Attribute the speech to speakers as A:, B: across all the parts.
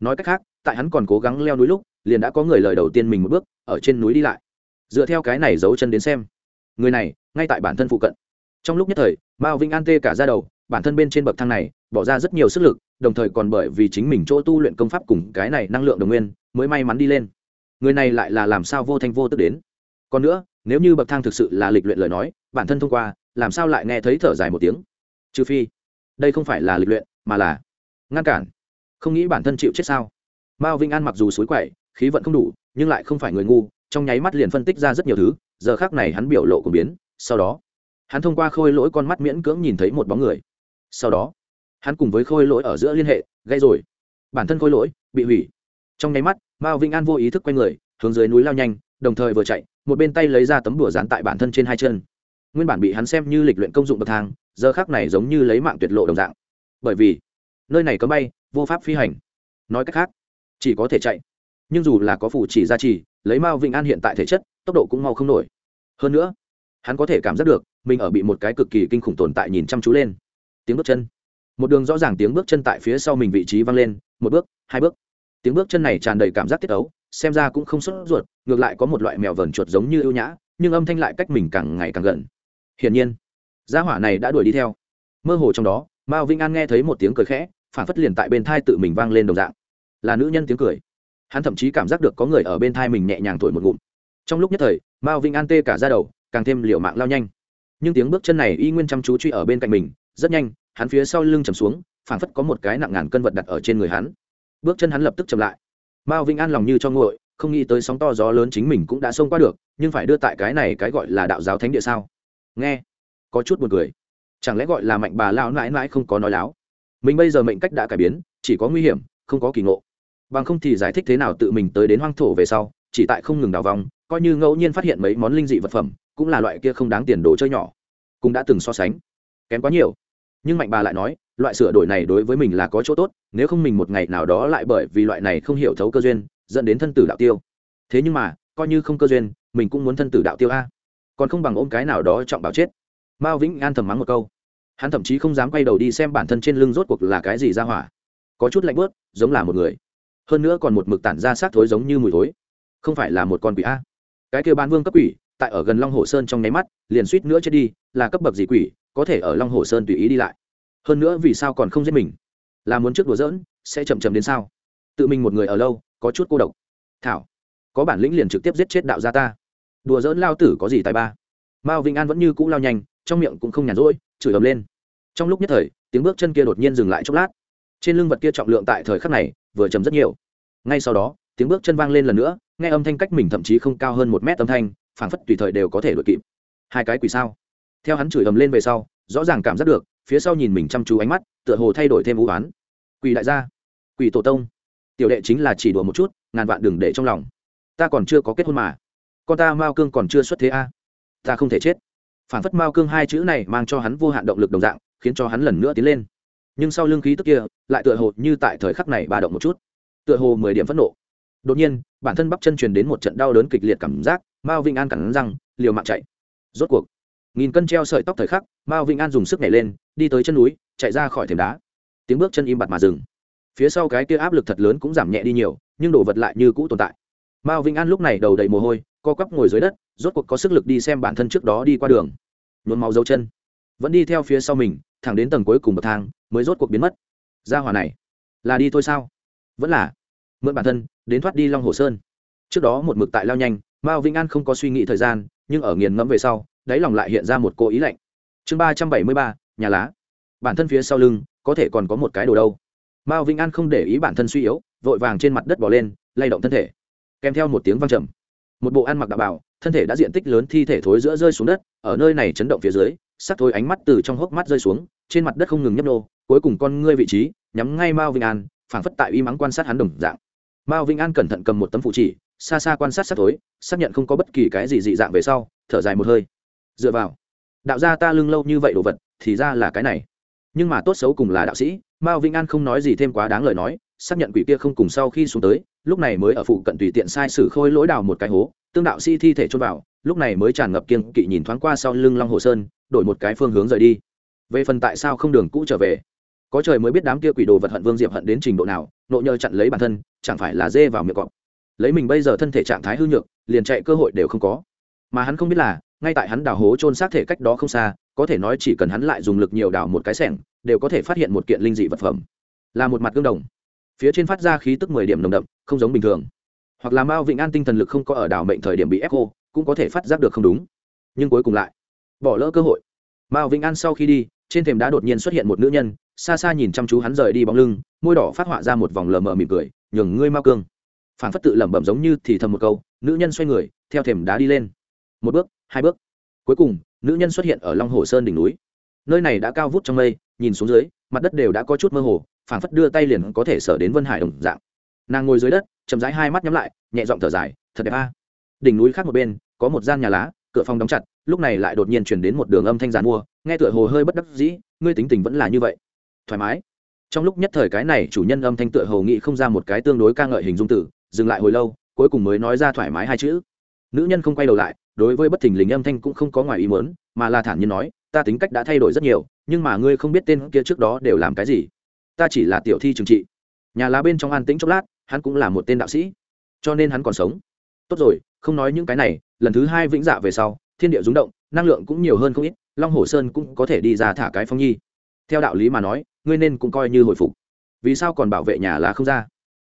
A: nói cách khác, tại hắn còn cố gắng leo núi lúc, liền đã có người lời đầu tiên mình một bước, ở trên núi đi lại. Dựa theo cái này giấu chân đến xem, người này, ngay tại bản thân phụ cận. Trong lúc nhất thời, mao vĩnh an tê cả ra đầu, bản thân bên trên bậc thang này, bỏ ra rất nhiều sức lực, đồng thời còn bởi vì chính mình chỗ tu luyện công pháp cùng cái này năng lượng đồng nguyên, mới may mắn đi lên. Người này lại là làm sao vô thanh vô tức đến? Còn nữa, nếu như bậc thang thực sự là lịch luyện lời nói, bản thân thông qua, làm sao lại nghe thấy thở dài một tiếng? Trừ phi, đây không phải là lịch luyện, mà là ngăn cản không nghĩ bản thân chịu chết sao? Mao vinh an mặc dù suối quậy, khí vận không đủ, nhưng lại không phải người ngu, trong nháy mắt liền phân tích ra rất nhiều thứ, giờ khác này hắn biểu lộ của biến. Sau đó, hắn thông qua khôi lỗi con mắt miễn cưỡng nhìn thấy một bóng người. Sau đó, hắn cùng với khôi lỗi ở giữa liên hệ gây rồi. Bản thân khôi lỗi, bị hủy. Trong nháy mắt, mao Vinh an vô ý thức quay người, hướng dưới núi lao nhanh, đồng thời vừa chạy, một bên tay lấy ra tấm đùa dán tại bản thân trên hai chân. Nguyên bản bị hắn xem như lịch luyện công dụng bậc thang, giờ khác này giống như lấy mạng tuyệt lộ đồng dạng. Bởi vì nơi này có bay, vô pháp phi hành. Nói cách khác, chỉ có thể chạy. Nhưng dù là có phủ chỉ gia trì, lấy mao vĩnh an hiện tại thể chất, tốc độ cũng mau không nổi. Hơn nữa, hắn có thể cảm giác được, mình ở bị một cái cực kỳ kinh khủng tồn tại nhìn chăm chú lên. Tiếng bước chân. Một đường rõ ràng tiếng bước chân tại phía sau mình vị trí vang lên, một bước, hai bước. Tiếng bước chân này tràn đầy cảm giác tiết ấu, xem ra cũng không sốt ruột, ngược lại có một loại mèo vờn chuột giống như ưu nhã, nhưng âm thanh lại cách mình càng ngày càng gần. Hiển nhiên, gia hỏa này đã đuổi đi theo. Mơ hồ trong đó, mao vĩnh an nghe thấy một tiếng cười khẽ phản phất liền tại bên thai tự mình vang lên đồng dạng. Là nữ nhân tiếng cười. Hắn thậm chí cảm giác được có người ở bên thai mình nhẹ nhàng thổi một ngụm. Trong lúc nhất thời, mao Vinh an tê cả ra đầu, càng thêm liều mạng lao nhanh. Nhưng tiếng bước chân này y nguyên chăm chú truy ở bên cạnh mình, rất nhanh, hắn phía sau lưng chầm xuống, phảng phất có một cái nặng ngàn cân vật đặt ở trên người hắn. Bước chân hắn lập tức chậm lại. Mao Vinh an lòng như cho nguội, không nghĩ tới sóng to gió lớn chính mình cũng đã xông qua được, nhưng phải đưa tại cái này cái gọi là đạo giáo thánh địa sao? Nghe, có chút buồn cười. Chẳng lẽ gọi là mạnh bà lao mãi mãi không có nói láo? Mình bây giờ mệnh cách đã cải biến, chỉ có nguy hiểm, không có kỳ ngộ. Bằng không thì giải thích thế nào tự mình tới đến hoang thổ về sau, chỉ tại không ngừng đào vòng, coi như ngẫu nhiên phát hiện mấy món linh dị vật phẩm, cũng là loại kia không đáng tiền đồ chơi nhỏ, cũng đã từng so sánh. Kém quá nhiều. Nhưng mạnh bà lại nói, loại sửa đổi này đối với mình là có chỗ tốt, nếu không mình một ngày nào đó lại bởi vì loại này không hiểu thấu cơ duyên, dẫn đến thân tử đạo tiêu. Thế nhưng mà, coi như không cơ duyên, mình cũng muốn thân tử đạo tiêu a. Còn không bằng ôm cái nào đó trọng bảo chết. Mao vĩnh an thầm mắng một câu hắn thậm chí không dám quay đầu đi xem bản thân trên lưng rốt cuộc là cái gì ra hỏa. Có chút lạnh bớt giống là một người. Hơn nữa còn một mực tản ra sát thối giống như mùi thối. Không phải là một con quỷ a. Cái kêu ban vương cấp quỷ, tại ở gần long hồ sơn trong nháy mắt, liền suýt nữa chết đi, là cấp bậc gì quỷ, có thể ở long hồ sơn tùy ý đi lại. Hơn nữa vì sao còn không giết mình? Là muốn trước đùa giỡn, sẽ chậm chậm đến sao? Tự mình một người ở lâu, có chút cô độc. Thảo, có bản lĩnh liền trực tiếp giết chết đạo gia ta. Đùa giỡn lao tử có gì tài ba? Mao vĩnh an vẫn như cũ lao nhanh, trong miệng cũng không nhàn rỗi, chửi ầm lên trong lúc nhất thời, tiếng bước chân kia đột nhiên dừng lại chốc lát. Trên lưng vật kia trọng lượng tại thời khắc này vừa chầm rất nhiều. Ngay sau đó, tiếng bước chân vang lên lần nữa, nghe âm thanh cách mình thậm chí không cao hơn một mét âm thanh, phảng phất tùy thời đều có thể đuổi kịp. Hai cái quỷ sao? Theo hắn chửi ầm lên về sau, rõ ràng cảm giác được, phía sau nhìn mình chăm chú ánh mắt, tựa hồ thay đổi thêm vũ oán. Quỷ đại gia, quỷ tổ tông. Tiểu đệ chính là chỉ đùa một chút, ngàn vạn đừng để trong lòng. Ta còn chưa có kết hôn mà. Con ta mao cương còn chưa xuất thế a. Ta không thể chết. Phản phất mao cương hai chữ này mang cho hắn vô hạn động lực đồng dạng khiến cho hắn lần nữa tiến lên. Nhưng sau lưng khí tức kia, lại tựa hồ như tại thời khắc này bà động một chút. Tựa hồ mười điểm phẫn nộ. Đột nhiên, bản thân bắp chân truyền đến một trận đau đớn kịch liệt cảm giác, mao vinh an cắn răng, liều mạng chạy. Rốt cuộc, nghìn cân treo sợi tóc thời khắc, mao vinh an dùng sức nhảy lên, đi tới chân núi, chạy ra khỏi thềm đá. Tiếng bước chân im bặt mà dừng. Phía sau cái kia áp lực thật lớn cũng giảm nhẹ đi nhiều, nhưng đồ vật lại như cũ tồn tại. Mao vinh an lúc này đầu đầy mồ hôi, co quắp ngồi dưới đất, rốt cuộc có sức lực đi xem bản thân trước đó đi qua đường. Nhuốm máu dấu chân. Vẫn đi theo phía sau mình thẳng đến tầng cuối cùng bậc thang mới rốt cuộc biến mất. Ra hòa này là đi thôi sao? Vẫn là mượn bản thân đến thoát đi long hồ sơn. Trước đó một mực tại lao nhanh, mao vĩnh an không có suy nghĩ thời gian, nhưng ở nghiền ngẫm về sau, đáy lòng lại hiện ra một cô ý lạnh. Chương ba trăm bảy mươi ba, nhà lá. Bản thân phía sau lưng, có thể còn có một cái đồ đâu. Mao vĩnh an không để ý bản thân suy yếu, vội vàng trên mặt đất bỏ lên, lay động thân thể. Kèm theo một tiếng văng trầm, một bộ ăn mặc đạo bảo thân thể đã diện tích lớn, thi thể thối giữa rơi xuống đất, ở nơi này chấn động phía dưới sắc thối ánh mắt từ trong hốc mắt rơi xuống, trên mặt đất không ngừng nhấp nô, cuối cùng con ngươi vị trí, nhắm ngay mao vinh an, phảng phất tại uy mắng quan sát hắn đồng dạng. Mao vinh an cẩn thận cầm một tấm phụ chỉ, xa xa quan sát sắc thối xác nhận không có bất kỳ cái gì dị dạng về sau, thở dài một hơi. Dựa vào, đạo gia ta lưng lâu như vậy đồ vật, thì ra là cái này. Nhưng mà tốt xấu cùng là đạo sĩ, mao vinh an không nói gì thêm quá đáng lời nói, xác nhận quỷ kia không cùng sau khi xuống tới, lúc này mới ở phụ cận tùy tiện sai sử khôi lỗi đào một cái hố, tương đạo sĩ thi thể chôn vào, lúc này mới tràn ngập kiên kỵ nhìn thoáng qua sau lưng long hồ sơn đổi một cái phương hướng rời đi. Về phần tại sao không đường cũ trở về, có trời mới biết đám kia quỷ đồ vật hận vương diệp hận đến trình độ nào, nộ nhờ chặn lấy bản thân, chẳng phải là dê vào miệng cọp. Lấy mình bây giờ thân thể trạng thái hư nhược, liền chạy cơ hội đều không có. Mà hắn không biết là, ngay tại hắn đào hố trôn xác thể cách đó không xa, có thể nói chỉ cần hắn lại dùng lực nhiều đào một cái sẻng, đều có thể phát hiện một kiện linh dị vật phẩm. Là một mặt gương đồng. Phía trên phát ra khí tức mười điểm nồng đậm, không giống bình thường. Hoặc là mao vịnh an tinh thần lực không có ở đảo mệnh thời điểm bị ép cô cũng có thể phát giác được không đúng. Nhưng cuối cùng lại bỏ lỡ cơ hội. Mao vĩnh an sau khi đi, trên thềm đá đột nhiên xuất hiện một nữ nhân, xa xa nhìn chăm chú hắn rời đi bóng lưng, môi đỏ phát họa ra một vòng lờ mờ mỉm cười, nhường ngươi mao cương. Phản phất tự lẩm bẩm giống như thì thầm một câu, nữ nhân xoay người, theo thềm đá đi lên. Một bước, hai bước. Cuối cùng, nữ nhân xuất hiện ở long hồ sơn đỉnh núi. Nơi này đã cao vút trong mây, nhìn xuống dưới, mặt đất đều đã có chút mơ hồ, phản phất đưa tay liền có thể sở đến vân hải đồng dạng. Nàng ngồi dưới đất, chậm rãi hai mắt nhắm lại, nhẹ giọng thở dài, thật đẹp a. Đỉnh núi khác một bên, có một gian nhà lá cửa phòng đóng chặt, lúc này lại đột nhiên chuyển đến một đường âm thanh giàn mua, nghe tựa hồ hơi bất đắc dĩ, ngươi tính tình vẫn là như vậy. Thoải mái. Trong lúc nhất thời cái này chủ nhân âm thanh tựa hồ nghĩ không ra một cái tương đối ca ngợi hình dung tử dừng lại hồi lâu, cuối cùng mới nói ra thoải mái hai chữ. Nữ nhân không quay đầu lại, đối với bất thình lình âm thanh cũng không có ngoài ý muốn, mà là thản nhiên nói, ta tính cách đã thay đổi rất nhiều, nhưng mà ngươi không biết tên kia trước đó đều làm cái gì. Ta chỉ là tiểu thi trừng trị. Nhà lá bên trong an tĩnh chốc lát, hắn cũng là một tên đạo sĩ. Cho nên hắn còn sống. Tốt rồi, không nói những cái này lần thứ hai vĩnh dạ về sau, thiên địa rúng động, năng lượng cũng nhiều hơn không ít, long hồ sơn cũng có thể đi ra thả cái phong nhi. Theo đạo lý mà nói, ngươi nên cũng coi như hồi phục. Vì sao còn bảo vệ nhà lá không ra?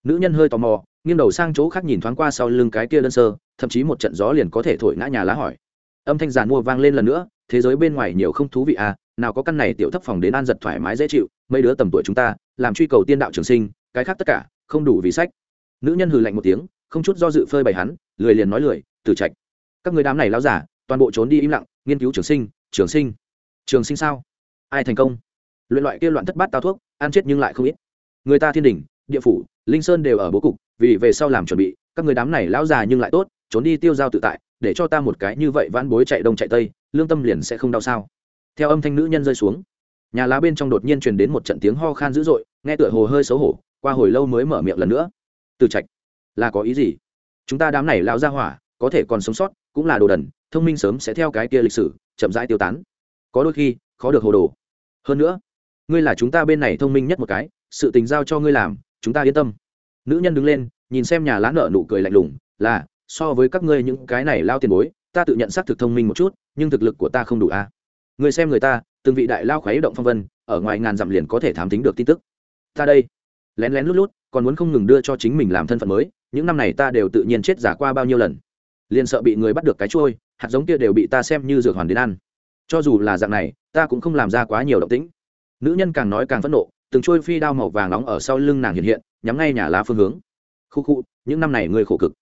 A: Nữ nhân hơi tò mò, nghiêng đầu sang chỗ khác nhìn thoáng qua sau lưng cái kia đơn sơ, thậm chí một trận gió liền có thể thổi ngã nhà lá hỏi. Âm thanh giàn mua vang lên lần nữa, thế giới bên ngoài nhiều không thú vị à nào có căn này tiểu thấp phòng đến an giật thoải mái dễ chịu, mấy đứa tầm tuổi chúng ta, làm truy cầu tiên đạo trường sinh, cái khác tất cả, không đủ vì sách. Nữ nhân hừ lạnh một tiếng, không chút do dự phơi bày hắn, lười liền nói lười, từ trạch các người đám này lao giả, toàn bộ trốn đi im lặng, nghiên cứu trường sinh trường sinh trường sinh sao? Ai thành công? Luyện loại kia loạn thất bát tao thuốc, ăn chết nhưng lại không ít. Người ta thiên đình địa phủ, linh sơn đều ở bố cục, vì về sau làm chuẩn bị, các người đám này lão già nhưng lại tốt, trốn đi tiêu dao tự tại, để cho ta một cái như vậy vãn bối chạy đông chạy tây, lương tâm liền sẽ không đau sao? Theo âm thanh nữ nhân rơi xuống, nhà lá bên trong đột nhiên truyền đến một trận tiếng ho khan dữ dội, nghe tựa hồ hơi xấu hổ, qua hồi lâu mới mở miệng lần nữa. Từ trạch, là có ý gì? Chúng ta đám này lão ra hỏa, có thể còn sống sót cũng là đồ đần, thông minh sớm sẽ theo cái kia lịch sử, chậm rãi tiêu tán. Có đôi khi, khó được hồ đồ. Hơn nữa, ngươi là chúng ta bên này thông minh nhất một cái, sự tình giao cho ngươi làm, chúng ta yên tâm. Nữ nhân đứng lên, nhìn xem nhà lá nợ nụ cười lạnh lùng, là, so với các ngươi những cái này lao tiền bối, ta tự nhận xác thực thông minh một chút, nhưng thực lực của ta không đủ a à. người xem người ta, từng vị đại lao khuấy động phong vân, ở ngoài ngàn dặm liền có thể thám tính được tin tức. Ta đây, lén lén lút lút, còn muốn không ngừng đưa cho chính mình làm thân phận mới, những năm này ta đều tự nhiên chết giả qua bao nhiêu lần liền sợ bị người bắt được cái trôi, hạt giống kia đều bị ta xem như dược hoàn đến ăn. Cho dù là dạng này, ta cũng không làm ra quá nhiều động tĩnh. Nữ nhân càng nói càng phẫn nộ, từng trôi phi đao màu vàng nóng ở sau lưng nàng hiện hiện, nhắm ngay nhà lá phương hướng. Khu khu, những năm này ngươi khổ cực.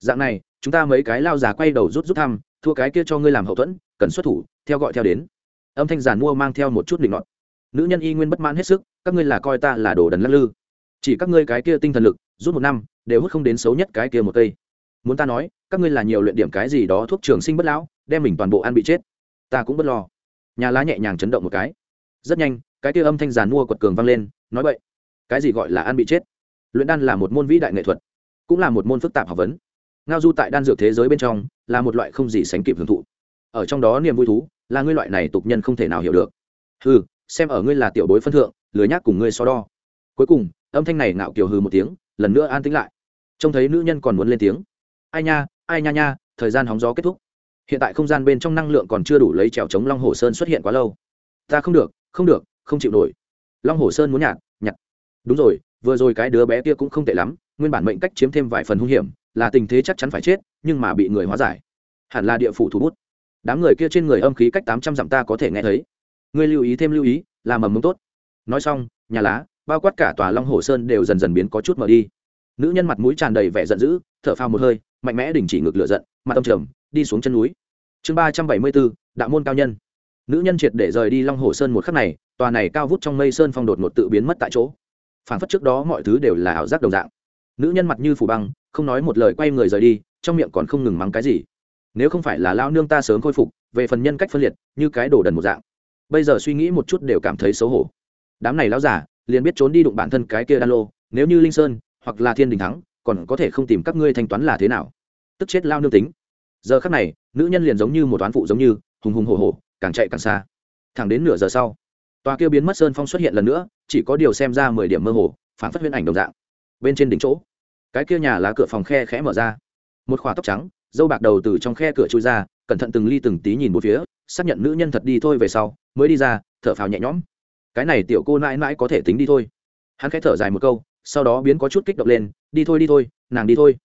A: Dạng này, chúng ta mấy cái lao già quay đầu rút rút thăm, thua cái kia cho ngươi làm hậu thuẫn, cần xuất thủ, theo gọi theo đến. Âm thanh giàn mua mang theo một chút định ngọt nữ nhân y nguyên bất mãn hết sức, các ngươi là coi ta là đồ đần lắc lư. Chỉ các ngươi cái kia tinh thần lực, rút một năm, đều hút không đến xấu nhất cái kia một cây muốn ta nói, các ngươi là nhiều luyện điểm cái gì đó thuốc trường sinh bất lão, đem mình toàn bộ ăn bị chết. Ta cũng bất lo. Nhà lá nhẹ nhàng chấn động một cái. Rất nhanh, cái kia âm thanh giàn mua quật cường vang lên, nói vậy cái gì gọi là ăn bị chết? Luyện đan là một môn vĩ đại nghệ thuật, cũng là một môn phức tạp học vấn. Ngao du tại đan dược thế giới bên trong, là một loại không gì sánh kịp hưởng thụ. Ở trong đó niềm vui thú, là ngươi loại này tục nhân không thể nào hiểu được. Hừ, xem ở ngươi là tiểu bối phân thượng, lười nhác cùng ngươi so đo. Cuối cùng, âm thanh này ngạo kiều hừ một tiếng, lần nữa an tĩnh lại. Trông thấy nữ nhân còn muốn lên tiếng ai nha ai nha nha, thời gian hóng gió kết thúc. Hiện tại không gian bên trong năng lượng còn chưa đủ lấy trèo chống long hồ sơn xuất hiện quá lâu. Ta không được không được, không chịu nổi. Long hồ sơn muốn nhạt nhặt đúng rồi, vừa rồi cái đứa bé kia cũng không tệ lắm, nguyên bản mệnh cách chiếm thêm vài phần hung hiểm, là tình thế chắc chắn phải chết, nhưng mà bị người hóa giải. Hẳn là địa phủ thủ bút. Đám người kia trên người âm khí cách tám trăm dặm ta có thể nghe thấy. Ngươi lưu ý thêm lưu ý, là mầm mống tốt. Nói xong, nhà lá, bao quát cả tòa long hồ sơn đều dần dần biến có chút mở đi. Nữ nhân mặt mũi tràn đầy vẻ giận dữ, thở phao một hơi mạnh mẽ đình chỉ ngược lửa giận mặt tâm trầm, đi xuống chân núi. Chương ba trăm bảy mươi bốn, đạo môn cao nhân. Nữ nhân triệt để rời đi long hồ sơn một khắc này, tòa này cao vút trong mây sơn phong đột một tự biến mất tại chỗ. Phản phất trước đó mọi thứ đều là ảo giác đồng dạng. Nữ nhân mặt như phủ băng, không nói một lời quay người rời đi, trong miệng còn không ngừng mắng cái gì. Nếu không phải là lao nương ta sớm khôi phục, về phần nhân cách phân liệt, như cái đổ đần một dạng. Bây giờ suy nghĩ một chút đều cảm thấy xấu hổ. Đám này lao giả liền biết trốn đi đụng bản thân cái kia đan lô, nếu như linh sơn hoặc là thiên đình thắng còn có thể không tìm các ngươi thanh toán là thế nào? Tức chết lao nương tính. Giờ khắc này nữ nhân liền giống như một toán phụ giống như hùng hùng hồ hồ, càng chạy càng xa. Thẳng đến nửa giờ sau tòa kia biến mất sơn phong xuất hiện lần nữa chỉ có điều xem ra mười điểm mơ hồ phản phất huyễn ảnh đồng dạng. Bên trên đỉnh chỗ cái kia nhà lá cửa phòng khe khẽ mở ra. Một khỏa tóc trắng dâu bạc đầu từ trong khe cửa chui ra cẩn thận từng ly từng tí nhìn một phía xác nhận nữ nhân thật đi thôi về sau mới đi ra thở phào nhẹ nhõm. Cái này tiểu cô mãi mãi có thể tính đi thôi. Hắn khẽ thở dài một câu sau đó biến có chút kích động lên đi thôi đi thôi, nàng đi thôi.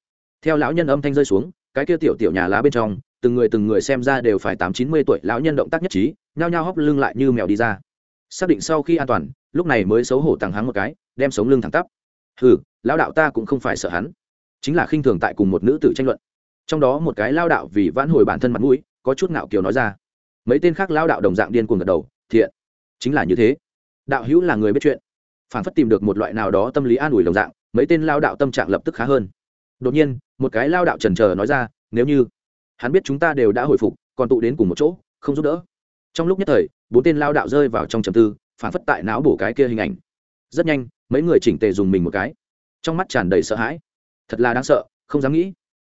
A: Theo lão nhân âm thanh rơi xuống, cái kia tiểu tiểu nhà lá bên trong, từng người từng người xem ra đều phải tám chín mươi tuổi, lão nhân động tác nhất trí, nhao nhao hóc lưng lại như mèo đi ra. Xác định sau khi an toàn, lúc này mới xấu hổ tàng hắng một cái, đem sống lưng thẳng tắp. Hừ, lão đạo ta cũng không phải sợ hắn. Chính là khinh thường tại cùng một nữ tử tranh luận. Trong đó một cái lao đạo vì vãn hồi bản thân mặt mũi, có chút ngạo kiều nói ra. Mấy tên khác lao đạo đồng dạng điên cuồng gật đầu, thiện. Chính là như thế. Đạo hữu là người biết chuyện. Phản phất tìm được một loại nào đó tâm lý an ủi đồng dạng mấy tên lao đạo tâm trạng lập tức khá hơn. Đột nhiên, một cái lao đạo trần trờ nói ra, nếu như hắn biết chúng ta đều đã hồi phục, còn tụ đến cùng một chỗ, không giúp đỡ. Trong lúc nhất thời, bốn tên lao đạo rơi vào trong trầm tư, phản phất tại não bổ cái kia hình ảnh. Rất nhanh, mấy người chỉnh tề dùng mình một cái. Trong mắt tràn đầy sợ hãi. Thật là đáng sợ, không dám nghĩ.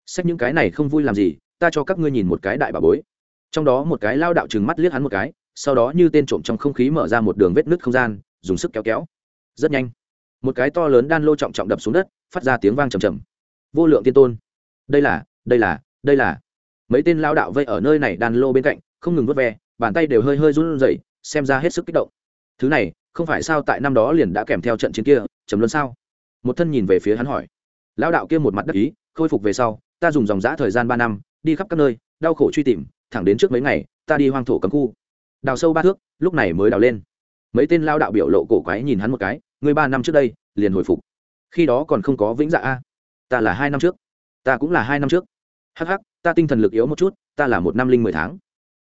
A: Xét những cái này không vui làm gì, ta cho các ngươi nhìn một cái đại bà bối. Trong đó một cái lao đạo trừng mắt liếc hắn một cái, sau đó như tên trộm trong không khí mở ra một đường vết nứt không gian, dùng sức kéo kéo. Rất nhanh một cái to lớn đan lô trọng trọng đập xuống đất, phát ra tiếng vang trầm trầm. Vô lượng tiên tôn, đây là đây là đây là. Mấy tên lao đạo vây ở nơi này đan lô bên cạnh, không ngừng vớt ve, bàn tay đều hơi hơi run rẩy, xem ra hết sức kích động. Thứ này, không phải sao tại năm đó liền đã kèm theo trận chiến kia chấm luôn sao? Một thân nhìn về phía hắn hỏi. Lao đạo kia một mặt đắc ý, khôi phục về sau, ta dùng dòng giã thời gian ba năm, đi khắp các nơi, đau khổ truy tìm, thẳng đến trước mấy ngày, ta đi hoang thổ cấm khu. Đào sâu ba thước, lúc này mới đào lên. Mấy tên lao đạo biểu lộ cổ quái nhìn hắn một cái. Ngươi ba năm trước đây, liền hồi phục. Khi đó còn không có vĩnh dạ a. Ta là hai năm trước. Ta cũng là hai năm trước. Hh ta tinh thần lực yếu một chút, ta là một năm linh mười tháng.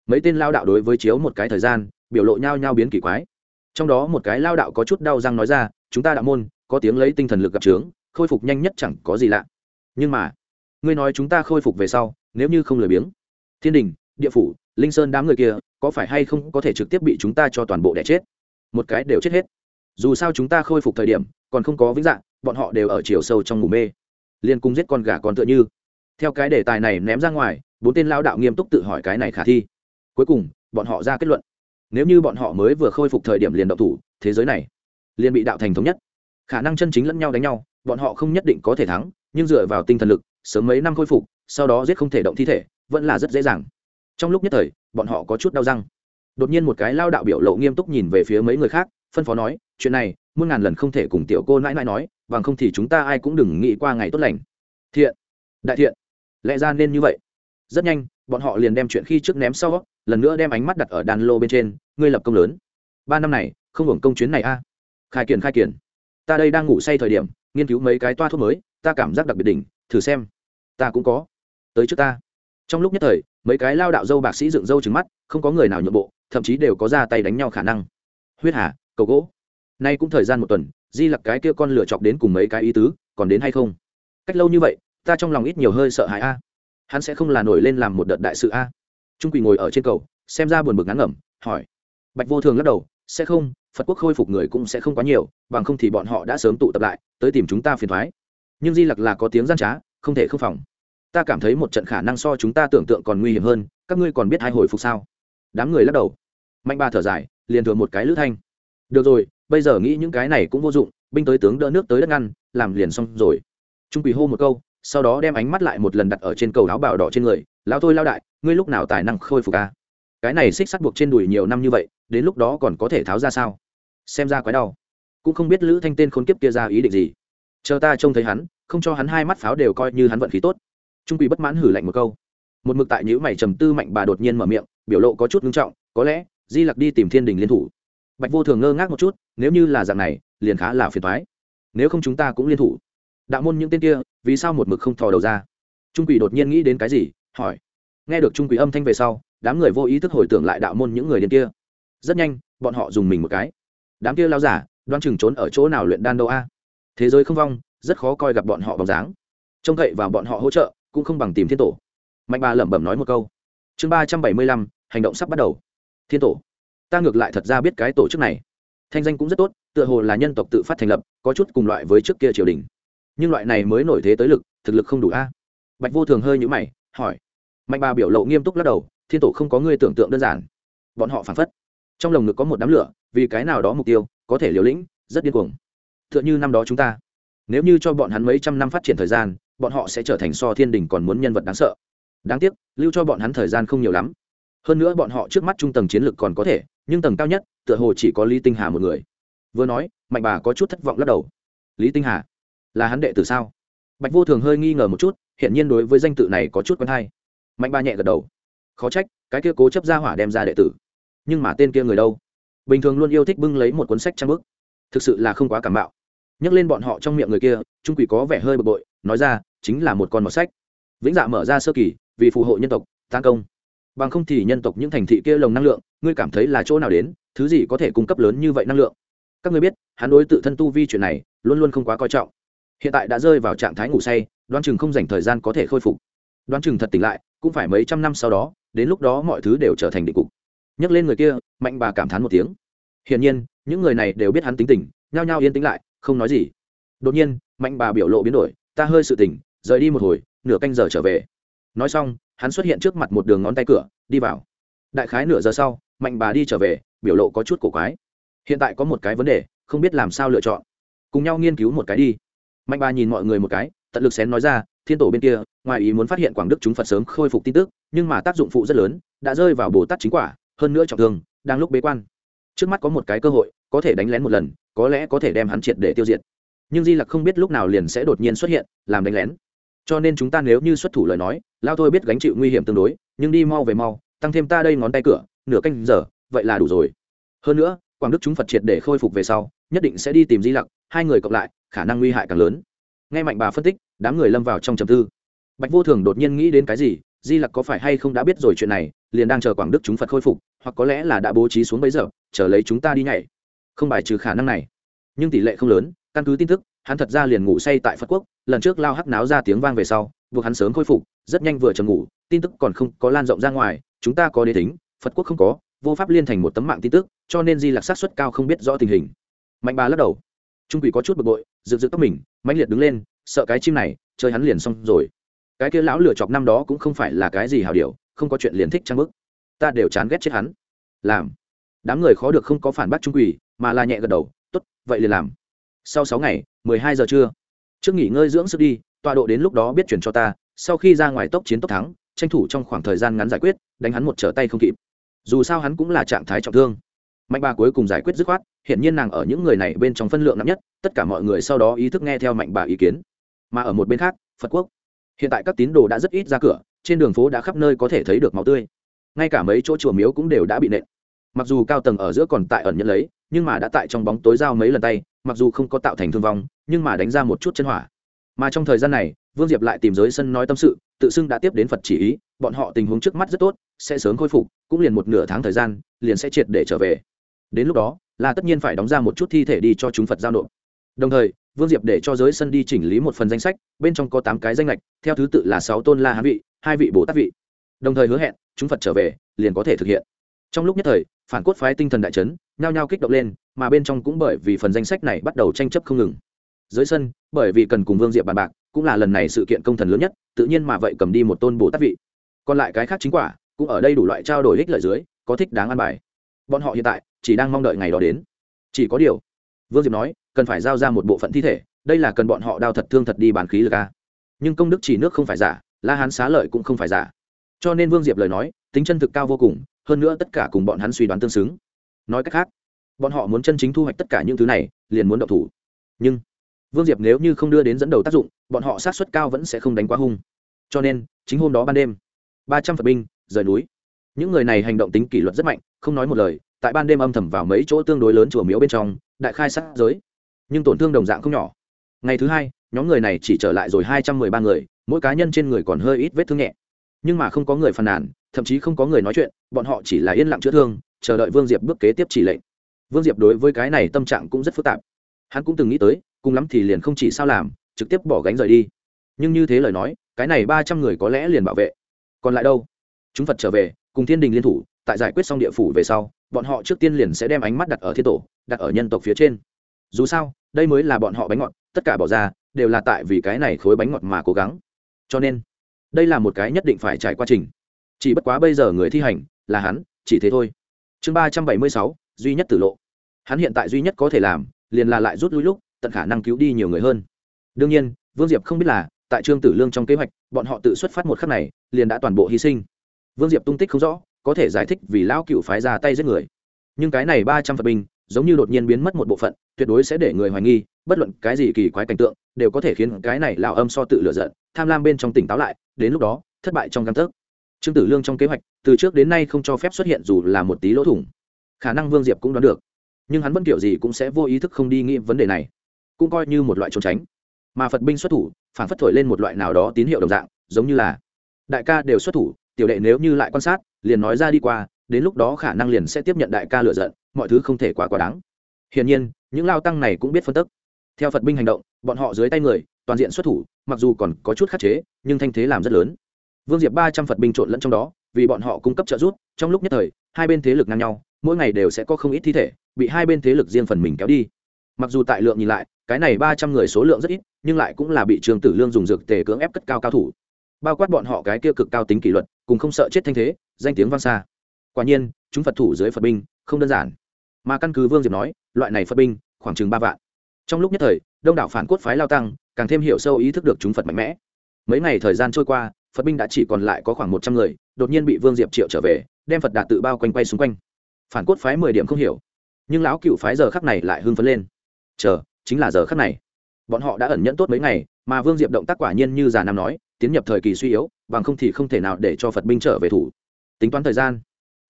A: Mấy tên lao đạo đối với chiếu một cái thời gian, biểu lộ nhao nhao biến kỳ quái. Trong đó một cái lao đạo có chút đau răng nói ra, chúng ta đạo môn, có tiếng lấy tinh thần lực gặp trướng khôi phục nhanh nhất chẳng có gì lạ. Nhưng mà, ngươi nói chúng ta khôi phục về sau, nếu như không lười biếng, thiên đình, địa phủ, linh sơn đám người kia, có phải hay không có thể trực tiếp bị chúng ta cho toàn bộ đẻ chết? Một cái đều chết hết dù sao chúng ta khôi phục thời điểm, còn không có vĩnh dạng, bọn họ đều ở chiều sâu trong ngủ mê. Liên cung giết con gà con tựa như. Theo cái đề tài này ném ra ngoài, bốn tên lao đạo nghiêm túc tự hỏi cái này khả thi. Cuối cùng, bọn họ ra kết luận. Nếu như bọn họ mới vừa khôi phục thời điểm liền động thủ, thế giới này liền bị đạo thành thống nhất. Khả năng chân chính lẫn nhau đánh nhau, bọn họ không nhất định có thể thắng, nhưng dựa vào tinh thần lực, sớm mấy năm khôi phục, sau đó giết không thể động thi thể, vẫn là rất dễ dàng. Trong lúc nhất thời, bọn họ có chút đau răng. Đột nhiên một cái lao đạo biểu lộ nghiêm túc nhìn về phía mấy người khác phân phó nói, chuyện này, muôn ngàn lần không thể cùng tiểu cô nãi nãi nói, bằng không thì chúng ta ai cũng đừng nghĩ qua ngày tốt lành. Thiện, đại thiện, lẽ ra nên như vậy? Rất nhanh, bọn họ liền đem chuyện khi trước ném sau, lần nữa đem ánh mắt đặt ở đàn lô bên trên, ngươi lập công lớn. Ba năm này, không hưởng công chuyến này a. À. Khai kiển khai kiển ta đây đang ngủ say thời điểm, nghiên cứu mấy cái toa thuốc mới, ta cảm giác đặc biệt đỉnh, thử xem. Ta cũng có. Tới trước ta. Trong lúc nhất thời, mấy cái lao đạo dâu bạc sĩ dựng dâu trứng mắt, không có người nào nhượng bộ, thậm chí đều có ra tay đánh nhau khả năng. Huyết hà cầu gỗ. Nay cũng thời gian một tuần, di lặc cái kia con lửa chọc đến cùng mấy cái ý tứ, còn đến hay không? Cách lâu như vậy, ta trong lòng ít nhiều hơi sợ hãi a. Hắn sẽ không là nổi lên làm một đợt đại sự a. Trung quỳ ngồi ở trên cầu, xem ra buồn bực ngắn ngẩm, hỏi. Bạch vô thường lắc đầu, sẽ không, phật quốc khôi phục người cũng sẽ không quá nhiều, bằng không thì bọn họ đã sớm tụ tập lại, tới tìm chúng ta phiền thoái. Nhưng di lặc là có tiếng gian trá, không thể không phòng. Ta cảm thấy một trận khả năng so chúng ta tưởng tượng còn nguy hiểm hơn, các ngươi còn biết hai hồi phục sao? Đám người lắc đầu. Mạnh ba thở dài, liền thường một cái lữ thanh được rồi, bây giờ nghĩ những cái này cũng vô dụng, binh tới tướng đỡ nước tới đất ngăn, làm liền xong rồi. Trung quỳ hô một câu, sau đó đem ánh mắt lại một lần đặt ở trên cầu áo bào đỏ trên người, lão thôi lao đại, ngươi lúc nào tài năng khôi phục ca cái này xích sắt buộc trên đùi nhiều năm như vậy, đến lúc đó còn có thể tháo ra sao? Xem ra quái đau. Cũng không biết lữ thanh tên khốn kiếp kia ra ý định gì. Chờ ta trông thấy hắn, không cho hắn hai mắt pháo đều coi như hắn vận khí tốt. Trung quỳ bất mãn hử lạnh một câu. Một mực tại nhữ mày trầm tư mạnh bà đột nhiên mở miệng, biểu lộ có chút ngưng trọng, có lẽ di lặc đi tìm thiên đình liên thủ bạch vô thường ngơ ngác một chút, nếu như là dạng này, liền khá là phiền thoái nếu không chúng ta cũng liên thủ. Đạo môn những tên kia, vì sao một mực không thò đầu ra? Trung quỷ đột nhiên nghĩ đến cái gì, hỏi. Nghe được trung quỷ âm thanh về sau, đám người vô ý thức hồi tưởng lại đạo môn những người điên kia. Rất nhanh, bọn họ dùng mình một cái. Đám kia lao giả đoan chừng trốn ở chỗ nào luyện đan đâu a? Thế giới không vong, rất khó coi gặp bọn họ bóng dáng. Trông cậy vào bọn họ hỗ trợ, cũng không bằng tìm thiên tổ. Mạnh bà lẩm bẩm nói một câu. Chương ba trăm bảy mươi lăm, hành động sắp bắt đầu. Thiên tổ ta ngược lại thật ra biết cái tổ chức này. Thanh danh cũng rất tốt, tựa hồ là nhân tộc tự phát thành lập, có chút cùng loại với trước kia triều đình. Nhưng loại này mới nổi thế tới lực, thực lực không đủ a. Bạch vô thường hơi nhũ mày, hỏi. Mạnh bà biểu lộ nghiêm túc lắc đầu, thiên tổ không có ngươi tưởng tượng đơn giản. Bọn họ phản phất. Trong lồng ngực có một đám lửa, vì cái nào đó mục tiêu, có thể liều lĩnh, rất điên cuồng. T h ư ợ n h ư năm đó chúng ta. Nếu như cho bọn hắn mấy trăm năm phát triển thời gian, bọn họ sẽ trở thành so thiên đình còn muốn nhân vật đáng sợ. Đáng tiếc, lưu cho bọn hắn thời gian không nhiều lắm hơn nữa bọn họ trước mắt trung tầng chiến lược còn có thể, nhưng tầng cao nhất, tựa hồ chỉ có lý tinh hà một người. Vừa nói, mạnh bà có chút thất vọng lắc đầu. Lý tinh hà? Là hắn đệ tử sao? Bạch vô thường hơi nghi ngờ một chút hiện nhiên đối với danh tự này có chút quen hay. Mạnh ba nhẹ gật đầu. Khó trách, cái kia cố chấp ra hỏa đem ra đệ tử. Nhưng mà tên kia người đâu? Bình thường luôn yêu thích bưng lấy một cuốn sách trang bức. Thực sự là không quá cảm bạo nhắc lên bọn họ trong miệng người kia, trung quỷ có vẻ hơi bực bội, nói ra, chính là một con mọt sách. Vĩnh dạ mở ra sơ kỳ, vì phù hộ nhân tộc tan công bằng không thì nhân tộc những thành thị kia lồng năng lượng, ngươi cảm thấy là chỗ nào đến, thứ gì có thể cung cấp lớn như vậy năng lượng? Các ngươi biết, hắn đối tự thân tu vi chuyện này, luôn luôn không quá coi trọng. Hiện tại đã rơi vào trạng thái ngủ say, đoán chừng không dành thời gian có thể khôi phục. Đoán chừng thật tỉnh lại, cũng phải mấy trăm năm sau đó, đến lúc đó mọi thứ đều trở thành định cục. Nhắc lên người kia, mạnh bà cảm thán một tiếng. Hiển nhiên, những người này đều biết hắn tính tình, nhao nhao yên tĩnh lại, không nói gì. Đột nhiên, mạnh bà biểu lộ biến đổi, ta hơi sự tỉnh, rời đi một hồi, nửa canh giờ trở về. Nói xong hắn xuất hiện trước mặt một đường ngón tay cửa, đi vào. Đại khái nửa giờ sau, mạnh bà đi trở về, biểu lộ có chút cổ quái. Hiện tại có một cái vấn đề, không biết làm sao lựa chọn. Cùng nhau nghiên cứu một cái đi. Mạnh bà nhìn mọi người một cái, tận lực xén nói ra, thiên tổ bên kia, ngoài ý muốn phát hiện quảng đức chúng phật sớm khôi phục tin tức, nhưng mà tác dụng phụ rất lớn, đã rơi vào bồ tát chính quả, hơn nữa trọng thương, đang lúc bế quan. Trước mắt có một cái cơ hội, có thể đánh lén một lần, có lẽ có thể đem hắn triệt để tiêu diệt. Nhưng di lặc không biết lúc nào liền sẽ đột nhiên xuất hiện, làm đánh lén cho nên chúng ta nếu như xuất thủ lời nói, lao thôi biết gánh chịu nguy hiểm tương đối, nhưng đi mau về mau, tăng thêm ta đây ngón tay cửa, nửa canh giờ, vậy là đủ rồi. Hơn nữa, quảng đức chúng phật triệt để khôi phục về sau, nhất định sẽ đi tìm di lặc, hai người cộng lại, khả năng nguy hại càng lớn. Nghe mạnh bà phân tích, đám người lâm vào trong trầm tư. Bạch vô thường đột nhiên nghĩ đến cái gì, di lặc có phải hay không đã biết rồi chuyện này, liền đang chờ quảng đức chúng phật khôi phục, hoặc có lẽ là đã bố trí xuống bấy giờ, chờ lấy chúng ta đi nhảy. Không bài trừ khả năng này. Nhưng tỷ lệ không lớn, căn cứ tin tức hắn thật ra liền ngủ say tại phật quốc, lần trước lao hắc náo ra tiếng vang về sau, buộc hắn sớm khôi phục, rất nhanh vừa chầm ngủ, tin tức còn không có lan rộng ra ngoài, chúng ta có đế tính, phật quốc không có, vô pháp liên thành một tấm mạng tin tức, cho nên di lạc sát xuất cao không biết rõ tình hình. Mạnh bà lắc đầu. Trung quỷ có chút bực bội, rực rực tóc mình mạnh liệt đứng lên, sợ cái chim này, chơi hắn liền xong rồi. Cái kia lão lửa chọc năm đó cũng không phải là cái gì hào điều, không có chuyện liền thích trang bức. Ta đều chán ghét chết hắn. Làm. Đám người khó được không có phản bác trung quỷ, mà là nhẹ gật đầu t ố t vậy liền làm sau sáu ngày, mười hai giờ trưa. Trước nghỉ ngơi dưỡng sức đi, tọa độ đến lúc đó biết chuyển cho ta, sau khi ra ngoài tốc chiến tốc thắng, tranh thủ trong khoảng thời gian ngắn giải quyết, đánh hắn một trở tay không kịp. Dù sao hắn cũng là trạng thái trọng thương. Mạnh bà cuối cùng giải quyết dứt khoát hiện nhiên nàng ở những người này bên trong phân lượng nặng nhất, tất cả mọi người sau đó ý thức nghe theo mạnh bà ý kiến. Mà ở một bên khác, phật quốc. Hiện tại các tín đồ đã rất ít ra cửa, trên đường phố đã khắp nơi có thể thấy được máu tươi. Ngay cả mấy chỗ chùa miếu cũng đều đã bị nện. Mặc dù cao tầng ở giữa còn tại ẩn nhận lấy, nhưng mà đã tại trong bóng tối giao mấy lần tay mặc dù không có tạo thành thương vong, nhưng mà đánh ra một chút chân hỏa. Mà trong thời gian này, vương diệp lại tìm giới sân nói tâm sự, tự xưng đã tiếp đến phật chỉ ý, bọn họ tình huống trước mắt rất tốt, sẽ sớm khôi phục, cũng liền một nửa tháng thời gian, liền sẽ triệt để trở về. Đến lúc đó, là tất nhiên phải đóng ra một chút thi thể đi cho chúng phật giao nộp. Đồng thời, vương diệp để cho giới sân đi chỉnh lý một phần danh sách, bên trong có tám cái danh lệch theo thứ tự là sáu tôn la hán vị, hai vị bồ tát vị. Đồng thời hứa hẹn, chúng phật trở về, liền có thể thực hiện. Trong lúc nhất thời phản cốt phái tinh thần đại trấn nhao nhao kích động lên, mà bên trong cũng bởi vì phần danh sách này bắt đầu tranh chấp không ngừng. Dưới sân, bởi vì cần cùng vương diệp bàn bạc, cũng là lần này sự kiện công thần lớn nhất, tự nhiên mà vậy cầm đi một tôn bồ tát vị. Còn lại cái khác chính quả, cũng ở đây đủ loại trao đổi ích lợi dưới, có thích đáng ăn bài. Bọn họ hiện tại, chỉ đang mong đợi ngày đó đến. Chỉ có điều, vương diệp nói, cần phải giao ra một bộ phận thi thể, đây là cần bọn họ đao thật thương thật đi bàn khí lực a. Nhưng công đức chỉ nước không phải giả, la hán xá lợi cũng không phải giả. Cho nên vương diệp lời nói, tính chân thực cao vô cùng hơn nữa tất cả cùng bọn hắn suy đoán tương xứng. Nói cách khác, bọn họ muốn chân chính thu hoạch tất cả những thứ này, liền muốn động thủ. Nhưng, vương diệp nếu như không đưa đến dẫn đầu tác dụng, bọn họ sát xuất cao vẫn sẽ không đánh quá hung. Cho nên, chính hôm đó ban đêm, ba trăm phật binh, rời núi. Những người này hành động tính kỷ luật rất mạnh, không nói một lời, tại ban đêm âm thầm vào mấy chỗ tương đối lớn chùa miếu bên trong, đại khai sát giới. Nhưng tổn thương đồng dạng không nhỏ. Ngày thứ hai, nhóm người này chỉ trở lại rồi hai trăm mười ba người, mỗi cá nhân trên người còn hơi ít vết thương nhẹ nhưng mà không có người phàn nàn, thậm chí không có người nói chuyện, bọn họ chỉ là yên lặng chữa thương, chờ đợi vương diệp bước kế tiếp chỉ lệnh. Vương diệp đối với cái này tâm trạng cũng rất phức tạp. Hắn cũng từng nghĩ tới, cùng lắm thì liền không chỉ sao làm, trực tiếp bỏ gánh rời đi. Nhưng như thế lời nói, cái này ba trăm người có lẽ liền bảo vệ. Còn lại đâu? Chúng phật trở về, cùng thiên đình liên thủ, tại giải quyết xong địa phủ về sau, bọn họ trước tiên liền sẽ đem ánh mắt đặt ở thiên tổ, đặt ở nhân tộc phía trên. Dù sao, đây mới là bọn họ bánh ngọt, tất cả bỏ ra, đều là tại vì cái này khối bánh ngọt mà cố gắng. Cho nên đây là một cái nhất định phải trải qua trình. Chỉ bất quá bây giờ người thi hành là hắn, chỉ thế thôi. Chương ba trăm bảy mươi sáu, duy nhất tử lộ. Hắn hiện tại duy nhất có thể làm, liền là lại rút lui lúc, tận khả năng cứu đi nhiều người hơn. Đương nhiên, vương diệp không biết là, tại trương tử lương trong kế hoạch, bọn họ tự xuất phát một khắc này, liền đã toàn bộ hy sinh. Vương diệp tung tích không rõ, có thể giải thích vì lão cựu phái ra tay giết người. Nhưng cái này ba trăm phật binh, giống như đột nhiên biến mất một bộ phận, tuyệt đối sẽ để người hoài nghi bất luận cái gì kỳ quái cảnh tượng, đều có thể khiến cái này lão âm so tự lựa giận, tham lam bên trong tỉnh táo lại, đến lúc đó, thất bại trong căn tấc. Trương tử lương trong kế hoạch, từ trước đến nay không cho phép xuất hiện dù là một tí lỗ thủng. Khả năng vương diệp cũng đoán được. Nhưng hắn vẫn kiểu gì cũng sẽ vô ý thức không đi nghĩ vấn đề này. Cũng coi như một loại trốn tránh. Mà phật binh xuất thủ, phản phất thổi lên một loại nào đó tín hiệu đồng dạng, giống như là đại ca đều xuất thủ, tiểu đệ nếu như lại quan sát, liền nói ra đi qua, đến lúc đó khả năng liền sẽ tiếp nhận đại ca lựa giận, mọi thứ không thể quá quá đáng. Hiển nhiên, những lao tăng này cũng biết phân tức theo phật binh hành động, bọn họ dưới tay người, toàn diện xuất thủ, mặc dù còn có chút khắc chế, nhưng thanh thế làm rất lớn. Vương diệp ba trăm phật binh trộn lẫn trong đó, vì bọn họ cung cấp trợ giúp, trong lúc nhất thời, hai bên thế lực ngang nhau, mỗi ngày đều sẽ có không ít thi thể, bị hai bên thế lực riêng phần mình kéo đi. Mặc dù tại lượng nhìn lại, cái này ba trăm người số lượng rất ít, nhưng lại cũng là bị trường tử lương dùng dược tề cưỡng ép cất cao cao thủ. Bao quát bọn họ cái kia cực cao tính kỷ luật, cùng không sợ chết thanh thế, danh tiếng vang xa. Quả nhiên, chúng phật thủ dưới phật binh không đơn giản. Mà căn cứ vương diệp nói, loại này phật binh, khoảng chừng ba vạn trong lúc nhất thời, đông đảo phản cốt phái lao tăng càng thêm hiểu sâu ý thức được chúng phật mạnh mẽ. Mấy ngày thời gian trôi qua, phật binh đã chỉ còn lại có khoảng một trăm người, đột nhiên bị vương diệp triệu trở về, đem phật đạt tự bao quanh quay xung quanh. Phản cốt phái mười điểm không hiểu, nhưng lão cựu phái giờ khắc này lại hưng phấn lên. Chờ, chính là giờ khắc này. Bọn họ đã ẩn nhẫn tốt mấy ngày, mà vương diệp động tác quả nhiên như già nam nói, tiến nhập thời kỳ suy yếu, bằng không thì không thể nào để cho phật binh trở về thủ. Tính toán thời gian.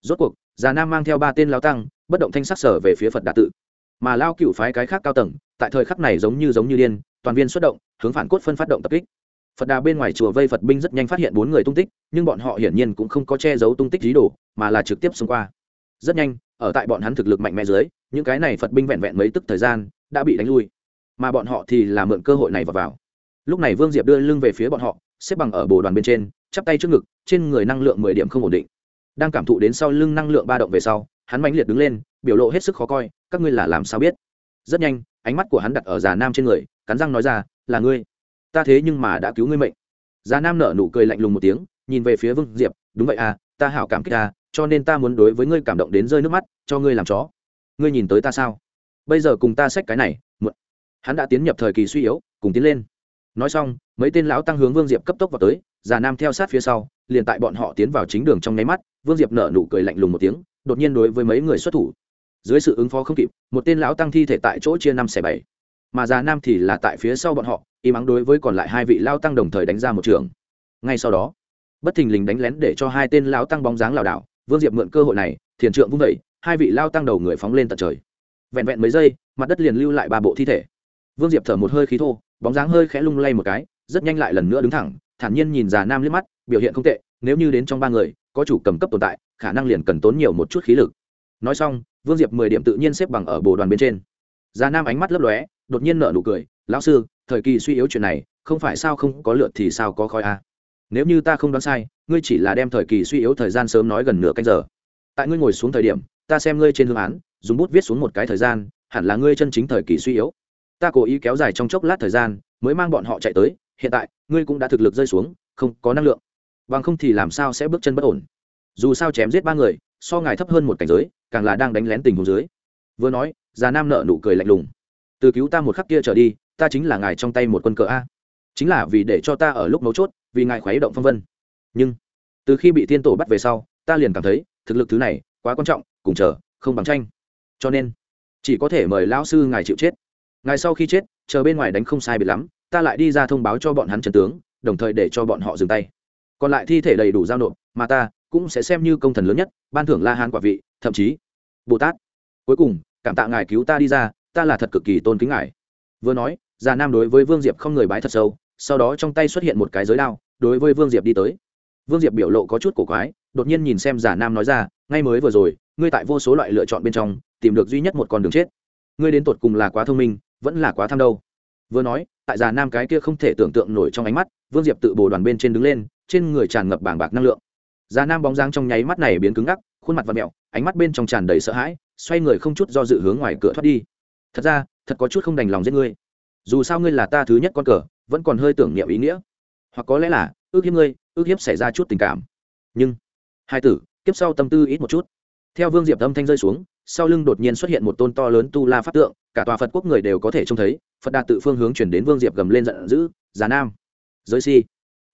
A: Rốt cuộc, già nam mang theo ba tên lao tăng, bất động thanh sắc sở về phía phật đạt tự mà lao cựu phái cái khác cao tầng tại thời khắc này giống như giống như điên toàn viên xuất động hướng phản cốt phân phát động tập kích. Phật đà bên ngoài chùa vây phật binh rất nhanh phát hiện bốn người tung tích nhưng bọn họ hiển nhiên cũng không có che giấu tung tích dí đồ mà là trực tiếp xông qua. Rất nhanh ở tại bọn hắn thực lực mạnh mẽ dưới những cái này phật binh vẹn vẹn mấy tức thời gian đã bị đánh lui. Mà bọn họ thì là mượn cơ hội này vào, vào. lúc này vương diệp đưa lưng về phía bọn họ xếp bằng ở bồ đoàn bên trên chắp tay trước ngực trên người năng lượng mười điểm không ổn định đang cảm thụ đến sau lưng năng lượng ba động về sau, hắn mãnh liệt đứng lên, biểu lộ hết sức khó coi, các ngươi là làm sao biết? Rất nhanh, ánh mắt của hắn đặt ở già nam trên người, cắn răng nói ra, là ngươi. Ta thế nhưng mà đã cứu ngươi mệnh. Già nam nở nụ cười lạnh lùng một tiếng, nhìn về phía vương diệp, đúng vậy à ta hảo cảm kích ta cho nên ta muốn đối với ngươi cảm động đến rơi nước mắt, cho ngươi làm chó. Ngươi nhìn tới ta sao? Bây giờ cùng ta xách cái này, mượn. Hắn đã tiến nhập thời kỳ suy yếu, cùng tiến lên. Nói xong, mấy tên lão tăng hướng vương diệp cấp tốc vào tới, già nam theo sát phía sau, liền tại bọn họ tiến vào chính đường trong nháy mắt vương diệp nở nụ cười lạnh lùng một tiếng, đột nhiên đối với mấy người xuất thủ. Dưới sự ứng phó không kịp, một tên lão tăng thi thể tại chỗ chia năm xẻ bảy. Mà già nam thì là tại phía sau bọn họ im ắng đối với còn lại hai vị lao tăng đồng thời đánh ra một trường. Ngay sau đó, bất thình lình đánh lén để cho hai tên lao tăng bóng dáng lảo đảo, vương diệp mượn cơ hội này, thiền trượng vung vẩy hai vị lao tăng đầu người phóng lên tận trời. Vẹn vẹn mấy giây, mặt đất liền lưu lại ba bộ thi thể. Vương diệp thở một hơi khí thô, bóng dáng hơi khẽ lung lay một cái, rất nhanh lại lần nữa đứng thẳng, thản nhiên nhìn già nam liếc mắt, biểu hiện không tệ, nếu như đến trong ba người có chủ cầm cấp tồn tại, khả năng liền cần tốn nhiều một chút khí lực. Nói xong, vương diệp mười điểm tự nhiên xếp bằng ở bồ đoàn bên trên. Già nam ánh mắt lấp lóe, đột nhiên nở nụ cười, lão sư, thời kỳ suy yếu chuyện này, không phải sao không có lượt thì sao có khói a à. nếu như ta không đoán sai, ngươi chỉ là đem thời kỳ suy yếu thời gian sớm nói gần nửa canh giờ. Tại ngươi ngồi xuống thời điểm, ta xem ngươi trên hương án, dùng bút viết xuống một cái thời gian, hẳn là ngươi chân chính thời kỳ suy yếu. Ta cố ý kéo dài trong chốc lát thời gian, mới mang bọn họ chạy tới, hiện tại, ngươi cũng đã thực lực rơi xuống, không có năng lượng bằng không thì làm sao sẽ bước chân bất ổn? Dù sao chém giết ba người, so ngài thấp hơn một cảnh giới, càng là đang đánh lén tình hồ dưới. Vừa nói, già nam nợ nụ cười lạnh lùng. Từ cứu ta một khắc kia trở đi, ta chính là ngài trong tay một quân cờ a. Chính là vì để cho ta ở lúc mấu chốt, vì ngài khuấy động phong vân. Nhưng, từ khi bị tiên tổ bắt về sau, ta liền cảm thấy, thực lực thứ này, quá quan trọng, cùng chờ, không bằng tranh. Cho nên, chỉ có thể mời lão sư ngài chịu chết. Ngài sau khi chết, chờ bên ngoài đánh không sai biệt lắm, ta lại đi ra thông báo cho bọn hắn trần tướng, đồng thời để cho bọn họ dừng tay còn lại thi thể đầy đủ giao nộp, mà ta cũng sẽ xem như công thần lớn nhất, ban thưởng la hán quả vị, thậm chí bồ tát cuối cùng, cảm tạ ngài cứu ta đi ra, ta là thật cực kỳ tôn kính ngài. Vừa nói, già nam đối với vương diệp không người bái thật sâu, sau đó trong tay xuất hiện một cái giới đao, đối với vương diệp đi tới. Vương diệp biểu lộ có chút cổ quái, đột nhiên nhìn xem già nam nói ra, ngay mới vừa rồi, ngươi tại vô số loại lựa chọn bên trong, tìm được duy nhất một con đường chết. Ngươi đến tột cùng là quá thông minh, vẫn là quá tham đâu vừa nói, tại già nam cái kia không thể tưởng tượng nổi trong ánh mắt, vương diệp tự bồ đoàn bên trên đứng lên, trên người tràn ngập bảng bạc năng lượng. Già nam bóng dáng trong nháy mắt này biến cứng ngắc, khuôn mặt và mẹo, ánh mắt bên trong tràn đầy sợ hãi, xoay người không chút do dự hướng ngoài cửa thoát đi. Thật ra, thật có chút không đành lòng giết ngươi. Dù sao ngươi là ta thứ nhất con cờ, vẫn còn hơi tưởng niệm ý nghĩa. Hoặc có lẽ là, ước hiếp ngươi, ước hiếp xảy ra chút tình cảm. Nhưng, hai tử, kiếp sau tâm tư ít một chút. Theo vương diệp âm thanh rơi xuống, sau lưng đột nhiên xuất hiện một tôn to lớn tu la pháp tượng, cả tòa phật quốc người đều có thể trông thấy phật đạt tự phương hướng chuyển đến vương diệp gầm lên giận dữ, già nam, giới si,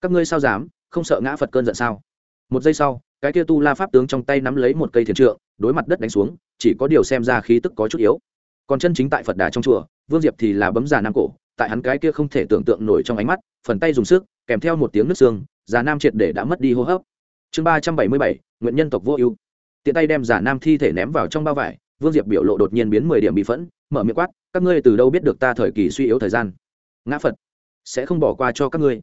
A: các ngươi sao dám, không sợ ngã phật cơn giận sao? Một giây sau, cái kia tu la pháp tướng trong tay nắm lấy một cây thiền trượng, đối mặt đất đánh xuống, chỉ có điều xem ra khí tức có chút yếu. Còn chân chính tại phật đà trong chùa, vương diệp thì là bấm già nam cổ, tại hắn cái kia không thể tưởng tượng nổi trong ánh mắt, phần tay dùng sức, kèm theo một tiếng nước xương, già nam triệt để đã mất đi hô hấp. Chương ba trăm bảy mươi bảy, nguyện nhân tộc vô ưu. Tiện tay đem giả nam thi thể ném vào trong bao vải vương diệp biểu lộ đột nhiên biến mười điểm bị phẫn, mở miệng quát, các ngươi từ đâu biết được ta thời kỳ suy yếu thời gian? Ngã phật, sẽ không bỏ qua cho các ngươi.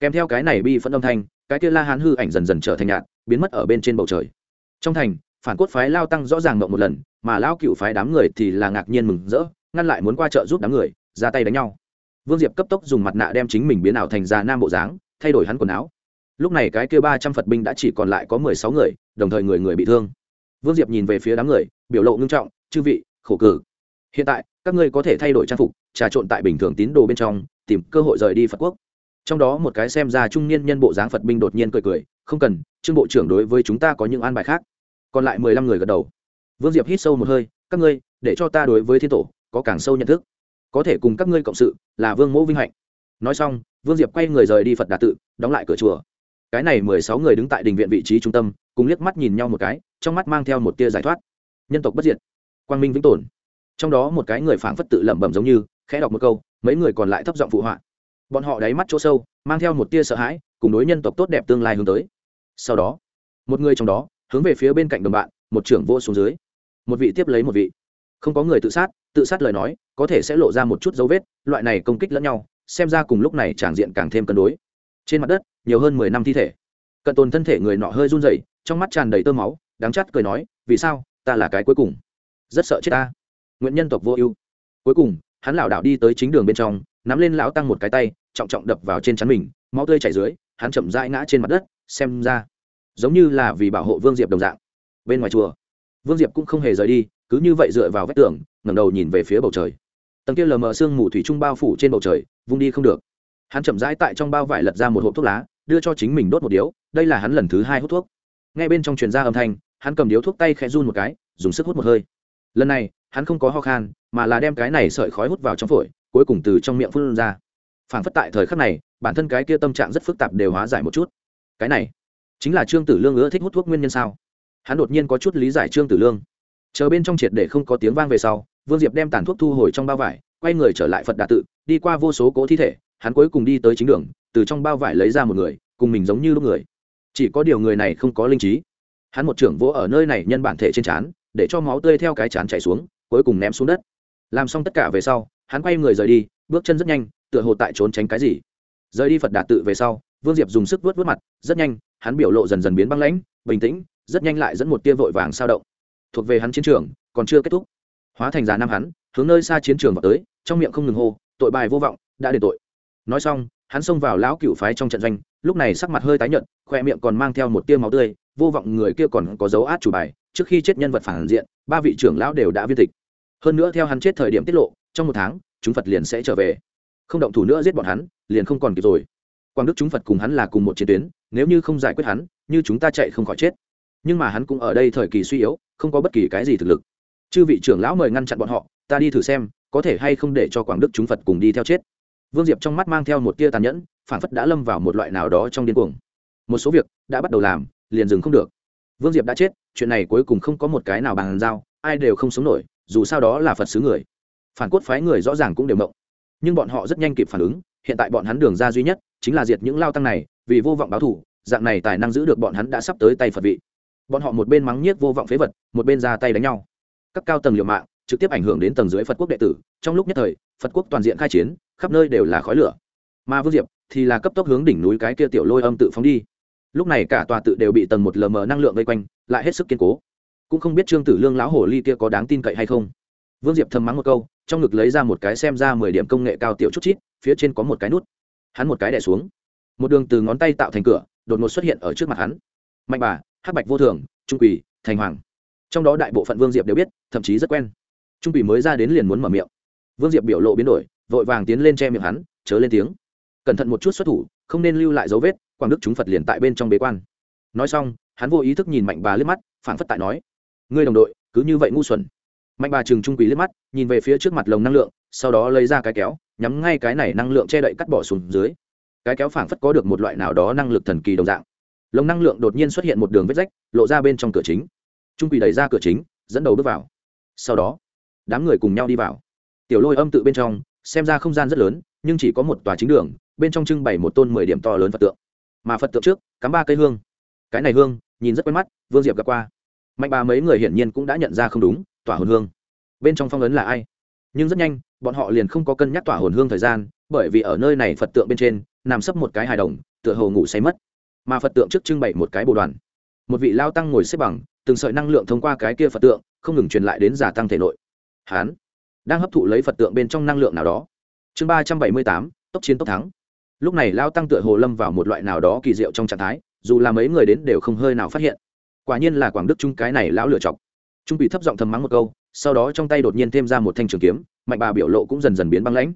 A: Kèm theo cái này bi phẫn âm thanh, cái kia la hán hư ảnh dần dần trở thành nhạt, biến mất ở bên trên bầu trời. Trong thành, phản cốt phái lao tăng rõ ràng mộng một lần, mà lao cựu phái đám người thì là ngạc nhiên mừng rỡ, ngăn lại muốn qua chợ giúp đám người, ra tay đánh nhau. Vương diệp cấp tốc dùng mặt nạ đem chính mình biến ảo thành già nam bộ dáng, thay đổi hắn quần áo. Lúc này cái kia ba trăm phật binh đã chỉ còn lại có mười sáu người, đồng thời người người bị thương. Vương diệp nhìn về phía đám người biểu lộ ngưng trọng, chư vị, khổ cử. Hiện tại, các ngươi có thể thay đổi trang phục, trà trộn tại bình thường tín đồ bên trong, tìm cơ hội rời đi phật quốc. Trong đó một cái xem ra trung niên nhân bộ dáng phật binh đột nhiên cười cười, không cần, trương bộ trưởng đối với chúng ta có những an bài khác. Còn lại mười lăm người gật đầu. Vương diệp hít sâu một hơi, các ngươi, để cho ta đối với thiên tổ, có càng sâu nhận thức. Có thể cùng các ngươi cộng sự, là vương mẫu vinh hạnh. Nói xong, vương diệp quay người rời đi phật đà tự, đóng lại cửa chùa. Cái này mười sáu người đứng tại đình viện vị trí trung tâm, cùng liếc mắt nhìn nhau một cái, trong mắt mang theo một tia giải thoát nhân tộc bất diệt. Quang minh vĩnh tồn. Trong đó một cái người phảng phất tự lẩm bẩm giống như, khẽ đọc một câu, mấy người còn lại thấp giọng phụ họa. Bọn họ đáy mắt chỗ sâu, mang theo một tia sợ hãi, cùng đối nhân tộc tốt đẹp tương lai hướng tới. Sau đó, một người trong đó, hướng về phía bên cạnh đồng bạn, một trưởng vô xuống dưới. Một vị tiếp lấy một vị. Không có người tự sát tự sát lời nói, có thể sẽ lộ ra một chút dấu vết, loại này công kích lẫn nhau, xem ra cùng lúc này tràng diện càng thêm cân đối. Trên mặt đất, nhiều hơn mười năm thi thể. Cận tồn thân thể người nọ hơi run rẩy, trong mắt tràn đầy tơ máu, đáng chắt cười nói, vì sao? Ta là cái cuối cùng. Rất sợ chết ta. Nguyện nhân tộc vô ưu. Cuối cùng, hắn lảo đảo đi tới chính đường bên trong, nắm lên lão tăng một cái tay, trọng trọng đập vào trên chắn mình, máu tươi chảy dưới, hắn chậm rãi ngã trên mặt đất, xem ra, giống như là vì bảo hộ vương diệp đồng dạng. Bên ngoài chùa, vương diệp cũng không hề rời đi, cứ như vậy dựa vào vách tường, ngẩng đầu nhìn về phía bầu trời. Tầng kia lờ mờ sương mù thủy trung bao phủ trên bầu trời, vung đi không được. Hắn chậm rãi tại trong bao vải lật ra một hộp thuốc lá, đưa cho chính mình đốt một điếu, đây là hắn lần thứ hai hút thuốc. Ngay bên trong truyền ra âm thanh hắn cầm điếu thuốc tay khẽ run một cái, dùng sức hút một hơi. Lần này, hắn không có ho khan, mà là đem cái này sợi khói hút vào trong phổi, cuối cùng từ trong miệng phun ra. Phản phất tại thời khắc này, bản thân cái kia tâm trạng rất phức tạp đều hóa giải một chút. Cái này, chính là trương tử lương ưa thích hút thuốc nguyên nhân sao? Hắn đột nhiên có chút lý giải trương tử lương. Chờ bên trong triệt để không có tiếng vang về sau, vương diệp đem tàn thuốc thu hồi trong bao vải, quay người trở lại phật đà tự, đi qua vô số cố thi thể, hắn cuối cùng đi tới chính đường, từ trong bao vải lấy ra một người, cùng mình giống như lúc người. Chỉ có điều người này không có linh trí hắn một trưởng vỗ ở nơi này nhân bản thể trên trán, để cho máu tươi theo cái chán chảy xuống, cuối cùng ném xuống đất. Làm xong tất cả về sau, hắn quay người rời đi, bước chân rất nhanh, tựa hồ tại trốn tránh cái gì. Rời đi phật đà tự về sau, vương diệp dùng sức vớt vớt mặt, rất nhanh, hắn biểu lộ dần dần biến băng lãnh, bình tĩnh, rất nhanh lại dẫn một tia vội vàng sao động. Thuộc về hắn chiến trường, còn chưa kết thúc. Hóa thành già nam hắn, hướng nơi xa chiến trường vào tới, trong miệng không ngừng hô, tội bài vô vọng, đã đền tội. Nói xong, hắn xông vào lão cựu phái trong trận doanh, lúc này sắc mặt hơi tái nhợt, khoe miệng còn mang theo một tia máu tươi vô vọng người kia còn có dấu át chủ bài, trước khi chết nhân vật phản diện, ba vị trưởng lão đều đã viên tịch. Hơn nữa theo hắn chết thời điểm tiết lộ, trong một tháng, chúng phật liền sẽ trở về. Không động thủ nữa giết bọn hắn, liền không còn kịp rồi. Quang đức chúng phật cùng hắn là cùng một chiến tuyến, nếu như không giải quyết hắn, như chúng ta chạy không khỏi chết. Nhưng mà hắn cũng ở đây thời kỳ suy yếu, không có bất kỳ cái gì thực lực. Chư vị trưởng lão mời ngăn chặn bọn họ, ta đi thử xem, có thể hay không để cho quảng đức chúng phật cùng đi theo chết. Vương diệp trong mắt mang theo một tia tàn nhẫn phản phất đã lâm vào một loại nào đó trong điên cuồng. Một số việc đã bắt đầu làm liền dừng không được. Vương diệp đã chết, chuyện này cuối cùng không có một cái nào bàn giao, ai đều không sống nổi, dù sao đó là phật xứ người. Phản cốt phái người rõ ràng cũng đều mộng. Nhưng bọn họ rất nhanh kịp phản ứng, hiện tại bọn hắn đường ra duy nhất, chính là diệt những lao tăng này, vì vô vọng báo thủ dạng này tài năng giữ được bọn hắn đã sắp tới tay phật vị. Bọn họ một bên mắng nhiếc vô vọng phế vật, một bên ra tay đánh nhau. Các cao tầng liều mạng, trực tiếp ảnh hưởng đến tầng dưới phật quốc đệ tử. Trong lúc nhất thời, phật quốc toàn diện khai chiến, khắp nơi đều là khói lửa. Mà vương diệp thì là cấp tốc hướng đỉnh núi cái kia tiểu lôi âm tự phóng đi lúc này cả tòa tự đều bị tầng một lờ mờ năng lượng vây quanh, lại hết sức kiên cố. Cũng không biết trương tử lương lão hồ ly kia có đáng tin cậy hay không. Vương diệp thầm mắng một câu, trong ngực lấy ra một cái xem ra mười điểm công nghệ cao tiểu chút chít, phía trên có một cái nút. Hắn một cái đẻ xuống. Một đường từ ngón tay tạo thành cửa, đột ngột xuất hiện ở trước mặt hắn. Mạnh bà, hắc bạch vô thường, trung quỳ thành hoàng. Trong đó đại bộ phận vương diệp đều biết, thậm chí rất quen. Trung quỳ mới ra đến liền muốn mở miệng. Vương diệp biểu lộ biến đổi, vội vàng tiến lên che miệng hắn, chớ lên tiếng cẩn thận một chút xuất thủ, không nên lưu lại dấu vết, quảng đức chúng phật liền tại bên trong bế quan. Nói xong, hắn vô ý thức nhìn mạnh bà liếc mắt phản phất tại nói, ngươi đồng đội, cứ như vậy ngu xuẩn. Mạnh bà trừng trung quỷ liếc mắt, nhìn về phía trước mặt lồng năng lượng, sau đó lấy ra cái kéo, nhắm ngay cái này năng lượng che đậy cắt bỏ xuống dưới. Cái kéo phảng phất có được một loại nào đó năng lực thần kỳ đồng dạng. Lồng năng lượng đột nhiên xuất hiện một đường vết rách, lộ ra bên trong cửa chính. Trung quỷ đẩy ra cửa chính, dẫn đầu bước vào. Sau đó, đám người cùng nhau đi vào. Tiểu lôi âm tự bên trong, xem ra không gian rất lớn nhưng chỉ có một tòa chính đường, bên trong trưng bày một tôn mười điểm to lớn phật tượng. Mà phật tượng trước, cắm ba cây hương. Cái này hương, nhìn rất quen mắt, vương diệp gặp qua. Mạnh bà mấy người hiển nhiên cũng đã nhận ra không đúng, tỏa hồn hương. Bên trong phong ấn là ai? Nhưng rất nhanh, bọn họ liền không có cân nhắc tỏa hồn hương thời gian, bởi vì ở nơi này phật tượng bên trên, nằm sấp một cái hài đồng, tựa hồ ngủ say mất. Mà phật tượng trước trưng bày một cái bồ đoàn. Một vị lao tăng ngồi xếp bằng, từng sợi năng lượng thông qua cái kia phật tượng, không ngừng truyền lại đến giả tăng thể nội. Hán, đang hấp thụ lấy phật tượng bên trong năng lượng nào đó chương ba trăm bảy mươi tám, tốc chiến tốc thắng. Lúc này lao tăng tựa hồ lâm vào một loại nào đó kỳ diệu trong trạng thái, dù là mấy người đến đều không hơi nào phát hiện. Quả nhiên là quảng đức trung cái này lão lựa chọc. Trung bị thấp giọng thầm mắng một câu, sau đó trong tay đột nhiên thêm ra một thanh trường kiếm, mạnh bà biểu lộ cũng dần dần biến băng lãnh.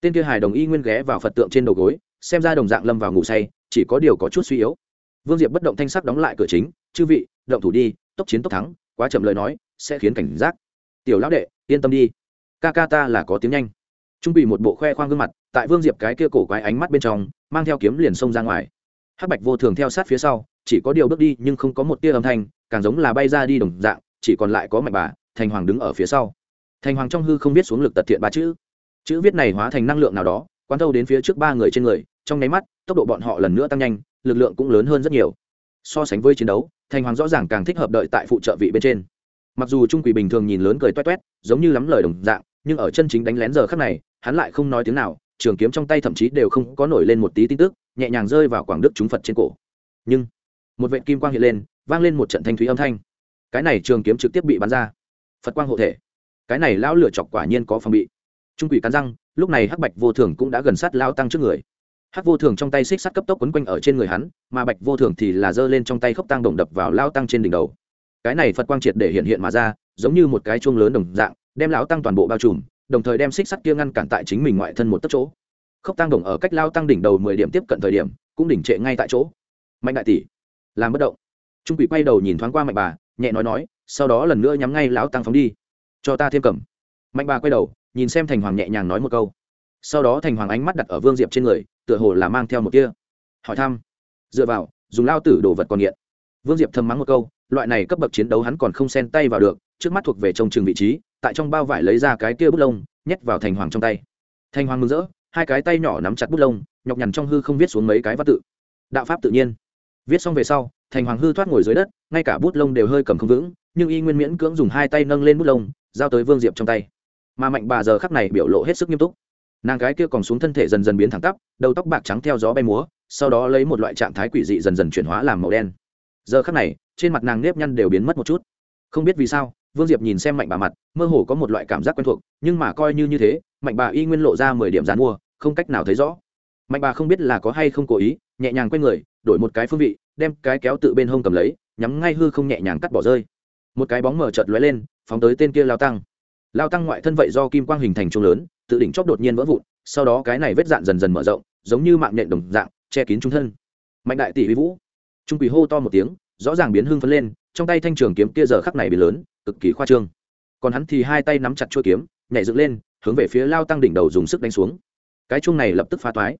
A: Tên kia hài đồng y nguyên ghé vào phật tượng trên đầu gối, xem ra đồng dạng lâm vào ngủ say, chỉ có điều có chút suy yếu. Vương diệp bất động thanh sắc đóng lại cửa chính, chư vị, động thủ đi, tốc chiến tốc thắng, quá chậm lời nói, sẽ khiến cảnh giác. Tiểu lão đệ, yên tâm đi. Ca ca ta là có tiếng nhanh trung bị một bộ khoe khoang gương mặt, tại vương diệp cái kia cổ quái ánh mắt bên trong, mang theo kiếm liền xông ra ngoài. Hắc bạch vô thường theo sát phía sau, chỉ có điều bước đi nhưng không có một tia âm thanh, càng giống là bay ra đi đồng dạng, chỉ còn lại có mạnh bà, thành hoàng đứng ở phía sau. Thành hoàng trong hư không biết xuống lực tật thiện ba chữ. Chữ viết này hóa thành năng lượng nào đó, quán thâu đến phía trước ba người trên người, trong nháy mắt, tốc độ bọn họ lần nữa tăng nhanh, lực lượng cũng lớn hơn rất nhiều. So sánh với chiến đấu, thành hoàng rõ ràng càng thích hợp đợi tại phụ trợ vị bên trên. Mặc dù trung quỷ bình thường nhìn lớn cười toét toét, giống như lắm lời đồng dạng, nhưng ở chân chính đánh lén giờ khắc này hắn lại không nói tiếng nào, trường kiếm trong tay thậm chí đều không có nổi lên một tí tin tức, nhẹ nhàng rơi vào quảng đức chúng phật trên cổ. Nhưng, một vệ kim quang hiện lên, vang lên một trận thanh thúy âm thanh. Cái này trường kiếm trực tiếp bị bắn ra. Phật quang hộ thể. Cái này lão lửa chọc quả nhiên có phòng bị. Trung quỷ cắn răng, lúc này hắc bạch vô thường cũng đã gần sát lao tăng trước người. Hắc vô thường trong tay xích sắt cấp tốc quấn quanh ở trên người hắn, mà bạch vô thường thì là giơ lên trong tay khốc tăng đồng đập vào lao tăng trên đỉnh đầu. Cái này phật quang triệt để hiện hiện mà ra, giống như một cái chuông lớn đồng dạng, đem lão tăng toàn bộ bao trùm đồng thời đem xích sắt kia ngăn cản tại chính mình ngoại thân một tấc chỗ. Khốc tăng đồng ở cách lao tăng đỉnh đầu mười điểm tiếp cận thời điểm, cũng đỉnh trệ ngay tại chỗ. Mạnh đại tỷ, làm bất động. Trung quỷ quay đầu nhìn thoáng qua mạnh bà, nhẹ nói nói, sau đó lần nữa nhắm ngay lão tăng phóng đi. Cho ta thêm cầm. Mạnh bà quay đầu, nhìn xem thành hoàng nhẹ nhàng nói một câu. Sau đó thành hoàng ánh mắt đặt ở vương diệp trên người, tựa hồ là mang theo một kia hỏi thăm. Dựa vào, dùng lao tử đồ vật còn nghiện. Vương diệp thầm mắng một câu, loại này cấp bậc chiến đấu hắn còn không xen tay vào được, trước mắt thuộc về trông chừng vị trí tại trong bao vải lấy ra cái kia bút lông, nhét vào thành hoàng trong tay. Thành hoàng mừng rỡ, hai cái tay nhỏ nắm chặt bút lông, nhọc nhằn trong hư không viết xuống mấy cái văn tự. Đạo pháp tự nhiên. Viết xong về sau, thành hoàng hư thoát ngồi dưới đất, ngay cả bút lông đều hơi cầm không vững, nhưng y nguyên miễn cưỡng dùng hai tay nâng lên bút lông, giao tới vương diệp trong tay. Mà mạnh bà giờ khắc này biểu lộ hết sức nghiêm túc. Nàng gái kia còn xuống thân thể dần dần biến thẳng tắp, đầu tóc bạc trắng theo gió bay múa, sau đó lấy một loại trạng thái quỷ dị dần dần chuyển hóa làm màu đen. Giờ khắc này, trên mặt nàng nếp nhăn đều biến mất một chút. Không biết vì sao vương diệp nhìn xem mạnh bà mặt, mơ hồ có một loại cảm giác quen thuộc, nhưng mà coi như như thế, mạnh bà y nguyên lộ ra mười điểm dán mua, không cách nào thấy rõ. Mạnh bà không biết là có hay không cố ý, nhẹ nhàng q u a y người, đổi một cái phương vị, đem cái kéo tự bên hông cầm lấy, nhắm ngay hư không nhẹ nhàng cắt bỏ rơi. Một cái bóng mở chợt lóe lên, phóng tới tên kia lao tăng. Lao tăng ngoại thân vậy do kim quang hình thành trung lớn, tự đỉnh chóp đột nhiên vỡ vụn, sau đó cái này vết dạn dần dần mở rộng, giống như mạng nhện đồng dạng, che kín trung thân. Mạnh đại tỷ vi vũ. Trung quỷ hô to một tiếng, rõ ràng biến hưng phấn lên, trong tay thanh trường kiếm kia giờ khắc này bị lớn cực kỳ khoa trương. Còn hắn thì hai tay nắm chặt chuôi kiếm, nhảy dựng lên, hướng về phía lao tăng đỉnh đầu dùng sức đánh xuống. Cái chuông này lập tức phá toái.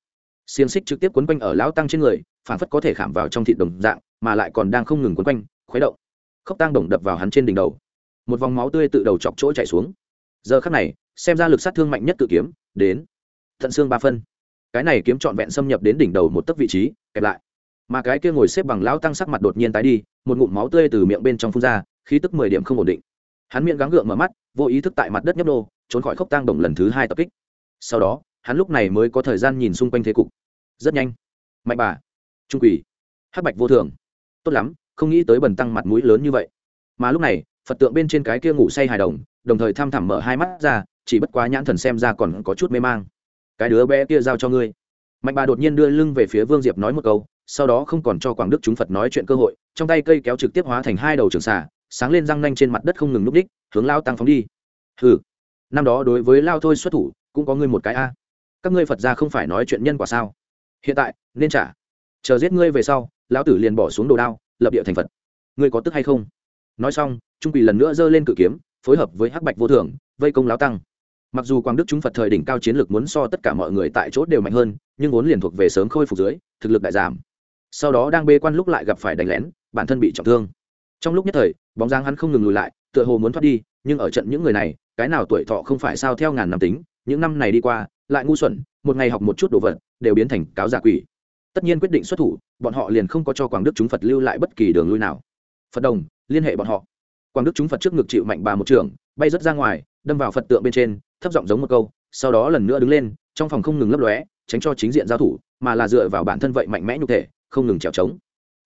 A: Xiềng xích trực tiếp quấn quanh ở lão tăng trên người, phản phất có thể khảm vào trong thịt đồng dạng, mà lại còn đang không ngừng quấn quanh, khuấy động. Khóc tăng đồng đập vào hắn trên đỉnh đầu. Một vòng máu tươi tự đầu chọc chỗ chảy xuống. Giờ khắc này, xem ra lực sát thương mạnh nhất tự kiếm, đến. Thận xương ba phân. Cái này kiếm trọn vẹn xâm nhập đến đỉnh đầu một tấc vị trí, kẹp lại. Mà cái kia ngồi xếp bằng lão tăng sắc mặt đột nhiên tái đi, một ngụm máu tươi từ miệng bên trong phun ra khí tức mười điểm không ổn định. Hắn miệng gắng gượng mở mắt, vô ý thức tại mặt đất nhấp đô trốn khỏi khốc tang đồng lần thứ hai tập kích. Sau đó, hắn lúc này mới có thời gian nhìn xung quanh thế cục. Rất nhanh. Mạnh bà. Trung quỷ. Hắc bạch vô thường. Tốt lắm, không nghĩ tới bần tăng mặt mũi lớn như vậy. Mà lúc này, phật tượng bên trên cái kia ngủ say hài đồng đồng thời tham thẳm mở hai mắt ra, chỉ bất quá nhãn thần xem ra còn có chút mê mang. Cái đứa bé kia giao cho ngươi. Mạnh bà đột nhiên đưa lưng về phía vương diệp nói một câu, sau đó không còn cho quảng đức chúng phật nói chuyện cơ hội, trong tay cây kéo trực tiếp hóa thành hai đầu trường xà sáng lên răng nanh trên mặt đất không ngừng núp đích, hướng lao tăng phóng đi. Ừ năm đó đối với lao thôi xuất thủ, cũng có ngươi một cái a. Các ngươi phật ra không phải nói chuyện nhân quả sao? Hiện tại, nên trả. Chờ giết ngươi về sau, lão tử liền bỏ xuống đồ đao, lập địa thành phật. Ngươi có tức hay không? Nói xong, trung quỳ lần nữa giơ lên cự kiếm, phối hợp với hắc bạch vô thường, vây công Lão tăng. Mặc dù quang đức chúng phật thời đỉnh cao chiến lược muốn so tất cả mọi người tại chỗ đều mạnh hơn, nhưng vốn liền thuộc về sớm khôi phục dưới, thực lực đại giảm. Sau đó đang bê quan lúc lại gặp phải đánh lén, bản thân bị trọng thương trong lúc nhất thời, bóng dáng hắn không ngừng lùi lại, tựa hồ muốn thoát đi, nhưng ở trận những người này, cái nào tuổi thọ không phải sao theo ngàn năm tính, những năm này đi qua, lại ngu xuẩn, một ngày học một chút đồ vật, đều biến thành cáo giả quỷ. Tất nhiên quyết định xuất thủ, bọn họ liền không có cho quảng đức chúng phật lưu lại bất kỳ đường lui nào. Phật đồng, liên hệ bọn họ. Quảng đức chúng phật trước ngực chịu mạnh bà một trường bay rớt ra ngoài, đâm vào phật tượng bên trên, thấp giọng giống một câu, sau đó lần nữa đứng lên, trong phòng không ngừng lấp lóe, tránh cho chính diện giao thủ, mà là dựa vào bản thân vậy mạnh mẽ nhục thể, không ngừng trèo trống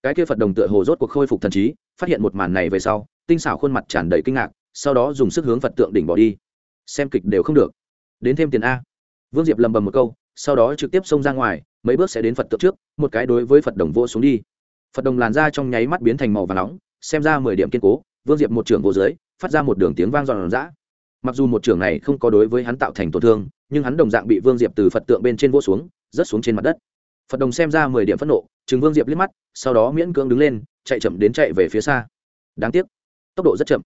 A: cái kia phật đồng tựa hồ rốt cuộc khôi phục thần trí, phát hiện một màn này về sau, tinh xảo khuôn mặt tràn đầy kinh ngạc, sau đó dùng sức hướng phật tượng đỉnh bỏ đi. Xem kịch đều không được. Đến thêm tiền a. Vương diệp lầm bầm một câu, sau đó trực tiếp xông ra ngoài, mấy bước sẽ đến phật tượng trước, một cái đối với phật đồng vô xuống đi. Phật đồng làn ra trong nháy mắt biến thành màu và nóng, xem ra mười điểm kiên cố, vương diệp một trưởng vô dưới, phát ra một đường tiếng vang giòn giã. Mặc dù một trưởng này không có đối với hắn tạo thành tổn thương, nhưng hắn đồng dạng bị vương diệp từ phật tượng bên trên vô xuống, rớt xuống trên mặt đất phật đồng xem ra mười điểm phẫn nộ chừng vương diệp liếc mắt, sau đó miễn cưỡng đứng lên, chạy chậm đến chạy về phía xa. Đáng tiếc, tốc độ rất chậm.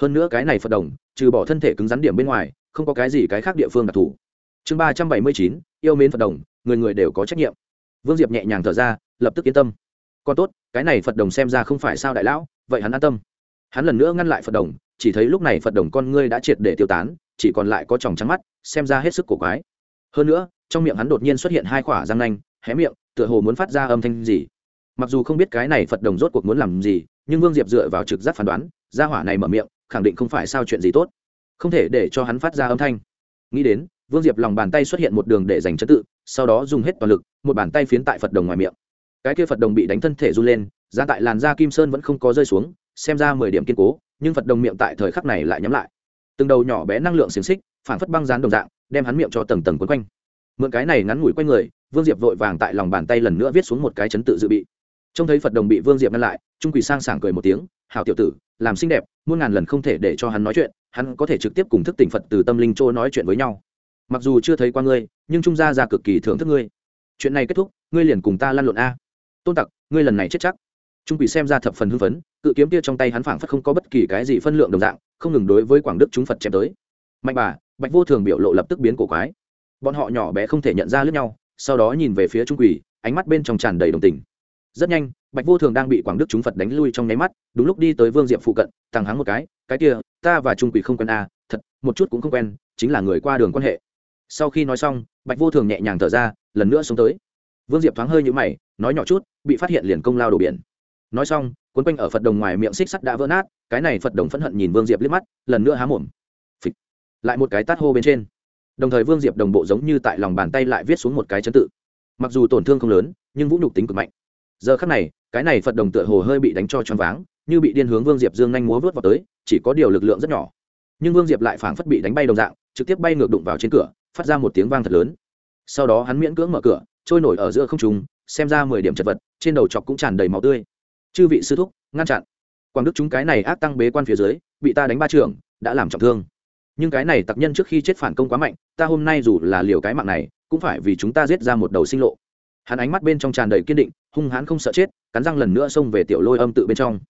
A: Hơn nữa cái này phật đồng, trừ bỏ thân thể cứng rắn điểm bên ngoài, không có cái gì cái khác địa phương đặc thù. Chương ba trăm bảy mươi chín, yêu mến phật đồng, người người đều có trách nhiệm. Vương diệp nhẹ nhàng thở ra, lập tức yên tâm. Còn tốt, cái này phật đồng xem ra không phải sao đại lão, vậy hắn an tâm. Hắn lần nữa ngăn lại phật đồng, chỉ thấy lúc này phật đồng con ngươi đã triệt để tiêu tán, chỉ còn lại có tròng trắng mắt, xem ra hết sức cổ quái. Hơn nữa, trong miệng hắn đột nhiên xuất hiện hai khỏa răng nanh hé miệng, tựa hồ muốn phát ra âm thanh gì. Mặc dù không biết cái này phật đồng rốt cuộc muốn làm gì, nhưng vương diệp dựa vào trực giác phán đoán ra hỏa này mở miệng, khẳng định không phải sao chuyện gì tốt. Không thể để cho hắn phát ra âm thanh. Nghĩ đến, vương diệp lòng bàn tay xuất hiện một đường để dành trật tự, sau đó dùng hết toàn lực, một bàn tay phiến tại phật đồng ngoài miệng. Cái kia phật đồng bị đánh thân thể run lên ra tại làn da kim sơn vẫn không có rơi xuống, xem ra mười điểm kiên cố, nhưng phật đồng miệng tại thời khắc này lại nhắm lại. Từng đầu nhỏ bé năng lượng xiềng xích phản phất băng rán đồng dạng, đem hắn miệng cho tầng tầng quấn quanh. Mượn cái này ngắn ngủi quanh người vương diệp vội vàng tại lòng bàn tay lần nữa viết xuống một cái chấn tự dự bị. Trông thấy phật đồng bị vương diệp ngăn lại, trung quỳ sang sảng cười một tiếng hào tiểu tử, làm xinh đẹp, muôn ngàn lần không thể để cho hắn nói chuyện, hắn có thể trực tiếp cùng thức tỉnh phật từ tâm linh châu nói chuyện với nhau. Mặc dù chưa thấy qua ngươi, nhưng trung gia ra cực kỳ thưởng thức ngươi. Chuyện này kết thúc, ngươi liền cùng ta lăn lộn a. Tôn tặc, ngươi lần này chết chắc. Trung quỷ xem ra thập phần hưng phấn, cự kiếm kia trong tay hắn phảng phất không có bất kỳ cái gì phân lượng đồng dạng, không ngừng đối với quảng đức chúng phật chém tới. Mạnh bà, bạch vô thường biểu lộ lập tức biến cổ quái. Bọn họ nhỏ bé không thể nhận ra lẫn nhau sau đó nhìn về phía trung quỷ ánh mắt bên trong tràn đầy đồng tình. Rất nhanh, bạch vô thường đang bị quảng đức chúng phật đánh lui trong nháy mắt, đúng lúc đi tới vương diệm phụ cận thằng hắng một cái cái kia, ta và trung quỷ không quen a thật, một chút cũng không quen, chính là người qua đường quan hệ. Sau khi nói xong, bạch vô thường nhẹ nhàng thở ra, lần nữa xuống tới. Vương diệp thoáng hơi nhũ mày, nói nhỏ chút, bị phát hiện liền công lao đổ biển. Nói xong, cuốn quanh ở phật đồng ngoài miệng xích sắt đã vỡ nát, cái này phật đồng phẫn hận nhìn vương diệp liếc mắt, lần nữa há mồm. Phịch. Lại một cái tát hô bên trên đồng thời vương diệp đồng bộ giống như tại lòng bàn tay lại viết xuống một cái chấn tự. Mặc dù tổn thương không lớn, nhưng vũ nhục tính cực mạnh. Giờ khắc này, cái này phật đồng tựa hồ hơi bị đánh cho choáng váng, như bị điên hướng vương diệp dương nhanh múa vớt vào tới, chỉ có điều lực lượng rất nhỏ. Nhưng vương diệp lại phảng phất bị đánh bay đồng dạng, trực tiếp bay ngược đụng vào trên cửa, phát ra một tiếng vang thật lớn. Sau đó hắn miễn cưỡng mở cửa, trôi nổi ở giữa không trùng xem ra mười điểm chật vật, trên đầu chọc cũng tràn đầy máu tươi. Chư vị sư thúc, ngăn chặn. Quảng đức chúng cái này ác tăng bế quan phía dưới, bị ta đánh ba trưởng đã làm trọng thương nhưng cái này tặc nhân trước khi chết phản công quá mạnh, ta hôm nay dù là liều cái mạng này, cũng phải vì chúng ta giết ra một đầu sinh lộ. Hắn ánh mắt bên trong tràn đầy kiên định, hung hãn không sợ chết, cắn răng lần nữa xông về tiểu lôi âm tự bên trong.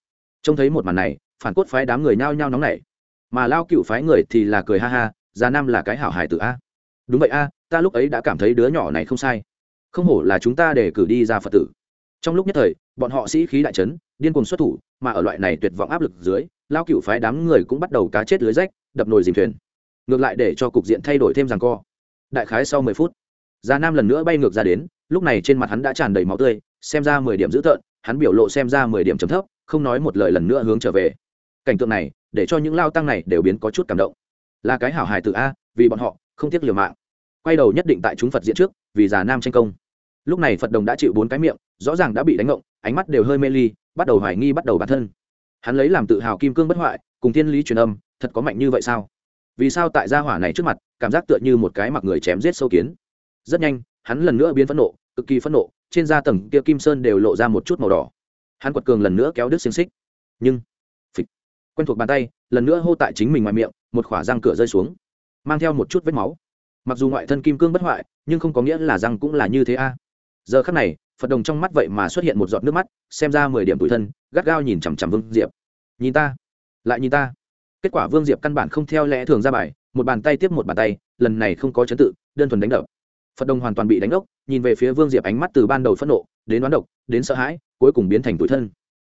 A: Trông thấy một màn này, phản cốt phái đám người nhao nhao nóng nảy. Mà lao cựu phái người thì là cười ha ha, già nam là cái hảo hải tử a. Đúng vậy a, ta lúc ấy đã cảm thấy đứa nhỏ này không sai. Không hổ là chúng ta để cử đi ra phật tử. Trong lúc nhất thời, bọn họ sĩ khí đại trấn điên cuồng xuất thủ, mà ở loại này tuyệt vọng áp lực dưới, lao cựu phái đám người cũng bắt đầu cá chết lưới rách đập nồi dìm thuyền. Ngược lại để cho cục diện thay đổi thêm rằng co. Đại khái sau mười phút già nam lần nữa bay ngược ra đến, lúc này trên mặt hắn đã tràn đầy máu tươi, xem ra mười điểm dữ tợn, hắn biểu lộ xem ra mười điểm chấm thấp, không nói một lời lần nữa hướng trở về. Cảnh tượng này, để cho những lao tăng này đều biến có chút cảm động. Là cái hảo hài từ a, vì bọn họ, không tiếc liều mạng. Quay đầu nhất định tại chúng phật diễn trước, vì già nam tranh công. Lúc này phật đồng đã chịu bốn cái miệng, rõ ràng đã bị đánh ngộng, ánh mắt đều hơi mê ly, bắt đầu hoài nghi bắt đầu bản thân. Hắn lấy làm tự hào kim cương bất hoại, cùng thiên lý truyền âm thật có mạnh như vậy sao? Vì sao tại gia hỏa này trước mặt, cảm giác tựa như một cái mặc người chém giết sâu kiến? Rất nhanh, hắn lần nữa biến phẫn nộ, cực kỳ phẫn nộ, trên da tầng kia kim sơn đều lộ ra một chút màu đỏ. Hắn quật cường lần nữa kéo đứt xiềng xích. Nhưng, phịch, quen thuộc bàn tay, lần nữa hô tại chính mình ngoài miệng, một khỏa răng cửa rơi xuống, mang theo một chút vết máu. Mặc dù ngoại thân kim cương bất hoại, nhưng không có nghĩa là răng cũng là như thế a. Giờ khắc này, phật đồng trong mắt vậy mà xuất hiện một giọt nước mắt, xem ra mười điểm tủi thân, gắt gao nhìn chằm chằm vương diệp. Nhìn ta, lại nhìn ta kết quả vương diệp căn bản không theo lẽ thường ra bài, một bàn tay tiếp một bàn tay, lần này không có chấn tự, đơn thuần đánh đập. Phật đồng hoàn toàn bị đánh đốc, nhìn về phía vương diệp ánh mắt từ ban đầu phẫn nộ, đến đoán độc, đến sợ hãi, cuối cùng biến thành tủi thân.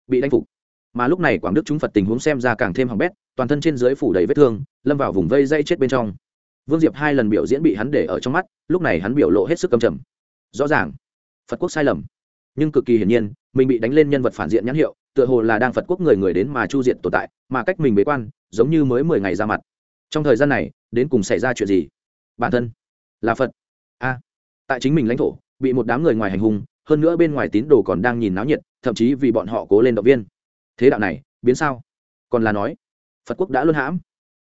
A: Bị đánh phục. Mà lúc này quảng đức chúng phật tình huống xem ra càng thêm hỏng bét, toàn thân trên dưới phủ đầy vết thương, lâm vào vùng vây dây chết bên trong. Vương diệp hai lần biểu diễn bị hắn để ở trong mắt, lúc này hắn biểu lộ hết sức cầm trầm. Rõ ràng, phật quốc sai lầm. Nhưng cực kỳ hiển nhiên, mình bị đánh lên nhân vật phản diện nhãn hiệu tựa hồ là đang phật quốc người người đến mà chu diện tồn tại, mà cách mình bế quan, giống như mới mười ngày ra mặt. Trong thời gian này, đến cùng xảy ra chuyện gì? Bản thân là phật. A, tại chính mình lãnh thổ, bị một đám người ngoài hành hung, hơn nữa bên ngoài tín đồ còn đang nhìn náo nhiệt, thậm chí vì bọn họ cố lên động viên. Thế đạo này, biến sao? Còn là nói, phật quốc đã luôn hãm.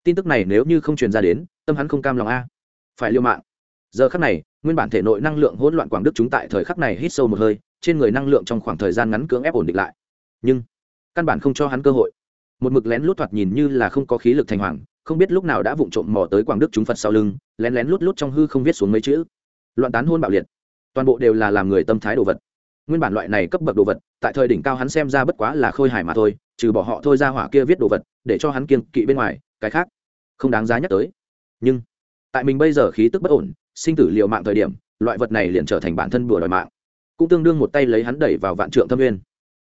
A: Tin tức này nếu như không truyền ra đến, tâm hắn không cam lòng a. Phải liêu mạng. Giờ khắc này, nguyên bản thể nội năng lượng hỗn loạn quảng đức chúng tại thời khắc này hít sâu một hơi, trên người năng lượng trong khoảng thời gian ngắn cưỡng ép ổn định lại nhưng căn bản không cho hắn cơ hội. Một mực lén lút thoạt nhìn như là không có khí lực thành hoàng, không biết lúc nào đã vụng trộm mò tới quảng đức chúng phật sau lưng, lén lén lút lút trong hư không viết xuống mấy chữ. Loạn tán hôn bạo liệt. Toàn bộ đều là làm người tâm thái đồ vật. Nguyên bản loại này cấp bậc đồ vật, tại thời đỉnh cao hắn xem ra bất quá là khôi hài mà thôi, trừ bỏ họ thôi ra hỏa kia viết đồ vật, để cho hắn kiên kỵ bên ngoài, cái khác không đáng giá nhắc tới. Nhưng, tại mình bây giờ khí tức bất ổn, sinh tử liệu mạng thời điểm, loại vật này liền trở thành bản thân bùa đòi mạng. Cũng tương đương một tay lấy hắn đẩy vào vạn trượng thâm nguyên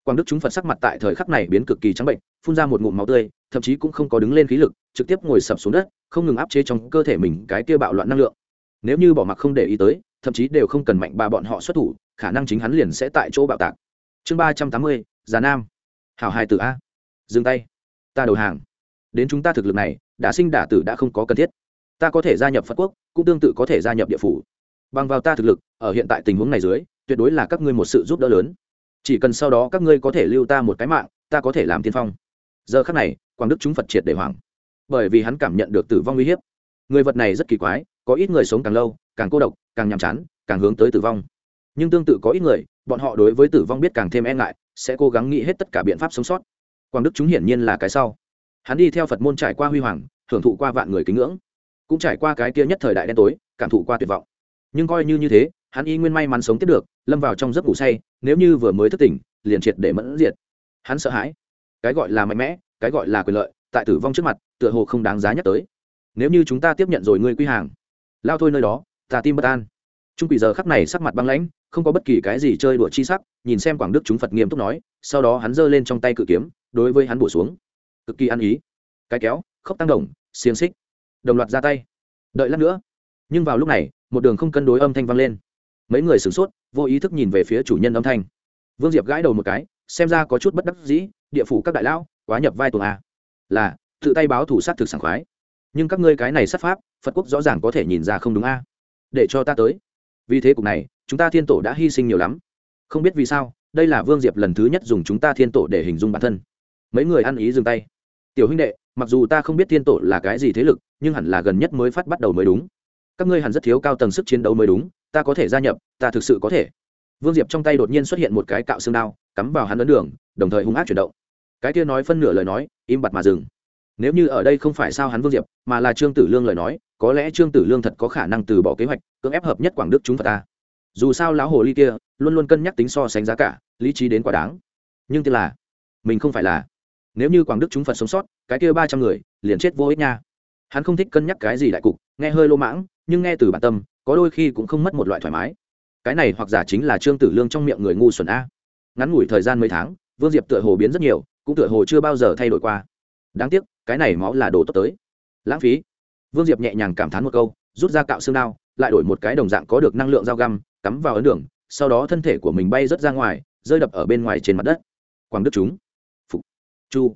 A: quang đức chúng phật sắc mặt tại thời khắc này biến cực kỳ trắng bệnh, phun ra một ngụm máu tươi, thậm chí cũng không có đứng lên khí lực, trực tiếp ngồi sập xuống đất, không ngừng áp chế trong cơ thể mình cái kia bạo loạn năng lượng. Nếu như bỏ mặc không để ý tới, thậm chí đều không cần mạnh bà bọn họ xuất thủ, khả năng chính hắn liền sẽ tại chỗ bạo tạc. Chương ba trăm tám mươi, già nam. Hảo hai tử a. Dừng tay. Ta đầu hàng. Đến chúng ta thực lực này đã sinh đả tử đã không có cần thiết. Ta có thể gia nhập phật quốc, cũng tương tự có thể gia nhập địa phủ. Bằng vào ta thực lực, ở hiện tại tình huống này dưới, tuyệt đối là các ngươi một sự giúp đỡ lớn chỉ cần sau đó các ngươi có thể lưu ta một cái mạng, ta có thể làm tiên phong. Giờ khắc này quảng đức chúng phật triệt để hoảng. Bởi vì hắn cảm nhận được tử vong uy hiếp. Người vật này rất kỳ quái, có ít người sống càng lâu, càng cô độc, càng nhàm chán, càng hướng tới tử vong. Nhưng tương tự có ít người, bọn họ đối với tử vong biết càng thêm e ngại, sẽ cố gắng nghĩ hết tất cả biện pháp sống sót. Quảng đức chúng hiển nhiên là cái sau. Hắn đi theo phật môn trải qua huy hoàng, hưởng thụ qua vạn người kính ngưỡng, cũng trải qua cái kia nhất thời đại đen tối, cảm thụ qua tuyệt vọng. Nhưng coi như như thế, hắn y nguyên may mắn sống tiếp được lâm vào trong giấc ngủ say, nếu như vừa mới thức tỉnh, liền triệt để mẫn diệt. Hắn sợ hãi. Cái gọi là mạnh mẽ, cái gọi là quyền lợi, tại tử vong trước mặt, tựa hồ không đáng giá nhắc tới. Nếu như chúng ta tiếp nhận rồi ngươi quy hàng, lao thôi nơi đó, ta tim bất an. Trung quỷ giờ khắc này sắc mặt băng lãnh, không có bất kỳ cái gì chơi đùa chi sắc, nhìn xem quảng đức chúng phật nghiêm túc nói, sau đó hắn giơ lên trong tay cự kiếm, đối với hắn bổ xuống. Cực kỳ ăn ý. Cái kéo, khóc tăng đồng, xiềng xích. Đồng loạt ra tay. Đợi lát nữa. Nhưng vào lúc này, một đường không cân đối âm thanh vang lên. Mấy người sửng sốt vô ý thức nhìn về phía chủ nhân âm thanh. Vương diệp gãi đầu một cái, xem ra có chút bất đắc dĩ, địa phủ các đại lão, quá nhập vai tuồng a. Là, tự tay báo thủ sát thực sảng khoái. Nhưng các ngươi cái này sát pháp, phật quốc rõ ràng có thể nhìn ra không đúng a. Để cho ta tới. Vì thế cục này, chúng ta thiên tổ đã hy sinh nhiều lắm. Không biết vì sao, đây là vương diệp lần thứ nhất dùng chúng ta thiên tổ để hình dung bản thân. Mấy người ăn ý dừng tay. Tiểu huynh đệ, mặc dù ta không biết thiên tổ là cái gì thế lực, nhưng hẳn là gần nhất mới phát bắt đầu mới đúng các ngươi hẳn rất thiếu cao tầng sức chiến đấu mới đúng, ta có thể gia nhập, ta thực sự có thể. Vương diệp trong tay đột nhiên xuất hiện một cái cạo xương đao, cắm vào hắn ấn đường, đồng thời hung ác chuyển động. Cái kia nói phân nửa lời nói, im bặt mà dừng. Nếu như ở đây không phải sao hắn vương diệp, mà là trương tử lương lời nói, có lẽ trương tử lương thật có khả năng từ bỏ kế hoạch, cưỡng ép hợp nhất quảng đức chúng phật ta. Dù sao lão hồ ly kia, luôn luôn cân nhắc tính so sánh giá cả, lý trí đến quá đáng. Nhưng tức là, mình không phải là. Nếu như quảng đức chúng phật sống sót, cái kia ba trăm người, liền chết vô ích nha. Hắn không thích cân nhắc cái gì đại cục, nghe hơi lô mãng nhưng nghe từ bản tâm, có đôi khi cũng không mất một loại thoải mái. Cái này hoặc giả chính là trương tử lương trong miệng người ngu xuẩn a. Ngắn ngủi thời gian mấy tháng, vương diệp tựa hồ biến rất nhiều, cũng tựa hồ chưa bao giờ thay đổi qua. Đáng tiếc, cái này máu là đồ tốt tới. Lãng phí. Vương diệp nhẹ nhàng cảm thán một câu, rút ra cạo xương đao, lại đổi một cái đồng dạng có được năng lượng dao găm, cắm vào ấn đường, sau đó thân thể của mình bay rớt ra ngoài, rơi đập ở bên ngoài trên mặt đất. Quảng đức chúng. Phục. Chu.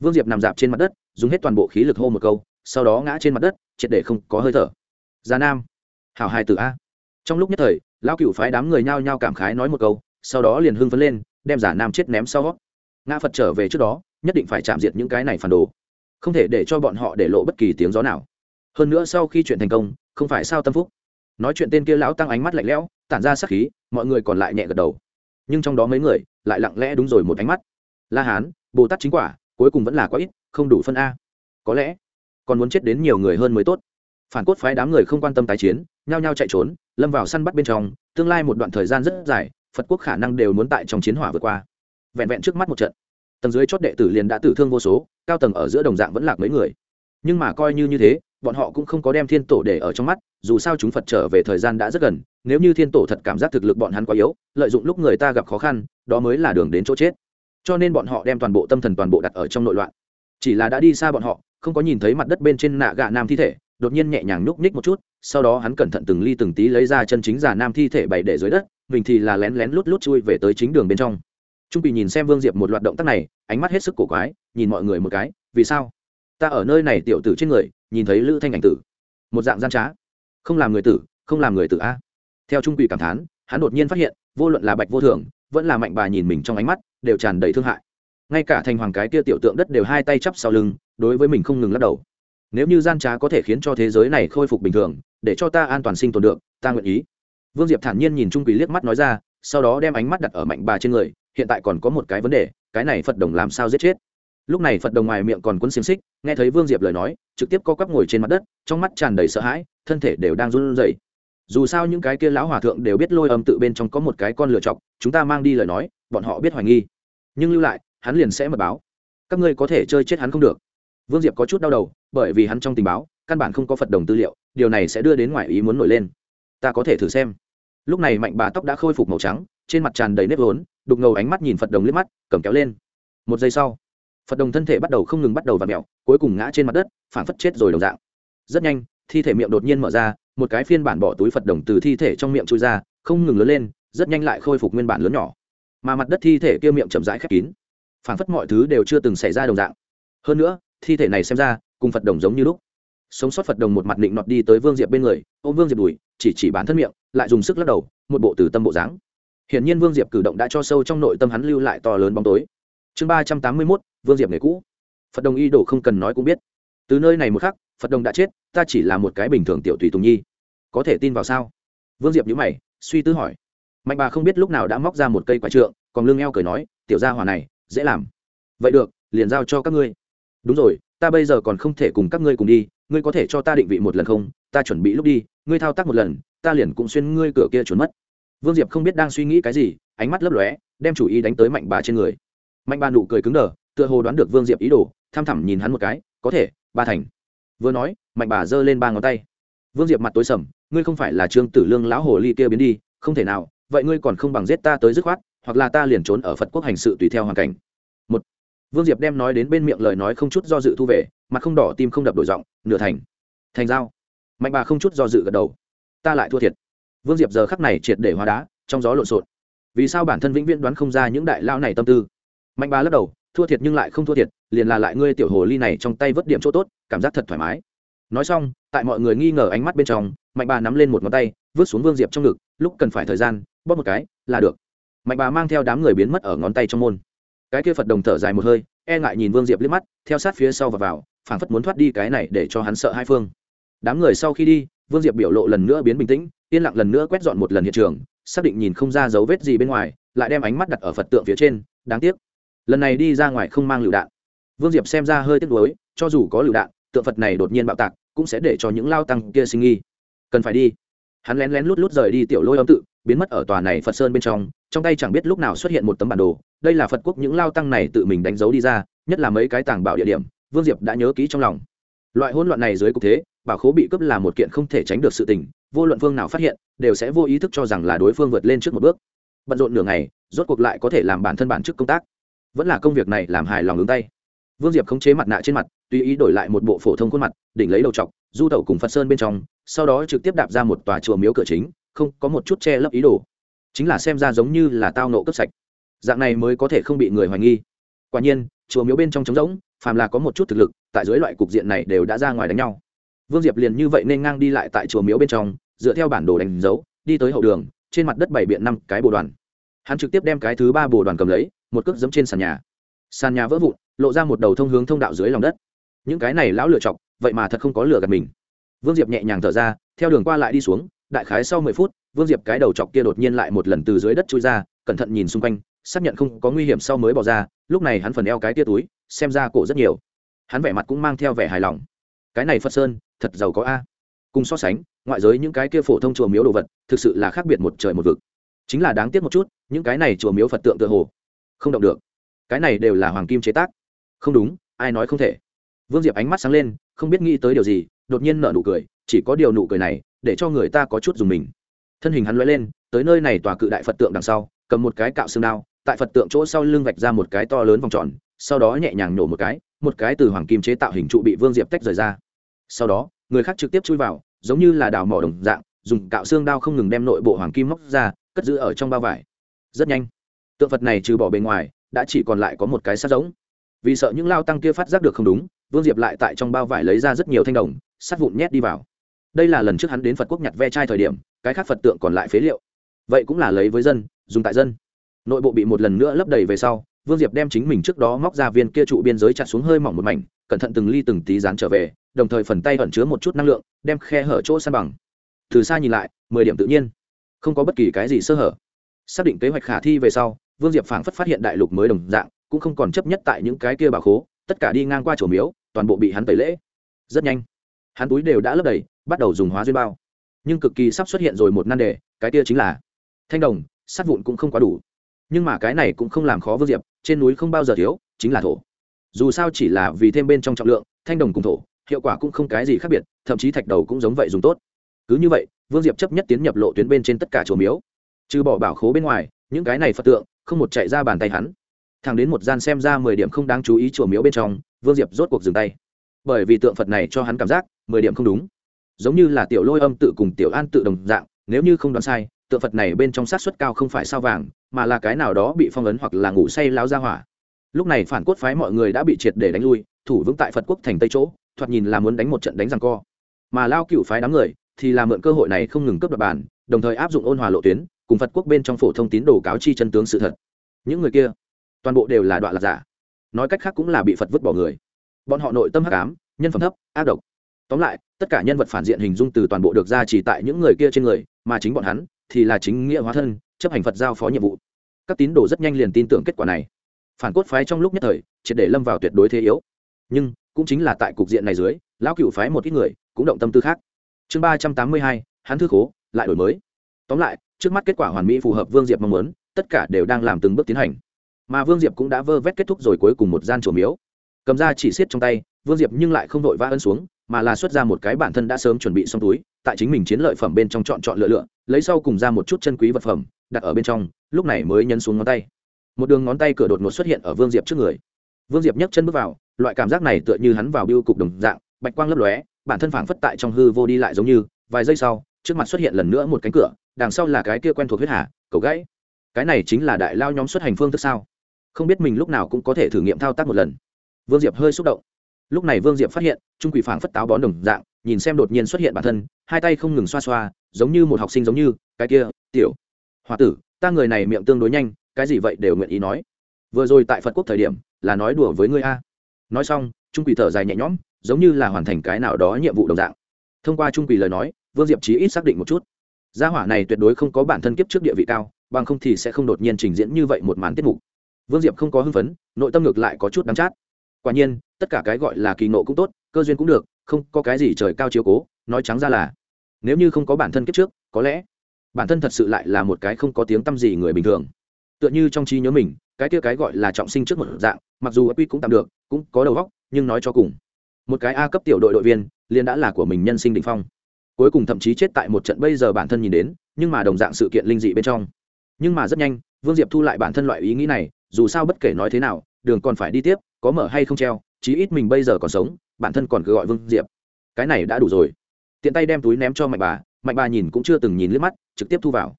A: Vương diệp nằm dạp trên mặt đất, dùng hết toàn bộ khí lực hô một câu, sau đó ngã trên mặt đất, triệt để không có hơi thở già nam. Hảo hài tử a. Trong lúc nhất thời, lão cựu phái đám người nhao nhao cảm khái nói một câu, sau đó liền hưng phấn lên, đem giả nam chết ném sau ngã phật trở về trước đó, nhất định phải chạm diệt những cái này phản đồ. Không thể để cho bọn họ để lộ bất kỳ tiếng gió nào. Hơn nữa sau khi chuyện thành công, không phải sao tâm phúc. Nói chuyện tên kia lão tăng ánh mắt lạnh lẽo, tản ra sắc khí, mọi người còn lại nhẹ gật đầu. Nhưng trong đó mấy người, lại lặng lẽ đúng rồi một ánh mắt. La hán, bồ tát chính quả, cuối cùng vẫn là quá ít, không đủ phân a. Có lẽ, còn muốn chết đến nhiều người hơn mới tốt phản cốt phái đám người không quan tâm tái chiến, nhao nhao chạy trốn, lâm vào săn bắt bên trong, tương lai một đoạn thời gian rất dài, phật quốc khả năng đều muốn tại trong chiến hỏa vượt qua. Vẹn vẹn trước mắt một trận. Tầng dưới chót đệ tử liền đã tử thương vô số, cao tầng ở giữa đồng dạng vẫn lạc mấy người. Nhưng mà coi như như thế, bọn họ cũng không có đem thiên tổ để ở trong mắt, dù sao chúng phật trở về thời gian đã rất gần, nếu như thiên tổ thật cảm giác thực lực bọn hắn quá yếu, lợi dụng lúc người ta gặp khó khăn, đó mới là đường đến chỗ chết. Cho nên bọn họ đem toàn bộ tâm thần toàn bộ đặt ở trong nội loạn. Chỉ là đã đi xa bọn họ, không có nhìn thấy mặt đất bên trên nạ gạ nam thi thể đột nhiên nhẹ nhàng nhúc nhích một chút, sau đó hắn cẩn thận từng ly từng tí lấy ra chân chính giả nam thi thể bày để dưới đất, mình thì là lén lén lút lút chui về tới chính đường bên trong. Trung bị nhìn xem vương diệp một loạt động tác này, ánh mắt hết sức cổ quái, nhìn mọi người một cái, vì sao? Ta ở nơi này tiểu tử trên người, nhìn thấy lữ thanh ảnh tử. Một dạng gian trá. Không làm người tử, không làm người tử a. Theo trung quỷ cảm thán, hắn đột nhiên phát hiện, vô luận là bạch vô thường vẫn là mạnh bà nhìn mình trong ánh mắt, đều tràn đầy thương hại. Ngay cả thành hoàng cái kia tiểu tượng đất đều hai tay chắp sau lưng, đối với mình không ngừng lắc đầu nếu như gian trá có thể khiến cho thế giới này khôi phục bình thường, để cho ta an toàn sinh tồn được, ta nguyện ý. Vương diệp thản nhiên nhìn trung quỷ liếc mắt nói ra, sau đó đem ánh mắt đặt ở mạnh bà trên người, hiện tại còn có một cái vấn đề, cái này phật đồng làm sao giết chết? Lúc này phật đồng ngoài miệng còn quấn xiềng xích, nghe thấy vương diệp lời nói, trực tiếp co quắp ngồi trên mặt đất, trong mắt tràn đầy sợ hãi, thân thể đều đang run rẩy. Dù sao những cái kia lão hòa thượng đều biết lôi âm tự bên trong có một cái con lựa chọc, chúng ta mang đi lời nói, bọn họ biết hoài nghi. Nhưng lưu lại, hắn liền sẽ mật báo. Các ngươi có thể chơi chết hắn không được vương diệp có chút đau đầu, bởi vì hắn trong tình báo, căn bản không có phật đồng tư liệu, điều này sẽ đưa đến ngoài ý muốn nổi lên. Ta có thể thử xem. Lúc này mạnh bà tóc đã khôi phục màu trắng, trên mặt tràn đầy nếp vốn, đục ngầu ánh mắt nhìn phật đồng liếc mắt, cầm kéo lên. Một giây sau, phật đồng thân thể bắt đầu không ngừng bắt đầu v ặ mẹo cuối cùng ngã trên mặt đất phản phất chết rồi đồng dạng. Rất nhanh, thi thể miệng đột nhiên mở ra, một cái phiên bản bỏ túi phật đồng từ thi thể trong miệng chui ra, không ngừng lớn lên, rất nhanh lại khôi phục nguyên bản lớn nhỏ. Mà mặt đất thi thể kia miệng chậm rãi khép kín phản phất mọi thứ đều chưa từng xảy ra đồng dạng. Hơn nữa thi thể này xem ra, cùng phật đồng giống như lúc. Sống sót phật đồng một mặt định nọt đi tới vương diệp bên người ô m vương diệp đùi, chỉ chỉ bán thân miệng, lại dùng sức lắc đầu, một bộ từ tâm bộ dáng. Hiển nhiên vương diệp cử động đã cho sâu trong nội tâm hắn lưu lại to lớn bóng tối. Chương ba trăm tám mươi mốt, vương diệp nghề cũ. Phật đồng y đồ không cần nói cũng biết. Từ nơi này một khắc, phật đồng đã chết, ta chỉ là một cái bình thường tiểu tùy tùng nhi. Có thể tin vào sao? Vương diệp nhữ mày, suy tư hỏi. Mạnh bà không biết lúc nào đã móc ra một cây quái trượng, còn lương eo cười nói, tiểu gia hỏa này, dễ làm. Vậy được, liền giao cho các ngươi đúng rồi, ta bây giờ còn không thể cùng các ngươi cùng đi, ngươi có thể cho ta định vị một lần không? Ta chuẩn bị lúc đi, ngươi thao tác một lần, ta liền cũng xuyên ngươi cửa kia trốn mất. Vương diệp không biết đang suy nghĩ cái gì, ánh mắt lấp lóe, đem chủ ý đánh tới mạnh bà trên người. Mạnh bà nụ cười cứng đờ, tựa hồ đoán được vương diệp ý đồ, tham thẳm nhìn hắn một cái, có thể, ba thành. Vừa nói, mạnh bà giơ lên ba ngón tay. Vương diệp mặt tối sầm, ngươi không phải là trương tử lương lão hồ ly kia biến đi, không thể nào, vậy ngươi còn không bằng giết ta tới dứt khoát, hoặc là ta liền trốn ở phật quốc hành sự tùy theo hoàn cảnh. Một vương diệp đem nói đến bên miệng lời nói không chút do dự thu về, mặt không đỏ, tim không đập đổi giọng, nửa thành. Thành dao mạnh bà không chút do dự gật đầu. Ta lại thua thiệt. Vương diệp giờ khắc này triệt để hóa đá, trong gió lộn xộn. Vì sao bản thân vĩnh viễn đoán không ra những đại lao này tâm tư? Mạnh bà lắc đầu, thua thiệt nhưng lại không thua thiệt, liền là lại ngươi tiểu hồ ly này trong tay vớt điểm chỗ tốt, cảm giác thật thoải mái. Nói xong, tại mọi người nghi ngờ ánh mắt bên trong, mạnh bà nắm lên một ngón tay, vứt xuống vương diệp trong ngực, lúc cần phải thời gian, bóp một cái, là được. Mạnh bà mang theo đám người biến mất ở ngón tay trong môn cái kia phật đồng thở dài một hơi e ngại nhìn vương diệp liếc mắt, theo sát phía sau và vào, phảng phất muốn thoát đi cái này để cho hắn sợ hai phương. Đám người sau khi đi, vương diệp biểu lộ lần nữa biến bình tĩnh, yên lặng lần nữa quét dọn một lần hiện trường, xác định nhìn không ra dấu vết gì bên ngoài, lại đem ánh mắt đặt ở phật tượng phía trên, đáng tiếc. Lần này đi ra ngoài không mang lựu đạn. Vương diệp xem ra hơi tiếc nuối, cho dù có lựu đạn, tượng phật này đột nhiên bạo tạc, cũng sẽ để cho những lao tăng kia sinh nghi. Cần phải đi. Hắn lén lén lút lút rời đi tiểu lôi âm tự biến mất ở tòa này phật sơn bên trong trong tay chẳng biết lúc nào xuất hiện một tấm bản đồ, đây là phật quốc những lao tăng này tự mình đánh dấu đi ra, nhất là mấy cái tàng bảo địa điểm, vương diệp đã nhớ kỹ trong lòng. Loại hỗn loạn này dưới cục thế, bảo khố bị cướp là một kiện không thể tránh được sự tình, vô luận phương nào phát hiện, đều sẽ vô ý thức cho rằng là đối phương vượt lên trước một bước. Bận rộn nửa ngày, rốt cuộc lại có thể làm bản thân bản chức công tác. Vẫn là công việc này làm hài lòng ứng tay. Vương diệp khống chế mặt nạ trên mặt, tùy ý đổi lại một bộ phổ thông khuôn mặt, đỉnh lấy đầu t du tẩu cùng phật sơn bên trong, sau đó trực tiếp đạp ra một tòa chùa miếu cửa chính không có một chút che lấp ý đồ. Chính là xem ra giống như là tao nộ cấp sạch. Dạng này mới có thể không bị người hoài nghi. Quả nhiên, chùa miếu bên trong trống rỗng, phàm là có một chút thực lực, tại dưới loại cục diện này đều đã ra ngoài đánh nhau. Vương diệp liền như vậy nên ngang đi lại tại chùa miếu bên trong, dựa theo bản đồ đánh dấu, đi tới hậu đường, trên mặt đất bảy biện năm cái bồ đoàn. Hắn trực tiếp đem cái thứ ba bồ đoàn cầm lấy, một cước dẫm trên sàn nhà. Sàn nhà vỡ vụn, lộ ra một đầu thông hướng thông đạo dưới lòng đất. Những cái này lão lựa chọc vậy mà thật không có lửa gạt mình. Vương diệp nhẹ nhàng thở ra, theo đường qua lại đi xuống đại khái sau mười phút, vương diệp cái đầu chọc kia đột nhiên lại một lần từ dưới đất chui ra, cẩn thận nhìn xung quanh, xác nhận không có nguy hiểm sau mới bỏ ra, lúc này hắn phần eo cái tia túi, xem ra cổ rất nhiều. Hắn vẻ mặt cũng mang theo vẻ hài lòng. Cái này phật sơn, thật giàu có a. Cùng so sánh, ngoại giới những cái kia phổ thông chùa miếu đồ vật, thực sự là khác biệt một trời một vực. Chính là đáng tiếc một chút, những cái này chùa miếu phật tượng tự hồ không động được. Cái này đều là hoàng kim chế tác. Không đúng, ai nói không thể. Vương diệp ánh mắt sáng lên không biết nghĩ tới điều gì, đột nhiên nở nụ cười, chỉ có điều nụ cười này để cho người ta có chút dùng mình. Thân hình hắn lóe lên, tới nơi này tòa cự đại phật tượng đằng sau, cầm một cái cạo xương đao, tại phật tượng chỗ sau lưng vạch ra một cái to lớn vòng tròn, sau đó nhẹ nhàng nổ một cái một cái từ hoàng kim chế tạo hình trụ bị vương diệp tách rời ra. Sau đó, người khác trực tiếp chui vào, giống như là đào mỏ đồng dạng, dùng cạo xương đao không ngừng đem nội bộ hoàng kim móc ra, cất giữ ở trong bao vải. Rất nhanh, tượng phật này trừ bỏ bề ngoài, đã chỉ còn lại có một cái sát giống. Vì sợ những lao tăng kia phát giác được không đúng vương diệp lại tại trong bao vải lấy ra rất nhiều thanh đồng, sắt vụn nhét đi vào. Đây là lần trước hắn đến phật quốc nhặt ve chai thời điểm, cái khác phật tượng còn lại phế liệu. Vậy cũng là lấy với dân, dùng tại dân. Nội bộ bị một lần nữa lấp đầy về sau, vương diệp đem chính mình trước đó móc ra viên kia trụ biên giới chặt xuống hơi mỏng một mảnh, cẩn thận từng ly từng tí dán trở về, đồng thời phần tay ẩn chứa một chút năng lượng, đem khe hở chỗ san bằng. Từ xa nhìn lại, mười điểm tự nhiên. Không có bất kỳ cái gì sơ hở. Xác định kế hoạch khả thi về sau, vương diệp phảng phất phát hiện đại lục mới đồng dạng, cũng không còn chấp nhất tại những cái kia bà khố, tất cả đi ngang qua chỗ miếu toàn bộ bị hắn tẩy lễ. Rất nhanh, hắn túi đều đã lấp đầy, bắt đầu dùng hóa duyên bao. Nhưng cực kỳ sắp xuất hiện rồi một nan đề, cái kia chính là thanh đồng, sắt vụn cũng không quá đủ. Nhưng mà cái này cũng không làm khó vương diệp, trên núi không bao giờ thiếu, chính là thổ. Dù sao chỉ là vì thêm bên trong trọng lượng, thanh đồng cùng thổ, hiệu quả cũng không cái gì khác biệt, thậm chí thạch đầu cũng giống vậy dùng tốt. Cứ như vậy, vương diệp chấp nhất tiến nhập lộ tuyến bên trên tất cả chùa miếu. Trừ bỏ bảo khố bên ngoài, những cái này phật tượng, không một chạy ra bàn tay hắn. Thẳng đến một gian xem ra mười điểm không đáng chú ý chùa miếu bên trong vương diệp rốt cuộc dừng tay. Bởi vì tượng phật này cho hắn cảm giác mười điểm không đúng. Giống như là tiểu lôi âm tự cùng tiểu an tự đồng dạng, nếu như không đoán sai, tượng phật này bên trong sát xuất cao không phải sao vàng, mà là cái nào đó bị phong ấn hoặc là ngủ say láo ra hỏa. Lúc này phản cốt phái mọi người đã bị triệt để đánh lui, thủ vững tại phật quốc thành tây chỗ, thoạt nhìn là muốn đánh một trận đánh rằng co. Mà lao cựu phái đám người thì là mượn cơ hội này không ngừng cướp đoạt bàn đồng thời áp dụng ôn hòa lộ tuyến, cùng phật quốc bên trong phổ thông tín đồ cáo chi chân tướng sự thật. Những người kia toàn bộ đều là đoạn lạc giả nói cách khác cũng là bị phật vứt bỏ người. Bọn họ nội tâm hắc ám, nhân phẩm thấp, ác độc. Tóm lại, tất cả nhân vật phản diện hình dung từ toàn bộ được ra chỉ tại những người kia trên người, mà chính bọn hắn thì là chính nghĩa hóa thân, chấp hành phật giao phó nhiệm vụ. Các tín đồ rất nhanh liền tin tưởng kết quả này. Phản cốt phái trong lúc nhất thời, triệt để lâm vào tuyệt đối thế yếu. Nhưng, cũng chính là tại cục diện này dưới, lão cựu phái một ít người cũng động tâm tư khác. Chương ba trăm tám mươi hai, hắn thư khố, lại đổi mới. Tóm lại, trước mắt kết quả hoàn mỹ phù hợp vương diệp mong muốn, tất cả đều đang làm từng bước tiến hành mà vương diệp cũng đã vơ vét kết thúc rồi cuối cùng một gian chùa miếu. Cầm ra chỉ xiết trong tay, vương diệp nhưng lại không vội vã ân xuống, mà là xuất ra một cái bản thân đã sớm chuẩn bị xong túi, tại chính mình chiến lợi phẩm bên trong chọn chọn lựa lựa, lấy sau cùng ra một chút chân quý vật phẩm, đặt ở bên trong, lúc này mới nhấn xuống ngón tay. Một đường ngón tay cửa đột ngột xuất hiện ở vương diệp trước người. Vương diệp nhấc chân bước vào, loại cảm giác này tựa như hắn vào biêu cục đồng dạng, bạch quang lấp lóe, bản thân phảng phất tại trong hư vô đi lại giống như, vài giây sau, trước mặt xuất hiện lần nữa một cánh cửa, đằng sau là cái kia quen thuộc huyết hà, cầu gãy. Cái này chính là đại lao nhóm xuất hành phương thức sao? Không biết mình lúc nào cũng có thể thử nghiệm thao tác một lần. Vương diệp hơi xúc động. Lúc này vương diệp phát hiện, trung quỷ phảng phất táo bón đồng dạng, nhìn xem đột nhiên xuất hiện bản thân, hai tay không ngừng xoa xoa, giống như một học sinh giống như, cái kia, tiểu Hoa tử, ta người này miệng tương đối nhanh, cái gì vậy đều nguyện ý nói. Vừa rồi tại phật quốc thời điểm, là nói đùa với ngươi a. Nói xong, trung quỷ thở dài nhẹ nhõm, giống như là hoàn thành cái nào đó nhiệm vụ đồng dạng. Thông qua trung quỷ lời nói, vương diệp chí ít xác định một chút. Gia hỏa này tuyệt đối không có bản thân kiếp trước địa vị cao, bằng không thì sẽ không đột nhiên trình diễn như vậy một màn tiết mục vương diệp không có hưng phấn, nội tâm ngược lại có chút đắm chát. Quả nhiên, tất cả cái gọi là kỳ nộ cũng tốt, cơ duyên cũng được, không có cái gì trời cao chiếu cố, nói trắng ra là, nếu như không có bản thân kiếp trước, có lẽ bản thân thật sự lại là một cái không có tiếng t â m gì người bình thường. Tựa như trong trí nhớ mình, cái kia cái gọi là trọng sinh trước một dạng, mặc dù quy cũng tạm được, cũng có đầu góc nhưng nói cho cùng, một cái a cấp tiểu đội đội viên, liền đã là của mình nhân sinh đỉnh phong. Cuối cùng thậm chí chết tại một trận bây giờ bản thân nhìn đến, nhưng mà đồng dạng sự kiện linh dị bên trong. Nhưng mà rất nhanh, vương diệp thu lại bản thân loại ý nghĩ này dù sao bất kể nói thế nào, đường còn phải đi tiếp, có mở hay không treo, chí ít mình bây giờ còn sống, bản thân còn cứ gọi vương diệp. Cái này đã đủ rồi. Tiện tay đem túi ném cho mạnh bà mạnh bà nhìn cũng chưa từng nhìn liếc mắt, trực tiếp thu vào.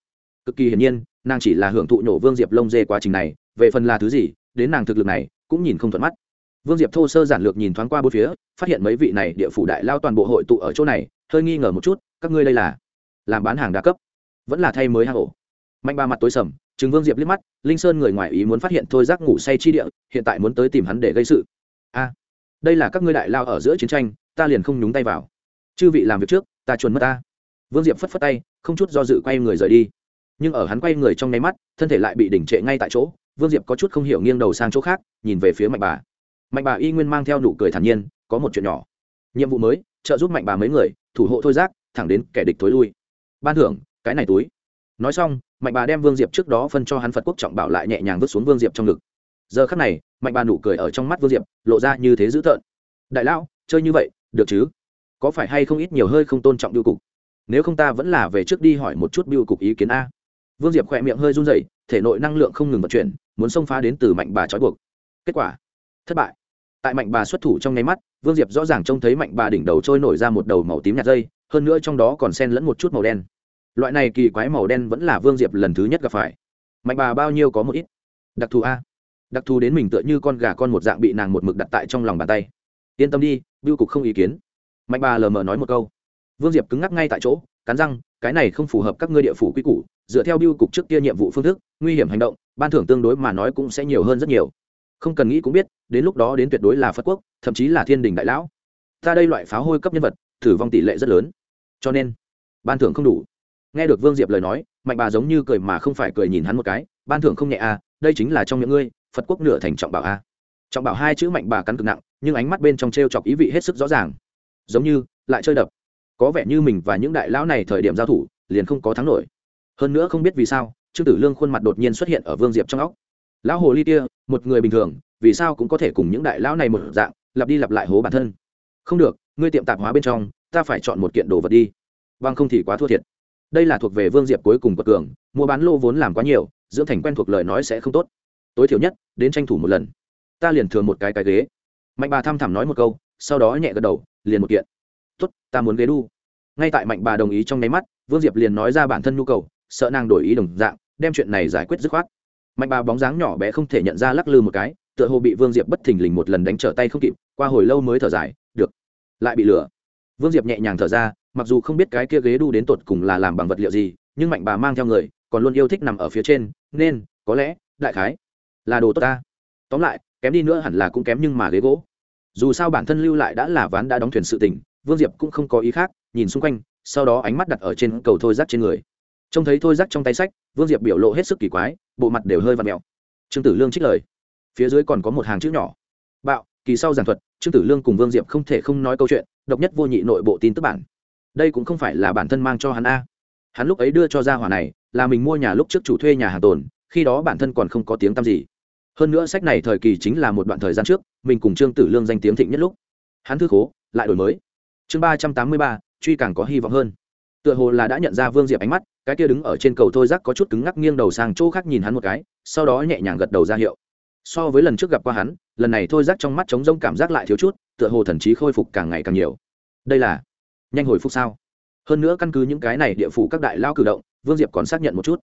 A: Cực kỳ hiển nhiên, nàng chỉ là hưởng thụ nhổ vương diệp lông dê quá trình này, về phần là thứ gì, đến nàng thực lực này, cũng nhìn không thuận mắt. Vương diệp thô sơ giản lược nhìn thoáng qua bốn phía, phát hiện mấy vị này địa phủ đại lao toàn bộ hội tụ ở chỗ này, hơi nghi ngờ một chút, các ngươi đây là làm bán hàng đa cấp, vẫn là thay mới hang ổ mạnh ba mặt tối sầm Trừng vương diệp liếc mắt, linh sơn người ngoài ý muốn phát hiện thôi giác ngủ say chi địa, hiện tại muốn tới tìm hắn để gây sự. A, đây là các ngươi đại lao ở giữa chiến tranh, ta liền không nhúng tay vào. Chư vị làm việc trước, ta chuồn mất ta. Vương diệp phất phất tay, không chút do dự quay người rời đi. Nhưng ở hắn quay người trong nháy mắt, thân thể lại bị đỉnh trệ ngay tại chỗ, vương diệp có chút không hiểu nghiêng đầu sang chỗ khác, nhìn về phía mạnh bà. Mạnh bà y nguyên mang theo nụ cười thản nhiên, có một chuyện nhỏ. Nhiệm vụ mới, trợ giúp mạnh bà mấy người, thủ hộ thôi giác, thẳng đến kẻ địch thối lui. Ban thưởng, cái này túi nói xong, mạnh bà đem vương diệp trước đó phân cho hắn phật quốc trọng bảo lại nhẹ nhàng vứt xuống vương diệp trong ngực. Giờ khắc này, mạnh bà nụ cười ở trong mắt vương diệp, lộ ra như thế dữ tợn. Đại lão, chơi như vậy, được chứ? Có phải hay không ít nhiều hơi không tôn trọng biêu cục? Nếu không ta vẫn là về trước đi hỏi một chút biêu cục ý kiến a. Vương diệp khỏe miệng hơi run dậy thể nội năng lượng không ngừng vận chuyển, muốn xông phá đến từ mạnh bà trói buộc. Kết quả, thất bại. Tại mạnh bà xuất thủ trong nháy mắt, vương diệp rõ ràng trông thấy mạnh bà đỉnh đầu trôi nổi ra một đầu màu tím nhạt dây, hơn nữa trong đó còn sen lẫn một chút màu đen loại này kỳ quái màu đen vẫn là vương diệp lần thứ nhất gặp phải. Mạnh bà bao nhiêu có một ít. Đặc thù a. Đặc thù đến mình tựa như con gà con một dạng bị nàng một mực đặt tại trong lòng bàn tay. Yên tâm đi biêu cục không ý kiến. Mạnh bà lờ mờ nói một câu. Vương diệp cứng ngắc ngay tại chỗ, cắn răng, cái này không phù hợp các ngươi địa phủ quy củ, dựa theo biêu cục trước kia nhiệm vụ phương thức, nguy hiểm hành động, ban thưởng tương đối mà nói cũng sẽ nhiều hơn rất nhiều. Không cần nghĩ cũng biết, đến lúc đó đến tuyệt đối là phật quốc, thậm chí là thiên đình đại lão. Ta đây loại pháo hôi cấp nhân vật thử vong tỷ lệ rất lớn. Cho nên, ban thưởng không đủ nghe được vương diệp lời nói, mạnh bà giống như cười mà không phải cười nhìn hắn một cái, ban thưởng không nhẹ à đây chính là trong những ngươi, phật quốc nửa thành trọng bảo a trọng bảo hai chữ mạnh bà cắn cực nặng, nhưng ánh mắt bên trong t r e o chọc ý vị hết sức rõ ràng. Giống như, lại chơi đập. Có vẻ như mình và những đại lão này thời điểm giao thủ, liền không có thắng nổi. Hơn nữa không biết vì sao, trương tử lương khuôn mặt đột nhiên xuất hiện ở vương diệp trong óc. Lão hồ ly kia, một người bình thường, vì sao cũng có thể cùng những đại lão này một dạng, lặp đi lặp lại hố bản thân? Không được, ngươi tiệm tạp hóa bên trong, ta phải chọn một kiện đồ vật đi. Bằng không thì quá thua thiệt đây là thuộc về vương diệp cuối cùng của cường, mua bán lô vốn làm quá nhiều, dưỡng thành quen thuộc lời nói sẽ không tốt. Tối thiểu nhất, đến tranh thủ một lần. Ta liền thừa một cái cái ghế. Mạnh bà thăm thẳm nói một câu, sau đó nhẹ gật đầu, liền một kiện. Tốt, ta muốn ghế đu. Ngay tại mạnh bà đồng ý trong nháy mắt, vương diệp liền nói ra bản thân nhu cầu, sợ nàng đổi ý đồng dạng, đem chuyện này giải quyết dứt khoát. Mạnh bà bóng dáng nhỏ bé không thể nhận ra lắc lư một cái, tựa hồ bị vương diệp bất thình lình một lần đánh trở tay không kịp, qua hồi lâu mới thở dài, được, lại bị lửa vương diệp nhẹ nhàng thở ra mặc dù không biết cái kia ghế đu đến tột cùng là làm bằng vật liệu gì, nhưng mạnh bà mang theo người, còn luôn yêu thích nằm ở phía trên, nên, có lẽ, đại khái, là đồ tốt ta. Tóm lại, kém đi nữa hẳn là cũng kém nhưng mà ghế gỗ. Dù sao bản thân lưu lại đã là ván đã đóng thuyền sự tỉnh vương diệp cũng không có ý khác, nhìn xung quanh, sau đó ánh mắt đặt ở trên cầu thôi rác trên người. Trông thấy thôi rác trong tay sách, vương diệp biểu lộ hết sức kỳ quái, bộ mặt đều hơi v ặ mẹo. Trương tử lương trích lời. Phía dưới còn có một hàng chữ nhỏ. Bạo, kỳ sau giảng thuật, trương tử lương cùng vương diệp không thể không nói câu chuyện, độc nhất vô nhị nội bộ tin tức bản đây cũng không phải là bản thân mang cho hắn a. Hắn lúc ấy đưa cho gia hỏa này là mình mua nhà lúc trước chủ thuê nhà hàng tồn, khi đó bản thân còn không có tiếng tăm gì. Hơn nữa sách này thời kỳ chính là một đoạn thời gian trước, mình cùng trương tử lương danh tiếng thịnh nhất lúc. Hắn thư khố, lại đổi mới. Chương ba trăm tám mươi ba, truy càng có hy vọng hơn. Tựa hồ là đã nhận ra vương diệp ánh mắt, cái kia đứng ở trên cầu thôi rác có chút cứng ngắc nghiêng đầu sang chỗ khác nhìn hắn một cái, sau đó nhẹ nhàng gật đầu ra hiệu. So với lần trước gặp qua hắn, lần này thôi rác trong mắt trống rông cảm giác lại thiếu chút, tựa hồ thần trí khôi phục càng ngày càng nhiều. Đây là nhanh hồi phục sao? Hơn nữa căn cứ những cái này địa phủ các đại lao cử động, vương diệp còn xác nhận một chút.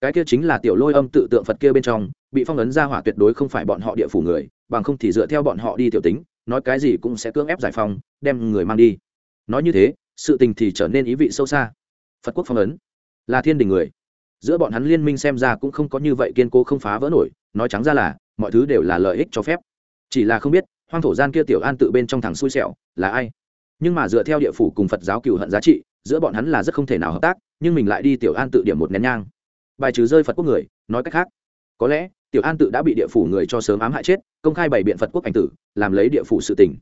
A: Cái kia chính là tiểu lôi âm tự tượng phật kia bên trong, bị phong ấn ra hỏa tuyệt đối không phải bọn họ địa phủ người, bằng không thì dựa theo bọn họ đi tiểu tính, nói cái gì cũng sẽ cưỡng ép giải phong đem người mang đi. Nói như thế, sự tình thì trở nên ý vị sâu xa. Phật quốc phong ấn là thiên đình người. Giữa bọn hắn liên minh xem ra cũng không có như vậy kiên cố không phá vỡ nổi, nói trắng ra là, mọi thứ đều là lợi ích cho phép. Chỉ là không biết, hoang thổ gian kia tiểu an tự bên trong thằng xui xẻo là ai? Nhưng mà dựa theo địa phủ cùng phật giáo cựu hận giá trị, giữa bọn hắn là rất không thể nào hợp tác, nhưng mình lại đi tiểu an tự điểm một nén nhang. Bài trừ rơi phật quốc người, nói cách khác, có lẽ tiểu an tự đã bị địa phủ người cho sớm ám hại chết, công khai bày biện phật quốc ảnh tử, làm lấy địa phủ sự tình.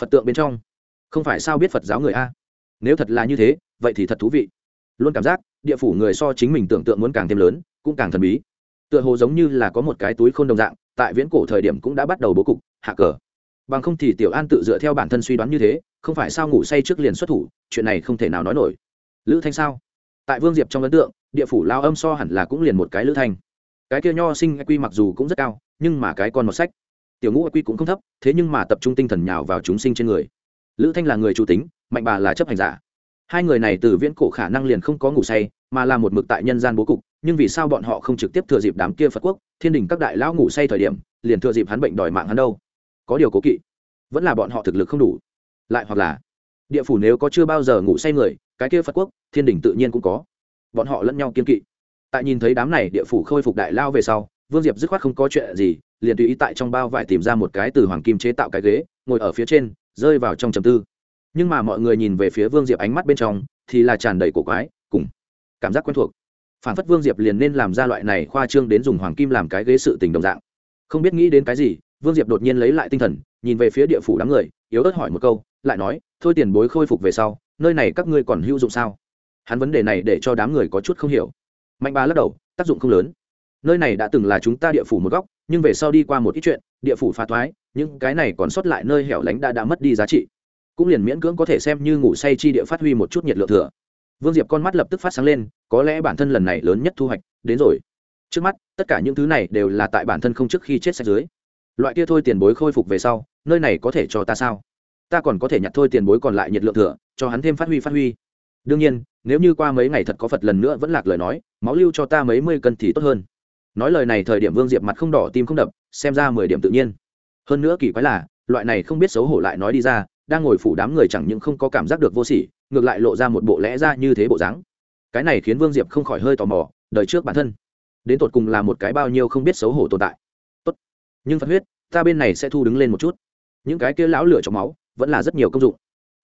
A: Phật tượng bên trong, không phải sao biết phật giáo người a? Nếu thật là như thế, vậy thì thật thú vị. Luôn cảm giác, địa phủ người so chính mình tưởng tượng muốn càng thêm lớn, cũng càng thần bí. Tựa hồ giống như là có một cái túi k h ô n đồng dạng, tại viễn cổ thời điểm cũng đã bắt đầu bố cục, hạ cờ bằng không thì tiểu an tự dựa theo bản thân suy đoán như thế, không phải sao ngủ say trước liền xuất thủ, chuyện này không thể nào nói nổi. Lữ thanh sao? Tại vương diệp trong ấn tượng, địa phủ lao âm so hẳn là cũng liền một cái lữ thanh. Cái kia nho sinh quy mặc dù cũng rất cao, nhưng mà cái con một sách. Tiểu ngũ quy cũng không thấp, thế nhưng mà tập trung tinh thần nhào vào chúng sinh trên người. Lữ thanh là người chủ tính, mạnh bà là chấp hành giả. Hai người này từ viễn cổ khả năng liền không có ngủ say, mà là một mực tại nhân gian bố cục, nhưng vì sao bọn họ không trực tiếp thừa dịp đám kia phật quốc, thiên đình các đại lão ngủ say thời điểm, liền thừa dịp hắn bệnh đòi mạng hắn đâu? Có điều cố kỵ. Vẫn là bọn họ thực lực không đủ. Lại hoặc là, địa phủ nếu có chưa bao giờ ngủ say người, cái kia phật quốc, thiên đình tự nhiên cũng có. Bọn họ lẫn nhau kiên kỵ. Tại nhìn thấy đám này địa phủ khôi phục đại lao về sau, vương diệp dứt khoát không có chuyện gì, liền tùy ý tại trong bao vải tìm ra một cái từ hoàng kim chế tạo cái ghế, ngồi ở phía trên, rơi vào trong trầm tư. Nhưng mà mọi người nhìn về phía vương diệp ánh mắt bên trong, thì là tràn đầy cổ quái, cùng cảm giác quen thuộc. Phản phất vương diệp liền nên làm ra loại này khoa trương đến dùng hoàng kim làm cái ghế sự tình đồng dạng. Không biết nghĩ đến cái gì vương diệp đột nhiên lấy lại tinh thần, nhìn về phía địa phủ đám người, yếu ớt hỏi một câu, lại nói, thôi tiền bối khôi phục về sau, nơi này các ngươi còn hữu dụng sao? Hắn vấn đề này để cho đám người có chút không hiểu. Mạnh bà lắc đầu, tác dụng không lớn. Nơi này đã từng là chúng ta địa phủ một góc, nhưng về sau đi qua một ít chuyện, địa phủ phá thoái, những cái này còn sót lại nơi hẻo lánh đã đã mất đi giá trị. Cũng liền miễn cưỡng có thể xem như ngủ say chi địa phát huy một chút nhiệt lượng thừa. Vương diệp con mắt lập tức phát sáng lên, có lẽ bản thân lần này lớn nhất thu hoạch, đến rồi. Trước mắt, tất cả những thứ này đều là tại bản thân không trước khi chết sạch dưới loại kia thôi tiền bối khôi phục về sau, nơi này có thể cho ta sao? Ta còn có thể nhặt thôi tiền bối còn lại nhiệt lượng thừa, cho hắn thêm phát huy phát huy. Đương nhiên, nếu như qua mấy ngày thật có phật lần nữa vẫn lạc lời nói, máu lưu cho ta mấy mươi cân thì tốt hơn. Nói lời này thời điểm vương diệp mặt không đỏ tim không đập, xem ra mười điểm tự nhiên. Hơn nữa kỳ quái là, loại này không biết xấu hổ lại nói đi ra, đang ngồi phủ đám người chẳng những không có cảm giác được vô sỉ, ngược lại lộ ra một bộ lẽ ra như thế bộ dáng. Cái này khiến vương diệp không khỏi hơi tò mò, đời trước bản thân, đến tột cùng là một cái bao nhiêu không biết xấu hổ tồn tại nhưng phật huyết ta bên này sẽ thu đứng lên một chút những cái kia lão lửa trong máu vẫn là rất nhiều công dụng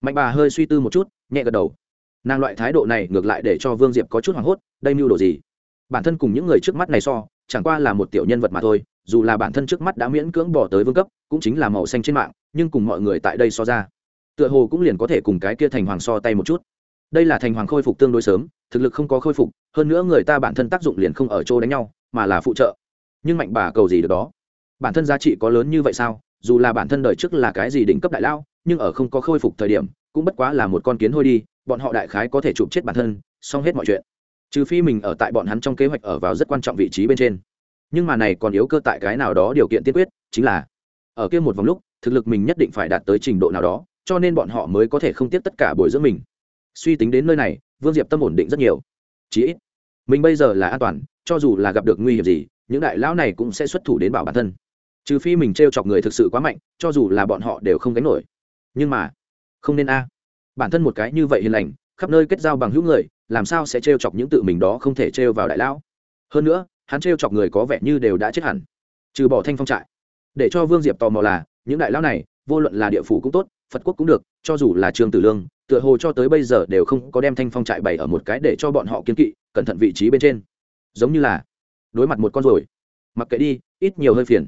A: mạnh bà hơi suy tư một chút nhẹ gật đầu nàng loại thái độ này ngược lại để cho vương diệp có chút hoảng hốt đây mưu đồ gì bản thân cùng những người trước mắt này so chẳng qua là một tiểu nhân vật mà thôi dù là bản thân trước mắt đã miễn cưỡng bỏ tới vương cấp cũng chính là màu xanh trên mạng nhưng cùng mọi người tại đây so ra tựa hồ cũng liền có thể cùng cái kia thành hoàng so tay một chút đây là thành hoàng khôi phục tương đối sớm thực lực không có khôi phục hơn nữa người ta bản thân tác dụng liền không ở chỗ đánh nhau mà là phụ trợ nhưng mạnh bà cầu gì được đó bản thân giá trị có lớn như vậy sao? Dù là bản thân đời trước là cái gì đỉnh cấp đại lao, nhưng ở không có khôi phục thời điểm, cũng bất quá là một con kiến hôi đi, bọn họ đại khái có thể chụp chết bản thân, xong hết mọi chuyện. Trừ phi mình ở tại bọn hắn trong kế hoạch ở vào rất quan trọng vị trí bên trên. Nhưng mà này còn yếu cơ tại cái nào đó điều kiện tiên quyết, chính là, ở kia một vòng lúc, thực lực mình nhất định phải đạt tới trình độ nào đó, cho nên bọn họ mới có thể không tiếp tất cả bồi dưỡng mình. Suy tính đến nơi này, vương diệp tâm ổn định rất nhiều. Chí ít, mình bây giờ là an toàn, cho dù là gặp được nguy hiểm gì những đại lão này cũng sẽ xuất thủ đến bảo bản thân. Trừ phi mình t r e o chọc người thực sự quá mạnh, cho dù là bọn họ đều không gánh nổi. Nhưng mà, không nên a. Bản thân một cái như vậy hiền lành, khắp nơi kết giao bằng hữu người, làm sao sẽ t r e o chọc những tự mình đó không thể t r e o vào đại lão? Hơn nữa, hắn t r e o chọc người có vẻ như đều đã chết hẳn. Trừ bỏ thanh phong trại. Để cho vương diệp tò mò là, những đại lão này, vô luận là địa phủ cũng tốt, phật quốc cũng được, cho dù là trường tử lương, tựa hồ cho tới bây giờ đều không có đem thanh phong trại bày ở một cái để cho bọn họ kiên kỵ, cẩn thận vị trí bên trên. Giống như là đối mặt một con rồi mặc kệ đi, ít nhiều hơi phiền.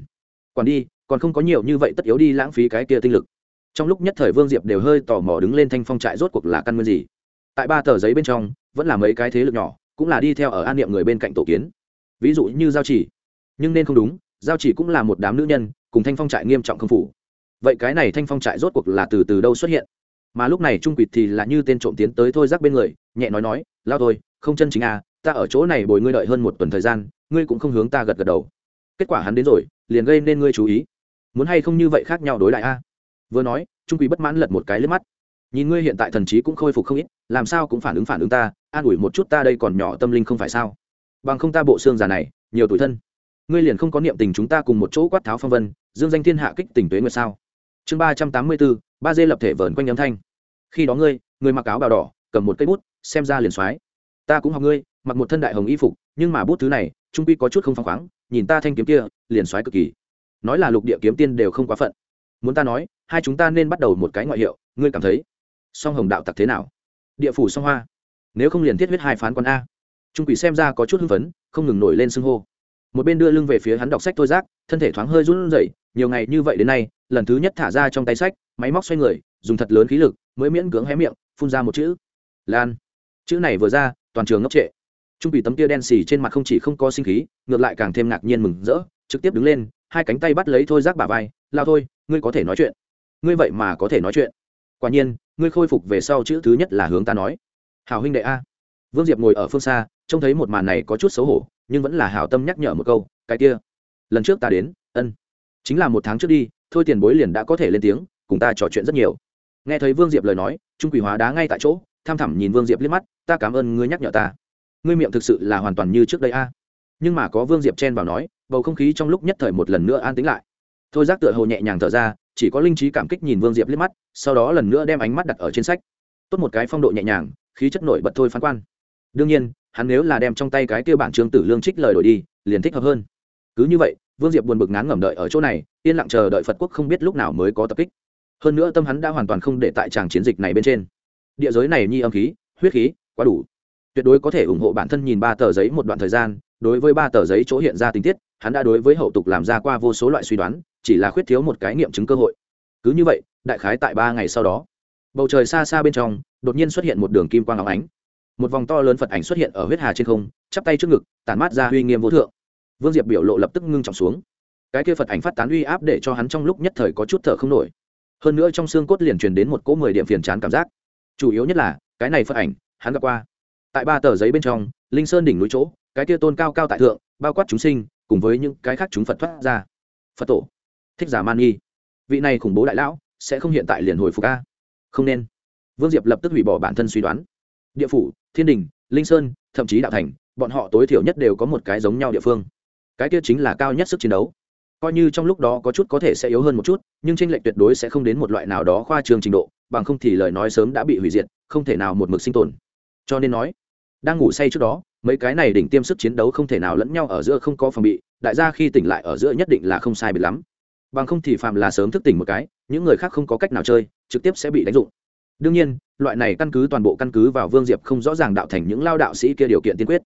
A: Còn đi, còn không có nhiều như vậy tất yếu đi lãng phí cái kia tinh lực. Trong lúc nhất thời vương diệp đều hơi tò mò đứng lên thanh phong trại rốt cuộc là căn nguyên gì. Tại ba tờ giấy bên trong, vẫn là mấy cái thế lực nhỏ, cũng là đi theo ở an niệm người bên cạnh tổ kiến. Ví dụ như giao chỉ. Nhưng nên không đúng, giao chỉ cũng là một đám nữ nhân, cùng thanh phong trại nghiêm trọng không phủ. Vậy cái này thanh phong trại rốt cuộc là từ từ đâu xuất hiện? Mà lúc này trung quỷ thì là như tên trộm tiến tới thôi rắc bên người, nhẹ nói nói, lao thôi, không chân chính à ta ở chỗ này bồi ngươi đợi hơn một tuần thời gian, ngươi cũng không hướng ta gật gật đầu. Kết quả hắn đến rồi, liền gây nên ngươi chú ý. Muốn hay không như vậy khác nhau đối lại a? Vừa nói, trung quỷ bất mãn lật một cái lên mắt. Nhìn ngươi hiện tại thần trí cũng khôi phục không ít, làm sao cũng phản ứng phản ứng ta, an ủi một chút ta đây còn nhỏ tâm linh không phải sao? Bằng không ta bộ xương già này, nhiều tuổi thân. Ngươi liền không có niệm tình chúng ta cùng một chỗ quát tháo phong vân, dương danh thiên hạ kích tình tuế nguyệt sao? Chương ba trăm tám mươi bốn, ba dê lập thể vờn quanh âm thanh. Khi đó ngươi người mặc áo bào đỏ, cầm một cây bút, xem ra liền soái. Ta cũng học ngươi mặc một thân đại hồng y phục, nhưng mà bút thứ này, trung quy có chút không phăng khoáng, nhìn ta thanh kiếm kia, liền xoáy cực kỳ. Nói là lục địa kiếm tiên đều không quá phận. Muốn ta nói, hai chúng ta nên bắt đầu một cái ngoại hiệu, ngươi cảm thấy? Song hồng đạo tặc thế nào? Địa phủ song hoa. Nếu không liền thiết huyết hai phán quan a. Trung quỷ xem ra có chút hưng phấn, không ngừng nổi lên xưng hô. Một bên đưa lưng về phía hắn đọc sách thôi giác, thân thể thoáng hơi run rẩy, nhiều ngày như vậy đến nay, lần thứ nhất thả ra trong tay sách, máy móc xoay người, dùng thật lớn khí lực, mới miễn cưỡng hé miệng, phun ra một chữ. Lan. Chữ này vừa ra, toàn trường ngốc trệ trung quỷ tấm kia đen xì trên mặt không chỉ không có sinh khí, ngược lại càng thêm ngạc nhiên mừng rỡ, trực tiếp đứng lên, hai cánh tay bắt lấy thôi giác bà vai, lao thôi, ngươi có thể nói chuyện. Ngươi vậy mà có thể nói chuyện. Quả nhiên, ngươi khôi phục về sau chữ thứ nhất là hướng ta nói. Hào huynh đệ a. Vương diệp ngồi ở phương xa, trông thấy một màn này có chút xấu hổ, nhưng vẫn là hào tâm nhắc nhở một câu, cái kia, lần trước ta đến, ân, chính là một tháng trước đi, thôi tiền bối liền đã có thể lên tiếng, cùng ta trò chuyện rất nhiều. Nghe thấy vương diệp lời nói, trung quỷ hóa đá ngay tại chỗ, tham thẳm nhìn vương diệp liếc mắt, ta cảm ơn ngươi nhắc nhở ta ngươi miệng thực sự là hoàn toàn như trước đây a. Nhưng mà có vương diệp chen vào nói, bầu không khí trong lúc nhất thời một lần nữa an tĩnh lại. Thôi giác tựa hồ nhẹ nhàng thở ra, chỉ có linh trí cảm kích nhìn vương diệp liếc mắt, sau đó lần nữa đem ánh mắt đặt ở trên sách. Tốt một cái phong độ nhẹ nhàng, khí chất nổi bật thôi phán quan. Đương nhiên, hắn nếu là đem trong tay cái kia bản trương tử lương trích lời đổi đi, liền thích hợp hơn. Cứ như vậy, vương diệp buồn bực ngán ngẩm đợi ở chỗ này, yên lặng chờ đợi phật quốc không biết lúc nào mới có tập kích. Hơn nữa tâm hắn đã hoàn toàn không để tại tràng chiến dịch này bên trên. Địa giới này nhi âm khí, huyết khí, quá đủ tuyệt đối có thể ủng hộ bản thân nhìn ba tờ giấy một đoạn thời gian, đối với ba tờ giấy chỗ hiện ra tình tiết, hắn đã đối với hậu tục làm ra qua vô số loại suy đoán, chỉ là khuyết thiếu một cái nghiệm chứng cơ hội. Cứ như vậy, đại khái tại ba ngày sau đó, bầu trời xa xa bên trong, đột nhiên xuất hiện một đường kim quang áo ánh. Một vòng to lớn phật ảnh xuất hiện ở huyết hà trên không, chắp tay trước ngực, tản mát ra uy nghiêm vô thượng. Vương diệp biểu lộ lập tức ngưng trọng xuống. Cái kia phật ảnh phát tán uy áp để cho hắn trong lúc nhất thời có chút thở không nổi. Hơn nữa trong xương cốt liền truyền đến một cỗ mười điểm phiền chán cảm giác. Chủ yếu nhất là, cái này phật ảnh, hắn gặp qua tại ba tờ giấy bên trong, linh sơn đỉnh núi chỗ, cái kia tôn cao cao tại thượng, bao quát chúng sinh, cùng với những cái khác chúng phật thoát ra. Phật tổ, thích giả man nghi. Vị này khủng bố đại lão, sẽ không hiện tại liền hồi phục a? Không nên. Vương diệp lập tức hủy bỏ bản thân suy đoán. Địa phủ, thiên đình, linh sơn, thậm chí đạo thành, bọn họ tối thiểu nhất đều có một cái giống nhau địa phương. Cái kia chính là cao nhất sức chiến đấu. Coi như trong lúc đó có chút có thể sẽ yếu hơn một chút, nhưng tranh lệch tuyệt đối sẽ không đến một loại nào đó khoa trường trình độ, bằng không thì lời nói sớm đã bị hủy diệt, không thể nào một mực sinh tồn cho nên nói, đang ngủ say trước đó, mấy cái này đỉnh tiêm sức chiến đấu không thể nào lẫn nhau ở giữa không có phòng bị, đại gia khi tỉnh lại ở giữa nhất định là không sai biệt lắm. Bằng không thì phạm là sớm thức tỉnh một cái, những người khác không có cách nào chơi, trực tiếp sẽ bị đánh dụng. Đương nhiên, loại này căn cứ toàn bộ căn cứ vào vương diệp không rõ ràng đạo thành những lao đạo sĩ kia điều kiện tiên quyết.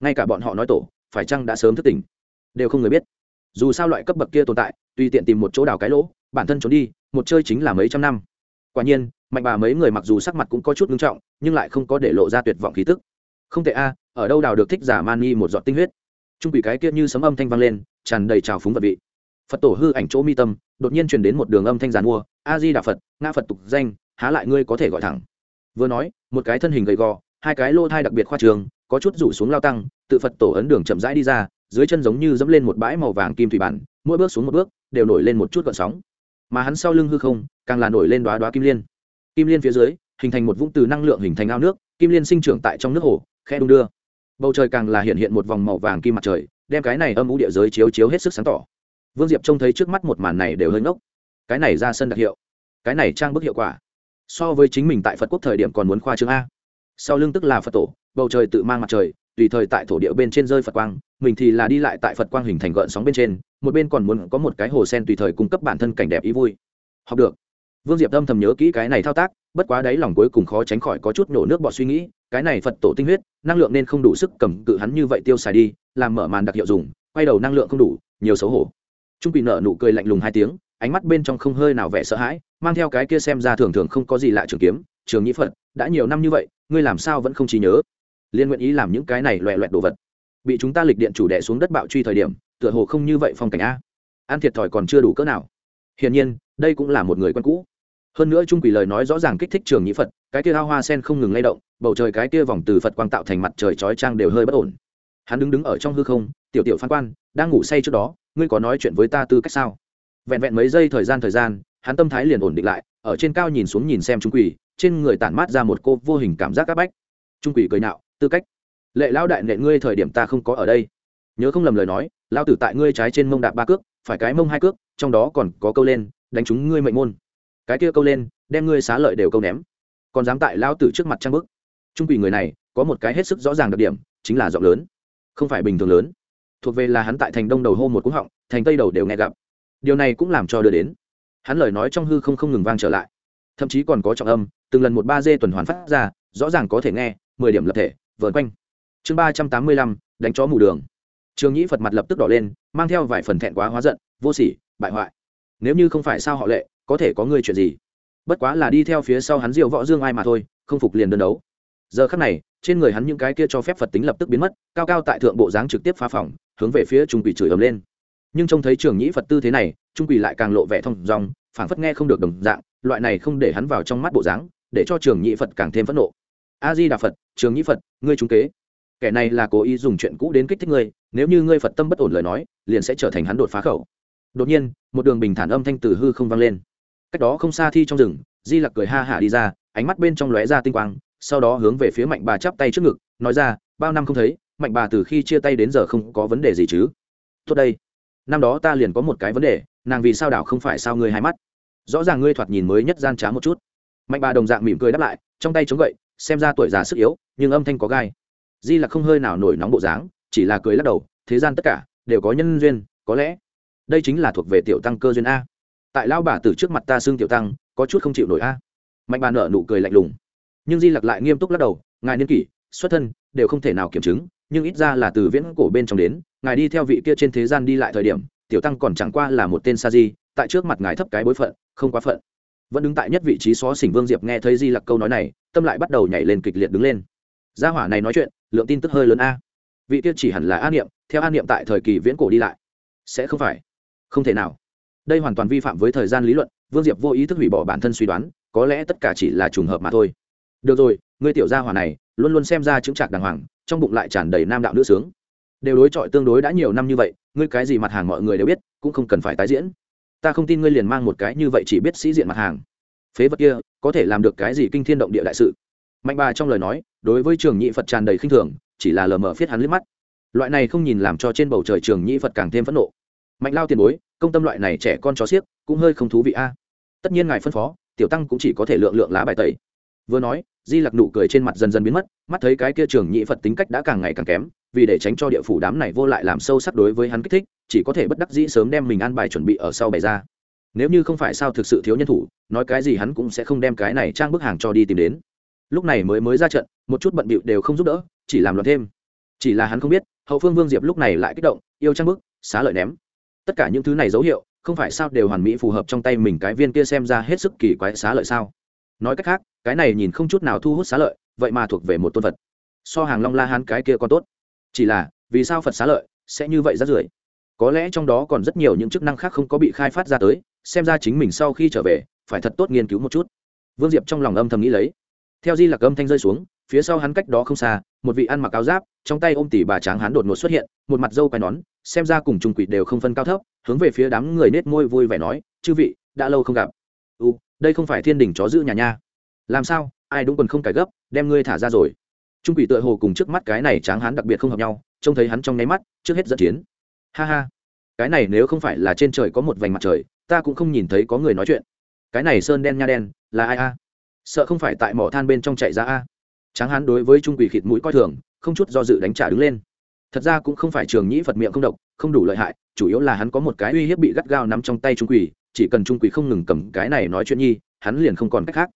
A: Ngay cả bọn họ nói tổ, phải chăng đã sớm thức tỉnh? Đều không người biết. Dù sao loại cấp bậc kia tồn tại, tùy tiện tìm một chỗ đào cái lỗ, bản thân trốn đi, một chơi chính là mấy trăm năm. Quả nhiên mạnh bà mấy người mặc dù sắc mặt cũng có chút ngưng trọng, nhưng lại không có để lộ ra tuyệt vọng khí tức. Không thể a, ở đâu đào được thích giả man nghi một giọt tinh huyết? Trung quỷ cái kia như sấm âm thanh vang lên, tràn đầy trào phúng vật vị. Phật tổ hư ảnh chỗ mi tâm, đột nhiên truyền đến một đường âm thanh giàn mua a di đà phật nga phật tục danh, há lại ngươi có thể gọi thẳng. Vừa nói, một cái thân hình gầy gò, hai cái lô thai đặc biệt khoa trường, có chút rủ xuống lao tăng, tự phật tổ ấn đường chậm rãi đi ra, dưới chân giống như dẫm lên một bãi màu vàng kim thủy bản, mỗi bước xuống một bước, đều nổi lên một chút gợn sóng. Mà hắn sau lưng hư không, càng là nổi lên đoá đoá kim liên kim liên phía dưới, hình thành một vũng từ năng lượng hình thành ao nước, kim liên sinh trưởng tại trong nước hồ khe đung đưa. Bầu trời càng là hiện hiện một vòng màu vàng kim mặt trời, đem cái này âm u địa giới chiếu chiếu hết sức sáng tỏ. Vương diệp trông thấy trước mắt một màn này đều hơi ngốc. Cái này ra sân đặc hiệu. Cái này trang bức hiệu quả. So với chính mình tại phật quốc thời điểm còn muốn khoa trương a. Sau lưng tức là phật tổ, bầu trời tự mang mặt trời, tùy thời tại thổ địa bên trên rơi phật quang, mình thì là đi lại tại phật quang hình thành gợn sóng bên trên, một bên còn muốn có một cái hồ sen tùy thời cung cấp bản thân cảnh đẹp ý vui. Học được vương diệp âm thầm nhớ kỹ cái này thao tác, bất quá đáy lòng cuối cùng khó tránh khỏi có chút nổ nước bọt suy nghĩ, cái này phật tổ tinh huyết, năng lượng nên không đủ sức cầm cự hắn như vậy tiêu xài đi, làm mở màn đặc hiệu dùng, quay đầu năng lượng không đủ, nhiều xấu hổ. Trung quỷ nợ nụ cười lạnh lùng hai tiếng, ánh mắt bên trong không hơi nào vẻ sợ hãi, mang theo cái kia xem ra thường thường không có gì lạ trường kiếm, trường nhĩ phật, đã nhiều năm như vậy, ngươi làm sao vẫn không trí nhớ? Liên nguyện ý làm những cái này loẹ loẹt đồ vật. Bị chúng ta lịch điện chủ đẻ xuống đất bạo truy thời điểm, tựa hồ không như vậy phong cảnh a. An thiệt thòi còn chưa đủ cỡ nào. Hiển nhiên, đây cũng là một người quen cũ hơn nữa trung quỷ lời nói rõ ràng kích thích trường nhĩ phật, cái kia ao hoa sen không ngừng lay động, bầu trời cái kia vòng từ phật quang tạo thành mặt trời chói trang đều hơi bất ổn. Hắn đứng đứng ở trong hư không, tiểu tiểu phan quan, đang ngủ say trước đó, ngươi có nói chuyện với ta tư cách sao? Vẹn vẹn mấy giây thời gian thời gian, hắn tâm thái liền ổn định lại, ở trên cao nhìn xuống nhìn xem trung quỷ, trên người tản mát ra một cô vô hình cảm giác áp bách. Trung quỷ cười nạo, tư cách. Lệ lão đại nệ ngươi thời điểm ta không có ở đây. Nhớ không lầm lời nói lao tử tại ngươi trái trên mông đạp ba cước, phải cái mông hai cước, trong đó còn có câu lên, đánh chúng ngươi mệnh môn cái kia câu lên, đem ngươi xá lợi đều câu ném. Còn dám tại lao tử trước mặt trang bức. Trung quỷ người này, có một cái hết sức rõ ràng đặc điểm, chính là giọng lớn. Không phải bình thường lớn. Thuộc về là hắn tại thành đông đầu hô một cú họng, thành tây đầu đều nghe gặp. Điều này cũng làm cho đưa đến. Hắn lời nói trong hư không không ngừng vang trở lại. Thậm chí còn có trọng âm, từng lần một ba dê tuần hoàn phát ra, rõ ràng có thể nghe, mười điểm lập thể, vờn quanh. Chương ba trăm tám mươi lăm, đánh chó mù đường. Trường nhĩ phật mặt lập tức đỏ lên, mang theo vài phần thẹn quá hóa giận, vô sỉ, bại hoại. Nếu như không phải sao họ lệ có thể có ngươi chuyện gì? Bất quá là đi theo phía sau hắn diệu võ dương ai mà thôi không phục liền đơn đấu. Giờ khắc này trên người hắn những cái kia cho phép phật tính lập tức biến mất cao cao tại thượng bộ dáng trực tiếp phá phòng hướng về phía trung quỷ chửi ầm lên. Nhưng trông thấy trường nhĩ phật tư thế này trung quỷ lại càng lộ vẻ thông dong, phảng phất nghe không được đồng dạng loại này không để hắn vào trong mắt bộ dáng để cho trường nhĩ phật càng thêm phẫn nộ. A di đà phật trường nhĩ phật ngươi trung kế. Kẻ này là cố ý dùng chuyện cũ đến kích thích ngươi nếu như ngươi phật tâm bất ổn lời nói liền sẽ trở thành hắn đột phá khẩu. Đột nhiên một đường bình thản âm thanh từ hư không vang lên cách đó không xa thi trong rừng, di lặc cười ha hả đi ra, ánh mắt bên trong lóe ra tinh quang, sau đó hướng về phía mạnh bà chắp tay trước ngực, nói ra, bao năm không thấy, mạnh bà từ khi chia tay đến giờ không có vấn đề gì chứ? Tốt đây, năm đó ta liền có một cái vấn đề, nàng vì sao đảo không phải sao ngươi hai mắt? Rõ ràng ngươi thoạt nhìn mới nhất gian trá một chút. Mạnh bà đồng dạng mỉm cười đáp lại, trong tay chống gậy, xem ra tuổi già sức yếu, nhưng âm thanh có gai. Di là không hơi nào nổi nóng bộ dáng, chỉ là cười lắc đầu, thế gian tất cả đều có nhân duyên, có lẽ đây chính là thuộc về tiểu tăng cơ duyên a tại lao bà từ trước mặt ta xương tiểu tăng, có chút không chịu nổi a. Mạnh bà nợ nụ cười lạnh lùng. Nhưng di lặc lại nghiêm túc lắc đầu, ngài niên kỷ, xuất thân đều không thể nào kiểm chứng, nhưng ít ra là từ viễn cổ bên trong đến, ngài đi theo vị kia trên thế gian đi lại thời điểm, tiểu tăng còn chẳng qua là một tên sa di, tại trước mặt ngài thấp cái bối phận, không quá phận. Vẫn đứng tại nhất vị trí xó xỉnh vương diệp nghe thấy di lặc câu nói này, tâm lại bắt đầu nhảy lên kịch liệt đứng lên. Gia hỏa này nói chuyện, lượng tin tức hơi lớn a. Vị kia chỉ hẳn là a niệm, theo an niệm tại thời kỳ viễn cổ đi lại. Sẽ không phải. Không thể nào đây hoàn toàn vi phạm với thời gian lý luận, vương diệp vô ý thức hủy bỏ bản thân suy đoán, có lẽ tất cả chỉ là trùng hợp mà thôi. Được rồi người tiểu gia hỏa này, luôn luôn xem ra chứng trạc đàng hoàng, trong bụng lại tràn đầy nam đạo nữ sướng. Đều đối chọi tương đối đã nhiều năm như vậy, ngươi cái gì mặt hàng mọi người đều biết, cũng không cần phải tái diễn. Ta không tin ngươi liền mang một cái như vậy chỉ biết sĩ diện mặt hàng. Phế vật kia, có thể làm được cái gì kinh thiên động địa đại sự? Mạnh bà trong lời nói, đối với trường nhị phật tràn đầy khinh thường, chỉ là lờ mờ phiết hắn liếc mắt. Loại này không nhìn làm cho trên bầu trời trường nhị phật càng thêm phẫn nộ. Mạnh lao tiền bối công tâm loại này trẻ con chó xiếc cũng hơi không thú vị a. Tất nhiên ngài phân phó, tiểu tăng cũng chỉ có thể lượng lượng lá bài tẩy. Vừa nói, di lặc nụ cười trên mặt dần dần biến mất, mắt thấy cái kia trường nhị phật tính cách đã càng ngày càng kém, vì để tránh cho địa phủ đám này vô lại làm sâu sắc đối với hắn kích thích, chỉ có thể bất đắc dĩ sớm đem mình ăn bài chuẩn bị ở sau bày ra. Nếu như không phải sao thực sự thiếu nhân thủ, nói cái gì hắn cũng sẽ không đem cái này trang bức hàng cho đi tìm đến. Lúc này mới mới ra trận, một chút bận bịu đều không giúp đỡ, chỉ làm loạn thêm. Chỉ là hắn không biết, hậu phương vương diệp lúc này lại kích động, yêu trang bức, xá lợi ném tất cả những thứ này dấu hiệu, không phải sao đều hoàn mỹ phù hợp trong tay mình cái viên kia xem ra hết sức kỳ quái xá lợi sao? Nói cách khác, cái này nhìn không chút nào thu hút xá lợi, vậy mà thuộc về một tôn vật so hàng long la hán cái kia còn tốt. Chỉ là, vì sao phật xá lợi sẽ như vậy rất rưởi? Có lẽ trong đó còn rất nhiều những chức năng khác không có bị khai phát ra tới, xem ra chính mình sau khi trở về, phải thật tốt nghiên cứu một chút. Vương diệp trong lòng âm thầm nghĩ lấy. Theo di lạc âm thanh rơi xuống, phía sau hắn cách đó không xa một vị ăn mặc áo giáp, trong tay ôm tỉ bà tráng hắn đột ngột xuất hiện, một mặt dâu quai nón, xem ra cùng trung quỷ đều không phân cao thấp, hướng về phía đám người nết môi vui vẻ nói, chư vị, đã lâu không gặp. U đây không phải thiên đình chó giữ nhà nha. Làm sao? Ai đúng quần không cải gấp, đem ngươi thả ra rồi. Trung quỷ tựa hồ cùng trước mắt cái này tráng hắn đặc biệt không hợp nhau, trông thấy hắn trong nháy mắt, trước hết dẫn chiến. Ha ha, cái này nếu không phải là trên trời có một vành mặt trời, ta cũng không nhìn thấy có người nói chuyện. Cái này sơn đen nha đen, là ai a? Sợ không phải tại mỏ than bên trong chạy ra a? Tráng hán đối với trung quỷ khịt mũi coi thường, không chút do dự đánh trả đứng lên. Thật ra cũng không phải trường nhĩ phật miệng không độc, không đủ lợi hại, chủ yếu là hắn có một cái uy hiếp bị gắt gao nắm trong tay trung quỷ, chỉ cần trung quỷ không ngừng cầm cái này nói chuyện nhi, hắn liền không còn cách khác.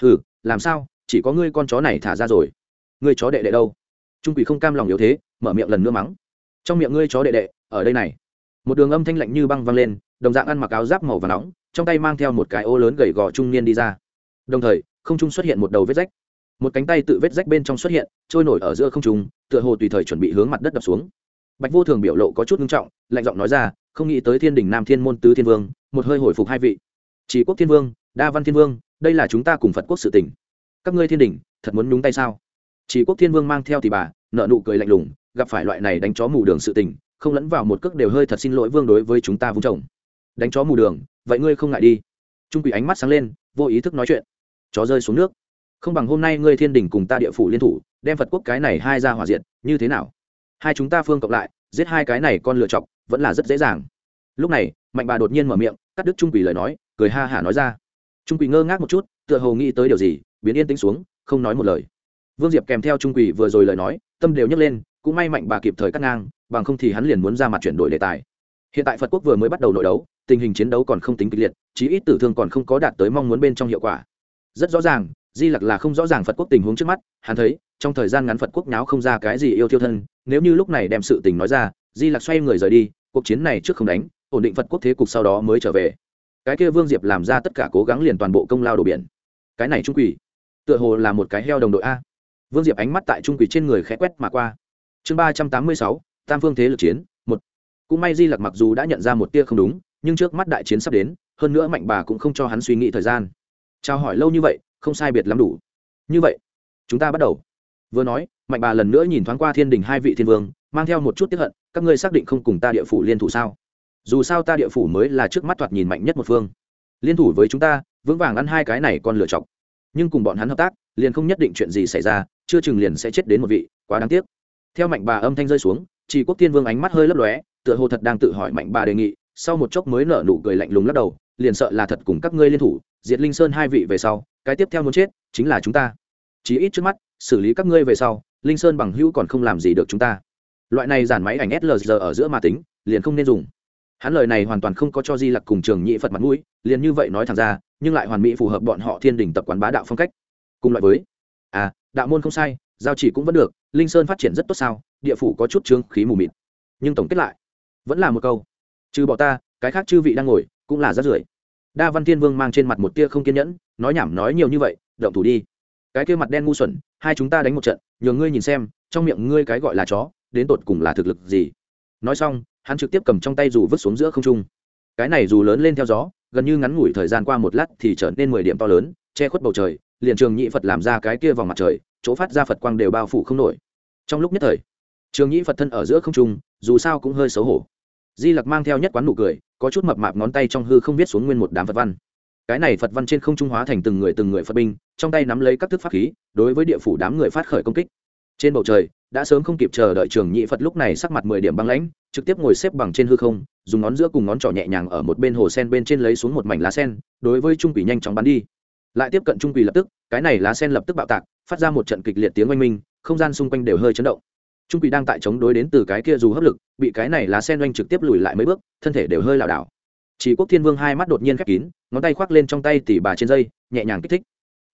A: Ừ làm sao? Chỉ có ngươi con chó này thả ra rồi. Ngươi chó đệ đệ đâu? Trung quỷ không cam lòng yếu thế, mở miệng lần nữa mắng. Trong miệng ngươi chó đệ đệ, ở đây này. Một đường âm thanh lạnh như băng văng lên, đồng dạng ăn mặc áo giáp màu và nóng, trong tay mang theo một cái ô lớn gầy gò trung niên đi ra. Đồng thời, không trung xuất hiện một đầu vết rách một cánh tay tự vết rách bên trong xuất hiện, trôi nổi ở giữa không trung, tựa hồ tùy thời chuẩn bị hướng mặt đất đập xuống. Bạch vô thường biểu lộ có chút nghiêm trọng, lạnh giọng nói ra, không nghĩ tới thiên đình nam thiên môn tứ thiên vương, một hơi hồi phục hai vị. Chỉ quốc thiên vương, đa văn thiên vương, đây là chúng ta cùng phật quốc sự tỉnh các ngươi thiên đình, thật muốn nhúng tay sao? Chỉ quốc thiên vương mang theo thì bà nợ nụ cười lạnh lùng, gặp phải loại này đánh chó mù đường sự tình, không lẫn vào một cước đều hơi thật xin lỗi vương đối với chúng ta vung chồng. Đánh chó mù đường, vậy ngươi không ngại đi. Trung quỷ ánh mắt sáng lên, vô ý thức nói chuyện. Chó rơi xuống nước không bằng hôm nay ngươi thiên đình cùng ta địa phủ liên thủ, đem phật quốc cái này hai ra hỏa diện như thế nào? Hai chúng ta phương cộng lại, giết hai cái này con lựa chọc, vẫn là rất dễ dàng. Lúc này, mạnh bà đột nhiên mở miệng, cắt đứt trung quỷ lời nói, cười ha hả nói ra. Trung quỷ ngơ ngác một chút, tựa hồ nghĩ tới điều gì, biến yên tĩnh xuống, không nói một lời. Vương diệp kèm theo trung quỷ vừa rồi lời nói, tâm đều nhấc lên, cũng may mạnh bà kịp thời cắt ngang, bằng không thì hắn liền muốn ra mặt chuyển đổi đề tài. Hiện tại phật quốc vừa mới bắt đầu nội đấu, tình hình chiến đấu còn không tính kịch liệt, chí ít tử thương còn không có đạt tới mong muốn bên trong hiệu quả. Rất rõ ràng di lặc là không rõ ràng phật quốc tình huống trước mắt, hắn thấy, trong thời gian ngắn phật quốc nháo không ra cái gì yêu thiêu thân, nếu như lúc này đem sự tình nói ra, di lặc xoay người rời đi, cuộc chiến này trước không đánh, ổn định phật quốc thế cục sau đó mới trở về. Cái kia vương diệp làm ra tất cả cố gắng liền toàn bộ công lao đổ biển. Cái này trung quỷ, tựa hồ là một cái heo đồng đội a. Vương diệp ánh mắt tại trung quỷ trên người khẽ quét mà qua. Chương ba trăm tám mươi sáu, tam phương thế lực chiến, một. Cũng may di lặc mặc dù đã nhận ra một tia không đúng, nhưng trước mắt đại chiến sắp đến, hơn nữa mạnh bà cũng không cho hắn suy nghĩ thời gian. Trao hỏi lâu như vậy không sai biệt lắm đủ. Như vậy, chúng ta bắt đầu. Vừa nói, mạnh bà lần nữa nhìn thoáng qua thiên đình hai vị thiên vương, mang theo một chút tiếp hận, các ngươi xác định không cùng ta địa phủ liên thủ sao? Dù sao ta địa phủ mới là trước mắt thoạt nhìn mạnh nhất một phương. Liên thủ với chúng ta, vững vàng ăn hai cái này còn lựa chọc nhưng cùng bọn hắn hợp tác, liền không nhất định chuyện gì xảy ra, chưa chừng liền sẽ chết đến một vị, quá đáng tiếc. Theo mạnh bà âm thanh rơi xuống chỉ quốc thiên vương ánh mắt hơi lấp lóe, tựa hồ thật đang tự hỏi mạnh bà đề nghị, sau một chốc mới nở nụ cười lạnh lùng lắc đầu, liền sợ là thật cùng các ngươi liên thủ, diệt linh sơn hai vị về sau cái tiếp theo muốn chết chính là chúng ta. Chí ít trước mắt, xử lý các ngươi về sau, linh sơn bằng hữu còn không làm gì được chúng ta. Loại này giản máy ảnh slg ở giữa mà tính, liền không nên dùng. Hắn lời này hoàn toàn không có cho di lặc cùng trường nhị phật mặt mũi, liền như vậy nói thẳng ra, nhưng lại hoàn mỹ phù hợp bọn họ thiên đình tập quán bá đạo phong cách. Cùng loại với à đạo môn không sai, giao chỉ cũng vẫn được, linh sơn phát triển rất tốt sao, địa phủ có chút trương khí mù mịt. Nhưng tổng kết lại, vẫn là một câu. Trừ bỏ ta, cái khác chư vị đang ngồi, cũng là rất rưởi. Đa văn thiên vương mang trên mặt một tia không kiên nhẫn nói nhảm nói nhiều như vậy, động thủ đi. Cái kia mặt đen ngu xuẩn, hai chúng ta đánh một trận nhờ ngươi nhìn xem, trong miệng ngươi cái gọi là chó, đến tột cùng là thực lực gì. Nói xong, hắn trực tiếp cầm trong tay dù vứt xuống giữa không trung. Cái này dù lớn lên theo gió, gần như ngắn ngủi thời gian qua một lát thì trở nên mười điểm to lớn, che khuất bầu trời, liền trường nhị phật làm ra cái kia vòng mặt trời, chỗ phát ra phật quang đều bao phủ không nổi. Trong lúc nhất thời, trường nhị phật thân ở giữa không trung, dù sao cũng hơi xấu hổ. Di lặc mang theo nhất quán nụ cười, có chút mập mạp ngón tay trong hư không viết xuống nguyên một đám phật văn cái này phật văn trên không trung hóa thành từng người từng người phật binh, trong tay nắm lấy các thức pháp khí, đối với địa phủ đám người phát khởi công kích. Trên bầu trời, đã sớm không kịp chờ đợi trường nhị phật lúc này sắc mặt mười điểm băng lãnh, trực tiếp ngồi xếp bằng trên hư không, dùng ngón giữa cùng ngón trỏ nhẹ nhàng ở một bên hồ sen bên trên lấy xuống một mảnh lá sen, đối với trung quỷ nhanh chóng bắn đi. Lại tiếp cận trung quỷ lập tức, cái này lá sen lập tức bạo tạc, phát ra một trận kịch liệt tiếng oanh minh, không gian xung quanh đều hơi chấn động. Trung quỷ đang tại chống đối đến từ cái kia dù hấp lực, bị cái này lá sen oanh trực tiếp lùi lại mấy bước, thân thể đều hơi lảo đảo chỉ quốc thiên vương hai mắt đột nhiên khép kín, ngón tay khoác lên trong tay tỉ bà trên dây, nhẹ nhàng kích thích.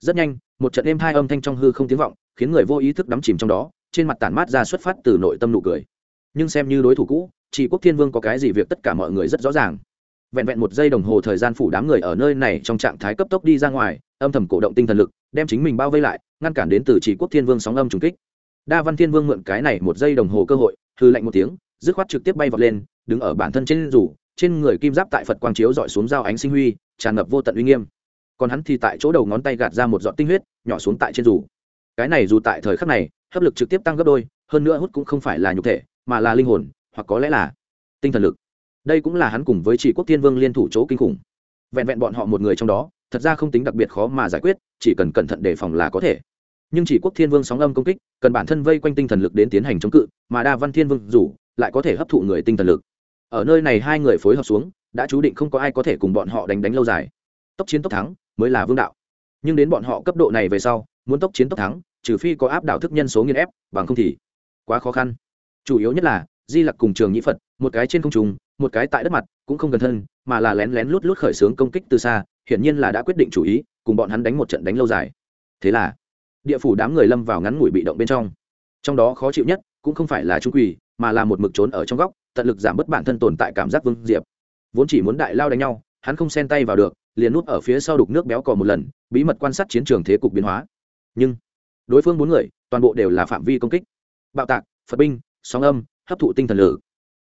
A: Rất nhanh, một trận êm hai âm thanh trong hư không tiếng vọng, khiến người vô ý thức đắm chìm trong đó, trên mặt tản mát ra xuất phát từ nội tâm nụ cười. Nhưng xem như đối thủ cũ, chỉ quốc thiên vương có cái gì việc tất cả mọi người rất rõ ràng. Vẹn vẹn một giây đồng hồ thời gian phủ đám người ở nơi này trong trạng thái cấp tốc đi ra ngoài, âm thầm cổ động tinh thần lực, đem chính mình bao vây lại, ngăn cản đến từ chỉ quốc thiên vương sóng âm trùng kích. Đa văn thiên vương mượn cái này một giây đồng hồ cơ hội hư lạnh một tiếng, dứt khoát trực tiếp bay vọt lên, đứng ở bản thân trên rủ trên người kim giáp tại phật quang chiếu dọi xuống dao ánh sinh huy, tràn ngập vô tận uy nghiêm. Còn hắn thì tại chỗ đầu ngón tay gạt ra một giọt tinh huyết, nhỏ xuống tại trên rủ cái này dù tại thời khắc này, hấp lực trực tiếp tăng gấp đôi, hơn nữa hút cũng không phải là nhục thể, mà là linh hồn, hoặc có lẽ là tinh thần lực. Đây cũng là hắn cùng với chỉ quốc thiên vương liên thủ chỗ kinh khủng. Vẹn vẹn bọn họ một người trong đó, thật ra không tính đặc biệt khó mà giải quyết, chỉ cần cẩn thận đề phòng là có thể. Nhưng chỉ quốc thiên vương sóng âm công kích, cần bản thân vây quanh tinh thần lực đến tiến hành chống cự, mà đa văn thiên vương dù, lại có thể hấp thụ người tinh thần lực ở nơi này hai người phối hợp xuống, đã chú định không có ai có thể cùng bọn họ đánh đánh lâu dài. Tốc chiến tốc thắng mới là vương đạo. Nhưng đến bọn họ cấp độ này về sau, muốn tốc chiến tốc thắng, trừ phi có áp đảo thức nhân số nghiên ép, bằng không thì quá khó khăn. Chủ yếu nhất là, di lặc cùng trường nhĩ phật, một cái trên không trùng một cái tại đất mặt, cũng không gần thân, mà là lén lén lút lút khởi xướng công kích từ xa, hiển nhiên là đã quyết định chủ ý, cùng bọn hắn đánh một trận đánh lâu dài. Thế là, địa phủ đám người lâm vào ngắn ngủi bị động bên trong. Trong đó khó chịu nhất, cũng không phải là trung quỳ, mà là một mực trốn ở trong góc tận lực giảm bớt bản thân tồn tại cảm giác vương diệp. Vốn chỉ muốn đại lao đánh nhau, hắn không xen tay vào được, liền nút ở phía sau đục nước béo cò một lần, bí mật quan sát chiến trường thế cục biến hóa. Nhưng, đối phương bốn người, toàn bộ đều là phạm vi công kích. Bạo tạc, phật binh, sóng âm, hấp thụ tinh thần lử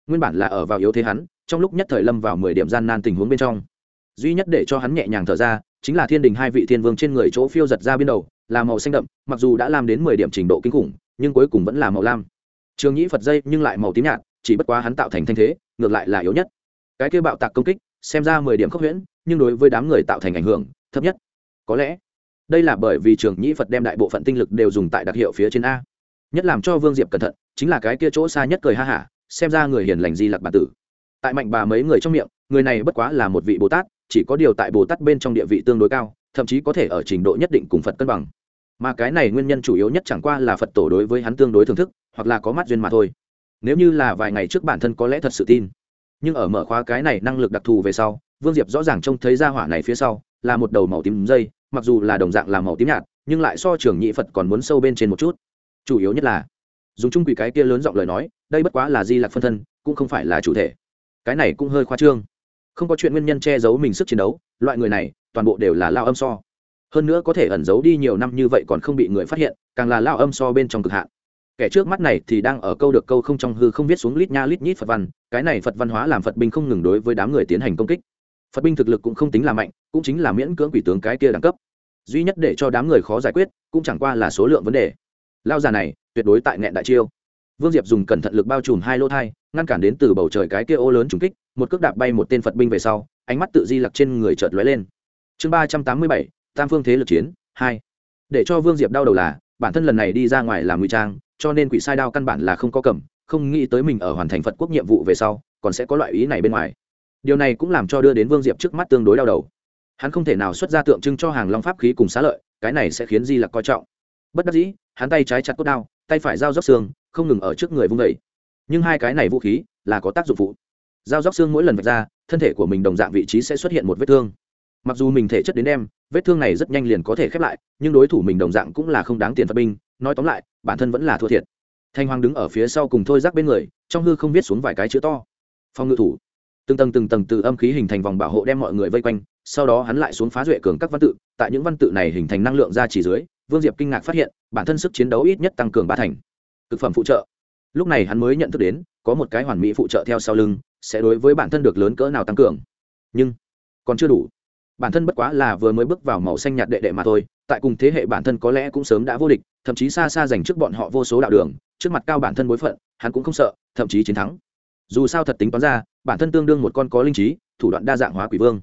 A: nguyên bản là ở vào yếu thế hắn, trong lúc nhất thời lâm vào mười điểm gian nan tình huống bên trong. Duy nhất để cho hắn nhẹ nhàng thở ra, chính là thiên đình hai vị thiên vương trên người chỗ phiêu giật ra bên đầu, là màu xanh đậm, mặc dù đã làm đến mười điểm trình độ kinh khủng, nhưng cuối cùng vẫn là màu lam. Trường nhĩ phật dây nhưng lại màu tím nhạt chỉ bất quá hắn tạo thành thanh thế, ngược lại là yếu nhất. Cái kêu bạo tạc công kích, xem ra mười điểm khốc huyễn, nhưng đối với đám người tạo thành ảnh hưởng, thấp nhất. Có lẽ, đây là bởi vì trường nhĩ phật đem đại bộ phận tinh lực đều dùng tại đặc hiệu phía trên a. Nhất làm cho vương diệp cẩn thận, chính là cái kia chỗ xa nhất cười ha hả, xem ra người hiền lành di lặc bản tử. Tại mạnh bà mấy người trong miệng, người này bất quá là một vị bồ tát, chỉ có điều tại bồ tát bên trong địa vị tương đối cao, thậm chí có thể ở trình độ nhất định cùng phật cân bằng. Mà cái này nguyên nhân chủ yếu nhất chẳng qua là phật tổ đối với hắn tương đối thưởng thức, hoặc là có mắt duyên mà thôi nếu như là vài ngày trước bản thân có lẽ thật sự tin. Nhưng ở mở khóa cái này năng lực đặc thù về sau, vương diệp rõ ràng trông thấy ra hỏa này phía sau, là một đầu màu tím dây, mặc dù là đồng dạng là màu tím nhạt, nhưng lại so trưởng nhị phật còn muốn sâu bên trên một chút. Chủ yếu nhất là, dùng chung quỷ cái kia lớn giọng lời nói, đây bất quá là di lạc phân thân, cũng không phải là chủ thể. Cái này cũng hơi khoa trương. Không có chuyện nguyên nhân che giấu mình sức chiến đấu, loại người này, toàn bộ đều là lao âm so. Hơn nữa có thể ẩn giấu đi nhiều năm như vậy còn không bị người phát hiện, càng là lao âm so bên trong cực hạn kẻ trước mắt này thì đang ở câu được câu không trong hư không viết xuống lít nha lít nhít phật văn. Cái này phật văn hóa làm phật binh không ngừng đối với đám người tiến hành công kích. Phật binh thực lực cũng không tính là mạnh, cũng chính là miễn cưỡng quỷ tướng cái kia đẳng cấp. Duy nhất để cho đám người khó giải quyết, cũng chẳng qua là số lượng vấn đề. Lao già này, tuyệt đối tại nghẹn đại chiêu. Vương diệp dùng cẩn thận lực bao trùm hai lỗ thai, ngăn cản đến từ bầu trời cái kia ô lớn trùng kích, một cước đạp bay một tên phật binh về sau, ánh mắt tự di lặc trên người chợt lóe lên. Chương ba trăm tám mươi bảy, tam phương thế lực chiến, hai. Để cho vương diệp đau đầu là, bản thân lần này đi ra ngoài làm ngụy trang cho nên quỷ sai đao căn bản là không có cầm, không nghĩ tới mình ở hoàn thành phật quốc nhiệm vụ về sau, còn sẽ có loại ý này bên ngoài. Điều này cũng làm cho đưa đến vương diệp trước mắt tương đối đau đầu. Hắn không thể nào xuất ra tượng trưng cho hàng long pháp khí cùng xá lợi, cái này sẽ khiến di lặc coi trọng. Bất đắc dĩ, hắn tay trái chặt cốt đao, tay phải dao dốc xương, không ngừng ở trước người vung vẩy nhưng hai cái này vũ khí là có tác dụng phụ. Dao dốc xương mỗi lần vạch ra, thân thể của mình đồng dạng vị trí sẽ xuất hiện một vết thương. Mặc dù mình thể chất đến đem, vết thương này rất nhanh liền có thể khép lại, nhưng đối thủ mình đồng dạng cũng là không đáng tiền phật binh nói tóm lại, bản thân vẫn là thua thiệt. Thanh hoàng đứng ở phía sau cùng thôi rác bên người, trong hư không viết xuống vài cái chữ to. Phong ngự thủ. Từng tầng từng tầng từ âm khí hình thành vòng bảo hộ đem mọi người vây quanh, sau đó hắn lại xuống phá duệ cường các văn tự, tại những văn tự này hình thành năng lượng ra chỉ dưới, vương diệp kinh ngạc phát hiện, bản thân sức chiến đấu ít nhất tăng cường ba thành. Thực phẩm phụ trợ. Lúc này hắn mới nhận thức đến, có một cái hoàn mỹ phụ trợ theo sau lưng, sẽ đối với bản thân được lớn cỡ nào tăng cường. Nhưng, còn chưa đủ. Bản thân bất quá là vừa mới bước vào màu xanh nhạt đệ đệ mà thôi tại cùng thế hệ bản thân có lẽ cũng sớm đã vô địch, thậm chí xa xa giành trước bọn họ vô số đạo đường, trước mặt cao bản thân bối phận, hắn cũng không sợ, thậm chí chiến thắng. Dù sao thật tính toán ra, bản thân tương đương một con có linh trí, thủ đoạn đa dạng hóa quỷ vương.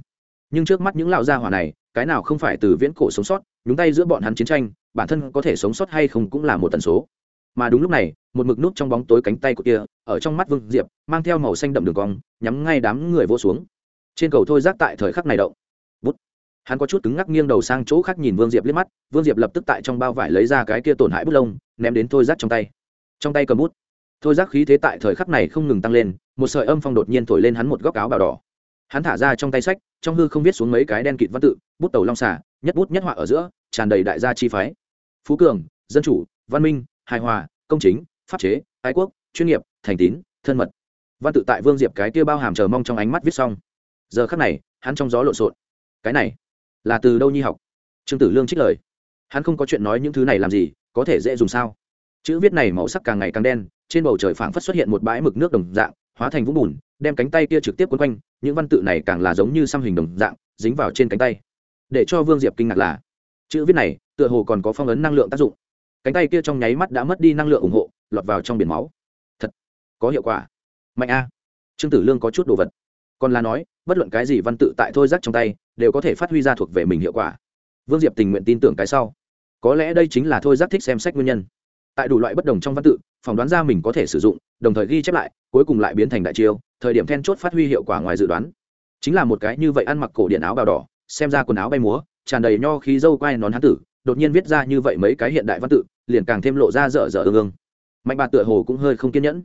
A: Nhưng trước mắt những lão gia hỏa này, cái nào không phải từ viễn cổ sống sót, nhúng tay giữa bọn hắn chiến tranh, bản thân có thể sống sót hay không cũng là một tần số. Mà đúng lúc này, một mực nút trong bóng tối cánh tay của kia, ở trong mắt vương diệp, mang theo màu xanh đậm đường cong, nhắm ngay đám người vô xuống. Trên cầu thôi rác tại thời khắc này động hắn có chút cứng ngắc nghiêng đầu sang chỗ khác nhìn vương diệp liếc mắt, vương diệp lập tức tại trong bao vải lấy ra cái kia tổn hại bút lông, ném đến thôi rác trong tay. Trong tay cầm bút, thôi rác khí thế tại thời khắc này không ngừng tăng lên, một sợi âm phong đột nhiên thổi lên hắn một góc áo bào đỏ. Hắn thả ra trong tay sách, trong hư không viết xuống mấy cái đen kịt văn tự, bút tàu long xả nhất bút nhất họa ở giữa, tràn đầy đại gia chi phái. Phú cường, dân chủ, văn minh, hài hòa, công chính, pháp chế, ái quốc, chuyên nghiệp, thành tín, thân mật. Văn tự tại vương diệp cái kia bao hàm chờ mong trong ánh mắt viết xong. Giờ khắc này, hắn trong gió lộn xộn. Cái này là từ đâu nhi học? Trương tử lương trích lời. Hắn không có chuyện nói những thứ này làm gì, có thể dễ dùng sao? Chữ viết này màu sắc càng ngày càng đen, trên bầu trời phảng phất xuất hiện một bãi mực nước đồng dạng, hóa thành vũng bùn, đem cánh tay kia trực tiếp quấn quanh, những văn tự này càng là giống như xăm hình đồng dạng, dính vào trên cánh tay. Để cho vương diệp kinh ngạc là, chữ viết này tựa hồ còn có phong ấn năng lượng tác dụng. Cánh tay kia trong nháy mắt đã mất đi năng lượng ủng hộ, lọt vào trong biển máu. Thật, có hiệu quả. Mạnh a. Trương tử lương có chút đồ vật. Còn là nói, bất luận cái gì văn tự tại thôi rắc trong tay đều có thể phát huy ra thuộc về mình hiệu quả. Vương diệp tình nguyện tin tưởng cái sau. Có lẽ đây chính là thôi giác thích xem sách nguyên nhân. Tại đủ loại bất đồng trong văn tự, phỏng đoán ra mình có thể sử dụng, đồng thời ghi chép lại, cuối cùng lại biến thành đại chiêu, thời điểm then chốt phát huy hiệu quả ngoài dự đoán. Chính là một cái như vậy ăn mặc cổ điện áo bào đỏ, xem ra quần áo bay múa, tràn đầy nho khí dâu quai nón hán tử, đột nhiên viết ra như vậy mấy cái hiện đại văn tự, liền càng thêm lộ ra dở dở ương ương. Mạnh bà tựa hồ cũng hơi không kiên nhẫn.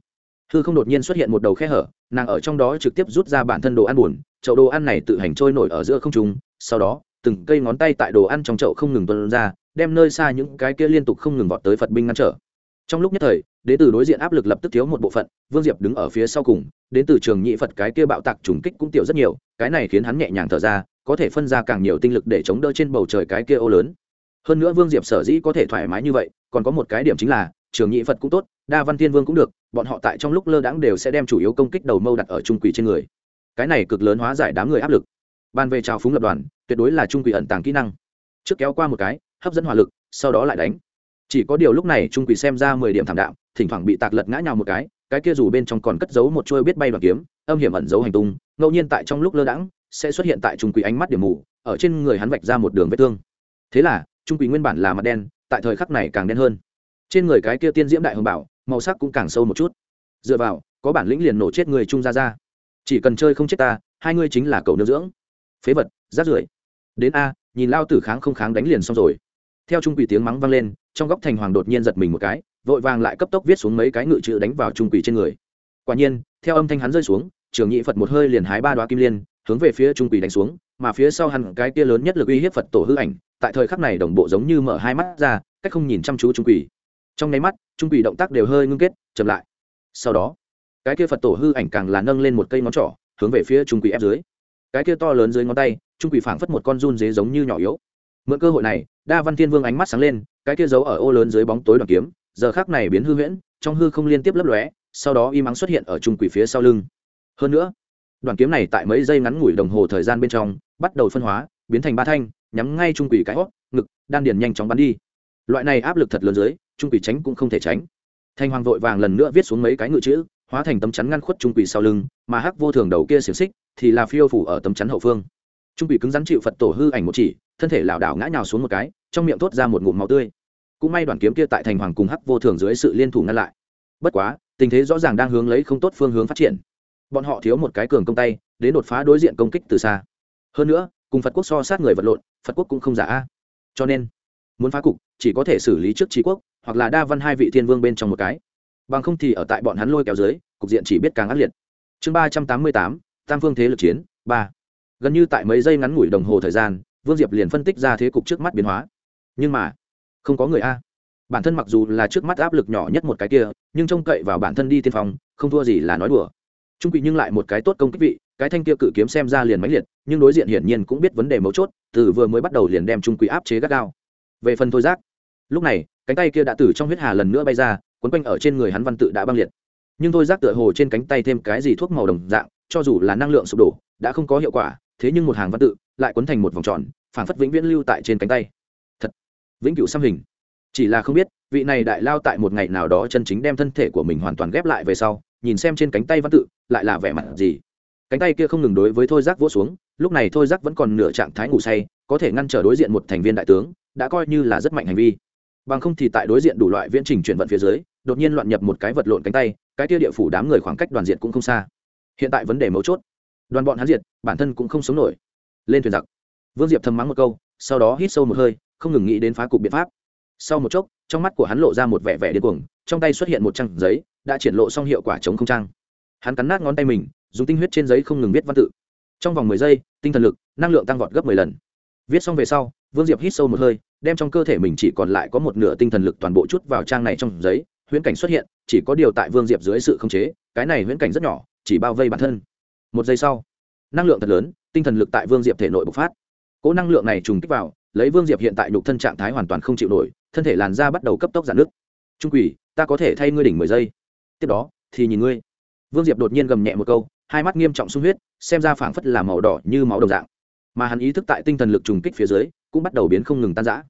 A: Hư không đột nhiên xuất hiện một đầu khe hở nàng ở trong đó trực tiếp rút ra bản thân đồ ăn buồn, chậu đồ ăn này tự hành trôi nổi ở giữa không trung, sau đó, từng cây ngón tay tại đồ ăn trong chậu không ngừng tuân ra, đem nơi xa những cái kia liên tục không ngừng vọt tới phật binh ngăn trở. Trong lúc nhất thời đệ tử đối diện áp lực lập tức thiếu một bộ phận, vương diệp đứng ở phía sau cùng, đến từ trường nhị phật cái kia bạo tạc trùng kích cũng tiểu rất nhiều, cái này khiến hắn nhẹ nhàng thở ra, có thể phân ra càng nhiều tinh lực để chống đỡ trên bầu trời cái kia ô lớn. Hơn nữa vương diệp sở dĩ có thể thoải mái như vậy, còn có một cái điểm chính là, trường nhị phật cũng tốt, đa văn thiên vương cũng được bọn họ tại trong lúc lơ đãng đều sẽ đem chủ yếu công kích đầu mâu đặt ở trung quỷ trên người. Cái này cực lớn hóa giải đám người áp lực. Ban về trào phúng lập đoàn, tuyệt đối là trung quỷ ẩn tàng kỹ năng. Trước kéo qua một cái, hấp dẫn hỏa lực, sau đó lại đánh. Chỉ có điều lúc này trung quỷ xem ra mười điểm thảm đạm, thỉnh thoảng bị tạc lật ngã nhào một cái cái kia dù bên trong còn cất giấu một chuôi biết bay đoàn kiếm, âm hiểm ẩn giấu hành tung, ngẫu nhiên tại trong lúc lơ đãng sẽ xuất hiện tại trung quỷ ánh mắt điểm mù, ở trên người hắn vạch ra một đường vết thương. Thế là, trung quỷ nguyên bản là mặt đen, tại thời khắc này càng đen hơn. Trên người cái kia tiên diễm đại hồng bảo màu sắc cũng càng sâu một chút. Dựa vào, có bản lĩnh liền nổ chết người trung ra ra chỉ cần chơi không chết ta, hai ngươi chính là cầu nương dưỡng. Phế vật rát rưởi. Đến a, nhìn lao tử kháng không kháng đánh liền xong rồi. Theo trung quỷ tiếng mắng vang lên, trong góc thành hoàng đột nhiên giật mình một cái, vội vàng lại cấp tốc viết xuống mấy cái ngự chữ đánh vào trung quỷ trên người. Quả nhiên, theo âm thanh hắn rơi xuống, trường nhị phật một hơi liền hái ba đoá kim liên, hướng về phía trung quỷ đánh xuống, mà phía sau hẳn cái kia lớn nhất lực uy hiếp phật tổ hư ảnh, tại thời khắc này đồng bộ giống như mở hai mắt ra, cách không nhìn chăm chú trung quỷ trong nháy mắt, trung quỷ động tác đều hơi ngưng kết, chậm lại. Sau đó, cái kia phật tổ hư ảnh càng là nâng lên một cây ngón trỏ, hướng về phía trung quỷ ép dưới. Cái kia to lớn dưới ngón tay, trung quỷ phảng phất một con run dế giống như nhỏ yếu. Mượn cơ hội này, đa văn thiên vương ánh mắt sáng lên, cái kia giấu ở ô lớn dưới bóng tối đoàn kiếm, giờ khác này biến hư huyễn, trong hư không liên tiếp lấp lóe, sau đó y mắng xuất hiện ở trung quỷ phía sau lưng. Hơn nữa đoàn kiếm này tại mấy giây ngắn ngủi đồng hồ thời gian bên trong, bắt đầu phân hóa, biến thành ba thanh, nhắm ngay trung quỷ cái hót ngực, đan điền nhanh chóng bắn đi loại này áp lực thật lớn dưới, trung quỷ tránh cũng không thể tránh. Thanh hoàng vội vàng lần nữa viết xuống mấy cái ngự chữ, hóa thành tấm chắn ngăn khuất trung quỷ sau lưng, mà hắc vô thường đầu kia xiềng xích thì là phiêu phủ ở tấm chắn hậu phương. Trung quỷ cứng rắn chịu phật tổ hư ảnh một chỉ, thân thể lảo đảo ngã nhào xuống một cái, trong miệng thốt ra một ngụm máu tươi. Cũng may đoàn kiếm kia tại thành hoàng cùng hắc vô thường dưới sự liên thủ ngăn lại. Bất quá, tình thế rõ ràng đang hướng lấy không tốt phương hướng phát triển. Bọn họ thiếu một cái cường công tay, đến đột phá đối diện công kích từ xa. Hơn nữa, cùng phật quốc so sát người vật lộn, phật quốc cũng không giả a. Cho nên muốn phá cục, chỉ có thể xử lý trước trí quốc, hoặc là đa văn hai vị thiên vương bên trong một cái. Bằng không thì ở tại bọn hắn lôi kéo dưới, cục diện chỉ biết càng ác liệt. Chương ba trăm tám mươi tám, tam phương thế lực chiến, ba. Gần như tại mấy giây ngắn ngủi đồng hồ thời gian, vương diệp liền phân tích ra thế cục trước mắt biến hóa. Nhưng mà, không có người a. Bản thân mặc dù là trước mắt áp lực nhỏ nhất một cái kia, nhưng trông cậy vào bản thân đi tiên phong, không thua gì là nói đùa. Trung quỷ nhưng lại một cái tốt công kích vị, cái thanh kia cự kiếm xem ra liền mãnh liệt, nhưng đối diện hiển nhiên cũng biết vấn đề mấu chốt, từ vừa mới bắt đầu liền đem trung quỷ áp chế gắt gao về phần thôi giác, lúc này, cánh tay kia đã từ trong huyết hà lần nữa bay ra, quấn quanh ở trên người hắn văn tự đã băng liệt. Nhưng thôi giác tựa hồ trên cánh tay thêm cái gì thuốc màu đồng dạng, cho dù là năng lượng sụp đổ, đã không có hiệu quả, thế nhưng một hàng văn tự lại quấn thành một vòng tròn phản phất vĩnh viễn lưu tại trên cánh tay. Thật, vĩnh cửu xăm hình. Chỉ là không biết, vị này đại lao tại một ngày nào đó chân chính đem thân thể của mình hoàn toàn ghép lại về sau, nhìn xem trên cánh tay văn tự, lại là vẻ mặt gì. Cánh tay kia không ngừng đối với thôi giác vỗ xuống, lúc này thôi giác vẫn còn nửa trạng thái ngủ say có thể ngăn trở đối diện một thành viên đại tướng, đã coi như là rất mạnh hành vi. Bằng không thì tại đối diện đủ loại viễn trình chuyển vận phía dưới, đột nhiên loạn nhập một cái vật lộn cánh tay, cái tia địa phủ đám người khoảng cách đoàn diện cũng không xa. Hiện tại vấn đề mấu chốt. Đoàn bọn hắn diệt, bản thân cũng không sống nổi. Lên thuyền giặc. Vương diệp thầm mắng một câu, sau đó hít sâu một hơi, không ngừng nghĩ đến phá cục biện pháp. Sau một chốc, trong mắt của hắn lộ ra một vẻ vẻ điên cuồng, trong tay xuất hiện một trang giấy, đã triển lộ xong hiệu quả chống không trang. Hắn cắn nát ngón tay mình, dùng tinh huyết trên giấy không ngừng viết văn tự. Trong vòng mười giây, tinh thần lực, năng lượng tăng vọt gấp mười lần viết xong về sau, vương diệp hít sâu một hơi, đem trong cơ thể mình chỉ còn lại có một nửa tinh thần lực toàn bộ chút vào trang này trong giấy, huyễn cảnh xuất hiện, chỉ có điều tại vương diệp dưới sự khống chế, cái này huyễn cảnh rất nhỏ, chỉ bao vây bản thân. Một giây sau, năng lượng thật lớn, tinh thần lực tại vương diệp thể nội bộc phát. Cỗ năng lượng này trùng kích vào, lấy vương diệp hiện tại nhục thân trạng thái hoàn toàn không chịu nổi, thân thể làn da bắt đầu cấp tốc giãn nứt. Trung quỷ, ta có thể thay ngươi đỉnh mười giây. Tiếp đó, thì nhìn ngươi. Vương diệp đột nhiên gầm nhẹ một câu, hai mắt nghiêm trọng sung huyết, xem ra phảng phất là màu đỏ như máu đồng dạng mà hắn ý thức tại tinh thần lực trùng kích phía dưới, cũng bắt đầu biến không ngừng tan rã.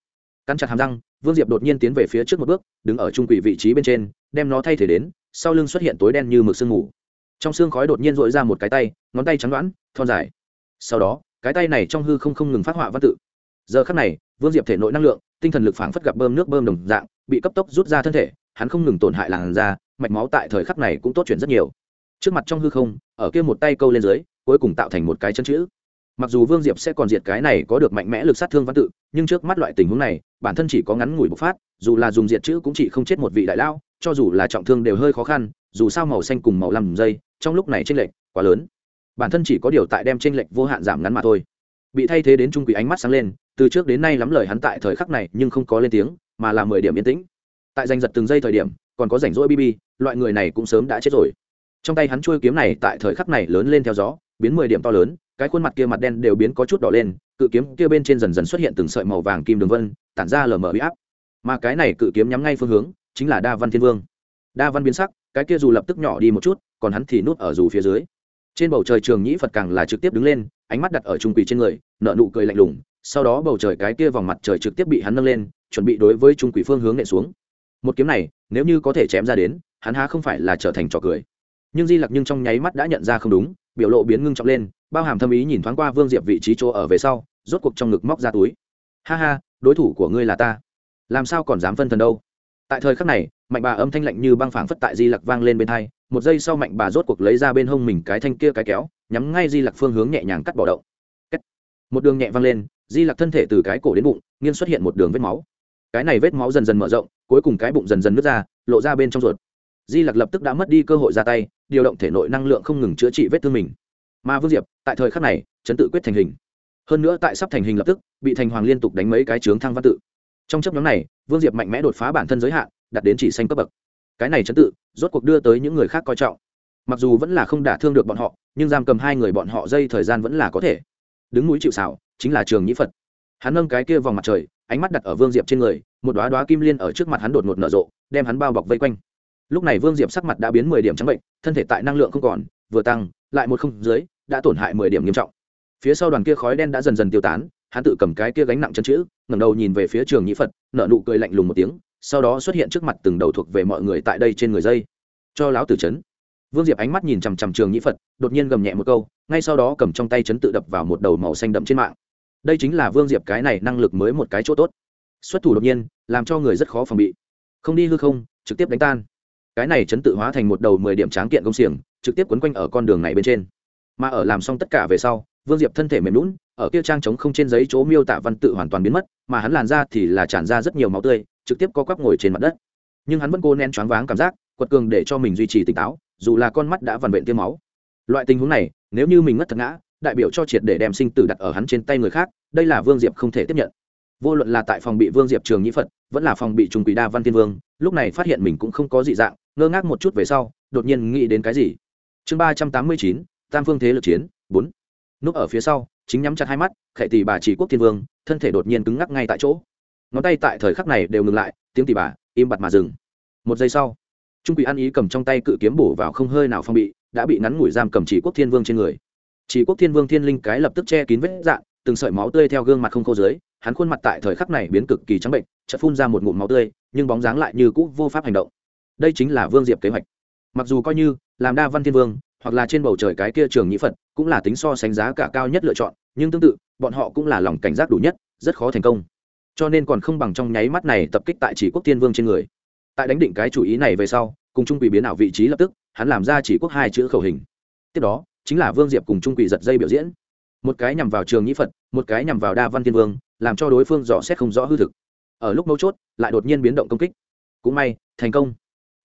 A: Cắn chặt hàm răng, vương diệp đột nhiên tiến về phía trước một bước, đứng ở trung quỷ vị trí bên trên, đem nó thay thể đến, sau lưng xuất hiện tối đen như mực sương mù. Trong xương khói đột nhiên dội ra một cái tay, ngón tay trắng đoãn thon dài. Sau đó, cái tay này trong hư không không ngừng phát họa văn tự. Giờ khắc này, vương diệp thể nội năng lượng, tinh thần lực phảng phất gặp bơm nước bơm đồng dạng, bị cấp tốc rút ra thân thể, hắn không ngừng tổn hại làn da, mạch máu tại thời khắc này cũng tốt chuyển rất nhiều. Trước mặt trong hư không, ở kia một tay câu lên dưới, cuối cùng tạo thành một cái chân chữ mặc dù vương diệp sẽ còn diệt cái này có được mạnh mẽ lực sát thương văn tự, nhưng trước mắt loại tình huống này, bản thân chỉ có ngắn ngủi bộc phát, dù là dùng diệt chữ cũng chỉ không chết một vị đại lao cho dù là trọng thương đều hơi khó khăn, dù sao màu xanh cùng màu lầm dây, trong lúc này tranh lệch quá lớn. Bản thân chỉ có điều tại đem tranh lệch vô hạn giảm ngắn mà thôi. Bị thay thế đến trung quỷ ánh mắt sáng lên, từ trước đến nay lắm lời hắn tại thời khắc này nhưng không có lên tiếng, mà là mười điểm yên tĩnh. Tại giành giật từng giây thời điểm, còn có rảnh rỗi bb loại người này cũng sớm đã chết rồi. Trong tay hắn chui kiếm này tại thời khắc này lớn lên theo gió biến mười điểm to lớn, cái khuôn mặt kia mặt đen đều biến có chút đỏ lên, cự kiếm kia bên trên dần dần xuất hiện từng sợi màu vàng kim đường vân, tản ra lờ mờ bị áp. Mà cái này cự kiếm nhắm ngay phương hướng, chính là đa văn thiên vương. Đa văn biến sắc, cái kia dù lập tức nhỏ đi một chút, còn hắn thì nút ở dù phía dưới. Trên bầu trời trường nhĩ phật càng là trực tiếp đứng lên, ánh mắt đặt ở trung quỷ trên người nợ nụ cười lạnh lùng, sau đó bầu trời cái kia vòng mặt trời trực tiếp bị hắn nâng lên, chuẩn bị đối với trung quỷ phương hướng nện xuống. Một kiếm này, nếu như có thể chém ra đến, hắn há không phải là trở thành trò cười nhưng di lặc nhưng trong nháy mắt đã nhận ra không đúng, biểu lộ biến ngưng trọng lên, bao hàm thâm ý nhìn thoáng qua vương diệp vị trí chỗ ở về sau, rốt cuộc trong ngực móc ra túi. Ha ha, đối thủ của ngươi là ta. Làm sao còn dám phân thần đâu? Tại thời khắc này, mạnh bà âm thanh lạnh như băng phảng phất tại di lặc vang lên bên thai một giây sau mạnh bà rốt cuộc lấy ra bên hông mình cái thanh kia cái kéo, nhắm ngay di lặc phương hướng nhẹ nhàng cắt bỏ động. Một đường nhẹ vang lên, di lặc thân thể từ cái cổ đến bụng, nghiêng xuất hiện một đường vết máu. Cái này vết máu dần dần mở rộng, cuối cùng cái bụng dần dần nứt ra, lộ ra bên trong ruột di lặc lập tức đã mất đi cơ hội ra tay, điều động thể nội năng lượng không ngừng chữa trị vết thương mình. Mà vương diệp, tại thời khắc này, chấn tự quyết thành hình. Hơn nữa tại sắp thành hình lập tức, bị thành hoàng liên tục đánh mấy cái trướng thăng văn tự. Trong chấp nhóm này, vương diệp mạnh mẽ đột phá bản thân giới hạn đặt đến chỉ xanh cấp bậc. Cái này chấn tự, rốt cuộc đưa tới những người khác coi trọng. Mặc dù vẫn là không đả thương được bọn họ, nhưng giam cầm hai người bọn họ dây thời gian vẫn là có thể. Đứng núi chịu xảo chính là trường nhĩ phật. Hắn nâng cái kia vòng mặt trời, ánh mắt đặt ở vương diệp trên người, một đoá đoá kim liên ở trước mặt hắn đột ngột nở rộ, đem hắn bao bọc vây quanh lúc này vương diệp sắc mặt đã biến mười điểm trắng bệnh, thân thể tại năng lượng không còn, vừa tăng, lại một không dưới, đã tổn hại mười điểm nghiêm trọng. Phía sau đoàn kia khói đen đã dần dần tiêu tán, hắn tự cầm cái kia gánh nặng chân chữ, ngẩng đầu nhìn về phía trường nhĩ phật, nở nụ cười lạnh lùng một tiếng, sau đó xuất hiện trước mặt từng đầu thuộc về mọi người tại đây trên người dây. Cho láo tử chấn. Vương diệp ánh mắt nhìn chằm chằm trường nhĩ phật, đột nhiên gầm nhẹ một câu, ngay sau đó cầm trong tay chấn tự đập vào một đầu màu xanh đậm trên mạng. Đây chính là vương diệp cái này năng lực mới một cái chỗ tốt. Xuất thủ đột nhiên, làm cho người rất khó phòng bị. Không đi hư không, trực tiếp đánh tan cái này chấn tự hóa thành một đầu mười điểm tráng kiện công xiềng, trực tiếp quấn quanh ở con đường này bên trên. Mà ở làm xong tất cả về sau, vương diệp thân thể mềm lún ở kia trang trống không trên giấy chỗ miêu tả văn tự hoàn toàn biến mất, mà hắn làn ra thì là tràn ra rất nhiều máu tươi, trực tiếp co quắp ngồi trên mặt đất. Nhưng hắn vẫn cố nén choáng váng cảm giác, quật cường để cho mình duy trì tỉnh táo, dù là con mắt đã vằn vện tiêm máu. Loại tình huống này, nếu như mình ngất thật ngã, đại biểu cho triệt để đem sinh tử đặt ở hắn trên tay người khác, đây là vương diệp không thể tiếp nhận. Vô luận là tại phòng bị vương diệp trường nhĩ phật, vẫn là phòng bị trùng quỷ đa văn tiên vương, lúc này phát hiện mình cũng không có dị dạng ngơ ngác một chút về sau, đột nhiên nghĩ đến cái gì? Chương ba trăm tám mươi chín, tam phương thế lực chiến, bốn. Núp ở phía sau, chính nhắm chặt hai mắt, khệ tỷ bà chỉ quốc thiên vương, thân thể đột nhiên cứng ngắc ngay tại chỗ. Ngón tay tại thời khắc này đều ngừng lại, tiếng tỷ bà im bặt mà dừng. Một giây sau, trung quỷ ăn ý cầm trong tay cự kiếm bổ vào không hơi nào phong bị, đã bị ngắn ngủi giam cầm chỉ quốc thiên vương trên người. Chỉ quốc thiên vương thiên linh cái lập tức che kín vết dạn từng sợi máu tươi theo gương mặt không khô dưới, hắn khuôn mặt tại thời khắc này biến cực kỳ trắng bệnh, chợt phun ra một ngụm máu tươi, nhưng bóng dáng lại như cũ vô pháp hành động đây chính là vương diệp kế hoạch. Mặc dù coi như làm đa văn thiên vương, hoặc là trên bầu trời cái kia trường nhĩ phật, cũng là tính so sánh giá cả cao nhất lựa chọn, nhưng tương tự, bọn họ cũng là lòng cảnh giác đủ nhất, rất khó thành công. Cho nên còn không bằng trong nháy mắt này tập kích tại chỉ quốc thiên vương trên người. Tại đánh định cái chủ ý này về sau, cùng trung quỷ biến ảo vị trí lập tức, hắn làm ra chỉ quốc hai chữ khẩu hình. Tiếp đó, chính là vương diệp cùng trung quỷ giật dây biểu diễn. Một cái nhằm vào trường nhĩ phật, một cái nhằm vào đa văn thiên vương, làm cho đối phương dò xét không rõ hư thực. Ở lúc mấu chốt, lại đột nhiên biến động công kích. Cũng may, thành công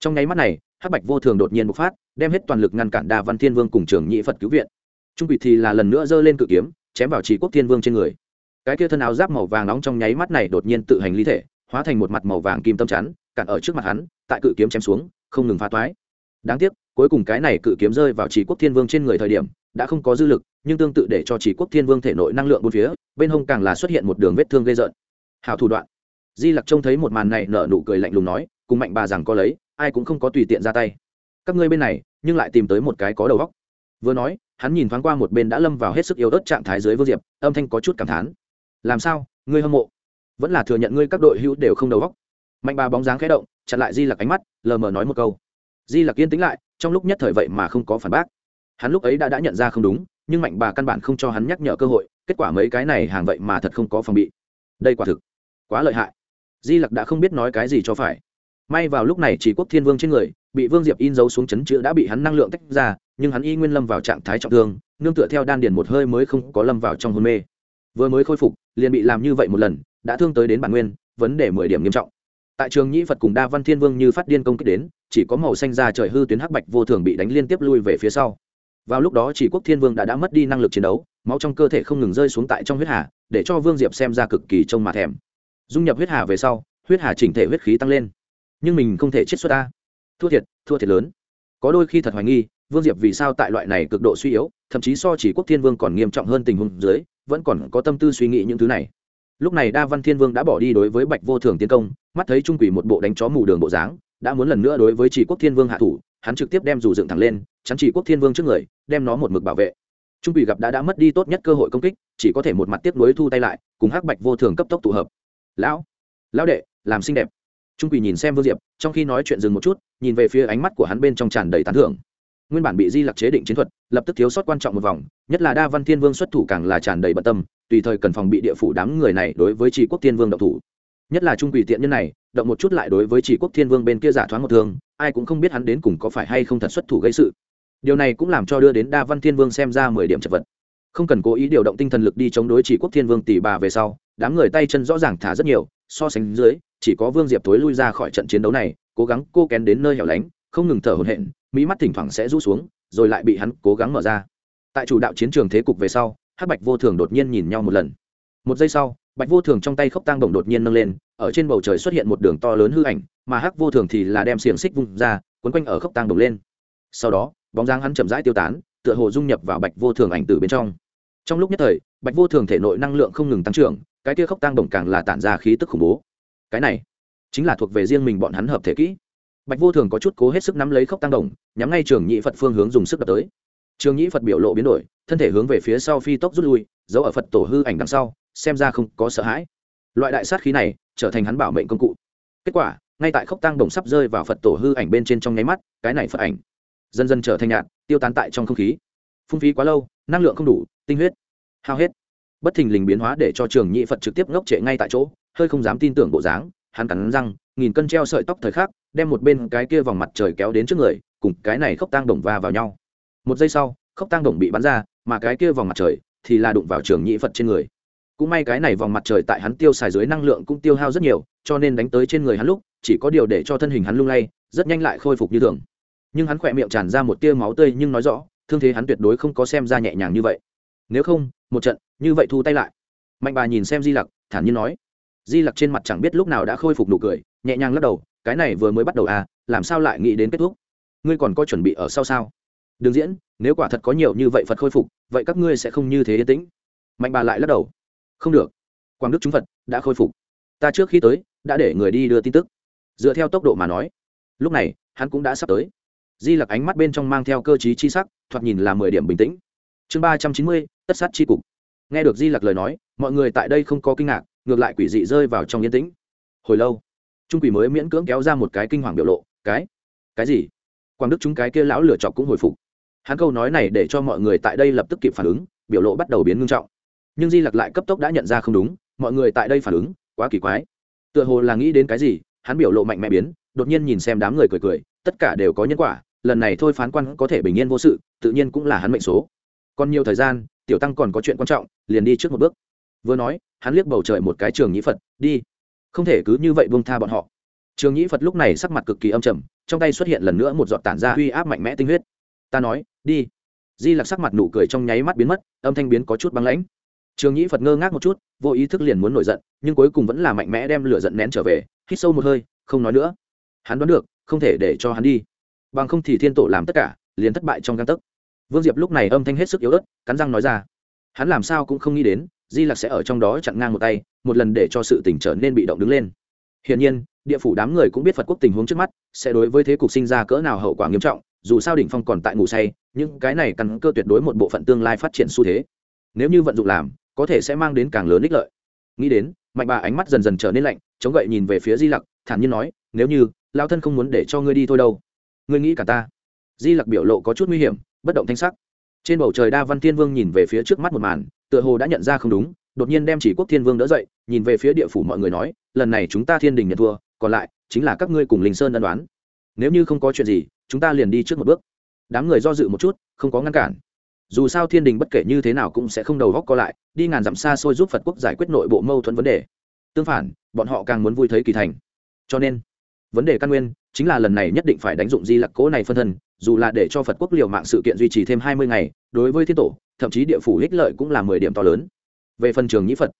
A: trong nháy mắt này, hắc bạch vô thường đột nhiên bộc phát, đem hết toàn lực ngăn cản đa văn thiên vương cùng trường nhĩ phật cứu viện. Trung quỷ thì là lần nữa giơ lên cự kiếm, chém vào chỉ quốc thiên vương trên người. Cái kia thân áo giáp màu vàng nóng trong nháy mắt này đột nhiên tự hành ly thể, hóa thành một mặt màu vàng kim tâm chắn, cản ở trước mặt hắn, tại cự kiếm chém xuống, không ngừng phá toái. Đáng tiếc, cuối cùng cái này cự kiếm rơi vào chỉ quốc thiên vương trên người thời điểm, đã không có dư lực, nhưng tương tự để cho chỉ quốc thiên vương thể nội năng lượng bốn phía, bên hông càng là xuất hiện một đường vết thương gây rợn. Hảo thủ đoạn. Di lặc trông thấy một màn này nở nụ cười lạnh lùng nói, cùng mạnh bà rằng có lấy ai cũng không có tùy tiện ra tay. Các ngươi bên này, nhưng lại tìm tới một cái có đầu góc vừa nói, hắn nhìn thoáng qua một bên đã lâm vào hết sức yếu ớt trạng thái dưới vương diệp, âm thanh có chút cảm thán. Làm sao? Ngươi hâm mộ? Vẫn là thừa nhận ngươi các đội hữu đều không đầu góc mạnh bà bóng dáng khẽ động, chặn lại di lặc ánh mắt, lờ mờ nói một câu. Di lặc yên tĩnh lại, trong lúc nhất thời vậy mà không có phản bác. Hắn lúc ấy đã đã nhận ra không đúng, nhưng mạnh bà căn bản không cho hắn nhắc nhở cơ hội, kết quả mấy cái này hàng vậy mà thật không có phòng bị. Đây quả thực quá lợi hại. Di lặc đã không biết nói cái gì cho phải may vào lúc này chỉ quốc thiên vương trên người, bị vương diệp in dấu xuống chấn chữ đã bị hắn năng lượng tách ra, nhưng hắn y nguyên lâm vào trạng thái trọng thương, nương tựa theo đan điền một hơi mới không có lâm vào trong hôn mê. Vừa mới khôi phục, liền bị làm như vậy một lần, đã thương tới đến bản nguyên, vấn đề mười điểm nghiêm trọng. Tại trường nhĩ phật cùng đa văn thiên vương như phát điên công kích đến, chỉ có màu xanh ra trời hư tuyến hắc bạch vô thường bị đánh liên tiếp lui về phía sau. Vào lúc đó chỉ quốc thiên vương đã đã mất đi năng lực chiến đấu, máu trong cơ thể không ngừng rơi xuống tại trong huyết hà, để cho vương diệp xem ra cực kỳ trông mà thèm. Dung nhập huyết hà về sau, huyết hà chỉnh thể huyết khí tăng lên nhưng mình không thể chết xuất ta. Thua thiệt thua thiệt lớn. Có đôi khi thật hoài nghi, vương diệp vì sao tại loại này cực độ suy yếu, thậm chí so chỉ quốc thiên vương còn nghiêm trọng hơn tình huống dưới, vẫn còn có tâm tư suy nghĩ những thứ này. Lúc này đa văn thiên vương đã bỏ đi đối với bạch vô thường tiến công, mắt thấy trung quỷ một bộ đánh chó mù đường bộ dáng, đã muốn lần nữa đối với chỉ quốc thiên vương hạ thủ, hắn trực tiếp đem dù dựng thẳng lên, chắn chỉ quốc thiên vương trước người, đem nó một mực bảo vệ. Trung quỷ gặp đã đã mất đi tốt nhất cơ hội công kích, chỉ có thể một mặt tiếp nối thu tay lại, cùng hắc bạch vô thường cấp tốc tụ hợp. Lão lão đệ, làm xinh đẹp trung quỳ nhìn xem vương diệp, trong khi nói chuyện dừng một chút, nhìn về phía ánh mắt của hắn bên trong tràn đầy tán thưởng. Nguyên bản bị di lặc chế định chiến thuật, lập tức thiếu sót quan trọng một vòng, nhất là đa văn thiên vương xuất thủ càng là tràn đầy bận tâm, tùy thời cần phòng bị địa phủ đám người này đối với chỉ quốc thiên vương động thủ. Nhất là trung quỳ tiện nhân này, động một chút lại đối với chỉ quốc thiên vương bên kia giả thoáng một thương, ai cũng không biết hắn đến cùng có phải hay không thật xuất thủ gây sự. Điều này cũng làm cho đưa đến đa văn thiên vương xem ra mười điểm chật vật. Không cần cố ý điều động tinh thần lực đi chống đối chỉ quốc thiên vương tỷ bà về sau, đám người tay chân rõ ràng thả rất nhiều, so sánh dưới chỉ có vương diệp thối lui ra khỏi trận chiến đấu này, cố gắng cô kén đến nơi hẻo lánh, không ngừng thở hổn hển, mỹ mắt thỉnh thoảng sẽ rũ xuống, rồi lại bị hắn cố gắng mở ra. Tại chủ đạo chiến trường thế cục về sau, hắc bạch vô thường đột nhiên nhìn nhau một lần. Một giây sau, bạch vô thường trong tay khốc tăng đồng đột nhiên nâng lên, ở trên bầu trời xuất hiện một đường to lớn hư ảnh, mà hắc vô thường thì là đem xiềng xích vung ra quấn quanh ở khốc tăng đồng lên. Sau đó, bóng dáng hắn chậm rãi tiêu tán, tựa hồ dung nhập vào bạch vô thường ảnh từ bên trong. Trong lúc nhất thời, bạch vô thường thể nội năng lượng không ngừng tăng trưởng, cái kia khốc tăng đồng càng là tản ra khí tức khủng bố cái này chính là thuộc về riêng mình bọn hắn hợp thể kỹ. Bạch vô thường có chút cố hết sức nắm lấy khốc tăng đồng, nhắm ngay trường nhị phật phương hướng dùng sức đập tới. Trường nhị phật biểu lộ biến đổi, thân thể hướng về phía sau phi tốc rút lui, giấu ở phật tổ hư ảnh đằng sau, xem ra không có sợ hãi. Loại đại sát khí này trở thành hắn bảo mệnh công cụ. Kết quả, ngay tại khốc tăng đồng sắp rơi vào phật tổ hư ảnh bên trên trong nháy mắt, cái này phật ảnh dần dần trở thành nhạt, tiêu tán tại trong không khí. Phung phí quá lâu, năng lượng không đủ, tinh huyết, hao hết. Bất thình lình biến hóa để cho trường nhị phật trực tiếp ngốc trệ ngay tại chỗ hơi không dám tin tưởng bộ dáng, hắn cắn răng, nghìn cân treo sợi tóc thời khắc, đem một bên cái kia vòng mặt trời kéo đến trước người, cùng cái này khóc tang đồng va vào nhau. Một giây sau khóc tang đồng bị bắn ra, mà cái kia vòng mặt trời thì là đụng vào trường nhị phật trên người. Cũng may cái này vòng mặt trời tại hắn tiêu xài dưới năng lượng cũng tiêu hao rất nhiều, cho nên đánh tới trên người hắn lúc, chỉ có điều để cho thân hình hắn lung lay, rất nhanh lại khôi phục như thường. Nhưng hắn khỏe miệng tràn ra một tia máu tươi nhưng nói rõ, thương thế hắn tuyệt đối không có xem ra nhẹ nhàng như vậy. Nếu không, một trận, như vậy thu tay lại. Mạnh bà nhìn xem di lặc, thản nhiên nói di lặc trên mặt chẳng biết lúc nào đã khôi phục nụ cười, nhẹ nhàng lắc đầu, cái này vừa mới bắt đầu à làm sao lại nghĩ đến kết thúc? Ngươi còn có chuẩn bị ở sau sao? Đừng diễn, nếu quả thật có nhiều như vậy phật khôi phục, vậy các ngươi sẽ không như thế yên tĩnh. Mạnh bà lại lắc đầu. Không được. Quang đức chúng phật đã khôi phục. Ta trước khi tới, đã để người đi đưa tin tức. Dựa theo tốc độ mà nói, lúc này, hắn cũng đã sắp tới. Di lặc ánh mắt bên trong mang theo cơ chí chi sắc, thoạt nhìn là mười điểm bình tĩnh. Chương ba trăm chín mươi, tất sát chi cục. Nghe được di lặc lời nói, mọi người tại đây không có kinh ngạc ngược lại quỷ dị rơi vào trong yên tĩnh. Hồi lâu, trung quỷ mới miễn cưỡng kéo ra một cái kinh hoàng biểu lộ, cái cái gì? Quang đức chúng cái kia lão lửa chọc cũng hồi phục. Hắn câu nói này để cho mọi người tại đây lập tức kịp phản ứng, biểu lộ bắt đầu biến ngưng trọng. Nhưng di lặc lại cấp tốc đã nhận ra không đúng, mọi người tại đây phản ứng, quá kỳ quái. Tựa hồ là nghĩ đến cái gì, hắn biểu lộ mạnh mẽ biến, đột nhiên nhìn xem đám người cười cười, tất cả đều có nhân quả, lần này thôi phán quan có thể bình yên vô sự, tự nhiên cũng là hắn mệnh số. Còn nhiều thời gian, tiểu tăng còn có chuyện quan trọng, liền đi trước một bước. Vừa nói hắn liếc bầu trời một cái trường nhĩ phật, đi. Không thể cứ như vậy buông tha bọn họ. Trường nhĩ phật lúc này sắc mặt cực kỳ âm trầm, trong tay xuất hiện lần nữa một giọt tản ra uy áp mạnh mẽ tinh huyết. Ta nói, đi. Di lặc sắc mặt nụ cười trong nháy mắt biến mất, âm thanh biến có chút băng lãnh. Trường nhĩ phật ngơ ngác một chút, vô ý thức liền muốn nổi giận, nhưng cuối cùng vẫn là mạnh mẽ đem lửa giận nén trở về, hít sâu một hơi, không nói nữa. Hắn đoán được, không thể để cho hắn đi. Bằng không thì thiên tổ làm tất cả, liền thất bại trong găng tấc. Vương diệp lúc này âm thanh hết sức yếu ớt, cắn răng nói ra. Hắn làm sao cũng không nghĩ đến di lặc sẽ ở trong đó chặn ngang một tay, một lần để cho sự tỉnh trở nên bị động đứng lên. Hiển nhiên, địa phủ đám người cũng biết phật quốc tình huống trước mắt, sẽ đối với thế cục sinh ra cỡ nào hậu quả nghiêm trọng, dù sao đỉnh phong còn tại ngủ say nhưng cái này căn cơ tuyệt đối một bộ phận tương lai phát triển xu thế. Nếu như vận dụng làm, có thể sẽ mang đến càng lớn ích lợi. Nghĩ đến, mạnh bà ánh mắt dần dần trở nên lạnh, chống gậy nhìn về phía di lặc, thản nhiên nói, nếu như lao thân không muốn để cho ngươi đi thôi đâu. Ngươi nghĩ cả ta. Di lặc biểu lộ có chút nguy hiểm, bất động thanh sắc. Trên bầu trời đa văn thiên vương nhìn về phía trước mắt một màn tựa hồ đã nhận ra không đúng, đột nhiên đem chỉ quốc thiên vương đỡ dậy, nhìn về phía địa phủ mọi người nói, lần này chúng ta thiên đình nhận thua, còn lại, chính là các ngươi cùng linh sơn ân đoán nếu như không có chuyện gì, chúng ta liền đi trước một bước. Đám người do dự một chút, không có ngăn cản. Dù sao thiên đình bất kể như thế nào cũng sẽ không đầu góc co lại, đi ngàn dặm xa xôi giúp phật quốc giải quyết nội bộ mâu thuẫn vấn đề. Tương phản, bọn họ càng muốn vui thấy kỳ thành. Cho nên, vấn đề căn nguyên chính là lần này nhất định phải đánh dụng di lặc cố này phân thân, dù là để cho phật quốc liều mạng sự kiện duy trì thêm hai mươi ngày, đối với thiên tổ thậm chí địa phủ ích lợi cũng là mười điểm to lớn. Về phần trường nhĩ phật,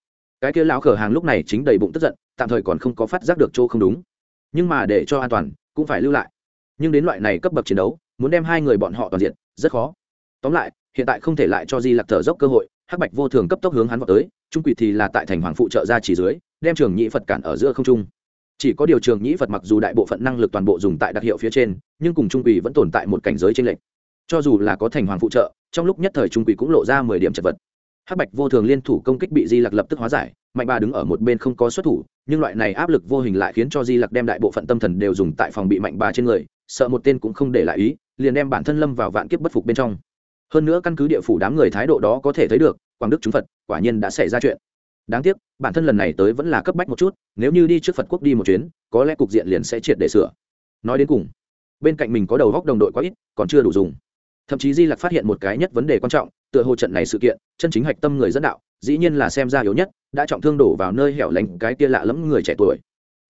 A: cái kia lão khở hàng lúc này chính đầy bụng tức giận, tạm thời còn không có phát giác được chỗ không đúng. Nhưng mà để cho an toàn, cũng phải lưu lại. Nhưng đến loại này cấp bậc chiến đấu, muốn đem hai người bọn họ toàn diện, rất khó. Tóm lại, hiện tại không thể lại cho di lặc thở dốc cơ hội, hắc bạch vô thường cấp tốc hướng hắn vào tới, trung quỷ thì là tại thành hoàng phụ trợ ra chỉ dưới, đem trường nhĩ phật cản ở giữa không trung. Chỉ có điều trường nhĩ phật mặc dù đại bộ phận năng lực toàn bộ dùng tại đặc hiệu phía trên, nhưng cùng trung quỷ vẫn tồn tại một cảnh giới trên lệnh cho dù là có thành hoàng phụ trợ, trong lúc nhất thời trung quỷ cũng lộ ra mười điểm chật vật. Hắc bạch vô thường liên thủ công kích bị di lặc lập tức hóa giải, mạnh bà đứng ở một bên không có xuất thủ, nhưng loại này áp lực vô hình lại khiến cho di lặc đem đại bộ phận tâm thần đều dùng tại phòng bị mạnh bà trên người, sợ một tên cũng không để lại ý, liền đem bản thân lâm vào vạn kiếp bất phục bên trong. Hơn nữa căn cứ địa phủ đám người thái độ đó có thể thấy được, quảng đức chúng phật, quả nhiên đã xảy ra chuyện. Đáng tiếc, bản thân lần này tới vẫn là cấp bách một chút, nếu như đi trước phật quốc đi một chuyến, có lẽ cục diện liền sẽ triệt để sửa. Nói đến cùng, bên cạnh mình có đầu góc đồng đội quá ít, còn chưa đủ dùng thậm chí di lặc phát hiện một cái nhất vấn đề quan trọng, tựa hồ trận này sự kiện, chân chính hạch tâm người dẫn đạo, dĩ nhiên là xem ra yếu nhất, đã trọng thương đổ vào nơi hẻo lánh cái kia lạ lẫm người trẻ tuổi.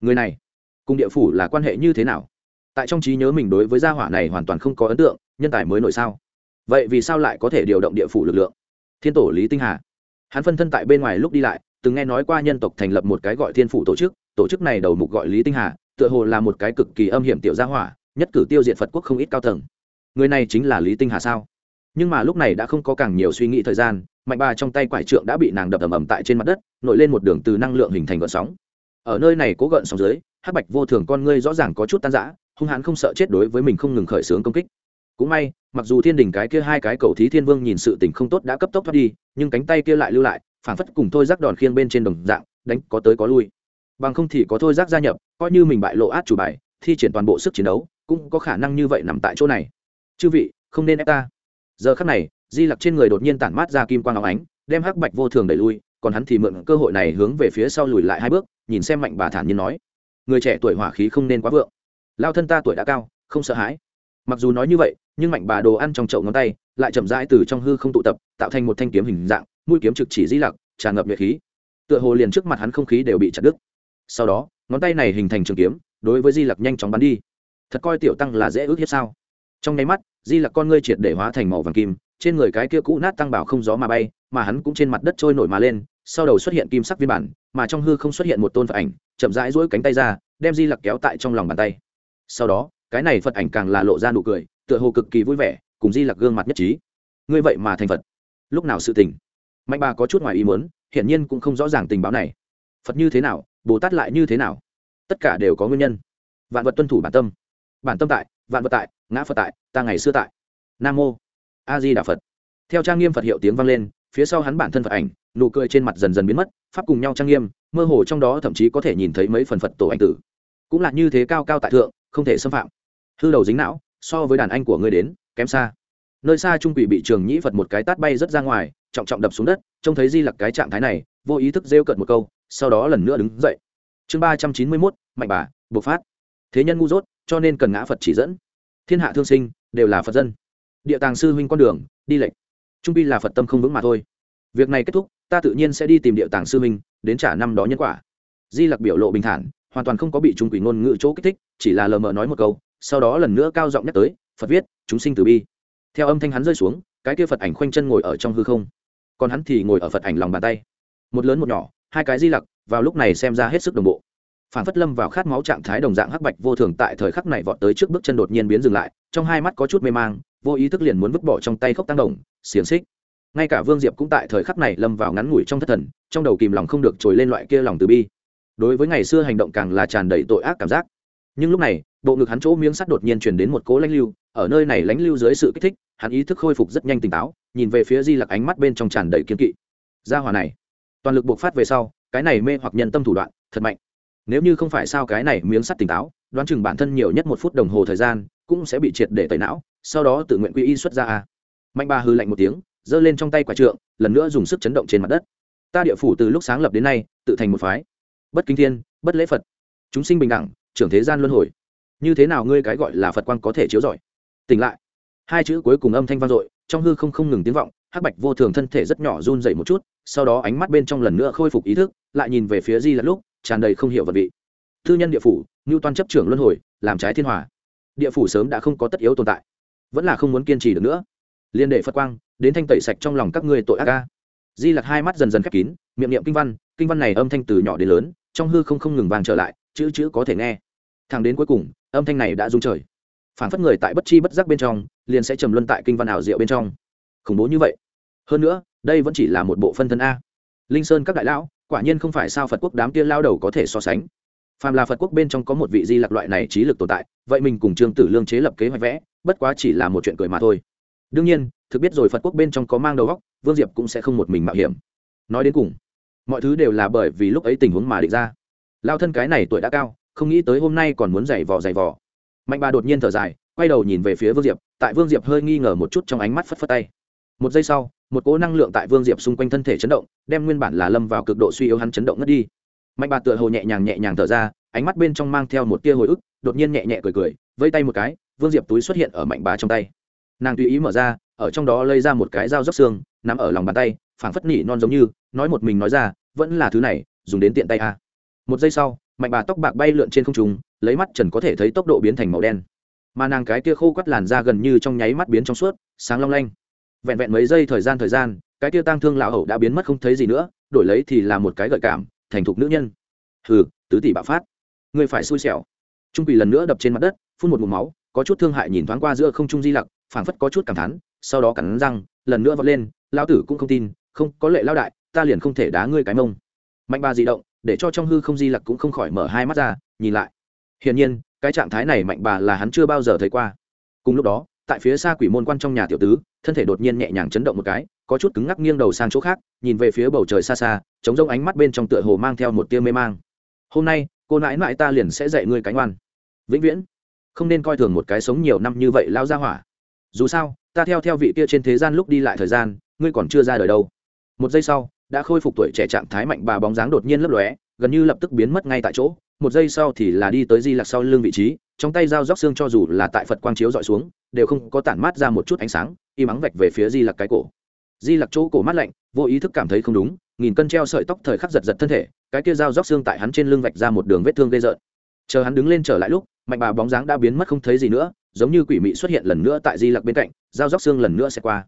A: Người này, cùng địa phủ là quan hệ như thế nào? Tại trong trí nhớ mình đối với gia hỏa này hoàn toàn không có ấn tượng, nhân tài mới nổi sao? Vậy vì sao lại có thể điều động địa phủ lực lượng? Thiên tổ lý tinh hà. Hắn phân thân tại bên ngoài lúc đi lại, từng nghe nói qua nhân tộc thành lập một cái gọi thiên phủ tổ chức tổ chức này đầu mục gọi lý tinh hà, tựa hồ là một cái cực kỳ âm hiểm tiểu gia hỏa, nhất cử tiêu diệt phật quốc không ít cao tầng người này chính là lý tinh hà sao? Nhưng mà lúc này đã không có càng nhiều suy nghĩ thời gian, mạnh bà trong tay quải trượng đã bị nàng đập ầm ầm tại trên mặt đất, nổi lên một đường từ năng lượng hình thành gợn sóng. Ở nơi này cố gợn sóng dưới, hắc bạch vô thường con ngươi rõ ràng có chút tan rã, hung hãn không sợ chết đối với mình không ngừng khởi xướng công kích. Cũng may, mặc dù thiên đình cái kia hai cái cầu thí thiên vương nhìn sự tình không tốt đã cấp tốc thoát đi, nhưng cánh tay kia lại lưu lại phản phất cùng thôi rác đòn khiêng bên trên đồng dạng, đánh có tới có lui. Bằng không thì có thôi rác gia nhập, coi như mình bại lộ át chủ bài, thi triển toàn bộ sức chiến đấu, cũng có khả năng như vậy nằm tại chỗ này chư vị, không nên ép ta. Giờ khắc này, di lặc trên người đột nhiên tản mát ra kim quang áo ánh, đem hắc bạch vô thường đẩy lui, còn hắn thì mượn cơ hội này hướng về phía sau lùi lại hai bước, nhìn xem mạnh bà thản nhiên nói, người trẻ tuổi hỏa khí không nên quá vượng. Lao thân ta tuổi đã cao, không sợ hãi. Mặc dù nói như vậy, nhưng mạnh bà đồ ăn trong chậu ngón tay lại chậm rãi từ trong hư không tụ tập, tạo thành một thanh kiếm hình dạng, mũi kiếm trực chỉ di lặc, tràn ngập nhiệt khí. Tựa hồ liền trước mặt hắn không khí đều bị chặt đứt. Sau đó, ngón tay này hình thành trường kiếm, đối với di lặc nhanh chóng bắn đi. Thật coi tiểu tăng là dễ ước hiếp sao? Trong nháy mắt, di lặc con ngươi triệt để hóa thành màu vàng kim, trên người cái kia cũ nát tăng bảo không gió mà bay, mà hắn cũng trên mặt đất trôi nổi mà lên, sau đầu xuất hiện kim sắc viên bản, mà trong hư không xuất hiện một tôn phật ảnh, chậm rãi duỗi cánh tay ra, đem di lặc kéo tại trong lòng bàn tay. Sau đó, cái này phật ảnh càng là lộ ra nụ cười, tựa hồ cực kỳ vui vẻ, cùng di lặc gương mặt nhất trí. Ngươi vậy mà thành phật. Lúc nào sự tình? Mạnh bà có chút ngoài ý muốn, hiển nhiên cũng không rõ ràng tình báo này. Phật như thế nào, bồ tát lại như thế nào? Tất cả đều có nguyên nhân. Vạn vật tuân thủ bản tâm. Bản tâm tại vạn vật tại, ngã phật tại, ta ngày xưa tại. Nam mô a di đà phật. Theo trang nghiêm phật hiệu tiếng vang lên, phía sau hắn bản thân phật ảnh, nụ cười trên mặt dần dần biến mất, pháp cùng nhau trang nghiêm, mơ hồ trong đó thậm chí có thể nhìn thấy mấy phần phật tổ anh tử. Cũng là như thế cao cao tại thượng, không thể xâm phạm. Hư đầu dính não, so với đàn anh của ngươi đến, kém xa. Nơi xa trung quỷ bị trường nhĩ phật một cái tát bay rất ra ngoài, trọng trọng đập xuống đất, trông thấy di lặc cái trạng thái này, vô ý thức rêu cợt một câu, sau đó lần nữa đứng dậy. Chương ba trăm chín mươi mốt, mạnh bà, bộc phát. Thế nhân ngu dốt cho nên cần ngã phật chỉ dẫn. Thiên hạ thương sinh đều là phật dân. Địa tàng sư huynh con đường đi lệch, trung bi là phật tâm không vững mà thôi. Việc này kết thúc ta tự nhiên sẽ đi tìm địa tàng sư huynh đến trả năm đó nhân quả. Di lặc biểu lộ bình thản hoàn toàn không có bị trung quỷ ngôn ngữ chỗ kích thích chỉ là lờ mờ nói một câu sau đó lần nữa cao giọng nhắc tới phật viết chúng sinh từ bi. Theo âm thanh hắn rơi xuống cái kia phật ảnh khoanh chân ngồi ở trong hư không. Còn hắn thì ngồi ở phật ảnh lòng bàn tay. Một lớn một nhỏ hai cái di lặc vào lúc này xem ra hết sức đồng bộ phản phất lâm vào khát máu trạng thái đồng dạng hắc bạch vô thường tại thời khắc này vọt tới trước bước chân đột nhiên biến dừng lại, trong hai mắt có chút mê mang, vô ý thức liền muốn vứt bỏ trong tay khốc tăng đồng xiềng xích. Ngay cả vương diệp cũng tại thời khắc này lâm vào ngắn ngủi trong thất thần, trong đầu kìm lòng không được trồi lên loại kia lòng từ bi. Đối với ngày xưa hành động càng là tràn đầy tội ác cảm giác. Nhưng lúc này, bộ ngực hắn chỗ miếng sắt đột nhiên truyền đến một cố lãnh lưu, ở nơi này lãnh lưu dưới sự kích thích, hắn ý thức khôi phục rất nhanh tỉnh táo, nhìn về phía di lặc ánh mắt bên trong tràn đầy kiên kỵ. Gia hòa này, toàn lực buộc phát về sau, cái này mê hoặc nhân tâm thủ đoạn, thật mạnh nếu như không phải sao cái này miếng sắt tỉnh táo, đoán chừng bản thân nhiều nhất một phút đồng hồ thời gian cũng sẽ bị triệt để tẩy não, sau đó tự nguyện quy y xuất ra a. Mạnh ba hư lạnh một tiếng, giơ lên trong tay quả trượng, lần nữa dùng sức chấn động trên mặt đất. Ta địa phủ từ lúc sáng lập đến nay, tự thành một phái. Bất kinh thiên, bất lễ phật. Chúng sinh bình đẳng, trưởng thế gian luân hồi. Như thế nào ngươi cái gọi là phật quang có thể chiếu giỏi tỉnh lại. Hai chữ cuối cùng âm thanh vang dội, trong hư không không ngừng tiếng vọng, hắc bạch vô thường thân thể rất nhỏ run dậy một chút, sau đó ánh mắt bên trong lần nữa khôi phục ý thức, lại nhìn về phía di là lúc tràn đầy không hiểu vật vị. Thư nhân địa phủ, ngưu toan chấp trưởng luân hồi, làm trái thiên hòa. Địa phủ sớm đã không có tất yếu tồn tại, vẫn là không muốn kiên trì được nữa. Liên đệ phật quang, đến thanh tẩy sạch trong lòng các ngươi tội ác ca di lặc hai mắt dần dần khép kín, miệng niệm kinh văn kinh văn này âm thanh từ nhỏ đến lớn, trong hư không không ngừng vàng trở lại, chữ chữ có thể nghe. Thẳng đến cuối cùng, âm thanh này đã rung trời. Phản phất người tại bất chi bất giác bên trong, liền sẽ trầm luân tại kinh văn ảo diệu bên trong. Khủng bố như vậy. Hơn nữa, đây vẫn chỉ là một bộ phân thân a linh sơn các đại lão, quả nhiên không phải sao phật quốc đám kia lao đầu có thể so sánh. Phàm là phật quốc bên trong có một vị di lạc loại này trí lực tồn tại, vậy mình cùng trương tử lương chế lập kế hoạch vẽ, bất quá chỉ là một chuyện cười mà thôi. Đương nhiên, thực biết rồi phật quốc bên trong có mang đầu góc vương diệp cũng sẽ không một mình mạo hiểm. Nói đến cùng, mọi thứ đều là bởi vì lúc ấy tình huống mà định ra. Lao thân cái này tuổi đã cao, không nghĩ tới hôm nay còn muốn giày vò giày vò. Mạnh bà đột nhiên thở dài, quay đầu nhìn về phía vương diệp, tại vương diệp hơi nghi ngờ một chút trong ánh mắt phất phất tay. Một giây sau một cỗ năng lượng tại vương diệp xung quanh thân thể chấn động, đem nguyên bản là lâm vào cực độ suy yếu hắn chấn động ngất đi. Mạnh bà tựa hồ nhẹ nhàng nhẹ nhàng thở ra, ánh mắt bên trong mang theo một tia hồi ức, đột nhiên nhẹ nhẹ cười cười vây tay một cái, vương diệp túi xuất hiện ở mạnh bà trong tay. Nàng tùy ý mở ra, ở trong đó lây ra một cái dao dốc xương nằm ở lòng bàn tay, phảng phất nỉ non giống như, nói một mình nói ra, vẫn là thứ này, dùng đến tiện tay a một giây sau, mạnh bà tóc bạc bay lượn trên không trung, lấy mắt trần có thể thấy tốc độ biến thành màu đen. Mà nàng cái kia khô quắt làn da gần như trong nháy mắt biến trong suốt, sáng long lanh vẹn vẹn mấy giây thời gian thời gian, cái kia tang thương lão hậu đã biến mất không thấy gì nữa, đổi lấy thì là một cái gợi cảm, thành thục nữ nhân. Hừ, tứ tỷ bạo phát. Người phải xui xẻo. Trung quỳ lần nữa đập trên mặt đất, phun một mụm máu, có chút thương hại nhìn thoáng qua giữa không trung di lặc, phảng phất có chút cảm thán, sau đó cắn răng, lần nữa vọt lên, lão tử cũng không tin, không, có lệ lao đại, ta liền không thể đá ngươi cái mông. Mạnh ba di động, để cho trong hư không di lặc cũng không khỏi mở hai mắt ra, nhìn lại. Hiển nhiên, cái trạng thái này mạnh bà là hắn chưa bao giờ thấy qua. Cùng lúc đó tại phía xa quỷ môn quan trong nhà tiểu tứ, thân thể đột nhiên nhẹ nhàng chấn động một cái, có chút cứng ngắc nghiêng đầu sang chỗ khác, nhìn về phía bầu trời xa xa chống rông ánh mắt bên trong tựa hồ mang theo một tia mê mang. Hôm nay, cô nãi nãi ta liền sẽ dạy ngươi cánh oan. Vĩnh viễn, không nên coi thường một cái sống nhiều năm như vậy lao ra hỏa. Dù sao, ta theo theo vị kia trên thế gian lúc đi lại thời gian, ngươi còn chưa ra đời đâu. Một giây sau, đã khôi phục tuổi trẻ trạng thái mạnh bà bóng dáng đột nhiên lấp lóe, gần như lập tức biến mất ngay tại chỗ một giây sau thì là đi tới di lặc sau lưng vị trí, trong tay dao róc xương cho dù là tại phật quang chiếu dọi xuống, đều không có tản mát ra một chút ánh sáng, y mắng vạch về phía di lặc cái cổ. Di lặc chỗ cổ mát lạnh, vô ý thức cảm thấy không đúng, nghìn cân treo sợi tóc thời khắc giật giật thân thể, cái kia dao róc xương tại hắn trên lưng vạch ra một đường vết thương gây rợn. Chờ hắn đứng lên trở lại lúc, mạnh bà bóng dáng đã biến mất không thấy gì nữa, giống như quỷ mị xuất hiện lần nữa tại di lặc bên cạnh, dao róc xương lần nữa sẽ qua.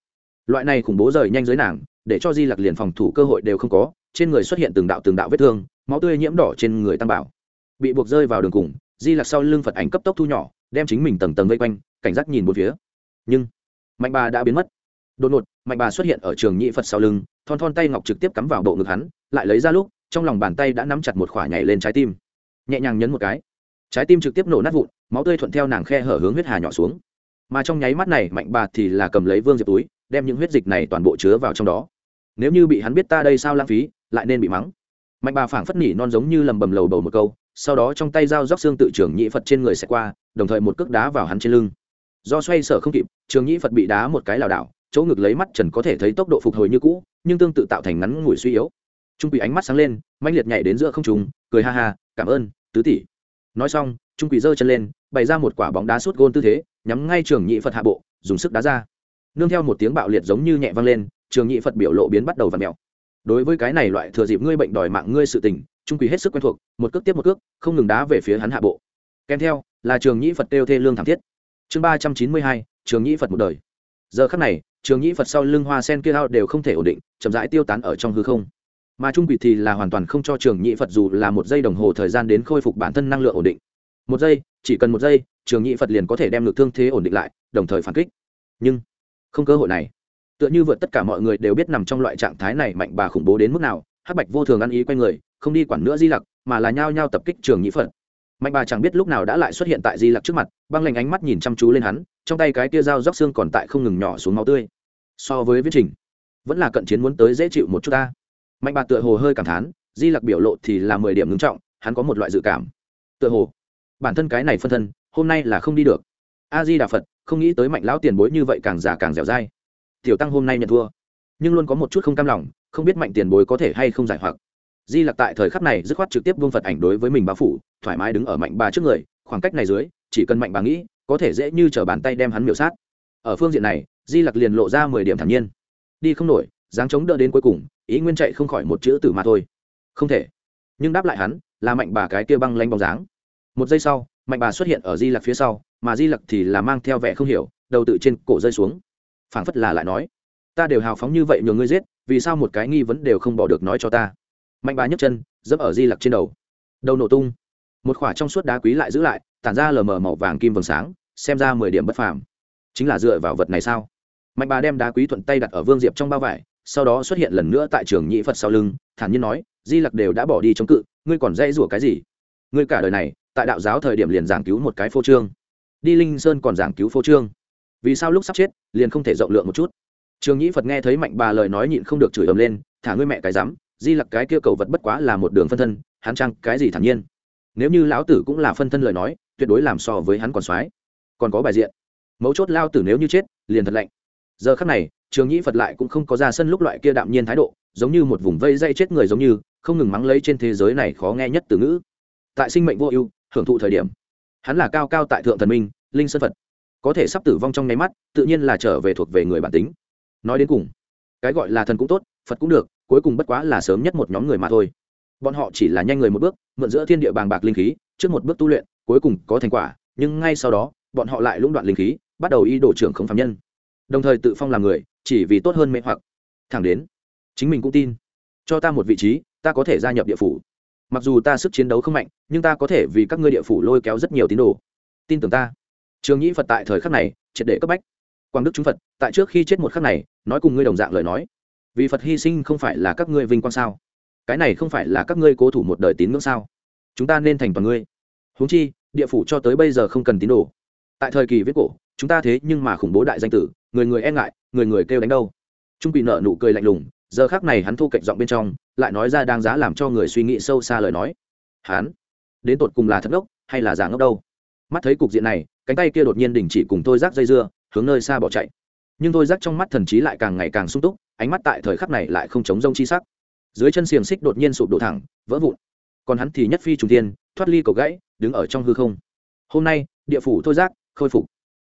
A: Loại này khủng bố rời nhanh dưới nàng, để cho di lặc liền phòng thủ cơ hội đều không có, trên người xuất hiện từng đạo từng đạo vết thương, máu tươi nhiễm đỏ trên người tăng bảo bị buộc rơi vào đường cùng, di lặc sau lưng phật ảnh cấp tốc thu nhỏ, đem chính mình tầng tầng vây quanh, cảnh giác nhìn một phía. Nhưng, mạnh bà đã biến mất. Đột ngột, mạnh bà xuất hiện ở trường nhị phật sau lưng, thon thon tay ngọc trực tiếp cắm vào bộ ngực hắn, lại lấy ra lúc, trong lòng bàn tay đã nắm chặt một khỏa nhảy lên trái tim. Nhẹ nhàng nhấn một cái. Trái tim trực tiếp nổ nát vụn, máu tươi thuận theo nàng khe hở hướng huyết hà nhỏ xuống. Mà trong nháy mắt này, mạnh bà thì là cầm lấy vương diệp túi, đem những huyết dịch này toàn bộ chứa vào trong đó. Nếu như bị hắn biết ta đây sao lãng phí, lại nên bị mắng. Mạnh bà phảng phất nỉ non giống như lầm bầm lầu bầu một câu sau đó trong tay dao róc xương tự trưởng nhị phật trên người sẽ qua, đồng thời một cước đá vào hắn trên lưng. Do xoay sở không kịp, trường nhị phật bị đá một cái lảo đảo, chỗ ngực lấy mắt trần có thể thấy tốc độ phục hồi như cũ, nhưng tương tự tạo thành ngắn ngủi suy yếu. Trung quỷ ánh mắt sáng lên manh liệt nhảy đến giữa không trùng cười ha ha, cảm ơn, tứ tỷ. Nói xong, trung quỷ giơ chân lên, bày ra một quả bóng đá suốt gôn tư thế, nhắm ngay trường nhị phật hạ bộ, dùng sức đá ra. Nương theo một tiếng bạo liệt giống như nhẹ vang lên, trường nhị phật biểu lộ biến bắt đầu và mèo. Đối với cái này loại thừa dịp ngươi bệnh đòi mạng ngươi sự tình trung quỷ hết sức quen thuộc, một cước tiếp một cước, không ngừng đá về phía hắn hạ bộ. Kèm theo, là trường Nhĩ phật kêu thê lương thảm thiết. Chương ba trăm chín mươi hai, trường Nhĩ phật một đời. Giờ khắc này, trường Nhĩ phật sau lưng hoa sen kia ao đều không thể ổn định, chậm rãi tiêu tán ở trong hư không. Mà trung quỷ thì là hoàn toàn không cho trường Nhĩ phật dù là một giây đồng hồ thời gian đến khôi phục bản thân năng lượng ổn định. Một giây, chỉ cần một giây, trường Nhĩ phật liền có thể đem ngược thương thế ổn định lại, đồng thời phản kích. Nhưng, không cơ hội này. Tựa như vượt tất cả mọi người đều biết nằm trong loại trạng thái này mạnh bà khủng bố đến mức nào, hắc bạch vô thường ăn ý q u a y người không đi quản nữa di lặc, mà là nhao nhao tập kích trường nhị phật. Mạnh bà chẳng biết lúc nào đã lại xuất hiện tại di lặc trước mặt, băng lạnh ánh mắt nhìn chăm chú lên hắn, trong tay cái tia dao róc xương còn tại không ngừng nhỏ xuống máu tươi. So với viết trình, vẫn là cận chiến muốn tới dễ chịu một chút ta. Mạnh bà tựa hồ hơi cảm thán, di lặc biểu lộ thì là mười điểm ngưng trọng, hắn có một loại dự cảm. Tựa hồ, bản thân cái này phân thân, hôm nay là không đi được. A di đà phật, không nghĩ tới mạnh lão tiền bối như vậy càng già càng dẻo dai. Tiểu tăng hôm nay nhận thua, nhưng luôn có một chút không cam lòng, không biết mạnh tiền bối có thể hay không giải hoặc di lặc tại thời khắc này dứt khoát trực tiếp vương phật ảnh đối với mình bao phủ, thoải mái đứng ở mạnh bà trước người, khoảng cách này dưới, chỉ cần mạnh bà nghĩ, có thể dễ như t r ở bàn tay đem hắn miểu sát. Ở phương diện này, di lặc liền lộ ra mười điểm thản nhiên. Đi không nổi, dáng chống đỡ đến cuối cùng, ý nguyên chạy không khỏi một chữ tử mà thôi. Không thể. Nhưng đáp lại hắn, là mạnh bà cái kia băng lanh bóng dáng. Một giây sau, mạnh bà xuất hiện ở di lặc phía sau, mà di lặc thì là mang theo vẻ không hiểu, đầu tự trên cổ rơi xuống. Phảng phất là lại nói, ta đều hào phóng như vậy nhờ ngươi giết, vì sao một cái nghi vấn đều không bỏ được nói cho ta? Mạnh bà nhấc chân, dẫm ở di lặc trên đầu. Đầu nổ tung. Một khỏa trong suốt đá quý lại giữ lại, tản ra lờ mờ màu vàng kim vầng sáng, xem ra mười điểm bất phàm. Chính là dựa vào vật này sao? Mạnh bà đem đá quý thuận tay đặt ở vương diệp trong bao vải, sau đó xuất hiện lần nữa tại trường nhị phật sau lưng, thản nhiên nói, di lặc đều đã bỏ đi chống cự, ngươi còn dây rủa cái gì? Ngươi cả đời này, tại đạo giáo thời điểm liền giảng cứu một cái phô trương. Đi linh sơn còn giảng cứu phô trương. Vì sao lúc sắp chết, liền không thể rộng lượng một chút? Trường nhĩ phật nghe thấy mạnh bà lời nói nhịn không được chửi ầm lên, thả ngươi mẹ cái rắm di lặc cái kia cầu vật bất quá là một đường phân thân, hắn chăng cái gì thản nhiên. Nếu như lão tử cũng là phân thân lời nói, tuyệt đối làm so với hắn còn soái. Còn có bài diện. Mấu chốt lao tử nếu như chết, liền thật lạnh. Giờ khắc này, trường nhĩ phật lại cũng không có ra sân lúc loại kia đạm nhiên thái độ, giống như một vùng vây dây chết người giống như, không ngừng mắng lấy trên thế giới này khó nghe nhất từ ngữ. Tại sinh mệnh vô ưu, hưởng thụ thời điểm. Hắn là cao cao tại thượng thần minh, linh sơn phật. Có thể sắp tử vong trong nháy mắt, tự nhiên là trở về thuộc về người bản tính. Nói đến cùng, cái gọi là thần cũng tốt, phật cũng được cuối cùng bất quá là sớm nhất một nhóm người mà thôi. Bọn họ chỉ là nhanh người một bước, mượn giữa thiên địa bàng bạc linh khí, trước một bước tu luyện, cuối cùng có thành quả, nhưng ngay sau đó, bọn họ lại lũng đoạn linh khí, bắt đầu y đổ trưởng không phạm nhân. Đồng thời tự phong làm người, chỉ vì tốt hơn mê hoặc. Thẳng đến, chính mình cũng tin. Cho ta một vị trí, ta có thể gia nhập địa phủ. Mặc dù ta sức chiến đấu không mạnh, nhưng ta có thể vì các ngươi địa phủ lôi kéo rất nhiều tín đồ. Tin tưởng ta. Trường nhĩ phật tại thời khắc này, triệt để cấp bách. Quang đức chúng phật, tại trước khi chết một khắc này, nói cùng ngươi đồng dạng lời nói vì phật hy sinh không phải là các ngươi vinh quang sao? Cái này không phải là các ngươi cố thủ một đời tín ngưỡng sao? Chúng ta nên thành toàn ngươi. Huống chi, địa phủ cho tới bây giờ không cần tín đồ. Tại thời kỳ viết cổ, chúng ta thế nhưng mà khủng bố đại danh tử, người người e ngại, người người kêu đánh đâu. Trung bị nợ nụ cười lạnh lùng, giờ khác này hắn thu cạnh giọng bên trong, lại nói ra đang giá làm cho người suy nghĩ sâu xa lời nói. Hắn, đến tột cùng là thật ngốc, hay là giả ngốc đâu? Mắt thấy cục diện này, cánh tay kia đột nhiên đình chỉ cùng tôi rác dây dưa, hướng nơi xa bỏ chạy nhưng thôi Giác trong mắt thần trí lại càng ngày càng sung túc, ánh mắt tại thời khắc này lại không chống rông chi sắc. Dưới chân xiềng xích đột nhiên sụp đổ thẳng, vỡ vụn. Còn hắn thì nhất phi trùng tiên thoát ly cầu gãy, đứng ở trong hư không. Hôm nay, địa phủ thôi giác khôi phục.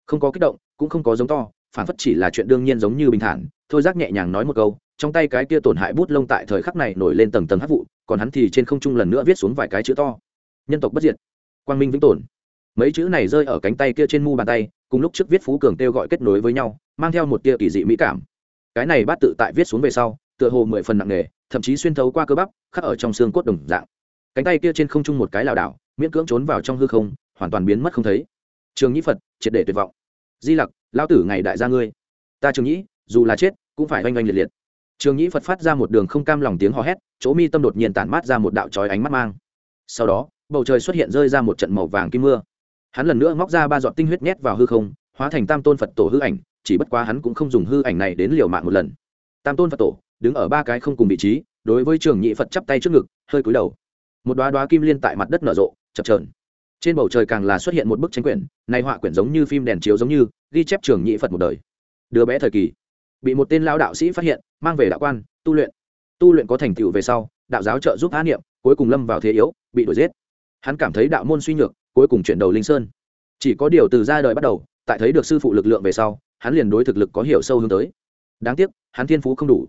A: Không có kích động, cũng không có giống to, phản phất chỉ là chuyện đương nhiên giống như bình thản. Thôi giác nhẹ nhàng nói một câu, trong tay cái kia tổn hại bút lông tại thời khắc này nổi lên tầng tầng hát vụ, còn hắn thì trên không trung lần nữa viết xuống vài cái chữ to. Nhân tộc bất diệt. Quang minh vĩnh tồn. Mấy chữ này rơi ở cánh tay kia trên mu bàn tay, cùng lúc trước viết phú cường kêu gọi kết nối với nhau mang theo một tia kỳ dị mỹ cảm. Cái này bát tự tại viết xuống về sau, tựa hồ mười phần nặng nề, thậm chí xuyên thấu qua cơ bắp, khắc ở trong xương cốt đồng dạng. Cánh tay kia trên không trung một cái lảo đảo, miễn cưỡng trốn vào trong hư không, hoàn toàn biến mất không thấy. Trường nhĩ phật, triệt để tuyệt vọng. Di lặc lao tử ngày đại gia ngươi. Ta trường nhĩ, dù là chết, cũng phải oanh oanh liệt liệt. Trường nhĩ phật phát ra một đường không cam lòng tiếng hò hét, chỗ mi tâm đột nhiên tản mát ra một đạo trói ánh mắt mang. Sau đó, bầu trời xuất hiện rơi ra một trận màu vàng kim mưa. Hắn lần nữa móc ra ba giọt tinh huyết nhét vào hư không, hóa thành tam tôn phật tổ hư ảnh chỉ bất quá hắn cũng không dùng hư ảnh này đến liều mạng một lần. Tam tôn phật tổ đứng ở ba cái không cùng vị trí, đối với trường nhị phật chắp tay trước ngực, hơi cúi đầu. Một đoá đoá kim liên tại mặt đất nở rộ, chập trờn trên bầu trời càng là xuất hiện một bức tranh quyển này họa quyển giống như phim đèn chiếu giống như, ghi chép trường nhị phật một đời. Đứa bé thời kỳ, bị một tên lao đạo sĩ phát hiện, mang về đạo quan, tu luyện. Tu luyện có thành tựu về sau, đạo giáo trợ giúp á niệm, cuối cùng lâm vào thế yếu, bị đuổi giết. Hắn cảm thấy đạo môn suy nhược, cuối cùng chuyển đầu linh sơn. Chỉ có điều từ ra đời bắt đầu, tại thấy được sư phụ lực lượng về sau hắn liền đối thực lực có hiểu sâu hướng tới. Đáng tiếc, hắn thiên phú không đủ.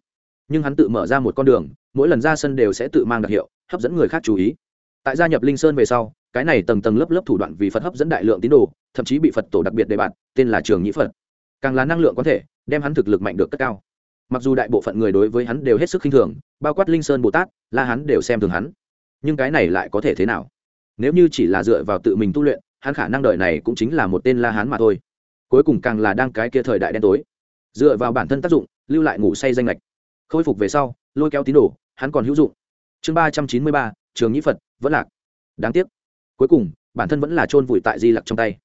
A: Nhưng hắn tự mở ra một con đường, mỗi lần ra sân đều sẽ tự mang đặc hiệu, hấp dẫn người khác chú ý. Tại gia nhập linh sơn về sau, cái này tầng tầng lớp lớp thủ đoạn vì phật hấp dẫn đại lượng tín đồ, thậm chí bị phật tổ đặc biệt đề bạt, tên là trường nhĩ phật. Càng là năng lượng có thể, đem hắn thực lực mạnh được cất cao. Mặc dù đại bộ phận người đối với hắn đều hết sức khinh thường, bao quát linh sơn bồ tát, la hắn đều xem thường hắn. Nhưng cái này lại có thể thế nào? Nếu như chỉ là dựa vào tự mình tu luyện, hắn khả năng đợi này cũng chính là một tên la hán mà thôi cuối cùng càng là đang cái kia thời đại đen tối. Dựa vào bản thân tác dụng, lưu lại ngủ say danh lệch khôi phục về sau, lôi kéo tín đồ, hắn còn hữu dụng. Chương ba trăm chín mươi ba, trường nhĩ phật, vẫn lạc. Đáng tiếc. Cuối cùng, bản thân vẫn là chôn vùi tại di lặc trong tay.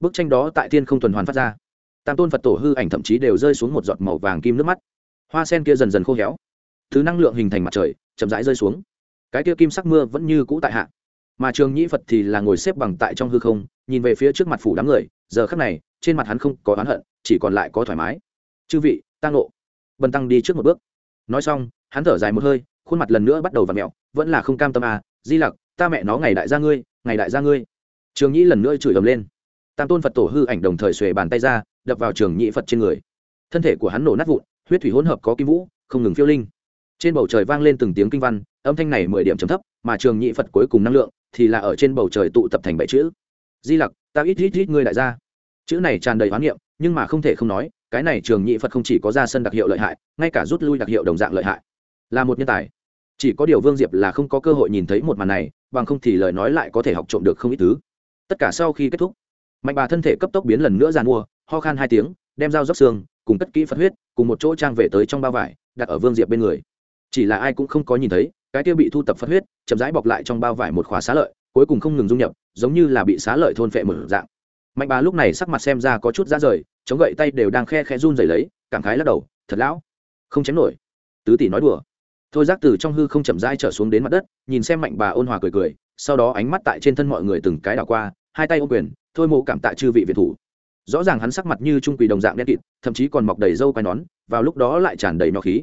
A: Bức tranh đó tại thiên không tuần hoàn phát ra. Tam tôn phật tổ hư ảnh thậm chí đều rơi xuống một giọt màu vàng kim nước mắt. Hoa sen kia dần dần khô héo. Thứ năng lượng hình thành mặt trời, chậm rãi rơi xuống. Cái kia kim sắc mưa vẫn như cũ tại hạ. Mà trường nhĩ phật thì là ngồi xếp bằng tại trong hư không, nhìn về phía trước mặt phủ đám người, giờ khắc này trên mặt hắn không có oán hận, chỉ còn lại có thoải mái. Chư vị tăng nộ bần tăng đi trước một bước. Nói xong, hắn thở dài một hơi, khuôn mặt lần nữa bắt đầu v ặ mẹo, vẫn là không cam tâm à di lặc, ta mẹ nó ngày đại gia ngươi, ngày đại gia ngươi. Trường nhĩ lần nữa chửi ầm lên. Tam tôn phật tổ hư ảnh đồng thời xuề bàn tay ra, đập vào trường nhĩ phật trên người. Thân thể của hắn nổ nát vụn, huyết thủy hỗn hợp có kim vũ, không ngừng phiêu linh. Trên bầu trời vang lên từng tiếng kinh văn, âm thanh này mười điểm trầm thấp, mà trường nhị phật cuối cùng năng lượng thì là ở trên bầu trời tụ tập thành bảy chữ. Di lặc, ta ít ít ít ngươi đại gia chữ này tràn đầy hoán niệm, nhưng mà không thể không nói, cái này trường nhị phật không chỉ có ra sân đặc hiệu lợi hại, ngay cả rút lui đặc hiệu đồng dạng lợi hại. Là một nhân tài. Chỉ có điều vương diệp là không có cơ hội nhìn thấy một màn này, bằng không thì lời nói lại có thể học trộm được không ít thứ. Tất cả sau khi kết thúc, mạnh bà thân thể cấp tốc biến lần nữa giàn mua, ho khan hai tiếng, đem dao dốc xương, cùng cất kỹ phật huyết, cùng một chỗ trang về tới trong bao vải, đặt ở vương diệp bên người. Chỉ là ai cũng không có nhìn thấy, cái kia bị thu tập phật huyết, chậm rãi bọc lại trong bao vải một khóa xá lợi, cuối cùng không ngừng dung nhập, giống như là bị xá lợi thôn phệ mở dạng mạnh bà lúc này sắc mặt xem ra có chút ra rời, chống gậy tay đều đang khe khe run rẩy lấy, cảm khái lắc đầu, thật lão, không chém nổi. Tứ tỷ nói đùa. Thôi giác từ trong hư không chậm rãi trở xuống đến mặt đất, nhìn xem mạnh bà ôn hòa cười cười, sau đó ánh mắt tại trên thân mọi người từng cái đảo qua, hai tay ô quyền, thôi mộ cảm tạ chư vị việt thủ. Rõ ràng hắn sắc mặt như trung quỳ đồng dạng đen kịt, thậm chí còn mọc đầy râu quai nón, vào lúc đó lại tràn đầy nhỏ khí.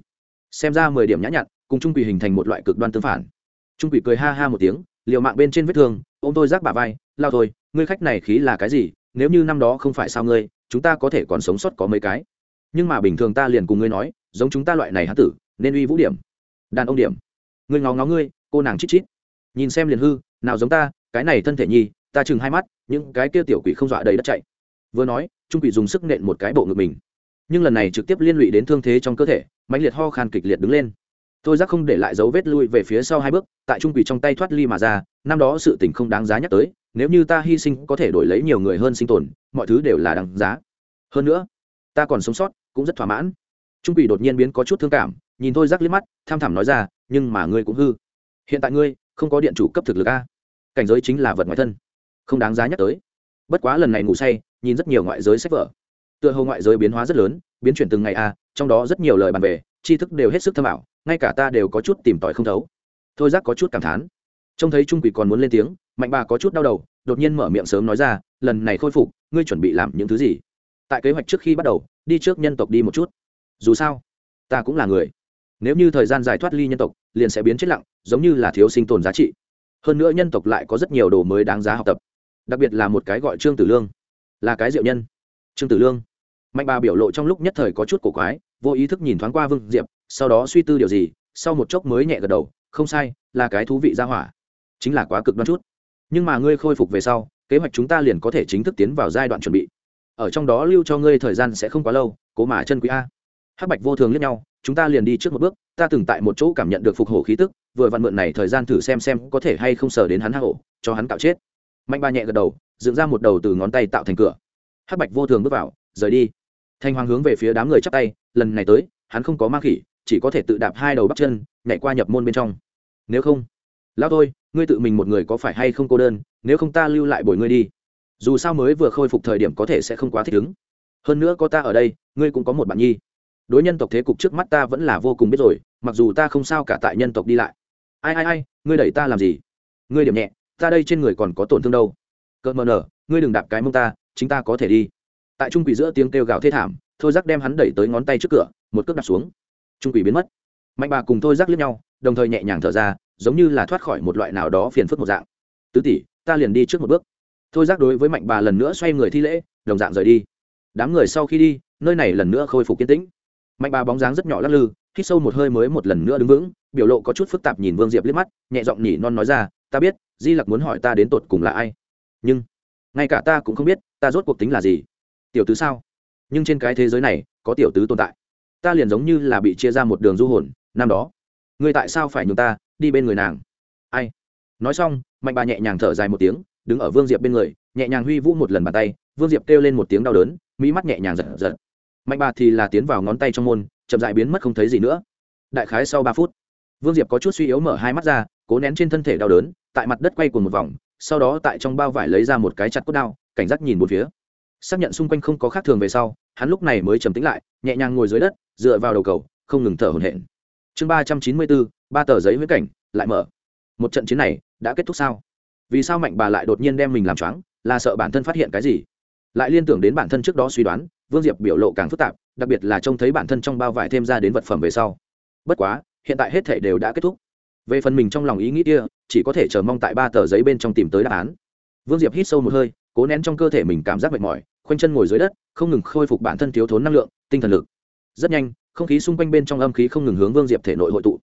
A: Xem ra mười điểm nhã nhặn, cùng trung quỳ hình thành một loại cực đoan tương phản. Trung quỳ cười ha ha một tiếng, liều mạng bên trên vết thương ô m tôi rác bà vai, lao thôi, ngươi khách này khí là cái gì? Nếu như năm đó không phải sao ngươi, chúng ta có thể còn sống sót có mấy cái. Nhưng mà bình thường ta liền cùng ngươi nói, giống chúng ta loại này hán tử, nên uy vũ điểm. Đàn ông điểm. Ngươi ngó ngó ngươi, cô nàng chít chít. Nhìn xem liền hư, nào giống ta, cái này thân thể nhi, ta chừng hai mắt, những cái kia tiểu quỷ không dọa đầy đất chạy. Vừa nói, trung quỷ dùng sức nện một cái bộ ngực mình. Nhưng lần này trực tiếp liên lụy đến thương thế trong cơ thể mạnh liệt ho khan kịch liệt đứng lên. Tôi giác không để lại dấu vết lui về phía sau hai bước, tại trung quỷ trong tay thoát ly mà ra, năm đó sự tình không đáng giá nhắc tới nếu như ta hy sinh có thể đổi lấy nhiều người hơn sinh tồn, mọi thứ đều là đằng giá. Hơn nữa, ta còn sống sót, cũng rất thỏa mãn. Trung quỷ đột nhiên biến có chút thương cảm, nhìn thôi giác liếc mắt, tham thẳm nói ra, nhưng mà ngươi cũng hư. Hiện tại ngươi không có điện chủ cấp thực lực a. Cảnh giới chính là vật ngoài thân. Không đáng giá nhắc tới. Bất quá lần này ngủ say, nhìn rất nhiều ngoại giới sách vở. Tựa hồ ngoại giới biến hóa rất lớn, biến chuyển từng ngày a, trong đó rất nhiều lời bàn về, tri thức đều hết sức thâm ảo, ngay cả ta đều có chút tìm tòi không thấu. Thôi giác có chút cảm thán trông thấy trung quỷ còn muốn lên tiếng, mạnh bà có chút đau đầu, đột nhiên mở miệng sớm nói ra, lần này khôi phục, ngươi chuẩn bị làm những thứ gì? Tại kế hoạch trước khi bắt đầu, đi trước nhân tộc đi một chút. Dù sao, ta cũng là người. Nếu như thời gian dài thoát ly nhân tộc, liền sẽ biến chết lặng, giống như là thiếu sinh tồn giá trị. Hơn nữa nhân tộc lại có rất nhiều đồ mới đáng giá học tập. Đặc biệt là một cái gọi trương tử lương. Là cái diệu nhân. Trương tử lương. Mạnh bà biểu lộ trong lúc nhất thời có chút cổ quái, vô ý thức nhìn thoáng qua vương diệp, sau đó suy tư điều gì, sau một chốc mới nhẹ gật đầu, không sai, là cái thú vị ra hỏa chính là quá cực đoan chút. Nhưng mà ngươi khôi phục về sau, kế hoạch chúng ta liền có thể chính thức tiến vào giai đoạn chuẩn bị. Ở trong đó lưu cho ngươi thời gian sẽ không quá lâu, cố mà chân quý a. Hắc bạch vô thường lẫn nhau, chúng ta liền đi trước một bước, ta từng tại một chỗ cảm nhận được phục hổ khí tức, vừa vặn mượn này thời gian thử xem xem có thể hay không sờ đến hắn hắc hổ cho hắn cạo chết. Mạnh ba nhẹ gật đầu, dựng ra một đầu từ ngón tay tạo thành cửa. Hắc bạch vô thường bước vào, rời đi. Thanh hoàng hướng về phía đám người chắp tay, lần này tới, hắn không có mang khỉ, chỉ có thể tự đạp hai đầu bắt chân, nhảy qua nhập môn bên trong. Nếu không lão thôi ngươi tự mình một người có phải hay không cô đơn, nếu không ta lưu lại bồi ngươi đi. Dù sao mới vừa khôi phục thời điểm có thể sẽ không quá thích ứng. Hơn nữa có ta ở đây, ngươi cũng có một bạn nhi. Đối nhân tộc thế cục trước mắt ta vẫn là vô cùng biết rồi, mặc dù ta không sao cả tại nhân tộc đi lại. Ai ai ai, ngươi đẩy ta làm gì? Ngươi điểm nhẹ, ta đây trên người còn có tổn thương đâu. Cợt mờ nở, ngươi đừng đạp cái mông ta, chính ta có thể đi. Tại trung quỷ giữa tiếng kêu gào thê thảm, thôi giác đem hắn đẩy tới ngón tay trước cửa, một cước đặt xuống. Trung quỷ biến mất. Mạnh bà cùng thôi giác liếc nhau, đồng thời nhẹ nhàng thở ra giống như là thoát khỏi một loại nào đó phiền phức một dạng. Tứ tỷ, ta liền đi trước một bước. Thôi giác đối với mạnh bà lần nữa xoay người thi lễ, đồng dạng rời đi. Đám người sau khi đi, nơi này lần nữa khôi phục kiên tĩnh. Mạnh bà bóng dáng rất nhỏ lắc lư, hít sâu một hơi mới một lần nữa đứng vững, biểu lộ có chút phức tạp nhìn vương diệp liếc mắt, nhẹ giọng nhỉ non nói ra, ta biết, di lặc muốn hỏi ta đến tột cùng là ai. Nhưng, ngay cả ta cũng không biết, ta rốt cuộc tính là gì. Tiểu tứ sao? Nhưng trên cái thế giới này, có tiểu tứ tồn tại. Ta liền giống như là bị chia ra một đường du hồn, năm đó. Ngươi tại sao phải nhường ta đi bên người nàng. Ai? Nói xong, mạnh bà nhẹ nhàng thở dài một tiếng, đứng ở vương diệp bên người, nhẹ nhàng huy vũ một lần bàn tay, vương diệp kêu lên một tiếng đau đớn mỹ mắt nhẹ nhàng giật giật. Mạnh bà thì là tiến vào ngón tay trong môn, chậm dại biến mất không thấy gì nữa. Đại khái sau ba phút, vương diệp có chút suy yếu mở hai mắt ra, cố nén trên thân thể đau đớn, tại mặt đất quay cùng một vòng, sau đó tại trong bao vải lấy ra một cái chặt cốt đao, cảnh giác nhìn một phía. Xác nhận xung quanh không có khác thường về sau, hắn lúc này mới trầm tĩnh lại, nhẹ nhàng ngồi dưới đất, dựa vào đầu cầu, không ngừng thở hổn hển chương ba trăm chín mươi bốn, ba tờ giấy huyết cảnh, lại mở. Một trận chiến này đã kết thúc sao? Vì sao mạnh bà lại đột nhiên đem mình làm choáng, là sợ bản thân phát hiện cái gì? Lại liên tưởng đến bản thân trước đó suy đoán, vương diệp biểu lộ càng phức tạp, đặc biệt là trông thấy bản thân trong bao vải thêm ra đến vật phẩm về sau. Bất quá, hiện tại hết thể đều đã kết thúc. Về phần mình trong lòng ý nghĩ kia, chỉ có thể chờ mong tại ba tờ giấy bên trong tìm tới đáp án. Vương diệp hít sâu một hơi, cố nén trong cơ thể mình cảm giác mệt mỏi, khoanh chân ngồi dưới đất, không ngừng khôi phục bản thân thiếu thốn năng lượng, tinh thần lực. Rất nhanh không khí xung quanh bên trong âm khí không ngừng hướng vương diệp thể nội hội tụ.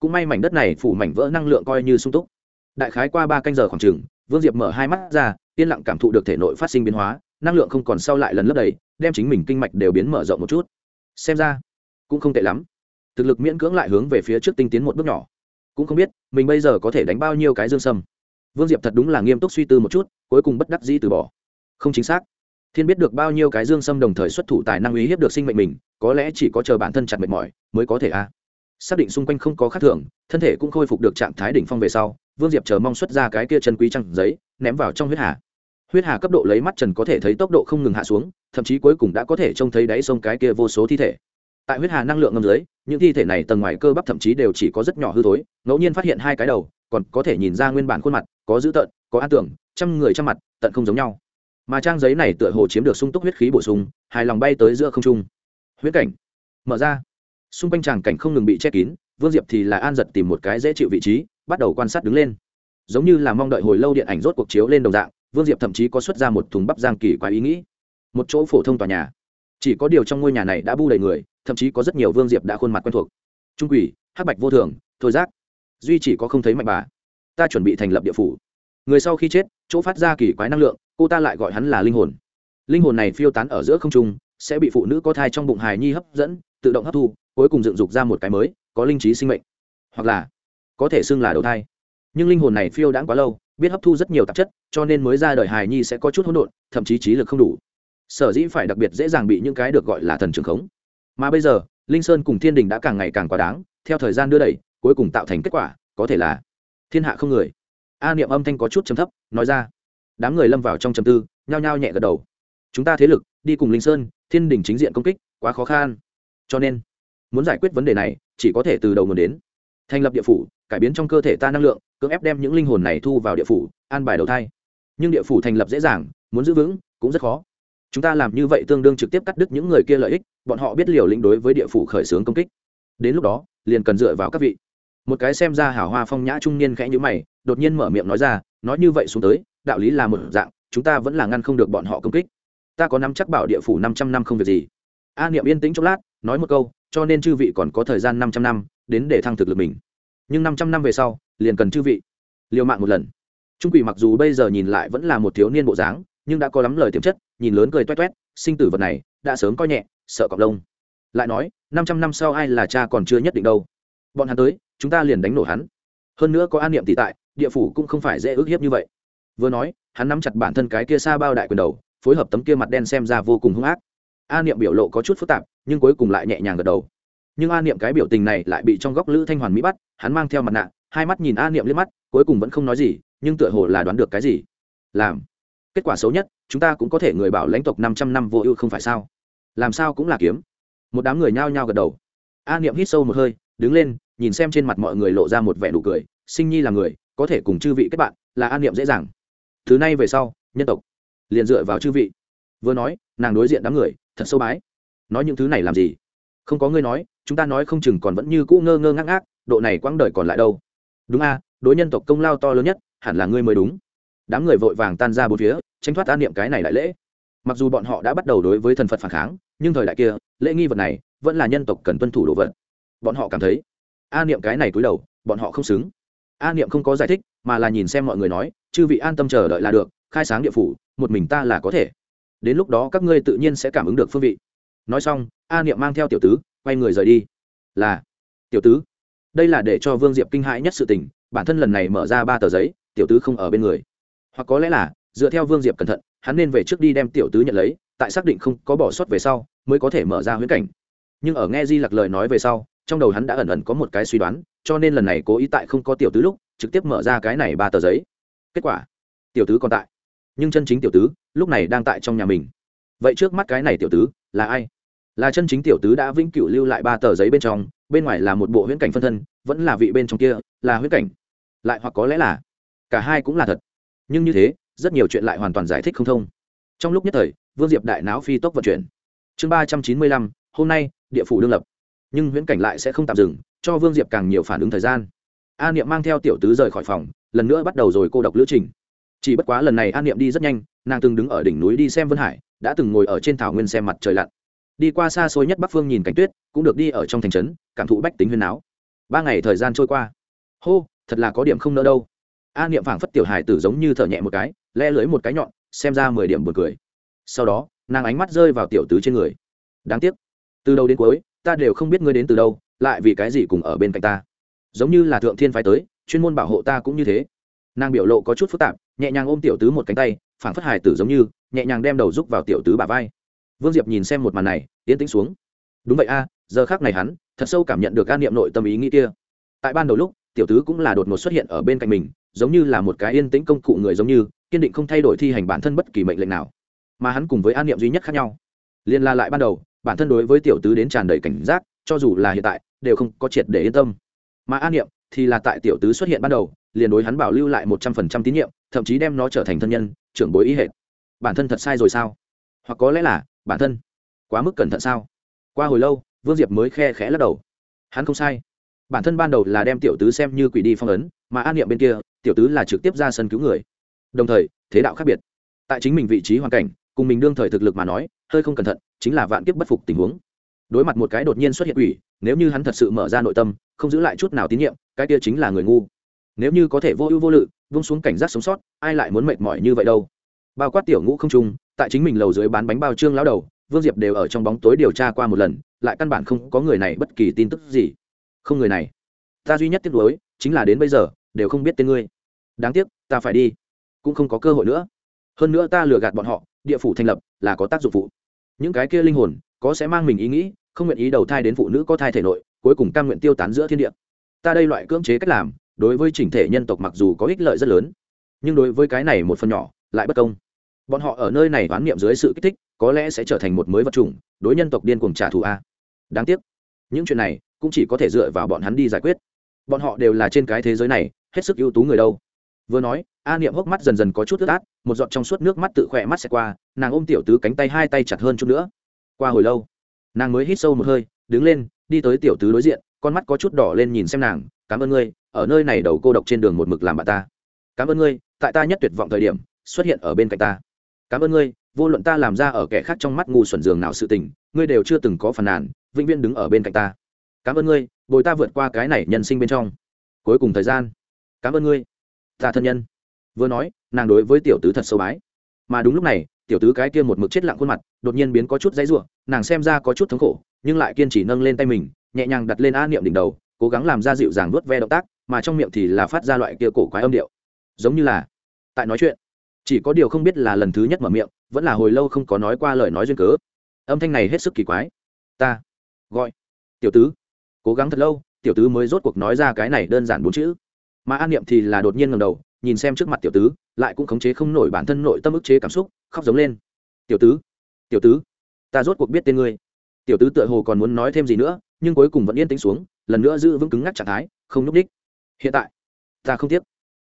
A: Cũng may mảnh đất này phủ mảnh vỡ năng lượng coi như sung túc. Đại khái qua ba canh giờ khoảng chừng, vương diệp mở hai mắt ra, yên lặng cảm thụ được thể nội phát sinh biến hóa, năng lượng không còn sau lại lần lấp đầy, đem chính mình kinh mạch đều biến mở rộng một chút. Xem ra, cũng không tệ lắm. Thực lực miễn cưỡng lại hướng về phía trước tinh tiến một bước nhỏ. Cũng không biết, mình bây giờ có thể đánh bao nhiêu cái dương sâm. Vương diệp thật đúng là nghiêm túc suy tư một chút, cuối cùng bất đắc dĩ từ bỏ. Không chính xác thiên biết được bao nhiêu cái dương sâm đồng thời xuất thủ tài năng uy hiếp được sinh mệnh mình, có lẽ chỉ có chờ bản thân chặt mệt mỏi mới có thể a. Xác định xung quanh không có khác thường, thân thể cũng khôi phục được trạng thái đỉnh phong về sau, vương diệp chờ mong xuất ra cái kia chân quý trăng giấy, ném vào trong huyết hà. Huyết hà cấp độ lấy mắt trần có thể thấy tốc độ không ngừng hạ xuống, thậm chí cuối cùng đã có thể trông thấy đáy sông cái kia vô số thi thể. Tại huyết hà năng lượng ngầm dưới, những thi thể này tầng ngoài cơ bắp thậm chí đều chỉ có rất nhỏ hư thối, ngẫu nhiên phát hiện hai cái đầu, còn có thể nhìn ra nguyên bản khuôn mặt, có dữ tợn, có an tưởng, trăm người trăm mặt, tận không giống nhau mà trang giấy này tựa hồ chiếm được sung túc huyết khí bổ sung, hài lòng bay tới giữa không trung. Huyết cảnh. Mở ra. Xung quanh tràng cảnh không ngừng bị che kín, vương diệp thì là an giật tìm một cái dễ chịu vị trí, bắt đầu quan sát đứng lên. Giống như là mong đợi hồi lâu điện ảnh rốt cuộc chiếu lên đồng dạng, vương diệp thậm chí có xuất ra một thùng bắp giang kỳ quái ý nghĩ. Một chỗ phổ thông tòa nhà. Chỉ có điều trong ngôi nhà này đã bu đầy người, thậm chí có rất nhiều vương diệp đã khuôn mặt quen thuộc. Trung quỷ, hắc bạch vô thường, thôi giác. Duy chỉ có không thấy mạnh bà. Ta chuẩn bị thành lập địa phủ người sau khi chết, chỗ phát ra kỳ quái năng lượng, cô ta lại gọi hắn là linh hồn. Linh hồn này phiêu tán ở giữa không trung, sẽ bị phụ nữ có thai trong bụng hài nhi hấp dẫn, tự động hấp thu, cuối cùng dựng dục ra một cái mới, có linh trí sinh mệnh. Hoặc là, có thể xưng là đầu thai. Nhưng linh hồn này phiêu đãng quá lâu, biết hấp thu rất nhiều tạp chất, cho nên mới ra đời hài nhi sẽ có chút hỗn độn, thậm chí trí lực không đủ. Sở dĩ phải đặc biệt dễ dàng bị những cái được gọi là thần trường khống. Mà bây giờ, linh sơn cùng thiên đình đã càng ngày càng quá đáng, theo thời gian đưa đẩy, cuối cùng tạo thành kết quả, có thể là thiên hạ không người a niệm âm thanh có chút chấm thấp, nói ra. Đám người lâm vào trong trầm tư, nhao nhao nhẹ gật đầu. Chúng ta thế lực, đi cùng linh sơn, thiên đình chính diện công kích, quá khó khăn. Cho nên, muốn giải quyết vấn đề này, chỉ có thể từ đầu nguồn đến. Thành lập địa phủ, cải biến trong cơ thể ta năng lượng, cưỡng ép đem những linh hồn này thu vào địa phủ, an bài đầu thai. Nhưng địa phủ thành lập dễ dàng, muốn giữ vững, cũng rất khó. Chúng ta làm như vậy tương đương trực tiếp cắt đứt những người kia lợi ích, bọn họ biết liều lĩnh đối với địa phủ khởi xướng công kích. Đến lúc đó, liền cần dựa vào các vị một cái xem ra hảo hoa phong nhã trung niên khẽ nhữ mày, đột nhiên mở miệng nói ra, nói như vậy xuống tới, đạo lý là một dạng, chúng ta vẫn là ngăn không được bọn họ công kích. Ta có năm chắc bảo địa phủ năm trăm năm không việc gì. A niệm yên tĩnh chốc lát, nói một câu, cho nên chư vị còn có thời gian năm trăm năm, đến để thăng thực lực mình. Nhưng năm trăm năm về sau, liền cần chư vị liều mạng một lần. Trung quỷ mặc dù bây giờ nhìn lại vẫn là một thiếu niên bộ dáng, nhưng đã có lắm lời tiềm chất, nhìn lớn cười toét toét, sinh tử vật này, đã sớm coi nhẹ, sợ cọc lông. Lại nói, năm trăm năm sau ai là cha còn chưa nhất định đâu. Bọn hắn tới chúng ta liền đánh nổ hắn. Hơn nữa có an niệm tỷ tại, địa phủ cũng không phải dễ ước hiếp như vậy. Vừa nói, hắn nắm chặt bản thân cái kia xa bao đại quyền đầu, phối hợp tấm kia mặt đen xem ra vô cùng hung ác. A niệm biểu lộ có chút phức tạp, nhưng cuối cùng lại nhẹ nhàng gật đầu. Nhưng a niệm cái biểu tình này lại bị trong góc lữ thanh hoàn mỹ bắt, hắn mang theo mặt nạ, hai mắt nhìn a niệm liếc mắt, cuối cùng vẫn không nói gì, nhưng tựa hồ là đoán được cái gì. Làm. Kết quả xấu nhất, chúng ta cũng có thể người bảo lãnh tộc năm trăm năm vô ưu không phải sao? Làm sao cũng là kiếm. Một đám người nhao nhao gật đầu. A niệm hít sâu một hơi, đứng lên nhìn xem trên mặt mọi người lộ ra một vẻ nụ cười, sinh nhi là người, có thể cùng chư vị kết bạn là an niệm dễ dàng. Thứ này về sau, nhân tộc, liền dựa vào chư vị. Vừa nói, nàng đối diện đám người, thật sâu bái. Nói những thứ này làm gì? Không có ngươi nói, chúng ta nói không chừng còn vẫn như cũ ngơ ngơ ngác ngác, độ này quãng đời còn lại đâu. Đúng a đối nhân tộc công lao to lớn nhất, hẳn là ngươi mới đúng. Đám người vội vàng tan ra bốn phía tranh thoát an niệm cái này đại lễ. Mặc dù bọn họ đã bắt đầu đối với thần phật phản kháng, nhưng thời đại kia, lễ nghi vật này vẫn là nhân tộc cần tuân thủ đồ vật. Bọn họ cảm thấy a niệm cái này cúi đầu, bọn họ không xứng. A niệm không có giải thích, mà là nhìn xem mọi người nói, chư vị an tâm chờ đợi là được, khai sáng địa phủ, một mình ta là có thể. Đến lúc đó các ngươi tự nhiên sẽ cảm ứng được phương vị. Nói xong, a niệm mang theo tiểu tứ, quay người rời đi. Là, tiểu tứ, đây là để cho vương diệp kinh hãi nhất sự tình, bản thân lần này mở ra ba tờ giấy, tiểu tứ không ở bên người. Hoặc có lẽ là, dựa theo vương diệp cẩn thận, hắn nên về trước đi đem tiểu tứ nhận lấy, tại xác định không có bỏ sót về sau, mới có thể mở ra huyễn cảnh. Nhưng ở nghe di lặc lời nói về sau trong đầu hắn đã ẩn ẩn có một cái suy đoán, cho nên lần này cố ý tại không có tiểu tứ lúc, trực tiếp mở ra cái này ba tờ giấy. Kết quả, tiểu tứ còn tại. Nhưng chân chính tiểu tứ, lúc này đang tại trong nhà mình. Vậy trước mắt cái này tiểu tứ, là ai? Là chân chính tiểu tứ đã vĩnh cửu lưu lại ba tờ giấy bên trong, bên ngoài là một bộ huyễn cảnh phân thân, vẫn là vị bên trong kia, là huyễn cảnh. Lại hoặc có lẽ là, cả hai cũng là thật. Nhưng như thế, rất nhiều chuyện lại hoàn toàn giải thích không thông. Trong lúc nhất thời, vương diệp đại não phi tốc vận chuyển. Chương ba trăm chín mươi lăm, hôm nay, địa phủ đương lập nhưng huyễn cảnh lại sẽ không tạm dừng, cho vương diệp càng nhiều phản ứng thời gian. A niệm mang theo tiểu tứ rời khỏi phòng, lần nữa bắt đầu rồi cô độc lữ trình. Chỉ bất quá lần này a niệm đi rất nhanh, nàng từng đứng ở đỉnh núi đi xem vân hải, đã từng ngồi ở trên thảo nguyên xem mặt trời lặn. Đi qua xa xôi nhất bắc phương nhìn cảnh tuyết, cũng được đi ở trong thành trấn, cảm thụ bách tính huyên áo ba ngày thời gian trôi qua. Hô, thật là có điểm không nỡ đâu. A niệm phảng phất tiểu hài tử giống như thở nhẹ một cái, le lưới một cái nhọn, xem ra mười điểm buồn cười. Sau đó, nàng ánh mắt rơi vào tiểu tứ trên người. Đáng tiếc, từ đầu đến cuối ta đều không biết ngươi đến từ đâu, lại vì cái gì cùng ở bên cạnh ta. Giống như là thượng thiên phái tới, chuyên môn bảo hộ ta cũng như thế. Nàng biểu lộ có chút phức tạp, nhẹ nhàng ôm tiểu tứ một cánh tay, phảng phất hài tử giống như, nhẹ nhàng đem đầu rúc vào tiểu tứ bà vai. Vương diệp nhìn xem một màn này tiến tĩnh xuống. Đúng vậy a, giờ khác này hắn, thật sâu cảm nhận được ca niệm nội tâm ý nghĩ kia. Tại ban đầu lúc, tiểu tứ cũng là đột ngột xuất hiện ở bên cạnh mình, giống như là một cái yên tĩnh công cụ người giống như, kiên định không thay đổi thi hành bản thân bất kỳ mệnh lệnh nào. Mà hắn cùng với an niệm duy nhất khác nhau. Liên la lại ban đầu bản thân đối với tiểu tứ đến tràn đầy cảnh giác, cho dù là hiện tại, đều không có triệt để yên tâm. Mà an niệm thì là tại tiểu tứ xuất hiện ban đầu, liền đối hắn bảo lưu lại một trăm phần trăm tín nhiệm, thậm chí đem nó trở thành thân nhân, trưởng bối ý hệ bản thân thật sai rồi sao? Hoặc có lẽ là, bản thân quá mức cẩn thận sao? Qua hồi lâu, vương diệp mới khe khẽ lắc đầu. Hắn không sai. Bản thân ban đầu là đem tiểu tứ xem như quỷ đi phong ấn, mà an niệm bên kia, tiểu tứ là trực tiếp ra sân cứu người. Đồng thời, thế đạo khác biệt. Tại chính mình vị trí hoàn cảnh cùng mình đương thời thực lực mà nói, hơi không cẩn thận, chính là vạn kiếp bất phục tình huống. Đối mặt một cái đột nhiên xuất hiện ủy nếu như hắn thật sự mở ra nội tâm, không giữ lại chút nào tín nhiệm, cái kia chính là người ngu. Nếu như có thể vô ưu vô lự, vung xuống cảnh giác sống sót, ai lại muốn mệt mỏi như vậy đâu? Bao quát tiểu ngũ không trung, tại chính mình lầu dưới bán bánh bao trương lão đầu, vương diệp đều ở trong bóng tối điều tra qua một lần, lại căn bản không có người này bất kỳ tin tức gì. Không người này. Ta duy nhất tiếc nuối, chính là đến bây giờ, đều không biết tên ngươi. Đáng tiếc, ta phải đi. Cũng không có cơ hội nữa. Hơn nữa ta lừa gạt bọn họ địa phủ thành lập là có tác dụng phụ. Những cái kia linh hồn có sẽ mang mình ý nghĩ, không nguyện ý đầu thai đến phụ nữ có thai thể nội, cuối cùng cam nguyện tiêu tán giữa thiên địa. Ta đây loại cưỡng chế cách làm, đối với chỉnh thể nhân tộc mặc dù có ích lợi rất lớn, nhưng đối với cái này một phần nhỏ, lại bất công. Bọn họ ở nơi này oán niệm dưới sự kích thích, có lẽ sẽ trở thành một mới vật chủng, đối nhân tộc điên cuồng trả thù a. Đáng tiếc, những chuyện này cũng chỉ có thể dựa vào bọn hắn đi giải quyết. Bọn họ đều là trên cái thế giới này, hết sức ưu tú người đâu vừa nói, a niệm hốc mắt dần dần có chút ướt át, một giọt trong suốt nước mắt tự khỏe mắt xẹt qua, nàng ôm tiểu tứ cánh tay hai tay chặt hơn chút nữa. Qua hồi lâu, nàng mới hít sâu một hơi, đứng lên, đi tới tiểu tứ đối diện, con mắt có chút đỏ lên nhìn xem nàng, cảm ơn ngươi, ở nơi này đầu cô độc trên đường một mực làm bà ta. Cảm ơn ngươi, tại ta nhất tuyệt vọng thời điểm, xuất hiện ở bên cạnh ta. Cảm ơn ngươi, vô luận ta làm ra ở kẻ khác trong mắt ngu xuẩn giường nào sự tình, ngươi đều chưa từng có phàn nàn, vĩnh viễn đứng ở bên cạnh ta. Cảm ơn ngươi, bồi ta vượt qua cái này nhân sinh bên trong. Cuối cùng thời gian. Cảm ơn ngươi ta thân nhân. Vừa nói, nàng đối với tiểu tứ thật sâu bái. Mà đúng lúc này, tiểu tứ cái kia một mực chết lặng khuôn mặt, đột nhiên biến có chút dãy ruộng, nàng xem ra có chút thống khổ, nhưng lại kiên trì nâng lên tay mình, nhẹ nhàng đặt lên a niệm đỉnh đầu, cố gắng làm ra dịu dàng vuốt ve động tác, mà trong miệng thì là phát ra loại kia cổ quái âm điệu. Giống như là, tại nói chuyện. Chỉ có điều không biết là lần thứ nhất mở miệng, vẫn là hồi lâu không có nói qua lời nói duyên cớ. Âm thanh này hết sức kỳ quái. Ta gọi tiểu tứ. Cố gắng thật lâu, tiểu tứ mới rốt cuộc nói ra cái này đơn giản bốn chữ mà an niệm thì là đột nhiên ngầm đầu, nhìn xem trước mặt tiểu tứ, lại cũng khống chế không nổi bản thân nội tâm ức chế cảm xúc, khóc giống lên. Tiểu tứ tiểu tứ, ta rốt cuộc biết tên ngươi. Tiểu tứ tựa hồ còn muốn nói thêm gì nữa, nhưng cuối cùng vẫn yên tĩnh xuống, lần nữa giữ vững cứng ngắc trạng thái, không núp đích hiện tại, ta không tiếc.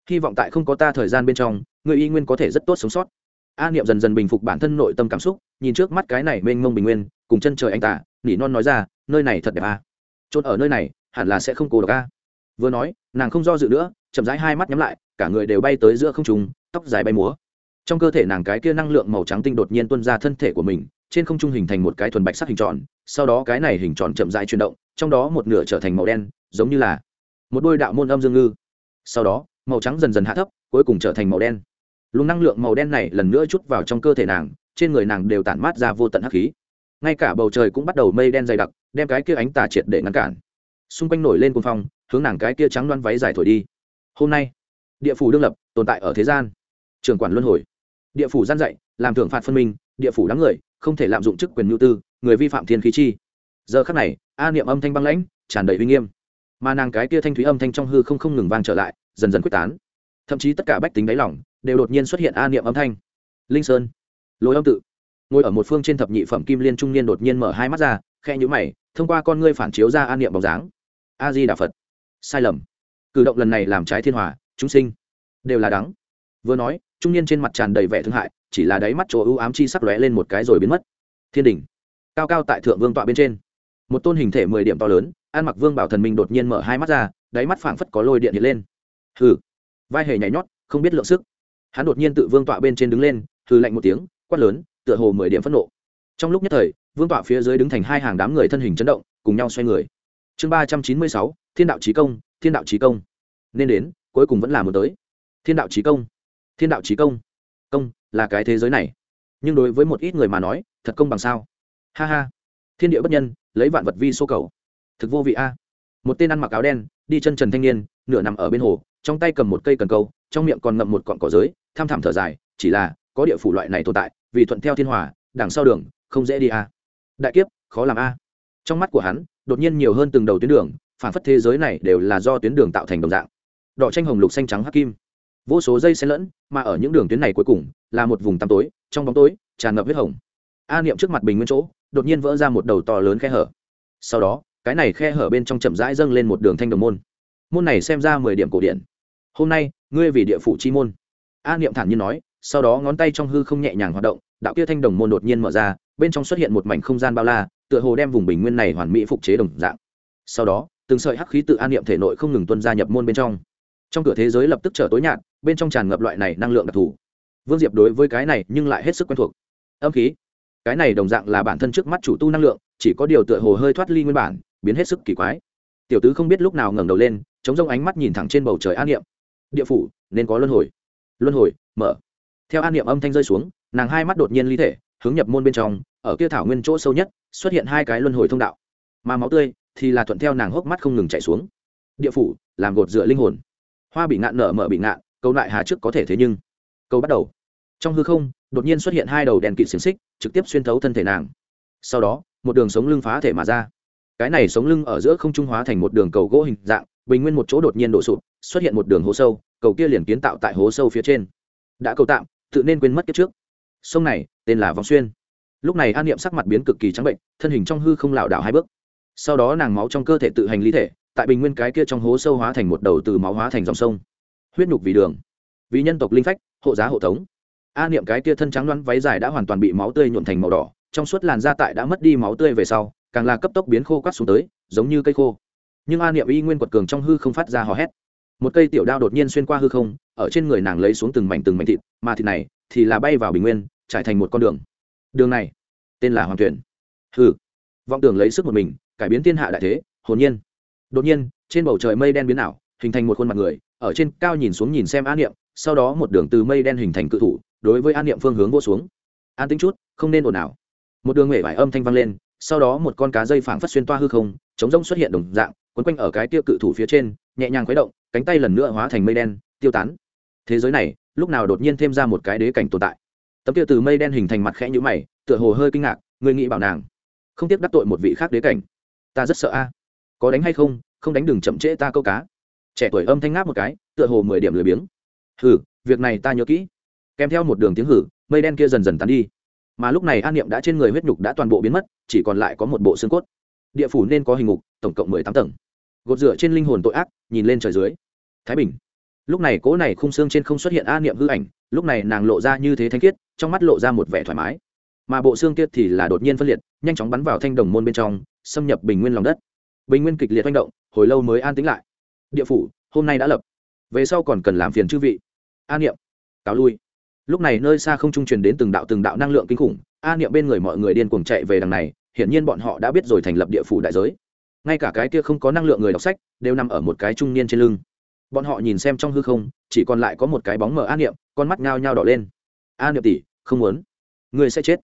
A: Hy vọng tại không có ta thời gian bên trong người y nguyên có thể rất tốt sống sót. A niệm dần dần bình phục bản thân nội tâm cảm xúc, nhìn trước mắt cái này mênh mông bình nguyên, cùng chân trời anh tả, nỉ non nói ra, nơi này thật đẹp a à. trốn ở nơi này, hẳn là sẽ không cố được a à vừa nói, nàng không do dự nữa, chậm rãi hai mắt nhắm lại, cả người đều bay tới giữa không trùng tóc dài bay múa. Trong cơ thể nàng cái kia năng lượng màu trắng tinh đột nhiên tuân ra thân thể của mình, trên không trung hình thành một cái thuần bạch sắc hình tròn, sau đó cái này hình tròn chậm rãi chuyển động, trong đó một nửa trở thành màu đen, giống như là một đôi đạo môn âm dương ngư. Sau đó, màu trắng dần dần hạ thấp, cuối cùng trở thành màu đen. Luồng năng lượng màu đen này lần nữa chút vào trong cơ thể nàng, trên người nàng đều tản mát ra vô tận hắc khí. Ngay cả bầu trời cũng bắt đầu mây đen dày đặc, đem cái kia ánh tà triệt để ngăn cản. Xung quanh nổi lên cuồng phong hướng nàng cái kia trắng loan váy dài thổi đi. Hôm nay, địa phủ đương lập, tồn tại ở thế gian. Trường quản luân hồi. Địa phủ gian dạy, làm thưởng phạt phân minh, địa phủ đáng người, không thể lạm dụng chức quyền nhu tư, người vi phạm thiên khí chi. Giờ khắc này, a niệm âm thanh băng lãnh, tràn đầy uy nghiêm. Mà nàng cái kia thanh thúy âm thanh trong hư không không ngừng vang trở lại, dần dần quyết tán. Thậm chí tất cả bách tính đáy lỏng đều đột nhiên xuất hiện a niệm âm thanh. Linh sơn. Lối âm tự. Ngồi ở một phương trên thập nhị phẩm kim liên trung niên đột nhiên mở hai mắt ra khe nhũ mày, thông qua con ngươi phản chiếu ra a niệm bóng dáng. A di đà phật sai lầm. Cử động lần này làm trái thiên hòa, chúng sinh đều là đắng. Vừa nói, trung niên trên mặt tràn đầy vẻ thương hại, chỉ là đáy mắt chỗ ưu ám chi sắc lóe lên một cái rồi biến mất. Thiên đình, cao cao tại thượng vương tọa bên trên. Một tôn hình thể mười điểm to lớn an mặc vương bảo thần minh đột nhiên mở hai mắt ra, đáy mắt phảng phất có lôi điện hiện lên. Hừ, vai hề nhảy nhót, không biết lượng sức. Hắn đột nhiên tự vương tọa bên trên đứng lên, hừ lạnh một tiếng, quát lớn, tựa hồ mười điểm phẫn nộ. Trong lúc nhất thời, vương tọa phía dưới đứng thành hai hàng đám người thân hình chấn động, cùng nhau xoay người. Chương ba trăm chín mươi sáu thiên đạo trí công, thiên đạo trí công. Nên đến, cuối cùng vẫn là một tới. Thiên đạo trí công, thiên đạo trí công. Công là cái thế giới này. Nhưng đối với một ít người mà nói, thật công bằng sao? Ha ha. Thiên địa bất nhân, lấy vạn vật vi số cầu. Thực vô vị a. Một tên ăn mặc áo đen, đi chân trần thanh niên, nửa nằm ở bên hồ, trong tay cầm một cây cần câu, trong miệng còn ngậm một cọn cỏ giới, tham thảm thở dài, chỉ là, có địa phủ loại này tồn tại, vì thuận theo thiên hòa, đằng sau đường, không dễ đi a. Đại kiếp, khó làm a. Trong mắt của hắn, đột nhiên nhiều hơn từng đầu tuyến đường phản phất thế giới này đều là do tuyến đường tạo thành đồng dạng. Đỏ tranh hồng lục xanh trắng hắc kim. Vô số dây xen lẫn, mà ở những đường tuyến này cuối cùng, là một vùng tăm tối, trong bóng tối, tràn ngập huyết hồng. A niệm trước mặt bình nguyên chỗ, đột nhiên vỡ ra một đầu to lớn khe hở. Sau đó, cái này khe hở bên trong chậm rãi dâng lên một đường thanh đồng môn. Môn này xem ra mười điểm cổ điển. Hôm nay, ngươi vì địa phủ chi môn. A niệm thản nhiên nói, sau đó ngón tay trong hư không nhẹ nhàng hoạt động, đạo kia thanh đồng môn đột nhiên mở ra, bên trong xuất hiện một mảnh không gian bao la, tựa hồ đem vùng bình nguyên này hoàn mỹ phục chế đồng dạng. Sau đó từng sợi hắc khí tự an niệm thể nội không ngừng tuân ra nhập môn bên trong. Trong cửa thế giới lập tức trở tối nhạt, bên trong tràn ngập loại này năng lượng đặc thù. Vương diệp đối với cái này nhưng lại hết sức quen thuộc. Âm khí. Cái này đồng dạng là bản thân trước mắt chủ tu năng lượng, chỉ có điều tựa hồ hơi thoát ly nguyên bản, biến hết sức kỳ quái. Tiểu tứ không biết lúc nào ngẩng đầu lên, chống rông ánh mắt nhìn thẳng trên bầu trời an niệm. Địa phủ, nên có luân hồi. Luân hồi, mở. Theo an niệm âm thanh rơi xuống, nàng hai mắt đột nhiên ly thể, hướng nhập môn bên trong, ở kia thảo nguyên chỗ sâu nhất, xuất hiện hai cái luân hồi thông đạo. Mà máu tươi thì là thuận theo nàng hốc mắt không ngừng chạy xuống. Địa phủ, làm gột rửa linh hồn. Hoa bị ngạn nở mở bị ngạn, câu lại hà trước có thể thế nhưng. Câu bắt đầu. Trong hư không, đột nhiên xuất hiện hai đầu đèn kịt xiềng xích, trực tiếp xuyên thấu thân thể nàng. Sau đó, một đường sống lưng phá thể mà ra. Cái này sống lưng ở giữa không trung hóa thành một đường cầu gỗ hình dạng, bình nguyên một chỗ đột nhiên đổ sụp, xuất hiện một đường hố sâu, cầu kia liền kiến tạo tại hố sâu phía trên. Đã cầu tạm, tự nên quên mất kiếp trước. Sông này, tên là vòng xuyên. Lúc này an niệm sắc mặt biến cực kỳ trắng bệnh, thân hình trong hư không lảo đảo hai bước sau đó nàng máu trong cơ thể tự hành lý thể, tại bình nguyên cái kia trong hố sâu hóa thành một đầu từ máu hóa thành dòng sông. Huyết nhục vì đường. Vì nhân tộc linh phách, hộ giá hộ tống. A niệm cái kia thân trắng loăn váy dài đã hoàn toàn bị máu tươi nhuộn thành màu đỏ, trong suốt làn da tại đã mất đi máu tươi về sau, càng là cấp tốc biến khô quắt xuống tới, giống như cây khô. Nhưng a niệm y nguyên quật cường trong hư không phát ra hò hét. Một cây tiểu đao đột nhiên xuyên qua hư không, ở trên người nàng lấy xuống từng mảnh từng mảnh thịt, mà thịt này thì là bay vào bình nguyên, trải thành một con đường. Đường này, tên là hoàng tuyển. Hư vọng tưởng lấy sức một mình cải biến thiên hạ đại thế, hồn nhiên. Đột nhiên, trên bầu trời mây đen biến ảo, hình thành một khuôn mặt người, ở trên cao nhìn xuống nhìn xem an niệm, sau đó một đường từ mây đen hình thành cự thủ, đối với an niệm phương hướng vô xuống. An tính chút, không nên ồn ào. Một đường mể vải âm thanh vang lên, sau đó một con cá dây phảng phất xuyên toa hư không, chống rông xuất hiện đồng dạng, quấn quanh ở cái tiêu cự thủ phía trên, nhẹ nhàng khuấy động, cánh tay lần nữa hóa thành mây đen, tiêu tán. Thế giới này, lúc nào đột nhiên thêm ra một cái đế cảnh tồn tại? Tấm tiêu từ mây đen hình thành mặt khẽ nhũ mày, tựa hồ hơi kinh ngạc, người nghĩ bảo nàng, không tiếp đắc tội một vị khác đế cảnh ta rất sợ a. Có đánh hay không không đánh đừng chậm trễ ta câu cá. Trẻ tuổi âm thanh ngáp một cái, tựa hồ mười điểm lười biếng. Hử việc này ta nhớ kỹ. Kèm theo một đường tiếng hử, mây đen kia dần dần tán đi. Mà lúc này an niệm đã trên người huyết nhục đã toàn bộ biến mất, chỉ còn lại có một bộ xương cốt. Địa phủ nên có hình ngục, tổng cộng mười tám tầng. Gột rửa trên linh hồn tội ác, nhìn lên trời dưới. Thái bình. Lúc này cỗ này khung xương trên không xuất hiện a niệm hư ảnh, lúc này nàng lộ ra như thế thanh khiết, trong mắt lộ ra một vẻ thoải mái mà bộ xương kia thì là đột nhiên phân liệt, nhanh chóng bắn vào thanh đồng môn bên trong, xâm nhập bình nguyên lòng đất. Bình nguyên kịch liệt manh động, hồi lâu mới an tĩnh lại. Địa phủ, hôm nay đã lập. Về sau còn cần làm phiền chư vị. A niệm, cáo lui. Lúc này nơi xa không trung truyền đến từng đạo từng đạo năng lượng kinh khủng. A niệm bên người mọi người điên cuồng chạy về đằng này, hiển nhiên bọn họ đã biết rồi thành lập địa phủ đại giới. Ngay cả cái kia không có năng lượng người đọc sách, đều nằm ở một cái trung niên trên lưng. Bọn họ nhìn xem trong hư không, chỉ còn lại có một cái bóng mờ a niệm, con mắt ngao nhao đỏ lên. A niệm tỷ, không muốn. Người sẽ chết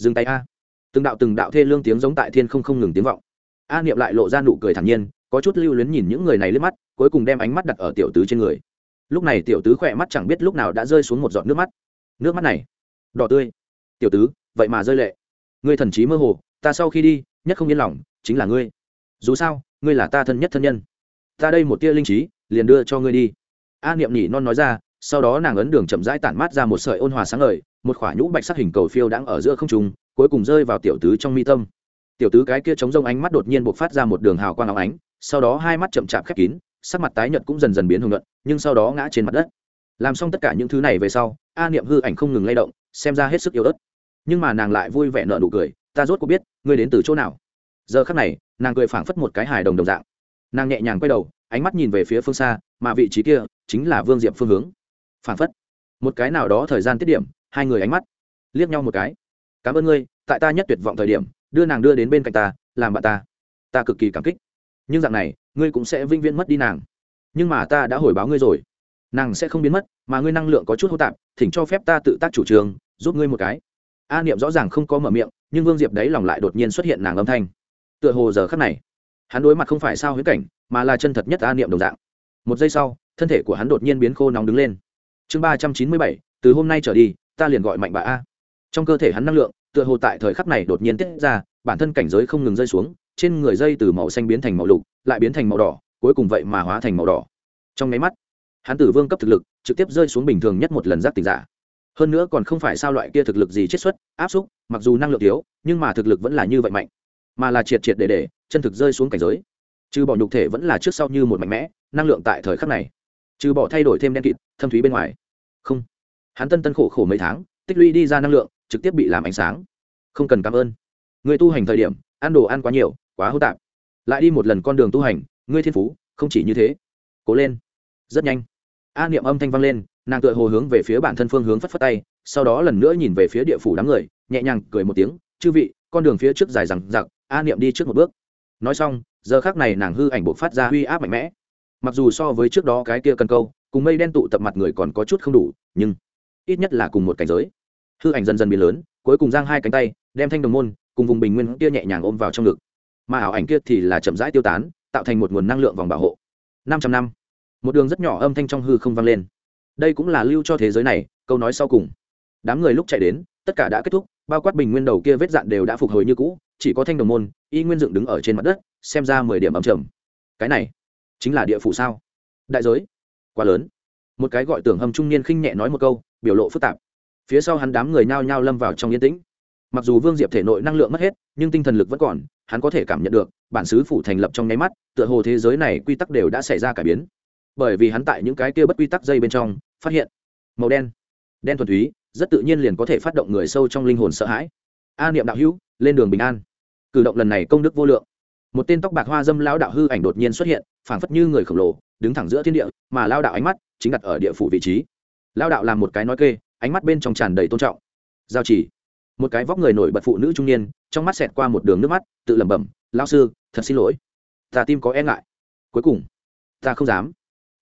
A: dừng tay a. Từng đạo từng đạo thê lương tiếng giống tại thiên không không ngừng tiếng vọng. A niệm lại lộ ra nụ cười thản nhiên, có chút lưu luyến nhìn những người này lướt mắt, cuối cùng đem ánh mắt đặt ở tiểu tứ trên người. Lúc này tiểu tứ khỏe mắt chẳng biết lúc nào đã rơi xuống một giọt nước mắt. Nước mắt này, đỏ tươi. Tiểu tứ, vậy mà rơi lệ. Ngươi thần trí mơ hồ, ta sau khi đi, nhất không yên lòng, chính là ngươi. Dù sao, ngươi là ta thân nhất thân nhân. Ta đây một tia linh trí, liền đưa cho ngươi đi. A niệm nhỉ non nói ra sau đó nàng ấn đường chậm rãi tản mát ra một sợi ôn hòa sáng ngời, một khỏa nhũ bạch sắc hình cầu phiêu đang ở giữa không trung, cuối cùng rơi vào tiểu tứ trong mi tâm. Tiểu tứ cái kia chống rông ánh mắt đột nhiên buộc phát ra một đường hào quang óng ánh, sau đó hai mắt chậm chạp khép kín, sắc mặt tái nhợt cũng dần dần biến hồng nhuận, nhưng sau đó ngã trên mặt đất. Làm xong tất cả những thứ này về sau, a niệm hư ảnh không ngừng lay động, xem ra hết sức yếu ớt. Nhưng mà nàng lại vui vẻ nợ nụ cười, ta rốt cuộc biết, ngươi đến từ chỗ nào. Giờ khắc này, nàng cười phảng phất một cái hài đồng đồng dạng. Nàng nhẹ nhàng quay đầu, ánh mắt nhìn về phía phương xa, mà vị trí kia chính là vương diệp phương hướng. Phản phất. Một cái nào đó thời gian tiết điểm, hai người ánh mắt liếc nhau một cái. Cảm ơn ngươi, tại ta nhất tuyệt vọng thời điểm, đưa nàng đưa đến bên cạnh ta, làm bạn ta. Ta cực kỳ cảm kích. Nhưng dạng này, ngươi cũng sẽ vĩnh viễn mất đi nàng. Nhưng mà ta đã hồi báo ngươi rồi. Nàng sẽ không biến mất, mà ngươi năng lượng có chút hô tạp, thỉnh cho phép ta tự tác chủ trương, giúp ngươi một cái. A niệm rõ ràng không có mở miệng, nhưng vương diệp đấy lòng lại đột nhiên xuất hiện nàng âm thanh. Tựa hồ giờ khắc này, hắn đối mặt không phải sao huyễn cảnh, mà là chân thật nhất a niệm đồng dạng. Một giây sau, thân thể của hắn đột nhiên biến khô nóng đứng lên chương ba trăm chín mươi bảy, từ hôm nay trở đi, ta liền gọi mạnh bà a. Trong cơ thể hắn năng lượng, tựa hồ tại thời khắc này đột nhiên tiết ra, bản thân cảnh giới không ngừng rơi xuống, trên người dây từ màu xanh biến thành màu lục, lại biến thành màu đỏ, cuối cùng vậy mà hóa thành màu đỏ. Trong máy mắt, hắn tử vương cấp thực lực trực tiếp rơi xuống bình thường nhất một lần giác tình giả. Hơn nữa còn không phải sao loại kia thực lực gì chết xuất, áp xúc, mặc dù năng lượng thiếu, nhưng mà thực lực vẫn là như vậy mạnh. Mà là triệt triệt để để, chân thực rơi xuống cảnh giới. Trừ bỏ nhục thể vẫn là trước sau như một mạnh mẽ, năng lượng tại thời khắc này trừ bỏ thay đổi thêm đen kịt, thâm thúy bên ngoài. Không. Hắn tân tân khổ khổ mấy tháng, tích lũy đi ra năng lượng, trực tiếp bị làm ánh sáng. Không cần cảm ơn. Người tu hành thời điểm, ăn đồ ăn quá nhiều, quá hô tạp. Lại đi một lần con đường tu hành, ngươi thiên phú, không chỉ như thế. Cố lên. Rất nhanh. A niệm âm thanh vang lên, nàng tựa hồ hướng về phía bản thân phương hướng phất phất tay, sau đó lần nữa nhìn về phía địa phủ đám người, nhẹ nhàng cười một tiếng, chư vị, con đường phía trước dài rằng giặc a niệm đi trước một bước. Nói xong, giờ khác này nàng hư ảnh buộc phát ra uy áp mạnh mẽ mặc dù so với trước đó cái kia cần câu, cùng mây đen tụ tập mặt người còn có chút không đủ, nhưng ít nhất là cùng một cảnh giới. Hư ảnh dần dần biến lớn, cuối cùng giang hai cánh tay, đem thanh đồng môn cùng vùng bình nguyên kia nhẹ nhàng ôm vào trong ngực. Mà ảo ảnh kia thì là chậm rãi tiêu tán, tạo thành một nguồn năng lượng vòng bảo hộ. Năm trăm năm, một đường rất nhỏ âm thanh trong hư không vang lên. Đây cũng là lưu cho thế giới này, câu nói sau cùng. Đám người lúc chạy đến, tất cả đã kết thúc, bao quát bình nguyên đầu kia vết dạn đều đã phục hồi như cũ, chỉ có thanh đồng môn, y nguyên dựng đứng ở trên mặt đất, xem ra mười điểm ẩm trầm. Cái này chính là địa phủ sao? Đại giới? Quá lớn. Một cái gọi tưởng hâm trung niên khinh nhẹ nói một câu, biểu lộ phức tạp. Phía sau hắn đám người nhao nhao lâm vào trong yên tĩnh. Mặc dù vương diệp thể nội năng lượng mất hết, nhưng tinh thần lực vẫn còn, hắn có thể cảm nhận được, bản xứ phủ thành lập trong nháy mắt, tựa hồ thế giới này quy tắc đều đã xảy ra cải biến. Bởi vì hắn tại những cái kia bất quy tắc dây bên trong, phát hiện màu đen đen thuần túy, rất tự nhiên liền có thể phát động người sâu trong linh hồn sợ hãi. A niệm đạo hữu, lên đường bình an. Cử động lần này công đức vô lượng một tên tóc bạc hoa dâm lão đạo hư ảnh đột nhiên xuất hiện, phảng phất như người khổng lồ, đứng thẳng giữa thiên địa, mà lao đạo ánh mắt chính đặt ở địa phủ vị trí. Lao đạo làm một cái nói kê, ánh mắt bên trong tràn đầy tôn trọng. Giao chỉ. Một cái vóc người nổi bật phụ nữ trung niên, trong mắt xẹt qua một đường nước mắt, tự lẩm bẩm lao sư, thật xin lỗi. Ta tim có e ngại. Cuối cùng, ta không dám.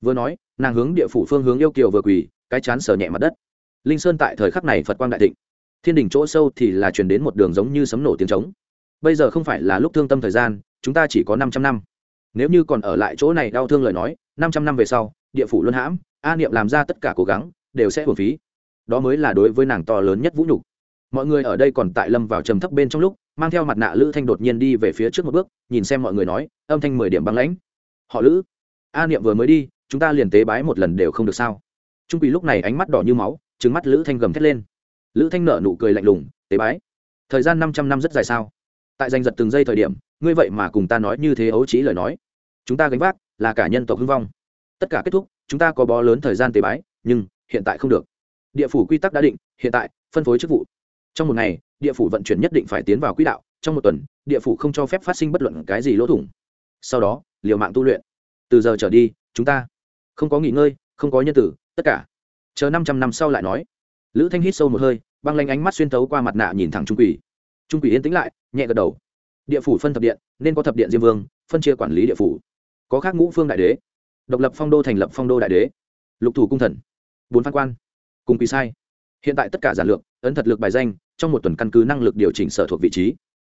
A: Vừa nói, nàng hướng địa phủ phương hướng yêu kiều vừa quỳ, cái chán sờ nhẹ mặt đất. Linh sơn tại thời khắc này phật quang đại thịnh. Thiên đình chỗ sâu thì là truyền đến một đường giống như sấm nổ tiếng trống. Bây giờ không phải là lúc thương tâm thời gian chúng ta chỉ có 500 năm. Nếu như còn ở lại chỗ này đau thương lời nói 500 năm về sau, địa phủ luân hãm, a niệm làm ra tất cả cố gắng, đều sẽ uổng phí. Đó mới là đối với nàng to lớn nhất vũ nhục. Mọi người ở đây còn tại lâm vào trầm thấp bên trong lúc, mang theo mặt nạ lữ thanh đột nhiên đi về phía trước một bước, nhìn xem mọi người nói, âm thanh mười điểm băng lãnh. Họ lữ, a niệm vừa mới đi, chúng ta liền tế bái một lần đều không được sao? Trung quỷ lúc này ánh mắt đỏ như máu trứng mắt lữ thanh gầm thét lên. Lữ thanh nở nụ cười lạnh lùng, tế bái? Thời gian năm trăm năm rất dài sao? Tại danh giật từng giây thời điểm, ngươi vậy mà cùng ta nói như thế ấu trí lời nói. Chúng ta gánh vác là cả nhân tộc hưng vong. Tất cả kết thúc, chúng ta có bó lớn thời gian tế bái, nhưng hiện tại không được. Địa phủ quy tắc đã định, hiện tại, phân phối chức vụ. Trong một ngày, địa phủ vận chuyển nhất định phải tiến vào quỹ đạo, trong một tuần, địa phủ không cho phép phát sinh bất luận cái gì lỗ thủng. Sau đó, liều mạng tu luyện. Từ giờ trở đi, chúng ta không có nghỉ ngơi, không có nhân tử, tất cả. Chờ năm trăm năm sau lại nói. Lữ thanh hít sâu một hơi, băng lanh ánh mắt xuyên tấu qua mặt nạ nhìn thẳng trung quỷ trung quỷ yên tĩnh lại, nhẹ gật đầu. Địa phủ phân thập điện, nên có thập điện diêm vương, phân chia quản lý địa phủ. Có khác ngũ phương đại đế. Độc lập phong đô thành lập phong đô đại đế. Lục thủ cung thần. Bốn phan quan. Cùng quỷ sai. Hiện tại tất cả giản lược, ấn thật lực bài danh, trong một tuần căn cứ năng lực điều chỉnh sở thuộc vị trí.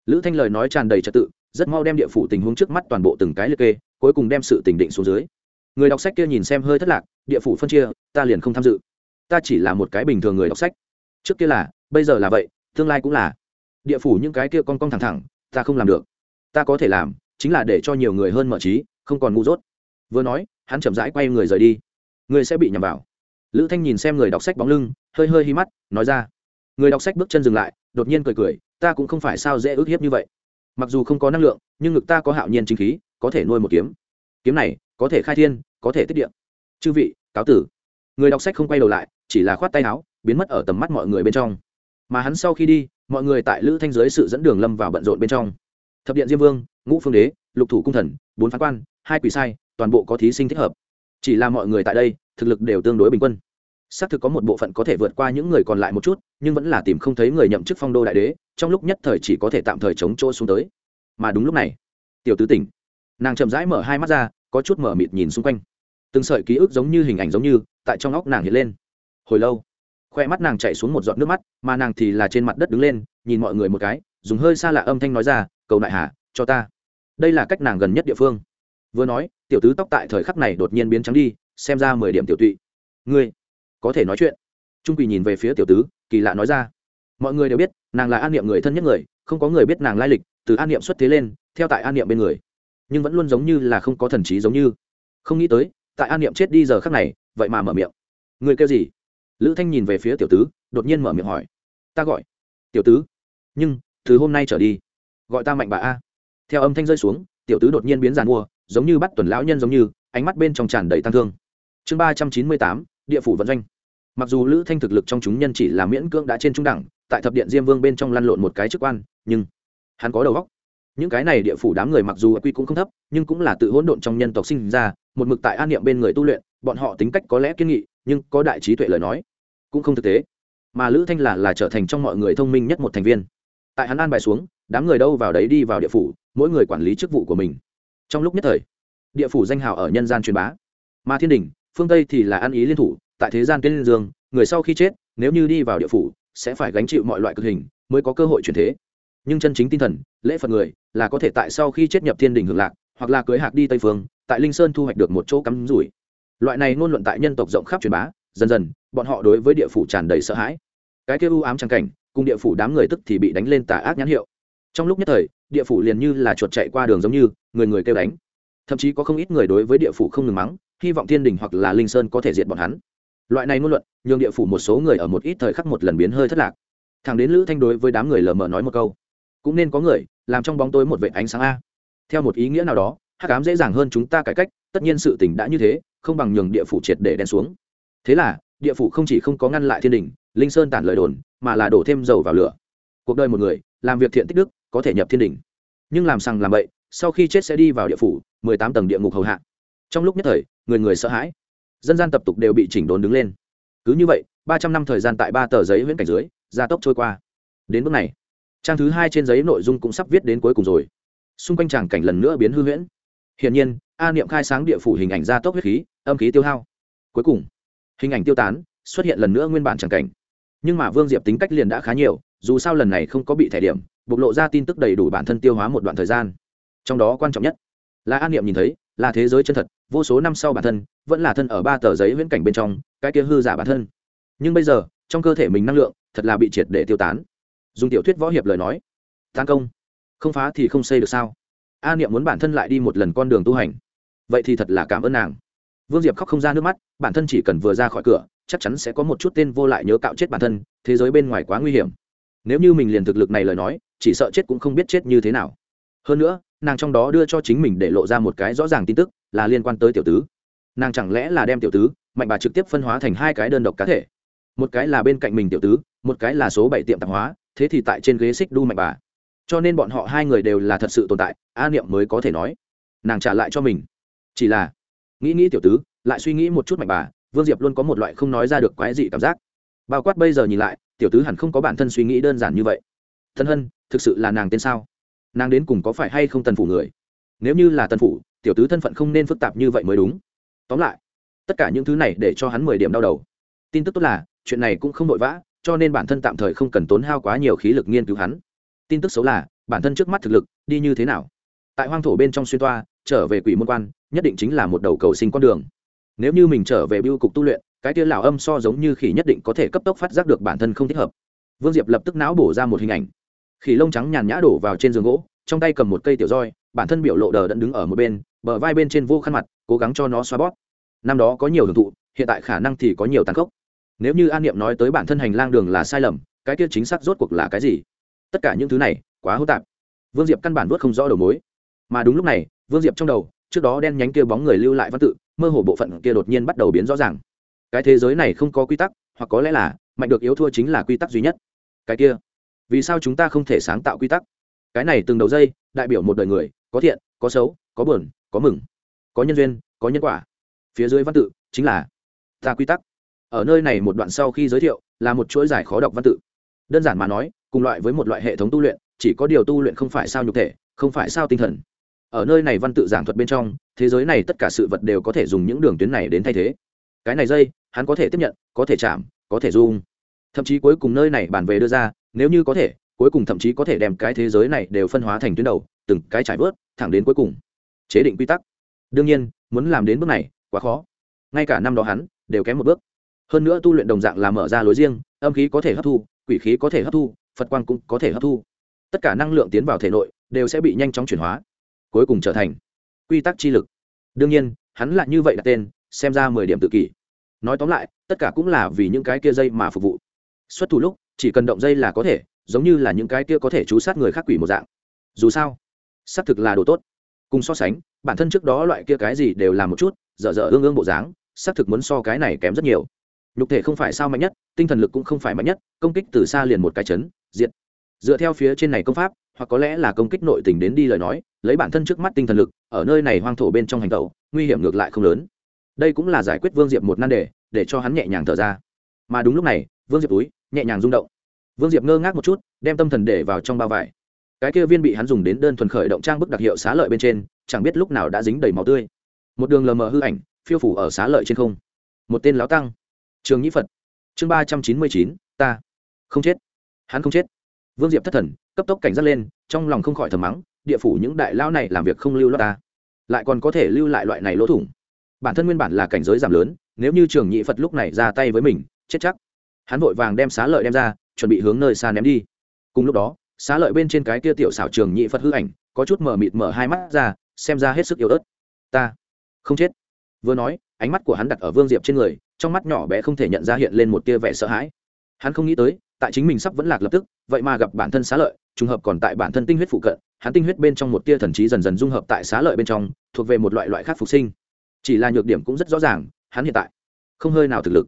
A: Lữ thanh lời nói tràn đầy trật tự, rất mau đem địa phủ tình huống trước mắt toàn bộ từng cái liệt kê, cuối cùng đem sự tình định xuống dưới. Người đọc sách kia nhìn xem hơi thất lạc, địa phủ phân chia, ta liền không tham dự. Ta chỉ là một cái bình thường người đọc sách. Trước kia là, bây giờ là vậy, tương lai cũng là địa phủ những cái kia con con thẳng thẳng, ta không làm được. Ta có thể làm, chính là để cho nhiều người hơn mở trí, không còn ngu dốt. Vừa nói, hắn chậm rãi quay người rời đi. Người sẽ bị nhầm vào. Lữ thanh nhìn xem người đọc sách bóng lưng, hơi hơi hi mắt, nói ra. Người đọc sách bước chân dừng lại, đột nhiên cười cười, ta cũng không phải sao dễ ước hiếp như vậy. Mặc dù không có năng lượng, nhưng ngực ta có hạo nhiên chính khí, có thể nuôi một kiếm. Kiếm này, có thể khai thiên, có thể tiết điện chư vị, cáo tử. Người đọc sách không quay đầu lại, chỉ là khoát tay áo, biến mất ở tầm mắt mọi người bên trong. Mà hắn sau khi đi mọi người tại lữ thanh giới sự dẫn đường lâm vào bận rộn bên trong. Thập điện diêm vương, ngũ phương đế, lục thủ cung thần, bốn phán quan, hai quỷ sai, toàn bộ có thí sinh thích hợp. Chỉ là mọi người tại đây, thực lực đều tương đối bình quân. Xác thực có một bộ phận có thể vượt qua những người còn lại một chút, nhưng vẫn là tìm không thấy người nhậm chức phong đô đại đế, trong lúc nhất thời chỉ có thể tạm thời chống chỗ xuống tới. Mà đúng lúc này, tiểu tứ tỉnh, nàng chậm rãi mở hai mắt ra, có chút mở mịt nhìn xung quanh. Từng sợi ký ức giống như hình ảnh giống như, tại trong óc nàng hiện lên. Hồi lâu khoe mắt nàng chạy xuống một giọt nước mắt, mà nàng thì là trên mặt đất đứng lên, nhìn mọi người một cái, dùng hơi xa lạ âm thanh nói ra, cầu nại hà, cho ta. Đây là cách nàng gần nhất địa phương. Vừa nói, tiểu tứ tóc tại thời khắc này đột nhiên biến trắng đi, xem ra mười điểm tiểu tụy. Ngươi, có thể nói chuyện. Trung quỳ nhìn về phía tiểu tứ, kỳ lạ nói ra. Mọi người đều biết, nàng là an niệm người thân nhất người, không có người biết nàng lai lịch, từ an niệm xuất thế lên, theo tại an niệm bên người. Nhưng vẫn luôn giống như là không có thần trí giống như. Không nghĩ tới, tại an niệm chết đi giờ khắc này, vậy mà mở miệng. Người kêu gì? Lữ thanh nhìn về phía tiểu tứ, đột nhiên mở miệng hỏi. Ta gọi. Tiểu tứ. Nhưng, từ hôm nay trở đi, gọi ta mạnh bà a. Theo âm thanh rơi xuống, tiểu tứ đột nhiên biến giàn mua, giống như bắt tuần lão nhân giống như, ánh mắt bên trong tràn đầy tăng thương. Chương ba trăm chín mươi tám, địa phủ vận doanh. Mặc dù lữ thanh thực lực trong chúng nhân chỉ là miễn cưỡng đã trên trung đẳng, tại thập điện diêm vương bên trong lăn lộn một cái chức quan, nhưng hắn có đầu góc những cái này địa phủ đám người mặc dù quy cũng không thấp, nhưng cũng là tự hỗn độn trong nhân tộc sinh ra, một mực tại an niệm bên người tu luyện, bọn họ tính cách có lẽ kiên nghị, nhưng có đại trí tuệ lời nói cũng không thực tế. Mà lữ thanh là là trở thành trong mọi người thông minh nhất một thành viên. Tại hắn an bài xuống, đám người đâu vào đấy đi vào địa phủ, mỗi người quản lý chức vụ của mình. Trong lúc nhất thời, địa phủ danh hào ở nhân gian truyền bá. Mà thiên đình, phương tây thì là ăn ý liên thủ, tại thế gian tiên dương, người sau khi chết, nếu như đi vào địa phủ, sẽ phải gánh chịu mọi loại cực hình, mới có cơ hội chuyển thế. Nhưng chân chính tinh thần, lễ phật người, là có thể tại sau khi chết nhập thiên đình hưởng lạc, hoặc là cưới hạc đi tây phương, tại linh sơn thu hoạch được một chỗ cắm rủi. Loại này ngôn luận tại nhân tộc rộng khắp truyền bá, dần dần bọn họ đối với địa phủ tràn đầy sợ hãi. Cái kêu u ám trang cảnh, cùng địa phủ đám người tức thì bị đánh lên tà ác nhãn hiệu. Trong lúc nhất thời, địa phủ liền như là chuột chạy qua đường giống như, người người kêu đánh. Thậm chí có không ít người đối với địa phủ không ngừng mắng, hy vọng thiên đình hoặc là linh sơn có thể diệt bọn hắn. Loại này ngôn luận, nhường địa phủ một số người ở một ít thời khắc một lần biến hơi thất lạc. Thằng đến lữ thanh đối với đám người lờ mờ nói một câu. Cũng nên có người, làm trong bóng tối một vệ ánh sáng a. Theo một ý nghĩa nào đó, hắc ám dễ dàng hơn chúng ta cải cách, tất nhiên sự tình đã như thế, không bằng nhường địa phủ triệt để đen xuống. Thế là địa phủ không chỉ không có ngăn lại thiên đình, linh sơn tản lời đồn, mà là đổ thêm dầu vào lửa. Cuộc đời một người, làm việc thiện tích đức, có thể nhập thiên đình. Nhưng làm sằng làm bậy, sau khi chết sẽ đi vào địa phủ, mười tám tầng địa ngục hầu hạ. Trong lúc nhất thời, người người sợ hãi. Dân gian tập tục đều bị chỉnh đốn đứng lên. Cứ như vậy, ba trăm năm thời gian tại ba tờ giấy viễn cảnh dưới, gia tốc trôi qua. Đến bước này, trang thứ hai trên giấy nội dung cũng sắp viết đến cuối cùng rồi. Xung quanh tràng cảnh lần nữa biến hư huyễn. Hiển nhiên, a niệm khai sáng địa phủ hình ảnh gia tốc huyết khí, âm khí tiêu hao. Cuối cùng hình ảnh tiêu tán, xuất hiện lần nữa nguyên bản tràng cảnh. Nhưng mà vương diệp tính cách liền đã khá nhiều, dù sao lần này không có bị thẻ điểm, bộc lộ ra tin tức đầy đủ bản thân tiêu hóa một đoạn thời gian. Trong đó quan trọng nhất là an niệm nhìn thấy, là thế giới chân thật, vô số năm sau bản thân, vẫn là thân ở ba tờ giấy viễn cảnh bên trong, cái kia hư giả bản thân. Nhưng bây giờ, trong cơ thể mình năng lượng, thật là bị triệt để tiêu tán. Dùng tiểu thuyết võ hiệp lời nói, tán công, không phá thì không xây được sao? An niệm muốn bản thân lại đi một lần con đường tu hành. Vậy thì thật là cảm ơn nàng vương diệp khóc không ra nước mắt, bản thân chỉ cần vừa ra khỏi cửa, chắc chắn sẽ có một chút tên vô lại nhớ cạo chết bản thân, thế giới bên ngoài quá nguy hiểm. Nếu như mình liền thực lực này lời nói, chỉ sợ chết cũng không biết chết như thế nào. Hơn nữa, nàng trong đó đưa cho chính mình để lộ ra một cái rõ ràng tin tức, là liên quan tới tiểu tứ. Nàng chẳng lẽ là đem tiểu tứ, mạnh bà trực tiếp phân hóa thành hai cái đơn độc cá thể? Một cái là bên cạnh mình tiểu tứ, một cái là số bảy tiệm tạp hóa, thế thì tại trên ghế xích đu mạnh bà. Cho nên bọn họ hai người đều là thật sự tồn tại, a niệm mới có thể nói. Nàng trả lại cho mình. Chỉ là nghĩ nghĩ tiểu tứ, lại suy nghĩ một chút mạnh bà, vương diệp luôn có một loại không nói ra được quái dị cảm giác. Bao quát bây giờ nhìn lại, tiểu tứ hẳn không có bản thân suy nghĩ đơn giản như vậy. Thân hân, thực sự là nàng tên sao? Nàng đến cùng có phải hay không tần phủ người? Nếu như là tần phủ, tiểu tứ thân phận không nên phức tạp như vậy mới đúng. Tóm lại, tất cả những thứ này để cho hắn mười điểm đau đầu. Tin tức tốt là, chuyện này cũng không vội vã, cho nên bản thân tạm thời không cần tốn hao quá nhiều khí lực nghiên cứu hắn. Tin tức xấu là, bản thân trước mắt thực lực, đi như thế nào? Tại hoang thổ bên trong xuyên toa, trở về quỷ môn quan nhất định chính là một đầu cầu sinh con đường. Nếu như mình trở về biêu cục tu luyện, cái tia lão âm so giống như khỉ nhất định có thể cấp tốc phát giác được bản thân không thích hợp. Vương diệp lập tức não bổ ra một hình ảnh. Khỉ lông trắng nhàn nhã đổ vào trên giường gỗ, trong tay cầm một cây tiểu roi, bản thân biểu lộ đờ đẫn đứng ở một bên, bờ vai bên trên vô khăn mặt, cố gắng cho nó xoa bóp. Năm đó có nhiều hưởng thụ, hiện tại khả năng thì có nhiều tàn khốc. Nếu như an niệm nói tới bản thân hành lang đường là sai lầm, cái kia chính xác rốt cuộc là cái gì? Tất cả những thứ này, quá hỗn tạp. Vương diệp căn bản vớt không rõ đầu mối. Mà đúng lúc này, vương diệp trong đầu trước đó đen nhánh kia bóng người lưu lại văn tự, mơ hồ bộ phận kia đột nhiên bắt đầu biến rõ ràng. Cái thế giới này không có quy tắc, hoặc có lẽ là, mạnh được yếu thua chính là quy tắc duy nhất. Cái kia, vì sao chúng ta không thể sáng tạo quy tắc? Cái này từng đầu dây, đại biểu một đời người, có thiện, có xấu, có buồn, có mừng, có nhân duyên, có nhân quả. Phía dưới văn tự chính là ta quy tắc. Ở nơi này một đoạn sau khi giới thiệu, là một chuỗi giải khó đọc văn tự. Đơn giản mà nói, cùng loại với một loại hệ thống tu luyện, chỉ có điều tu luyện không phải sao nhục thể, không phải sao tinh thần ở nơi này văn tự giảng thuật bên trong, thế giới này tất cả sự vật đều có thể dùng những đường tuyến này đến thay thế. Cái này dây, hắn có thể tiếp nhận, có thể chạm, có thể dung thậm chí cuối cùng nơi này bàn về đưa ra, nếu như có thể, cuối cùng thậm chí có thể đem cái thế giới này đều phân hóa thành tuyến đầu, từng cái trải vớt, thẳng đến cuối cùng. Chế định quy tắc. Đương nhiên, muốn làm đến bước này, quá khó. Ngay cả năm đó hắn, đều kém một bước. Hơn nữa tu luyện đồng dạng là mở ra lối riêng, âm khí có thể hấp thu, quỷ khí có thể hấp thu, phật quang cũng có thể hấp thu. Tất cả năng lượng tiến vào thể nội, đều sẽ bị nhanh chóng chuyển hóa cuối cùng trở thành quy tắc chi lực. Đương nhiên, hắn lại như vậy đặt tên, xem ra mười điểm tự kỷ. Nói tóm lại, tất cả cũng là vì những cái kia dây mà phục vụ. Xuất thủ lúc, chỉ cần động dây là có thể, giống như là những cái kia có thể chú sát người khác quỷ một dạng. Dù sao, xác thực là đồ tốt. Cùng so sánh, bản thân trước đó loại kia cái gì đều làm một chút, dở dở ương ương bộ dáng, xác thực muốn so cái này kém rất nhiều. Nhục thể không phải sao mạnh nhất, tinh thần lực cũng không phải mạnh nhất, công kích từ xa liền một cái chấn, diệt. Dựa theo phía trên này công pháp, hoặc có lẽ là công kích nội tình đến đi lời nói lấy bản thân trước mắt tinh thần lực, ở nơi này hoang thổ bên trong hành tẩu, nguy hiểm ngược lại không lớn. Đây cũng là giải quyết vương diệp một nan đề, để cho hắn nhẹ nhàng thở ra. Mà đúng lúc này, vương diệp túi, nhẹ nhàng rung động. Vương diệp ngơ ngác một chút, đem tâm thần để vào trong bao vải. Cái kia viên bị hắn dùng đến đơn thuần khởi động trang bức đặc hiệu xá lợi bên trên, chẳng biết lúc nào đã dính đầy máu tươi. Một đường lờ mờ hư ảnh, phiêu phủ ở xá lợi trên không. Một tên láo tăng. Trường nhĩ phật. Chương ba trăm chín mươi chín, ta. Không chết. Hắn không chết. Vương diệp thất thần, cấp tốc cảnh giác lên, trong lòng không khỏi thầm mắng địa phủ những đại lao này làm việc không lưu loát ta. Lại còn có thể lưu lại loại này lỗ thủng. Bản thân nguyên bản là cảnh giới giảm lớn, nếu như trường nhị phật lúc này ra tay với mình, chết chắc. Hắn vội vàng đem xá lợi đem ra, chuẩn bị hướng nơi xa ném đi. Cùng lúc đó, xá lợi bên trên cái kia tiểu xảo trường nhị phật hư ảnh, có chút mờ mịt mở hai mắt ra, xem ra hết sức yếu ớt. Ta không chết. Vừa nói, ánh mắt của hắn đặt ở vương diệp trên người, trong mắt nhỏ bé không thể nhận ra hiện lên một tia vẻ sợ hãi. Hắn không nghĩ tới, tại chính mình sắp vẫn lạc lập tức, vậy mà gặp bản thân xá lợi, trùng hợp còn tại bản thân tinh huyết phụ cận hắn tinh huyết bên trong một tia thần trí dần dần dung hợp tại xá lợi bên trong, thuộc về một loại loại khác phục sinh. Chỉ là nhược điểm cũng rất rõ ràng, hắn hiện tại không hơi nào thực lực.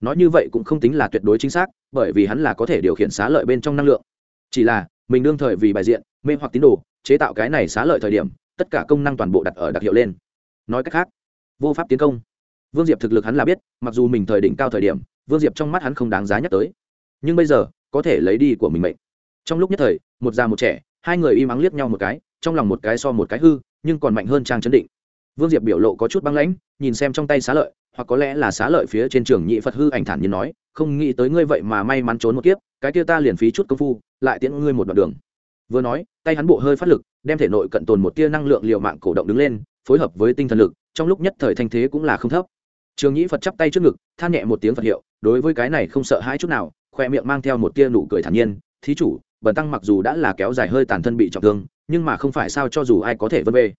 A: Nói như vậy cũng không tính là tuyệt đối chính xác, bởi vì hắn là có thể điều khiển xá lợi bên trong năng lượng. Chỉ là, mình đương thời vì bài diện, mê hoặc tín đồ, chế tạo cái này xá lợi thời điểm, tất cả công năng toàn bộ đặt ở đặc hiệu lên. Nói cách khác, vô pháp tiến công. Vương diệp thực lực hắn là biết, mặc dù mình thời đỉnh cao thời điểm, vương diệp trong mắt hắn không đáng giá nhắc tới. Nhưng bây giờ, có thể lấy đi của mình mệnh. Trong lúc nhất thời, một già một trẻ hai người im ắng liếc nhau một cái, trong lòng một cái so một cái hư, nhưng còn mạnh hơn trang chấn định. Vương diệp biểu lộ có chút băng lãnh, nhìn xem trong tay xá lợi, hoặc có lẽ là xá lợi phía trên trường nhị phật hư ảnh thản như nói, không nghĩ tới ngươi vậy mà may mắn trốn một kiếp, cái kia ta liền phí chút công phu, lại tiễn ngươi một đoạn đường. Vừa nói, tay hắn bộ hơi phát lực, đem thể nội cận tồn một tia năng lượng liều mạng cổ động đứng lên, phối hợp với tinh thần lực, trong lúc nhất thời thanh thế cũng là không thấp. Trường nhĩ phật chắp tay trước ngực, than nhẹ một tiếng phật hiệu, đối với cái này không sợ hãi chút nào, khoe miệng mang theo một tia nụ cười thản nhiên, thí chủ bần tăng mặc dù đã là kéo dài hơi tàn thân bị trọng thương, nhưng mà không phải sao cho dù ai có thể vân vê.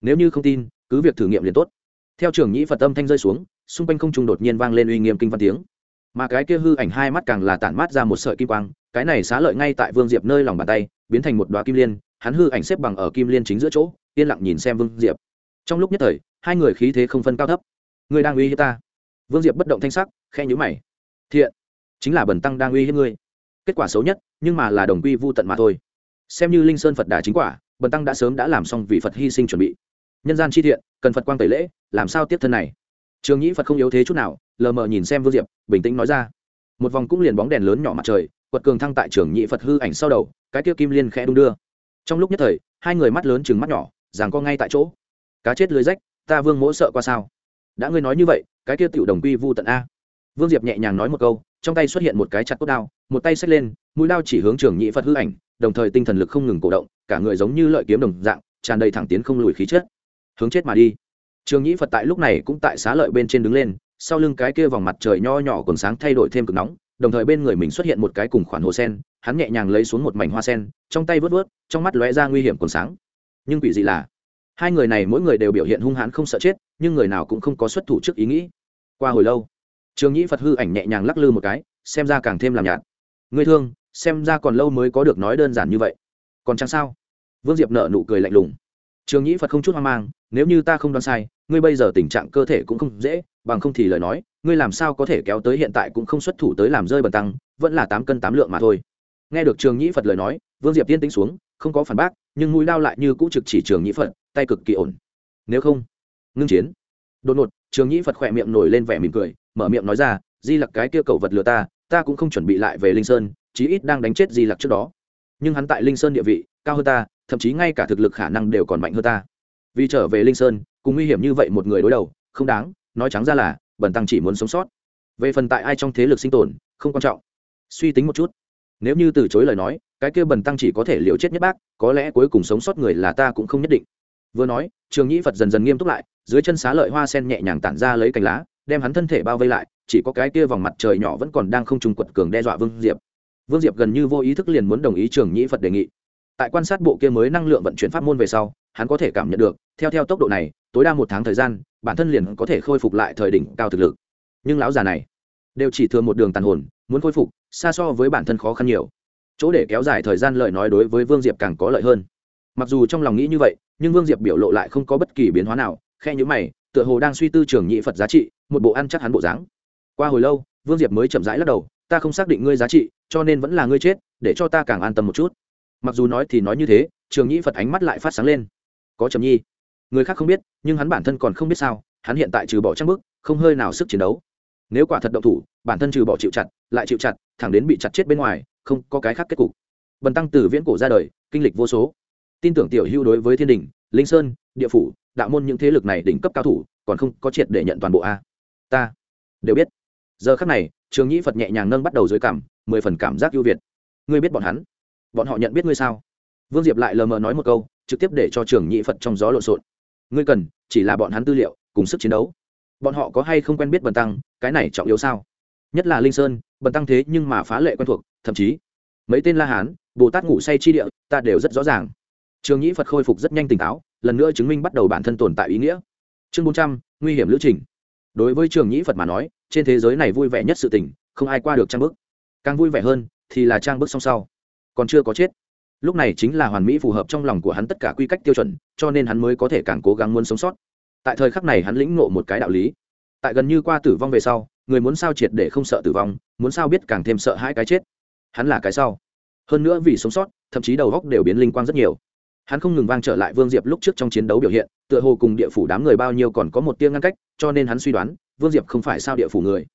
A: Nếu như không tin, cứ việc thử nghiệm liền tốt. Theo trường nhĩ phật âm thanh rơi xuống, xung quanh không trung đột nhiên vang lên uy nghiêm kinh văn tiếng. Mà cái kia hư ảnh hai mắt càng là tản mát ra một sợi kim quang, cái này xá lợi ngay tại vương diệp nơi lòng bàn tay, biến thành một đoá kim liên, hắn hư ảnh xếp bằng ở kim liên chính giữa chỗ, yên lặng nhìn xem vương diệp. Trong lúc nhất thời, hai người khí thế không phân cao thấp. Ngươi đang uy hiếp ta. Vương diệp bất động thanh sắc khe nhữ mày. Thiện, chính là bần tăng đang uy hiếp ngươi kết quả xấu nhất, nhưng mà là đồng quy vô tận mà thôi. Xem như linh sơn phật đà chính quả, bần tăng đã sớm đã làm xong vì phật hy sinh chuẩn bị. Nhân gian chi thiện, cần phật quang tẩy lễ, làm sao tiếp thân này? Trường nhĩ phật không yếu thế chút nào, lờ mờ nhìn xem vương diệp, bình tĩnh nói ra. Một vòng cũng liền bóng đèn lớn nhỏ mặt trời, quật cường thăng tại trường nhĩ phật hư ảnh sau đầu, cái kia kim liên khẽ đung đưa. Trong lúc nhất thời, hai người mắt lớn chừng mắt nhỏ, ràng co ngay tại chỗ. Cá chết lưới rách, ta vương mỗ sợ qua sao? Đã ngươi nói như vậy, cái kia tiểu đồng quy vu tận a. Vương diệp nhẹ nhàng nói một câu trong tay xuất hiện một cái chặt cốt đao, một tay xách lên, mũi đao chỉ hướng trường nhị phật hư ảnh, đồng thời tinh thần lực không ngừng cổ động, cả người giống như lợi kiếm đồng dạng, tràn đầy thẳng tiến không lùi khí chết hướng chết mà đi. Trường nhị phật tại lúc này cũng tại xá lợi bên trên đứng lên, sau lưng cái kia vòng mặt trời nho nhỏ còn sáng thay đổi thêm cực nóng, đồng thời bên người mình xuất hiện một cái cùng khoản hồ sen, hắn nhẹ nhàng lấy xuống một mảnh hoa sen, trong tay vớt vớt, trong mắt lóe ra nguy hiểm còn sáng. Nhưng quỷ dị là, hai người này mỗi người đều biểu hiện hung hãn không sợ chết, nhưng người nào cũng không có xuất thủ trước ý nghĩ. Qua hồi lâu trường nhĩ phật hư ảnh nhẹ nhàng lắc lư một cái, xem ra càng thêm làm nhạt. Người thương, xem ra còn lâu mới có được nói đơn giản như vậy. Còn chẳng sao. Vương diệp nợ nụ cười lạnh lùng. Trường nhĩ phật không chút hoang mang, nếu như ta không đoán sai, ngươi bây giờ tình trạng cơ thể cũng không dễ, bằng không thì lời nói, ngươi làm sao có thể kéo tới hiện tại cũng không xuất thủ tới làm rơi bần tăng, vẫn là tám cân tám lượng mà thôi. Nghe được trường nhĩ phật lời nói, vương diệp tiên tính xuống, không có phản bác, nhưng mũi đao lại như cũ trực chỉ trường nhĩ phật, tay cực kỳ ổn. Nếu không, ngưng chiến. Đột ngột, trường nhĩ phật khỏe miệng nổi lên vẻ mỉm cười mở miệng nói ra, di lặc cái kia cậu vật lừa ta ta cũng không chuẩn bị lại về linh sơn, chí ít đang đánh chết di lặc trước đó. Nhưng hắn tại linh sơn địa vị cao hơn ta, thậm chí ngay cả thực lực khả năng đều còn mạnh hơn ta. Vì trở về linh sơn, cùng nguy hiểm như vậy một người đối đầu, không đáng, nói trắng ra là, bần tăng chỉ muốn sống sót. Về phần tại ai trong thế lực sinh tồn, không quan trọng. Suy tính một chút. Nếu như từ chối lời nói, cái kia bần tăng chỉ có thể liều chết nhất bác, có lẽ cuối cùng sống sót người là ta cũng không nhất định. Vừa nói, trường nhĩ phật dần dần nghiêm túc lại, dưới chân xá lợi hoa sen nhẹ nhàng tản ra lấy cành lá đem hắn thân thể bao vây lại, chỉ có cái kia vòng mặt trời nhỏ vẫn còn đang không trùng quật cường đe dọa vương diệp. Vương diệp gần như vô ý thức liền muốn đồng ý trường nhĩ phật đề nghị. Tại quan sát bộ kia mới năng lượng vận chuyển pháp môn về sau, hắn có thể cảm nhận được, theo theo tốc độ này, tối đa một tháng thời gian, bản thân liền có thể khôi phục lại thời đỉnh cao thực lực. Nhưng lão già này, đều chỉ thừa một đường tàn hồn, muốn khôi phục, xa so với bản thân khó khăn nhiều. Chỗ để kéo dài thời gian lợi nói đối với vương diệp càng có lợi hơn. Mặc dù trong lòng nghĩ như vậy, nhưng vương diệp biểu lộ lại không có bất kỳ biến hóa nào khe nhữ mày, tựa hồ đang suy tư trường nhị phật giá trị một bộ ăn chắc hắn bộ dáng. Qua hồi lâu, vương diệp mới chậm rãi lắc đầu, ta không xác định ngươi giá trị, cho nên vẫn là ngươi chết, để cho ta càng an tâm một chút. Mặc dù nói thì nói như thế, trường nhĩ phật ánh mắt lại phát sáng lên. Có trầm nhi. Người khác không biết, nhưng hắn bản thân còn không biết sao, hắn hiện tại trừ bỏ trang bức, không hơi nào sức chiến đấu. Nếu quả thật động thủ, bản thân trừ bỏ chịu chặt, lại chịu chặt, thẳng đến bị chặt chết bên ngoài, không có cái khác kết cục. Bần tăng từ viễn cổ ra đời, kinh lịch vô số. Tin tưởng tiểu hưu đối với thiên đình, linh sơn, địa phủ, đạo môn những thế lực này đỉnh cấp cao thủ, còn không có triệt để nhận toàn bộ a ta đều biết. Giờ khắc này, trường nhĩ phật nhẹ nhàng nâng bắt đầu dưới cảm, mười phần cảm giác ưu việt. Ngươi biết bọn hắn? Bọn họ nhận biết ngươi sao? Vương diệp lại lờ mờ nói một câu, trực tiếp để cho trường nhĩ phật trong gió lộn xộn. Ngươi cần, chỉ là bọn hắn tư liệu, cùng sức chiến đấu. Bọn họ có hay không quen biết bần tăng, cái này trọng yếu sao? Nhất là linh sơn, bần tăng thế nhưng mà phá lệ quen thuộc, thậm chí, mấy tên la hán, bồ tát ngủ say chi địa, ta đều rất rõ ràng. Trường nhĩ phật khôi phục rất nhanh tỉnh táo, lần nữa chứng minh bắt đầu bản thân tồn tại ý nghĩa. Chương bốn trăm, nguy hiểm lữ trình đối với trường nhĩ phật mà nói, trên thế giới này vui vẻ nhất sự tình, không ai qua được trang bức. Càng vui vẻ hơn thì là trang bức song sau. Còn chưa có chết. Lúc này chính là hoàn mỹ phù hợp trong lòng của hắn tất cả quy cách tiêu chuẩn, cho nên hắn mới có thể càng cố gắng muốn sống sót. Tại thời khắc này hắn lĩnh ngộ một cái đạo lý. Tại gần như qua tử vong về sau, người muốn sao triệt để không sợ tử vong, muốn sao biết càng thêm sợ hai cái chết. Hắn là cái sau. Hơn nữa vì sống sót, thậm chí đầu góc đều biến linh quang rất nhiều hắn không ngừng vang trở lại vương diệp lúc trước trong chiến đấu biểu hiện, tựa hồ cùng địa phủ đám người bao nhiêu còn có một tiếng ngăn cách, cho nên hắn suy đoán, vương diệp không phải sao địa phủ người.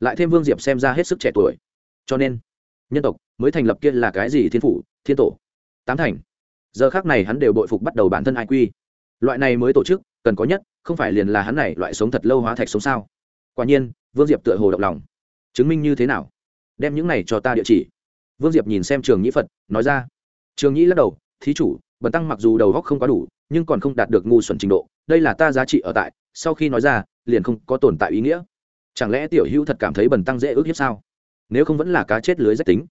A: Lại thêm vương diệp xem ra hết sức trẻ tuổi. Cho nên, nhân tộc mới thành lập kia là cái gì thiên phủ, thiên tổ? Tám thành. Giờ khác này hắn đều bội phục bắt đầu bản thân ai quy. Loại này mới tổ chức, cần có nhất, không phải liền là hắn này loại sống thật lâu hóa thạch sống sao? Quả nhiên, vương diệp tựa hồ động lòng. Chứng minh như thế nào? Đem những này cho ta địa chỉ. Vương diệp nhìn xem trường nhĩ phật, nói ra. Trường nhĩ lắc đầu, thí chủ bần tăng mặc dù đầu góc không quá đủ, nhưng còn không đạt được ngu xuẩn trình độ, đây là ta giá trị ở tại, sau khi nói ra, liền không có tồn tại ý nghĩa. Chẳng lẽ tiểu hữu thật cảm thấy bần tăng dễ ước hiếp sao? Nếu không vẫn là cá chết lưới rách tính.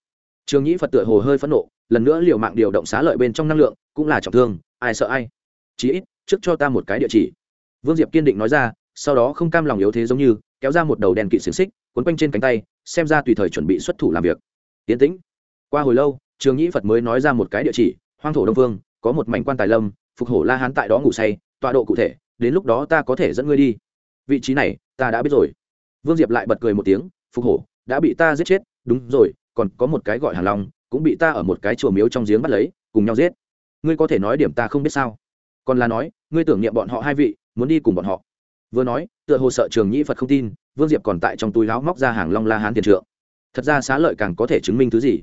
A: Trường nhĩ phật tựa hồ hơi phẫn nộ, lần nữa liều mạng điều động xá lợi bên trong năng lượng, cũng là trọng thương, ai sợ ai? Chí ít, trước cho ta một cái địa chỉ. Vương diệp kiên định nói ra, sau đó không cam lòng yếu thế giống như, kéo ra một đầu đèn kỵ xiềng xích quấn quanh trên cánh tay, xem ra tùy thời chuẩn bị xuất thủ làm việc. Tiến tĩnh. Qua hồi lâu, trường nhĩ phật mới nói ra một cái địa chỉ, hoang thổ đông vương có một mảnh quan tài lâm, phục hổ la hán tại đó ngủ say, tọa độ cụ thể, đến lúc đó ta có thể dẫn ngươi đi. Vị trí này, ta đã biết rồi. Vương diệp lại bật cười một tiếng, phục hổ, đã bị ta giết chết, đúng rồi, còn có một cái gọi hàng long, cũng bị ta ở một cái chùa miếu trong giếng bắt lấy, cùng nhau giết. Ngươi có thể nói điểm ta không biết sao? Còn là nói, ngươi tưởng niệm bọn họ hai vị, muốn đi cùng bọn họ. Vừa nói, tựa hồ sợ trường nhĩ phật không tin, vương diệp còn tại trong túi láo móc ra hàng long la hán tiền trượng. Thật ra xá lợi càng có thể chứng minh thứ gì.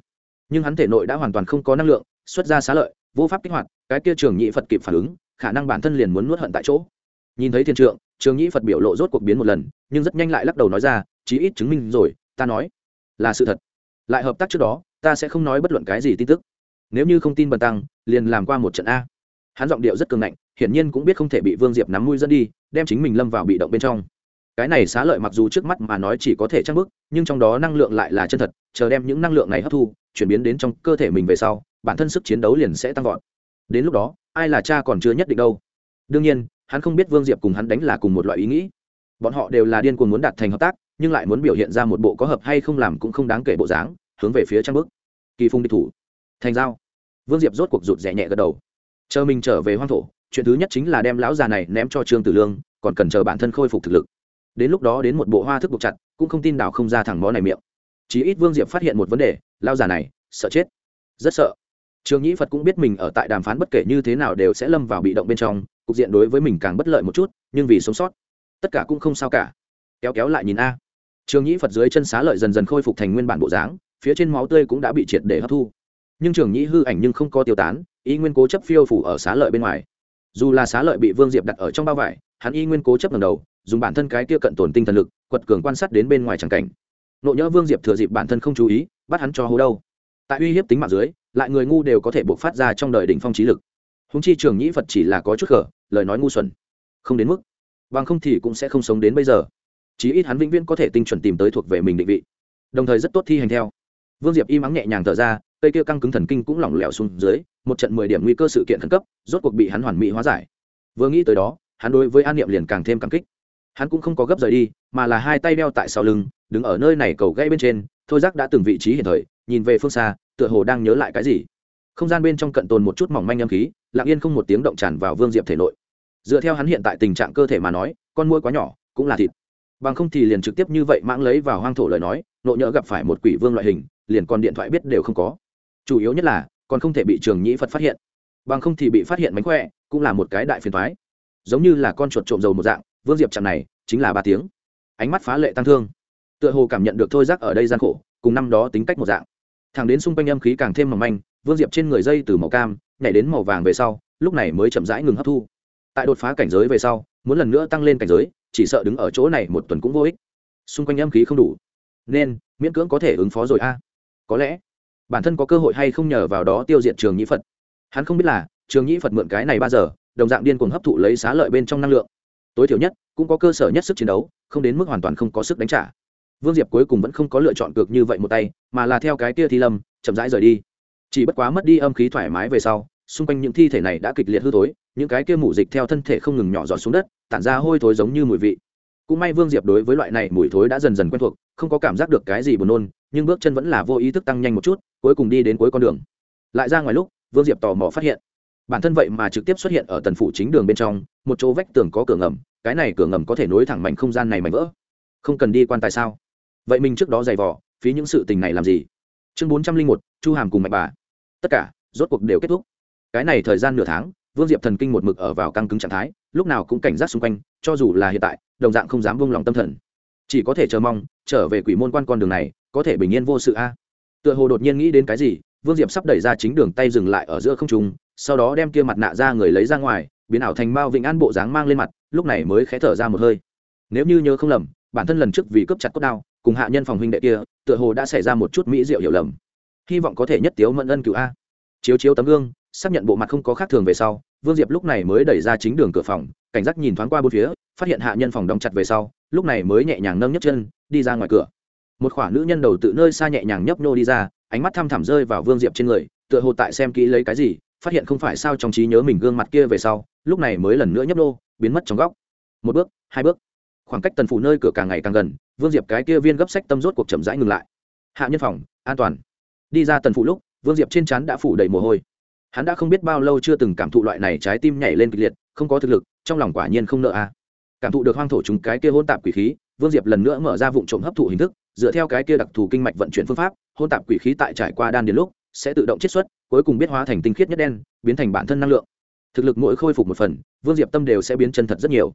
A: Nhưng hắn thể nội đã hoàn toàn không có năng lượng, xuất ra xá lợi vô pháp kích hoạt, cái kia trường nhĩ phật kịp phản ứng, khả năng bản thân liền muốn nuốt hận tại chỗ. Nhìn thấy thiên trượng, trường nhĩ phật biểu lộ rốt cuộc biến một lần, nhưng rất nhanh lại lắc đầu nói ra, chí ít chứng minh rồi, ta nói là sự thật. Lại hợp tác trước đó, ta sẽ không nói bất luận cái gì tin tức. Nếu như không tin bần tăng, liền làm qua một trận a. Hắn giọng điệu rất cường ngạnh, hiển nhiên cũng biết không thể bị vương diệp nắm mũi dẫn đi, đem chính mình lâm vào bị động bên trong. Cái này xá lợi mặc dù trước mắt mà nói chỉ có thể trang bức nhưng trong đó năng lượng lại là chân thật, chờ đem những năng lượng này hấp thu, chuyển biến đến trong cơ thể mình về sau bản thân sức chiến đấu liền sẽ tăng vọt. Đến lúc đó, ai là cha còn chưa nhất định đâu. Đương nhiên, hắn không biết vương diệp cùng hắn đánh là cùng một loại ý nghĩ. Bọn họ đều là điên cuồng muốn đạt thành hợp tác, nhưng lại muốn biểu hiện ra một bộ có hợp hay không làm cũng không đáng kể bộ dáng, hướng về phía trang bức. Kỳ phung địch thủ. Thành giao. Vương diệp rốt cuộc rụt rẻ nhẹ gật đầu. Chờ mình trở về hoang thổ, chuyện thứ nhất chính là đem lão già này ném cho trương tử lương, còn cần chờ bản thân khôi phục thực lực. Đến lúc đó đến một bộ hoa thức buộc chặt, cũng không tin đảo không ra thẳng mó này miệng. Chí ít vương diệp phát hiện một vấn đề lao già này sợ chết. Rất sợ trương nhĩ phật cũng biết mình ở tại đàm phán bất kể như thế nào đều sẽ lâm vào bị động bên trong, cục diện đối với mình càng bất lợi một chút, nhưng vì sống sót, tất cả cũng không sao cả. Kéo kéo lại nhìn a. Trương nhĩ phật dưới chân xá lợi dần dần khôi phục thành nguyên bản bộ dáng, phía trên máu tươi cũng đã bị triệt để hấp thu. Nhưng trường nhĩ hư ảnh nhưng không có tiêu tán, y nguyên cố chấp phiêu phủ ở xá lợi bên ngoài. Dù là xá lợi bị vương diệp đặt ở trong bao vải, hắn y nguyên cố chấp lần đầu, dùng bản thân cái kia cận tổn tinh thần lực, quật cường quan sát đến bên ngoài chẳng cảnh. Nộ nhỡ vương diệp thừa dịp bản thân không chú ý, bắt hắn cho hố đâu. Tại uy hiếp tính mạng dưới lại người ngu đều có thể buộc phát ra trong đời đỉnh phong trí lực. Húng chi trường nhĩ phật chỉ là có chút khở lời nói ngu xuẩn. Không đến mức. Bằng không thì cũng sẽ không sống đến bây giờ. Chí ít hắn vĩnh viễn có thể tinh chuẩn tìm tới thuộc về mình định vị. Đồng thời rất tốt thi hành theo. Vương diệp im ắng nhẹ nhàng thở ra, cây kia căng cứng thần kinh cũng lỏng lẻo xuống dưới, một trận mười điểm nguy cơ sự kiện khẩn cấp, rốt cuộc bị hắn hoàn mỹ hóa giải. Vừa nghĩ tới đó, hắn đối với an niệm liền càng thêm cảm kích. Hắn cũng không có gấp rời đi, mà là hai tay đeo tại sau lưng, đứng ở nơi này cầu gãy bên trên, thôi giác đã từng vị trí hiện thời, nhìn về phương xa tựa hồ đang nhớ lại cái gì. Không gian bên trong cận tồn một chút mỏng manh âm khí, lặng yên không một tiếng động tràn vào vương diệp thể nội. Dựa theo hắn hiện tại tình trạng cơ thể mà nói, con mũi quá nhỏ, cũng là thịt. Bằng không thì liền trực tiếp như vậy mãng lấy vào hoang thổ lời nói nộ nhỡ gặp phải một quỷ vương loại hình, liền còn điện thoại biết đều không có. Chủ yếu nhất là, còn không thể bị trường nhĩ phật phát hiện. Bằng không thì bị phát hiện mánh khỏe, cũng là một cái đại phiền thoái giống như là con chuột trộm dầu một dạng, vương diệp chạm này, chính là ba tiếng. Ánh mắt phá lệ tăng thương. Tựa hồ cảm nhận được thôi rác ở đây gian khổ, cùng năm đó tính cách một dạng thẳng đến xung quanh âm khí càng thêm mỏng manh, vương diệp trên người dây từ màu cam, nhảy đến màu vàng về sau, lúc này mới chậm rãi ngừng hấp thu. Tại đột phá cảnh giới về sau, muốn lần nữa tăng lên cảnh giới, chỉ sợ đứng ở chỗ này một tuần cũng vô ích. Xung quanh âm khí không đủ, nên miễn cưỡng có thể ứng phó rồi a. Có lẽ, bản thân có cơ hội hay không nhờ vào đó tiêu diệt trường nhĩ phật. Hắn không biết là, trường nhĩ phật mượn cái này ba giờ, đồng dạng điên cuồng hấp thụ lấy xá lợi bên trong năng lượng. Tối thiểu nhất, cũng có cơ sở nhất sức chiến đấu, không đến mức hoàn toàn không có sức đánh trả vương diệp cuối cùng vẫn không có lựa chọn cược như vậy một tay, mà là theo cái kia thi lâm, chậm rãi rời đi. Chỉ bất quá mất đi âm khí thoải mái về sau, xung quanh những thi thể này đã kịch liệt hư thối, những cái kia mủ dịch theo thân thể không ngừng nhỏ giọt xuống đất, tản ra hôi thối giống như mùi vị. Cũng may vương diệp đối với loại này mùi thối đã dần dần quen thuộc, không có cảm giác được cái gì buồn nôn, nhưng bước chân vẫn là vô ý thức tăng nhanh một chút, cuối cùng đi đến cuối con đường. Lại ra ngoài lúc, vương diệp tò mò phát hiện, bản thân vậy mà trực tiếp xuất hiện ở tần phủ chính đường bên trong, một chỗ vách tường có cửa ngầm, cái này cửa ngầm có thể nối thẳng mảnh không gian này mảnh vỡ. Không cần đi quan tài sao? Vậy mình trước đó giày vò, phí những sự tình này làm gì? Chương bốn trăm linh một, chu hàm cùng mạch bà. Tất cả, rốt cuộc đều kết thúc. Cái này thời gian nửa tháng, vương diệp thần kinh một mực ở vào căng cứng trạng thái, lúc nào cũng cảnh giác xung quanh, cho dù là hiện tại, đồng dạng không dám vung lòng tâm thần. Chỉ có thể chờ mong, trở về quỷ môn quan con đường này, có thể bình yên vô sự a. Tựa hồ đột nhiên nghĩ đến cái gì, vương diệp sắp đẩy ra chính đường tay dừng lại ở giữa không trung, sau đó đem kia mặt nạ ra người lấy ra ngoài, biến ảo thành mao vịnh an bộ dáng mang lên mặt, lúc này mới khé thở ra một hơi. Nếu như nhớ không lầm, bản thân lần trước vì cướp chặt cốt đao cùng hạ nhân phòng huynh đệ kia, tựa hồ đã xảy ra một chút mỹ diệu hiểu lầm. Hy vọng có thể nhất tiếu mẫn ân cựu a. Chiếu chiếu tấm gương, xác nhận bộ mặt không có khác thường về sau, vương diệp lúc này mới đẩy ra chính đường cửa phòng, cảnh giác nhìn thoáng qua bốn phía, phát hiện hạ nhân phòng đóng chặt về sau, lúc này mới nhẹ nhàng nâng nhấc chân, đi ra ngoài cửa. Một khoả nữ nhân đầu tự nơi xa nhẹ nhàng nhấp nhô đi ra, ánh mắt thăm thẳm rơi vào vương diệp trên người, tựa hồ tại xem kỹ lấy cái gì, phát hiện không phải sao trong trí nhớ mình gương mặt kia về sau, lúc này mới lần nữa nhấp nô biến mất trong góc. Một bước, hai bước. Khoảng cách tần phủ nơi cửa càng ngày càng gần vương diệp cái kia viên gấp sách tâm rốt cuộc chậm rãi ngừng lại. Hạ nhân phòng, an toàn. Đi ra tần phủ lúc, vương diệp trên chắn đã phủ đầy mồ hôi. Hắn đã không biết bao lâu chưa từng cảm thụ loại này trái tim nhảy lên kịch liệt, không có thực lực, trong lòng quả nhiên không nợ a. À. Cảm thụ được hoang thổ chúng cái kia hôn tạp quỷ khí, vương diệp lần nữa mở ra vụ trộm hấp thụ hình thức, dựa theo cái kia đặc thù kinh mạch vận chuyển phương pháp hôn tạp quỷ khí tại trải qua đan điền lúc, sẽ tự động chiết xuất, cuối cùng biết hóa thành tinh khiết nhất đen, biến thành bản thân năng lượng. Thực lực mỗi khôi phục một phần, vương diệp tâm đều sẽ biến chân thật rất nhiều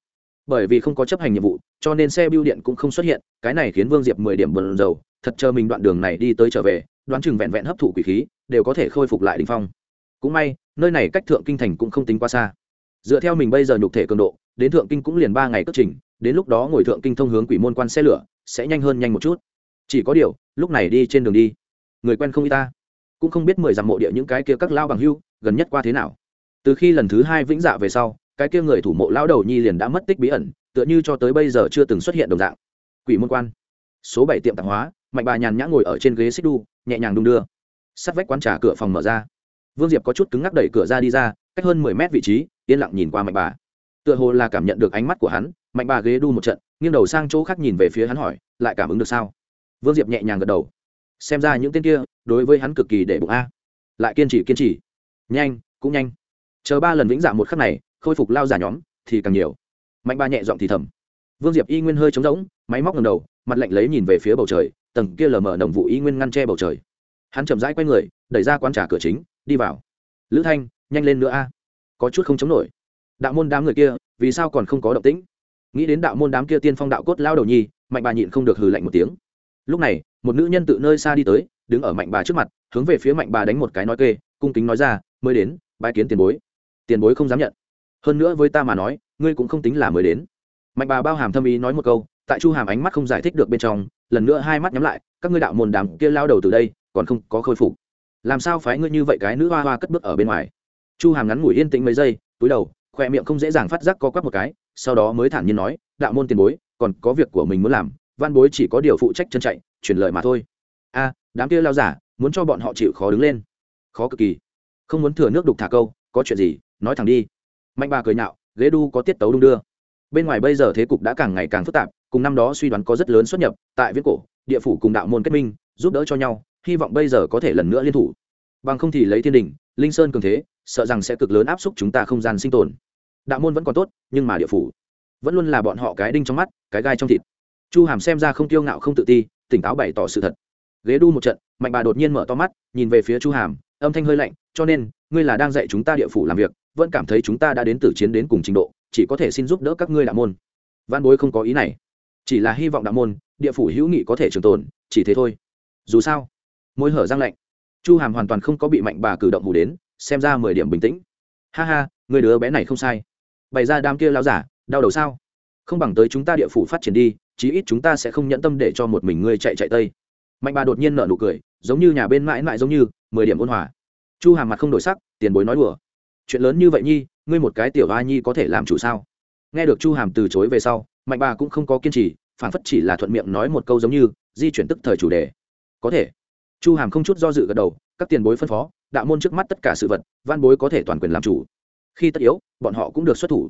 A: bởi vì không có chấp hành nhiệm vụ, cho nên xe bưu điện cũng không xuất hiện, cái này khiến vương diệp mười điểm bần dầu thật chờ mình đoạn đường này đi tới trở về, đoán chừng vẹn vẹn hấp thụ quỷ khí, đều có thể khôi phục lại đình phong. Cũng may, nơi này cách thượng kinh thành cũng không tính quá xa. Dựa theo mình bây giờ nhục thể cường độ, đến thượng kinh cũng liền ba ngày cất trình, đến lúc đó ngồi thượng kinh thông hướng quỷ môn quan xe lửa, sẽ nhanh hơn nhanh một chút. Chỉ có điều, lúc này đi trên đường đi, người quen không y ta. Cũng không biết mười dặm mộ địa những cái kia các lao bằng hưu, gần nhất qua thế nào. Từ khi lần thứ hai vĩnh dạ về sau cái kia người thủ mộ lão đầu nhi liền đã mất tích bí ẩn, tựa như cho tới bây giờ chưa từng xuất hiện đồng dạng. Quỷ môn quan. Số bảy tiệm tạp hóa, mạnh bà nhàn nhã ngồi ở trên ghế xích đu, nhẹ nhàng đung đưa. Sắt vách quán trà cửa phòng mở ra. Vương diệp có chút cứng ngắc đẩy cửa ra đi ra, cách hơn mười mét vị trí, yên lặng nhìn qua mạnh bà. Tựa hồ là cảm nhận được ánh mắt của hắn, mạnh bà ghế đu một trận, nghiêng đầu sang chỗ khác nhìn về phía hắn hỏi, lại cảm ứng được sao? Vương diệp nhẹ nhàng gật đầu. Xem ra những tên kia, đối với hắn cực kỳ để bụng a. Lại kiên trì kiên trì. Nhanh, cũng nhanh. Chờ ba lần vĩnh dạ một khắc này khôi phục lao giả nhóm thì càng nhiều. Mạnh ba nhẹ giọng thì thầm. Vương diệp y nguyên hơi trống rỗng, máy móc ngầm đầu, mặt lạnh lấy nhìn về phía bầu trời, tầng kia lờ mờ đồng vụ y nguyên ngăn che bầu trời. Hắn chậm rãi quay người, đẩy ra quán trà cửa chính, đi vào. Lữ thanh, nhanh lên nữa a. Có chút không chống nổi. Đạo môn đám người kia, vì sao còn không có động tĩnh? Nghĩ đến đạo môn đám kia tiên phong đạo cốt lao đầu nhi, mạnh bà nhịn không được hừ lạnh một tiếng. Lúc này, một nữ nhân tự nơi xa đi tới, đứng ở mạnh bà trước mặt, hướng về phía mạnh bà đánh một cái nói kê, cung kính nói ra, mới đến bãi kiến tiền bối. Tiền bối không dám nhận hơn nữa với ta mà nói, ngươi cũng không tính là mới đến. Mạnh bà bao hàm thâm ý nói một câu, tại chu hàm ánh mắt không giải thích được bên trong, lần nữa hai mắt nhắm lại, các ngươi đạo môn đàm kia lao đầu từ đây, còn không có khôi phục. Làm sao phái ngươi như vậy cái nữ hoa hoa cất bước ở bên ngoài? Chu hàm ngắn ngủi yên tĩnh mấy giây, túi đầu, khoe miệng không dễ dàng phát giác co quắp một cái, sau đó mới thản nhiên nói, đạo môn tiền bối, còn có việc của mình muốn làm, văn bối chỉ có điều phụ trách chân chạy truyền lời mà thôi. A, đám kia lao giả, muốn cho bọn họ chịu khó đứng lên. Khó cực kỳ. Không muốn thừa nước đục thả câu, có chuyện gì, nói thẳng đi mạnh bà cười nhạo, ghế đu có tiết tấu đung đưa. Bên ngoài bây giờ thế cục đã càng ngày càng phức tạp, cùng năm đó suy đoán có rất lớn xuất nhập, tại viết cổ, địa phủ cùng đạo môn kết minh, giúp đỡ cho nhau, hy vọng bây giờ có thể lần nữa liên thủ. Bằng không thì lấy thiên đình, linh sơn cường thế, sợ rằng sẽ cực lớn áp xúc chúng ta không gian sinh tồn. Đạo môn vẫn còn tốt, nhưng mà địa phủ vẫn luôn là bọn họ cái đinh trong mắt, cái gai trong thịt. Chu hàm xem ra không tiêu ngạo, không tự ti, tỉnh táo bày tỏ sự thật. Ghế đu một trận, mạnh bà đột nhiên mở to mắt, nhìn về phía chu hàm, âm thanh hơi lạnh, cho nên ngươi là đang dạy chúng ta địa phủ làm việc, vẫn cảm thấy chúng ta đã đến từ chiến đến cùng trình độ, chỉ có thể xin giúp đỡ các ngươi đạo môn. Văn bối không có ý này, chỉ là hy vọng đạo môn, địa phủ hữu nghị có thể trường tồn, chỉ thế thôi. Dù sao, môi hở răng lạnh, chu hàm hoàn toàn không có bị mạnh bà cử động hù đến, xem ra mười điểm bình tĩnh. Ha ha, người đứa bé này không sai. Bày ra đám kia lao giả, đau đầu sao? Không bằng tới chúng ta địa phủ phát triển đi, chí ít chúng ta sẽ không nhẫn tâm để cho một mình ngươi chạy chạy tây. Mạnh bà đột nhiên nở nụ cười, giống như nhà bên mãi mãi giống như, mười điểm ôn hòa chu hàm mặt không đổi sắc, tiền bối nói đùa. Chuyện lớn như vậy nhi, ngươi một cái tiểu a nhi có thể làm chủ sao? Nghe được chu hàm từ chối về sau, mạnh bà cũng không có kiên trì phản phất chỉ là thuận miệng nói một câu giống như, di chuyển tức thời chủ đề. Có thể. Chu hàm không chút do dự gật đầu, các tiền bối phân phó, đạo môn trước mắt tất cả sự vật, văn bối có thể toàn quyền làm chủ. Khi tất yếu, bọn họ cũng được xuất thủ.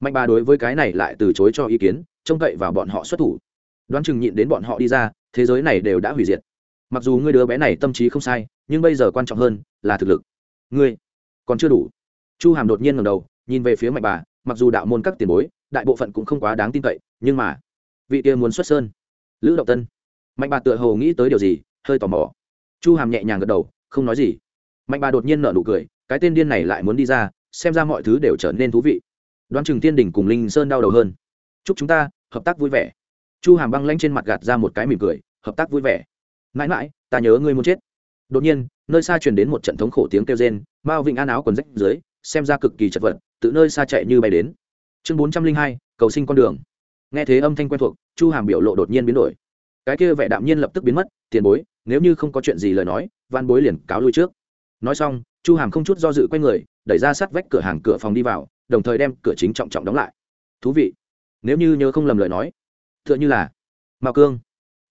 A: Mạnh bà đối với cái này lại từ chối cho ý kiến, trông cậy vào bọn họ xuất thủ. Đoán chừng nhịn đến bọn họ đi ra, thế giới này đều đã hủy diệt mặc dù ngươi đứa bé này tâm trí không sai, nhưng bây giờ quan trọng hơn là thực lực. Ngươi còn chưa đủ. Chu hàm đột nhiên ngầm đầu, nhìn về phía mạnh bà, mặc dù đạo môn các tiền bối, đại bộ phận cũng không quá đáng tin cậy, nhưng mà vị kia muốn xuất sơn. Lữ động tân. Mạnh bà tựa hồ nghĩ tới điều gì, hơi tò mò. Chu hàm nhẹ nhàng gật đầu, không nói gì. Mạnh bà đột nhiên nở nụ cười, cái tên điên này lại muốn đi ra, xem ra mọi thứ đều trở nên thú vị. Đoán chừng tiên đình cùng linh sơn đau đầu hơn. Chúc chúng ta hợp tác vui vẻ. Chu hàm băng lanh trên mặt gạt ra một cái mỉm cười, hợp tác vui vẻ mãi mãi, ta nhớ ngươi muốn chết. Đột nhiên, nơi xa truyền đến một trận thống khổ tiếng kêu rên, mao vịnh an áo còn rách dưới, xem ra cực kỳ chật vật từ nơi xa chạy như bay đến. Chương bốn trăm linh hai, cầu sinh con đường. Nghe thế âm thanh quen thuộc, chu hàm biểu lộ đột nhiên biến đổi. Cái kia vẻ đạm nhiên lập tức biến mất, tiền bối, nếu như không có chuyện gì lời nói van bối liền cáo lui trước. Nói xong, chu hàm không chút do dự q u a y người, đẩy ra sát vách cửa hàng cửa phòng đi vào, đồng thời đem cửa chính trọng trọng đóng lại. Thú vị. Nếu như nhớ không lầm lời nói t h ư ợ n h ư là mao cương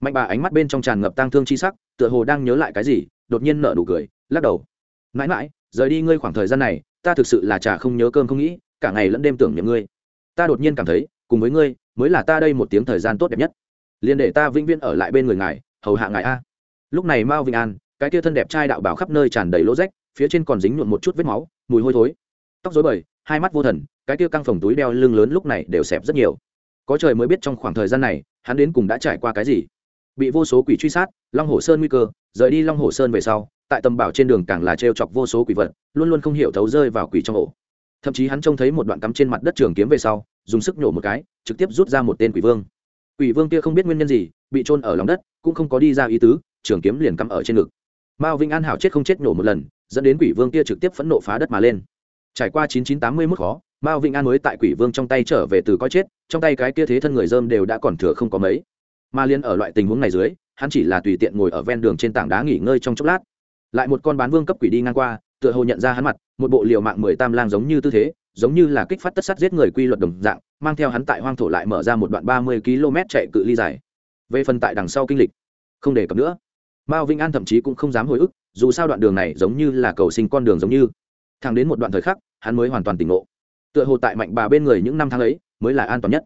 A: mạnh bà ánh mắt bên trong tràn ngập tang thương c h i sắc, tựa hồ đang nhớ lại cái gì, đột nhiên nở nụ cười, lắc đầu. Mãi mãi, rời đi ngươi khoảng thời gian này, ta thực sự là chả không nhớ cơm không nghĩ, cả ngày lẫn đêm tưởng nhầm ngươi. Ta đột nhiên cảm thấy, cùng với ngươi, mới là ta đây một tiếng thời gian tốt đẹp nhất. Liền để ta vĩnh viễn ở lại bên người ngài, hầu hạ ngài a. Lúc này mao vinh an, cái kia thân đẹp trai đạo bảo khắp nơi tràn đầy lỗ rách, phía trên còn dính nhuộn một chút vết máu, mùi hôi thối. Tóc dối bời, hai mắt vô thần, cái kia căng phồng túi đeo lưng lớn lúc này đều xẹp rất nhiều. Có trời mới biết trong khoảng thời gian này, hắn đến cùng đã trải qua cái gì bị vô số quỷ truy sát, long hồ sơn nguy cơ, rời đi long hồ sơn về sau, tại tầm bảo trên đường càng là trêu chọc vô số quỷ vật, luôn luôn không hiểu thấu rơi vào quỷ trong ổ. Thậm chí hắn trông thấy một đoạn cắm trên mặt đất trường kiếm về sau, dùng sức nhổ một cái, trực tiếp rút ra một tên quỷ vương. Quỷ vương kia không biết nguyên nhân gì, bị trôn ở lòng đất, cũng không có đi ra ý tứ, trường kiếm liền cắm ở trên ngực. Mao vĩnh an hảo chết không chết nổ một lần, dẫn đến quỷ vương kia trực tiếp phẫn nộ phá đất mà lên. Trải qua chín chín tám mươi mức khó, mao vĩnh an mới tại quỷ vương trong tay trở về từ coi chết, trong tay cái kia thế thân người dơm đều đã còn thừa không có mấy mà liên ở loại tình huống này dưới, hắn chỉ là tùy tiện ngồi ở ven đường trên tảng đá nghỉ ngơi trong chốc lát. Lại một con bán vương cấp quỷ đi ngang qua, tựa hồ nhận ra hắn mặt, một bộ liều mạng mười tam lang giống như tư thế, giống như là kích phát tất sát giết người quy luật đồng dạng, mang theo hắn tại hoang thổ lại mở ra một đoạn ba mươi km chạy cự ly dài. Về phần tại đằng sau kinh lịch, không đề cập nữa. Mao vĩnh an thậm chí cũng không dám hồi ức, dù sao đoạn đường này giống như là cầu sinh con đường giống như. Thẳng đến một đoạn thời khắc, hắn mới hoàn toàn tỉnh ngộ. Tựa hồ tại mạnh bà bên người những năm tháng ấy, mới là an toàn nhất.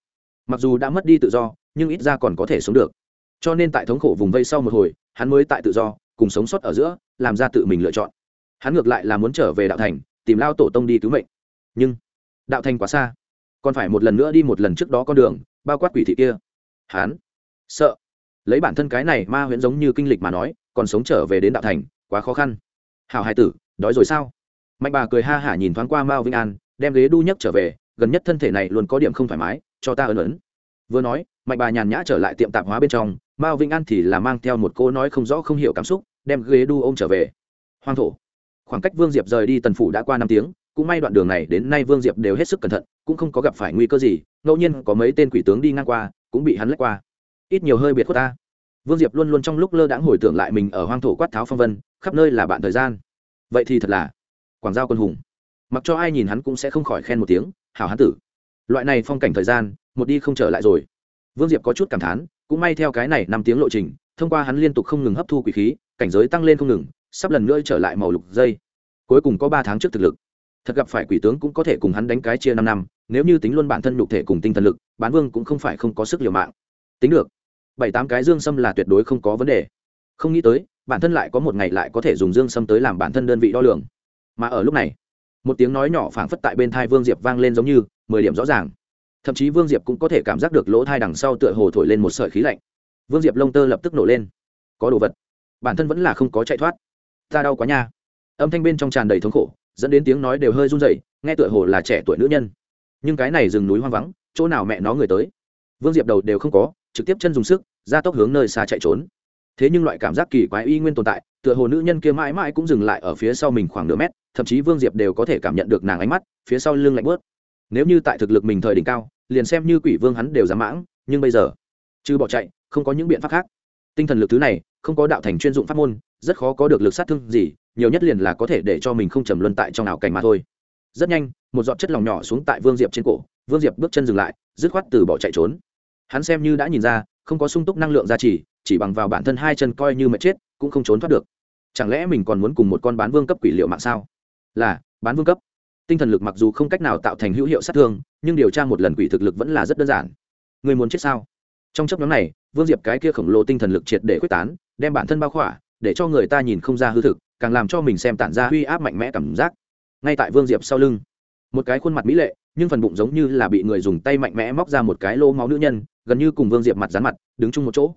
A: Mặc dù đã mất đi tự do nhưng ít ra còn có thể sống được. Cho nên tại thống khổ vùng vây sau một hồi, hắn mới tại tự do, cùng sống sót ở giữa, làm ra tự mình lựa chọn. Hắn ngược lại là muốn trở về đạo thành, tìm lao tổ tông đi cứu mệnh. Nhưng, đạo thành quá xa. Còn phải một lần nữa đi một lần trước đó con đường, bao quát quỷ thị kia. Hắn sợ. Lấy bản thân cái này ma huyễn giống như kinh lịch mà nói, còn sống trở về đến đạo thành, quá khó khăn. Hảo hai tử, đói rồi sao? Mạnh bà cười ha hả nhìn thoáng qua mao vinh an, đem ghế đu nhấc trở về, gần nhất thân thể này luôn có điểm không thoải mái, cho ta ấn ấn vừa nói mạnh bà nhàn nhã trở lại tiệm tạp hóa bên trong, mao vinh an thì là mang theo một cô nói không rõ không hiểu cảm xúc, đem ghế đu ôm trở về. Hoang thổ. Khoảng cách vương diệp rời đi tần phủ đã qua năm tiếng, cũng may đoạn đường này đến nay vương diệp đều hết sức cẩn thận, cũng không có gặp phải nguy cơ gì, ngẫu nhiên có mấy tên quỷ tướng đi ngang qua, cũng bị hắn lách qua. Ít nhiều hơi biệt khuất ta. Vương diệp luôn luôn trong lúc lơ đãng hồi tưởng lại mình ở hoang thổ quát tháo phong vân, khắp nơi là bạn thời gian. Vậy thì thật là quảng giao quân hùng. Mặc cho ai nhìn hắn cũng sẽ không khỏi khen một tiếng, hảo hán tử. Loại này phong cảnh thời gian một đi không trở lại rồi. Vương diệp có chút cảm thán, cũng may theo cái này năm tiếng lộ trình, thông qua hắn liên tục không ngừng hấp thu quỷ khí, cảnh giới tăng lên không ngừng, sắp lần nữa trở lại màu lục dây. Cuối cùng có ba tháng trước thực lực. Thật gặp phải quỷ tướng cũng có thể cùng hắn đánh cái chia năm năm, nếu như tính luôn bản thân nhục thể cùng tinh thần lực, bán vương cũng không phải không có sức liều mạng. Tính được. Bảy tám cái dương sâm là tuyệt đối không có vấn đề. Không nghĩ tới, bản thân lại có một ngày lại có thể dùng dương sâm tới làm bản thân đơn vị đo lường. Mà ở lúc này, một tiếng nói nhỏ phảng phất tại bên thai vương diệp vang lên giống như mười điểm rõ ràng thậm chí vương diệp cũng có thể cảm giác được lỗ thai đằng sau tựa hồ thổi lên một sợi khí lạnh. Vương diệp lông tơ lập tức nổ lên. Có đồ vật. Bản thân vẫn là không có chạy thoát. Ta đau quá nha. Âm thanh bên trong tràn đầy thống khổ, dẫn đến tiếng nói đều hơi run rẩy, nghe tựa hồ là trẻ tuổi nữ nhân. Nhưng cái này rừng núi hoang vắng, chỗ nào mẹ nó người tới? Vương diệp đầu đều không có, trực tiếp chân dùng sức, ra tốc hướng nơi xa chạy trốn. Thế nhưng loại cảm giác kỳ quái y nguyên tồn tại, tựa hồ nữ nhân kia mãi mãi cũng dừng lại ở phía sau mình khoảng nửa mét, thậm chí vương diệp đều có thể cảm nhận được nàng ánh mắt, phía sau lưng lạnh bớt nếu như tại thực lực mình thời đỉnh cao, liền xem như quỷ vương hắn đều dám mãng, nhưng bây giờ chứ bỏ chạy, không có những biện pháp khác. Tinh thần lực thứ này, không có đạo thành chuyên dụng pháp môn, rất khó có được lực sát thương gì, nhiều nhất liền là có thể để cho mình không trầm luân tại trong ảo cảnh mà thôi. Rất nhanh, một giọt chất lỏng nhỏ xuống tại vương diệp trên cổ, vương diệp bước chân dừng lại, dứt khoát từ bỏ chạy trốn. Hắn xem như đã nhìn ra, không có sung túc năng lượng gia trì, chỉ bằng vào bản thân hai chân coi như mệt chết, cũng không trốn thoát được. Chẳng lẽ mình còn muốn cùng một con bán vương cấp quỷ liệu mạng sao? Là, bán vương cấp tinh thần lực mặc dù không cách nào tạo thành hữu hiệu sát thương, nhưng điều tra một lần quỷ thực lực vẫn là rất đơn giản. Người muốn chết sao? Trong chấp nhóm này, vương diệp cái kia khổng lồ tinh thần lực triệt để quyết tán, đem bản thân bao khỏa, để cho người ta nhìn không ra hư thực, càng làm cho mình xem tản ra uy áp mạnh mẽ cảm giác. Ngay tại vương diệp sau lưng, một cái khuôn mặt mỹ lệ, nhưng phần bụng giống như là bị người dùng tay mạnh mẽ móc ra một cái lô máu nữ nhân, gần như cùng vương diệp mặt dán mặt, đứng chung một chỗ.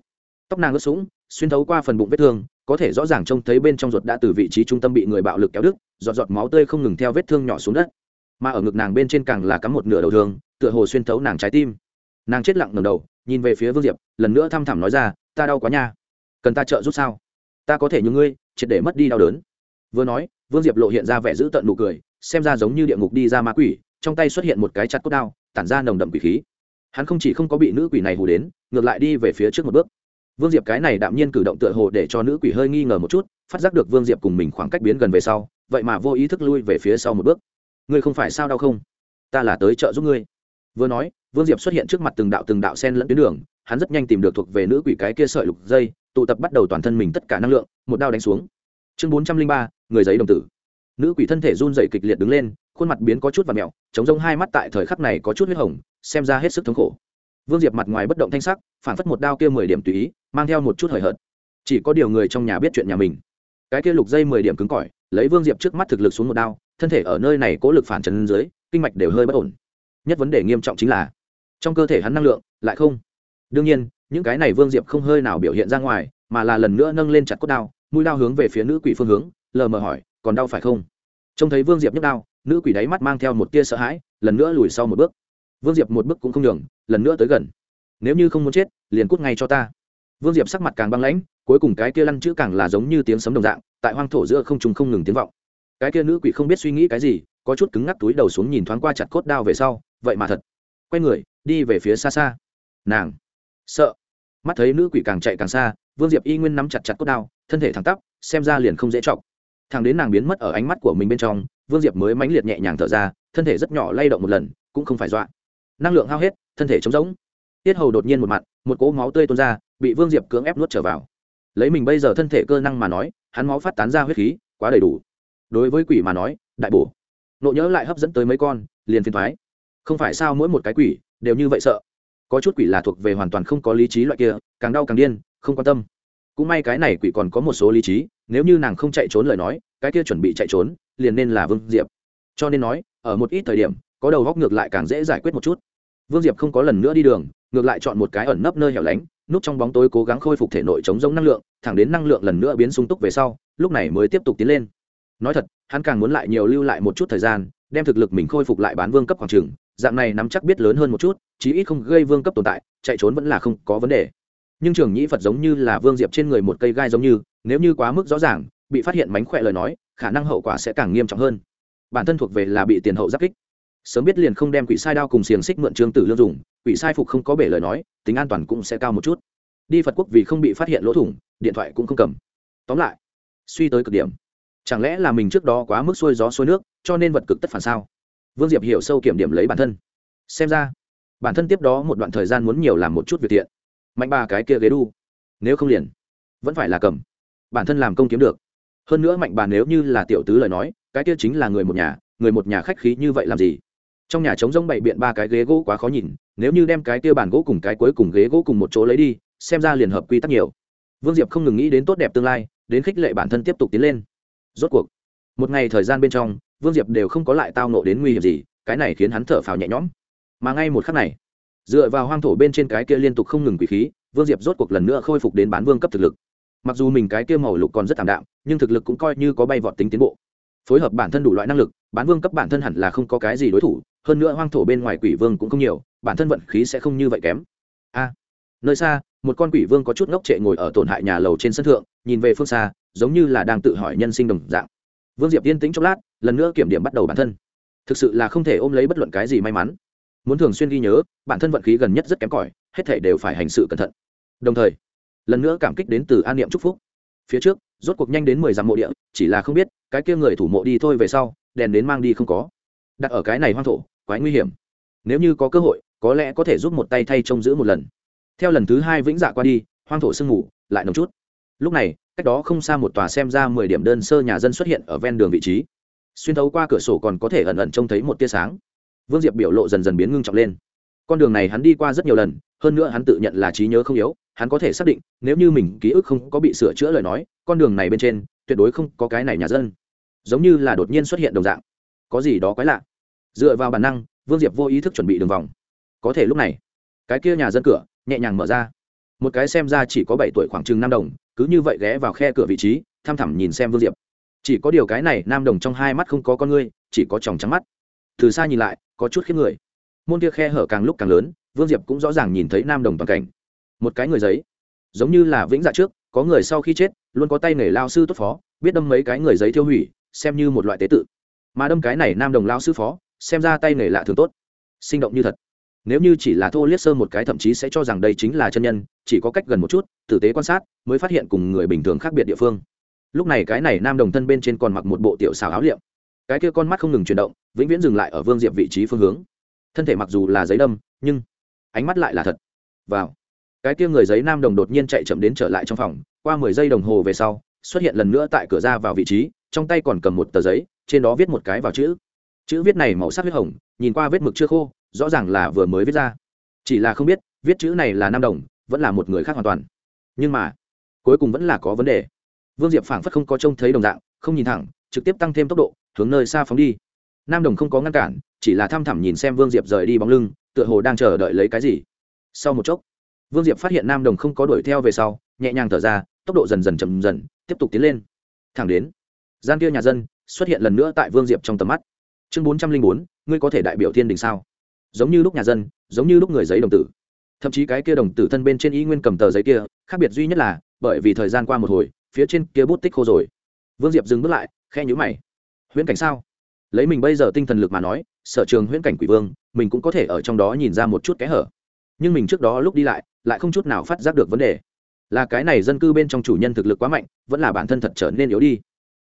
A: Tóc nàng ướt sũng, xuyên thấu qua phần bụng vết thương có thể rõ ràng trông thấy bên trong ruột đã từ vị trí trung tâm bị người bạo lực kéo đứt, giọt giọt máu tươi không ngừng theo vết thương nhỏ xuống đất. Mà ở ngực nàng bên trên càng là cắm một nửa đầu thương, tựa hồ xuyên thấu nàng trái tim. Nàng chết lặng ngầm đầu, nhìn về phía vương diệp, lần nữa thăm thẳm nói ra, ta đau quá nha. Cần ta trợ giúp sao? Ta có thể như ngươi, triệt để mất đi đau đớn. Vừa nói, vương diệp lộ hiện ra vẻ giữ tận nụ cười, xem ra giống như địa ngục đi ra ma quỷ, trong tay xuất hiện một cái chặt cốt đao, tản ra nồng đậm quỷ khí. Hắn không chỉ không có bị nữ quỷ này hù đến, ngược lại đi về phía trước một bước vương diệp cái này đạm nhiên cử động tựa hồ để cho nữ quỷ hơi nghi ngờ một chút, phát giác được vương diệp cùng mình khoảng cách biến gần về sau, vậy mà vô ý thức lui về phía sau một bước. Ngươi không phải sao đau không? Ta là tới chợ giúp ngươi. Vừa nói, vương diệp xuất hiện trước mặt từng đạo từng đạo sen lẫn tuyến đường, hắn rất nhanh tìm được thuộc về nữ quỷ cái kia sợi lục dây, tụ tập bắt đầu toàn thân mình tất cả năng lượng, một đao đánh xuống. Chương bốn trăm linh ba, người giấy đồng tử. Nữ quỷ thân thể run dày kịch liệt đứng lên, khuôn mặt biến có chút và mẹo chống rông hai mắt tại thời khắc này có chút huyết hồng, xem ra hết sức thống khổ. Vương diệp mặt ngoài bất động thanh sắc phản phất một đao kia mười điểm tùy ý mang theo một chút hời hợt. Chỉ có điều người trong nhà biết chuyện nhà mình. Cái kia lục dây mười điểm cứng cỏi, lấy vương diệp trước mắt thực lực xuống một đao, thân thể ở nơi này cố lực phản trần dưới, kinh mạch đều hơi bất ổn. Nhất vấn đề nghiêm trọng chính là, trong cơ thể hắn năng lượng lại không. Đương nhiên, những cái này vương diệp không hơi nào biểu hiện ra ngoài, mà là lần nữa nâng lên chặt cốt đao, mũi đao hướng về phía nữ quỷ phương hướng, lờ mờ hỏi, còn đau phải không? Trông thấy vương diệp nhấc đao, nữ quỷ đáy mắt mang theo một tia sợ hãi, lần nữa lùi sau một bước. Vương diệp một bước cũng không đường lần nữa tới gần. Nếu như không muốn chết, liền cút ngay cho ta vương diệp sắc mặt càng băng lãnh, cuối cùng cái kia lăn chữ càng là giống như tiếng sấm đồng dạng, tại hoang thổ giữa không trùng không ngừng tiếng vọng. Cái kia nữ quỷ không biết suy nghĩ cái gì, có chút cứng ngắc túi đầu xuống nhìn thoáng qua chặt cốt đao về sau, vậy mà thật. Quay người, đi về phía xa xa. Nàng, sợ. Mắt thấy nữ quỷ càng chạy càng xa, vương diệp y nguyên nắm chặt chặt cốt đao, thân thể thẳng tắp, xem ra liền không dễ chọc. Thằng đến nàng biến mất ở ánh mắt của mình bên trong, vương diệp mới mãnh liệt nhẹ nhàng thở ra, thân thể rất nhỏ lay động một lần, cũng không phải dọa. Năng lượng hao hết, thân thể trống rỗng tiết hầu đột nhiên một mặt, một cỗ máu tươi tuôn ra, bị vương diệp cưỡng ép nuốt trở vào. Lấy mình bây giờ thân thể cơ năng mà nói, hắn máu phát tán ra huyết khí, quá đầy đủ. Đối với quỷ mà nói, đại bổ. Nộ nhớ lại hấp dẫn tới mấy con, liền phiền thoái không phải sao mỗi một cái quỷ đều như vậy sợ. Có chút quỷ là thuộc về hoàn toàn không có lý trí loại kia, càng đau càng điên, không quan tâm. Cũng may cái này quỷ còn có một số lý trí, nếu như nàng không chạy trốn lời nói, cái kia chuẩn bị chạy trốn, liền nên là vương diệp. Cho nên nói, ở một ít thời điểm, có đầu góc ngược lại càng dễ giải quyết một chút. Vương diệp không có lần nữa đi đường ngược lại chọn một cái ẩn nấp nơi hẻo lánh, núp trong bóng tối cố gắng khôi phục thể nội chống giống năng lượng, thẳng đến năng lượng lần nữa biến sung túc về sau, lúc này mới tiếp tục tiến lên. Nói thật, hắn càng muốn lại nhiều lưu lại một chút thời gian, đem thực lực mình khôi phục lại bán vương cấp khoảng trường, dạng này nắm chắc biết lớn hơn một chút, chí ít không gây vương cấp tồn tại, chạy trốn vẫn là không có vấn đề. Nhưng trường nhĩ phật giống như là vương diệp trên người một cây gai giống như, nếu như quá mức rõ ràng, bị phát hiện mánh khỏe lời nói, khả năng hậu quả sẽ càng nghiêm trọng hơn. Bản thân thuộc về là bị tiền hậu giáp kích sớm biết liền không đem quỷ sai đao cùng xiềng xích mượn trương tử lương dùng, quỷ sai phục không có bể lời nói, tính an toàn cũng sẽ cao một chút. Đi phật quốc vì không bị phát hiện lỗ thủng, điện thoại cũng không cầm. Tóm lại, suy tới cực điểm. Chẳng lẽ là mình trước đó quá mức xuôi gió xuôi nước, cho nên vật cực tất phản sao? Vương diệp hiểu sâu kiểm điểm lấy bản thân. Xem ra, bản thân tiếp đó một đoạn thời gian muốn nhiều làm một chút việc thiện. Mạnh ba cái kia ghế đu. Nếu không liền, vẫn phải là cầm. Bản thân làm công kiếm được. Hơn nữa mạnh bà nếu như là tiểu tứ lời nói, cái kia chính là người một nhà, người một nhà khách khí như vậy làm gì? Trong nhà trống rỗng bày biện ba cái ghế gỗ quá khó nhìn, nếu như đem cái kia bàn gỗ cùng cái cuối cùng ghế gỗ cùng một chỗ lấy đi, xem ra liền hợp quy tắc nhiều. Vương diệp không ngừng nghĩ đến tốt đẹp tương lai, đến khích lệ bản thân tiếp tục tiến lên. Rốt cuộc, một ngày thời gian bên trong, vương diệp đều không có lại tao nộ đến nguy hiểm gì, cái này khiến hắn thở phào nhẹ nhõm. Mà ngay một khắc này, dựa vào hoang thổ bên trên cái kia liên tục không ngừng quỷ khí, vương diệp rốt cuộc lần nữa khôi phục đến bán vương cấp thực lực. Mặc dù mình cái kia màu lục còn rất thảm đạm, nhưng thực lực cũng coi như có bay vọt tính tiến bộ phối hợp bản thân đủ loại năng lực, bán vương cấp bản thân hẳn là không có cái gì đối thủ, hơn nữa hoang thổ bên ngoài quỷ vương cũng không nhiều, bản thân vận khí sẽ không như vậy kém. A, nơi xa, một con quỷ vương có chút ngốc trệ ngồi ở tổn hại nhà lầu trên sân thượng, nhìn về phương xa, giống như là đang tự hỏi nhân sinh đồng dạng. Vương diệp yên tĩnh chốc lát, lần nữa kiểm điểm bắt đầu bản thân. Thực sự là không thể ôm lấy bất luận cái gì may mắn. Muốn thường xuyên ghi nhớ, bản thân vận khí gần nhất rất kém cỏi, hết thể đều phải hành sự cẩn thận. Đồng thời, lần nữa cảm kích đến từ an niệm chúc phúc phía trước, rốt cuộc nhanh đến mười dặm mộ địa, chỉ là không biết, cái kia người thủ mộ đi thôi về sau, đèn đến mang đi không có. Đặt ở cái này hoang thổ, quái nguy hiểm. Nếu như có cơ hội, có lẽ có thể giúp một tay thay trông giữ một lần. Theo lần thứ hai vĩnh dạ qua đi, hoang thổ sương ngủ lại nồng chút. Lúc này, cách đó không xa một tòa xem ra mười điểm đơn sơ nhà dân xuất hiện ở ven đường vị trí. Xuyên thấu qua cửa sổ còn có thể ẩn ẩn trông thấy một tia sáng. Vương diệp biểu lộ dần dần biến ngưng trọng lên. Con đường này hắn đi qua rất nhiều lần, hơn nữa hắn tự nhận là trí nhớ không yếu hắn có thể xác định, nếu như mình ký ức không có bị sửa chữa lời nói, con đường này bên trên, tuyệt đối không có cái này nhà dân. Giống như là đột nhiên xuất hiện đồng dạng. Có gì đó quái lạ. Dựa vào bản năng, vương diệp vô ý thức chuẩn bị đường vòng. Có thể lúc này, cái kia nhà dân cửa, nhẹ nhàng mở ra. Một cái xem ra chỉ có bảy tuổi khoảng chừng năm đồng, cứ như vậy ghé vào khe cửa vị trí tham thẳm nhìn xem vương diệp. Chỉ có điều cái này nam đồng trong hai mắt không có con ngươi, chỉ có tròng trắng mắt. Từ xa nhìn lại, có chút khiếp người. Môn kia khe hở càng lúc càng lớn, vương diệp cũng rõ ràng nhìn thấy nam đồng toàn cảnh một cái người giấy. Giống như là vĩnh dạ trước, có người sau khi chết, luôn có tay nghề lao sư tốt phó, biết đâm mấy cái người giấy tiêu hủy, xem như một loại tế tự. Mà đâm cái này nam đồng lao sư phó, xem ra tay nghề lạ thường tốt. Sinh động như thật. Nếu như chỉ là thô liếc sơ một cái thậm chí sẽ cho rằng đây chính là chân nhân, chỉ có cách gần một chút, tử tế quan sát, mới phát hiện cùng người bình thường khác biệt địa phương. Lúc này cái này nam đồng thân bên trên còn mặc một bộ tiểu xào áo liệm. Cái kia con mắt không ngừng chuyển động, vĩnh viễn dừng lại ở vương diệp vị trí phương hướng. Thân thể mặc dù là giấy đâm, nhưng ánh mắt lại là thật. Vào cái kia người giấy nam đồng đột nhiên chạy chậm đến trở lại trong phòng, qua mười giây đồng hồ về sau, xuất hiện lần nữa tại cửa ra vào vị trí, trong tay còn cầm một tờ giấy, trên đó viết một cái vào chữ. Chữ viết này màu sắc huyết hồng, nhìn qua vết mực chưa khô, rõ ràng là vừa mới viết ra. Chỉ là không biết, viết chữ này là nam đồng, vẫn là một người khác hoàn toàn. Nhưng mà, cuối cùng vẫn là có vấn đề. Vương diệp phảng phất không có trông thấy đồng dạng, không nhìn thẳng, trực tiếp tăng thêm tốc độ, hướng nơi xa phóng đi. Nam đồng không có ngăn cản, chỉ là thăm thẳm nhìn xem vương diệp rời đi bóng lưng, tựa hồ đang chờ đợi lấy cái gì. Sau một chốc vương diệp phát hiện nam đồng không có đuổi theo về sau, nhẹ nhàng thở ra, tốc độ dần dần chậm dần, tiếp tục tiến lên. Thẳng đến, gian kia nhà dân xuất hiện lần nữa tại vương diệp trong tầm mắt. Chương bốn trăm linh bốn, ngươi có thể đại biểu thiên đình sao? Giống như lúc nhà dân, giống như lúc người giấy đồng tử. Thậm chí cái kia đồng tử thân bên trên y nguyên cầm tờ giấy kia, khác biệt duy nhất là, bởi vì thời gian qua một hồi, phía trên kia bút tích khô rồi. Vương diệp dừng bước lại khe nhữ mày. Huyễn cảnh sao? Lấy mình bây giờ tinh thần lực mà nói, sở trường huyễn cảnh quỷ vương, mình cũng có thể ở trong đó nhìn ra một chút kẽ hở. Nhưng mình trước đó lúc đi lại lại không chút nào phát giác được vấn đề. Là cái này dân cư bên trong chủ nhân thực lực quá mạnh, vẫn là bản thân thật trở nên yếu đi.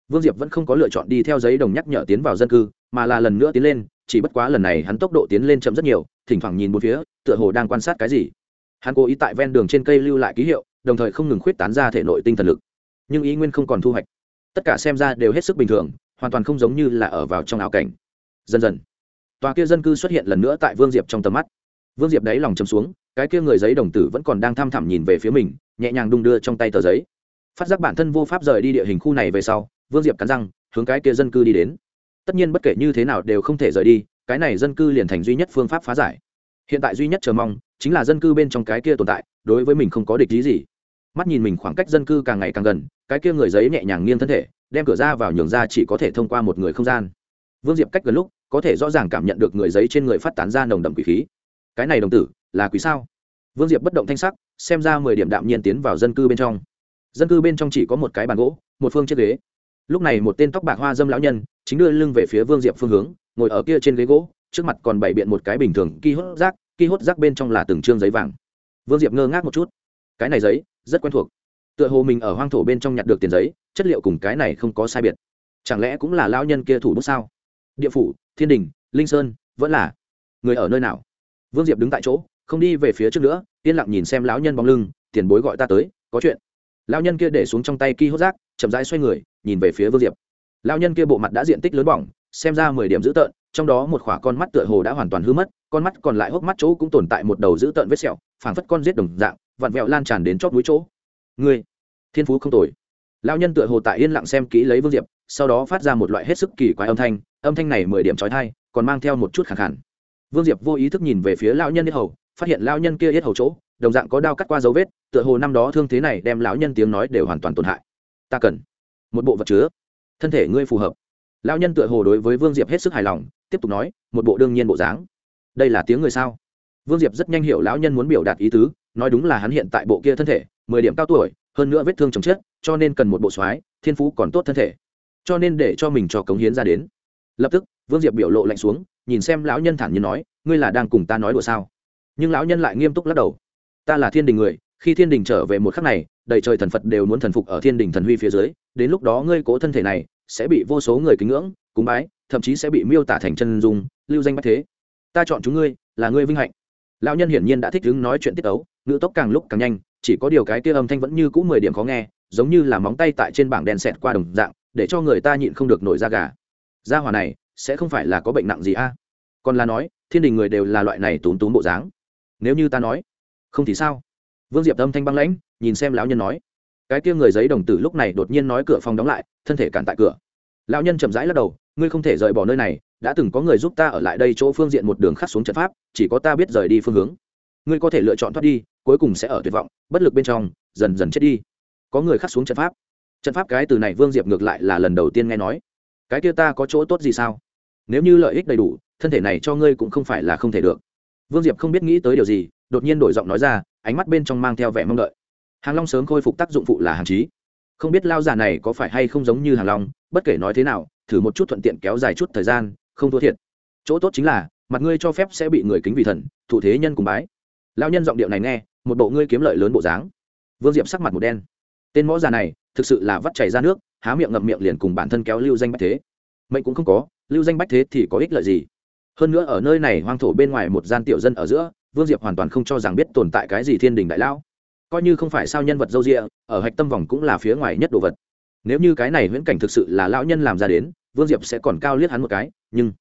A: Vương diệp vẫn không có lựa chọn đi theo giấy đồng nhắc nhở tiến vào dân cư, mà là lần nữa tiến lên, chỉ bất quá lần này hắn tốc độ tiến lên chậm rất nhiều, thỉnh thoảng nhìn một phía, tựa hồ đang quan sát cái gì. Hắn cố ý tại ven đường trên cây lưu lại ký hiệu, đồng thời không ngừng khuyết tán ra thể nội tinh thần lực. Nhưng ý nguyên không còn thu hoạch. Tất cả xem ra đều hết sức bình thường, hoàn toàn không giống như là ở vào trong ảo cảnh. Dần dần, tòa kia dân cư xuất hiện lần nữa tại vương diệp trong tầm mắt. Vương diệp đáy lòng chấm xuống cái kia người giấy đồng tử vẫn còn đang thăm thẳm nhìn về phía mình, nhẹ nhàng đung đưa trong tay tờ giấy. Phát giác bản thân vô pháp rời đi địa hình khu này về sau, vương diệp cắn răng, hướng cái kia dân cư đi đến. Tất nhiên bất kể như thế nào đều không thể rời đi, cái này dân cư liền thành duy nhất phương pháp phá giải. Hiện tại duy nhất chờ mong, chính là dân cư bên trong cái kia tồn tại, đối với mình không có địch lý gì. Mắt nhìn mình khoảng cách dân cư càng ngày càng gần, cái kia người giấy nhẹ nhàng nghiêng thân thể, đem cửa ra vào nhường ra chỉ có thể thông qua một người không gian. Vương diệp cách gần lúc, có thể rõ ràng cảm nhận được người giấy trên người phát tán ra nồng đậm quỷ khí. Cái này đồng tử là quỷ sao? Vương diệp bất động thanh sắc, xem ra mười điểm đạm nhiên tiến vào dân cư bên trong. Dân cư bên trong chỉ có một cái bàn gỗ, một phương chiếc ghế. Lúc này một tên tóc bạc hoa dâm lão nhân, chính đưa lưng về phía vương diệp phương hướng, ngồi ở kia trên ghế gỗ, trước mặt còn bày biện một cái bình thường ki hốt rác ki hốt rác bên trong là từng trương giấy vàng. Vương diệp ngơ ngác một chút. Cái này giấy, rất quen thuộc. Tựa hồ mình ở hoang thổ bên trong nhặt được tiền giấy, chất liệu cùng cái này không có sai biệt. Chẳng lẽ cũng là lão nhân kia thủ bút sao? Địa phủ, thiên đình, linh sơn, vẫn là người ở nơi nào? Vương diệp đứng tại chỗ không đi về phía trước nữa, yên lặng nhìn xem lão nhân bóng lưng, tiền bối gọi ta tới, có chuyện. Lão nhân kia để xuống trong tay ki hốt rác, chậm rãi xoay người, nhìn về phía vương diệp. Lão nhân kia bộ mặt đã diện tích lớn bỏng, xem ra mười điểm dữ tợn, trong đó một khỏa con mắt tựa hồ đã hoàn toàn hư mất, con mắt còn lại hốc mắt chỗ cũng tồn tại một đầu dữ tợn vết sẹo, phảng phất con giết đồng dạng, vặn vẹo lan tràn đến chót mũi chỗ. Ngươi, thiên phú không tồi. Lão nhân tựa hồ tại yên lặng xem kỹ lấy vương diệp, sau đó phát ra một loại hết sức kỳ quái âm thanh âm thanh này mười điểm trói thai còn mang theo một chút khẳng khẳng vương diệp vô ý thức nhìn về phía lão nhân yết hầu phát hiện lão nhân kia yết hầu chỗ, đồng dạng có đao cắt qua dấu vết, tựa hồ năm đó thương thế này đem lão nhân tiếng nói đều hoàn toàn tổn hại. Ta cần một bộ vật chứa. Thân thể ngươi phù hợp. Lão nhân tựa hồ đối với vương diệp hết sức hài lòng, tiếp tục nói, một bộ đương nhiên bộ dáng. Đây là tiếng người sao? Vương diệp rất nhanh hiểu lão nhân muốn biểu đạt ý tứ, nói đúng là hắn hiện tại bộ kia thân thể, mười điểm cao tuổi, hơn nữa vết thương chồng chết, cho nên cần một bộ soái, thiên phú còn tốt thân thể. Cho nên để cho mình cho cống hiến ra đến. Lập tức, vương diệp biểu lộ lạnh xuống, nhìn xem lão nhân thản nhiên nói, ngươi là đang cùng ta nói đùa sao? Nhưng lão nhân lại nghiêm túc lắc đầu. Ta là thiên đình người, khi thiên đình trở về một khắc này, đầy trời thần phật đều muốn thần phục ở thiên đình thần huy phía dưới, đến lúc đó ngươi cố thân thể này, sẽ bị vô số người kính ngưỡng, cúng bái, thậm chí sẽ bị miêu tả thành chân dung, lưu danh bách thế. Ta chọn chúng ngươi, là ngươi vinh hạnh. Lão nhân hiển nhiên đã thích đứng nói chuyện tiết ấu, ngữ tốc càng lúc càng nhanh, chỉ có điều cái kia âm thanh vẫn như cũ mười điểm khó nghe, giống như là móng tay tại trên bảng đèn xẹt qua đồng dạng, để cho người ta nhịn không được nổi da gà. Da hòa này, sẽ không phải là có bệnh nặng gì a? Còn là nói, thiên đình người đều là loại này túm túm bộ dáng nếu như ta nói, không thì sao? Vương diệp âm thanh băng lãnh, nhìn xem lão nhân nói. Cái kia người giấy đồng tử lúc này đột nhiên nói cửa phòng đóng lại, thân thể cản tại cửa. Lão nhân chậm rãi lắc đầu, ngươi không thể rời bỏ nơi này, đã từng có người giúp ta ở lại đây chỗ phương diện một đường khắc xuống trận pháp, chỉ có ta biết rời đi phương hướng. Ngươi có thể lựa chọn thoát đi, cuối cùng sẽ ở tuyệt vọng, bất lực bên trong, dần dần chết đi. Có người khắc xuống trận pháp. Trận pháp cái từ này vương diệp ngược lại là lần đầu tiên nghe nói. Cái kia ta có chỗ tốt gì sao? Nếu như lợi ích đầy đủ, thân thể này cho ngươi cũng không phải là không thể được vương diệp không biết nghĩ tới điều gì, đột nhiên đổi giọng nói ra, ánh mắt bên trong mang theo vẻ mong đợi. Hàng long sớm khôi phục tác dụng phụ là hàng trí. Không biết lao già này có phải hay không giống như hàng long, bất kể nói thế nào, thử một chút thuận tiện kéo dài chút thời gian, không thua thiệt. Chỗ tốt chính là, mặt ngươi cho phép sẽ bị người kính vị thần, thủ thế nhân cùng bái. Lao nhân giọng điệu này nghe, một bộ ngươi kiếm lợi lớn bộ dáng. Vương diệp sắc mặt một đen. Tên mõ già này, thực sự là vắt chảy ra nước, há miệng ngậm miệng liền cùng bản thân kéo lưu danh bách thế. Mệnh cũng không có, lưu danh bách thế thì có ích lợi gì? Hơn nữa ở nơi này hoang thổ bên ngoài một gian tiểu dân ở giữa, vương diệp hoàn toàn không cho rằng biết tồn tại cái gì thiên đình đại lão. Coi như không phải sao nhân vật dâu rịa, ở hạch tâm vòng cũng là phía ngoài nhất đồ vật. Nếu như cái này huyễn cảnh thực sự là lão nhân làm ra đến, vương diệp sẽ còn cao liếc hắn một cái, nhưng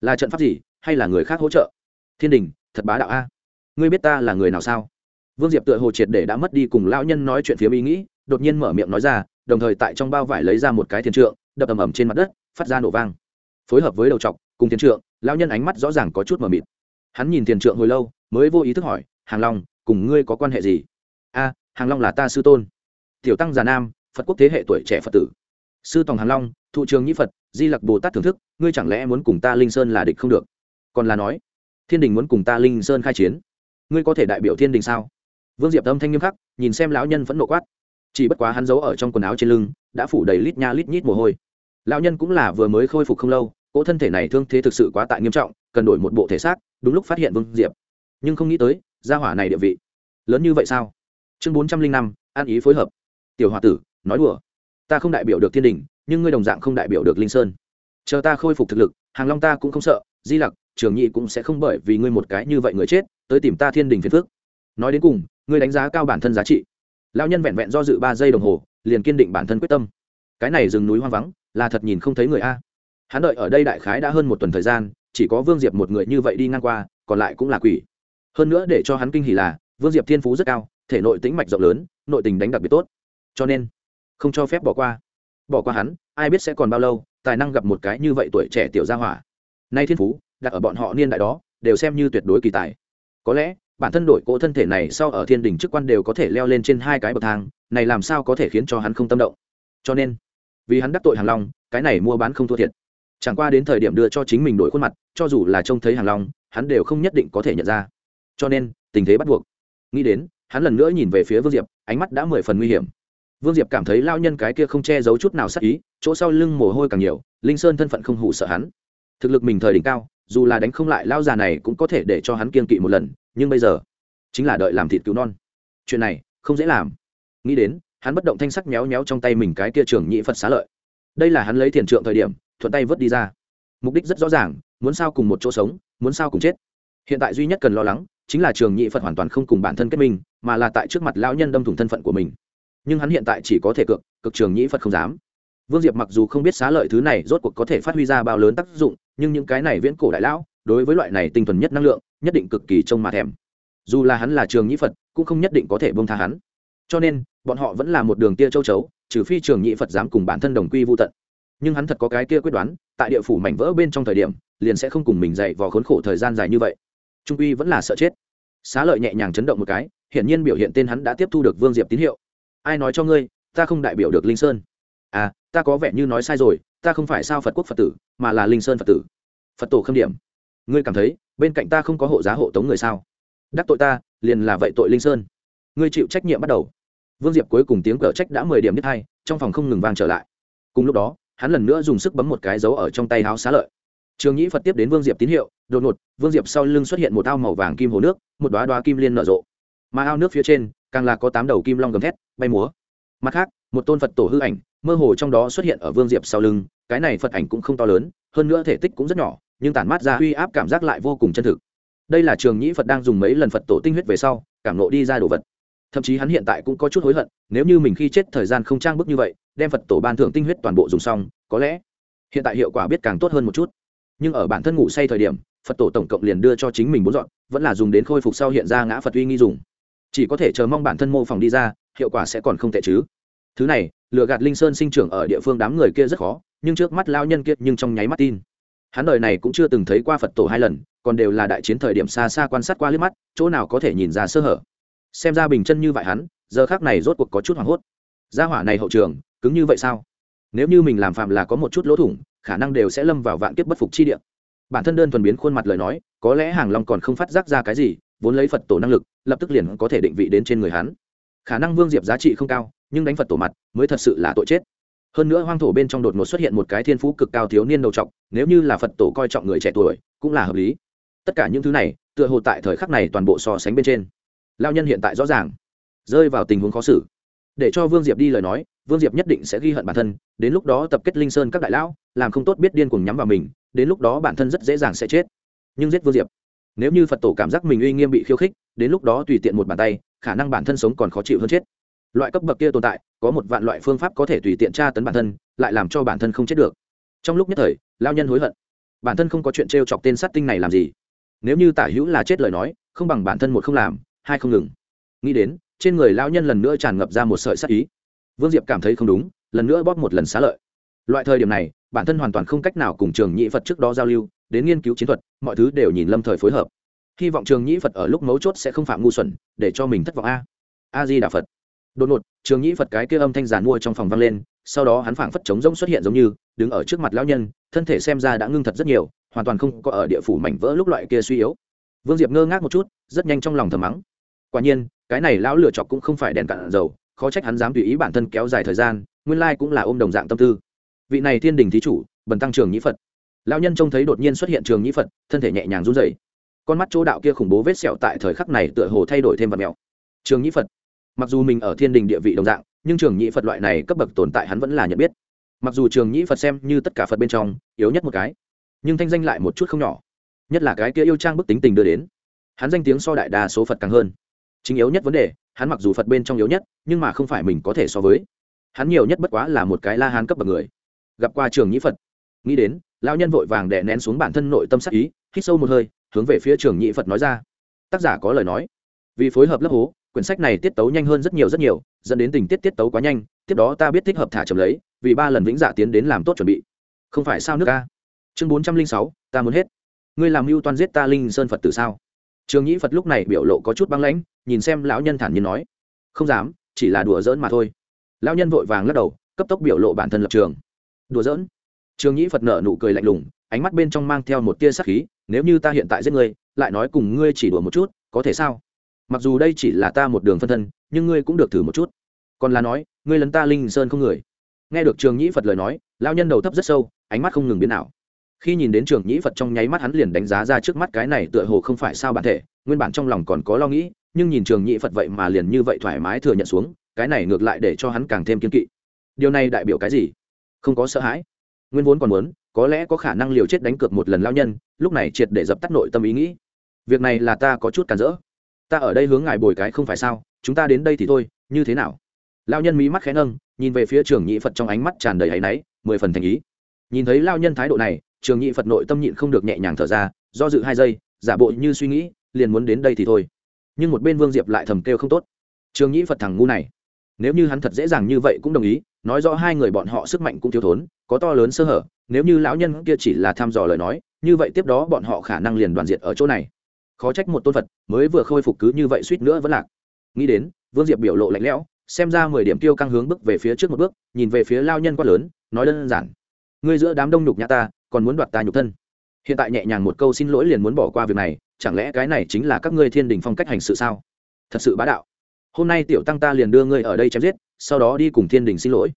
A: là trận pháp gì, hay là người khác hỗ trợ? Thiên đình, thật bá đạo a. Ngươi biết ta là người nào sao? Vương diệp tựa hồ triệt để đã mất đi cùng lão nhân nói chuyện phía ý nghĩ, đột nhiên mở miệng nói ra, đồng thời tại trong bao vải lấy ra một cái thiên trượng, đập ầm ầm trên mặt đất, phát ra nổ vang phối hợp với đầu trọc, cùng thiền trượng, lão nhân ánh mắt rõ ràng có chút mờ mịt. Hắn nhìn thiền trượng hồi lâu, mới vô ý thức hỏi, hàng long, cùng ngươi có quan hệ gì? A, hàng long là ta sư tôn. Tiểu tăng già nam, phật quốc thế hệ tuổi trẻ phật tử. Sư tòng hàng long, thụ trường nhĩ phật, di lặc bồ tát thưởng thức, ngươi chẳng lẽ muốn cùng ta linh sơn là địch không được? Còn là nói, thiên đình muốn cùng ta linh sơn khai chiến. Ngươi có thể đại biểu thiên đình sao? Vương diệp âm thanh nghiêm khắc, nhìn xem lão nhân vẫn nộ quát. Chỉ bất quá hắn giấu ở trong quần áo trên lưng, đã phủ đầy lít nha lít nhít mồ hôi lão nhân cũng là vừa mới khôi phục không lâu, cỗ thân thể này thương thế thực sự quá tại nghiêm trọng, cần đổi một bộ thể xác, đúng lúc phát hiện vương diệp. Nhưng không nghĩ tới, gia hỏa này địa vị. Lớn như vậy sao? Chương bốn trăm linh năm, an ý phối hợp. Tiểu h o a tử, nói đùa. Ta không đại biểu được thiên đình, nhưng ngươi đồng dạng không đại biểu được linh sơn. Chờ ta khôi phục thực lực, hàng long ta cũng không sợ, di lặc, trường nhị cũng sẽ không bởi vì ngươi một cái như vậy người chết, tới tìm ta thiên đình phiền phước nói đến cùng, ngươi đánh giá cao bản thân giá trị. Lao nhân vẹn vẹn do dự ba giây đồng hồ, liền kiên định bản thân quyết tâm. Cái này rừng núi hoang vắng là thật nhìn không thấy người a. Hắn đợi ở đây đại khái đã hơn một tuần thời gian, chỉ có vương diệp một người như vậy đi ngang qua, còn lại cũng là quỷ. Hơn nữa để cho hắn kinh hỉ là, vương diệp thiên phú rất cao, thể nội tĩnh mạch rộng lớn, nội tình đánh đặc biệt tốt. Cho nên, không cho phép bỏ qua. Bỏ qua hắn, ai biết sẽ còn bao lâu, tài năng gặp một cái như vậy tuổi trẻ tiểu gia hỏa. Nay thiên phú, đặt ở bọn họ niên đại đó, đều xem như tuyệt đối kỳ tài. Có lẽ, bản thân đổi cỗ thân thể này sau ở thiên đình chức quan đều có thể leo lên trên hai cái bậc thang, này làm sao có thể khiến cho hắn không tâm động. Cho nên vì hắn đắc tội hàng long, cái này mua bán không thua thiệt. Chẳng qua đến thời điểm đưa cho chính mình đổi khuôn mặt, cho dù là trông thấy hàng long, hắn đều không nhất định có thể nhận ra. Cho nên, tình thế bắt buộc. Nghĩ đến, hắn lần nữa nhìn về phía vương diệp, ánh mắt đã mười phần nguy hiểm. Vương diệp cảm thấy lao nhân cái kia không che giấu chút nào sắc ý, chỗ sau lưng mồ hôi càng nhiều, linh sơn thân phận không hủ sợ hắn. Thực lực mình thời đỉnh cao, dù là đánh không lại lao già này cũng có thể để cho hắn kiên kỵ một lần, nhưng bây giờ, chính là đợi làm thịt cứu non. Chuyện này, không dễ làm. Nghĩ đến hắn bất động thanh sắc méo méo trong tay mình cái kia trường nhị phật xá lợi. Đây là hắn lấy thiền trượng thời điểm, thuận tay vớt đi ra. Mục đích rất rõ ràng, muốn sao cùng một chỗ sống, muốn sao cùng chết. Hiện tại duy nhất cần lo lắng, chính là trường nhị phật hoàn toàn không cùng bản thân kết minh, mà là tại trước mặt lão nhân đâm thủng thân phận của mình. Nhưng hắn hiện tại chỉ có thể cực cực trường nhị phật không dám. Vương diệp mặc dù không biết xá lợi thứ này rốt cuộc có thể phát huy ra bao lớn tác dụng, nhưng những cái này viễn cổ đại lão, đối với loại này tinh thuần nhất năng lượng, nhất định cực kỳ trông mà thèm. Dù là hắn là trường nhĩ phật, cũng không nhất định có thể bông tha hắn cho nên, bọn họ vẫn là một đường tia châu chấu, trừ phi trường nhị phật dám cùng bản thân đồng quy vô tận. Nhưng hắn thật có cái kia quyết đoán, tại địa phủ mảnh vỡ bên trong thời điểm, liền sẽ không cùng mình dạy vào khốn khổ thời gian dài như vậy. Trung quy vẫn là sợ chết. Xá lợi nhẹ nhàng chấn động một cái, hiển nhiên biểu hiện tên hắn đã tiếp thu được vương diệp tín hiệu. Ai nói cho ngươi, ta không đại biểu được linh sơn? À ta có vẻ như nói sai rồi, ta không phải sao phật quốc phật tử, mà là linh sơn phật tử. Phật tổ khâm điểm. Ngươi cảm thấy, bên cạnh ta không có hộ giá hộ tống người sao? Đắc tội ta, liền là vậy tội linh sơn. Ngươi chịu trách nhiệm bắt đầu vương diệp cuối cùng tiếng cờ trách đã mười điểm nhất hai, trong phòng không ngừng vang trở lại. Cùng lúc đó, hắn lần nữa dùng sức bấm một cái dấu ở trong tay háo xá lợi. Trường nhĩ phật tiếp đến vương diệp tín hiệu, đột ngột, vương diệp sau lưng xuất hiện một ao màu vàng kim hồ nước, một đoá đoá kim liên nở rộ. Mà ao nước phía trên, càng là có tám đầu kim long gầm thét, bay múa. Mặt khác, một tôn phật tổ hư ảnh, mơ hồ trong đó xuất hiện ở vương diệp sau lưng, cái này phật ảnh cũng không to lớn, hơn nữa thể tích cũng rất nhỏ, nhưng tản mát ra uy áp cảm giác lại vô cùng chân thực. Đây là trường nhĩ phật đang dùng mấy lần phật tổ tinh huyết về sau, cảm nộ đi ra đồ vật thậm chí hắn hiện tại cũng có chút hối hận, nếu như mình khi chết thời gian không trang bức như vậy, đem phật tổ ban thượng tinh huyết toàn bộ dùng xong, có lẽ hiện tại hiệu quả biết càng tốt hơn một chút. Nhưng ở bản thân ngủ say thời điểm, phật tổ tổng cộng liền đưa cho chính mình bốn dọn, vẫn là dùng đến khôi phục sau hiện ra ngã phật uy nghi dùng. Chỉ có thể chờ mong bản thân mô phỏng đi ra, hiệu quả sẽ còn không tệ chứ. Thứ này lựa gạt linh sơn sinh trưởng ở địa phương đám người kia rất khó, nhưng trước mắt lao nhân kia nhưng trong nháy mắt tin. Hắn đời này cũng chưa từng thấy qua phật tổ hai lần, còn đều là đại chiến thời điểm xa xa quan sát qua liếc mắt, chỗ nào có thể nhìn ra sơ hở xem ra bình chân như vậy hắn, giờ khác này rốt cuộc có chút hoảng hốt. Gia hỏa này hậu trường, cứng như vậy sao? Nếu như mình làm phạm là có một chút lỗ thủng, khả năng đều sẽ lâm vào vạn kiếp bất phục chi địa. Bản thân đơn thuần biến khuôn mặt lời nói, có lẽ hàng long còn không phát giác ra cái gì, vốn lấy phật tổ năng lực, lập tức liền có thể định vị đến trên người hắn. Khả năng vương diệp giá trị không cao, nhưng đánh phật tổ mặt, mới thật sự là tội chết. Hơn nữa hoang thổ bên trong đột ngột xuất hiện một cái thiên phú cực cao thiếu niên đầu trọng nếu như là phật tổ coi trọng người trẻ tuổi, cũng là hợp lý. Tất cả những thứ này, tựa hồ tại thời khắc này toàn bộ so sánh bên trên lao nhân hiện tại rõ ràng. Rơi vào tình huống khó xử. Để cho vương diệp đi lời nói, vương diệp nhất định sẽ ghi hận bản thân, đến lúc đó tập kết linh sơn các đại lão, làm không tốt biết điên cuồng nhắm vào mình, đến lúc đó bản thân rất dễ dàng sẽ chết. Nhưng giết vương diệp. Nếu như phật tổ cảm giác mình uy nghiêm bị khiêu khích, đến lúc đó tùy tiện một bàn tay, khả năng bản thân sống còn khó chịu hơn chết. Loại cấp bậc kia tồn tại, có một vạn loại phương pháp có thể tùy tiện tra tấn bản thân, lại làm cho bản thân không chết được. Trong lúc nhất thời lao nhân hối hận. Bản thân không có chuyện t r e o chọc tên sát tinh này làm gì? Nếu như tả hữu là chết lời nói, không bằng bản thân một không làm hai không ngừng. Nghĩ đến, trên người lão nhân lần nữa tràn ngập ra một sợi sắc ý. Vương diệp cảm thấy không đúng, lần nữa bóp một lần xá lợi. Loại thời điểm này, bản thân hoàn toàn không cách nào cùng trường nhị phật trước đó giao lưu, đến nghiên cứu chiến thuật, mọi thứ đều nhìn lâm thời phối hợp. Hy vọng trường nhị phật ở lúc mấu chốt sẽ không phạm ngu xuẩn, để cho mình thất vọng a. A di đà phật. Đột ngột, trường nhị phật cái kia âm thanh giàn mua trong phòng vang lên, sau đó hắn phảng phất trống rỗng xuất hiện giống như, đứng ở trước mặt lão nhân, thân thể xem ra đã ngưng thật rất nhiều, hoàn toàn không có ở địa phủ mảnh vỡ lúc loại kia suy yếu. Vương diệp ngơ ngác một chút, rất nhanh trong lòng thầm mắng quả nhiên, cái này lão lựa chọc cũng không phải đèn cạn dầu, khó trách hắn dám tùy ý bản thân kéo dài thời gian, nguyên lai cũng là ôm đồng dạng tâm tư. Vị này thiên đình thí chủ, bần tăng trường nhĩ phật. Lão nhân trông thấy đột nhiên xuất hiện trường nhĩ phật, thân thể nhẹ nhàng run rẩy. Con mắt chỗ đạo kia khủng bố vết sẹo tại thời khắc này tựa hồ thay đổi thêm vật mèo trường nhĩ phật. Mặc dù mình ở thiên đình địa vị đồng dạng, nhưng trường nhĩ phật loại này cấp bậc tồn tại hắn vẫn là nhận biết. Mặc dù trường nhĩ phật xem như tất cả phật bên trong, yếu nhất một cái, nhưng thanh danh lại một chút không nhỏ. Nhất là cái kia yêu trang bức tính tình đưa đến. Hắn danh tiếng so đại đa số phật càng hơn chính yếu nhất vấn đề, hắn mặc dù phật bên trong yếu nhất, nhưng mà không phải mình có thể so với. Hắn nhiều nhất bất quá là một cái la hán cấp bậc người. Gặp qua trường nhĩ phật. Nghĩ đến, lão nhân vội vàng đè nén xuống bản thân nội tâm sắc ý, hít sâu một hơi, hướng về phía trường nhĩ phật nói ra. Tác giả có lời nói. Vì phối hợp lớp hố, quyển sách này tiết tấu nhanh hơn rất nhiều rất nhiều, dẫn đến tình tiết tiết tấu quá nhanh, tiếp đó ta biết thích hợp thả chậm lấy, vì ba lần vĩnh dạ tiến đến làm tốt chuẩn bị. Không phải sao nước ta chương bốn trăm linh sáu, ta muốn hết. Ngươi làm mưu toan giết ta linh sơn phật từ sao? Trường nhĩ phật lúc này biểu lộ có chút băng lãnh nhìn xem lão nhân thản nhiên nói, không dám, chỉ là đùa giỡn mà thôi. Lão nhân vội vàng lắc đầu, cấp tốc biểu lộ bản thân lập trường. Đùa giỡn? Trường nhĩ phật nở nụ cười lạnh lùng, ánh mắt bên trong mang theo một tia sắc khí, nếu như ta hiện tại giết ngươi, lại nói cùng ngươi chỉ đùa một chút, có thể sao? Mặc dù đây chỉ là ta một đường phân thân, nhưng ngươi cũng được thử một chút. Còn là nói, ngươi lấn ta linh sơn không người. Nghe được trường nhĩ phật lời nói lao nhân đầu thấp rất sâu, ánh mắt không ngừng biến nào khi nhìn đến trường nhĩ phật trong nháy mắt hắn liền đánh giá ra trước mắt cái này tựa hồ không phải sao bản thể, nguyên bản trong lòng còn có lo nghĩ nhưng nhìn trường Nhị phật vậy mà liền như vậy thoải mái thừa nhận xuống, cái này ngược lại để cho hắn càng thêm kiên kỵ. Điều này đại biểu cái gì? Không có sợ hãi. Nguyên vốn còn muốn, có lẽ có khả năng liều chết đánh cược một lần lao nhân, lúc này triệt để dập tắt nội tâm ý nghĩ. Việc này là ta có chút cản rỡ. Ta ở đây hướng ngài bồi cái không phải sao, chúng ta đến đây thì thôi, như thế nào? Lao nhân mí mắt khẽ nâng, nhìn về phía trường nhị phật trong ánh mắt tràn đầy áy náy, mười phần thành ý. Nhìn thấy lao nhân thái độ này, trường nhị phật nội tâm nhịn không được nhẹ nhàng thở ra, do dự hai giây, giả bộ như suy nghĩ, liền muốn đến đây thì thôi nhưng một bên vương diệp lại thầm kêu không tốt. Trường nhĩ phật thằng ngu này, nếu như hắn thật dễ dàng như vậy cũng đồng ý, nói rõ hai người bọn họ sức mạnh cũng thiếu thốn, có to lớn sơ hở, nếu như lão nhân kia chỉ là thăm dò lời nói, như vậy tiếp đó bọn họ khả năng liền đoàn diệt ở chỗ này. Khó trách một tôn phật mới vừa khôi phục cứ như vậy suýt nữa vẫn lạc. Nghĩ đến, vương diệp biểu lộ lạnh lẽo, xem ra mười điểm tiêu căng hướng bước về phía trước một bước, nhìn về phía lao nhân quát lớn, nói đơn giản, ngươi giữa đám đông nhục nhã ta, còn muốn đoạt ta nhục thân. Hiện tại nhẹ nhàng một câu xin lỗi liền muốn bỏ qua việc này chẳng lẽ cái này chính là các ngươi thiên đình phong cách hành sự sao? Thật sự bá đạo. Hôm nay tiểu tăng ta liền đưa ngươi ở đây chém giết, sau đó đi cùng thiên đình xin lỗi.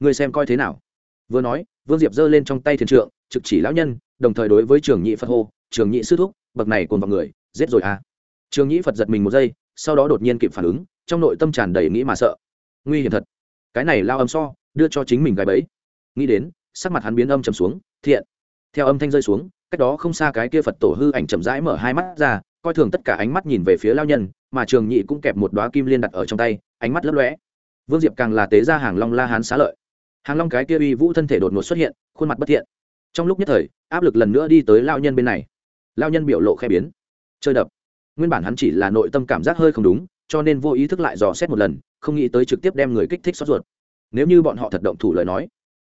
A: Ngươi xem coi thế nào? Vừa nói, vương diệp giơ lên trong tay thiền trượng, trực chỉ lão nhân, đồng thời đối với trường nhị phật hô, trường nhị sư thúc, bậc này cùng vào người, giết rồi à? Trường nhị phật giật mình một giây, sau đó đột nhiên kịp phản ứng, trong nội tâm tràn đầy nghĩ mà sợ. Nguy hiểm thật. Cái này lao âm so, đưa cho chính mình gái bẫy. Nghĩ đến, sắc mặt hắn biến âm trầm xuống, thiện theo âm thanh rơi xuống, cách đó không xa cái kia phật tổ hư ảnh chậm rãi mở hai mắt ra, coi thường tất cả ánh mắt nhìn về phía lao nhân, mà trường nhị cũng kẹp một đoá kim liên đặt ở trong tay, ánh mắt lấp lóe. Vương diệp càng là tế ra hàng long la hán xá lợi. Hàng long cái kia uy vũ thân thể đột ngột xuất hiện, khuôn mặt bất thiện. Trong lúc nhất thời, áp lực lần nữa đi tới lao nhân bên này. Lao nhân biểu lộ khe biến. Chơi đập. Nguyên bản hắn chỉ là nội tâm cảm giác hơi không đúng, cho nên vô ý thức lại dò xét một lần, không nghĩ tới trực tiếp đem người kích thích xót ruột. Nếu như bọn họ thật động thủ lời nói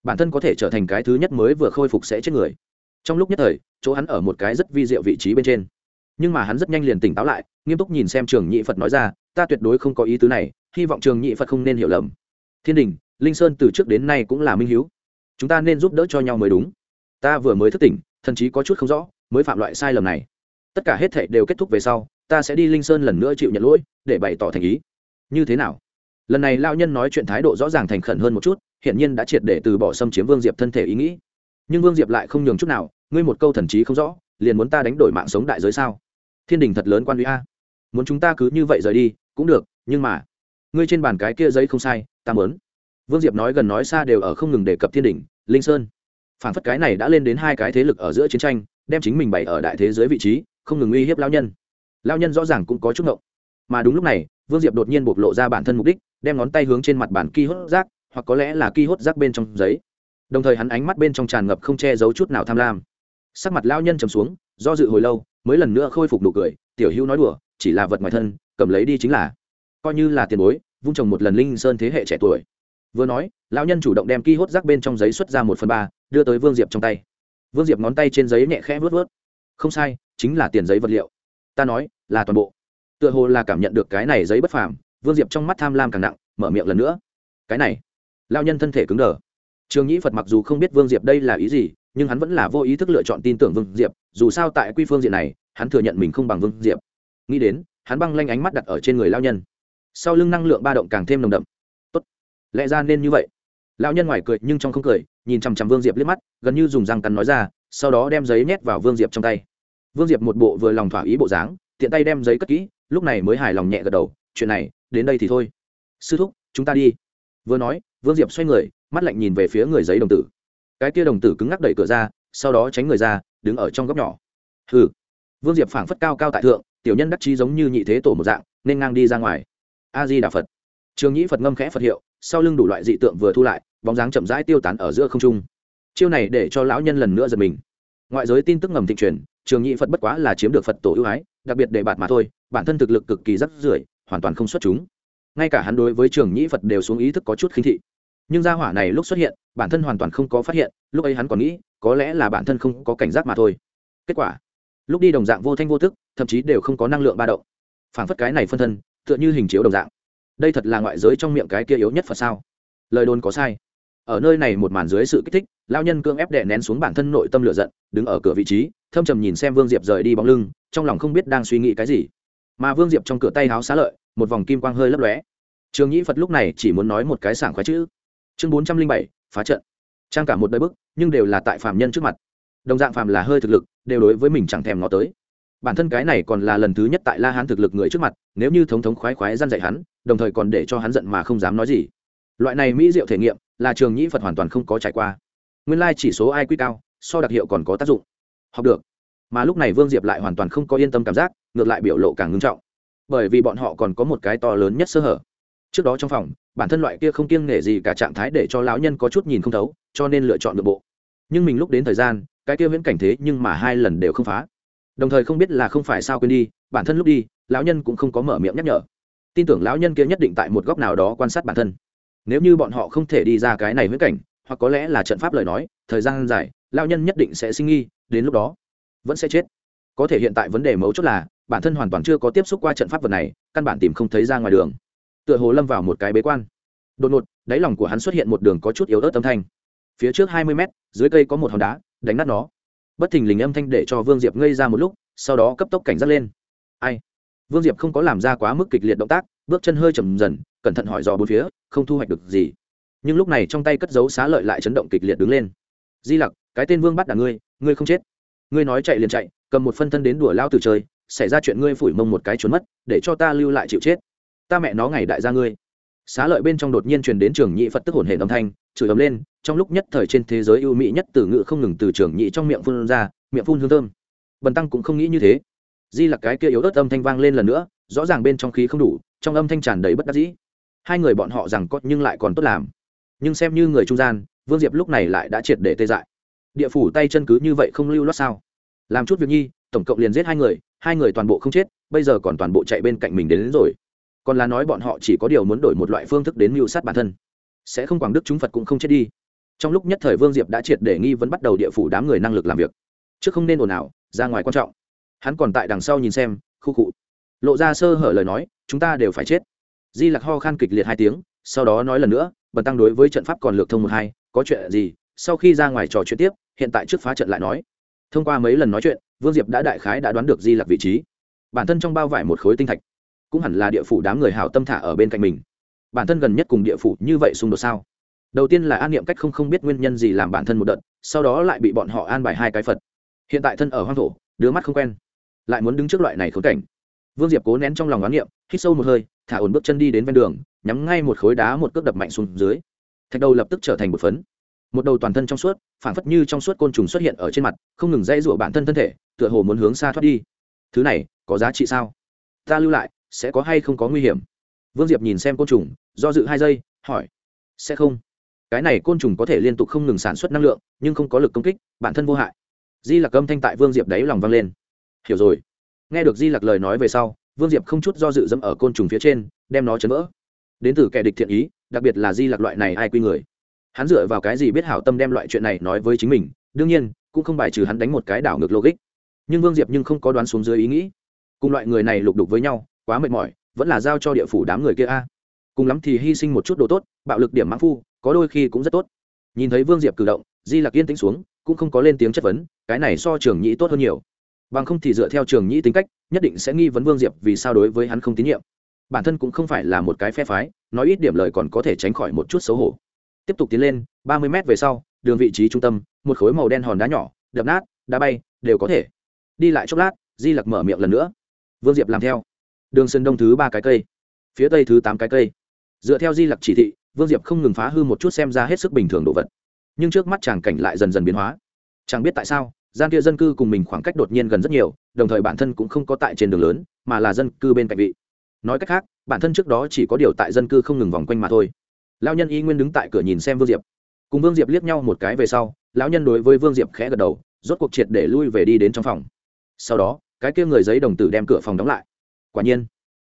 A: bản thân có thể trở thành cái thứ nhất mới vừa khôi phục sẽ chết người. Trong lúc nhất thời, chỗ hắn ở một cái rất vi diệu vị trí bên trên. Nhưng mà hắn rất nhanh liền tỉnh táo lại, nghiêm túc nhìn xem trường nhị phật nói ra, ta tuyệt đối không có ý tứ này, hy vọng trường nhị phật không nên hiểu lầm. Thiên đình, linh sơn từ trước đến nay cũng là minh h chúng ta nên giúp đỡ cho nhau mới đúng. Ta vừa mới thức tỉnh thậm chí có chút không rõ, mới phạm loại sai lầm này. Tất cả hết thệ đều kết thúc về sau, ta sẽ đi linh sơn lần nữa chịu nhận lỗi, để bày tỏ thành ý. Như thế nào? Lần này lao nhân nói chuyện thái độ rõ ràng thành khẩn hơn một chút hiện nhiên đã triệt để từ bỏ xâm chiếm vương diệp thân thể ý nghĩ. Nhưng vương diệp lại không nhường chút nào, ngươi một câu thần trí không rõ, liền muốn ta đánh đổi mạng sống đại giới sao? Thiên đình thật lớn quan huy a. Muốn chúng ta cứ như vậy rời đi, cũng được, nhưng mà, ngươi trên bàn cái kia giấy không sai, ta mớn vương diệp nói gần nói xa đều ở không ngừng đề cập thiên đình, linh sơn. Phản phất cái này đã lên đến hai cái thế lực ở giữa chiến tranh, đem chính mình bày ở đại thế giới vị trí, không ngừng uy hiếp lao nhân. Lao nhân rõ ràng cũng có chút ngộng. Mà đúng lúc này, vương diệp đột nhiên bộc lộ ra bản thân mục đích đem ngón tay hướng trên mặt bản ki hốt rác, hoặc có lẽ là ki hốt rác bên trong giấy. Đồng thời hắn ánh mắt bên trong tràn ngập không che giấu chút nào tham lam. Sắc mặt lao nhân trầm xuống, do dự hồi lâu, mới lần nữa khôi phục nụ cười, tiểu hữu nói đùa, chỉ là vật ngoài thân, cầm lấy đi chính là. Coi như là tiền bối, vung trồng một lần linh sơn thế hệ trẻ tuổi. Vừa nói, lão nhân chủ động đem ki hốt rác bên trong giấy xuất ra một phần ba, đưa tới vương diệp trong tay. Vương diệp ngón tay trên giấy nhẹ khẽ vớt vớt không sai, chính là tiền giấy vật liệu. Ta nói, là toàn bộ. Tựa hồ là cảm nhận được cái này giấy bất phàm vương diệp trong mắt tham lam càng nặng, mở miệng lần nữa. Cái này lao nhân thân thể cứng đờ. Trường nhĩ phật mặc dù không biết vương diệp đây là ý gì, nhưng hắn vẫn là vô ý thức lựa chọn tin tưởng vương diệp, dù sao tại quy phương diện này, hắn thừa nhận mình không bằng vương diệp. Nghĩ đến, hắn băng lanh ánh mắt đặt ở trên người lao nhân. Sau lưng năng lượng ba động càng thêm nồng đậm. Tốt. Lẽ ra nên như vậy. Lao nhân ngoài cười nhưng trong không cười, nhìn chằm chằm vương diệp liếc mắt, gần như dùng răng cắn nói ra, sau đó đem giấy nhét vào vương diệp trong tay. Vương diệp một bộ vừa lòng thỏa ý bộ dáng, tiện tay đem giấy cất kỹ, lúc này mới hài lòng nhẹ gật đầu, chuyện này đến đây thì thôi. Sư thúc, chúng ta đi. Vừa nói, vương diệp xoay người, mắt lạnh nhìn về phía người giấy đồng tử. Cái kia đồng tử cứng ngắc đẩy cửa ra, sau đó tránh người ra, đứng ở trong góc nhỏ. Hừ. Vương diệp phảng phất cao cao tại thượng, tiểu nhân đắc chí giống như nhị thế tổ một dạng, nên ngang đi ra ngoài. A di đà phật. Trường nhĩ phật ngâm khẽ phật hiệu, sau lưng đủ loại dị tượng vừa thu lại, bóng dáng chậm rãi tiêu tán ở giữa không trung. Chiêu này để cho lão nhân lần nữa giật mình. Ngoại giới tin tức ngầm thịnh truyền, trường nhị phật bất quá là chiếm được phật tổ ưu ái, đặc biệt để bạt mà thôi, bản thân thực lực cực kỳ rắc rưởi hoàn toàn không xuất chúng. Ngay cả hắn đối với trường nhĩ phật đều xuống ý thức có chút khinh thị. Nhưng gia hỏa này lúc xuất hiện, bản thân hoàn toàn không có phát hiện, lúc ấy hắn còn nghĩ, có lẽ là bản thân không có cảnh giác mà thôi. Kết quả, lúc đi đồng dạng vô thanh vô thức thậm chí đều không có năng lượng ba động. Phản phất cái này phân thân, tựa như hình chiếu đồng dạng. Đây thật là ngoại giới trong miệng cái kia yếu nhất phật sao? Lời đồn có sai. Ở nơi này một màn dưới sự kích thích lao nhân cương ép đệ nén xuống bản thân nội tâm lửa giận, đứng ở cửa vị trí, thâm trầm nhìn xem vương diệp rời đi bóng lưng, trong lòng không biết đang suy nghĩ cái gì mà vương diệp trong cửa tay háo xá lợi, một vòng kim quang hơi lấp lóe. Trường nhĩ phật lúc này chỉ muốn nói một cái sảng khoái chữ. Chương bốn trăm linh bảy, phá trận. Trang cả một đời bức, nhưng đều là tại phạm nhân trước mặt. Đồng dạng phạm là hơi thực lực, đều đối với mình chẳng thèm ngó tới. Bản thân cái này còn là lần thứ nhất tại la hán thực lực người trước mặt, nếu như thống thống khoái khoái g dạy hắn, đồng thời còn để cho hắn giận mà không dám nói gì. Loại này mỹ diệu thể nghiệm, là trường nhĩ phật hoàn toàn không có trải qua. Nguyên lai chỉ số ai quy cao, so đặc hiệu còn có tác dụng. Học được. Mà lúc này vương diệp lại hoàn toàn không có yên tâm cảm giác ngược lại biểu lộ càng ngưng trọng. Bởi vì bọn họ còn có một cái to lớn nhất sơ hở. Trước đó trong phòng, bản thân loại kia không kiêng nể gì cả trạng thái để cho lão nhân có chút nhìn không thấu, cho nên lựa chọn nội bộ. Nhưng mình lúc đến thời gian, cái kia viễn cảnh thế nhưng mà hai lần đều không phá. Đồng thời không biết là không phải sao quên đi, bản thân lúc đi, lão nhân cũng không có mở miệng nhắc nhở. Tin tưởng lão nhân kia nhất định tại một góc nào đó quan sát bản thân. Nếu như bọn họ không thể đi ra cái này viễn cảnh, hoặc có lẽ là trận pháp lời nói, thời gian dài, lão nhân nhất định sẽ sinh nghi, đến lúc đó, vẫn sẽ chết có thể hiện tại vấn đề mấu chốt là, bản thân hoàn toàn chưa có tiếp xúc qua trận pháp vật này, căn bản tìm không thấy ra ngoài đường. Tựa hồ lâm vào một cái bế quan. Đột ngột, đáy lòng của hắn xuất hiện một đường có chút yếu ớt âm thanh. Phía trước hai mươi mét, dưới cây có một hòn đá, đánh nát nó. Bất thình lình âm thanh để cho vương diệp ngây ra một lúc, sau đó cấp tốc cảnh giác lên. Ai? Vương diệp không có làm ra quá mức kịch liệt động tác, bước chân hơi chầm dần, cẩn thận hỏi dò bốn phía, không thu hoạch được gì. Nhưng lúc này trong tay cất dấu xá lợi lại chấn động kịch liệt đứng lên. Di lặc, cái tên vương bắt đà ngươi ngươi không chết ngươi nói chạy liền chạy, cầm một phân thân đến đùa lao từ chơi, xảy ra chuyện ngươi phủi mông một cái trốn mất, để cho ta lưu lại chịu chết. Ta mẹ nó ngày đại gia ngươi. Xá lợi bên trong đột nhiên truyền đến trường nhị phật tức hồn hển âm thanh, chửi ấm lên, trong lúc nhất thời trên thế giới ưu mỹ nhất từ ngữ không ngừng từ trường nhị trong miệng phun ra, miệng phun hương thơm. Bần tăng cũng không nghĩ như thế. Di là cái kia yếu ớt âm thanh vang lên lần nữa, rõ ràng bên trong khí không đủ, trong âm thanh tràn đầy bất đắc dĩ. Hai người bọn họ rằng có nhưng lại còn tốt làm. Nhưng xem như người trung gian, vương diệp lúc này lại đã triệt để tê dại địa phủ tay chân cứ như vậy không lưu loát sao? Làm chút việc nhi tổng cộng liền giết hai người hai người toàn bộ không chết bây giờ còn toàn bộ chạy bên cạnh mình đến, đến rồi. Còn là nói bọn họ chỉ có điều muốn đổi một loại phương thức đến mưu sát bản thân. Sẽ không quảng đức chúng phật cũng không chết đi. Trong lúc nhất thời vương diệp đã triệt để nghi vấn bắt đầu địa phủ đám người năng lực làm việc. Chứ không nên ồn ào ra ngoài quan trọng. Hắn còn tại đằng sau nhìn xem khu cụ lộ ra sơ hở lời nói chúng ta đều phải chết. Di lặc ho khan kịch liệt hai tiếng sau đó nói lần nữa bần tăng đối với trận pháp còn lược thông một hai có chuyện gì sau khi ra ngoài trò chuyện tiếp, hiện tại trước phá trận lại nói. Thông qua mấy lần nói chuyện, vương diệp đã đại khái đã đoán được di lặc vị trí. Bản thân trong bao vải một khối tinh thạch, cũng hẳn là địa phủ đám người hảo tâm thả ở bên cạnh mình. Bản thân gần nhất cùng địa phủ như vậy xung đột sao? Đầu tiên là an niệm cách không không biết nguyên nhân gì làm bản thân một đợt, sau đó lại bị bọn họ an bài hai cái phật. Hiện tại thân ở hoang thổ, đứa mắt không quen, lại muốn đứng trước loại này khốn cảnh. Vương diệp cố nén trong lòng oán niệm, hít sâu một hơi, thả ổn bước chân đi đến ven đường, nhắm ngay một khối đá một cước đập mạnh xuống dưới. Thạch đầu lập tức trở thành một phấn một đầu toàn thân trong suốt, phảng phất như trong suốt côn trùng xuất hiện ở trên mặt, không ngừng dây rụa bản thân thân thể, tựa hồ muốn hướng xa thoát đi. Thứ này, có giá trị sao? Ta lưu lại, sẽ có hay không có nguy hiểm? Vương diệp nhìn xem côn trùng, do dự hai giây, hỏi. Sẽ không. Cái này côn trùng có thể liên tục không ngừng sản xuất năng lượng, nhưng không có lực công kích, bản thân vô hại. Di lặc âm thanh tại vương diệp đáy lòng vang lên. Hiểu rồi. Nghe được di lặc lời nói về sau, vương diệp không chút do dự dẫm ở côn trùng phía trên, đem nó chấn vỡ. Đến từ kẻ địch thiện ý, đặc biệt là di lặc loại này ai quy người hắn dựa vào cái gì biết hảo tâm đem loại chuyện này nói với chính mình, đương nhiên, cũng không bài trừ hắn đánh một cái đảo ngược logic. Nhưng vương diệp nhưng không có đoán xuống dưới ý nghĩ. Cùng loại người này lục đục với nhau, quá mệt mỏi, vẫn là giao cho địa phủ đám người kia a. Cùng lắm thì hy sinh một chút đồ tốt, bạo lực điểm mãn phu, có đôi khi cũng rất tốt. Nhìn thấy vương diệp cử động, di lặc yên tĩnh xuống, cũng không có lên tiếng chất vấn, cái này so trường nhĩ tốt hơn nhiều. Bằng không thì dựa theo trường nhĩ tính cách, nhất định sẽ nghi vấn vương diệp vì sao đối với hắn không tín nhiệm. Bản thân cũng không phải là một cái phe phái, nói ít điểm lời còn có thể tránh khỏi một chút xấu hổ tiếp tục tiến lên, ba mươi mét về sau, đường vị trí trung tâm, một khối màu đen hòn đá nhỏ, đập nát, đá bay, đều có thể. Đi lại chốc lát, di lặc mở miệng lần nữa. Vương diệp làm theo. Đường sân đông thứ ba cái cây, phía tây thứ tám cái cây. Dựa theo di lặc chỉ thị, vương diệp không ngừng phá hư một chút xem ra hết sức bình thường đồ vật. Nhưng trước mắt chàng cảnh lại dần dần biến hóa. Chẳng biết tại sao, gian kia dân cư cùng mình khoảng cách đột nhiên gần rất nhiều, đồng thời bản thân cũng không có tại trên đường lớn, mà là dân cư bên cạnh vị. Nói cách khác, bản thân trước đó chỉ có điều tại dân cư không ngừng vòng quanh mà thôi lao nhân y nguyên đứng tại cửa nhìn xem vương diệp. Cùng vương diệp liếc nhau một cái về sau, lão nhân đối với vương diệp khẽ gật đầu, rốt cuộc triệt để lui về đi đến trong phòng. Sau đó, cái kia người giấy đồng tử đem cửa phòng đóng lại. Quả nhiên,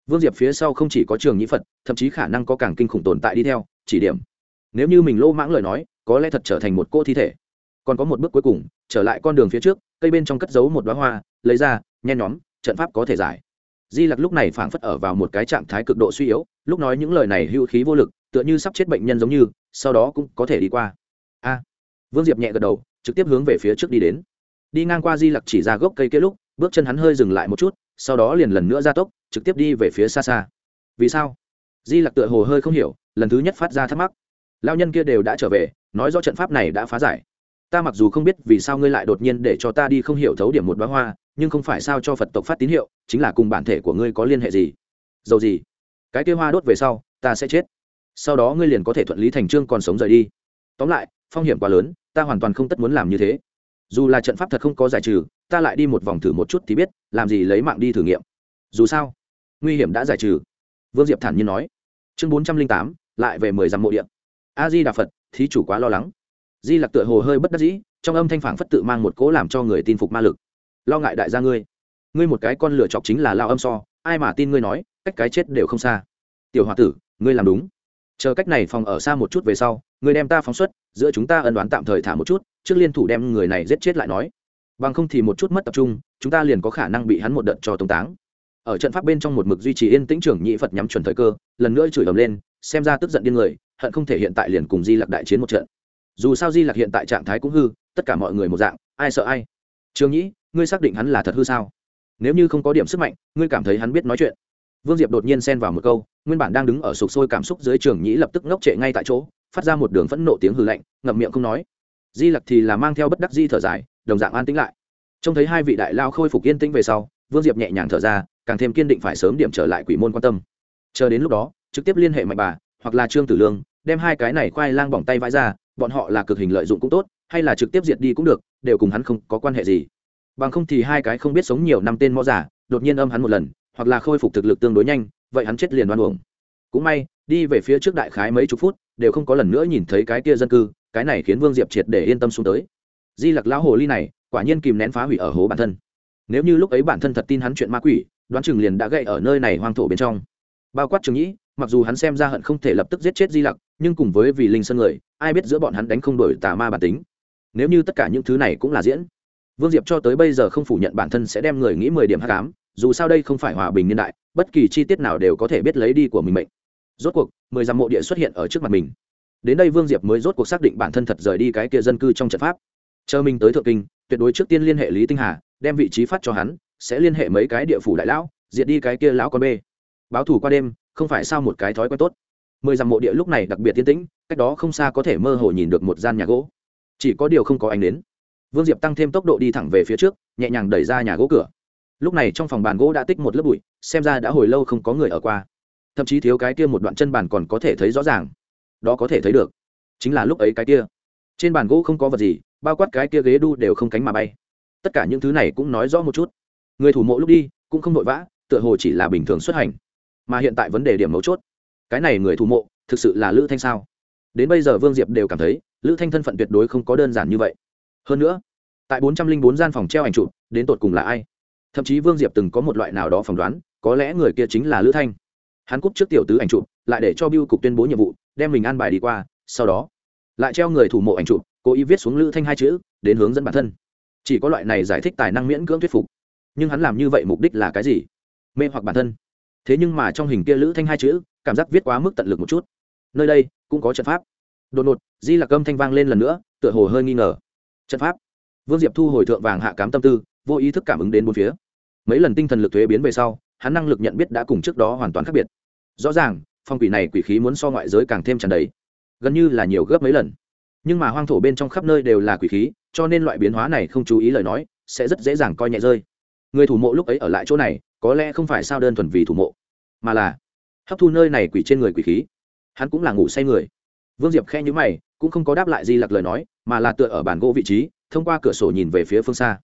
A: vương diệp phía sau không chỉ có trường nhĩ phật, thậm chí khả năng có càng kinh khủng tồn tại đi theo, chỉ điểm. Nếu như mình lô mãng lời nói, có lẽ thật trở thành một cô thi thể. Còn có một bước cuối cùng, trở lại con đường phía trước, cây bên trong cất giấu một đoá hoa, lấy ra, nhen nhóm, trận pháp có thể giải. Di lặc lúc này phảng phất ở vào một cái trạng thái cực độ suy yếu, lúc nói những lời này hữu khí vô lực tựa như sắp chết bệnh nhân giống như, sau đó cũng có thể đi qua. A. Vương diệp nhẹ gật đầu, trực tiếp hướng về phía trước đi đến. Đi ngang qua di lặc chỉ ra gốc cây kia lúc, bước chân hắn hơi dừng lại một chút, sau đó liền lần nữa ra tốc, trực tiếp đi về phía xa xa. Vì sao? Di lặc tựa hồ hơi không hiểu, lần thứ nhất phát ra thắc mắc. Lao nhân kia đều đã trở về, nói do trận pháp này đã phá giải. Ta mặc dù không biết vì sao ngươi lại đột nhiên để cho ta đi không hiểu thấu điểm một bá hoa, nhưng không phải sao cho phật tộc phát tín hiệu, chính là cùng bản thể của ngươi có liên hệ gì? Dầu gì? Cái kia hoa đốt về sau, ta sẽ chết sau đó ngươi liền có thể thuận lý thành trương còn sống rời đi. Tóm lại, phong hiểm quá lớn, ta hoàn toàn không tất muốn làm như thế. Dù là trận pháp thật không có giải trừ, ta lại đi một vòng thử một chút thì biết, làm gì lấy mạng đi thử nghiệm. Dù sao, nguy hiểm đã giải trừ. Vương diệp thản nhiên nói. Chương bốn trăm linh tám, lại về mười dặm mộ điện a di đà phật thí chủ quá lo lắng. Di lặc tựa hồ hơi bất đắc dĩ, trong âm thanh phản phất tự mang một cố làm cho người tin phục ma lực. Lo ngại đại gia ngươi. Ngươi một cái con lửa chọc chính là lao âm so, ai mà tin ngươi nói, cách cái chết đều không xa. Tiểu h o a tử, ngươi làm đúng chờ cách này phòng ở xa một chút về sau ngươi đem ta phóng xuất, giữa chúng ta ân đoán tạm thời thả một chút, trước liên thủ đem người này giết chết lại nói. Bằng không thì một chút mất tập trung, chúng ta liền có khả năng bị hắn một đợt cho tống táng. Ở trận pháp bên trong một mực duy trì yên tĩnh trưởng nhị phật nhắm chuẩn thời cơ, lần nữa chửi ầm lên, xem ra tức giận điên người, hận không thể hiện tại liền cùng di lặc đại chiến một trận. Dù sao di lặc hiện tại trạng thái cũng hư, tất cả mọi người một dạng, ai sợ ai? Trường nhĩ ngươi xác định hắn là thật hư sao? Nếu như không có điểm sức mạnh, ngươi cảm thấy hắn biết nói chuyện vương diệp đột nhiên xen vào một câu, nguyên bản đang đứng ở sục sôi cảm xúc dưới trường nhĩ lập tức ngốc trệ ngay tại chỗ, phát ra một đường phẫn nộ tiếng hư lạnh, ngậm miệng không nói. Di lặc thì là mang theo bất đắc di thở dài, đồng dạng an tĩnh lại. Trông thấy hai vị đại lao khôi phục yên tĩnh về sau, vương diệp nhẹ nhàng thở ra, càng thêm kiên định phải sớm điểm trở lại quỷ môn quan tâm. Chờ đến lúc đó, trực tiếp liên hệ mạnh bà, hoặc là trương tử lương, đem hai cái này khoai lang bỏng tay vãi ra, bọn họ là cực hình lợi dụng cũng tốt, hay là trực tiếp diệt đi cũng được, đều cùng hắn không có quan hệ gì. Bằng không thì hai cái không biết sống nhiều năm tên mõ giả, đột nhiên âm hắn một lần hoặc là khôi phục thực lực tương đối nhanh, vậy hắn chết liền đoan uổng. Cũng may, đi về phía trước đại khái mấy chục phút, đều không có lần nữa nhìn thấy cái kia dân cư, cái này khiến vương diệp triệt để yên tâm xuống tới. Di lặc lão hồ ly này, quả nhiên kìm nén phá hủy ở hố bản thân. Nếu như lúc ấy bản thân thật tin hắn chuyện ma quỷ, đoán chừng liền đã gậy ở nơi này hoang thổ bên trong. Bao quát trường nhĩ, mặc dù hắn xem ra hận không thể lập tức giết chết di lặc, nhưng cùng với vì linh sơn người, ai biết giữa bọn hắn đánh không đổi tà ma bản tính. Nếu như tất cả những thứ này cũng là diễn, vương diệp cho tới bây giờ không phủ nhận bản thân sẽ đem người nghĩ mười điểm hát cám dù sao đây không phải hòa bình niên đại, bất kỳ chi tiết nào đều có thể biết lấy đi của mình mệnh. Rốt cuộc, mười dặm mộ địa xuất hiện ở trước mặt mình. Đến đây vương diệp mới rốt cuộc xác định bản thân thật rời đi cái kia dân cư trong trận pháp. Chờ mình tới thượng kinh, tuyệt đối trước tiên liên hệ lý tinh hà, đem vị trí phát cho hắn, sẽ liên hệ mấy cái địa phủ đại lão, diệt đi cái kia lão con bê. Báo thủ qua đêm, không phải sao một cái thói quen tốt. Mười dặm mộ địa lúc này đặc biệt tiên tĩnh, cách đó không xa có thể mơ hồ nhìn được một gian nhà gỗ. Chỉ có điều không có ánh đến vương diệp tăng thêm tốc độ đi thẳng về phía trước, nhẹ nhàng đẩy ra nhà gỗ cửa lúc này trong phòng bàn gỗ đã tích một lớp bụi, xem ra đã hồi lâu không có người ở qua. Thậm chí thiếu cái kia một đoạn chân bàn còn có thể thấy rõ ràng. Đó có thể thấy được. Chính là lúc ấy cái kia. Trên bàn gỗ không có vật gì, bao quát cái kia ghế đu đều không cánh mà bay. Tất cả những thứ này cũng nói rõ một chút. Người thủ mộ lúc đi, cũng không vội vã, tựa hồ chỉ là bình thường xuất hành. Mà hiện tại vấn đề điểm mấu chốt. Cái này người thủ mộ, thực sự là lữ thanh sao? Đến bây giờ vương diệp đều cảm thấy, lữ thanh thân phận tuyệt đối không có đơn giản như vậy. Hơn nữa, tại bốn trăm linh bốn gian phòng treo ảnh chụp, đến tột cùng là ai? Thậm chí vương diệp từng có một loại nào đó phỏng đoán, có lẽ người kia chính là lữ thanh. Hắn cúp trước tiểu tứ ảnh chụp, lại để cho biêu cục tuyên bố nhiệm vụ, đem mình an bài đi qua, sau đó lại treo người thủ mộ ảnh chụp, cố ý viết xuống lữ thanh hai chữ, đến hướng dẫn bản thân. Chỉ có loại này giải thích tài năng miễn cưỡng thuyết phục. Nhưng hắn làm như vậy mục đích là cái gì? Mê hoặc bản thân. Thế nhưng mà trong hình kia lữ thanh hai chữ, cảm giác viết quá mức tận lực một chút. Nơi đây cũng có trận pháp. Đột ngột, di lạc âm thanh vang lên lần nữa, tựa hồ hơi nghi ngờ. Trận pháp. Vương diệp thu hồi thượng vàng hạ cám tâm tư, vô ý thức cảm ứng đến bốn phía mấy lần tinh thần lực thuế biến về sau, hắn năng lực nhận biết đã cùng trước đó hoàn toàn khác biệt. Rõ ràng, phong quỷ này quỷ khí muốn so ngoại giới càng thêm tràn đầy. Gần như là nhiều gấp mấy lần. Nhưng mà hoang thổ bên trong khắp nơi đều là quỷ khí, cho nên loại biến hóa này không chú ý lời nói, sẽ rất dễ dàng coi nhẹ rơi. Người thủ mộ lúc ấy ở lại chỗ này, có lẽ không phải sao đơn thuần vì thủ mộ, mà là hấp thu nơi này quỷ trên người quỷ khí. Hắn cũng là ngủ say người. Vương diệp khe nhữ mày, cũng không có đáp lại di lặc lời nói, mà là tựa ở bàn gỗ vị trí, thông qua cửa sổ nhìn về phía phương xa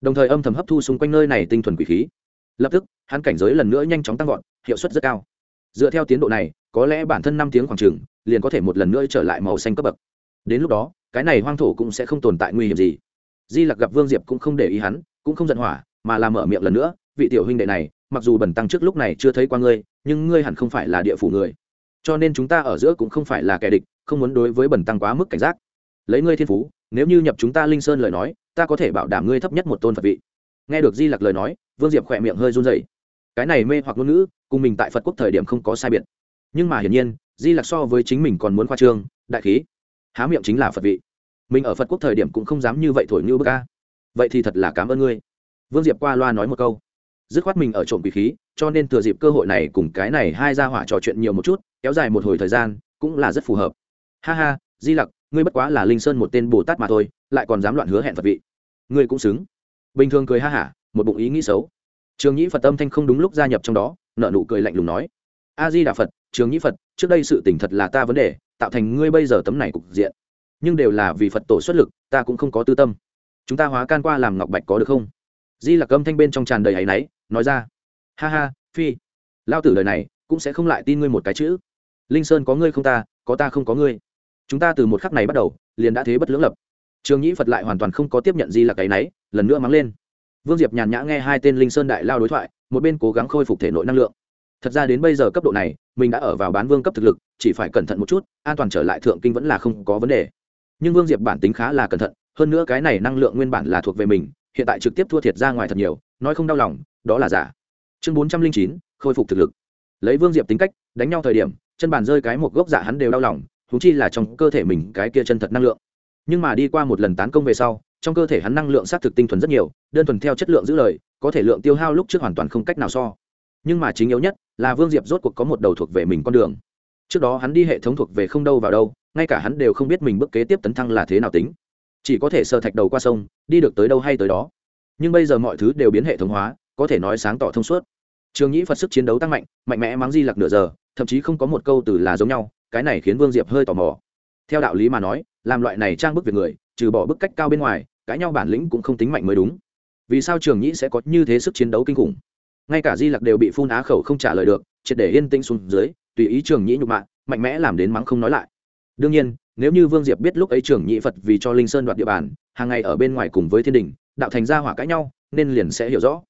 A: đồng thời âm thầm hấp thu xung quanh nơi này tinh thuần quỷ khí. Lập tức, hắn cảnh giới lần nữa nhanh chóng tăng vọt, hiệu suất rất cao. Dựa theo tiến độ này, có lẽ bản thân năm tiếng khoảng trừng liền có thể một lần nữa trở lại màu xanh cấp bậc. Đến lúc đó, cái này hoang thổ cũng sẽ không tồn tại nguy hiểm gì. Di lặc gặp vương diệp cũng không để ý hắn, cũng không giận hỏa, mà làm mở miệng lần nữa, vị tiểu huynh đệ này, mặc dù bẩn tăng trước lúc này chưa thấy qua ngươi, nhưng ngươi hẳn không phải là địa phủ người. Cho nên chúng ta ở giữa cũng không phải là kẻ địch, không muốn đối với bẩn tăng quá mức cảnh giác. Lấy ngươi thiên phú, nếu như nhập chúng ta linh sơn lời nói ta có thể bảo đảm ngươi thấp nhất một tôn phật vị. Nghe được di lặc lời nói, vương diệp khỏe miệng hơi run dày cái này mê hoặc ngôn ngữ, cùng mình tại phật quốc thời điểm không có sai biệt. Nhưng mà hiển nhiên, di lặc so với chính mình còn muốn khoa trương, đại khí. Há miệng chính là phật vị. Mình ở phật quốc thời điểm cũng không dám như vậy thổi như bức ca vậy thì thật là cảm ơn ngươi. Vương diệp qua loa nói một câu. Dứt khoát mình ở trộm quỷ khí, cho nên thừa dịp cơ hội này cùng cái này hai ra hỏa trò chuyện nhiều một chút, kéo dài một hồi thời gian, cũng là rất phù hợp. Ha ha, di lặc ngươi bất quá là linh sơn một tên bồ tát mà thôi, lại còn dám loạn hứa hẹn phật vị. Ngươi cũng xứng. Bình thường cười ha hả, một bụng ý nghĩ xấu. Trường nhĩ phật Âm thanh không đúng lúc gia nhập trong đó nợ nụ cười lạnh lùng nói. A di đà phật, trường nhĩ phật, trước đây sự tỉnh thật là ta vấn đề, tạo thành ngươi bây giờ tấm này cục diện. Nhưng đều là vì phật tổ xuất lực, ta cũng không có tư tâm. Chúng ta hóa can qua làm ngọc bạch có được không? Di là âm thanh bên trong tràn đầy áy náy, nói ra. Ha ha, phi. Lao tử đời này, cũng sẽ không lại tin ngươi một cái chữ. Linh sơn có ngươi không ta, có ta không có ngươi chúng ta từ một khắc này bắt đầu, liền đã thế bất lưỡng lập. Trường nhĩ phật lại hoàn toàn không có tiếp nhận di lặc cái náy lần nữa mắng lên. Vương diệp nhàn nhã nghe hai tên linh sơn đại lao đối thoại, một bên cố gắng khôi phục thể nội năng lượng. Thật ra đến bây giờ cấp độ này, mình đã ở vào bán vương cấp thực lực, chỉ phải cẩn thận một chút, an toàn trở lại thượng kinh vẫn là không có vấn đề. Nhưng vương diệp bản tính khá là cẩn thận, hơn nữa cái này năng lượng nguyên bản là thuộc về mình, hiện tại trực tiếp thua thiệt ra ngoài thật nhiều, nói không đau lòng, đó là giả. Chương bốn trăm linh chín, khôi phục thực lực. Lấy vương diệp tính cách, đánh nhau thời điểm, chân bàn rơi cái một gốc giả hắn đều đau lòng thú chi là trong cơ thể mình cái kia chân thật năng lượng. Nhưng mà đi qua một lần tán công về sau, trong cơ thể hắn năng lượng sát thực tinh thuần rất nhiều, đơn thuần theo chất lượng giữ lời, có thể lượng tiêu hao lúc trước hoàn toàn không cách nào so. Nhưng mà chính yếu nhất là vương diệp rốt cuộc có một đầu thuộc về mình con đường. Trước đó hắn đi hệ thống thuộc về không đâu vào đâu, ngay cả hắn đều không biết mình bước kế tiếp tấn thăng là thế nào tính. Chỉ có thể sơ thạch đầu qua sông, đi được tới đâu hay tới đó. Nhưng bây giờ mọi thứ đều biến hệ thống hóa, có thể nói sáng tỏ thông suốt. Trường nhĩ phật sức chiến đấu tăng mạnh mạnh mẽ mắng di lặc nửa giờ, thậm chí không có một câu từ là giống nhau cái này khiến vương diệp hơi tò mò. Theo đạo lý mà nói, làm loại này trang bức việc người, trừ bỏ bức cách cao bên ngoài, cãi nhau bản lĩnh cũng không tính mạnh mới đúng. Vì sao trường nhĩ sẽ có như thế sức chiến đấu kinh khủng? Ngay cả di lặc đều bị phun á khẩu không trả lời được, triệt để yên tĩnh xuống dưới, tùy ý trường nhĩ nhục mạ, mạnh mẽ làm đến mắng không nói lại. Đương nhiên, nếu như vương diệp biết lúc ấy trường nhĩ phật vì cho linh sơn đoạt địa bàn, hàng ngày ở bên ngoài cùng với thiên đình, đạo thành gia hỏa cãi nhau, nên liền sẽ hiểu rõ.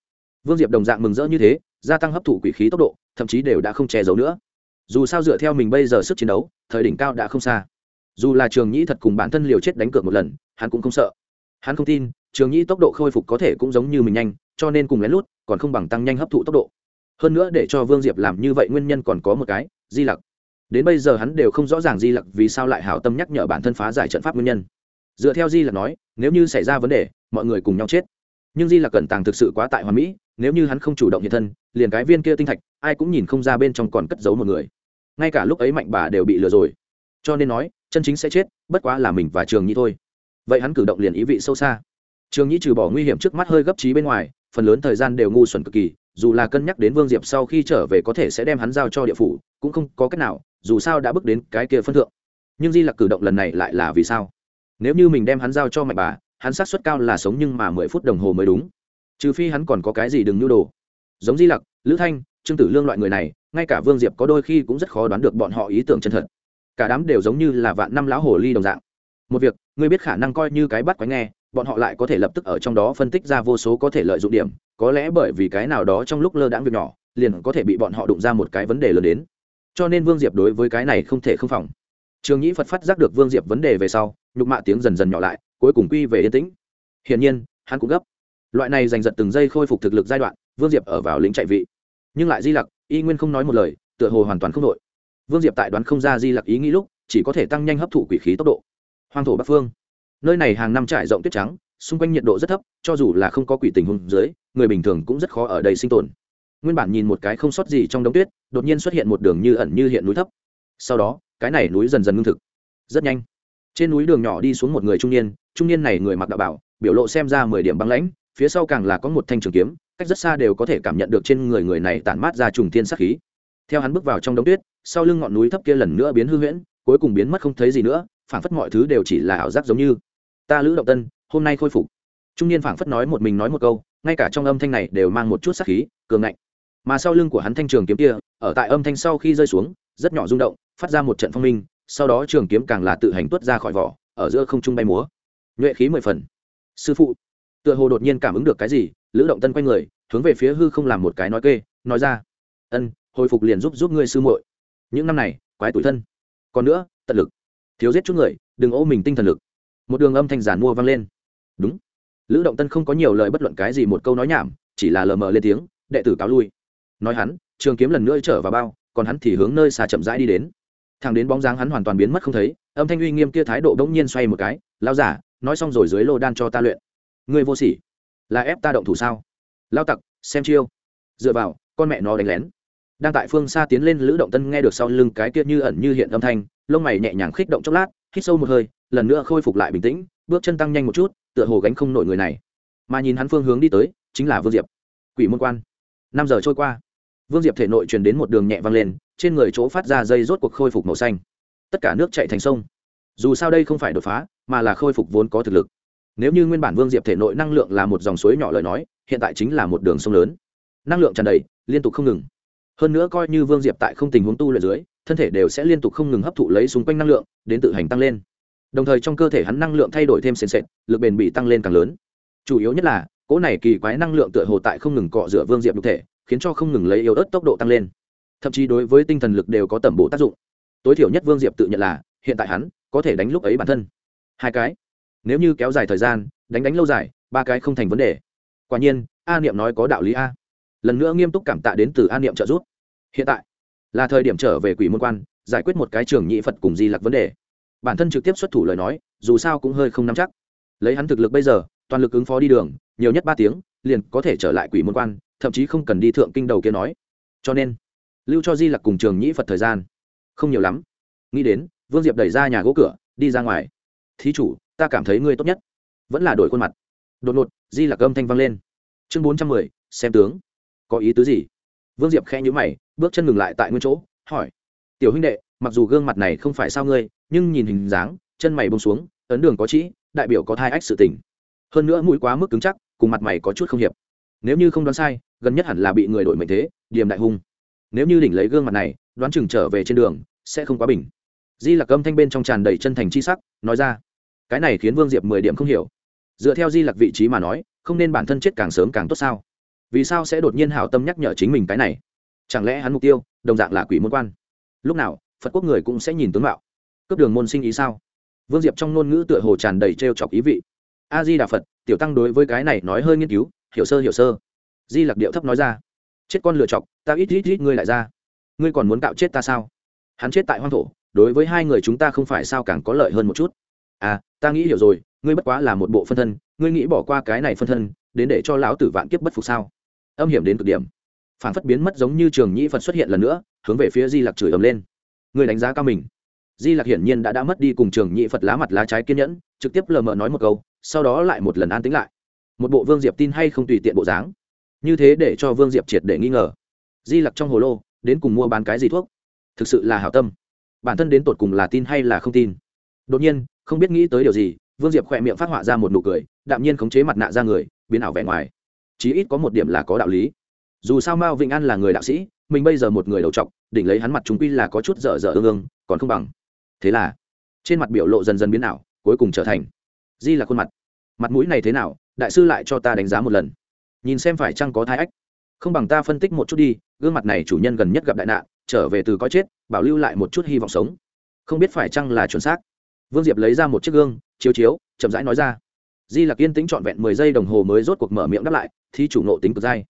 A: Vương diệp đồng dạng mừng rỡ như thế, gia tăng hấp thụ quỷ khí tốc độ, thậm chí đều đã không che giấu nữa dù sao dựa theo mình bây giờ sức chiến đấu, thời đỉnh cao đã không xa. Dù là trường nhĩ thật cùng bản thân liều chết đánh cược một lần, hắn cũng không sợ. Hắn không tin, trường nhĩ tốc độ khôi phục có thể cũng giống như mình nhanh, cho nên cùng lén lút, còn không bằng tăng nhanh hấp thụ tốc độ. Hơn nữa để cho vương diệp làm như vậy nguyên nhân còn có một cái, di lặc. Đến bây giờ hắn đều không rõ ràng di lặc vì sao lại hảo tâm nhắc nhở bản thân phá giải trận pháp nguyên nhân. Dựa theo di lặc nói, nếu như xảy ra vấn đề, mọi người cùng nhau chết. Nhưng di lặc cẩn tàng thực sự quá tại hoàn mỹ, nếu như hắn không chủ động hiện thân, liền cái viên kia tinh thạch, ai cũng nhìn không ra bên trong còn cất giấu một người ngay cả lúc ấy mạnh bà đều bị lừa rồi. Cho nên nói, chân chính sẽ chết, bất quá là mình và trường nhi thôi. Vậy hắn cử động liền ý vị sâu xa. Trường nhi trừ bỏ nguy hiểm trước mắt hơi gấp trí bên ngoài, phần lớn thời gian đều ngu xuẩn cực kỳ, dù là cân nhắc đến vương diệp sau khi trở về có thể sẽ đem hắn giao cho địa phủ, cũng không có cách nào, dù sao đã bước đến cái kia phân thượng. Nhưng di lặc cử động lần này lại là vì sao? Nếu như mình đem hắn giao cho mạnh bà, hắn sát suất cao là sống nhưng mà mười phút đồng hồ mới đúng. Trừ phi hắn còn có cái gì đừng nhu đồ. Giống di lặc, lữ thanh, trương tử lương loại người này ngay cả vương diệp có đôi khi cũng rất khó đoán được bọn họ ý tưởng chân thật. Cả đám đều giống như là vạn năm lão hồ ly đồng dạng. Một việc, ngươi biết khả năng coi như cái bắt quái nghe, bọn họ lại có thể lập tức ở trong đó phân tích ra vô số có thể lợi dụng điểm, có lẽ bởi vì cái nào đó trong lúc lơ đãng việc nhỏ, liền có thể bị bọn họ đụng ra một cái vấn đề lớn đến. Cho nên vương diệp đối với cái này không thể không phòng. Trường nhĩ phật phát giác được vương diệp vấn đề về sau, nhục mạ tiếng dần dần nhỏ lại, cuối cùng quy về yên tĩnh. Hiển nhiên, hắn cũng gấp. Loại này giành giật từng giây khôi phục thực lực giai đoạn, vương diệp ở vào lính chạy vị. Nhưng lại di lặc y nguyên không nói một lời, tựa hồ hoàn toàn không đội. Vương diệp tại đoán không ra di lặc ý nghĩ lúc, chỉ có thể tăng nhanh hấp thụ quỷ khí tốc độ. Hoang thổ bắc phương. Nơi này hàng năm trải rộng tuyết trắng, xung quanh nhiệt độ rất thấp, cho dù là không có quỷ tình huống dưới, người bình thường cũng rất khó ở đây sinh tồn. Nguyên bản nhìn một cái không sót gì trong đống tuyết, đột nhiên xuất hiện một đường như ẩn như hiện núi thấp. Sau đó, cái này núi dần dần ngưng thực. Rất nhanh. Trên núi đường nhỏ đi xuống một người trung niên trung niên này người mặc đạo bảo, biểu lộ xem ra mười điểm băng lãnh, phía sau càng là có một thanh trường kiếm cách rất xa đều có thể cảm nhận được trên người người này tản mát ra trùng thiên sắc khí. Theo hắn bước vào trong đống tuyết, sau lưng ngọn núi thấp kia lần nữa biến hư huyễn, cuối cùng biến mất không thấy gì nữa, phảng phất mọi thứ đều chỉ là ảo giác giống như. Ta lữ động tân, hôm nay khôi phục. Trung niên phảng phất nói một mình nói một câu, ngay cả trong âm thanh này đều mang một chút sắc khí, cường ngạnh. Mà sau lưng của hắn thanh trường kiếm kia, ở tại âm thanh sau khi rơi xuống, rất nhỏ rung động, phát ra một trận phong minh, sau đó trường kiếm càng là tự hành tuốt ra khỏi vỏ, ở giữa không trung bay múa. Nhuệ khí mười phần. Sư phụ. Tựa hồ đột nhiên cảm ứng được cái gì lữ động tân quay người, hướng về phía hư không làm một cái nói kê, nói ra. Ân, hồi phục liền giúp giúp ngươi sư muội. Những năm này, quái tuổi thân. Còn nữa, tận lực. Thiếu giết chút người, đừng ô mình tinh thần lực. Một đường âm thanh giản mua vang lên. Đúng. Lữ động tân không có nhiều lời bất luận cái gì một câu nói nhảm, chỉ là lờ mờ lên tiếng, đệ tử cáo lui. Nói hắn, trường kiếm lần nữa trở vào bao, còn hắn thì hướng nơi xa chậm rãi đi đến. Thằng đến bóng dáng hắn hoàn toàn biến mất không thấy, âm thanh uy nghiêm kia thái độ bỗng nhiên xoay một cái lao giả, nói xong rồi dưới lô đan cho ta luyện. Người vô sỉ là ép ta động thủ sao? Lao tặc, xem chiêu. Dựa vào, con mẹ nó đánh lén. Đang tại phương xa tiến lên lữ động tân nghe được sau lưng cái kia như ẩn như hiện âm thanh, lông mày nhẹ nhàng khích động chốc lát, hít sâu một hơi, lần nữa khôi phục lại bình tĩnh, bước chân tăng nhanh một chút, tựa hồ gánh không nổi người này. Mà nhìn hắn phương hướng đi tới, chính là vương diệp. Quỷ môn quan. Năm giờ trôi qua. Vương diệp thể nội truyền đến một đường nhẹ vang lên, trên người chỗ phát ra dây rốt cuộc khôi phục màu xanh. Tất cả nước chạy thành sông. Dù sao đây không phải đột phá, mà là khôi phục vốn có thực lực nếu như nguyên bản vương diệp thể nội năng lượng là một dòng suối nhỏ lời nói, hiện tại chính là một đường sông lớn. Năng lượng tràn đầy, liên tục không ngừng. Hơn nữa coi như vương diệp tại không tình huống tu luyện dưới, thân thể đều sẽ liên tục không ngừng hấp thụ lấy xung quanh năng lượng, đến tự hành tăng lên. Đồng thời trong cơ thể hắn năng lượng thay đổi thêm sền sệt, lực bền bị tăng lên càng lớn. Chủ yếu nhất là, cỗ này kỳ quái năng lượng tựa hồ tại không ngừng cọ rửa vương diệp nhục thể, khiến cho không ngừng lấy yếu ớt tốc độ tăng lên. Thậm chí đối với tinh thần lực đều có tẩm bổ tác dụng. Tối thiểu nhất vương diệp tự nhận là, hiện tại hắn có thể đánh lúc ấy bản thân. Hai cái nếu như kéo dài thời gian, đánh đánh lâu dài, ba cái không thành vấn đề. Quả nhiên, a niệm nói có đạo lý a. Lần nữa nghiêm túc cảm tạ đến từ a niệm trợ giúp. Hiện tại, là thời điểm trở về quỷ môn quan, giải quyết một cái trường nhị phật cùng di lặc vấn đề. Bản thân trực tiếp xuất thủ lời nói, dù sao cũng hơi không nắm chắc. Lấy hắn thực lực bây giờ, toàn lực ứng phó đi đường, nhiều nhất ba tiếng, liền có thể trở lại quỷ môn quan, thậm chí không cần đi thượng kinh đầu kia nói. Cho nên, lưu cho di lặc cùng trường nhĩ phật thời gian. Không nhiều lắm. Nghĩ đến, vương diệp đẩy ra nhà gỗ cửa, đi ra ngoài. Thí chủ ta cảm thấy ngươi tốt nhất. Vẫn là đổi khuôn mặt. Đột ngột, di lạc âm thanh vang lên. Chương bốn trăm mười, xem tướng. Có ý tứ gì? Vương diệp khe nhữ mày, bước chân ngừng lại tại nguyên chỗ, hỏi. Tiểu huynh đệ, mặc dù gương mặt này không phải sao ngươi, nhưng nhìn hình dáng, chân mày bông xuống, ấn đường có trĩ đại biểu có thai ách sự tình. Hơn nữa mũi quá mức cứng chắc, cùng mặt mày có chút không hiệp. Nếu như không đoán sai, gần nhất hẳn là bị người đổi mệnh thế, điềm đại hung. Nếu như đỉnh lấy gương mặt này, đoán chừng trở về trên đường, sẽ không quá bình. Di lặc âm thanh bên trong tràn đầy chân thành chi sắc, nói ra cái này khiến vương diệp mười điểm không hiểu. Dựa theo di lặc vị trí mà nói, không nên bản thân chết càng sớm càng tốt sao? Vì sao sẽ đột nhiên hảo tâm nhắc nhở chính mình cái này? Chẳng lẽ hắn mục tiêu, đồng dạng là quỷ môn quan? Lúc nào, phật quốc người cũng sẽ nhìn tướng mạo. Cướp đường môn sinh ý sao? Vương diệp trong ngôn ngữ tựa hồ tràn đầy t r e o chọc ý vị. A di đà phật, tiểu tăng đối với cái này nói hơi nghiên cứu, hiểu sơ hiểu sơ. Di lặc điệu thấp nói ra. Chết con lựa chọc, ta ít ít ít ngươi lại ra. Ngươi còn muốn cạo chết ta sao? Hắn chết tại hoang thổ, đối với hai người chúng ta không phải sao càng có lợi hơn một chút à ta nghĩ hiểu rồi, ngươi bất quá là một bộ phân thân, ngươi nghĩ bỏ qua cái này phân thân, đến để cho lão tử vạn kiếp bất phục sao? Âm hiểm đến cực điểm. Phản phất biến mất giống như trường nhĩ phật xuất hiện lần nữa, hướng về phía di lặc chửi ầm lên. Ngươi đánh giá cao mình. Di lặc hiển nhiên đã đã mất đi cùng trường nhĩ phật lá mặt lá trái kiên nhẫn, trực tiếp lờ mờ nói một câu, sau đó lại một lần an tính lại. Một bộ vương diệp tin hay không tùy tiện bộ dáng. Như thế để cho vương diệp triệt để nghi ngờ. Di lặc trong hồ lô, đến cùng mua bán cái gì thuốc? Thực sự là hảo tâm. Bản thân đến tột cùng là tin hay là không tin? Đột nhiên không biết nghĩ tới điều gì, vương diệp khỏe miệng phát họa ra một nụ cười, đạm nhiên khống chế mặt nạ ra người, biến ảo vẻ ngoài. Chí ít có một điểm là có đạo lý. Dù sao mao vĩnh an là người đạo sĩ, mình bây giờ một người đầu trọc, đỉnh lấy hắn mặt chúng quy là có chút dở dở ương ương, còn không bằng. Thế là, trên mặt biểu lộ dần dần biến ảo, cuối cùng trở thành, di là khuôn mặt. Mặt mũi này thế nào, đại sư lại cho ta đánh giá một lần. Nhìn xem phải chăng có thai ách. Không bằng ta phân tích một chút đi, gương mặt này chủ nhân gần nhất gặp đại nạn, trở về từ có chết, bảo lưu lại một chút hy vọng sống. Không biết phải chăng là chuẩn xác vương diệp lấy ra một chiếc gương, chiếu chiếu, chậm rãi nói ra. Di lặc yên tĩnh trọn vẹn mười giây đồng hồ mới rốt cuộc mở miệng đáp lại thi chủ nộ tính cực dai.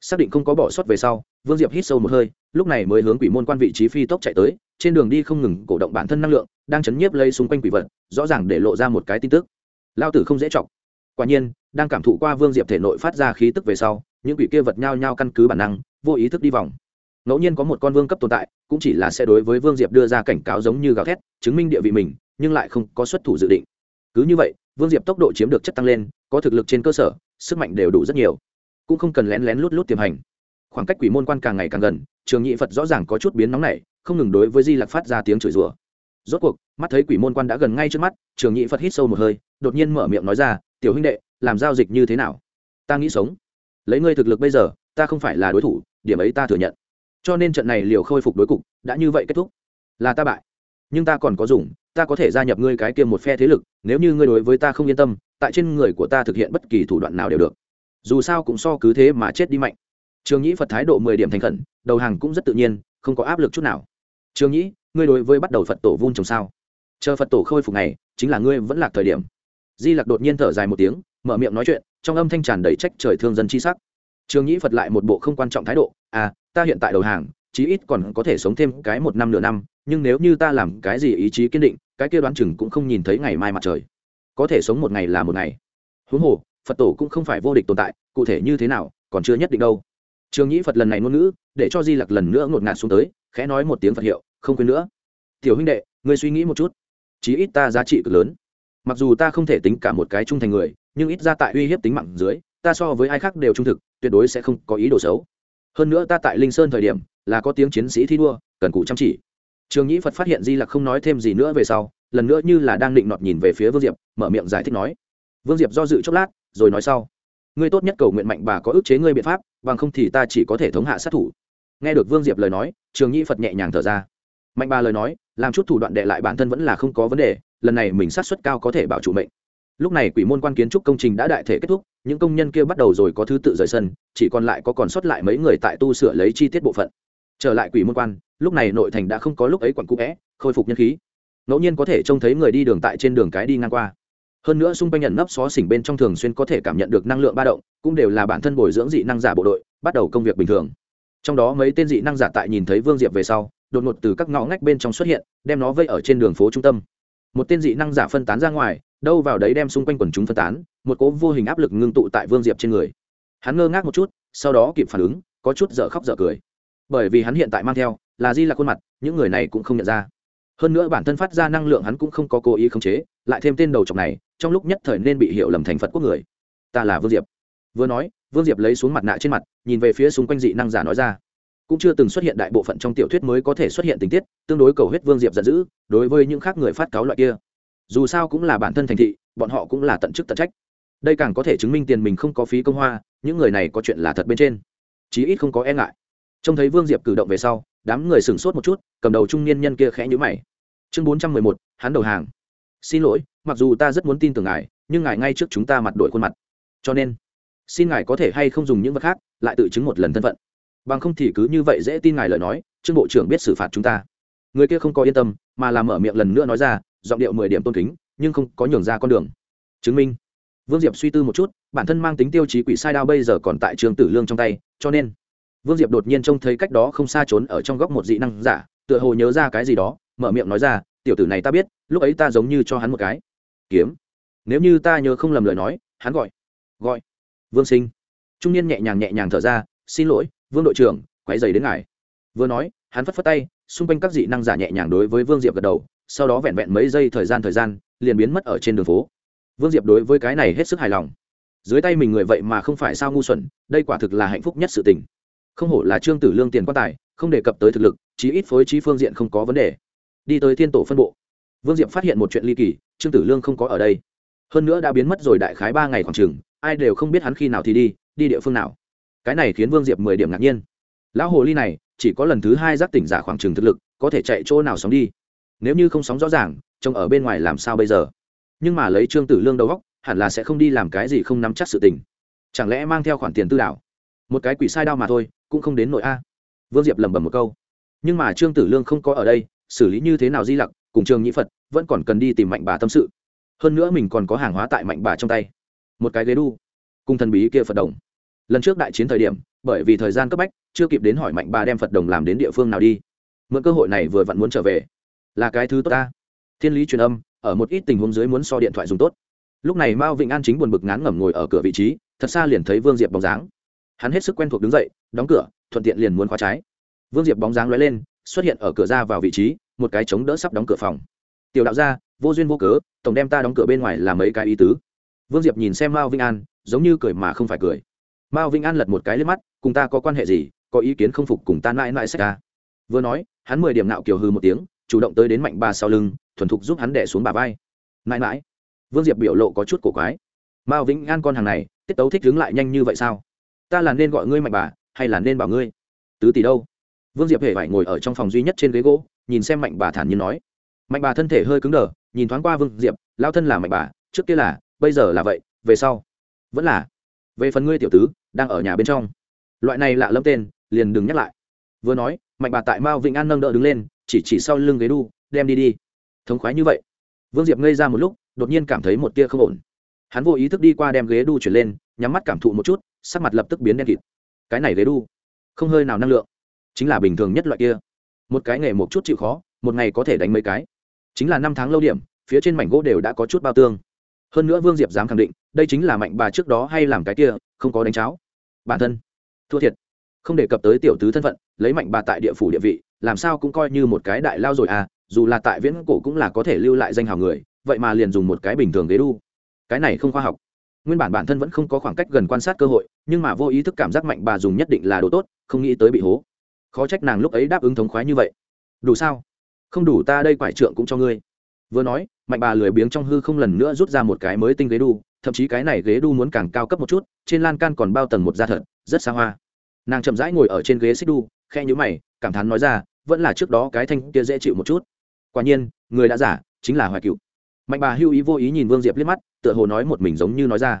A: Xác định không có bỏ sót về sau, vương diệp hít sâu một hơi, lúc này mới hướng quỷ môn quan vị trí phi tốc chạy tới, trên đường đi không ngừng cổ động bản thân năng lượng, đang chấn nhiếp lây xung quanh quỷ vật, rõ ràng để lộ ra một cái tin tức. Lao tử không dễ chọc. Quả nhiên, đang cảm thụ qua vương diệp thể nội phát ra khí tức về sau, những quỷ kia vật nhao nhao căn cứ bản năng, vô ý thức đi vòng. Ngẫu nhiên có một con vương cấp tồn tại, cũng chỉ là sẽ đối với vương diệp đưa ra cảnh cáo giống như gào thét, chứng minh địa vị mình nhưng lại không có xuất thủ dự định. Cứ như vậy, vương diệp tốc độ chiếm được chất tăng lên, có thực lực trên cơ sở, sức mạnh đều đủ rất nhiều. Cũng không cần lén lén lút lút tiềm hành. Khoảng cách quỷ môn quan càng ngày càng gần, trường nhị phật rõ ràng có chút biến nóng này không ngừng đối với di lặc phát ra tiếng chửi rủa. Rốt cuộc, mắt thấy quỷ môn quan đã gần ngay trước mắt, trường nhị phật hít sâu một hơi, đột nhiên mở miệng nói ra, tiểu huynh đệ, làm giao dịch như thế nào? Ta nghĩ sống. Lấy ngươi thực lực bây giờ, ta không phải là đối thủ, điểm ấy ta thừa nhận. Cho nên trận này liều khôi phục đối cục, đã như vậy kết thúc. Là ta bại, nhưng ta còn có dùng ta có thể gia nhập ngươi cái kia một phe thế lực, nếu như ngươi đối với ta không yên tâm, tại trên người của ta thực hiện bất kỳ thủ đoạn nào đều được. Dù sao cũng so cứ thế mà chết đi mạnh. Trường nhĩ phật thái độ mười điểm thành khẩn, đầu hàng cũng rất tự nhiên, không có áp lực chút nào. Trường nhĩ, ngươi đối với bắt đầu phật tổ vun trồng sao? Chờ phật tổ khôi phục này chính là ngươi vẫn lạc thời điểm. Di lặc đột nhiên thở dài một tiếng, mở miệng nói chuyện, trong âm thanh tràn đầy trách trời thương dân chi sắc. Trường nhĩ phật lại một bộ không quan trọng thái độ à ta hiện tại đầu hàng chí ít còn có thể sống thêm cái một năm nửa năm, nhưng nếu như ta làm cái gì ý chí kiên định, cái kia đoán chừng cũng không nhìn thấy ngày mai mặt trời. Có thể sống một ngày là một ngày. Huống hồ, phật tổ cũng không phải vô địch tồn tại, cụ thể như thế nào, còn chưa nhất định đâu. Trường nhĩ phật lần này ngôn ngữ, để cho di lặc lần nữa ngột ngạt xuống tới, khẽ nói một tiếng phật hiệu, không quên nữa. Tiểu huynh đệ, ngươi suy nghĩ một chút. Chí ít ta giá trị cực lớn. Mặc dù ta không thể tính cả một cái trung thành người, nhưng ít ra tại uy hiếp tính mạng dưới, ta so với ai khác đều trung thực, tuyệt đối sẽ không có ý đồ xấu. Hơn nữa ta tại linh sơn thời điểm là có tiếng chiến sĩ thi đua, cần cụ chăm chỉ. Trường nhĩ phật phát hiện di lặc không nói thêm gì nữa về sau, lần nữa như là đang định nọt nhìn về phía vương diệp, mở miệng giải thích nói. Vương diệp do dự chốc lát, rồi nói sau. Ngươi tốt nhất cầu nguyện mạnh bà có ức chế ngươi biện pháp, bằng không thì ta chỉ có thể thống hạ sát thủ. Nghe được vương diệp lời nói, trường nhĩ phật nhẹ nhàng thở ra. Mạnh bà lời nói, làm chút thủ đoạn đệ lại bản thân vẫn là không có vấn đề, lần này mình sát xuất cao có thể bảo chủ mệnh. Lúc này quỷ môn quan kiến trúc công trình đã đại thể kết thúc, những công nhân kia bắt đầu rồi có thứ tự rời sân, chỉ còn lại có còn sót lại mấy người tại tu sửa lấy chi tiết bộ phận trở lại quỷ môn quan, lúc này nội thành đã không có lúc ấy quặn cũ vẽ, khôi phục nhân khí. Ngẫu nhiên có thể trông thấy người đi đường tại trên đường cái đi ngang qua. Hơn nữa xung quanh nhận nấp xó xỉnh bên trong thường xuyên có thể cảm nhận được năng lượng ba động, cũng đều là bản thân bồi dưỡng dị năng giả bộ đội, bắt đầu công việc bình thường. Trong đó mấy tên dị năng giả tại nhìn thấy vương diệp về sau, đột ngột từ các ngõ ngách bên trong xuất hiện, đem nó vây ở trên đường phố trung tâm. Một tên dị năng giả phân tán ra ngoài, đâu vào đấy đem xung quanh quần chúng phân tán, một cố vô hình áp lực ngưng tụ tại vương diệp trên người. Hắn ngơ ngác một chút, sau đó kịp phản ứng, có chút dở khóc dở cười bởi vì hắn hiện tại mang theo là di là khuôn mặt, những người này cũng không nhận ra. Hơn nữa bản thân phát ra năng lượng hắn cũng không có cố ý khống chế, lại thêm tên đầu trọc này, trong lúc nhất thời nên bị hiểu lầm thành phật quốc người. Ta là vương diệp. Vừa nói, vương diệp lấy xuống mặt nạ trên mặt, nhìn về phía xung quanh dị năng giả nói ra. Cũng chưa từng xuất hiện đại bộ phận trong tiểu thuyết mới có thể xuất hiện tình tiết, tương đối cầu huyết vương diệp giận dữ, đối với những khác người phát cáo loại kia. Dù sao cũng là bản thân thành thị, bọn họ cũng là tận chức tận trách. Đây càng có thể chứng minh tiền mình không có phí công hoa, những người này có chuyện là thật bên trên. Chí ít không có e ngại trông thấy vương diệp cử động về sau, đám người sửng sốt một chút, cầm đầu trung niên nhân kia khẽ nhữ mày. Chương bốn trăm mười một, hắn đầu hàng. Xin lỗi, mặc dù ta rất muốn tin tưởng ngài, nhưng ngài ngay trước chúng ta mặt đổi khuôn mặt. Cho nên, xin ngài có thể hay không dùng những vật khác, lại tự chứng một lần thân phận. Bằng không thì cứ như vậy dễ tin ngài lời nói, trương bộ trưởng biết xử phạt chúng ta. Người kia không có yên tâm, mà làm mở miệng lần nữa nói ra, giọng điệu mười điểm tôn kính, nhưng không có nhường ra con đường. Chứng minh. Vương diệp suy tư một chút, bản thân mang tính tiêu chí quỷ sai đao bây giờ còn tại trường tử lương trong tay, cho nên vương diệp đột nhiên trông thấy cách đó không xa trốn ở trong góc một dị năng giả, tựa hồ nhớ ra cái gì đó, mở miệng nói ra, tiểu tử này ta biết, lúc ấy ta giống như cho hắn một cái. Kiếm? Nếu như ta nhớ không lầm lời nói, hắn gọi. Gọi. Vương sinh. Trung niên nhẹ nhàng nhẹ nhàng thở ra, xin lỗi, vương đội trưởng quái dày đến ngài. Vừa nói, hắn phất phất tay, xung quanh các dị năng giả nhẹ nhàng đối với vương diệp gật đầu, sau đó vẹn vẹn mấy giây thời gian thời gian, liền biến mất ở trên đường phố. Vương diệp đối với cái này hết sức hài lòng. Dưới tay mình người vậy mà không phải sao ngu xuẩn, đây quả thực là hạnh phúc nhất sự tình không hổ là trương tử lương tiền quan tài, không đề cập tới thực lực, chí ít phối trí phương diện không có vấn đề. Đi tới thiên tổ phân bộ, vương diệm phát hiện một chuyện ly kỳ, trương tử lương không có ở đây. Hơn nữa đã biến mất rồi đại khái ba ngày khoảng chừng, ai đều không biết hắn khi nào thì đi đi địa phương nào. Cái này khiến vương diệp mười điểm ngạc nhiên. Lão hồ ly này, chỉ có lần thứ hai giác tỉnh giả khoảng trừng thực lực, có thể chạy chỗ nào sóng đi. Nếu như không sóng rõ ràng, trông ở bên ngoài làm sao bây giờ? Nhưng mà lấy trương tử lương đầu góc hẳn là sẽ không đi làm cái gì không nắm chắc sự tình. Chẳng lẽ mang theo khoản tiền tư đảo? Một cái quỷ sai đao mà thôi, cũng không đến nội a. Vương diệp lẩm bẩm một câu. Nhưng mà trương tử lương không có ở đây, xử lý như thế nào di lặc, cùng trường nhĩ phật, vẫn còn cần đi tìm mạnh bà tâm sự. Hơn nữa mình còn có hàng hóa tại mạnh bà trong tay. Một cái ghế đu. Cùng thần bí kia phật đồng. Lần trước đại chiến thời điểm, bởi vì thời gian cấp bách, chưa kịp đến hỏi mạnh bà đem phật đồng làm đến địa phương nào đi. Mượn cơ hội này vừa vặn muốn trở về. Là cái thứ tốt ta. Thiên lý truyền âm, ở một ít tình huống dưới muốn so điện thoại dùng tốt. Lúc này mao vịnh an chính buồn bực ngán ngẩm ngồi ở cửa vị trí, thật xa liền thấy vương diệp bóng dáng hắn hết sức quen thuộc đứng dậy, đóng cửa, thuận tiện liền muốn khóa trái. Vương diệp bóng dáng lóe lên, xuất hiện ở cửa ra vào vị trí, một cái chống đỡ sắp đóng cửa phòng. Tiểu đạo gia, vô duyên vô cớ, tổng đem ta đóng cửa bên ngoài làm mấy cái ý tứ. Vương diệp nhìn xem mao vinh an, giống như cười mà không phải cười. Mao vinh an lật một cái lên mắt, cùng ta có quan hệ gì? Có ý kiến không phục cùng ta mãi mãi sách ta vừa nói, hắn mười điểm nạo kiều hư một tiếng, chủ động tới đến mạnh bà sau lưng, thuần thục giúp hắn đẻ xuống bà vai. Mãi mãi. Vương diệp biểu lộ có chút cổ quái. Mao vĩnh an con hàng này, tiết tấu thích đứng lại nhanh như vậy sao? Ta là nên gọi ngươi mạnh bà, hay là nên bảo ngươi? Tứ tỷ đâu? Vương diệp hề phải ngồi ở trong phòng duy nhất trên ghế gỗ, nhìn xem mạnh bà thản nhiên nói. Mạnh bà thân thể hơi cứng đờ, nhìn thoáng qua vương diệp, lao thân là mạnh bà, trước kia là, bây giờ là vậy, về sau vẫn là. Về phần ngươi tiểu tứ, đang ở nhà bên trong. Loại này lạ lâm tên, liền đừng nhắc lại. Vừa nói, mạnh bà tại mao vĩnh an nâng đỡ đứng lên, chỉ chỉ sau lưng ghế đu, đem đi đi. Thống khoái như vậy. Vương diệp ngây ra một lúc, đột nhiên cảm thấy một tia không ổn. Hắn vô ý thức đi qua đem ghế đu chuyển lên, nhắm mắt cảm thụ một chút sắc mặt lập tức biến đen kịt. Cái này ghế đu, không hơi nào năng lượng. Chính là bình thường nhất loại kia. Một cái nghề một chút chịu khó, một ngày có thể đánh mấy cái. Chính là năm tháng lâu điểm, phía trên mảnh gỗ đều đã có chút bao tương. Hơn nữa vương diệp dám khẳng định, đây chính là mạnh bà trước đó hay làm cái kia, không có đánh cháo. Bản thân, thua thiệt. Không đề cập tới tiểu tứ thân phận, lấy mạnh bà tại địa phủ địa vị, làm sao cũng coi như một cái đại lao rồi à dù là tại viễn cổ cũng là có thể lưu lại danh hào người, vậy mà liền dùng một cái bình thường ghế đu. Cái này không khoa học nguyên bản bản thân vẫn không có khoảng cách gần quan sát cơ hội, nhưng mà vô ý thức cảm giác mạnh bà dùng nhất định là đồ tốt, không nghĩ tới bị hố. Khó trách nàng lúc ấy đáp ứng thống khoái như vậy. Đủ sao? Không đủ ta đây quải trượng cũng cho ngươi. Vừa nói, mạnh bà lười biếng trong hư không lần nữa rút ra một cái mới tinh ghế đu, thậm chí cái này ghế đu muốn càng cao cấp một chút, trên lan can còn bao tầng một da thật, rất xa hoa. Nàng chậm rãi ngồi ở trên ghế xích đu khe nhũ mày, cảm thán nói ra, vẫn là trước đó cái thanh kia dễ chịu một chút. Quả nhiên, người đã giả, chính là hoài cựu mạnh bà hưu ý vô ý nhìn vương diệp liếc mắt, tựa hồ nói một mình giống như nói ra.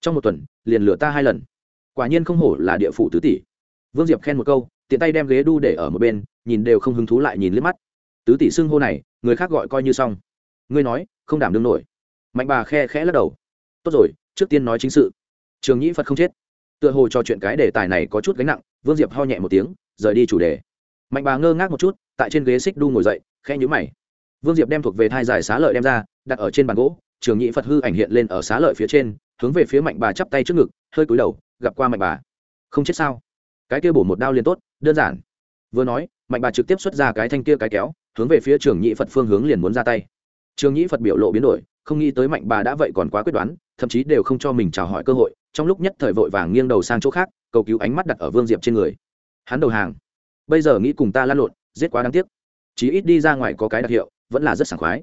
A: Trong một tuần, liền lừa ta hai lần. Quả nhiên không hổ là địa phủ tứ tỷ. Vương diệp khen một câu, tiện tay đem ghế đu để ở một bên, nhìn đều không hứng thú lại nhìn liếc mắt. Tứ tỷ xưng hô này, người khác gọi coi như xong. Ngươi nói, không đảm đương nổi. Mạnh bà khe khẽ lắc đầu. Tốt rồi, trước tiên nói chính sự. Trường nhĩ phật không chết. Tựa hồ cho chuyện cái đề tài này có chút gánh nặng, vương diệp ho nhẹ một tiếng, rời đi chủ đề. Mạnh bà ngơ ngác một chút, tại trên ghế xích đu ngồi dậy khe nhữ mày vương diệp đem thuộc về thai giải xá lợi đem ra, đặt ở trên bàn gỗ, trường nhị phật hư ảnh hiện lên ở xá lợi phía trên, hướng về phía mạnh bà chắp tay trước ngực, hơi cúi đầu, gặp qua mạnh bà. Không chết sao? Cái kia bổ một đao liền tốt, đơn giản. Vừa nói, mạnh bà trực tiếp xuất ra cái thanh kia cái kéo, hướng về phía trường nhị phật phương hướng liền muốn ra tay. Trường nhị phật biểu lộ biến đổi, không nghĩ tới mạnh bà đã vậy còn quá quyết đoán, thậm chí đều không cho mình chào hỏi cơ hội, trong lúc nhất thời vội vàng nghiêng đầu sang chỗ khác, cầu cứu ánh mắt đặt ở vương diệp trên người. Hắn đầu hàng. Bây giờ nghĩ cùng ta lăn lộn, giết quá đáng tiếc. Chí ít đi ra ngoài có cái đặc hiệu vẫn là rất sảng khoái.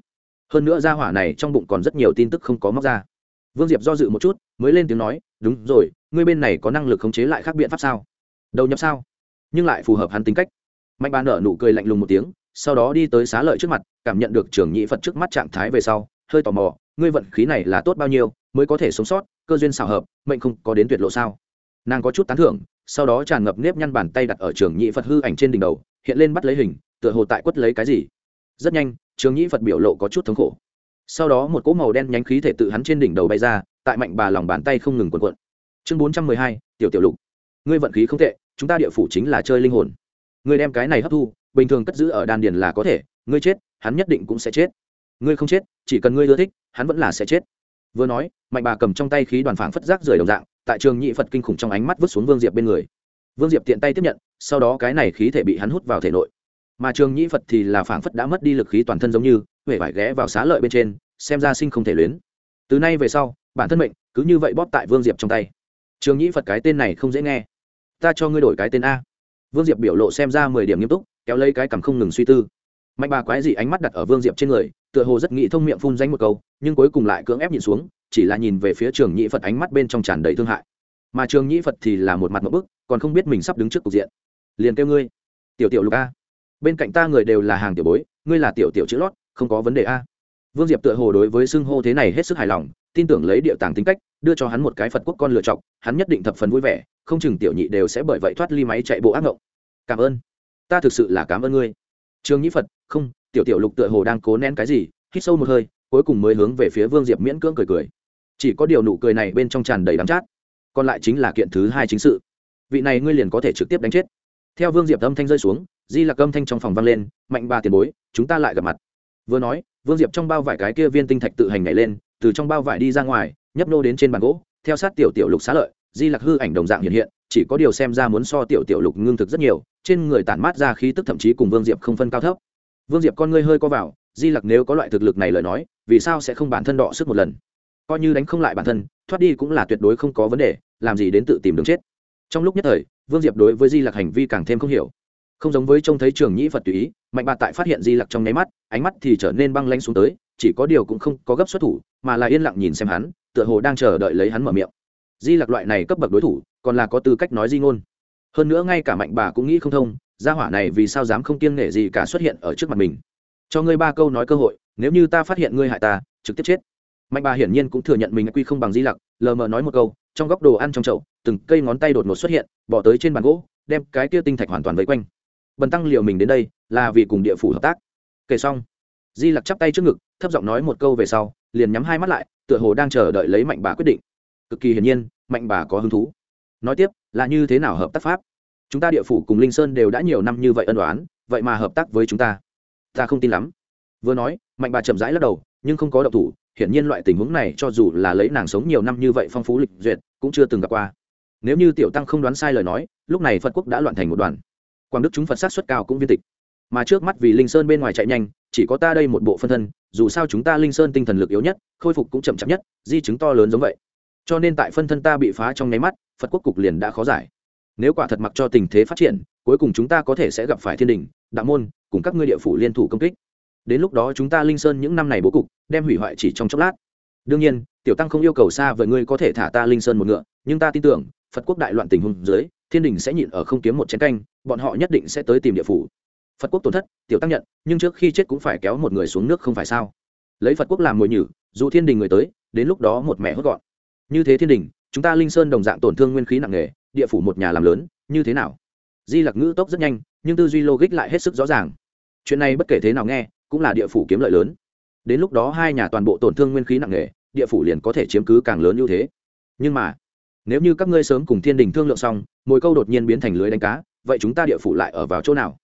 A: Hơn nữa ra hỏa này trong bụng còn rất nhiều tin tức không có móc ra. Vương diệp do dự một chút, mới lên tiếng nói, đúng rồi, ngươi bên này có năng lực khống chế lại khác biện pháp sao? Đầu nhập sao? Nhưng lại phù hợp hắn tính cách. Mạnh bà nở nụ cười lạnh lùng một tiếng, sau đó đi tới xá lợi trước mặt, cảm nhận được trưởng nhị phật trước mắt trạng thái về sau, hơi tò mò, ngươi vận khí này là tốt bao nhiêu, mới có thể sống sót, cơ duyên xảo hợp, mệnh không có đến tuyệt lộ sao? Nàng có chút tán thưởng, sau đó tràn ngập nếp nhăn bàn tay đặt ở trường nhị phật hư ảnh trên đỉnh đầu, hiện lên bắt lấy hình, tựa hồ tại quất lấy cái gì. Rất nhanh trường Nhĩ phật biểu lộ có chút thống khổ sau đó một cỗ màu đen nhánh khí thể tự hắn trên đỉnh đầu bay ra tại mạnh bà lòng bàn tay không ngừng quần quận chương bốn trăm mười hai tiểu tiểu lục ngươi vận khí không tệ chúng ta địa phủ chính là chơi linh hồn ngươi đem cái này hấp thu bình thường cất giữ ở đan điền là có thể ngươi chết hắn nhất định cũng sẽ chết ngươi không chết chỉ cần ngươi ưa thích hắn vẫn là sẽ chết vừa nói mạnh bà cầm trong tay khí đoàn phảng phất rác rời đồng dạng tại trường nhị phật kinh khủng trong ánh mắt vứt xuống vương diệp bên người vương diệp tiện tay tiếp nhận sau đó cái này khí thể bị hắn hút vào thể nội mà trường nhị phật thì là phảng phất đã mất đi lực khí toàn thân giống như, huệ vải ghé vào xá lợi bên trên, xem ra sinh không thể luyến. Từ nay về sau, bản thân mệnh cứ như vậy bóp tại vương diệp trong tay. Trường nhị phật cái tên này không dễ nghe. Ta cho ngươi đổi cái tên a. Vương diệp biểu lộ xem ra mười điểm nghiêm túc, kéo lấy cái cằm không ngừng suy tư. Mạnh bà quái dị ánh mắt đặt ở vương diệp trên người, tựa hồ rất nghĩ thông miệng phun danh một câu, nhưng cuối cùng lại cưỡng ép nhìn xuống, chỉ là nhìn về phía trường nhị phật ánh mắt bên trong tràn đầy thương hại. Mà trường nhị phật thì là một mặt một bức, còn không biết mình sắp đứng trước cục diện. Liền kêu ngươi, tiểu tiểu lục a bên cạnh ta người đều là hàng tiểu bối, ngươi là tiểu tiểu chữ lót, không có vấn đề a. Vương diệp tựa hồ đối với xưng hô thế này hết sức hài lòng, tin tưởng lấy địa tàng tính cách, đưa cho hắn một cái phật quốc con lựa chọc, hắn nhất định thập phần vui vẻ, không chừng tiểu nhị đều sẽ bởi vậy thoát ly máy chạy bộ ác ngộng. Cảm ơn. Ta thực sự là cảm ơn ngươi. Trương nhĩ phật, không, tiểu tiểu lục tựa hồ đang cố nén cái gì, hít sâu một hơi, cuối cùng mới hướng về phía vương diệp miễn cưỡng cười cười. Chỉ có điều nụ cười này bên trong tràn đầy đắm chát. Còn lại chính là kiện thứ hai chính sự. Vị này ngươi liền có thể trực tiếp đánh chết. Theo vương diệp âm thanh rơi xuống di lạc âm thanh trong phòng vang lên, mạnh ba tiền bối, chúng ta lại gặp mặt. Vừa nói, vương diệp trong bao vải cái kia viên tinh thạch tự hành nhảy lên, từ trong bao vải đi ra ngoài, nhấp nô đến trên bàn gỗ, theo sát tiểu tiểu lục xá lợi, di lạc hư ảnh đồng dạng hiện hiện, chỉ có điều xem ra muốn so tiểu tiểu lục ngưng thực rất nhiều, trên người tản mát ra khí tức thậm chí cùng vương diệp không phân cao thấp. Vương diệp con ngươi hơi co vào, di lặc nếu có loại thực lực này lời nói, vì sao sẽ không bản thân đọ sức một lần? Coi như đánh không lại bản thân, thoát đi cũng là tuyệt đối không có vấn đề, làm gì đến tự tìm đường chết. Trong lúc nhất thời, vương diệp đối với di lặc hành vi càng thêm không hiểu không giống với trông thấy trường nhĩ phật tùy ý, mạnh bà tại phát hiện di lặc trong nháy mắt, ánh mắt thì trở nên băng lanh xuống tới, chỉ có điều cũng không có gấp xuất thủ, mà là yên lặng nhìn xem hắn, tựa hồ đang chờ đợi lấy hắn mở miệng. Di lặc loại này cấp bậc đối thủ, còn là có tư cách nói di ngôn. Hơn nữa ngay cả mạnh bà cũng nghĩ không thông, gia hỏa này vì sao dám không kiêng nể gì cả xuất hiện ở trước mặt mình. Cho ngươi ba câu nói cơ hội, nếu như ta phát hiện ngươi hại ta, trực tiếp chết. Mạnh bà hiển nhiên cũng thừa nhận mình quy không bằng di lặc, lờ mờ nói một câu, trong góc đồ ăn trong chậu, từng cây ngón tay đột ngột xuất hiện, bỏ tới trên bàn gỗ, đem cái kia tinh thạch hoàn toàn vây quanh bần tăng liệu mình đến đây, là vì cùng địa phủ hợp tác. Kể xong, di lặc chắp tay trước ngực, thấp giọng nói một câu về sau, liền nhắm hai mắt lại, tựa hồ đang chờ đợi lấy mạnh bà quyết định. Cực kỳ hiển nhiên, mạnh bà có hứng thú. Nói tiếp, là như thế nào hợp tác pháp? Chúng ta địa phủ cùng linh sơn đều đã nhiều năm như vậy ân đoán vậy mà hợp tác với chúng ta. Ta không tin lắm. Vừa nói, mạnh bà chậm rãi lắc đầu, nhưng không có động thủ. Hiển nhiên loại tình huống này cho dù là lấy nàng sống nhiều năm như vậy phong phú lịch duyệt, cũng chưa từng gặp qua. Nếu như tiểu tăng không đoán sai lời nói, lúc này phật quốc đã loạn thành một đoàn quảng đức chúng phật sát xuất cao cũng viên tịch mà trước mắt vì linh sơn bên ngoài chạy nhanh chỉ có ta đây một bộ phân thân dù sao chúng ta linh sơn tinh thần lực yếu nhất khôi phục cũng chậm chậm nhất di chứng to lớn giống vậy cho nên tại phân thân ta bị phá trong nháy mắt phật quốc cục liền đã khó giải nếu quả thật mặc cho tình thế phát triển cuối cùng chúng ta có thể sẽ gặp phải thiên đình đạo môn cùng các ngươi địa phủ liên thủ công kích đến lúc đó chúng ta linh sơn những năm này bố cục đem hủy hoại chỉ trong chốc lát đương nhiên tiểu tăng không yêu cầu xa với ngươi có thể thả ta linh sơn một ngựa nhưng ta tin tưởng phật quốc đại loạn tình huống dưới thiên đình sẽ nhịn ở không kiếm một chén canh bọn họ nhất định sẽ tới tìm địa phủ. Phật quốc tổn thất, tiểu tăng nhận, nhưng trước khi chết cũng phải kéo một người xuống nước không phải sao? Lấy phật quốc làm mồi nhử, dù thiên đình người tới, đến lúc đó một mẹ hốt gọn. Như thế thiên đình, chúng ta linh sơn đồng dạng tổn thương nguyên khí nặng nề, địa phủ một nhà làm lớn, như thế nào? Di lặc ngữ tốc rất nhanh, nhưng tư duy logic lại hết sức rõ ràng. Chuyện này bất kể thế nào nghe, cũng là địa phủ kiếm lợi lớn. Đến lúc đó hai nhà toàn bộ tổn thương nguyên khí nặng nề, địa phủ liền có thể chiếm cứ càng lớn ưu thế. Nhưng mà, nếu như các ngươi sớm cùng thiên đình thương lượng xong mỗi câu đột nhiên biến thành lưới đánh cá vậy chúng ta địa phủ lại ở vào chỗ nào?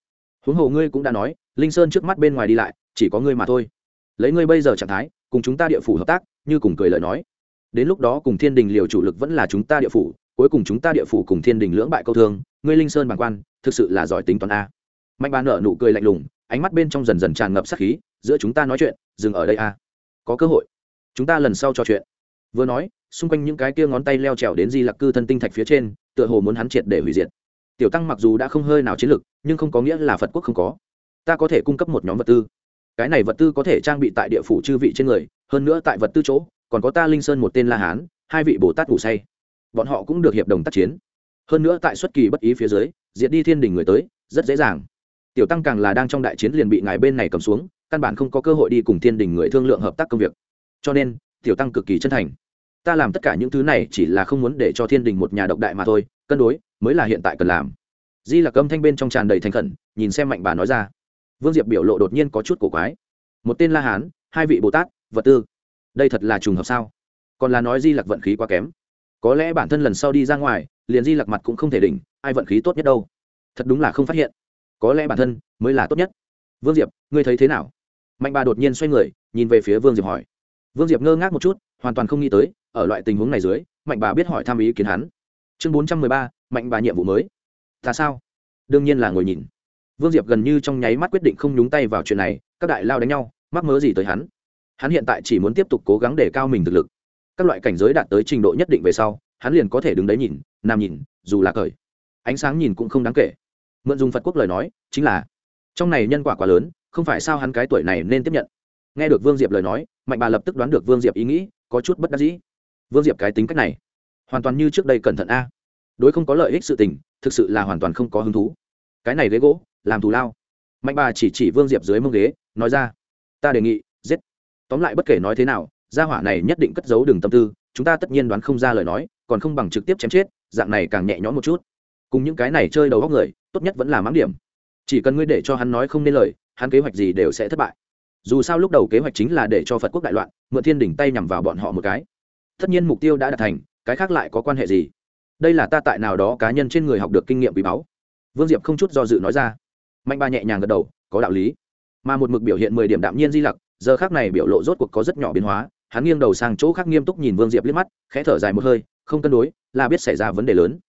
A: Huống hồ ngươi cũng đã nói, linh sơn trước mắt bên ngoài đi lại, chỉ có ngươi mà thôi. Lấy ngươi bây giờ trạng thái, cùng chúng ta địa phủ hợp tác, như cùng cười lời nói. Đến lúc đó cùng thiên đình liều chủ lực vẫn là chúng ta địa phủ, cuối cùng chúng ta địa phủ cùng thiên đình lưỡng bại câu thương, ngươi linh sơn bằng quan, thực sự là giỏi tính toán a. Mạnh bà nở nụ cười lạnh lùng, ánh mắt bên trong dần dần tràn ngập sát khí, giữa chúng ta nói chuyện, dừng ở đây a. Có cơ hội, chúng ta lần sau trò chuyện. Vừa nói, xung quanh những cái kia ngón tay leo trèo đến di lặc cư thân tinh thạch phía trên, tựa hồ muốn hắn triệt để hủy diệt tiểu tăng mặc dù đã không hơi nào chiến lực nhưng không có nghĩa là phật quốc không có. Ta có thể cung cấp một nhóm vật tư. Cái này vật tư có thể trang bị tại địa phủ chư vị trên người, hơn nữa tại vật tư chỗ, còn có ta linh sơn một tên la hán, hai vị bồ tát ngủ say. Bọn họ cũng được hiệp đồng tác chiến. Hơn nữa tại xuất kỳ bất ý phía dưới, diệt đi thiên đình người tới, rất dễ dàng. Tiểu tăng càng là đang trong đại chiến liền bị ngài bên này cầm xuống, căn bản không có cơ hội đi cùng thiên đình người thương lượng hợp tác công việc. Cho nên, tiểu tăng cực kỳ chân thành. Ta làm tất cả những thứ này chỉ là không muốn để cho thiên đình một nhà độc đại mà thôi, cân đối mới là hiện tại cần làm. Di là âm thanh bên trong tràn đầy thành khẩn, nhìn xem mạnh bà nói ra. Vương diệp biểu lộ đột nhiên có chút cổ quái. Một tên la hán, hai vị bồ tát, vật tư. Đây thật là trùng hợp sao? Còn là nói di lặc vận khí quá kém. Có lẽ bản thân lần sau đi ra ngoài, liền di lặc mặt cũng không thể đỉnh, ai vận khí tốt nhất đâu? Thật đúng là không phát hiện. Có lẽ bản thân mới là tốt nhất. Vương diệp, ngươi thấy thế nào? Mạnh bà đột nhiên xoay người, nhìn về phía vương diệp hỏi. Vương diệp ngơ ngác một chút, hoàn toàn không nghĩ tới, ở loại tình huống này dưới, mạnh bà biết hỏi tham ý kiến hắn. Chương bốn trăm mười ba mạnh bà nhiệm vụ mới. Ta sao? Đương nhiên là ngồi nhìn. Vương diệp gần như trong nháy mắt quyết định không nhúng tay vào chuyện này, các đại lao đánh nhau, mắc mớ gì tới hắn? Hắn hiện tại chỉ muốn tiếp tục cố gắng để cao mình thực lực. Các loại cảnh giới đạt tới trình độ nhất định về sau, hắn liền có thể đứng đấy nhìn, nằm nhìn, dù là cởi. Ánh sáng nhìn cũng không đáng kể. Mượn dùng phật quốc lời nói, chính là, trong này nhân quả quá lớn, không phải sao hắn cái tuổi này nên tiếp nhận. Nghe được vương diệp lời nói, mạnh bà lập tức đoán được vương diệp ý nghĩ, có chút bất đắc dĩ. Vương diệp cái tính cách này, hoàn toàn như trước đây cẩn thận a đối không có lợi ích sự tình, thực sự là hoàn toàn không có hứng thú. Cái này ghế gỗ, làm thù lao. Mạnh bà chỉ chỉ vương diệp dưới mông ghế, nói ra, ta đề nghị, giết. Tóm lại bất kể nói thế nào, gia hỏa này nhất định cất giấu đường tâm tư, chúng ta tất nhiên đoán không ra lời nói, còn không bằng trực tiếp chém chết, dạng này càng nhẹ nhõm một chút. Cùng những cái này chơi đầu góc người, tốt nhất vẫn là mắng điểm. Chỉ cần ngươi để cho hắn nói không nên lời, hắn kế hoạch gì đều sẽ thất bại. Dù sao lúc đầu kế hoạch chính là để cho phật quốc đại loạn, mượn thiên đỉnh tay nhằm vào bọn họ một cái. Tất nhiên mục tiêu đã đạt thành, cái khác lại có quan hệ gì? Đây là ta tại nào đó cá nhân trên người học được kinh nghiệm quý báu. Vương diệp không chút do dự nói ra. Mạnh ba nhẹ nhàng gật đầu, có đạo lý. Mà một mực biểu hiện mười điểm đạm nhiên di lặc, giờ khác này biểu lộ rốt cuộc có rất nhỏ biến hóa, hắn nghiêng đầu sang chỗ khác nghiêm túc nhìn vương diệp liếc mắt, khẽ thở dài một hơi, không cân đối, là biết xảy ra vấn đề lớn.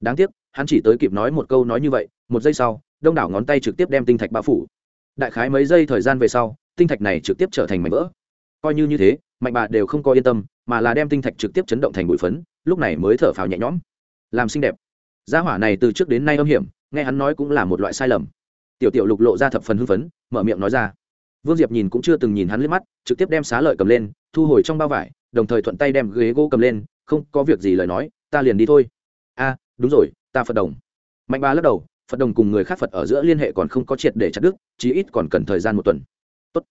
A: Đáng tiếc, hắn chỉ tới kịp nói một câu nói như vậy, một giây sau, đông đảo ngón tay trực tiếp đem tinh thạch bao phủ. Đại khái mấy giây thời gian về sau, tinh thạch này trực tiếp trở thành mảnh vỡ. Coi như như thế, mạnh bà đều không có yên tâm, mà là đem tinh thạch trực tiếp chấn động thành bụi phấn, lúc này mới thở phào nhẹ nhõm làm xinh đẹp. Gia hỏa này từ trước đến nay âm hiểm, nghe hắn nói cũng là một loại sai lầm. Tiểu tiểu lục lộ ra thập phần hưng phấn, mở miệng nói ra. Vương diệp nhìn cũng chưa từng nhìn hắn liếc mắt, trực tiếp đem xá lợi cầm lên, thu hồi trong bao vải, đồng thời thuận tay đem ghế gỗ cầm lên, không, có việc gì lời nói, ta liền đi thôi. A, đúng rồi, ta phật đồng. Mạnh ba lắc đầu, phật đồng cùng người khác phật ở giữa liên hệ còn không có triệt để chặt đức chí ít còn cần thời gian một tuần. Tốt.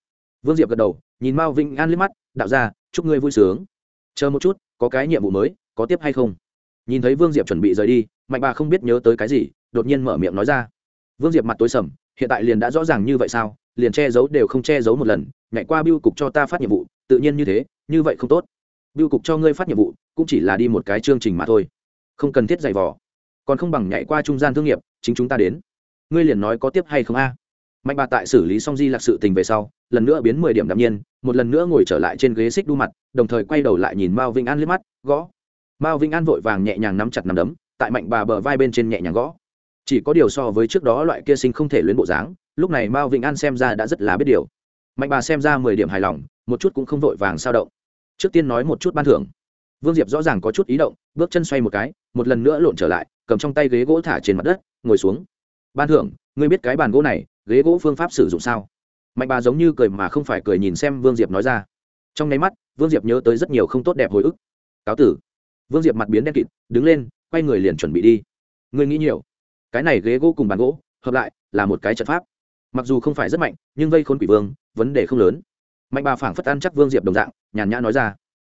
A: vương diệp gật đầu, nhìn mao vinh an liếc mắt, đạo ra chúc ngươi vui sướng. Chờ một chút, có cái nhiệm vụ mới, có tiếp hay không? Nhìn thấy vương diệp chuẩn bị rời đi, mạnh bà không biết nhớ tới cái gì, đột nhiên mở miệng nói ra. Vương diệp mặt tối sầm, hiện tại liền đã rõ ràng như vậy sao, liền che giấu đều không che giấu một lần, nhảy qua biêu cục cho ta phát nhiệm vụ, tự nhiên như thế, như vậy không tốt. Biêu cục cho ngươi phát nhiệm vụ, cũng chỉ là đi một cái chương trình mà thôi. Không cần thiết giày vò. Còn không bằng nhảy qua trung gian thương nghiệp, chính chúng ta đến. Ngươi liền nói có tiếp hay không a? Mạnh bà tại xử lý xong di lạc sự tình về sau, lần nữa biến mười điểm đạm nhiên, một lần nữa ngồi trở lại trên ghế xích đu mặt, đồng thời quay đầu lại nhìn mao vinh an liếc mắt, gõ mao vĩnh an vội vàng nhẹ nhàng nắm chặt nắm đấm, tại mạnh bà bờ vai bên trên nhẹ nhàng gõ. Chỉ có điều so với trước đó loại kia sinh không thể luyến bộ dáng, lúc này mao vĩnh an xem ra đã rất là biết điều. Mạnh bà xem ra mười điểm hài lòng, một chút cũng không vội vàng sao động. Trước tiên nói một chút ban thưởng. Vương diệp rõ ràng có chút ý động, bước chân xoay một cái, một lần nữa lộn trở lại, cầm trong tay ghế gỗ thả trên mặt đất, ngồi xuống. Ban thưởng, ngươi biết cái bàn gỗ này, ghế gỗ phương pháp sử dụng sao? Mạnh bà giống như cười mà không phải cười nhìn xem vương diệp nói ra. Trong nháy mắt, vương diệp nhớ tới rất nhiều không tốt đẹp hồi ức. Cáo tử vương diệp mặt biến đen kịt, đứng lên, quay người liền chuẩn bị đi. Ngươi nghĩ nhiều. Cái này ghế gỗ cùng bàn gỗ, hợp lại, là một cái trận pháp. Mặc dù không phải rất mạnh, nhưng vây khốn quỷ vương, vấn đề không lớn. Mạnh bà phảng phất ăn chắc vương diệp đồng dạng, nhàn nhã nói ra.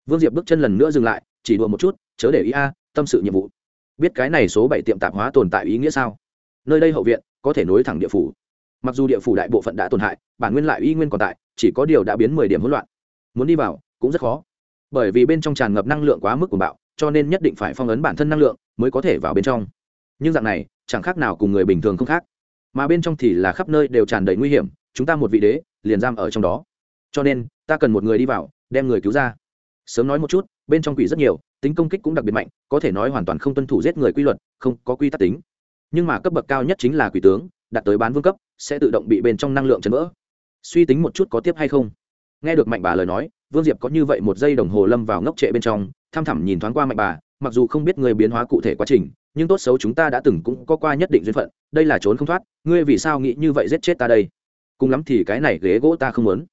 A: Vương diệp bước chân lần nữa dừng lại, chỉ đùa một chút, chớ để ý a, tâm sự nhiệm vụ. Biết cái này số bảy tiệm tạp hóa tồn tại ý nghĩa sao? Nơi đây hậu viện, có thể nối thẳng địa phủ. Mặc dù địa phủ đại bộ phận đã tổn hại, bản nguyên lại y nguyên còn tại, chỉ có điều đã biến mười điểm hỗn loạn. Muốn đi vào, cũng rất khó. Bởi vì bên trong tràn ngập năng lượng quá mức của bạo cho nên nhất định phải phong ấn bản thân năng lượng mới có thể vào bên trong. Nhưng dạng này, chẳng khác nào cùng người bình thường không khác. Mà bên trong thì là khắp nơi đều tràn đầy nguy hiểm, chúng ta một vị đế, liền giam ở trong đó. Cho nên, ta cần một người đi vào, đem người cứu ra. Sớm nói một chút, bên trong quỷ rất nhiều, tính công kích cũng đặc biệt mạnh, có thể nói hoàn toàn không tuân thủ giết người quy luật, không có quy tắc tính. Nhưng mà cấp bậc cao nhất chính là quỷ tướng, đạt tới bán vương cấp, sẽ tự động bị bên trong năng lượng chấn vỡ. Suy tính một chút có tiếp hay không? Nghe được mạnh bà lời nói, vương diệp có như vậy một giây đồng hồ lâm vào ngốc trệ bên trong tham thẳm nhìn thoáng qua mạnh bà, mặc dù không biết người biến hóa cụ thể quá trình, nhưng tốt xấu chúng ta đã từng cũng có qua nhất định duyên phận, đây là trốn không thoát, ngươi vì sao nghĩ như vậy giết chết ta đây? Cùng lắm thì cái này ghế gỗ ta không muốn.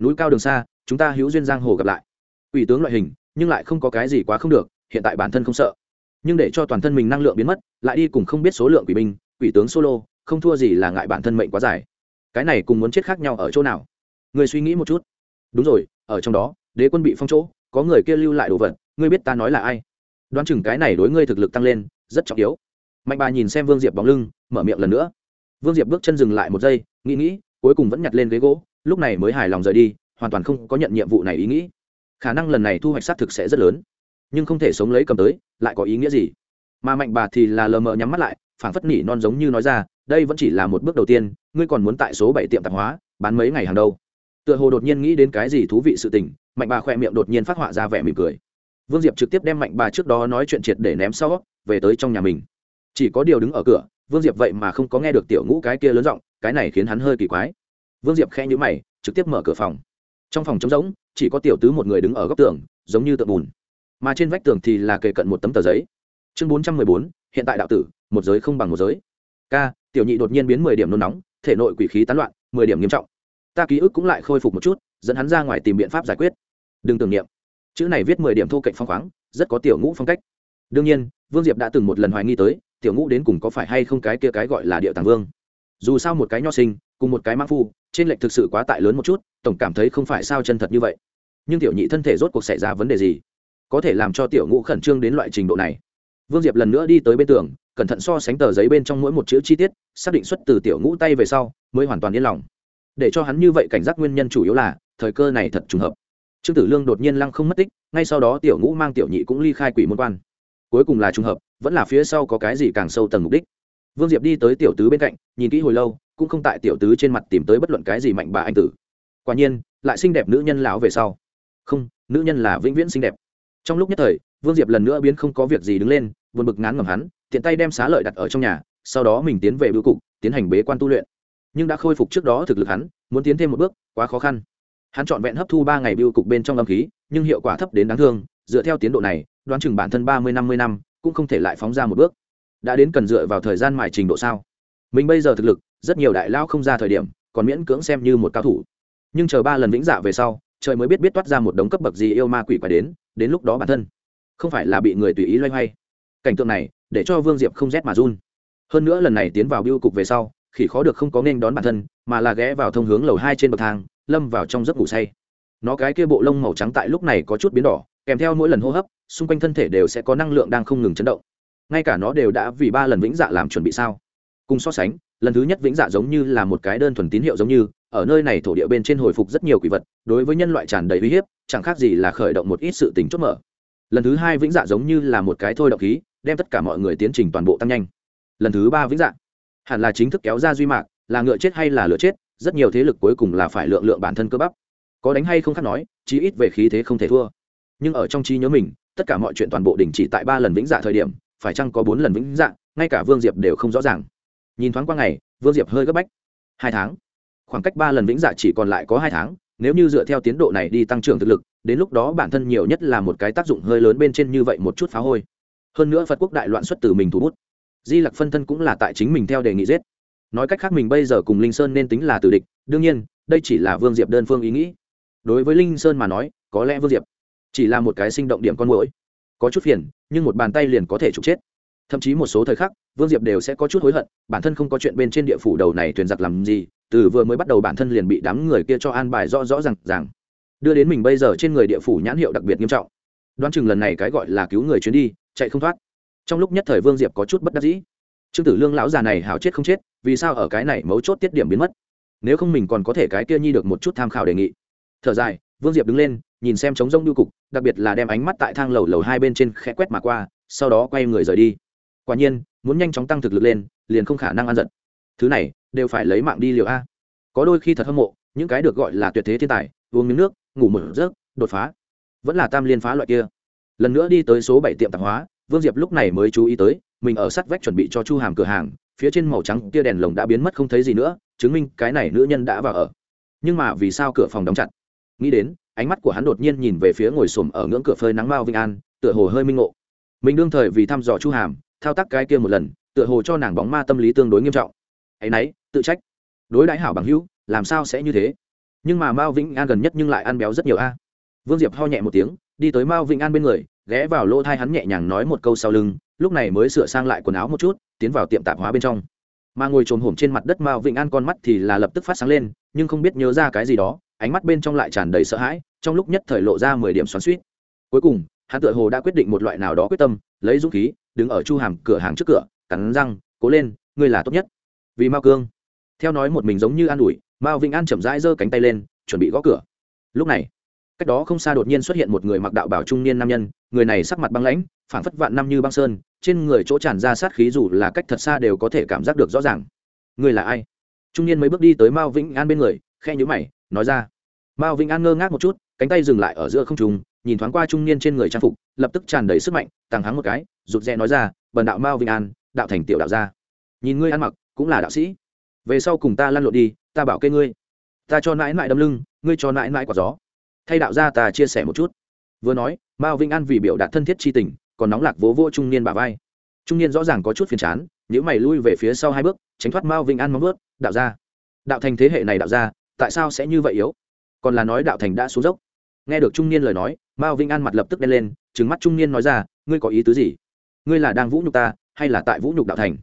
A: Núi cao đường xa, chúng ta hữu duyên giang hồ gặp lại. Ủy tướng loại hình, nhưng lại không có cái gì quá không được, hiện tại bản thân không sợ. Nhưng để cho toàn thân mình năng lượng biến mất, lại đi cùng không biết số lượng quỷ binh, quỷ tướng solo, không thua gì là ngại bản thân mệnh quá dài. Cái này cùng muốn chết khác nhau ở chỗ nào? Người suy nghĩ một chút. Đúng rồi, ở trong đó, đế quân bị phong chỗ, có người kia lưu lại đồ vật ngươi biết ta nói là ai? Đoán chừng cái này đối ngươi thực lực tăng lên, rất trọng yếu. Mạnh bà nhìn xem vương diệp bóng lưng, mở miệng lần nữa. Vương diệp bước chân dừng lại một giây, nghĩ nghĩ, cuối cùng vẫn nhặt lên ghế gỗ, lúc này mới hài lòng rời đi, hoàn toàn không có nhận nhiệm vụ này ý nghĩ. Khả năng lần này thu hoạch xác thực sẽ rất lớn, nhưng không thể sống lấy cầm tới, lại có ý nghĩa gì? Mà mạnh bà thì là lờ mờ nhắm mắt lại, phảng phất nỉ non giống như nói ra, đây vẫn chỉ là một bước đầu tiên, ngươi còn muốn tại số bảy tiệm tạp hóa, bán mấy ngày hàng đâu? Tựa hồ đột nhiên nghĩ đến cái gì thú vị sự tình, mạnh bà khỏe miệng đột nhiên phát họa ra vẻ mỉm cười vương diệp trực tiếp đem mạnh bà trước đó nói chuyện triệt để ném sau, về tới trong nhà mình. Chỉ có điều đứng ở cửa, vương diệp vậy mà không có nghe được tiểu ngũ cái kia lớn giọng, cái này khiến hắn hơi kỳ quái. Vương diệp khe nhữ mày, trực tiếp mở cửa phòng. Trong phòng trống rỗng, chỉ có tiểu tứ một người đứng ở góc tường, giống như tượng bùn. Mà trên vách tường thì là kề cận một tấm tờ giấy. Chương bốn trăm mười bốn, hiện tại đạo tử, một giới không bằng một giới. K tiểu nhị đột nhiên biến mười điểm nôn nóng, thể nội quỷ khí tán loạn, mười điểm nghiêm trọng. Ta ký ức cũng lại khôi phục một chút, dẫn hắn ra ngoài tìm biện pháp giải quyết. Đừng tưởng niệm chữ này viết mười điểm thô cạnh phong khoáng, rất có tiểu ngũ phong cách. Đương nhiên, vương diệp đã từng một lần hoài nghi tới, tiểu ngũ đến cùng có phải hay không cái kia cái gọi là địa tàng vương. Dù sao một cái nho sinh, cùng một cái mã phu, trên lệnh thực sự quá tại lớn một chút, tổng cảm thấy không phải sao chân thật như vậy. Nhưng tiểu nhị thân thể rốt cuộc xảy ra vấn đề gì? Có thể làm cho tiểu ngũ khẩn trương đến loại trình độ này. Vương diệp lần nữa đi tới bên tường, cẩn thận so sánh tờ giấy bên trong mỗi một chữ chi tiết, xác định xuất từ tiểu ngũ tay về sau, mới hoàn toàn yên lòng. Để cho hắn như vậy cảnh giác nguyên nhân chủ yếu là, thời cơ này thật trùng hợp trương tử lương đột nhiên lăng không mất tích, ngay sau đó tiểu ngũ mang tiểu nhị cũng ly khai quỷ môn quan. Cuối cùng là trùng hợp, vẫn là phía sau có cái gì càng sâu tầng mục đích. Vương diệp đi tới tiểu tứ bên cạnh, nhìn kỹ hồi lâu, cũng không tại tiểu tứ trên mặt tìm tới bất luận cái gì mạnh bà anh tử. Quả nhiên, lại xinh đẹp nữ nhân lão về sau. Không, nữ nhân là vĩnh viễn xinh đẹp. Trong lúc nhất thời, vương diệp lần nữa biến không có việc gì đứng lên, buồn bực ngán ngầm hắn, tiện tay đem xá lợi đặt ở trong nhà, sau đó mình tiến về bưu cục, tiến hành bế quan tu luyện. Nhưng đã khôi phục trước đó thực lực hắn, muốn tiến thêm một bước, quá khó khăn hắn trọn vẹn hấp thu ba ngày biêu cục bên trong âm khí, nhưng hiệu quả thấp đến đáng thương, dựa theo tiến độ này, đoán chừng bản thân ba mươi, năm mươi năm, cũng không thể lại phóng ra một bước. Đã đến cần dựa vào thời gian mài trình độ sao? Mình bây giờ thực lực, rất nhiều đại lao không ra thời điểm, còn miễn cưỡng xem như một cao thủ. Nhưng chờ ba lần vĩnh dạ về sau, trời mới biết biết toát ra một đống cấp bậc gì yêu ma quỷ quái đến đến lúc đó bản thân không phải là bị người tùy ý loay hoay. Cảnh tượng này, để cho vương diệp không rét mà run. Hơn nữa lần này tiến vào biêu cục về sau, khỉ khó được không có nên đón bản thân, mà là ghé vào thông hướng lầu hai trên bậc thang lâm vào trong giấc ngủ say. Nó cái kia bộ lông màu trắng tại lúc này có chút biến đỏ, kèm theo mỗi lần hô hấp, xung quanh thân thể đều sẽ có năng lượng đang không ngừng chấn động. Ngay cả nó đều đã vì ba lần vĩnh dạ làm chuẩn bị sao? Cùng so sánh, lần thứ nhất vĩnh dạ giống như là một cái đơn thuần tín hiệu giống như, ở nơi này thổ địa bên trên hồi phục rất nhiều quỷ vật, đối với nhân loại tràn đầy uy hiếp, chẳng khác gì là khởi động một ít sự tính chốt mở. Lần thứ hai vĩnh dạ giống như là một cái thôi động khí, đem tất cả mọi người tiến trình toàn bộ tăng nhanh. Lần thứ ba vĩnh dạ hẳn là chính thức kéo ra duy mạc, là ngựa chết hay là lửa chết rất nhiều thế lực cuối cùng là phải lượng lượng bản thân cơ bắp. Có đánh hay không khác nói, chí ít về khí thế không thể thua. Nhưng ở trong trí nhớ mình, tất cả mọi chuyện toàn bộ đình chỉ tại ba lần vĩnh dạ thời điểm, phải chăng có bốn lần vĩnh dạ ngay cả vương diệp đều không rõ ràng. Nhìn thoáng qua ngày, vương diệp hơi gấp bách. Hai tháng. Khoảng cách ba lần vĩnh dạ chỉ còn lại có hai tháng, nếu như dựa theo tiến độ này đi tăng trưởng thực lực, đến lúc đó bản thân nhiều nhất là một cái tác dụng hơi lớn bên trên như vậy một chút phá hôi. Hơn nữa phật quốc đại loạn xuất từ mình thủ bút. Di lặc phân thân cũng là tại chính mình theo đề nghị giết nói cách khác mình bây giờ cùng linh sơn nên tính là tử địch, đương nhiên, đây chỉ là vương diệp đơn phương ý nghĩ. Đối với linh sơn mà nói, có lẽ vương diệp chỉ là một cái sinh động điểm con mũi có chút phiền, nhưng một bàn tay liền có thể trục chết. Thậm chí một số thời khắc, vương diệp đều sẽ có chút hối hận, bản thân không có chuyện bên trên địa phủ đầu này thuyền giặc làm gì, từ vừa mới bắt đầu bản thân liền bị đám người kia cho an bài rõ rõ r à n g rằng đưa đến mình bây giờ trên người địa phủ nhãn hiệu đặc biệt nghiêm trọng. Đoán chừng lần này cái gọi là cứu người chuyến đi, chạy không thoát. Trong lúc nhất thời vương diệp có chút bất đắc dĩ trương tử lương lão già này hảo chết không chết, vì sao ở cái này mấu chốt tiết điểm biến mất? Nếu không mình còn có thể cái kia nhi được một chút tham khảo đề nghị. Thở dài, vương diệp đứng lên, nhìn xem trống rông nhu cục, đặc biệt là đem ánh mắt tại thang lầu lầu hai bên trên khẽ quét mà qua, sau đó quay người rời đi. Quả nhiên, muốn nhanh chóng tăng thực lực lên, liền không khả năng ăn giận. Thứ này, đều phải lấy mạng đi liệu a. Có đôi khi thật hâm mộ, những cái được gọi là tuyệt thế thiên tài, uống miếng nước, ngủ một giấc, đột phá. Vẫn là tam liên phá loại kia. Lần nữa đi tới số bảy tiệm tạp hóa, vương diệp lúc này mới chú ý tới mình ở sát vách chuẩn bị cho chu hàm cửa hàng, phía trên màu trắng kia đèn lồng đã biến mất không thấy gì nữa, chứng minh cái này nữ nhân đã vào ở. Nhưng mà vì sao cửa phòng đóng chặt? Nghĩ đến, ánh mắt của hắn đột nhiên nhìn về phía ngồi xổm ở ngưỡng cửa phơi nắng mao vinh an, tựa hồ hơi minh ngộ. Mình đương thời vì thăm dò chu hàm, thao tác cái kia một lần, tựa hồ cho nàng bóng ma tâm lý tương đối nghiêm trọng. Ấy nấy, tự trách. Đối đãi hảo bằng hữu, làm sao sẽ như thế? Nhưng mà mao vĩnh an gần nhất nhưng lại ăn béo rất nhiều a. Vương diệp ho nhẹ một tiếng, đi tới mao vĩnh an bên người, ghé vào lỗ thai hắn nhẹ nhàng nói một câu sau lưng lúc này mới sửa sang lại quần áo một chút, tiến vào tiệm tạp hóa bên trong. Mà ngồi trồm hổm trên mặt đất mao Vịnh an con mắt thì là lập tức phát sáng lên, nhưng không biết nhớ ra cái gì đó, ánh mắt bên trong lại tràn đầy sợ hãi, trong lúc nhất thời lộ ra mười điểm xoắn suýt cuối cùng, hắn tựa hồ đã quyết định một loại nào đó quyết tâm, lấy dũng khí, đứng ở chu hàm cửa hàng trước cửa, cắn răng, cố lên, ngươi là tốt nhất. Vì mao cương. Theo nói một mình giống như an ủi, mao vĩnh an chậm rãi giơ cánh tay lên, chuẩn bị gõ cửa. Lúc này, cách đó không xa đột nhiên xuất hiện một người mặc đạo bảo trung niên nam nhân, người này sắc mặt băng lãnh phảng phất vạn năm như băng sơn, trên người chỗ tràn ra sát khí dù là cách thật xa đều có thể cảm giác được rõ ràng. Người là ai? Trung niên mấy bước đi tới mao vĩnh an bên người khe nhữ mày, nói ra. Mao vĩnh an ngơ ngác một chút, cánh tay dừng lại ở giữa không trùng nhìn thoáng qua trung niên trên người trang phục, lập tức tràn đầy sức mạnh tăng hắng một cái, rụt rè nói ra, bần đạo mao vĩnh an, đạo thành tiểu đạo gia. Nhìn ngươi ăn mặc, cũng là đạo sĩ. Về sau cùng ta lăn lộn đi, ta bảo kê ngươi. Ta cho nãi nãi đâm lưng, ngươi cho nãi nãi quả gió. Thay đạo gia ta chia sẻ một chút. Vừa nói, mao vĩnh an vì biểu đạt thân thiết chi tình còn nóng lạc vỗ vỗ trung niên bà vai. Trung niên rõ ràng có chút phiền chán những mày lui về phía sau hai bước tránh thoát mao Vinh an móng ướt đạo ra, đạo thành thế hệ này đạo ra, tại sao sẽ như vậy yếu? Còn là nói đạo thành đã xuống dốc. Nghe được trung niên lời nói mao Vinh an mặt lập tức đen lên trứng mắt trung niên nói ra ngươi có ý tứ gì? Ngươi là đang vũ nhục ta hay là tại vũ nhục đạo thành?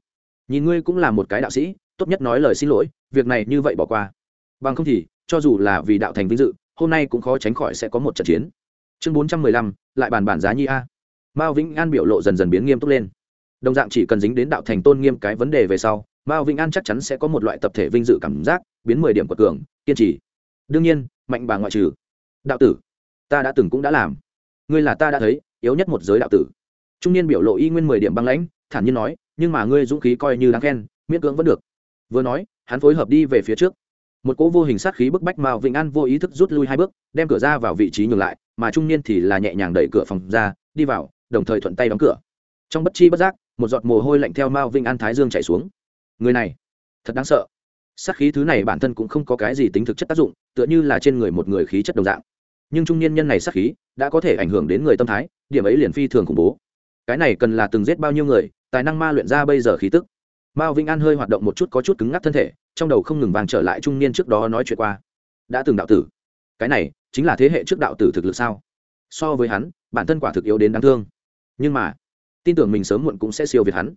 A: Nhìn ngươi cũng là một cái đạo sĩ tốt nhất nói lời xin lỗi việc này như vậy bỏ qua. Bằng không thì cho dù là vì đạo thành vinh dự hôm nay cũng khó tránh khỏi sẽ có một trận chiến. Chương bốn trăm mười lăm lại bàn bản giá nhi a mao vĩnh an biểu lộ dần dần biến nghiêm túc lên. Đồng dạng chỉ cần dính đến đạo thành tôn nghiêm cái vấn đề về sau, mao vĩnh an chắc chắn sẽ có một loại tập thể vinh dự cảm giác, biến mười điểm của cường, kiên trì. Đương nhiên, mạnh bà ngoại trừ. Đạo tử, ta đã từng cũng đã làm. Ngươi là ta đã thấy, yếu nhất một giới đạo tử. Trung niên biểu lộ y nguyên mười điểm băng lãnh, thản nhiên nói, nhưng mà ngươi dũng khí coi như đáng khen, miễn cưỡng vẫn được. Vừa nói, hắn phối hợp đi về phía trước. Một cỗ vô hình sát khí bức bách mao vĩnh an vô ý thức rút lui hai bước, đem cửa ra vào vị trí nhường lại, mà trung niên thì là nhẹ nhàng đẩy cửa phòng ra, đi vào đồng thời thuận tay đóng cửa. Trong bất chi bất giác, một giọt mồ hôi lạnh theo mao vinh an thái dương chảy xuống. Người này, thật đáng sợ. Sát khí thứ này bản thân cũng không có cái gì tính thực chất tác dụng, tựa như là trên người một người khí chất đồng dạng. Nhưng trung niên nhân này sát khí đã có thể ảnh hưởng đến người tâm thái, điểm ấy liền phi thường khủng bố. Cái này cần là từng giết bao nhiêu người, tài năng ma luyện ra bây giờ khí tức. Mao vĩnh an hơi hoạt động một chút có chút cứng ngắc thân thể, trong đầu không ngừng vàng trở lại trung niên trước đó nói chuyện qua. Đã từng đạo tử. Cái này, chính là thế hệ trước đạo tử thực lực sao? So với hắn, bản thân quả thực yếu đến đáng thương nhưng mà, tin tưởng mình sớm muộn cũng sẽ siêu việt hắn.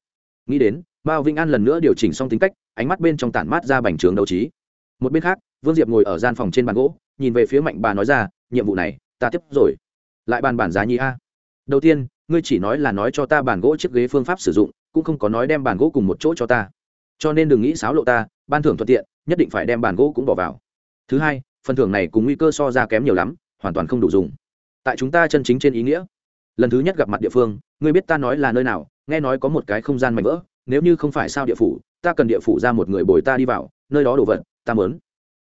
A: Nghĩ đến, mao vĩnh an lần nữa điều chỉnh xong tính cách, ánh mắt bên trong tản mát ra bành trướng đấu trí. Một bên khác, vương diệp ngồi ở gian phòng trên bàn gỗ, nhìn về phía mạnh bà nói ra, nhiệm vụ này, ta tiếp rồi. Lại bàn bản giá nhi a. Đầu tiên, ngươi chỉ nói là nói cho ta bàn gỗ chiếc ghế phương pháp sử dụng, cũng không có nói đem bàn gỗ cùng một chỗ cho ta. Cho nên đừng nghĩ xáo lộ ta, ban thưởng thuận tiện, nhất định phải đem bàn gỗ cũng bỏ vào. Thứ hai, phần thưởng này cùng nguy cơ so ra kém nhiều lắm, hoàn toàn không đủ dùng. Tại chúng ta chân chính trên ý nghĩa lần thứ nhất gặp mặt địa phương, ngươi biết ta nói là nơi nào, nghe nói có một cái không gian mạnh vỡ, nếu như không phải sao địa phủ, ta cần địa phủ ra một người bồi ta đi vào, nơi đó đổ vật, ta mớn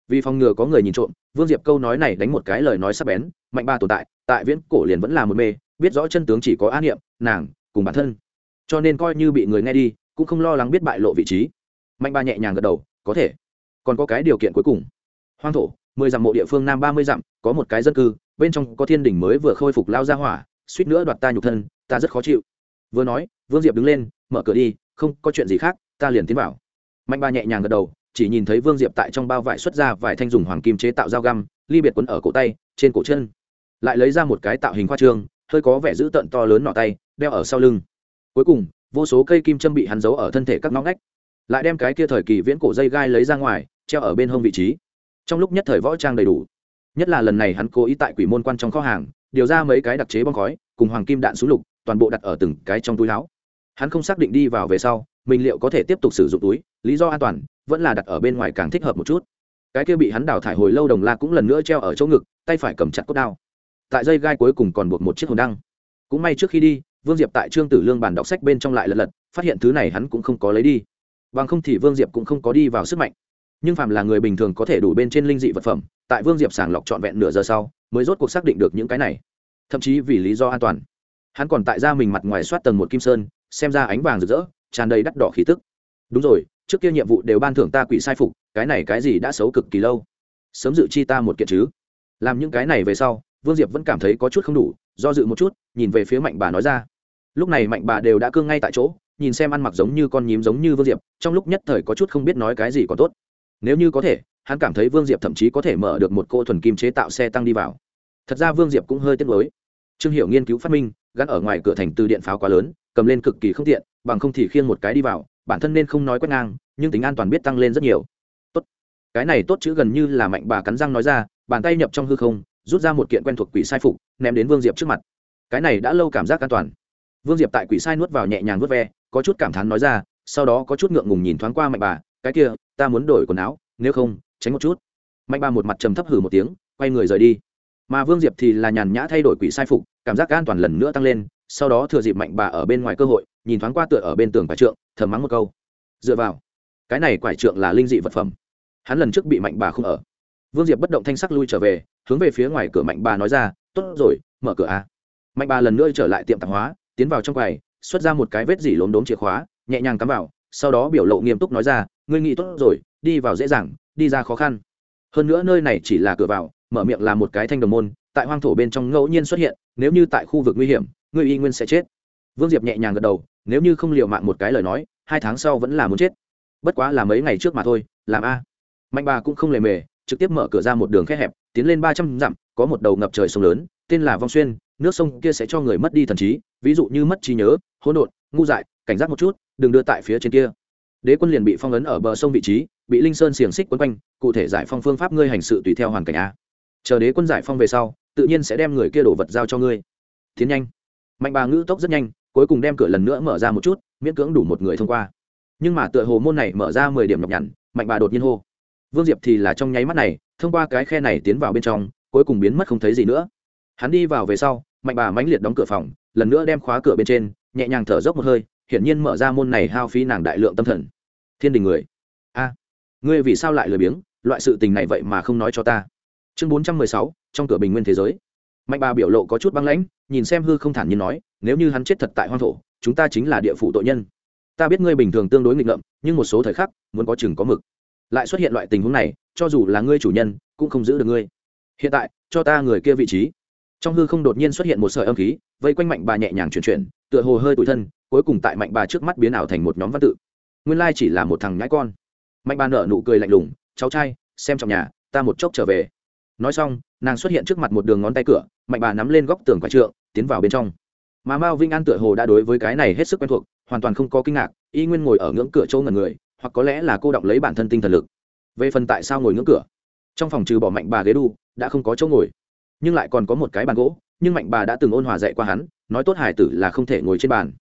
A: vì phòng ngừa có người nhìn trộm, vương diệp câu nói này đánh một cái lời nói sắp bén, mạnh ba tồn tại tại viễn cổ liền vẫn là một mê, biết rõ chân tướng chỉ có á niệm, nàng, cùng bản thân. Cho nên coi như bị người nghe đi, cũng không lo lắng biết bại lộ vị trí. Mạnh ba nhẹ nhàng gật đầu, có thể. Còn có cái điều kiện cuối cùng. Hoang thổ, mười dặm mộ địa phương nam ba mươi dặm, có một cái dân cư, bên trong có thiên đình mới vừa khôi phục lao ra hỏa suýt nữa đoạt ta nhục thân, ta rất khó chịu. Vừa nói, vương diệp đứng lên, mở cửa đi, không có chuyện gì khác, ta liền tiến vào. Mạnh ba nhẹ nhàng gật đầu, chỉ nhìn thấy vương diệp tại trong bao vải xuất ra vài thanh dùng hoàng kim chế tạo dao găm, ly biệt quấn ở cổ tay, trên cổ chân. Lại lấy ra một cái tạo hình khoa trương, hơi có vẻ dữ tợn to lớn nọ tay, đeo ở sau lưng. Cuối cùng, vô số cây kim châm bị hắn giấu ở thân thể các ngõ ngách. Lại đem cái kia thời kỳ viễn cổ dây gai lấy ra ngoài, treo ở bên hông vị trí. Trong lúc nhất thời võ trang đầy đủ, nhất là lần này hắn cố ý tại quỷ môn quan trong kho hàng điều ra mấy cái đặc chế bom khói, cùng hoàng kim đạn súng lục, toàn bộ đặt ở từng cái trong túi áo. Hắn không xác định đi vào về sau, mình liệu có thể tiếp tục sử dụng túi, lý do an toàn vẫn là đặt ở bên ngoài càng thích hợp một chút. Cái kia bị hắn đào thải hồi lâu đồng la cũng lần nữa treo ở chỗ ngực, tay phải cầm chặt cốt đao. Tại dây gai cuối cùng còn buộc một chiếc hồn đăng. Cũng may trước khi đi, vương diệp tại trương tử lương bản đọc sách bên trong lại lật lật, phát hiện thứ này hắn cũng không có lấy đi. Bằng không thì vương diệp cũng không có đi vào sức mạnh. Nhưng phàm là người bình thường có thể đủ bên trên linh dị vật phẩm, tại vương diệp sàng lọc trọn vẹn nửa giờ sau mới rốt cuộc xác định được những cái này. Thậm chí vì lý do an toàn. Hắn còn tại ra mình mặt ngoài soát tầng một kim sơn, xem ra ánh vàng rực rỡ, tràn đầy đắt đỏ khí tức. Đúng rồi, trước kia nhiệm vụ đều ban thưởng ta quỷ sai phục, cái này cái gì đã xấu cực kỳ lâu. Sớm dự chi ta một kiện chứ. Làm những cái này về sau, vương diệp vẫn cảm thấy có chút không đủ, do dự một chút, nhìn về phía mạnh bà nói ra. Lúc này mạnh bà đều đã cương ngay tại chỗ, nhìn xem ăn mặc giống như con nhím giống như vương diệp, trong lúc nhất thời có chút không biết nói cái gì còn tốt. Nếu như có thể hắn cảm thấy vương diệp thậm chí có thể mở được một cô thuần kim chế tạo xe tăng đi vào. Thật ra vương diệp cũng hơi tiếc lối trương hiệu nghiên cứu phát minh, gắn ở ngoài cửa thành từ điện pháo quá lớn, cầm lên cực kỳ không tiện, bằng không thì khiêng một cái đi vào, bản thân nên không nói quét ngang, nhưng tính an toàn biết tăng lên rất nhiều. Tốt. Cái này tốt chữ gần như là mạnh bà cắn răng nói ra, bàn tay nhập trong hư không, rút ra một kiện quen thuộc quỷ sai phục, ném đến vương diệp trước mặt. Cái này đã lâu cảm giác an toàn. Vương diệp tại quỷ sai nuốt vào nhẹ nhàng vớt ve, có chút cảm thán nói ra, sau đó có chút ngượng ngùng nhìn thoáng qua mạnh bà, cái kia, ta muốn đổi quần áo, nếu không tránh một chút. Mạnh bà một mặt trầm thấp hử một tiếng, quay người rời đi. Mà vương diệp thì là nhàn nhã thay đổi quỷ sai phục, cảm giác an toàn lần nữa tăng lên, sau đó thừa dịp mạnh bà ở bên ngoài cơ hội, nhìn thoáng qua tựa ở bên tường quải trượng, thầm mắng một câu. Dựa vào, cái này quải trượng là linh dị vật phẩm. Hắn lần trước bị mạnh bà không ở. Vương diệp bất động thanh sắc lui trở về, hướng về phía ngoài cửa mạnh bà nói ra, tốt rồi, mở cửa a. Mạnh bà lần nữa trở lại tiệm tạp hóa, tiến vào trong quầy, xuất ra một cái vết dỉ lốm đốm chìa khóa, nhẹ nhàng cắm vào, sau đó biểu lộ nghiêm túc nói ra, ngươi nghĩ tốt rồi đi vào dễ dàng, đi ra khó khăn. Hơn nữa nơi này chỉ là cửa vào, mở miệng là một cái thanh đồng môn, tại hoang thổ bên trong ngẫu nhiên xuất hiện, nếu như tại khu vực nguy hiểm ngươi y nguyên sẽ chết. Vương diệp nhẹ nhàng gật đầu, nếu như không liều mạng một cái lời nói, hai tháng sau vẫn là muốn chết. Bất quá là mấy ngày trước mà thôi, làm a. Mạnh bà cũng không lề mề, trực tiếp mở cửa ra một đường khe hẹp, tiến lên ba trăm dặm, có một đầu ngập trời sông lớn, tên là vong xuyên, nước sông kia sẽ cho người mất đi thần trí, ví dụ như mất trí nhớ, hỗn độn, ngu dại, cảnh giác một chút, đừng đưa tại phía trên kia. Đế quân liền bị phong ấn ở bờ sông vị trí bị linh sơn xiềng xích quấn quanh, cụ thể giải phong phương pháp ngươi hành sự tùy theo hoàn cảnh a. Chờ đế quân giải phong về sau, tự nhiên sẽ đem người kia đổ vật giao cho ngươi. Tiến nhanh. Mạnh bà ngữ tốc rất nhanh, cuối cùng đem cửa lần nữa mở ra một chút, miễn cưỡng đủ một người thông qua. Nhưng mà tựa hồ môn này mở ra mười điểm nhọc nhằn, mạnh bà đột nhiên hô. Vương diệp thì là trong nháy mắt này, thông qua cái khe này tiến vào bên trong, cuối cùng biến mất không thấy gì nữa. Hắn đi vào về sau, mạnh bà mãnh liệt đóng cửa phòng, lần nữa đem khóa cửa bên trên, nhẹ nhàng thở dốc một hơi, hiển nhiên mở ra môn này hao phí nàng đại lượng tâm thần. Thiên đình người ngươi vì sao lại lười biếng, loại sự tình này vậy mà không nói cho ta. Chương bốn trăm mười sáu, trong cửa bình nguyên thế giới. Mạnh bà biểu lộ có chút băng lãnh, nhìn xem hư không thản nhiên nói, nếu như hắn chết thật tại hoang thổ, chúng ta chính là địa phủ tội nhân. Ta biết ngươi bình thường tương đối nghịch ngợm, nhưng một số thời khắc, muốn có chừng có mực. Lại xuất hiện loại tình huống này, cho dù là ngươi chủ nhân, cũng không giữ được ngươi. Hiện tại, cho ta người kia vị trí. Trong hư không đột nhiên xuất hiện một sợi âm khí, vây quanh mạnh bà nhẹ nhàng chuyển chuyển, tựa hồ hơi tủi thân, cuối cùng tại mạnh bà trước mắt biến ảo thành một nhóm văn tự. Nguyên lai chỉ là một thằng nhãi con mạnh bà nở nụ cười lạnh lùng, cháu trai, xem trong nhà, ta một chốc trở về. Nói xong, nàng xuất hiện trước mặt một đường ngón tay cửa, mạnh bà nắm lên góc tường quả trượng, tiến vào bên trong. Mà mao vinh an tựa hồ đã đối với cái này hết sức quen thuộc, hoàn toàn không có kinh ngạc, y nguyên ngồi ở ngưỡng cửa chỗ ngần người, hoặc có lẽ là cô động lấy bản thân tinh thần lực. Về phần tại sao ngồi ngưỡng cửa? Trong phòng trừ bỏ mạnh bà ghế đu, đã không có chỗ ngồi. Nhưng lại còn có một cái bàn gỗ, nhưng mạnh bà đã từng ôn hòa dạy qua hắn, nói tốt hải tử là không thể ngồi trên bàn.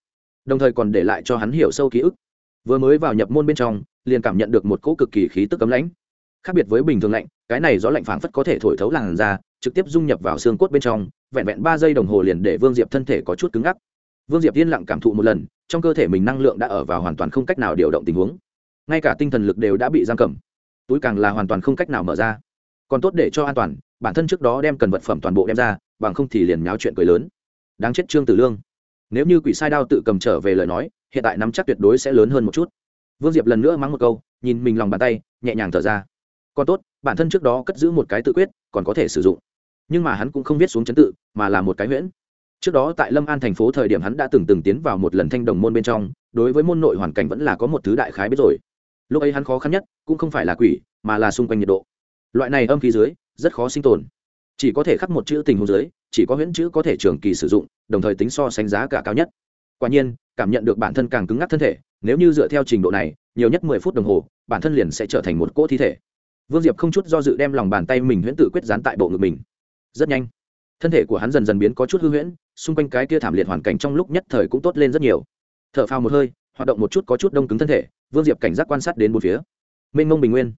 A: Đồng thời còn để lại cho hắn hiểu sâu ký ức. Vừa mới vào nhập môn bên trong liền cảm nhận được một cỗ cực kỳ khí tức cấm lãnh. Khác biệt với bình thường lạnh, cái này gió lạnh phảng phất có thể thổi thấu làn da, trực tiếp dung nhập vào xương cốt bên trong, vẹn vẹn ba giây đồng hồ liền để vương diệp thân thể có chút cứng ngắc. Vương diệp yên lặng cảm thụ một lần, trong cơ thể mình năng lượng đã ở vào hoàn toàn không cách nào điều động tình huống. Ngay cả tinh thần lực đều đã bị giam cầm. Túi càng là hoàn toàn không cách nào mở ra. Còn tốt để cho an toàn, bản thân trước đó đem cần vật phẩm toàn bộ đem ra, bằng không thì liền nháo chuyện cười lớn. Đáng chết trương tử lương. Nếu như quỷ sai đao tự cầm trở về lời nói, hiện tại nắm chắc tuyệt đối sẽ lớn hơn một chút vương diệp lần nữa mắng một câu, nhìn mình lòng bàn tay, nhẹ nhàng thở ra. Còn tốt, bản thân trước đó cất giữ một cái tự quyết, còn có thể sử dụng. Nhưng mà hắn cũng không viết xuống chấn tự, mà là một cái huyễn. Trước đó tại lâm an thành phố thời điểm hắn đã từng từng tiến vào một lần thanh đồng môn bên trong, đối với môn nội hoàn cảnh vẫn là có một thứ đại khái biết rồi. Lúc ấy hắn khó khăn nhất, cũng không phải là quỷ, mà là xung quanh nhiệt độ. Loại này âm khí dưới, rất khó sinh tồn. Chỉ có thể khắc một chữ tình huống dưới, chỉ có huyễn chữ có thể trường kỳ sử dụng, đồng thời tính so sánh giá cả cao nhất. Quả nhiên cảm nhận được bản thân càng cứng ngắc thân thể, nếu như dựa theo trình độ này, nhiều nhất mười phút đồng hồ, bản thân liền sẽ trở thành một cỗ thi thể. Vương diệp không chút do dự đem lòng bàn tay mình huyễn tự quyết dán tại bộ ngực mình. Rất nhanh, thân thể của hắn dần dần biến có chút hư huyễn, xung quanh cái kia thảm liệt hoàn cảnh trong lúc nhất thời cũng tốt lên rất nhiều. T h ở phao một hơi, hoạt động một chút có chút đông cứng thân thể, vương diệp cảnh giác quan sát đến một phía. Mênh mông bình nguyên,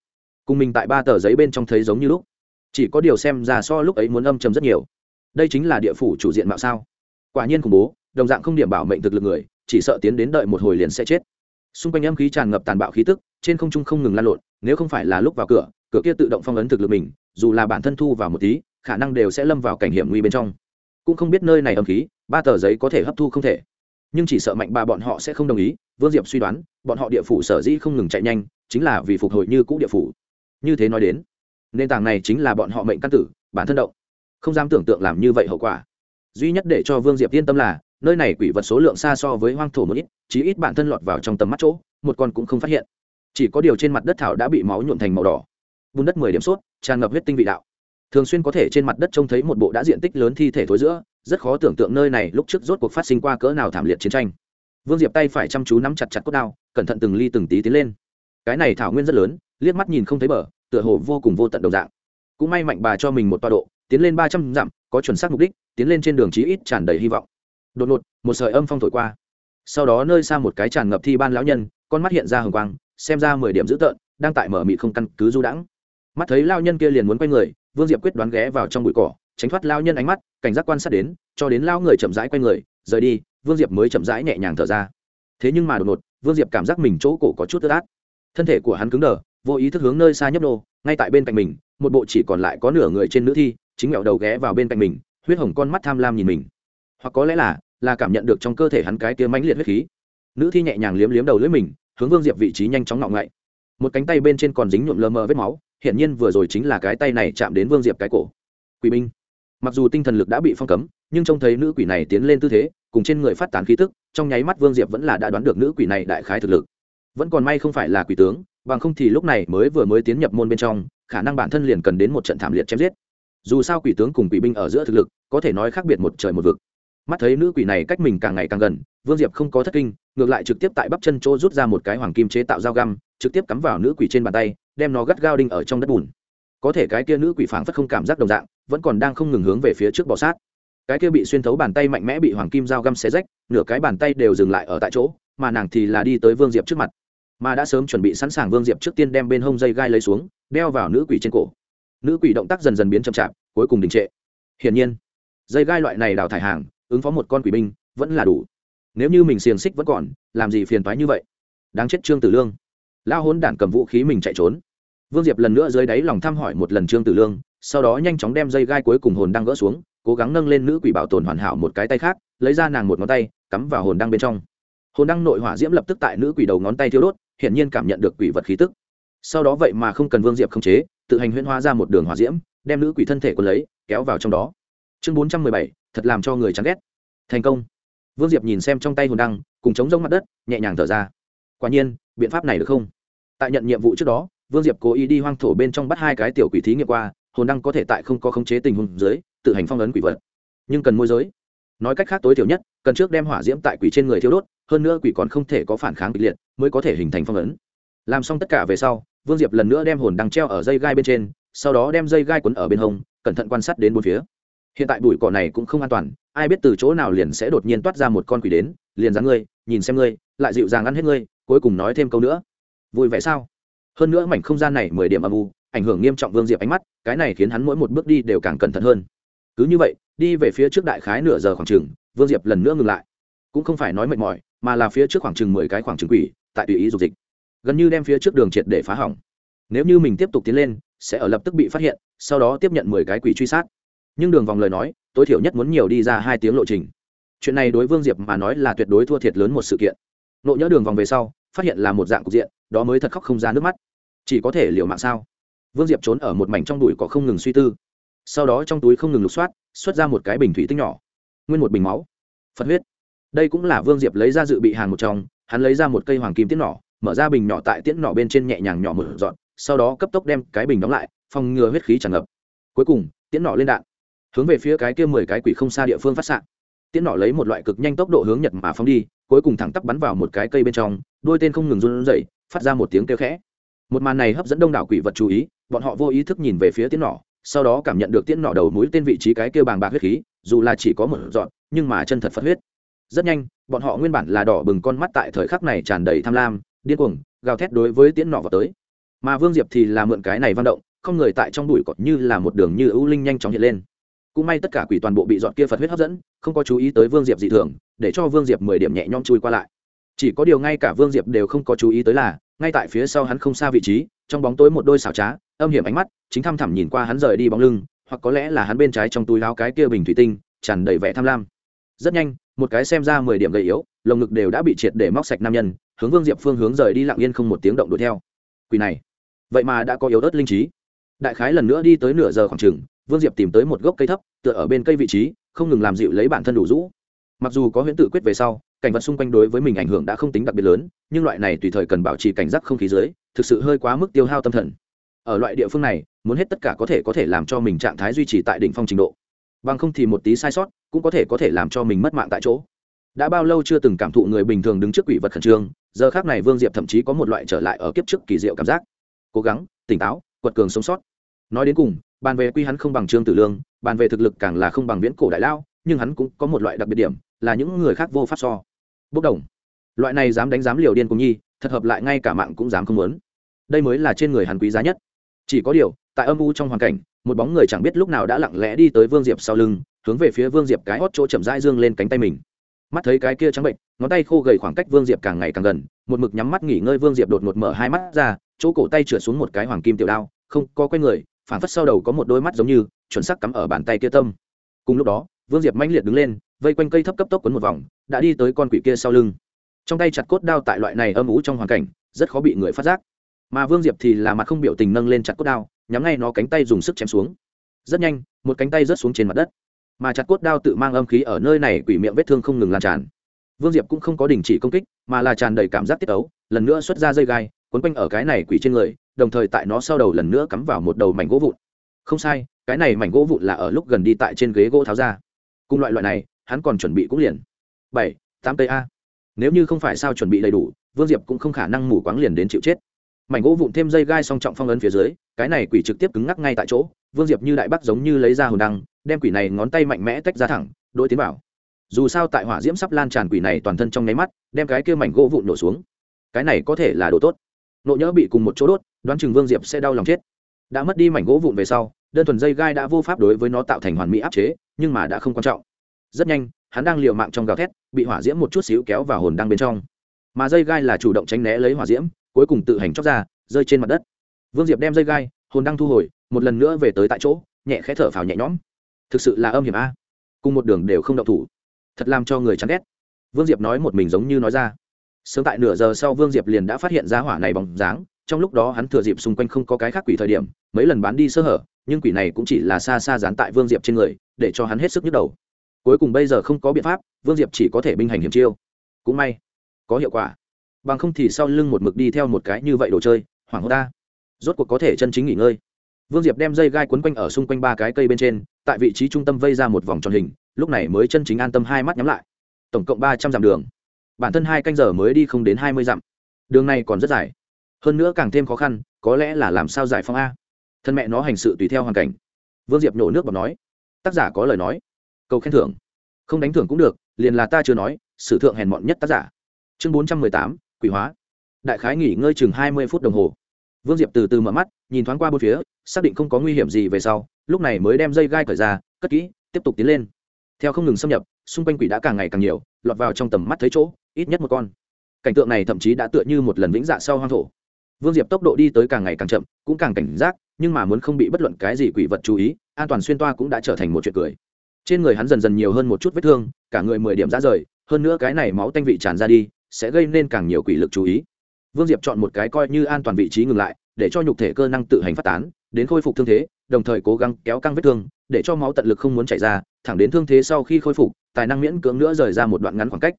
A: cùng mình tại ba tờ giấy bên trong thấy giống như lúc. Chỉ có điều xem ra so lúc ấy muốn âm trầm rất nhiều. Đây chính là địa phủ chủ diện mạo sao? Quả nhiên khủng bố, đồng dạng không điểm bảo mệnh thực lực người chỉ sợ tiến đến đợi một hồi liền sẽ chết. Xung quanh âm khí tràn ngập tàn bạo khí tức, trên không trung không ngừng lan lộn, nếu không phải là lúc vào cửa cửa kia tự động phong ấn thực lực mình, dù là bản thân thu vào một tí, khả năng đều sẽ lâm vào cảnh hiểm nguy bên trong. Cũng không biết nơi này âm khí, ba tờ giấy có thể hấp thu không thể. Nhưng chỉ sợ mạnh ba bọn họ sẽ không đồng ý, vương diệp suy đoán, bọn họ địa phủ sở dĩ không ngừng chạy nhanh, chính là vì phục hồi như cũ địa phủ. Như thế nói đến, nền tảng này chính là bọn họ mệnh căn tử, bản thân động. Không dám tưởng tượng làm như vậy hậu quả. Duy nhất để cho vương diệp yên tâm là nơi này quỷ vật số lượng xa so với hoang thổ một ít, chí ít bản thân lọt vào trong tầm mắt chỗ, một con cũng không phát hiện. Chỉ có điều trên mặt đất thảo đã bị máu nhuộn thành màu đỏ. Bùn đất mười điểm sốt, tràn ngập huyết tinh vị đạo. Thường xuyên có thể trên mặt đất trông thấy một bộ đã diện tích lớn thi thể thối giữa, rất khó tưởng tượng nơi này lúc trước rốt cuộc phát sinh qua cỡ nào thảm liệt chiến tranh. Vương diệp tay phải chăm chú nắm chặt chặt cốt đao, cẩn thận từng ly từng tí tiến lên. Cái này thảo nguyên rất lớn, liếc mắt nhìn không thấy bờ, tựa hồ vô cùng vô tận đồng dạng. Cũng may mạnh bà cho mình một tọa độ, tiến lên ba trăm dặm, có chuẩn xác mục đích, tiến lên trên đường chí ít tràn đầy hy vọng đột ngột, một sợi âm phong thổi qua. Sau đó nơi xa một cái tràn ngập thi ban lão nhân, con mắt hiện ra hồng quang, xem ra mười điểm dữ tợn, đang tại mở mị không căn cứ du đãng. Mắt thấy lao nhân kia liền muốn quay người, vương diệp quyết đoán ghé vào trong bụi cỏ, tránh thoát lao nhân ánh mắt, cảnh giác quan sát đến, cho đến lao người chậm rãi quay người, rời đi, vương diệp mới chậm rãi nhẹ nhàng thở ra. Thế nhưng mà đột ngột, vương diệp cảm giác mình chỗ cổ có chút tức át. Thân thể của hắn cứng đờ, vô ý thức hướng nơi xa nhấp nô, ngay tại bên cạnh mình, một bộ chỉ còn lại có nửa người trên nữ thi, chính mẹo đầu ghé vào bên cạnh mình, huyết hồng con mắt tham lam nhìn mình. Hoặc có lẽ là là cảm nhận được trong cơ thể hắn cái tia mãnh liệt huyết khí. Nữ thi nhẹ nhàng liếm liếm đầu lưỡi mình, hướng vương diệp vị trí nhanh chóng ngọng ngậy một cánh tay bên trên còn dính nhuộm lơ mơ vết máu, hiển nhiên vừa rồi chính là cái tay này chạm đến vương diệp cái cổ. Quỷ binh. Mặc dù tinh thần lực đã bị phong cấm, nhưng trông thấy nữ quỷ này tiến lên tư thế, cùng trên người phát tán khí tức, trong nháy mắt vương diệp vẫn là đã đoán được nữ quỷ này đại khái thực lực. Vẫn còn may không phải là quỷ tướng, bằng không thì lúc này mới vừa mới tiến nhập môn bên trong, khả năng bản thân liền cần đến một trận thảm liệt chém giết. Dù sao quỷ tướng cùng quỷ binh ở giữa thực lực, có thể nói khác biệt một trời một vực mắt thấy nữ quỷ này cách mình càng ngày càng gần, vương diệp không có thất kinh, ngược lại trực tiếp tại bắp chân chỗ rút ra một cái hoàng kim chế tạo dao găm, trực tiếp cắm vào nữ quỷ trên bàn tay, đem nó gắt gao đinh ở trong đất bùn. Có thể cái kia nữ quỷ phảng phất không cảm giác đồng dạng, vẫn còn đang không ngừng hướng về phía trước bò sát. Cái kia bị xuyên thấu bàn tay mạnh mẽ bị hoàng kim dao găm xé rách, nửa cái bàn tay đều dừng lại ở tại chỗ, mà nàng thì là đi tới vương diệp trước mặt. Mà đã sớm chuẩn bị sẵn sàng vương diệp trước tiên đem bên hông dây gai lấy xuống, đeo vào nữ quỷ trên cổ. Nữ quỷ động tác dần dần biến chậm chạp, cuối cùng đình trệ. Hiển nhiên, dây gai loại này đào thải hàng ứng phó một con quỷ binh vẫn là đủ. Nếu như mình xiềng xích vẫn còn, làm gì phiền thoái như vậy? Đáng chết trương tử lương. Lao hốn đản cầm vũ khí mình chạy trốn. Vương diệp lần nữa dưới đáy lòng thăm hỏi một lần trương tử lương, sau đó nhanh chóng đem dây gai cuối cùng hồn đang gỡ xuống, cố gắng nâng lên nữ quỷ bảo tồn hoàn hảo một cái tay khác, lấy ra nàng một ngón tay, cắm vào hồn đăng bên trong. Hồn đăng nội hỏa diễm lập tức tại nữ quỷ đầu ngón tay thiêu đốt, hiển nhiên cảm nhận được quỷ vật khí tức. Sau đó vậy mà không cần vương diệp khống chế, tự hành huyễn hóa ra một đường hỏa diễm, đem nữ quỷ thân thể quân lấy, kéo vào trong đó. Chương bốn trăm mười bảy thật làm cho người chán ghét. Thành công. Vương diệp nhìn xem trong tay hồn đăng, cùng chống rông mặt đất, nhẹ nhàng thở ra. Quả nhiên, biện pháp này được không? Tại nhận nhiệm vụ trước đó, vương diệp cố ý đi hoang thổ bên trong bắt hai cái tiểu quỷ thí nghiệm qua, hồn đăng có thể tại không có khống chế tình huống dưới, tự hành phong ấn quỷ vật. Nhưng cần môi giới. Nói cách khác tối thiểu nhất, cần trước đem hỏa diễm tại quỷ trên người thiêu đốt, hơn nữa quỷ còn không thể có phản kháng kịch liệt, mới có thể hình thành phong ấn. Làm xong tất cả về sau, vương diệp lần nữa đem hồn đăng treo ở dây gai bên trên, sau đó đem dây gai quấn ở bên hông, cẩn thận quan sát đến bốn phía hiện tại bụi cỏ này cũng không an toàn, ai biết từ chỗ nào liền sẽ đột nhiên toát ra một con quỷ đến, liền dáng ngươi, nhìn xem ngươi, lại dịu dàng ăn hết ngươi, cuối cùng nói thêm câu nữa. Vui vẻ sao? Hơn nữa mảnh không gian này mười điểm âm u, ảnh hưởng nghiêm trọng vương diệp ánh mắt, cái này khiến hắn mỗi một bước đi đều càng cẩn thận hơn. Cứ như vậy, đi về phía trước đại khái nửa giờ khoảng chừng, vương diệp lần nữa ngừng lại. Cũng không phải nói mệt mỏi, mà là phía trước khoảng chừng mười cái khoảng chừng quỷ, tại tùy ý dục dịch. Gần như đem phía trước đường triệt để phá hỏng. Nếu như mình tiếp tục tiến lên, sẽ ở lập tức bị phát hiện, sau đó tiếp nhận mười cái quỷ truy sát nhưng đường vòng lời nói, tối thiểu nhất muốn nhiều đi ra hai tiếng lộ trình. Chuyện này đối vương diệp mà nói là tuyệt đối thua thiệt lớn một sự kiện. Nộ nhỡ đường vòng về sau, phát hiện là một dạng cục diện, đó mới thật khóc không ra nước mắt. Chỉ có thể liệu mạng sao? Vương diệp trốn ở một mảnh trong đùi có không ngừng suy tư. Sau đó trong túi không ngừng lục soát, xuất ra một cái bình thủy tinh nhỏ. Nguyên một bình máu. Phật huyết. Đây cũng là vương diệp lấy ra dự bị hàng một trong, hắn lấy ra một cây hoàng kim tiễn nỏ mở ra bình nhỏ tại tiễn nỏ bên trên nhẹ nhàng nhỏ một dọn, sau đó cấp tốc đem cái bình đóng lại, phòng ngừa huyết khí tràn ngập. Cuối cùng, tiễn nỏ lên đạn hướng về phía cái kia mười cái quỷ không xa địa phương phát s tiễn nỏ lấy một loại cực nhanh tốc độ hướng nhật mà phóng đi, cuối cùng thẳng tắp bắn vào một cái cây bên trong, đôi tên không ngừng run rẩy, phát ra một tiếng kêu khẽ. Một màn này hấp dẫn đông đảo quỷ vật chú ý, bọn họ vô ý thức nhìn về phía tiễn nỏ sau đó cảm nhận được tiễn nỏ đầu mũi tên vị trí cái kêu bàng bạc huyết khí, dù là chỉ có một dọn nhưng mà chân thật phật huyết. Rất nhanh, bọn họ nguyên bản là đỏ bừng con mắt tại thời khắc này tràn đầy tham lam, điên cuồng, gào thét đối với tiễn nỏ vào tới. Mà vương diệp thì là mượn cái này văn động, không người tại trong đùi cọt như là một đường như ưu linh nhanh chóng hiện lên cũng may tất cả quỷ toàn bộ bị dọn kia phật huyết hấp dẫn, không có chú ý tới vương diệp dị thường, để cho vương diệp mười điểm nhẹ nhõm chui qua lại. Chỉ có điều ngay cả vương diệp đều không có chú ý tới là, ngay tại phía sau hắn không xa vị trí, trong bóng tối một đôi xảo trá, âm hiểm ánh mắt, chính thăm thẳm nhìn qua hắn rời đi bóng lưng, hoặc có lẽ là hắn bên trái trong túi láo cái kia bình thủy tinh, tràn đầy vẻ tham lam. Rất nhanh, một cái xem ra mười điểm gầy yếu, lồng ngực đều đã bị triệt để móc sạch nam nhân, hướng vương diệp phương hướng rời đi lặng yên không một tiếng động đuổi theo. Quỷ này, vậy mà đã có yếu ớt linh trí. Đại khái lần nữa đi tới nửa giờ khoảng chừng vương diệp tìm tới một gốc cây thấp, tựa ở bên cây vị trí, không ngừng làm dịu lấy bản thân đủ rũ. Mặc dù có huyễn tự quyết về sau, cảnh vật xung quanh đối với mình ảnh hưởng đã không tính đặc biệt lớn, nhưng loại này tùy thời cần bảo trì cảnh giác không khí dưới, thực sự hơi quá mức tiêu hao tâm thần. Ở loại địa phương này, muốn hết tất cả có thể có thể làm cho mình trạng thái duy trì tại đỉnh phong trình độ. Bằng không thì một tí sai sót cũng có thể có thể làm cho mình mất mạng tại chỗ. Đã bao lâu chưa từng cảm thụ người bình thường đứng trước quỷ vật khẩn trương, giờ khác này vương diệp thậm chí có một loại trở lại ở kiếp trước kỳ diệu cảm giác. Cố gắng, tỉnh táo, quật cường sống sót. Nói đến cùng bàn về quy hắn không bằng trương tử lương, bàn về thực lực càng là không bằng viễn cổ đại lao, nhưng hắn cũng có một loại đặc biệt điểm, là những người khác vô pháp so. Bốc đồng. Loại này dám đánh dám liều điên cùng nhi, thật hợp lại ngay cả mạng cũng dám không muốn. Đây mới là trên người hắn quý giá nhất. Chỉ có điều, tại âm u trong hoàn cảnh, một bóng người chẳng biết lúc nào đã lặng lẽ đi tới vương diệp sau lưng, hướng về phía vương diệp cái hót chỗ chậm rãi dương lên cánh tay mình. Mắt thấy cái kia trắng bệnh, ngón tay khô gầy khoảng cách vương diệp càng ngày càng gần, một mực nhắm mắt nghỉ ngơi vương diệp đột ngột mở hai mắt ra, chỗ cổ tay trượt xuống một cái hoàng kim tiểu đao, không có quen người phản phất sau đầu có một đôi mắt giống như, chuẩn sắc cắm ở bàn tay kia tâm. Cùng lúc đó, vương diệp manh liệt đứng lên, vây quanh cây thấp cấp tốc quấn một vòng, đã đi tới con quỷ kia sau lưng. Trong tay chặt cốt đao tại loại này âm ú trong hoàn cảnh, rất khó bị người phát giác. Mà vương diệp thì là mặt không biểu tình nâng lên chặt cốt đao, nhắm ngay nó cánh tay dùng sức chém xuống. Rất nhanh, một cánh tay rớt xuống trên mặt đất. Mà chặt cốt đao tự mang âm khí ở nơi này quỷ miệng vết thương không ngừng lan tràn. Vương diệp cũng không có đình chỉ công kích, mà là tràn đầy cảm giác tiết ấu, lần nữa xuất ra dây gai quấn quanh ở cái này quỷ trên người, đồng thời tại nó sau đầu lần nữa cắm vào một đầu mảnh gỗ vụn. Không sai, cái này mảnh gỗ vụn là ở lúc gần đi tại trên ghế gỗ tháo ra. Cùng loại loại này, hắn còn chuẩn bị cũng liền. Bảy, tám tây a. Nếu như không phải sao chuẩn bị đầy đủ, vương diệp cũng không khả năng mù quáng liền đến chịu chết. Mảnh gỗ vụn thêm dây gai song trọng phong ấn phía dưới, cái này quỷ trực tiếp cứng ngắc ngay tại chỗ, vương diệp như đại bắc giống như lấy ra hồn đăng, đem quỷ này ngón tay mạnh mẽ tách ra thẳng đôi tiến vào. Dù sao tại hỏa diễm sắp lan tràn quỷ này toàn thân trong nháy mắt, đem cái kia mảnh gỗ vụn nổ xuống. Cái này có thể là đồ tốt nộ nhỡ bị cùng một chỗ đốt, đoán chừng vương diệp sẽ đau lòng chết. Đã mất đi mảnh gỗ vụn về sau, đơn thuần dây gai đã vô pháp đối với nó tạo thành hoàn mỹ áp chế, nhưng mà đã không quan trọng. Rất nhanh, hắn đang liều mạng trong gào thét, bị hỏa diễm một chút xíu kéo vào hồn đăng bên trong. Mà dây gai là chủ động tránh né lấy hỏa diễm, cuối cùng tự hành chóc ra, rơi trên mặt đất. Vương diệp đem dây gai, hồn đăng thu hồi, một lần nữa về tới tại chỗ, nhẹ khẽ thở phào nhẹ nhõm. Thực sự là âm hiểm a. Cùng một đường đều không động thủ. Thật làm cho người chán ghét. Vương diệp nói một mình giống như nói ra sớm tại nửa giờ sau vương diệp liền đã phát hiện ra hỏa này bóng dáng, trong lúc đó hắn thừa dịp xung quanh không có cái khác quỷ thời điểm, mấy lần bán đi sơ hở, nhưng quỷ này cũng chỉ là xa xa dán tại vương diệp trên người, để cho hắn hết sức nhức đầu. Cuối cùng bây giờ không có biện pháp, vương diệp chỉ có thể binh hành hiểm chiêu. Cũng may, có hiệu quả. Bằng không thì sau lưng một mực đi theo một cái như vậy đồ chơi, hoảng hốt ta. Rốt cuộc có thể chân chính nghỉ ngơi. Vương diệp đem dây gai quấn quanh ở xung quanh ba cái cây bên trên, tại vị trí trung tâm vây ra một vòng tròn hình, lúc này mới chân chính an tâm hai mắt nhắm lại. Tổng cộng ba trăm dặm đường bản thân hai canh giờ mới đi không đến hai mươi dặm. Đường này còn rất dài. Hơn nữa càng thêm khó khăn, có lẽ là làm sao giải phóng a. Thân mẹ nó hành sự tùy theo hoàn cảnh. Vương diệp nhổ nước vào nói. Tác giả có lời nói. Câu khen thưởng. Không đánh thưởng cũng được, liền là ta chưa nói, sử thượng hèn mọn nhất tác giả. Chương bốn trăm mười tám, quỷ hóa. Đại khái nghỉ ngơi chừng hai mươi phút đồng hồ. Vương diệp từ từ mở mắt, nhìn thoáng qua bốn phía, xác định không có nguy hiểm gì về sau, lúc này mới đem dây gai cởi ra, cất kỹ, tiếp tục tiến lên. Theo không ngừng xâm nhập, xung quanh quỷ đã càng ngày càng nhiều, lọt vào trong tầm mắt thấy chỗ ít nhất một con. Cảnh tượng này thậm chí đã tựa như một lần vĩnh dạ sau hoang thổ. Vương diệp tốc độ đi tới càng ngày càng chậm, cũng càng cảnh giác, nhưng mà muốn không bị bất luận cái gì quỷ vật chú ý, an toàn xuyên toa cũng đã trở thành một chuyện cười. Trên người hắn dần dần nhiều hơn một chút vết thương, cả người mười điểm ra rời, hơn nữa cái này máu tanh vị tràn ra đi, sẽ gây nên càng nhiều quỷ lực chú ý. Vương diệp chọn một cái coi như an toàn vị trí ngừng lại, để cho nhục thể cơ năng tự hành phát tán, đến khôi phục thương thế, đồng thời cố gắng kéo căng vết thương, để cho máu tận lực không muốn chảy ra, thẳng đến thương thế sau khi khôi phục, tài năng miễn cưỡng nữa rời ra một đoạn ngắn khoảng cách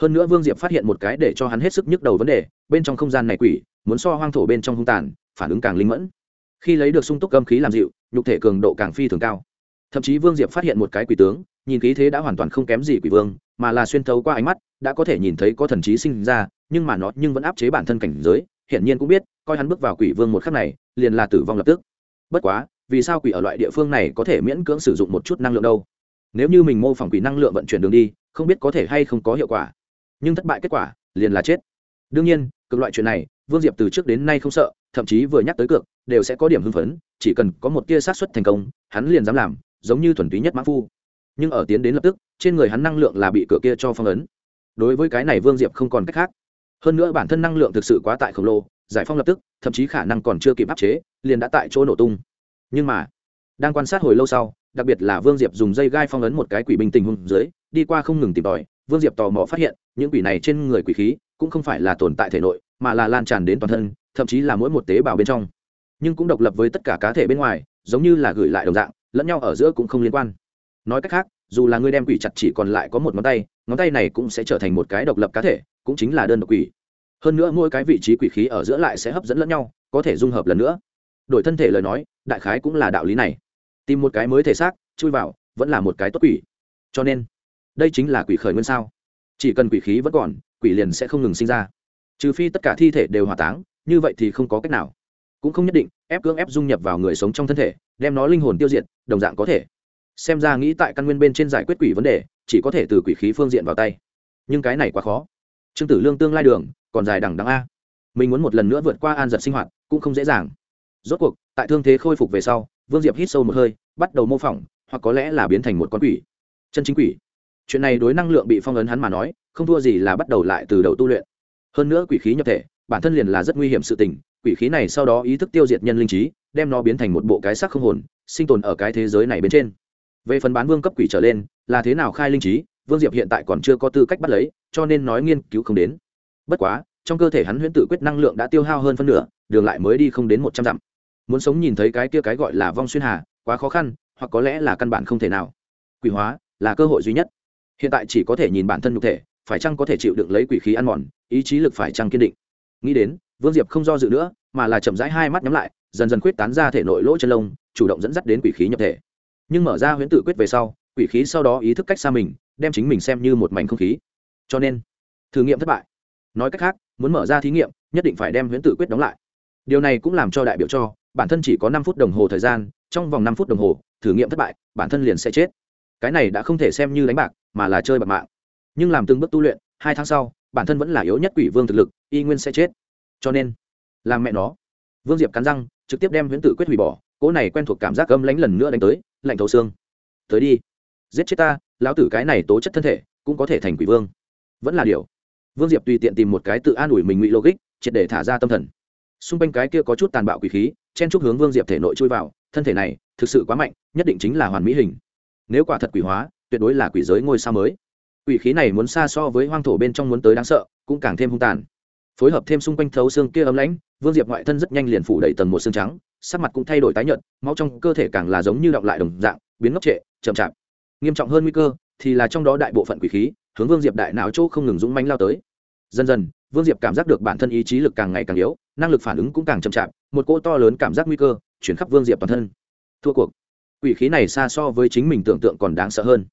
A: hơn nữa vương diệp phát hiện một cái để cho hắn hết sức nhức đầu vấn đề, bên trong không gian này quỷ, muốn so hoang thổ bên trong hung tàn, phản ứng càng linh mẫn. Khi lấy được sung túc âm khí làm dịu, nhục thể cường độ càng phi thường cao. Thậm chí vương diệp phát hiện một cái quỷ tướng, nhìn khí thế đã hoàn toàn không kém gì quỷ vương, mà là xuyên thấu qua ánh mắt, đã có thể nhìn thấy có thần trí sinh ra, nhưng mà nó nhưng vẫn áp chế bản thân cảnh giới, hiển nhiên cũng biết, coi hắn bước vào quỷ vương một khắc này, liền là tử vong lập tức. Bất quá, vì sao quỷ ở loại địa phương này có thể miễn cưỡng sử dụng một chút năng lượng đâu? Nếu như mình mô phỏng quỷ năng lượng vận chuyển đường đi, không biết có thể hay không có hiệu quả nhưng thất bại kết quả liền là chết. Đương nhiên, cực loại chuyện này, vương diệp từ trước đến nay không sợ, thậm chí vừa nhắc tới cược, đều sẽ có điểm hưng phấn, chỉ cần có một tia sát xuất thành công, hắn liền dám làm, giống như thuần túy nhất mã phu. Nhưng ở tiến đến lập tức, trên người hắn năng lượng là bị cửa kia cho phong ấn. Đối với cái này vương diệp không còn cách khác. Hơn nữa bản thân năng lượng thực sự quá tại khổng lồ, giải phong lập tức, thậm chí khả năng còn chưa kịp áp chế, liền đã tại chỗ nổ tung. Nhưng mà, đang quan sát hồi lâu sau, đặc biệt là vương diệp dùng dây gai phong ấn một cái quỷ binh tình hung dưới, đi qua không ngừng tìm tòi vương diệp tò mò phát hiện, những quỷ này trên người quỷ khí cũng không phải là tồn tại thể nội, mà là lan tràn đến toàn thân, thậm chí là mỗi một tế bào bên trong. Nhưng cũng độc lập với tất cả cá thể bên ngoài, giống như là gửi lại đồng dạng, lẫn nhau ở giữa cũng không liên quan. Nói cách khác, dù là ngươi đem quỷ chặt chỉ còn lại có một ngón tay ngón tay này cũng sẽ trở thành một cái độc lập cá thể, cũng chính là đơn độc quỷ. Hơn nữa mỗi cái vị trí quỷ khí ở giữa lại sẽ hấp dẫn lẫn nhau, có thể dung hợp lần nữa. Đổi thân thể lời nói, đại khái cũng là đạo lý này. Tìm một cái mới thể xác, chui vào, vẫn là một cái tốt quỷ. Cho nên đây chính là quỷ khởi nguyên sao? Chỉ cần quỷ khí vẫn còn, quỷ liền sẽ không ngừng sinh ra. Trừ phi tất cả thi thể đều hỏa táng, như vậy thì không có cách nào. Cũng không nhất định, ép cưỡng ép dung nhập vào người sống trong thân thể, đem nó linh hồn tiêu diệt, đồng dạng có thể. Xem ra nghĩ tại căn nguyên bên trên giải quyết quỷ vấn đề, chỉ có thể từ quỷ khí phương diện vào tay. Nhưng cái này quá khó. Trương tử lương tương lai đường, còn dài đằng đằng a. Mình muốn một lần nữa vượt qua an giật sinh hoạt, cũng không dễ dàng. Rốt cuộc, tại thương thế khôi phục về sau, vương diệp hít sâu một hơi, bắt đầu mô phỏng, hoặc có lẽ là biến thành một con quỷ. Chân chính quỷ chuyện này đối năng lượng bị phong ấn hắn mà nói, không thua gì là bắt đầu lại từ đầu tu luyện. Hơn nữa quỷ khí nhập thể, bản thân liền là rất nguy hiểm sự tình, quỷ khí này sau đó ý thức tiêu diệt nhân linh trí, đem nó biến thành một bộ cái sắc không hồn, sinh tồn ở cái thế giới này bên trên. Về phần bán vương cấp quỷ trở lên, là thế nào khai linh trí, vương diệp hiện tại còn chưa có tư cách bắt lấy, cho nên nói nghiên cứu không đến. Bất quá, trong cơ thể hắn huyễn tự quyết năng lượng đã tiêu hao hơn phân nửa, đường lại mới đi không đến một trăm dặm. Muốn sống nhìn thấy cái kia cái gọi là vong xuyên hà, quá khó khăn, hoặc có lẽ là căn bản không thể nào. Quỷ hóa là cơ hội duy nhất hiện tại chỉ có thể nhìn bản thân nhục thể, phải chăng có thể chịu đựng lấy quỷ khí ăn mòn, ý chí lực phải chăng kiên định? Nghĩ đến, vương diệp không do dự nữa, mà là chậm rãi hai mắt nhắm lại, dần dần quyết tán ra thể nội lỗ chân lông, chủ động dẫn dắt đến quỷ khí nhập thể. Nhưng mở ra huyễn tự quyết về sau, quỷ khí sau đó ý thức cách xa mình, đem chính mình xem như một mảnh không khí. Cho nên, thử nghiệm thất bại. Nói cách khác, muốn mở ra thí nghiệm, nhất định phải đem huyễn tự quyết đóng lại. Điều này cũng làm cho đại biểu cho, bản thân chỉ có năm phút đồng hồ thời gian, trong vòng năm phút đồng hồ, thử nghiệm thất bại, bản thân liền sẽ chết. Cái này đã không thể xem như đánh bạc mà là chơi bạc mạng. Nhưng làm từng bước tu luyện, hai tháng sau, bản thân vẫn là yếu nhất quỷ vương thực lực, y nguyên sẽ chết. Cho nên, làm mẹ nó. Vương diệp cắn răng, trực tiếp đem huyễn tử quyết hủy bỏ, cỗ này quen thuộc cảm giác gâm lánh lần nữa đánh tới, lạnh thấu xương. Tới đi. Giết chết ta, lão tử cái này tố chất thân thể, cũng có thể thành quỷ vương. Vẫn là điều. Vương diệp tùy tiện tìm một cái tự an ủi mình ngụy logic, triệt để thả ra tâm thần. Xung quanh cái kia có chút tàn bạo quỷ khí, chen chúc hướng vương diệp thể nội chui vào, thân thể này thực sự quá mạnh, nhất định chính là hoàn mỹ hình. Nếu quả thật quỷ hóa tuyệt đối là quỷ giới ngôi sao mới. Quỷ khí này muốn xa so với hoang thổ bên trong muốn tới đáng sợ, cũng càng thêm hung tàn. Phối hợp thêm xung quanh thấu xương kia ấm lãnh, vương diệp ngoại thân rất nhanh liền phủ đầy tầng một xương trắng, sắc mặt cũng thay đổi tái nhợt, máu trong cơ thể càng là giống như động lại đồng dạng, biến ngốc trệ, chậm chạp. Nghiêm trọng hơn nguy cơ thì là trong đó đại bộ phận quỷ khí hướng vương diệp đại não chỗ không ngừng dũng mánh lao tới. Dần dần, vương diệp cảm giác được bản thân ý chí lực càng ngày càng yếu, năng lực phản ứng cũng càng chậm chạp, một cỗ to lớn cảm giác nguy cơ chuyển khắp vương diệp toàn thân. Thua cuộc. Quỷ khí này xa so với chính mình tưởng tượng còn đáng sợ hơn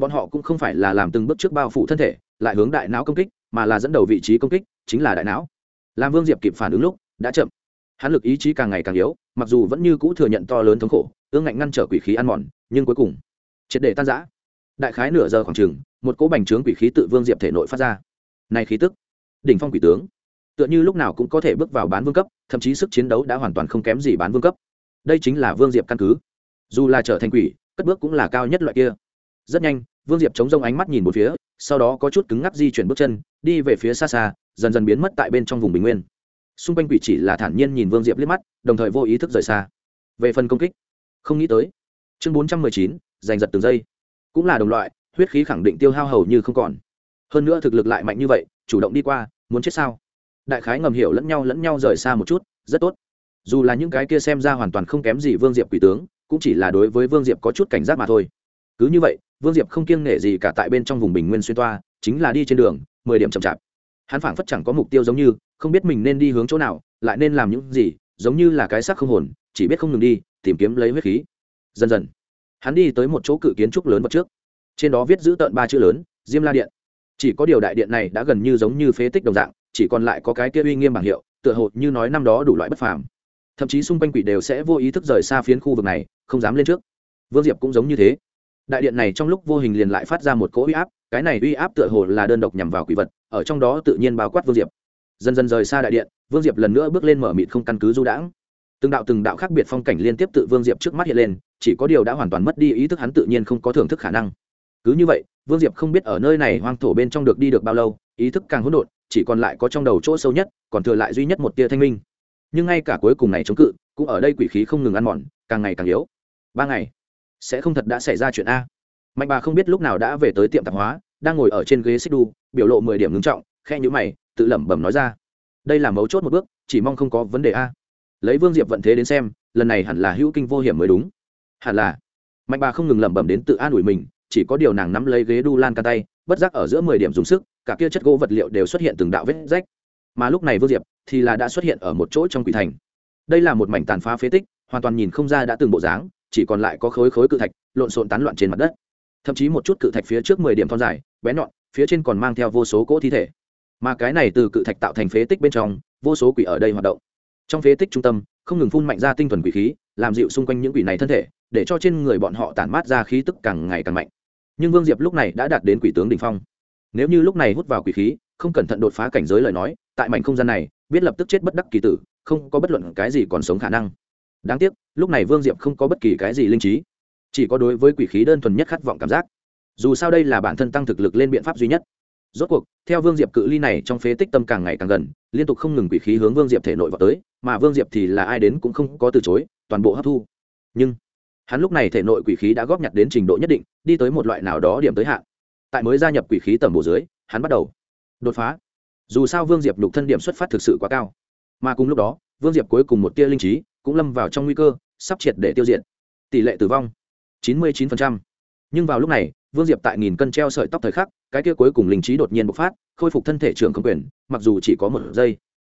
A: bọn họ cũng không phải là làm từng bước trước bao phủ thân thể, lại hướng đại não công kích, mà là dẫn đầu vị trí công kích, chính là đại não. Làm vương diệp kịp phản ứng lúc, đã chậm. Hắn lực ý chí càng ngày càng yếu, mặc dù vẫn như cũ thừa nhận to lớn thống khổ, ương ngạnh ngăn trở quỷ khí ăn mòn, nhưng cuối cùng, triệt để tan giã đại khái nửa giờ khoảng chừng, một cỗ bành trướng quỷ khí tự vương diệp thể nội phát ra. Này khí tức, đỉnh phong quỷ tướng. Tựa như lúc nào cũng có thể bước vào bán vương cấp, thậm chí sức chiến đấu đã hoàn toàn không kém gì bán vương cấp. Đây chính là vương diệp căn cứ. Dù là trở thành quỷ, cất bước cũng là cao nhất loại kia rất nhanh, vương diệp chống rông ánh mắt nhìn một phía, sau đó có chút cứng ngắc di chuyển bước chân, đi về phía xa xa, dần dần biến mất tại bên trong vùng bình nguyên. Xung quanh quỷ chỉ là thản nhiên nhìn vương diệp liếc mắt, đồng thời vô ý thức rời xa. Về phần công kích, không nghĩ tới. Chương bốn trăm mười chín, giành giật từng giây. Cũng là đồng loại, huyết khí khẳng định tiêu hao hầu như không còn. Hơn nữa thực lực lại mạnh như vậy, chủ động đi qua, muốn chết sao? Đại khái ngầm hiểu lẫn nhau lẫn nhau rời xa một chút, rất tốt. Dù là những cái kia xem ra hoàn toàn không kém gì vương diệp quỷ tướng, cũng chỉ là đối với vương diệp có chút cảnh giác mà thôi. Cứ như vậy vương diệp không kiêng nể gì cả tại bên trong vùng bình nguyên xuyên toa, chính là đi trên đường, mười điểm chậm chạp. Hắn phảng phất chẳng có mục tiêu giống như, không biết mình nên đi hướng chỗ nào, lại nên làm những gì, giống như là cái xác không hồn, chỉ biết không ngừng đi, tìm kiếm lấy huyết khí. Dần dần, hắn đi tới một chỗ cự kiến trúc lớn vật trước. Trên đó viết giữ tợn ba chữ lớn, diêm la điện. Chỉ có điều đại điện này đã gần như giống như phế tích đồng dạng, chỉ còn lại có cái kia uy nghiêm bảng hiệu, tựa hồ như nói năm đó đủ loại bất phàm. Thậm chí xung quanh quỷ đều sẽ vô ý thức rời xa phiến khu vực này, không dám lên trước. Vương diệp cũng giống như thế đại điện này trong lúc vô hình liền lại phát ra một cỗ uy áp, cái này uy áp tựa hồ là đơn độc nhằm vào quỷ vật, ở trong đó tự nhiên bao quát vương diệp. Dần dần rời xa đại điện, vương diệp lần nữa bước lên mở mịt không căn cứ du đãng. Từng đạo từng đạo khác biệt phong cảnh liên tiếp tự vương diệp trước mắt hiện lên, chỉ có điều đã hoàn toàn mất đi ý thức hắn tự nhiên không có thưởng thức khả năng. Cứ như vậy, vương diệp không biết ở nơi này hoang thổ bên trong được đi được bao lâu, ý thức càng hỗn độn, chỉ còn lại có trong đầu chỗ sâu nhất, còn thừa lại duy nhất một tia thanh minh. Nhưng ngay cả cuối cùng này chống cự, cũng ở đây quỷ khí không ngừng ăn mòn, càng ngày càng yếu. Ba ngày sẽ không thật đã xảy ra chuyện a. Mạnh bà không biết lúc nào đã về tới tiệm tạp hóa, đang ngồi ở trên ghế xích đu, biểu lộ mười điểm ngưng trọng khe nhữ mày, tự lẩm bẩm nói ra. Đây là mấu chốt một bước, chỉ mong không có vấn đề a. Lấy vương diệp vận thế đến xem, lần này hẳn là hữu kinh vô hiểm mới đúng. Hẳn là. Mạnh bà không ngừng lẩm bẩm đến tự an ủi mình, chỉ có điều nàng nắm lấy ghế đu lan can tay, bất giác ở giữa mười điểm dùng sức, cả kia chất gỗ vật liệu đều xuất hiện từng đạo vết rách. Mà lúc này vương diệp thì là đã xuất hiện ở một chỗ trong quỷ thành. Đây là một mảnh tàn phá phế tích, hoàn toàn nhìn không ra đã từng bộ dáng chỉ còn lại có khối khối cự thạch, lộn xộn tán loạn trên mặt đất. Thậm chí một chút cự thạch phía trước mười điểm thon dài, bé nhọn, phía trên còn mang theo vô số cỗ thi thể. Mà cái này từ cự thạch tạo thành phế tích bên trong, vô số quỷ ở đây hoạt động. Trong phế tích trung tâm, không ngừng phun mạnh ra tinh thuần quỷ khí, làm dịu xung quanh những quỷ này thân thể, để cho trên người bọn họ tản mát ra khí tức càng ngày càng mạnh. Nhưng vương diệp lúc này đã đạt đến quỷ tướng đ ỉ n h phong. Nếu như lúc này hút vào quỷ khí, không cẩn thận đột phá cảnh giới lời nói, tại mảnh không gian này, biết lập tức chết bất đắc kỳ tử, không có bất luận cái gì còn sống khả năng đáng tiếc, lúc này vương diệp không có bất kỳ cái gì linh trí, chỉ có đối với quỷ khí đơn thuần nhất khát vọng cảm giác. Dù sao đây là bản thân tăng thực lực lên biện pháp duy nhất. Rốt cuộc, theo vương diệp cự ly này trong phế tích tâm càng ngày càng gần, liên tục không ngừng quỷ khí hướng vương diệp thể nội vào tới, mà vương diệp thì là ai đến cũng không có từ chối, toàn bộ hấp thu. Nhưng, hắn lúc này thể nội quỷ khí đã góp nhặt đến trình độ nhất định, đi tới một loại nào đó điểm tới hạn. Tại mới gia nhập quỷ khí tầm bộ dưới, hắn bắt đầu đột phá. Dù sao vương diệp lục thân điểm xuất phát thực sự quá cao. Mà cùng lúc đó, vương diệp cuối cùng một tia linh trí cũng lâm vào trong nguy cơ, sắp triệt để tiêu diệt. Tỷ lệ tử vong 99%. nhưng vào lúc này, vương diệp tại nghìn cân treo sợi tóc thời khắc, cái kia cuối cùng linh trí đột nhiên bộc phát, khôi phục thân thể trưởng không quyền, mặc dù chỉ có một giây.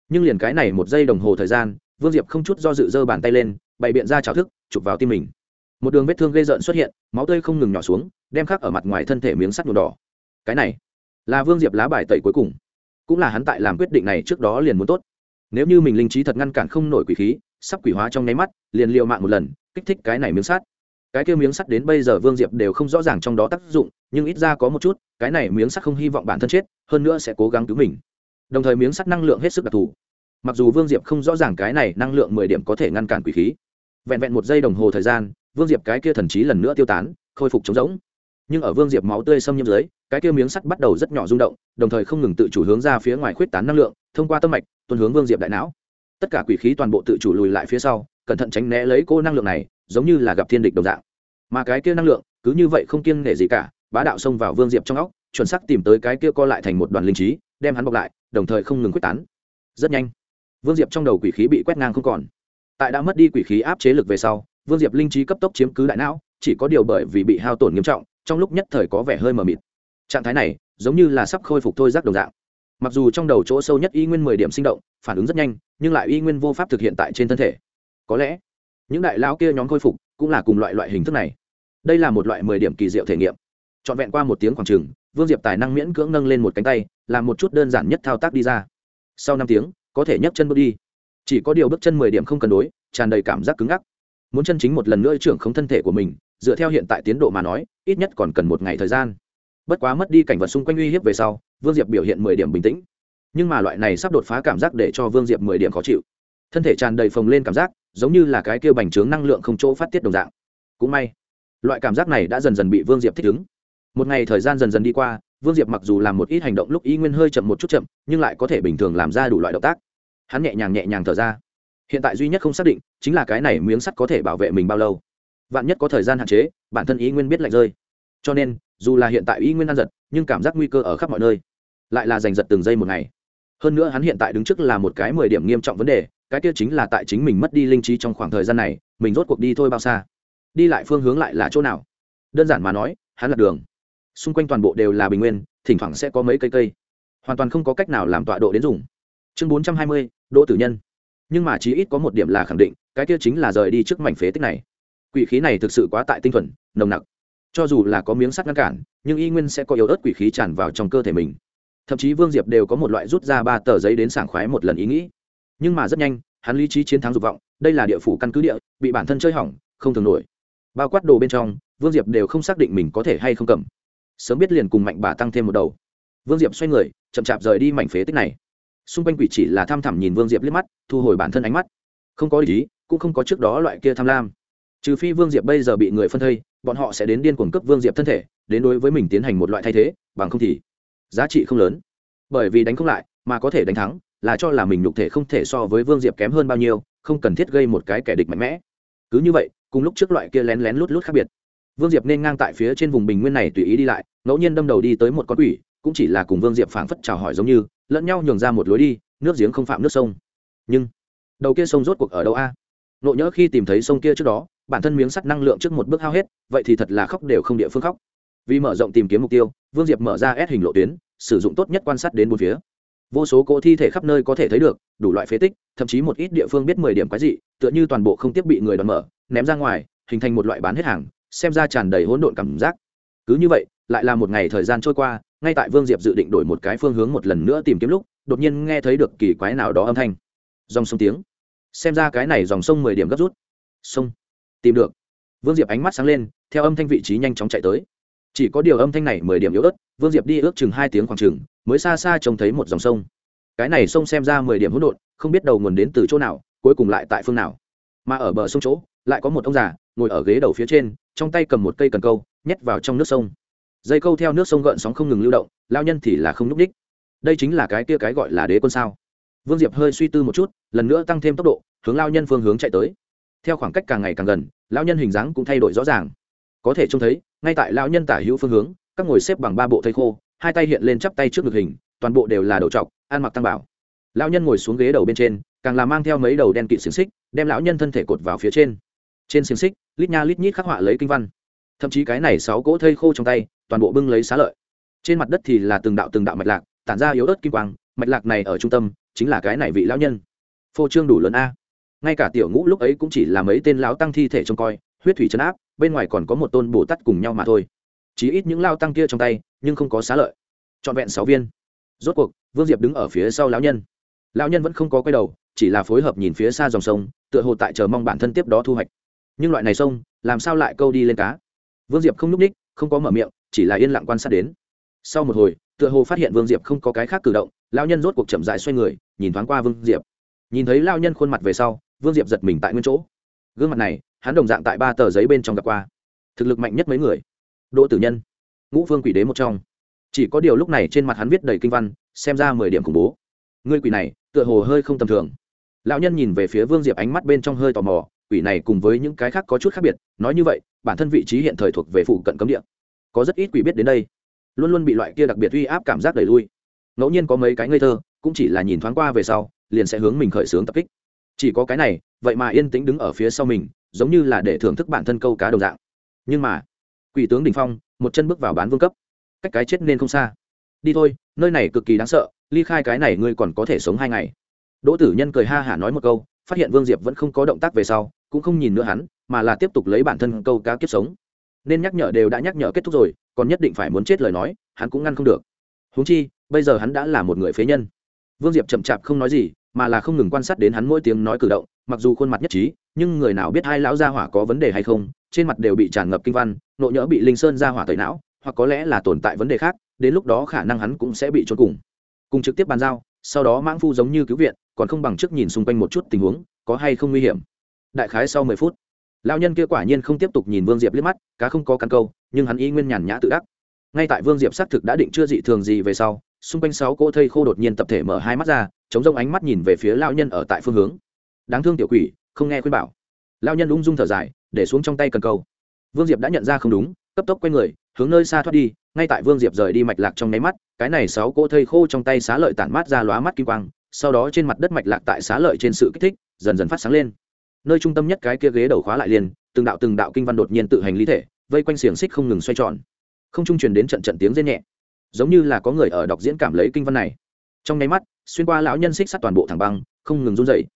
A: Nhưng liền cái này một giây đồng hồ thời gian, vương diệp không chút do dự giơ bàn tay lên, bày biện ra trào thức, chụp vào tim mình. Một đường vết thương gây rợn xuất hiện, máu tươi không ngừng nhỏ xuống, đem khắc ở mặt ngoài thân thể miếng sắt nhuộm đỏ. Cái này là vương diệp lá bài tẩy cuối cùng. Cũng là hắn tại làm quyết định này trước đó liền muốn tốt. Nếu như mình linh trí thật ngăn cản không nổi quỷ khí sắp quỷ hóa trong nháy mắt, liền liều mạng một lần, kích thích cái này miếng sắt. Cái kia miếng sắt đến bây giờ vương diệp đều không rõ ràng trong đó tác dụng, nhưng ít ra có một chút, cái này miếng sắt không hy vọng bản thân chết, hơn nữa sẽ cố gắng cứu mình. Đồng thời miếng sắt năng lượng hết sức đặc thù. Mặc dù vương diệp không rõ ràng cái này năng lượng mười điểm có thể ngăn cản quỷ khí, vẹn vẹn một giây đồng hồ thời gian, vương diệp cái kia thần trí lần nữa tiêu tán, khôi phục chống rỗng. Nhưng ở vương diệp máu tươi xâm nhiễm dưới, cái kia miếng sắt bắt đầu rất nhỏ rung động, đồng thời không ngừng tự chủ hướng ra phía ngoài khuyết tán năng lượng, thông qua tâm mạch tuần hướng vương diệp đại não tất cả quỷ khí toàn bộ tự chủ lùi lại phía sau, cẩn thận tránh né lấy cô năng lượng này, giống như là gặp thiên địch đồng dạng. Mà cái kia năng lượng, cứ như vậy không kiêng nể gì cả, bá đạo xông vào vương diệp trong óc, chuẩn xác tìm tới cái kia co lại thành một đoàn linh trí, đem hắn bọc lại, đồng thời không ngừng quyết tán. Rất nhanh, vương diệp trong đầu quỷ khí bị quét ngang không còn. Tại đã mất đi quỷ khí áp chế lực về sau, vương diệp linh trí cấp tốc chiếm cứ đại não, chỉ có điều bởi vì bị hao tổn nghiêm trọng, trong lúc nhất thời có vẻ hơi mờ mịt. Trạng thái này, giống như là sắp khôi phục thôi giác đồng dạng mặc dù trong đầu chỗ sâu nhất y nguyên mười điểm sinh động, phản ứng rất nhanh, nhưng lại y nguyên vô pháp thực hiện tại trên thân thể. Có lẽ, những đại lão kia nhóm khôi phục cũng là cùng loại loại hình thức này. Đây là một loại mười điểm kỳ diệu thể nghiệm. Trọn vẹn qua một tiếng khoảng trừng vương diệp tài năng miễn cưỡng nâng lên một cánh tay, làm một chút đơn giản nhất thao tác đi ra. Sau năm tiếng, có thể nhấc chân bước đi. Chỉ có điều bước chân mười điểm không cân đối, tràn đầy cảm giác cứng ngắc. Muốn chân chính một lần nữa trưởng không thân thể của mình, dựa theo hiện tại tiến độ mà nói, ít nhất còn cần một ngày thời gian bất quá mất đi cảnh vật xung quanh uy hiếp về sau, vương diệp biểu hiện mười điểm bình tĩnh. Nhưng mà loại này sắp đột phá cảm giác để cho vương diệp mười điểm khó chịu. Thân thể tràn đầy phồng lên cảm giác, giống như là cái kêu bành trướng năng lượng không chỗ phát tiết đồng dạng. Cũng may, loại cảm giác này đã dần dần bị vương diệp thích ứng. Một ngày thời gian dần dần đi qua, vương diệp mặc dù làm một ít hành động lúc ý nguyên hơi chậm một chút chậm, nhưng lại có thể bình thường làm ra đủ loại động tác. Hắn nhẹ nhàng nhẹ nhàng thở ra. Hiện tại duy nhất không xác định, chính là cái này miếng sắt có thể bảo vệ mình bao lâu. Vạn nhất có thời gian hạn chế, bản thân ý nguyên biết lạnh rơi. Cho nên dù là hiện tại y nguyên ăn giật, nhưng cảm giác nguy cơ ở khắp mọi nơi. Lại là giành giật từng giây một ngày. Hơn nữa hắn hiện tại đứng trước là một cái mười điểm nghiêm trọng vấn đề, cái kia chính là tại chính mình mất đi linh trí trong khoảng thời gian này, mình rốt cuộc đi thôi bao xa. Đi lại phương hướng lại là chỗ nào? Đơn giản mà nói, hắn lật đường. Xung quanh toàn bộ đều là bình nguyên, thỉnh thoảng sẽ có mấy cây cây. Hoàn toàn không có cách nào làm tọa độ đến dùng. Chương bốn trăm hai mươi, đỗ tử nhân. Nhưng mà chí ít có một điểm là khẳng định, cái kia chính là rời đi trước mảnh phế tích này. Quỷ khí này thực sự quá tại tinh thuần, nồng nặc cho dù là có miếng sắt ngăn cản, nhưng y nguyên sẽ có yếu ớt quỷ khí tràn vào trong cơ thể mình. Thậm chí vương diệp đều có một loại rút ra ba tờ giấy đến sảng khoái một lần ý nghĩ. Nhưng mà rất nhanh, hắn lý trí chiến thắng dục vọng, đây là địa phủ căn cứ địa, bị bản thân chơi hỏng, không thường nổi. Bao quát đồ bên trong, vương diệp đều không xác định mình có thể hay không cầm. Sớm biết liền cùng mạnh bà tăng thêm một đầu. Vương diệp xoay người, chậm chạp rời đi mảnh phế tích này. Xung quanh quỷ chỉ là tham thẳm nhìn vương diệp liếc mắt, thu hồi bản thân ánh mắt. Không có ý, cũng không có trước đó loại kia tham lam. Trừ phi vương diệp bây giờ bị người phân thây bọn họ sẽ đến điên cuồng cấp vương diệp thân thể, đến đối với mình tiến hành một loại thay thế, bằng không thì giá trị không lớn. Bởi vì đánh không lại, mà có thể đánh thắng, là cho là mình nhục thể không thể so với vương diệp kém hơn bao nhiêu, không cần thiết gây một cái kẻ địch mạnh mẽ. Cứ như vậy, cùng lúc trước loại kia lén lén lút lút khác biệt, vương diệp nên ngang tại phía trên vùng bình nguyên này tùy ý đi lại, ngẫu nhiên đâm đầu đi tới một con quỷ, cũng chỉ là cùng vương diệp phảng phất chào hỏi giống như, lẫn nhau nhường ra một lối đi, nước giếng không phạm nước sông. Nhưng, đầu kia sông rốt cuộc ở đâu a? Nộ nhỡ khi tìm thấy sông kia trước đó bản thân miếng sắt năng lượng trước một bước hao hết, vậy thì thật là khóc đều không địa phương khóc. Vì mở rộng tìm kiếm mục tiêu, vương diệp mở ra ép hình lộ tuyến, sử dụng tốt nhất quan sát đến bốn phía. Vô số cỗ thi thể khắp nơi có thể thấy được, đủ loại phế tích, thậm chí một ít địa phương biết mười điểm quái dị, tựa như toàn bộ không tiếp bị người đòn mở, ném ra ngoài, hình thành một loại bán hết hàng, xem ra tràn đầy hỗn độn cảm giác. Cứ như vậy, lại là một ngày thời gian trôi qua, ngay tại vương diệp dự định đổi một cái phương hướng một lần nữa tìm kiếm lúc, đột nhiên nghe thấy được kỳ quái nào đó âm thanh. Dòng sông tiếng. Xem ra cái này dòng sông mười điểm gấp rút. Sông tìm được. Vương diệp ánh mắt sáng lên, theo âm thanh vị trí nhanh chóng chạy tới. Chỉ có điều âm thanh này mười điểm yếu ớt, vương diệp đi ước chừng hai tiếng khoảng chừng, mới xa xa trông thấy một dòng sông. Cái này sông xem ra mười điểm hỗn độn, không biết đầu nguồn đến từ chỗ nào, cuối cùng lại tại phương nào. Mà ở bờ sông chỗ, lại có một ông già, ngồi ở ghế đầu phía trên, trong tay cầm một cây cần câu, nhét vào trong nước sông. Dây câu theo nước sông gợn sóng không ngừng lưu động, lao nhân thì là không n ú c đích đây chính là cái kia cái gọi là đế quân sao. Vương diệp hơi suy tư một chút, lần nữa tăng thêm tốc độ, hướng lao nhân phương hướng chạy tới theo khoảng cách càng ngày càng gần lao nhân hình dáng cũng thay đổi rõ ràng. Có thể trông thấy, ngay tại lao nhân tả hữu phương hướng, các ngồi xếp bằng ba bộ thây khô, hai tay hiện lên chắp tay trước ngực hình, toàn bộ đều là đầu trọc, ăn mặc tăng bảo. Lao nhân ngồi xuống ghế đầu bên trên, càng là mang theo mấy đầu đen kịt xiềng xích, đem lão nhân thân thể cột vào phía trên. Trên xiềng xích, lít nha lít nhít khắc họa lấy kinh văn. Thậm chí cái này sáu cỗ thây khô trong tay, toàn bộ bưng lấy xá lợi. Trên mặt đất thì là từng đạo từng đạo mạch lạc, tản ra yếu ớt kim quang, mạch lạc này ở trung tâm, chính là cái này vị lão nhân. Phô trương đủ lớn a ngay cả tiểu ngũ lúc ấy cũng chỉ là mấy tên lão tăng thi thể trông coi, huyết thủy chấn áp, bên ngoài còn có một tôn bồ tát cùng nhau mà thôi. Chỉ ít những lao tăng kia trong tay, nhưng không có xá lợi. Trọn vẹn sáu viên. Rốt cuộc, vương diệp đứng ở phía sau lão nhân. Lão nhân vẫn không có quay đầu, chỉ là phối hợp nhìn phía xa dòng sông, tựa hồ tại chờ mong bản thân tiếp đó thu hoạch. Nhưng loại này sông, làm sao lại câu đi lên cá? Vương diệp không n ú c ních, không có mở miệng, chỉ là yên lặng quan sát đến. Sau một hồi, tựa hồ phát hiện vương diệp không có cái khác cử động lao nhân rốt cuộc chậm dại xoay người, nhìn thoáng qua vương diệp. Nhìn thấy lao nhân khuôn mặt về sau vương diệp giật mình tại nguyên chỗ. Gương mặt này, hắn đồng dạng tại ba tờ giấy bên trong gặp qua. Thực lực mạnh nhất mấy người. Đỗ tử nhân, ngũ Vương quỷ đế một trong. Chỉ có điều lúc này trên mặt hắn viết đầy kinh văn, xem ra mười điểm khủng bố. Ngươi quỷ này, tựa hồ hơi không tầm thường. Lão nhân nhìn về phía vương diệp ánh mắt bên trong hơi tò mò, quỷ này cùng với những cái khác có chút khác biệt, nói như vậy, bản thân vị trí hiện thời thuộc về phụ cận cấm địa. Có rất ít quỷ biết đến đây. Luôn luôn bị loại kia đặc biệt uy áp cảm giác đẩy lui. Ngẫu nhiên có mấy cái ngây thơ, cũng chỉ là nhìn thoáng qua về sau, liền sẽ hướng mình khởi xướng tập kích chỉ có cái này, vậy mà yên tĩnh đứng ở phía sau mình, giống như là để thưởng thức bản thân câu cá đồng dạng. Nhưng mà, quỷ tướng đình phong, một chân bước vào bán vương cấp. Cách cái chết nên không xa. Đi thôi, nơi này cực kỳ đáng sợ, ly khai cái này ngươi còn có thể sống hai ngày. Đỗ tử nhân cười ha hả nói một câu, phát hiện vương diệp vẫn không có động tác về sau, cũng không nhìn nữa hắn, mà là tiếp tục lấy bản thân câu cá kiếp sống. Nên nhắc nhở đều đã nhắc nhở kết thúc rồi, còn nhất định phải muốn chết lời nói, hắn cũng ngăn không được. Húng chi, bây giờ hắn đã là một người phế nhân. Vương diệp chậm chạp không nói gì mà là không ngừng quan sát đến hắn mỗi tiếng nói cử động, mặc dù khuôn mặt nhất trí, nhưng người nào biết hai lão gia hỏa có vấn đề hay không, trên mặt đều bị tràn ngập kinh văn, nộ nhỡ bị linh sơn gia hỏa tẩy não, hoặc có lẽ là tồn tại vấn đề khác, đến lúc đó khả năng hắn cũng sẽ bị trốn cùng. Cùng trực tiếp bàn giao, sau đó mãng phu giống như cứu viện, còn không bằng trước nhìn xung quanh một chút tình huống, có hay không nguy hiểm. Đại khái sau mười phút, lão nhân kia quả nhiên không tiếp tục nhìn vương diệp liếc mắt, cá không có căn câu, nhưng hắn y nguyên nhàn nhã tự đắc. Ngay tại vương diệp xác thực đã định chưa dị thường gì về sau, xung quanh sáu cỗ thây khô đột nhiên tập thể mở hai mắt ra chống rông ánh mắt nhìn về phía lao nhân ở tại phương hướng. Đáng thương tiểu quỷ, không nghe khuyên bảo. Lao nhân ung dung thở dài, để xuống trong tay cần câu. Vương diệp đã nhận ra không đúng, cấp tốc q u a y người, hướng nơi xa thoát đi, ngay tại vương diệp rời đi mạch lạc trong nháy mắt, cái này sáu cỗ thây khô trong tay xá lợi tản mát ra lóa mắt kim quang, sau đó trên mặt đất mạch lạc tại xá lợi trên sự kích thích, dần dần phát sáng lên. Nơi trung tâm nhất cái kia ghế đầu khóa lại liền, từng đạo từng đạo kinh văn đột nhiên tự hành lý thể, vây quanh xiềng xích không ngừng xoay tròn. Không trung truyền đến trận trận tiếng rên nhẹ. Giống như là có người ở đọc diễn cảm lấy kinh văn này. Trong nháy mắt xuyên qua lão nhân xích sắt toàn bộ thẳng băng, không ngừng run dậy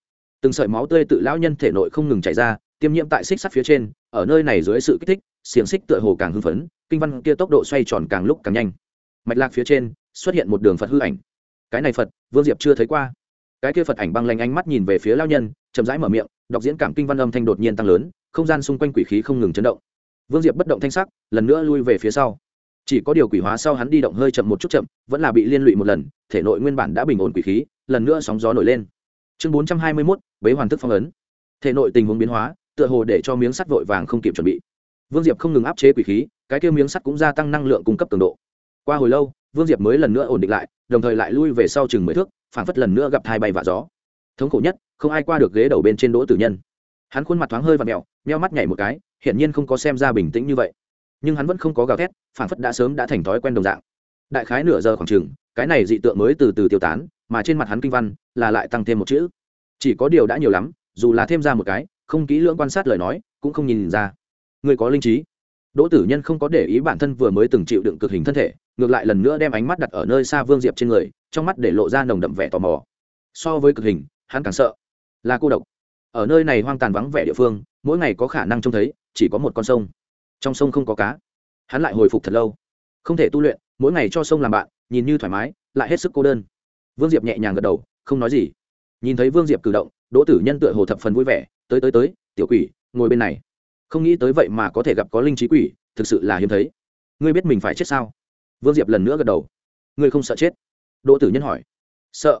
A: từng sợi máu tươi tự lão nhân thể nội không ngừng chảy ra, tiêm nhiễm tại xích sắt phía trên, ở nơi này dưới sự kích thích, xiềng xích tựa hồ càng hưng phấn, kinh văn kia tốc độ xoay tròn càng lúc càng nhanh. Mạch lạc phía trên, xuất hiện một đường phật hư ảnh. Cái này phật, vương diệp chưa thấy qua. Cái kia phật ảnh băng lanh ánh mắt nhìn về phía lao nhân, chậm rãi mở miệng, đọc diễn cảm kinh văn âm thanh đột nhiên tăng lớn, không gian xung quanh quỷ khí không ngừng chấn động. Vương diệp bất động thanh sắc, lần nữa lui về phía sau chỉ có điều quỷ hóa sau hắn đi động hơi chậm một chút chậm, vẫn là bị liên lụy một lần, thể nội nguyên bản đã bình ổn quỷ khí, lần nữa sóng gió nổi lên. Chương bốn trăm hai mươi mốt, bế hoàn thức phong ấn. Thể nội tình huống biến hóa, tựa hồ để cho miếng sắt vội vàng không kịp chuẩn bị. Vương diệp không ngừng áp chế quỷ khí, cái kia miếng sắt cũng gia tăng năng lượng cung cấp cường độ. Qua hồi lâu, vương diệp mới lần nữa ổn định lại, đồng thời lại lui về sau chừng mười thước phản phất lần nữa gặp thai bay và gió. Thống khổ nhất, không ai qua được ghế đầu bên trên đỗ tử nhân. Hắn khuôn mặt thoáng hơi và mẹo, meo mắt nhảy một cái, hiển nhiên không có xem ra bình tĩnh như vậy nhưng hắn vẫn không có gào thét phản phất đã sớm đã thành thói quen đồng dạng. Đại khái nửa giờ khoảng chừng, cái này dị tượng mới từ từ tiêu tán, mà trên mặt hắn kinh văn là lại tăng thêm một chữ. Chỉ có điều đã nhiều lắm, dù là thêm ra một cái, không kỹ lưỡng quan sát lời nói, cũng không nhìn ra. Người có linh trí. Đỗ tử nhân không có để ý bản thân vừa mới từng chịu đựng cực hình thân thể, ngược lại lần nữa đem ánh mắt đặt ở nơi xa vương diệp trên người, trong mắt để lộ ra nồng đậm vẻ tò mò. So với cực hình, hắn càng sợ. Là cô độc. Ở nơi này hoang tàn vắng vẻ địa phương, mỗi ngày có khả năng trông thấy, chỉ có một con sông trong sông không có cá. Hắn lại hồi phục thật lâu. Không thể tu luyện, mỗi ngày cho sông làm bạn, nhìn như thoải mái, lại hết sức cô đơn. Vương diệp nhẹ nhàng gật đầu, không nói gì. Nhìn thấy vương diệp cử động, đỗ tử nhân tựa hồ thập phần vui vẻ, tới tới tới, tiểu quỷ, ngồi bên này. Không nghĩ tới vậy mà có thể gặp có linh trí quỷ, thực sự là hiếm thấy. Ngươi biết mình phải chết sao? Vương diệp lần nữa gật đầu. Ngươi không sợ chết? Đỗ tử nhân hỏi. Sợ.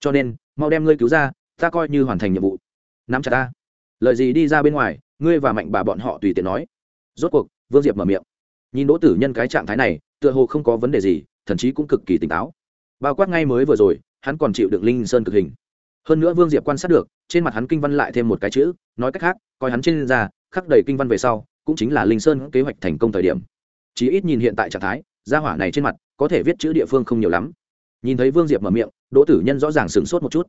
A: Cho nên, mau đem ngươi cứu ra, ta coi như hoàn thành nhiệm vụ. Nắm chặt ta. Lời gì đi ra bên ngoài, ngươi và mạnh bà bọn họ tùy tiện nói rốt cuộc, vương diệp mở miệng. Nhìn đỗ tử nhân cái trạng thái này, tựa hồ không có vấn đề gì, thậm chí cũng cực kỳ tỉnh táo. Bao quát ngay mới vừa rồi, hắn còn chịu được linh sơn cực hình. Hơn nữa vương diệp quan sát được, trên mặt hắn kinh văn lại thêm một cái chữ, nói cách khác, coi hắn trên da, khắc đầy kinh văn về sau, cũng chính là linh sơn kế hoạch thành công thời điểm. Chí ít nhìn hiện tại trạng thái, gia hỏa này trên mặt, có thể viết chữ địa phương không nhiều lắm. Nhìn thấy vương diệp mở miệng, đỗ tử nhân rõ ràng sửng sốt một chút.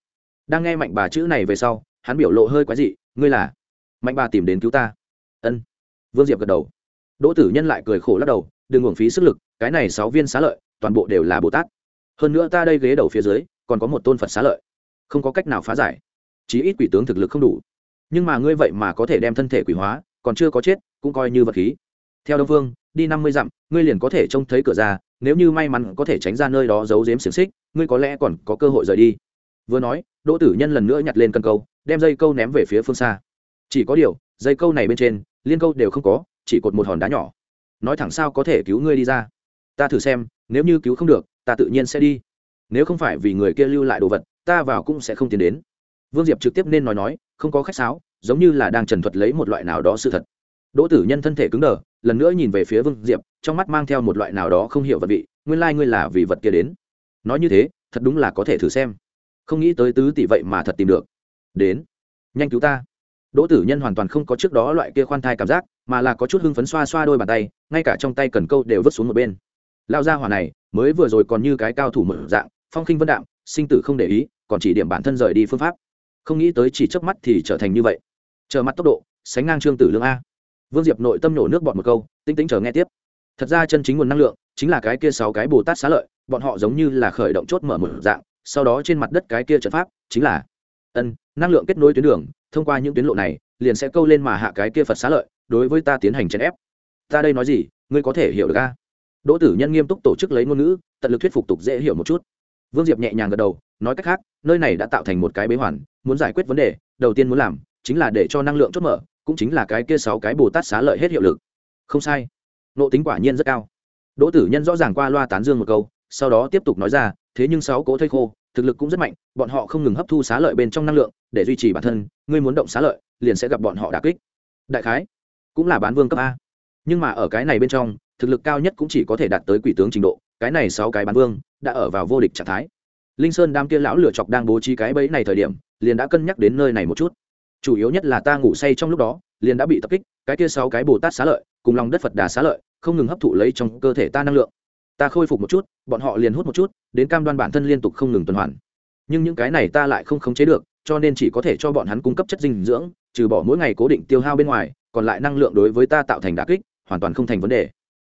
A: Đang nghe mạnh bà chữ này về sau, hắn biểu lộ hơi quái dị, ngươi là? Mạnh bà tìm đến cứu ta. Ân vương diệp gật đầu. Đỗ tử nhân lại cười khổ lắc đầu, đừng uổng phí sức lực, cái này sáu viên xá lợi, toàn bộ đều là bồ tát. Hơn nữa ta đây ghế đầu phía dưới, còn có một tôn phật xá lợi. Không có cách nào phá giải. Chí ít quỷ tướng thực lực không đủ. Nhưng mà ngươi vậy mà có thể đem thân thể quỷ hóa, còn chưa có chết, cũng coi như vật khí. Theo đông phương đi năm mươi dặm, ngươi liền có thể trông thấy cửa ra, nếu như may mắn có thể tránh ra nơi đó giấu giếm xiềng xích, ngươi có lẽ còn có cơ hội rời đi. Vừa nói, đỗ tử nhân lần nữa nhặt lên cân câu, đem dây câu ném về phía phương xa. Chỉ có điều, dây câu này bên trên liên câu đều không có, chỉ cột một hòn đá nhỏ. Nói thẳng sao có thể cứu ngươi đi ra? Ta thử xem, nếu như cứu không được, ta tự nhiên sẽ đi. Nếu không phải vì người kia lưu lại đồ vật, ta vào cũng sẽ không tiến đến. Vương diệp trực tiếp nên nói nói, không có khách sáo, giống như là đang trần thuật lấy một loại nào đó sự thật. Đỗ tử nhân thân thể cứng đờ, lần nữa nhìn về phía vương diệp, trong mắt mang theo một loại nào đó không hiểu vật vị, nguyên lai、like、ngươi là vì vật kia đến. Nói như thế, thật đúng là có thể thử xem. Không nghĩ tới tứ tỷ vậy mà thật tìm được. Đến, nhanh cứu ta đỗ tử nhân hoàn toàn không có trước đó loại kia khoan thai cảm giác, mà là có chút hưng phấn xoa xoa đôi bàn tay, ngay cả trong tay cần câu đều vứt xuống một bên. Lao ra hỏa này, mới vừa rồi còn như cái cao thủ mở dạng, phong khinh vân đạm, sinh tử không để ý, còn chỉ điểm bản thân rời đi phương pháp. Không nghĩ tới chỉ chớp mắt thì trở thành như vậy. Chờ mắt tốc độ, sánh ngang trương tử lương a. Vương diệp nội tâm nổ nước bọt một câu tinh tĩnh chờ nghe tiếp. Thật ra chân chính nguồn năng lượng, chính là cái kia sáu cái bồ tát xá lợi, bọn họ giống như là khởi động chốt mở một dạng, sau đó trên mặt đất cái kia trận pháp, chính là ân năng lượng kết nối tuyến đường, thông qua những tuyến lộ này, liền sẽ câu lên mà hạ cái kia phật xá lợi, đối với ta tiến hành chèn ép. Ta đây nói gì, ngươi có thể hiểu được a? Đỗ tử nhân nghiêm túc tổ chức lấy ngôn ngữ, tận lực thuyết phục tục dễ hiểu một chút. Vương diệp nhẹ nhàng gật đầu, nói cách khác, nơi này đã tạo thành một cái bế hoàn, muốn giải quyết vấn đề, đầu tiên muốn làm, chính là để cho năng lượng chốt mở, cũng chính là cái kia sáu cái bồ tát xá lợi hết hiệu lực. Không sai. Nộ tính quả nhiên rất cao. Đỗ tử nhân rõ ràng qua loa tán dương một câu sau đó tiếp tục nói ra, thế nhưng sáu cỗ thây khô, thực lực cũng rất mạnh, bọn họ không ngừng hấp thu xá lợi bên trong năng lượng, để duy trì bản thân, ngươi muốn động xá lợi, liền sẽ gặp bọn họ đà kích. Đại khái, cũng là bán vương cấp a. Nhưng mà ở cái này bên trong, thực lực cao nhất cũng chỉ có thể đạt tới quỷ tướng trình độ, cái này sáu cái bán vương, đã ở vào vô địch trạng thái. Linh sơn đam kia lão lửa chọc đang bố trí cái bẫy này thời điểm, liền đã cân nhắc đến nơi này một chút. Chủ yếu nhất là ta ngủ say trong lúc đó, liền đã bị tập kích, cái kia sáu cái bồ tát xá lợi, cùng lòng đất phật đà xá lợi, không ngừng hấp thụ lấy trong cơ thể ta năng lượng ta khôi phục một chút, bọn họ liền hút một chút, đến cam đoan bản thân liên tục không ngừng tuần hoàn. Nhưng những cái này ta lại không khống chế được, cho nên chỉ có thể cho bọn hắn cung cấp chất dinh dưỡng, trừ bỏ mỗi ngày cố định tiêu hao bên ngoài, còn lại năng lượng đối với ta tạo thành đà kích, hoàn toàn không thành vấn đề.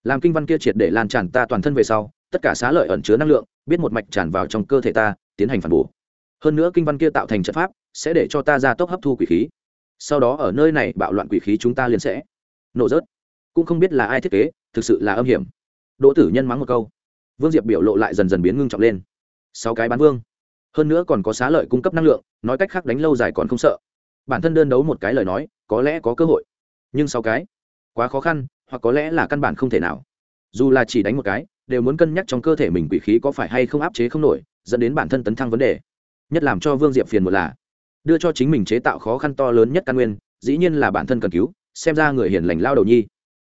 A: Làm kinh văn kia triệt để lan tràn ta toàn thân về sau, tất cả xá lợi ẩn chứa năng lượng, biết một mạch tràn vào trong cơ thể ta, tiến hành phản bổ. Hơn nữa kinh văn kia tạo thành trận pháp, sẽ để cho ta ra tốc hấp thu quỷ khí. Sau đó ở nơi này bạo loạn quỷ khí chúng ta liền sẽ nổ rớt. Cũng không biết là ai thiết kế, thực sự là âm hiểm đỗ tử nhân mắng một câu. Vương diệp biểu lộ lại dần dần biến ngưng trọng lên. Sáu cái bán vương. Hơn nữa còn có xá lợi cung cấp năng lượng, nói cách khác đánh lâu dài còn không sợ. Bản thân đơn đấu một cái lời nói, có lẽ có cơ hội. Nhưng sáu cái, quá khó khăn, hoặc có lẽ là căn bản không thể nào. Dù là chỉ đánh một cái, đều muốn cân nhắc trong cơ thể mình quỷ khí có phải hay không áp chế không nổi, dẫn đến bản thân tấn thăng vấn đề. Nhất làm cho vương diệp phiền một là, đưa cho chính mình chế tạo khó khăn to lớn nhất căn nguyên, dĩ nhiên là bản thân cần cứu, xem ra người hiền lành lao đầu nhi.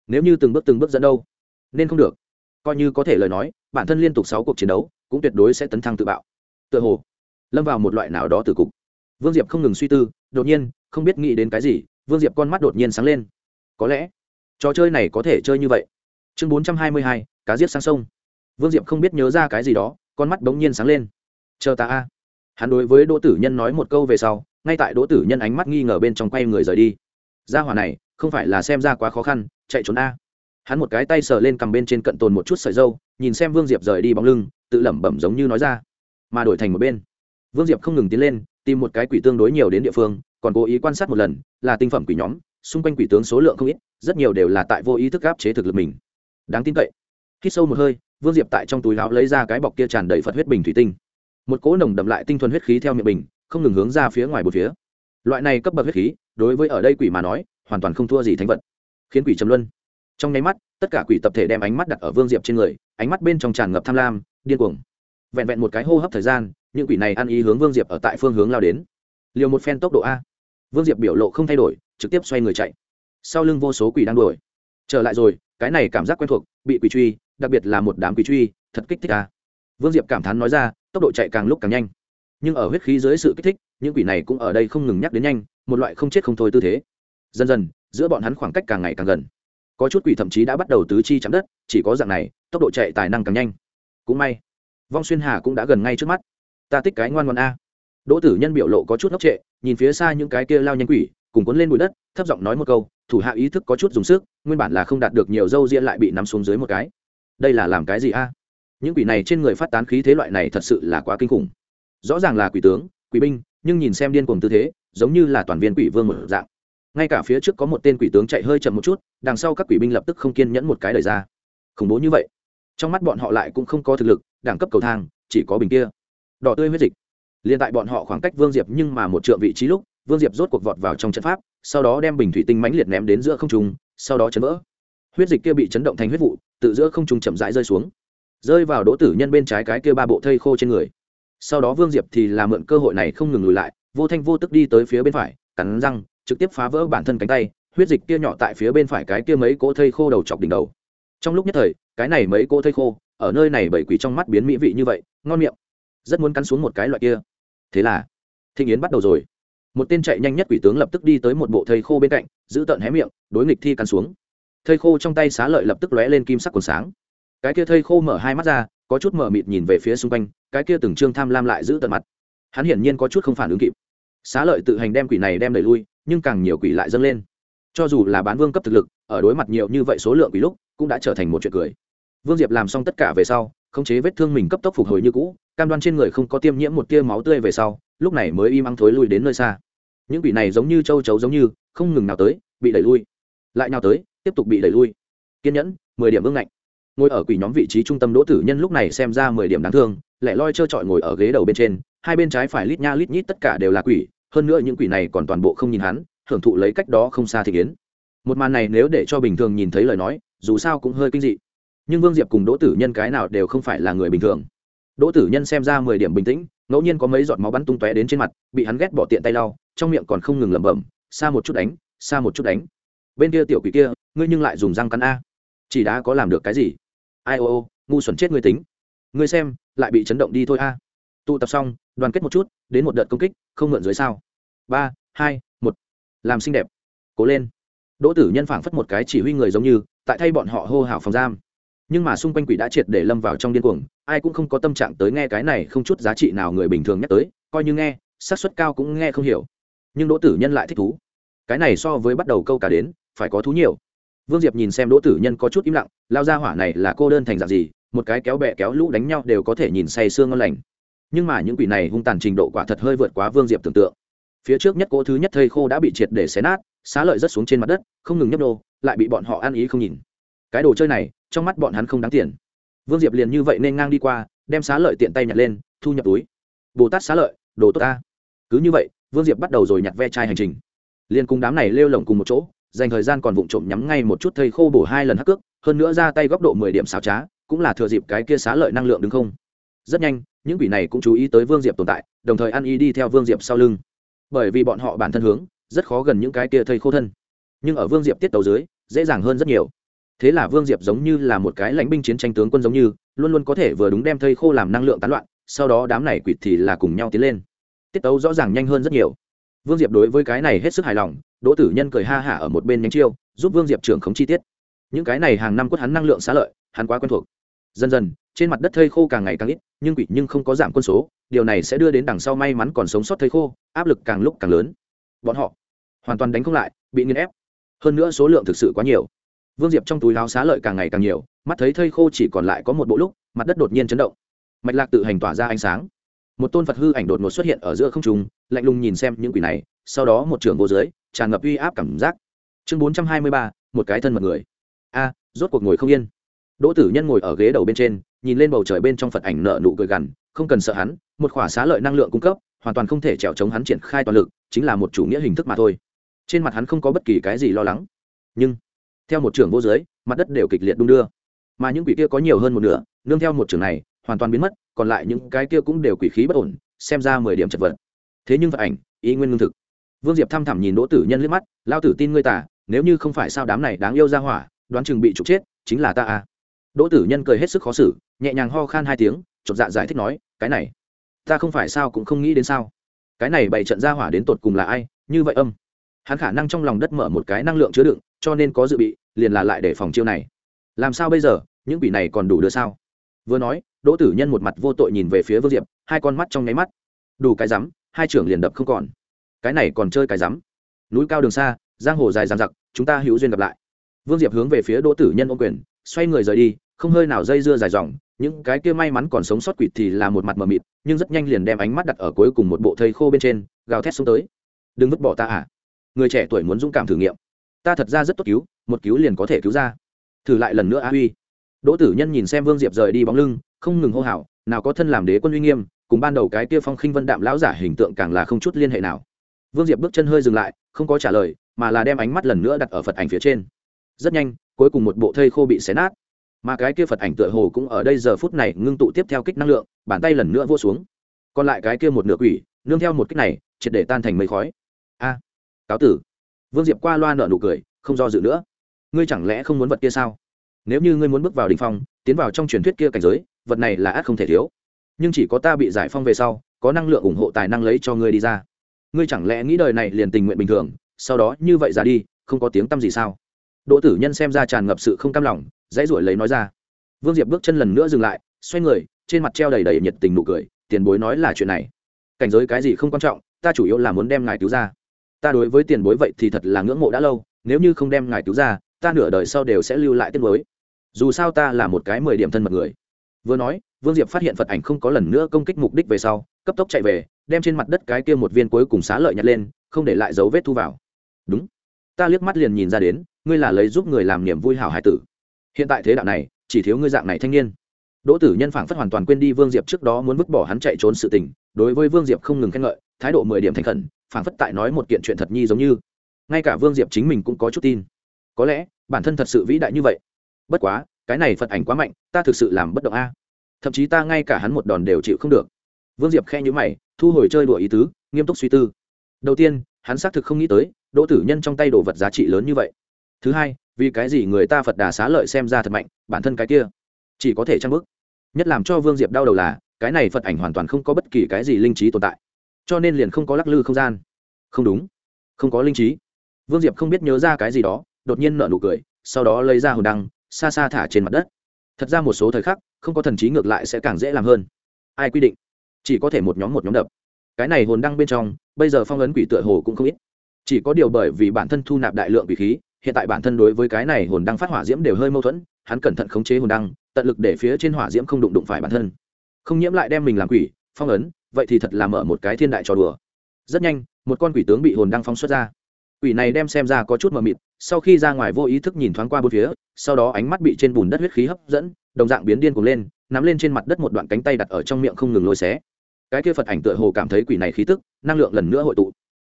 A: Nếu như từng bước từng bước dẫn đâu, nên không được coi như có thể lời nói, bản thân liên tục sáu cuộc chiến đấu, cũng tuyệt đối sẽ tấn thăng tự bạo. Tự hồ, lâm vào một loại nào đó từ cục. Vương diệp không ngừng suy tư, đột nhiên, không biết nghĩ đến cái gì, vương diệp con mắt đột nhiên sáng lên. Có lẽ, trò chơi này có thể chơi như vậy. Chương bốn trăm hai mươi hai, cá giết sang sông. Vương diệp không biết nhớ ra cái gì đó, con mắt bỗng nhiên sáng lên. Chờ ta a. Hắn đối với đỗ tử nhân nói một câu về sau, ngay tại đỗ tử nhân ánh mắt nghi ngờ bên trong quay người rời đi. Ra hỏa này, không phải là xem ra quá khó khăn, chạy trốn a hắn một cái tay sờ lên cầm bên trên cận tồn một chút sợi dâu, nhìn xem vương diệp rời đi bóng lưng, tự lẩm bẩm giống như nói ra. Mà đổi thành một bên. Vương diệp không ngừng tiến lên, tìm một cái quỷ tương đối nhiều đến địa phương, còn cố ý quan sát một lần, là tinh phẩm quỷ nhóm, xung quanh quỷ tướng số lượng không ít, rất nhiều đều là tại vô ý thức áp chế thực lực mình. Đáng tin cậy. Khi sâu một hơi, vương diệp tại trong túi áo lấy ra cái bọc kia tràn đầy phật huyết bình thủy tinh. Một cỗ nồng đậm lại tinh thuần huyết khí theo miệng bình, không ngừng hướng ra phía ngoài một phía. Loại này cấp bậc huyết khí, đối với ở đây quỷ mà nói, hoàn toàn không thua gì thánh vật. Khiến quỷ trầm luân trong nháy mắt, tất cả quỷ tập thể đem ánh mắt đặt ở vương diệp trên người, ánh mắt bên trong tràn ngập tham lam, điên cuồng. Vẹn vẹn một cái hô hấp thời gian, những quỷ này ăn ý hướng vương diệp ở tại phương hướng lao đến. Liều một phen tốc độ a. Vương diệp biểu lộ không thay đổi, trực tiếp xoay người chạy. Sau lưng vô số quỷ đang đuổi. Trở lại rồi, cái này cảm giác quen thuộc, bị quỷ truy, đặc biệt là một đám quỷ truy, thật kích thích a. Vương diệp cảm thán nói ra, tốc độ chạy càng lúc càng nhanh. Nhưng ở huyết khí dưới sự kích thích, những quỷ này cũng ở đây không ngừng nhắc đến nhanh, một loại không chết không thôi tư thế. Dần dần, giữa bọn hắn khoảng cách càng ngày càng gần có chút quỷ thậm chí đã bắt đầu tứ chi chạm đất, chỉ có dạng này, tốc độ chạy tài năng càng nhanh. Cũng may, vong xuyên hà cũng đã gần ngay trước mắt. Ta tích cái ngoan ngoan a. Đỗ tử nhân biểu lộ có chút ngốc trệ, nhìn phía xa những cái kia lao nhanh quỷ, cùng cuốn lên bụi đất, thấp giọng nói một câu, thủ hạ ý thức có chút dùng sức, nguyên bản là không đạt được nhiều dâu riêng lại bị nắm xuống dưới một cái. Đây là làm cái gì a? Những quỷ này trên người phát tán khí thế loại này thật sự là quá kinh khủng. Rõ ràng là quỷ tướng, quỷ binh, nhưng nhìn xem điên cuồng tư thế, giống như là toàn viên quỷ vương một dạng ngay cả phía trước có một tên quỷ tướng chạy hơi chậm một chút, đằng sau các quỷ binh lập tức không kiên nhẫn một cái đời ra. Khủng bố như vậy. Trong mắt bọn họ lại cũng không có thực lực, đẳng cấp cầu thang, chỉ có bình kia. Đỏ tươi huyết dịch. Liền tại bọn họ khoảng cách vương diệp nhưng mà một trượng vị trí lúc, vương diệp rốt cuộc vọt vào trong trận pháp, sau đó đem bình thủy tinh mãnh liệt ném đến giữa không trung, sau đó chấn vỡ. Huyết dịch kia bị chấn động thành huyết vụ, tự giữa không trung chậm rãi rơi xuống. Rơi vào đỗ tử nhân bên trái cái kia ba bộ thây khô trên người. Sau đó vương diệp thì làm mượn cơ hội này không ngừng lùi lại, vô thanh vô tức đi tới phía bên phải, cắn răng trực tiếp phá vỡ bản thân cánh tay, huyết dịch kia nhỏ tại phía bên phải cái kia mấy cỗ thây khô đầu chọc đỉnh đầu. Trong lúc nhất thời, cái này mấy cỗ thây khô, ở nơi này bảy quỷ trong mắt biến mỹ vị như vậy, ngon miệng. Rất muốn cắn xuống một cái loại kia. Thế là, thịnh yến bắt đầu rồi. Một tên chạy nhanh nhất quỷ tướng lập tức đi tới một bộ thây khô bên cạnh, giữ tận hé miệng, đối nghịch thi cắn xuống. Thây khô trong tay xá lợi lập tức lóe lên kim sắc quần sáng. Cái kia thây khô mở hai mắt ra, có chút mở mịt nhìn về phía xung quanh, cái kia từng trương tham lam lại giữ tận mặt. Hắn hiển nhiên có chút không phản ứng kịp. Xá lợi tự hành đem quỷ này đem đẩy lui nhưng càng nhiều quỷ lại dâng lên. Cho dù là bán vương cấp thực lực, ở đối mặt nhiều như vậy số lượng quỷ lúc, cũng đã trở thành một chuyện cười. Vương diệp làm xong tất cả về sau, khống chế vết thương mình cấp tốc phục hồi như cũ, cam đoan trên người không có tiêm nhiễm một tia máu tươi về sau, lúc này mới im ăng thối lui đến nơi xa. Những quỷ này giống như châu chấu giống như, không ngừng nào tới, bị đẩy lui. Lại nào tới, tiếp tục bị đẩy lui. Kiên nhẫn, mười điểm ương ngạnh. Ngồi ở quỷ nhóm vị trí trung tâm đỗ tử nhân lúc này xem ra mười điểm đáng thương, lẻ loi trơ trọi ngồi ở ghế đầu bên trên, hai bên trái phải lít nha lít nhít tất cả đều là quỷ hơn nữa những quỷ này còn toàn bộ không nhìn hắn, hưởng thụ lấy cách đó không xa thị kiến. Một màn này nếu để cho bình thường nhìn thấy lời nói, dù sao cũng hơi kinh dị. Nhưng vương diệp cùng đỗ tử nhân cái nào đều không phải là người bình thường. Đỗ tử nhân xem ra mười điểm bình tĩnh, ngẫu nhiên có mấy giọt máu bắn tung tóe đến trên mặt, bị hắn ghét bỏ tiện tay lau, trong miệng còn không ngừng lẩm bẩm xa một chút đánh xa một chút đánh. Bên kia tiểu quỷ kia, ngươi nhưng lại dùng răng cắn a? Chỉ đã có làm được cái gì? Ai ô ô, ngu xuẩn chết ngươi tính. Ngươi xem, lại bị chấn động đi thôi a. Tụ tập xong đoàn kết một chút, đến một đợt công kích, không mượn dưới sao? Ba, hai, một. Làm xinh đẹp. Cố lên. Đỗ tử nhân phảng phất một cái chỉ huy người giống như, tại thay bọn họ hô hào phòng giam. Nhưng mà xung quanh quỷ đã triệt để lâm vào trong điên cuồng, ai cũng không có tâm trạng tới nghe cái này không chút giá trị nào người bình thường nhắc tới, coi như nghe, xác suất cao cũng nghe không hiểu. Nhưng đỗ tử nhân lại thích thú. Cái này so với bắt đầu câu cả đến, phải có thú nhiều. Vương diệp nhìn xem đỗ tử nhân có chút im lặng, lao ra hỏa này là cô đơn thành dạng gì, một cái kéo bẹ kéo lũ đánh nhau đều có thể nhìn say sương ngon lành nhưng mà những quỷ này hung tàn trình độ quả thật hơi vượt quá vương diệp tưởng tượng. Phía trước nhất cỗ thứ nhất thây khô đã bị triệt để xé nát, xá lợi rất xuống trên mặt đất, không ngừng nhấp đô lại bị bọn họ ăn ý không nhìn. Cái đồ chơi này, trong mắt bọn hắn không đáng tiền. Vương diệp liền như vậy nên ngang đi qua, đem xá lợi tiện tay nhặt lên, thu nhập túi. Bồ tát xá lợi, đồ tốt ta. Cứ như vậy, vương diệp bắt đầu rồi nhặt ve chai hành trình. Liền cùng đám này lêu lồng cùng một chỗ, dành thời gian còn vụng trộm nhắm ngay một chút thây khô bổ hai lần hắc cước, hơn nữa ra tay góc độ mười điểm xào trá, cũng là thừa dịp cái kia xá lợi năng lượng đứng không rất nhanh, những quỷ này cũng chú ý tới vương diệp tồn tại, đồng thời ăn ý đi theo vương diệp sau lưng. Bởi vì bọn họ bản thân hướng, rất khó gần những cái kia thây khô thân. Nhưng ở vương diệp tiết tấu dưới, dễ dàng hơn rất nhiều. Thế là vương diệp giống như là một cái lãnh binh chiến tranh tướng quân giống như, luôn luôn có thể vừa đúng đem thây khô làm năng lượng tán loạn, sau đó đám này quỷ thì là cùng nhau tiến lên. Tiết tấu rõ ràng nhanh hơn rất nhiều. Vương diệp đối với cái này hết sức hài lòng, đỗ tử nhân cười ha hả ở một bên nhánh chiêu, giúp vương diệp trưởng khống chi tiết. Những cái này hàng năm quất hắn năng lượng xá lợi, hắn quá quen thuộc dần dần, trên mặt đất thây khô càng ngày càng ít, nhưng quỷ nhưng không có giảm quân số, điều này sẽ đưa đến đằng sau may mắn còn sống sót thây khô, áp lực càng lúc càng lớn. Bọn họ hoàn toàn đánh không lại, bị nghiên ép. Hơn nữa số lượng thực sự quá nhiều. Vương diệp trong túi láo xá lợi càng ngày càng nhiều, mắt thấy thây khô chỉ còn lại có một bộ lúc, mặt đất đột nhiên chấn động. Mạch lạc tự hành tỏa ra ánh sáng. Một tôn phật hư ảnh đột ngột xuất hiện ở giữa không trung, lạnh lùng nhìn xem những quỷ này, sau đó một trường vô dưới, tràn ngập uy áp cảm giác. Chương bốn trăm hai mươi ba, một cái thân mật người. A, rốt cuộc ngồi không yên đỗ tử nhân ngồi ở ghế đầu bên trên, nhìn lên bầu trời bên trong phật ảnh nợ nụ cười gằn, không cần sợ hắn, một khỏa xá lợi năng lượng cung cấp, hoàn toàn không thể trèo chống hắn triển khai toàn lực, chính là một chủ nghĩa hình thức mà thôi. Trên mặt hắn không có bất kỳ cái gì lo lắng. Nhưng, theo một trường vô giới mặt đất đều kịch liệt đung đưa. Mà những quỷ kia có nhiều hơn một nửa, nương theo một trường này, hoàn toàn biến mất, còn lại những cái kia cũng đều quỷ khí bất ổn, xem ra mười điểm chật vật. Thế nhưng phật ảnh, ý nguyên lương thực. Vương diệp thăm thẳm nhìn đỗ tử nhân liếc mắt lao tử tin ngươi tả nếu như không phải sao đám này đáng yêu ra hỏa, đoán chừng bị trục chết, chính là ta à đỗ tử nhân cười hết sức khó xử, nhẹ nhàng ho khan hai tiếng, chột dạ giải thích nói, cái này, ta không phải sao cũng không nghĩ đến sao? Cái này bày trận ra hỏa đến tột cùng là ai, như vậy âm? Hắn khả năng trong lòng đất mở một cái năng lượng chứa đựng, cho nên có dự bị, liền là lại để phòng chiêu này. Làm sao bây giờ, những bị này còn đủ đưa sao? Vừa nói, đỗ tử nhân một mặt vô tội nhìn về phía vương diệp, hai con mắt trong nháy mắt. Đủ cái rắm, hai trưởng liền đập không còn. Cái này còn chơi cái rắm. Núi cao đường xa, giang hồ dài dàn giặc chúng ta hữu duyên gặp lại. Vương diệp hướng về phía đỗ tử nhân ô quyền, xoay người rời đi không hơi nào dây dưa dài dòng, những cái kia may mắn còn sống sót quỷ thì là một mặt mờ mịt, nhưng rất nhanh liền đem ánh mắt đặt ở cuối cùng một bộ thây khô bên trên, gào thét xuống tới. Đừng vứt bỏ ta à? Người trẻ tuổi muốn dũng cảm thử nghiệm. Ta thật ra rất tốt cứu, một cứu liền có thể cứu ra. Thử lại lần nữa a huy. Đỗ tử nhân nhìn xem vương diệp rời đi bóng lưng, không ngừng hô hào, nào có thân làm đế quân uy nghiêm, cùng ban đầu cái kia phong khinh vân đạm lão giả hình tượng càng là không chút liên hệ nào. Vương diệp bước chân hơi dừng lại, không có trả lời, mà là đem ánh mắt lần nữa đặt ở phật ảnh phía trên. Rất nhanh, cuối cùng một bộ thây khô bị xé nát mà cái kia phật ảnh tựa hồ cũng ở đây giờ phút này ngưng tụ tiếp theo kích năng lượng, bàn tay lần nữa vô xuống. Còn lại cái kia một nửa quỷ, nương theo một kích này, triệt để tan thành mây khói. A, cáo tử. Vương diệp qua loa nợ nụ cười, không do dự nữa. Ngươi chẳng lẽ không muốn vật kia sao? Nếu như ngươi muốn bước vào đình phong, tiến vào trong truyền thuyết kia cảnh giới, vật này là át không thể thiếu. Nhưng chỉ có ta bị giải phong về sau, có năng lượng ủng hộ tài năng lấy cho ngươi đi ra. Ngươi chẳng lẽ nghĩ đời này liền tình nguyện bình thường, sau đó như vậy ra đi, không có tiếng t â m gì sao? Đỗ tử nhân xem ra tràn ngập sự không cam lòng dãy ruổi lấy nói ra. Vương diệp bước chân lần nữa dừng lại, xoay người, trên mặt treo đầy đầy nhiệt tình nụ cười, tiền bối nói là chuyện này. Cảnh giới cái gì không quan trọng, ta chủ yếu là muốn đem ngài cứu ra. Ta đối với tiền bối vậy thì thật là ngưỡng mộ đã lâu, nếu như không đem ngài cứu ra, ta nửa đời sau đều sẽ lưu lại tiết mới dù sao ta là một cái mười điểm thân mật người. Vừa nói, vương diệp phát hiện phật ảnh không có lần nữa công kích mục đích về sau, cấp tốc chạy về, đem trên mặt đất cái kia một viên cuối cùng xá lợi nhặt lên, không để lại dấu vết thu vào. Đúng. Ta liếc mắt liền nhìn ra đến, ngươi là lấy giúp người làm niềm vui hảo hải tử hiện tại thế đạo này, chỉ thiếu ngươi dạng này thanh niên. Đỗ tử nhân phảng phất hoàn toàn quên đi vương diệp trước đó muốn vứt bỏ hắn chạy trốn sự tình, đối với vương diệp không ngừng khen ngợi, thái độ mười điểm thành khẩn, phảng phất tại nói một kiện chuyện thật nhi giống như. Ngay cả vương diệp chính mình cũng có chút tin. Có lẽ, bản thân thật sự vĩ đại như vậy. Bất quá, cái này phật ảnh quá mạnh, ta thực sự làm bất động a. Thậm chí ta ngay cả hắn một đòn đều chịu không được. Vương diệp khe nhữ mày, thu hồi chơi đùa ý tứ, nghiêm túc suy tư. Đầu tiên, hắn xác thực không nghĩ tới, đỗ tử nhân trong tay đồ vật giá trị lớn như vậy. Thứ hai vì cái gì người ta phật đà xá lợi xem ra thật mạnh, bản thân cái kia chỉ có thể trang bức. Nhất làm cho vương diệp đau đầu là, cái này phật ảnh hoàn toàn không có bất kỳ cái gì linh trí tồn tại, cho nên liền không có lắc lư không gian. Không đúng, không có linh trí. Vương diệp không biết nhớ ra cái gì đó, đột nhiên nở nụ cười, sau đó lấy ra hồn đăng, xa xa thả trên mặt đất. Thật ra một số thời khắc, không có thần trí ngược lại sẽ càng dễ làm hơn. Ai quy định? Chỉ có thể một nhóm một nhóm đập. Cái này hồn đăng bên trong, bây giờ phong ấn quỷ tựa hồ cũng không ít. Chỉ có điều bởi vì bản thân thu nạp đại lượng quỷ khí hiện tại bản thân đối với cái này hồn đăng phát hỏa diễm đều hơi mâu thuẫn, hắn cẩn thận khống chế hồn đăng, tận lực để phía trên hỏa diễm không đụng đụng phải bản thân. Không nhiễm lại đem mình làm quỷ, phong ấn, vậy thì thật là mở một cái thiên đại trò đùa. Rất nhanh, một con quỷ tướng bị hồn đăng phóng xuất ra. Quỷ này đem xem ra có chút mờ mịt, sau khi ra ngoài vô ý thức nhìn thoáng qua bốn phía, sau đó ánh mắt bị trên bùn đất huyết khí hấp dẫn, đồng dạng biến điên cuồng lên, nắm lên trên mặt đất một đoạn cánh tay đặt ở trong miệng không ngừng lôi xé. Cái kia phật ảnh tựa hồ cảm thấy quỷ này khí tức, năng lượng lần nữa hội tụ.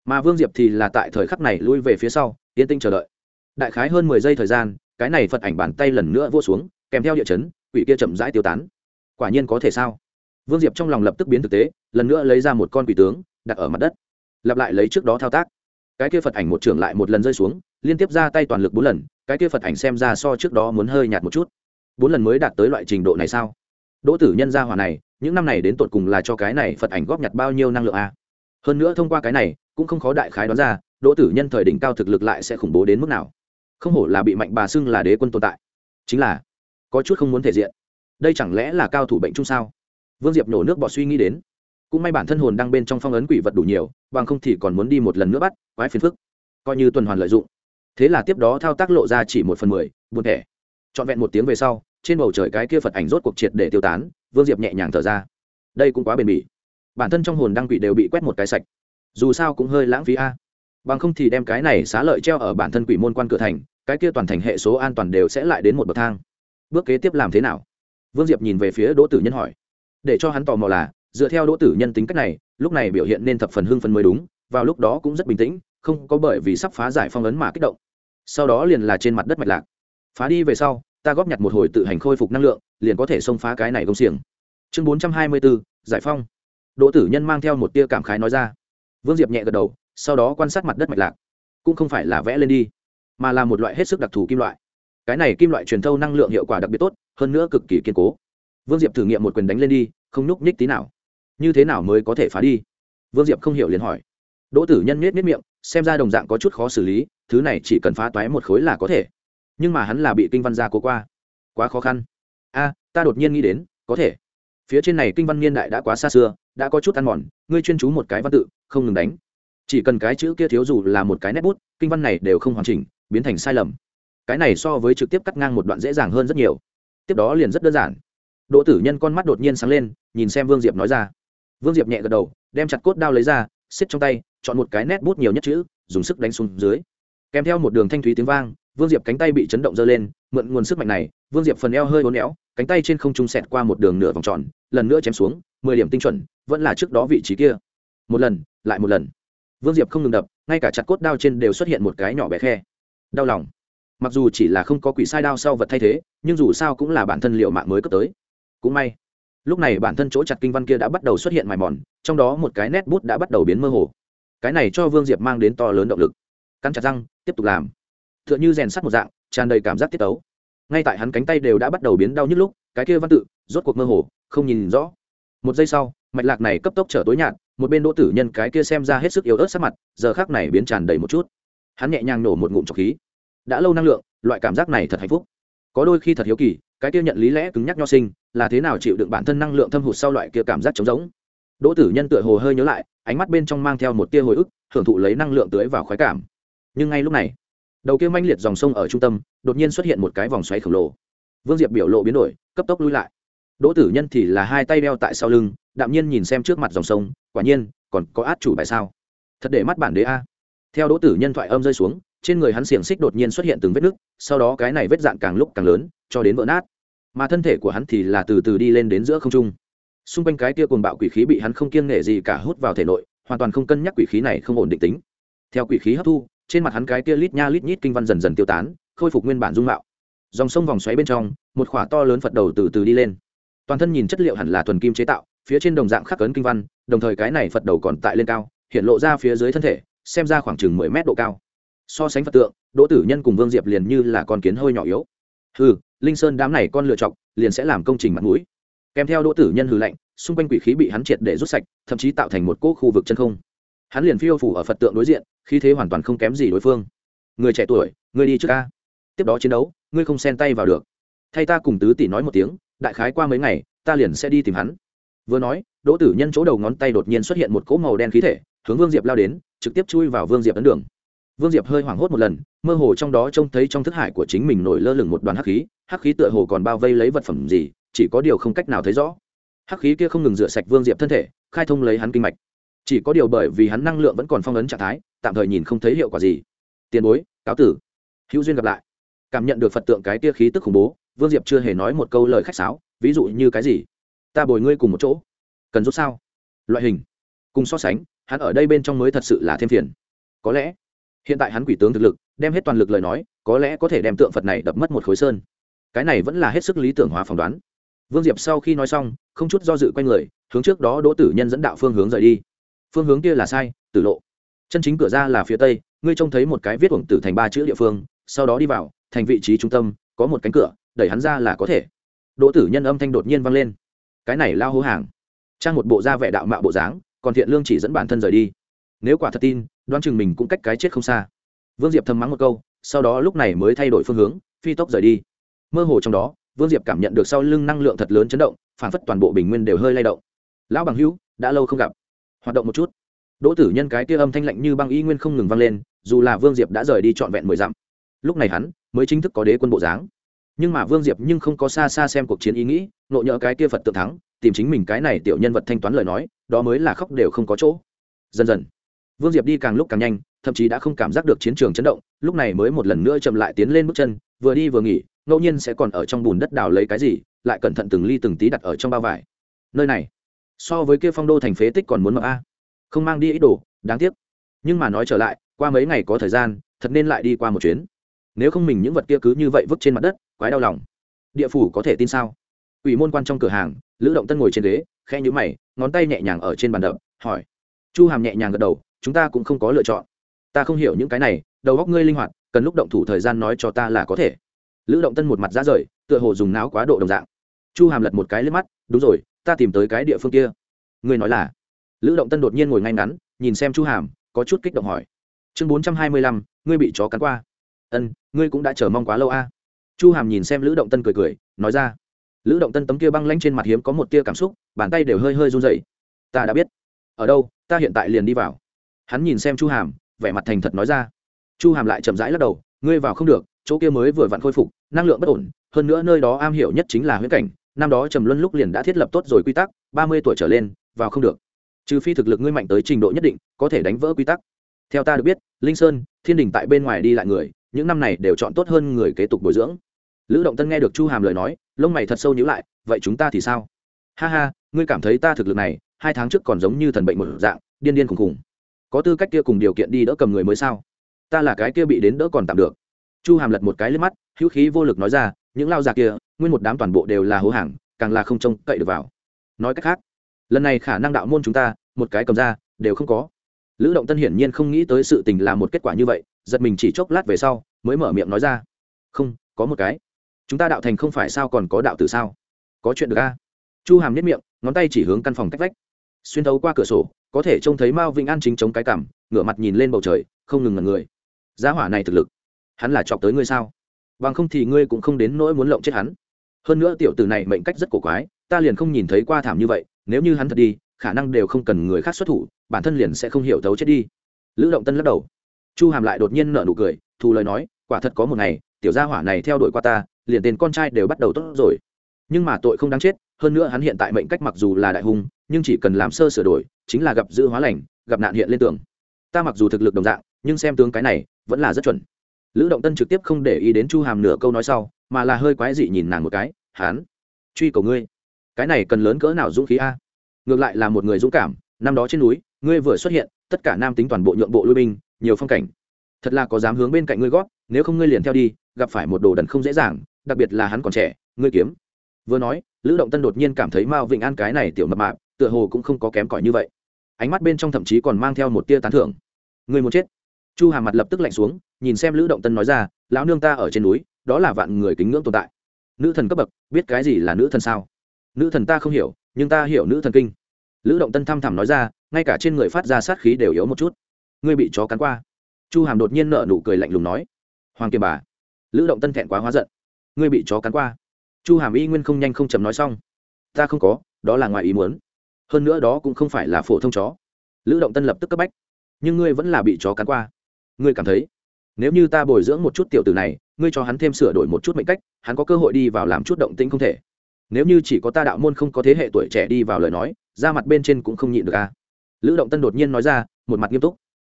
A: Mà vương diệp thì là tại thời khắc này lui về phía sau, yên tinh chờ đợi đại khái hơn mười giây thời gian, cái này phật ảnh bàn tay lần nữa vô xuống, kèm theo địa chấn, quỷ kia chậm rãi tiêu tán. Quả nhiên có thể sao? Vương diệp trong lòng lập tức biến thực tế, lần nữa lấy ra một con quỷ tướng, đặt ở mặt đất. Lặp lại lấy trước đó thao tác. Cái kia phật ảnh một trưởng lại một lần rơi xuống, liên tiếp ra tay toàn lực bốn lần, cái kia phật ảnh xem ra so trước đó muốn hơi nhạt một chút. Bốn lần mới đạt tới loại trình độ này sao? Đỗ tử nhân gia hòa này, những năm này đến tột cùng là cho cái này phật ảnh góp nhặt bao nhiêu năng lượng a à? hơn nữa thông qua cái này, cũng không khó đại khái đoán ra, đỗ tử nhân thời đỉnh cao thực lực lại sẽ khủng bố đến mức nào không hổ là bị mạnh bà xưng là đế quân tồn tại. Chính là, có chút không muốn thể diện. Đây chẳng lẽ là cao thủ bệnh chung sao? Vương diệp nổ nước bọt suy nghĩ đến. Cũng may bản thân hồn đang bên trong phong ấn quỷ vật đủ nhiều, bằng không thì còn muốn đi một lần nữa bắt, quái phiền phức. Coi như tuần hoàn lợi dụng. Thế là tiếp đó thao tác lộ ra chỉ một phần mười, buồn thẻ. Trọn vẹn một tiếng về sau, trên bầu trời cái kia phật ảnh rốt cuộc triệt để tiêu tán, vương diệp nhẹ nhàng thở ra. Đây cũng quá bền bỉ. Bản thân trong hồn đăng quỷ đều bị quét một cái sạch. Dù sao cũng hơi lãng phí a bằng không thì đem cái này xá lợi treo ở bản thân quỷ môn quan cửa thành, cái kia toàn thành hệ số an toàn đều sẽ lại đến một bậc thang. Bước kế tiếp làm thế nào? Vương diệp nhìn về phía đỗ tử nhân hỏi. Để cho hắn tò mò là, dựa theo đỗ tử nhân tính cách này, lúc này biểu hiện nên thập phần hưng phần mới đúng, vào lúc đó cũng rất bình tĩnh, không có bởi vì sắp phá giải phong ấn mà kích động. Sau đó liền là trên mặt đất mạch lạc. Phá đi về sau, ta góp nhặt một hồi tự hành khôi phục năng lượng, liền có thể xông phá cái này công xiềng. Chương bốn trăm hai mươi bốn, giải phong. Đỗ tử nhân mang theo một tia cảm khái nói ra. Vương diệp nhẹ gật đầu sau đó quan sát mặt đất mạch lạc, cũng không phải là vẽ lên đi, mà là một loại hết sức đặc thù kim loại. Cái này kim loại truyền thâu năng lượng hiệu quả đặc biệt tốt, hơn nữa cực kỳ kiên cố. Vương diệp thử nghiệm một quyền đánh lên đi, không nhúc nhích tí nào. Như thế nào mới có thể phá đi? Vương diệp không hiểu liền hỏi. Đỗ tử nhân miết miết miệng, xem ra đồng dạng có chút khó xử lý, thứ này chỉ cần phá toái một khối là có thể. Nhưng mà hắn là bị kinh văn gia cố qua. Quá khó khăn. A, ta đột nhiên nghĩ đến, có thể. Phía trên này kinh văn niên đại đã quá xa xưa, đã có chút ăn mòn, ngươi chuyên chú một cái văn tự, không ngừng đánh chỉ cần cái chữ kia thiếu dù là một cái nét bút, kinh văn này đều không hoàn chỉnh, biến thành sai lầm. Cái này so với trực tiếp cắt ngang một đoạn dễ dàng hơn rất nhiều. Tiếp đó liền rất đơn giản. Đỗ tử nhân con mắt đột nhiên sáng lên, nhìn xem vương diệp nói ra. Vương diệp nhẹ gật đầu, đem chặt cốt đao lấy ra, xiết trong tay, chọn một cái nét bút nhiều nhất chữ, dùng sức đánh xuống dưới. Kèm theo một đường thanh thúy tiếng vang, vương diệp cánh tay bị chấn động dơ lên, mượn nguồn sức mạnh này, vương diệp phần eo hơi hố néo cánh tay trên không trung sẹt qua một đường nửa vòng tròn, lần nữa chém xuống, mười điểm tinh chuẩn, vẫn là trước đó vị trí kia. Một lần, lại một lần vương diệp không ngừng đập, ngay cả chặt cốt đao trên đều xuất hiện một cái nhỏ bé khe. Đau lòng. Mặc dù chỉ là không có quỷ sai đao sau vật thay thế, nhưng dù sao cũng là bản thân liệu mạng mới cấp tới. Cũng may, lúc này bản thân chỗ chặt kinh văn kia đã bắt đầu xuất hiện mài mòn, trong đó một cái nét bút đã bắt đầu biến mơ hồ. Cái này cho vương diệp mang đến to lớn động lực. Cắn chặt răng, tiếp tục làm. T h ư ợ n h ư rèn sắt một dạng, tràn đầy cảm giác tiết tấu. Ngay tại hắn cánh tay đều đã bắt đầu biến đau nhức lúc, cái kia văn tự rốt cuộc mơ hồ, không nhìn rõ. Một giây sau, mạch lạc này cấp tốc trở tối nhạt một bên đỗ tử nhân cái kia xem ra hết sức yếu ớt sắc mặt, giờ khác này biến tràn đầy một chút. Hắn nhẹ nhàng nổ một ngụm trọc khí. Đã lâu năng lượng, loại cảm giác này thật hạnh phúc. Có đôi khi thật hiếu kỳ, cái kia nhận lý lẽ cứng nhắc nho sinh, là thế nào chịu đựng bản thân năng lượng thâm hụt sau loại kia cảm giác trống rỗng? Đỗ tử nhân tựa hồ hơi nhớ lại, ánh mắt bên trong mang theo một tia hồi ức, hưởng thụ lấy năng lượng tưới vào khoái cảm. Nhưng ngay lúc này, đầu kia manh liệt dòng sông ở trung tâm, đột nhiên xuất hiện một cái vòng xoáy khổng lồ. Vương diệp biểu lộ biến đổi, cấp tốc lui lại. Đỗ tử nhân thì là hai tay đeo tại sau lưng đạm nhiên nhìn xem trước mặt dòng sông, quả nhiên, còn có át chủ bài sao? Thật để mắt bản đế a. Theo đỗ tử nhân thoại âm rơi xuống, trên người hắn xiềng xích đột nhiên xuất hiện từng vết nứt, sau đó cái này vết dạn càng lúc càng lớn, cho đến vỡ nát. Mà thân thể của hắn thì là từ từ đi lên đến giữa không trung. Xung quanh cái kia cuồng bạo quỷ khí bị hắn không kiêng nể gì cả hút vào thể nội, hoàn toàn không cân nhắc quỷ khí này không ổn định tính. Theo quỷ khí hấp thu, trên mặt hắn cái kia lít nha lít nhít kinh văn dần dần tiêu tán, khôi phục nguyên bản dung mạo. Dòng sông vòng xoáy bên trong, một khỏa to lớn phật đầu từ từ đi lên. Toàn thân nhìn chất liệu hẳn là thuần kim chế tạo phía trên đồng dạng khắc cấn kinh văn, đồng thời cái này phật đầu còn tại lên cao, hiện lộ ra phía dưới thân thể, xem ra khoảng chừng mười mét độ cao. So sánh phật tượng, đỗ tử nhân cùng vương diệp liền như là con kiến hơi nhỏ yếu. Hừ, linh sơn đám này con lựa chọc, liền sẽ làm công trình mặt mũi. Kèm theo đỗ tử nhân hừ lạnh, xung quanh quỷ khí bị hắn triệt để rút sạch, thậm chí tạo thành một cỗ khu vực chân không. Hắn liền phiêu phủ ở phật tượng đối diện, khí thế hoàn toàn không kém gì đối phương. Người trẻ tuổi người đi trước ca. Tiếp đó chiến đấu, ngươi không xen tay vào được. Thay ta cùng tứ tỷ nói một tiếng, đại khái qua mấy ngày, ta liền sẽ đi tìm hắn vừa nói, đỗ tử nhân chỗ đầu ngón tay đột nhiên xuất hiện một cỗ màu đen khí thể, hướng vương diệp lao đến, trực tiếp chui vào vương diệp ấn đường. Vương diệp hơi hoảng hốt một lần, mơ hồ trong đó trông thấy trong thức hải của chính mình nổi lơ lửng một đoàn hắc khí hắc khí tựa hồ còn bao vây lấy vật phẩm gì, chỉ có điều không cách nào thấy rõ. Hắc khí kia không ngừng rửa sạch vương diệp thân thể, khai thông lấy hắn kinh mạch. Chỉ có điều bởi vì hắn năng lượng vẫn còn phong ấn trạng thái, tạm thời nhìn không thấy hiệu quả gì. Tiền bối, cáo tử. Hữu duyên gặp lại. Cảm nhận được phật tượng cái tia khí tức khủng bố, vương diệp chưa hề nói một câu lời khách sáo, ví dụ như cái gì? Ta bồi ngươi cùng một chỗ. Cần rút sao? Loại hình. Cùng so sánh, hắn ở đây bên trong mới thật sự là thêm phiền. Có lẽ, hiện tại hắn quỷ tướng thực lực, đem hết toàn lực lời nói, có lẽ có thể đem tượng phật này đập mất một khối sơn. Cái này vẫn là hết sức lý tưởng hóa phỏng đoán. Vương diệp sau khi nói xong, không chút do dự q u a người, hướng trước đó đỗ tử nhân dẫn đạo phương hướng rời đi. Phương hướng kia là sai, tử lộ. Chân chính cửa ra là phía tây, ngươi trông thấy một cái viết uổng tử thành ba chữ địa phương, sau đó đi vào, thành vị trí trung tâm, có một cánh cửa, đẩy hắn ra là có thể. Đỗ tử nhân âm thanh đột nhiên vang lên cái này lao hố hàng. Trang một bộ da vẻ đạo mạo bộ dáng, còn thiện lương chỉ dẫn bản thân rời đi. Nếu quả thật tin, đoán chừng mình cũng cách cái chết không xa. Vương diệp thầm mắng một câu, sau đó lúc này mới thay đổi phương hướng, phi tốc rời đi. Mơ hồ trong đó, vương diệp cảm nhận được sau lưng năng lượng thật lớn chấn động, phản phất toàn bộ bình nguyên đều hơi lay động. Lão bằng hữu, đã lâu không gặp. Hoạt động một chút. Đỗ tử nhân cái kia âm thanh lạnh như băng y nguyên không ngừng vang lên, dù là vương diệp đã rời đi trọn vẹn mười dặm. Lúc này hắn mới chính thức có đế quân bộ dáng nhưng mà vương diệp nhưng không có xa xa xem cuộc chiến ý nghĩ, nộ nhỡ cái kia phật tự thắng, tìm chính mình cái này tiểu nhân vật thanh toán lời nói, đó mới là khóc đều không có chỗ. Dần dần, vương diệp đi càng lúc càng nhanh, thậm chí đã không cảm giác được chiến trường chấn động, lúc này mới một lần nữa chậm lại tiến lên bước chân, vừa đi vừa nghỉ, ngẫu nhiên sẽ còn ở trong bùn đất đào lấy cái gì, lại cẩn thận từng ly từng tí đặt ở trong bao vải. Nơi này, so với kia phong đô thành phế tích còn muốn mặc a. Không mang đi ít đồ, đáng tiếc. Nhưng mà nói trở lại, qua mấy ngày có thời gian, thật nên lại đi qua một chuyến nếu không mình những vật kia cứ như vậy vứt trên mặt đất, quái đau lòng. Địa phủ có thể tin sao? Ủy môn quan trong cửa hàng, lữ động tân ngồi trên ghế khe nhũ mày, ngón tay nhẹ nhàng ở trên bàn đập, hỏi. Chu hàm nhẹ nhàng gật đầu, chúng ta cũng không có lựa chọn. Ta không hiểu những cái này, đầu góc ngươi linh hoạt, cần lúc động thủ thời gian nói cho ta là có thể. Lữ động tân một mặt ra rời, tựa hồ dùng não quá độ đồng dạng. Chu hàm lật một cái lên mắt, đúng rồi, ta tìm tới cái địa phương kia. Ngươi nói là? Lữ động tân đột nhiên ngồi ngay ngắn, nhìn xem chu hàm, có chút kích động hỏi. Chương bốn trăm hai mươi lăm, ngươi bị chó cắn qua ân, ngươi cũng đã chờ mong quá lâu a. Chu hàm nhìn xem lữ động tân cười cười, nói ra. Lữ động tân tấm kia băng lanh trên mặt hiếm có một tia cảm xúc, bàn tay đều hơi hơi run dậy ta đã biết. Ở đâu, ta hiện tại liền đi vào. Hắn nhìn xem chu hàm, vẻ mặt thành thật nói ra. Chu hàm lại chậm rãi lắc đầu, ngươi vào không được, chỗ kia mới vừa vặn khôi phục, năng lượng bất ổn, hơn nữa nơi đó am hiểu nhất chính là huyễn cảnh, năm đó trầm luân lúc liền đã thiết lập tốt rồi quy tắc, ba mươi tuổi trở lên, vào không được. Trừ phi thực lực ngươi mạnh tới trình độ nhất định, có thể đánh vỡ quy tắc. Theo ta được biết, linh sơn, thiên đình tại bên ngoài đi lại người những năm này đều chọn tốt hơn người kế tục bồi dưỡng. Lữ động tân nghe được chu hàm lời nói, lông mày thật sâu nhữ lại, vậy chúng ta thì sao? Ha ha, ngươi cảm thấy ta thực lực này, hai tháng trước còn giống như thần bệnh một dạng, điên điên khùng khùng có tư cách kia cùng điều kiện đi đỡ cầm người mới sao? Ta là cái kia bị đến đỡ còn tạm được. Chu hàm lật một cái lên mắt, hữu khí vô lực nói ra, những lao già kia, nguyên một đám toàn bộ đều là hố hàng, càng là không trông cậy được vào. Nói cách khác, lần này khả năng đạo môn chúng ta, một cái cầm ra, đều không có. Lữ động tân hiển nhiên không nghĩ tới sự tình là một kết quả như vậy giật mình chỉ chốc lát về sau, mới mở miệng nói ra. Không, có một cái. Chúng ta đạo thành không phải sao còn có đạo từ sao? Có chuyện được a? Chu hàm nhất miệng, ngón tay chỉ hướng căn phòng cách vách. Xuyên thấu qua cửa sổ, có thể trông thấy mao vĩnh an chính chống cái cảm ngửa mặt nhìn lên bầu trời, không ngừng ngần người. Giá hỏa này thực lực, hắn là chọc tới ngươi sao? Bằng không thì ngươi cũng không đến nỗi muốn lộng chết hắn. Hơn nữa tiểu tử này mệnh cách rất cổ quái, ta liền không nhìn thấy qua thảm như vậy, nếu như hắn thật đi, khả năng đều không cần người khác xuất thủ, bản thân liền sẽ không hiểu thấu chết đi. Lữ động tân lắc đầu chu hàm lại đột nhiên nở nụ cười thu lời nói, quả thật có một ngày, tiểu gia hỏa này theo đuổi qua ta, liền tên con trai đều bắt đầu tốt rồi. Nhưng mà tội không đáng chết, hơn nữa hắn hiện tại mệnh cách mặc dù là đại hung, nhưng chỉ cần làm sơ sửa đổi, chính là gặp dữ hóa lành, gặp nạn hiện lên tường. Ta mặc dù thực lực đồng dạng, nhưng xem tướng cái này, vẫn là rất chuẩn. Lữ động tân trực tiếp không để ý đến chu hàm nửa câu nói sau, mà là hơi quái dị nhìn nàng một cái, hán, truy cầu ngươi. Cái này cần lớn cỡ nào dũng khí a? Ngược lại là một người dũng cảm, năm đó trên núi, ngươi vừa xuất hiện, tất cả nam tính toàn bộ nhượng bộ lui binh nhiều phong cảnh. Thật là có dám hướng bên cạnh ngươi gót, nếu không ngươi liền theo đi, gặp phải một đồ đần không dễ dàng, đặc biệt là hắn còn trẻ, ngươi kiếm. Vừa nói, lữ động tân đột nhiên cảm thấy mao vịnh an cái này tiểu mập mạp, tựa hồ cũng không có kém cỏi như vậy. Ánh mắt bên trong thậm chí còn mang theo một tia tán thưởng. Ngươi muốn chết? Chu hà mặt lập tức lạnh xuống, nhìn xem lữ động tân nói ra, lão nương ta ở trên núi, đó là vạn người kính ngưỡng tồn tại. Nữ thần cấp bậc, biết cái gì là nữ thần sao? Nữ thần ta không hiểu, nhưng ta hiểu nữ thần kinh. Lữ động tân thăm thẳm nói ra, ngay cả trên người phát ra sát khí đều yếu một chút ngươi bị chó cắn qua. Chu hàm đột nhiên nợ nụ cười lạnh lùng nói, hoàng kiềm bà, lữ động tân thẹn quá hóa giận, ngươi bị chó cắn qua. Chu hàm y nguyên không nhanh không chầm nói xong, ta không có, đó là ngoài ý muốn. Hơn nữa đó cũng không phải là phổ thông chó. Lữ động tân lập tức cấp bách, nhưng ngươi vẫn là bị chó cắn qua. Ngươi cảm thấy, nếu như ta bồi dưỡng một chút tiểu tử này, ngươi cho hắn thêm sửa đổi một chút mệnh cách, hắn có cơ hội đi vào làm chút động tĩnh không thể. Nếu như chỉ có ta đạo môn không có thế hệ tuổi trẻ đi vào lời nói, ra mặt bên trên cũng không nhịn được a lữ động tân đột nhiên nói ra, một mặt nghiêm túc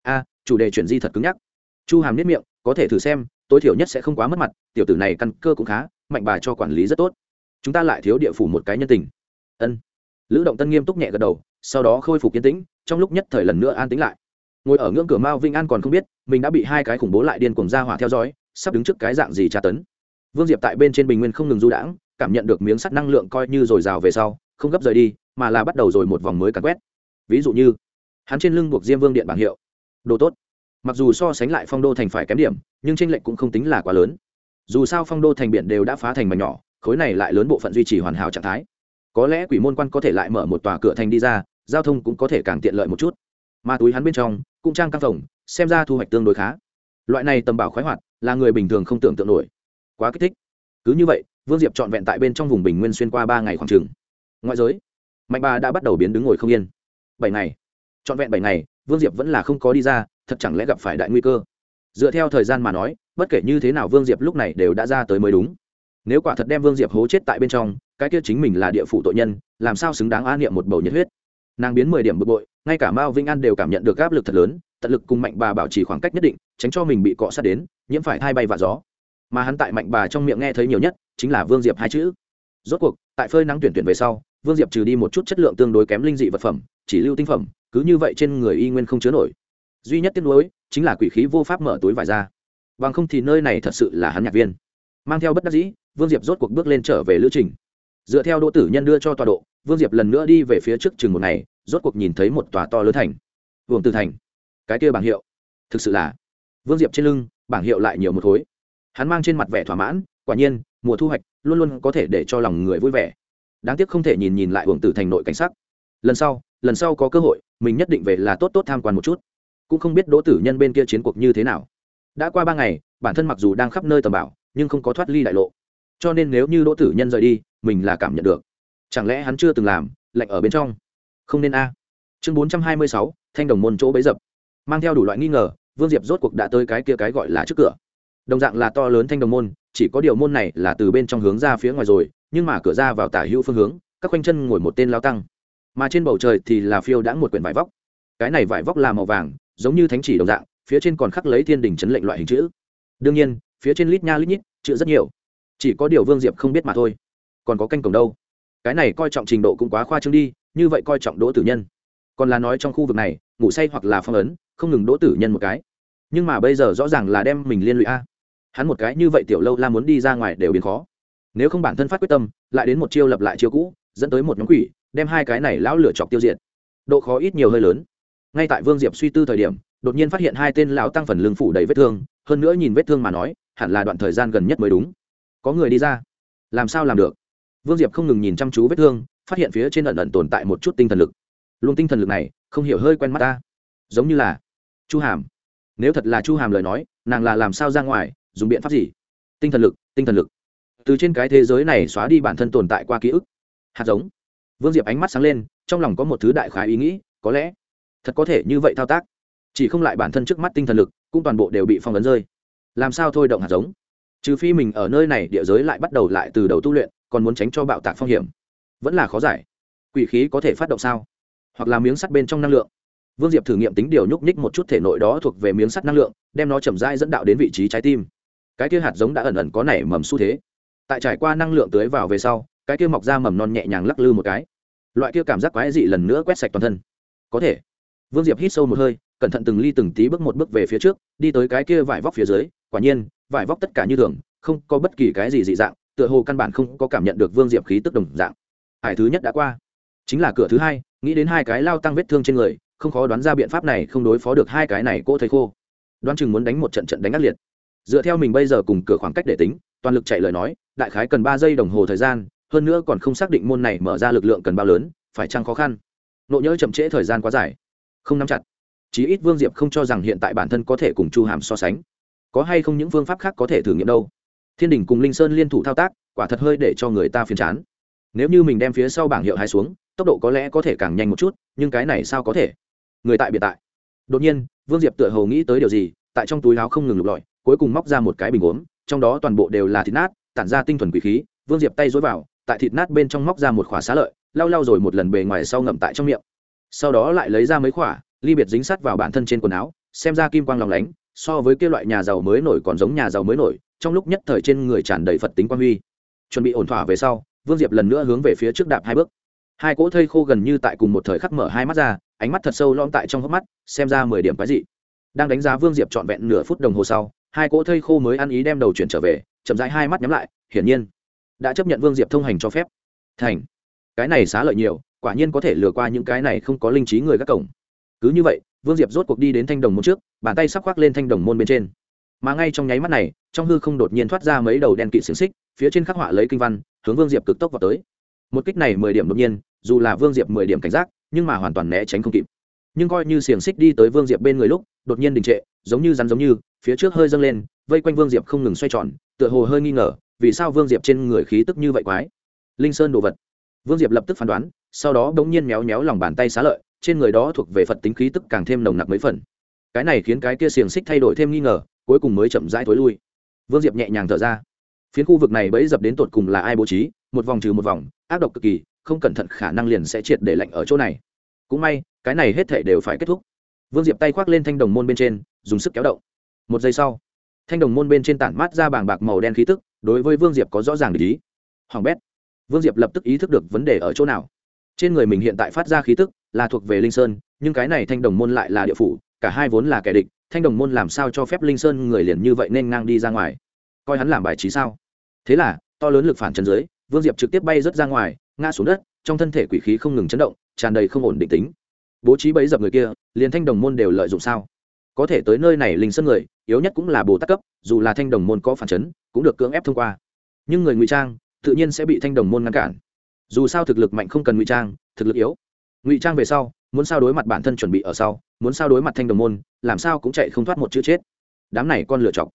A: a, chủ đề chuyển di thật cứng nhắc. Chu hàm nếp miệng, có thể thử xem, tối thiểu nhất sẽ không quá mất mặt, tiểu tử này căn cơ cũng khá, mạnh bà cho quản lý rất tốt. Chúng ta lại thiếu địa phủ một cái nhân tình. Ân. Lữ động tân nghiêm túc nhẹ gật đầu, sau đó khôi phục yên tĩnh, trong lúc nhất thời lần nữa an tĩnh lại. Ngồi ở ngưỡng cửa mao vinh an còn không biết, mình đã bị hai cái khủng bố lại điên cuồng ra hỏa theo dõi, sắp đứng trước cái dạng gì tra tấn. Vương diệp tại bên trên bình nguyên không ngừng du đãng, cảm nhận được miếng sắt năng lượng coi như dồi dào về sau, không gấp rời đi, mà là bắt đầu rồi một vòng mới càn quét. Ví dụ như, hắn trên lưng buộc diêm vương điện bảng hiệu đồ tốt. Mặc dù so sánh lại phong đô thành phải kém điểm, nhưng tranh lệch cũng không tính là quá lớn. Dù sao phong đô thành biển đều đã phá thành mảnh nhỏ, khối này lại lớn bộ phận duy trì hoàn hảo trạng thái. Có lẽ quỷ môn quan có thể lại mở một tòa cửa thành đi ra, giao thông cũng có thể càng tiện lợi một chút. Mà túi hắn bên trong, cũng trang căng phòng, xem ra thu hoạch tương đối khá. Loại này tầm bảo khoái hoạt, là người bình thường không tưởng tượng nổi. Quá kích thích. Cứ như vậy, vương diệp trọn vẹn tại bên trong vùng bình nguyên xuyên qua ba ngày khoảng trường ngoại giới, mạnh bà đã bắt đầu biến đứng ngồi không yên. Bảy ngày. Trọn vẹn bảy ngày vương diệp vẫn là không có đi ra, thật chẳng lẽ gặp phải đại nguy cơ? Dựa theo thời gian mà nói, bất kể như thế nào vương diệp lúc này đều đã ra tới mới đúng. Nếu quả thật đem vương diệp hố chết tại bên trong, cái kia chính mình là địa phủ tội nhân, làm sao xứng đáng a niệm một bầu nhiệt huyết? Nàng biến mười điểm bực bội, ngay cả mao vĩnh an đều cảm nhận được áp lực thật lớn, tận lực cùng mạnh bà bảo trì khoảng cách nhất định, tránh cho mình bị cọ sát đến, nhiễm phải thai bay và gió. Mà hắn tại mạnh bà trong miệng nghe thấy nhiều nhất, chính là vương diệp hai chữ. Rốt cuộc, tại phơi nắng tuyển tuyển về sau, vương diệp trừ đi một chút chất lượng tương đối kém linh dị vật phẩm, chỉ lưu tinh phẩm cứ như vậy trên người y nguyên không chứa nổi. Duy nhất tiếc nuối chính là quỷ khí vô pháp mở túi vải ra. Bằng không thì nơi này thật sự là hắn nhạc viên. Mang theo bất đắc dĩ, vương diệp rốt cuộc bước lên trở về lữ trình. Dựa theo đỗ tử nhân đưa cho tọa độ, vương diệp lần nữa đi về phía trước chừng một ngày, rốt cuộc nhìn thấy một tòa to lớn thành. Vương Tử thành. Cái kia bảng hiệu. Thực sự là, vương diệp trên lưng, bảng hiệu lại nhiều một khối. Hắn mang trên mặt vẻ thỏa mãn, quả nhiên, mùa thu hoạch luôn luôn có thể để cho lòng người vui vẻ. Đáng tiếc không thể nhìn nhìn lại hưởng tử thành nội cảnh sắc. Lần sau lần sau có cơ hội, mình nhất định về là tốt tốt tham quan một chút. Cũng không biết đỗ tử nhân bên kia chiến cuộc như thế nào. Đã qua ba ngày, bản thân mặc dù đang khắp nơi tầm bảo, nhưng không có thoát ly đại lộ. Cho nên nếu như đỗ tử nhân rời đi, mình là cảm nhận được. Chẳng lẽ hắn chưa từng làm, lạnh ở bên trong? Không nên a. Chương bốn trăm hai mươi sáu, thanh đồng môn chỗ bấy dập. Mang theo đủ loại nghi ngờ, vương diệp rốt cuộc đã tới cái kia cái gọi là trước cửa. Đồng dạng là to lớn thanh đồng môn, chỉ có điều môn này là từ bên trong hướng ra phía ngoài rồi, nhưng mà cửa ra vào tả hữu phương hướng, các khoanh chân ngồi một tên lao tăng mà trên bầu trời thì là phiêu đã một quyển vải vóc. Cái này vải vóc là màu vàng, giống như thánh chỉ đồng dạng, phía trên còn khắc lấy thiên đình chấn lệnh loại hình chữ. Đương nhiên, phía trên lít nha lít nhít, chữ rất nhiều. Chỉ có điều vương diệp không biết mà thôi. Còn có canh cổng đâu? Cái này coi trọng trình độ cũng quá khoa trương đi, như vậy coi trọng đỗ tử nhân. Còn là nói trong khu vực này, ngủ say hoặc là phong ấn, không ngừng đỗ tử nhân một cái. Nhưng mà bây giờ rõ ràng là đem mình liên lụy a. Hắn một cái như vậy tiểu lâu la muốn đi ra ngoài đều biến khó. Nếu không bản thân phát quyết tâm, lại đến một chiêu lập lại chiêu cũ, dẫn tới một nhóm quỷ đem hai cái này lão lửa chọc tiêu diệt. Độ khó ít nhiều hơi lớn. Ngay tại vương diệp suy tư thời điểm, đột nhiên phát hiện hai tên lão tăng phần lưng phủ đầy vết thương, hơn nữa nhìn vết thương mà nói, hẳn là đoạn thời gian gần nhất mới đúng. Có người đi ra. Làm sao làm được? Vương diệp không ngừng nhìn chăm chú vết thương, phát hiện phía trên ẩn ẩn tồn tại một chút tinh thần lực. Luôn tinh thần lực này, không hiểu hơi quen mắt ta. Giống như là chu hàm. Nếu thật là chu hàm lời nói, nàng là làm sao ra ngoài, dùng biện pháp gì? Tinh thần lực, tinh thần lực. Từ trên cái thế giới này xóa đi bản thân tồn tại qua ký ức. Hạt giống vương diệp ánh mắt sáng lên, trong lòng có một thứ đại khái ý nghĩ, có lẽ thật có thể như vậy thao tác. Chỉ không lại bản thân trước mắt tinh thần lực, cũng toàn bộ đều bị phong ấn rơi. Làm sao thôi động hạt giống? Trừ phi mình ở nơi này địa giới lại bắt đầu lại từ đầu tu luyện, còn muốn tránh cho bạo tạc phong hiểm. Vẫn là khó giải. Quỷ khí có thể phát động sao? Hoặc là miếng sắt bên trong năng lượng? Vương diệp thử nghiệm tính điều nhúc nhích một chút thể nội đó thuộc về miếng sắt năng lượng, đem nó chậm rãi dẫn đạo đến vị trí trái tim. Cái kia hạt giống đã ẩn ẩn có nảy mầm xu thế. Tại trải qua năng lượng tưới vào về sau cái kia mọc ra mầm non nhẹ nhàng lắc lư một cái. Loại kia cảm giác quái dị lần nữa quét sạch toàn thân. Có thể. Vương diệp hít sâu một hơi, cẩn thận từng ly từng tí bước một bước về phía trước, đi tới cái kia vải vóc phía dưới, quả nhiên, vải vóc tất cả như thường, không có bất kỳ cái gì dị dạng, tựa hồ căn bản không có cảm nhận được vương diệp khí tức đồng dạng. Hải thứ nhất đã qua. Chính là cửa thứ hai, nghĩ đến hai cái lao tăng vết thương trên người, không khó đoán ra biện pháp này không đối phó được hai cái này cô thấy khô. Đoán chừng muốn đánh một trận trận đánh ác liệt. Dựa theo mình bây giờ cùng cửa khoảng cách để tính, toàn lực chạy lời nói, đại khái cần ba giây đồng hồ thời gian hơn nữa còn không xác định môn này mở ra lực lượng cần bao lớn, phải chăng khó khăn? Nộ nhỡ chậm trễ thời gian quá dài. Không nắm chặt. Chí ít vương diệp không cho rằng hiện tại bản thân có thể cùng chu hàm so sánh. Có hay không những phương pháp khác có thể thử nghiệm đâu? Thiên đình cùng linh sơn liên thủ thao tác, quả thật hơi để cho người ta phiền chán. Nếu như mình đem phía sau bảng hiệu hai xuống, tốc độ có lẽ có thể càng nhanh một chút, nhưng cái này sao có thể? Người tại biệt tại. Đột nhiên, vương diệp tựa hồ nghĩ tới điều gì, tại trong túi áo không ngừng lục lọi, cuối cùng móc ra một cái bình gốm trong đó toàn bộ đều là thịt nát, tản ra tinh thuần quỷ khí. Vương diệp tay dối vào tại thịt nát bên trong móc ra một khỏa xá lợi, lau lau rồi một lần bề ngoài sau ngậm tại trong miệng. Sau đó lại lấy ra mấy khỏa, ly biệt dính sắt vào bản thân trên quần áo, xem ra kim quang lòng lánh, so với kia loại nhà giàu mới nổi còn giống nhà giàu mới nổi, trong lúc nhất thời trên người tràn đầy phật tính quan huy. Chuẩn bị ổn thỏa về sau, vương diệp lần nữa hướng về phía trước đạp hai bước. Hai cỗ thây khô gần như tại cùng một thời khắc mở hai mắt ra, ánh mắt thật sâu lom tại trong hốc mắt, xem ra mười điểm quái dị. Đang đánh giá vương diệp trọn vẹn nửa phút đồng hồ sau, hai cỗ thây khô mới ăn ý đem đầu chuyển trở về, chậm rãi hai mắt nhắm lại, hiển nhiên đã chấp nhận vương diệp thông hành cho phép. Thành, cái này xá lợi nhiều, quả nhiên có thể lừa qua những cái này không có linh trí người các cổng. Cứ như vậy, vương diệp rốt cuộc đi đến thanh đồng môn trước, bàn tay sắp khoác lên thanh đồng môn bên trên. Mà ngay trong nháy mắt này, trong hư không đột nhiên thoát ra mấy đầu đen kịt xiềng xích, phía trên khắc họa lấy kinh văn, hướng vương diệp cực tốc vào tới. Một kích này mười điểm đột nhiên, dù là vương diệp mười điểm cảnh giác, nhưng mà hoàn toàn né tránh không kịp. Nhưng coi như xiềng xích đi tới vương diệp bên người lúc, đột nhiên đình trệ, giống như rắn giống như, phía trước hơi dâng lên, vây quanh vương diệp không ngừng xoay tròn, tựa hồ hơi nghi ngờ vì sao vương diệp trên người khí tức như vậy quái? Linh sơn đồ vật. Vương diệp lập tức phán đoán, sau đó đ ố n g nhiên méo méo lòng bàn tay xá lợi, trên người đó thuộc về phật tính khí tức càng thêm nồng nặc mấy phần. Cái này khiến cái kia xiềng xích thay đổi thêm nghi ngờ, cuối cùng mới chậm rãi thối lui. Vương diệp nhẹ nhàng thở ra. Phiến khu vực này bẫy dập đến tột cùng là ai bố trí, một vòng trừ một vòng, ác độc cực kỳ, không cẩn thận khả năng liền sẽ triệt để lạnh ở chỗ này. Cũng may, cái này hết thể đều phải kết thúc. Vương diệp tay khoác lên thanh đồng môn bên trên, dùng sức kéo động. Một giây sau, thanh đồng môn bên trên tản mát ra bàng bạc màu đen khí tức đối với vương diệp có rõ ràng để ý. Hoàng bét, vương diệp lập tức ý thức được vấn đề ở chỗ nào. Trên người mình hiện tại phát ra khí tức là thuộc về linh sơn, nhưng cái này thanh đồng môn lại là địa phủ, cả hai vốn là kẻ địch, thanh đồng môn làm sao cho phép linh sơn người liền như vậy nên ngang đi ra ngoài? Coi hắn làm bài trí sao? Thế là, to lớn lực phản chân dưới, vương diệp trực tiếp bay rớt ra ngoài, ngã xuống đất, trong thân thể quỷ khí không ngừng chấn động, tràn đầy không ổn định tính. Bố trí bấy dập người kia, liền thanh đồng môn đều lợi dụng sao? Có thể tới nơi này linh sơn người, yếu nhất cũng là bồ tát cấp, dù là thanh đồng môn có phản chấn cũng được cưỡng ép thông qua. Nhưng người ngụy trang tự nhiên sẽ bị thanh đồng môn ngăn cản. Dù sao thực lực mạnh không cần ngụy trang, thực lực yếu. Ngụy trang về sau, muốn sao đối mặt bản thân chuẩn bị ở sau, muốn sao đối mặt thanh đồng môn, làm sao cũng chạy không thoát một chữ chết. Đám này con lựa chọc.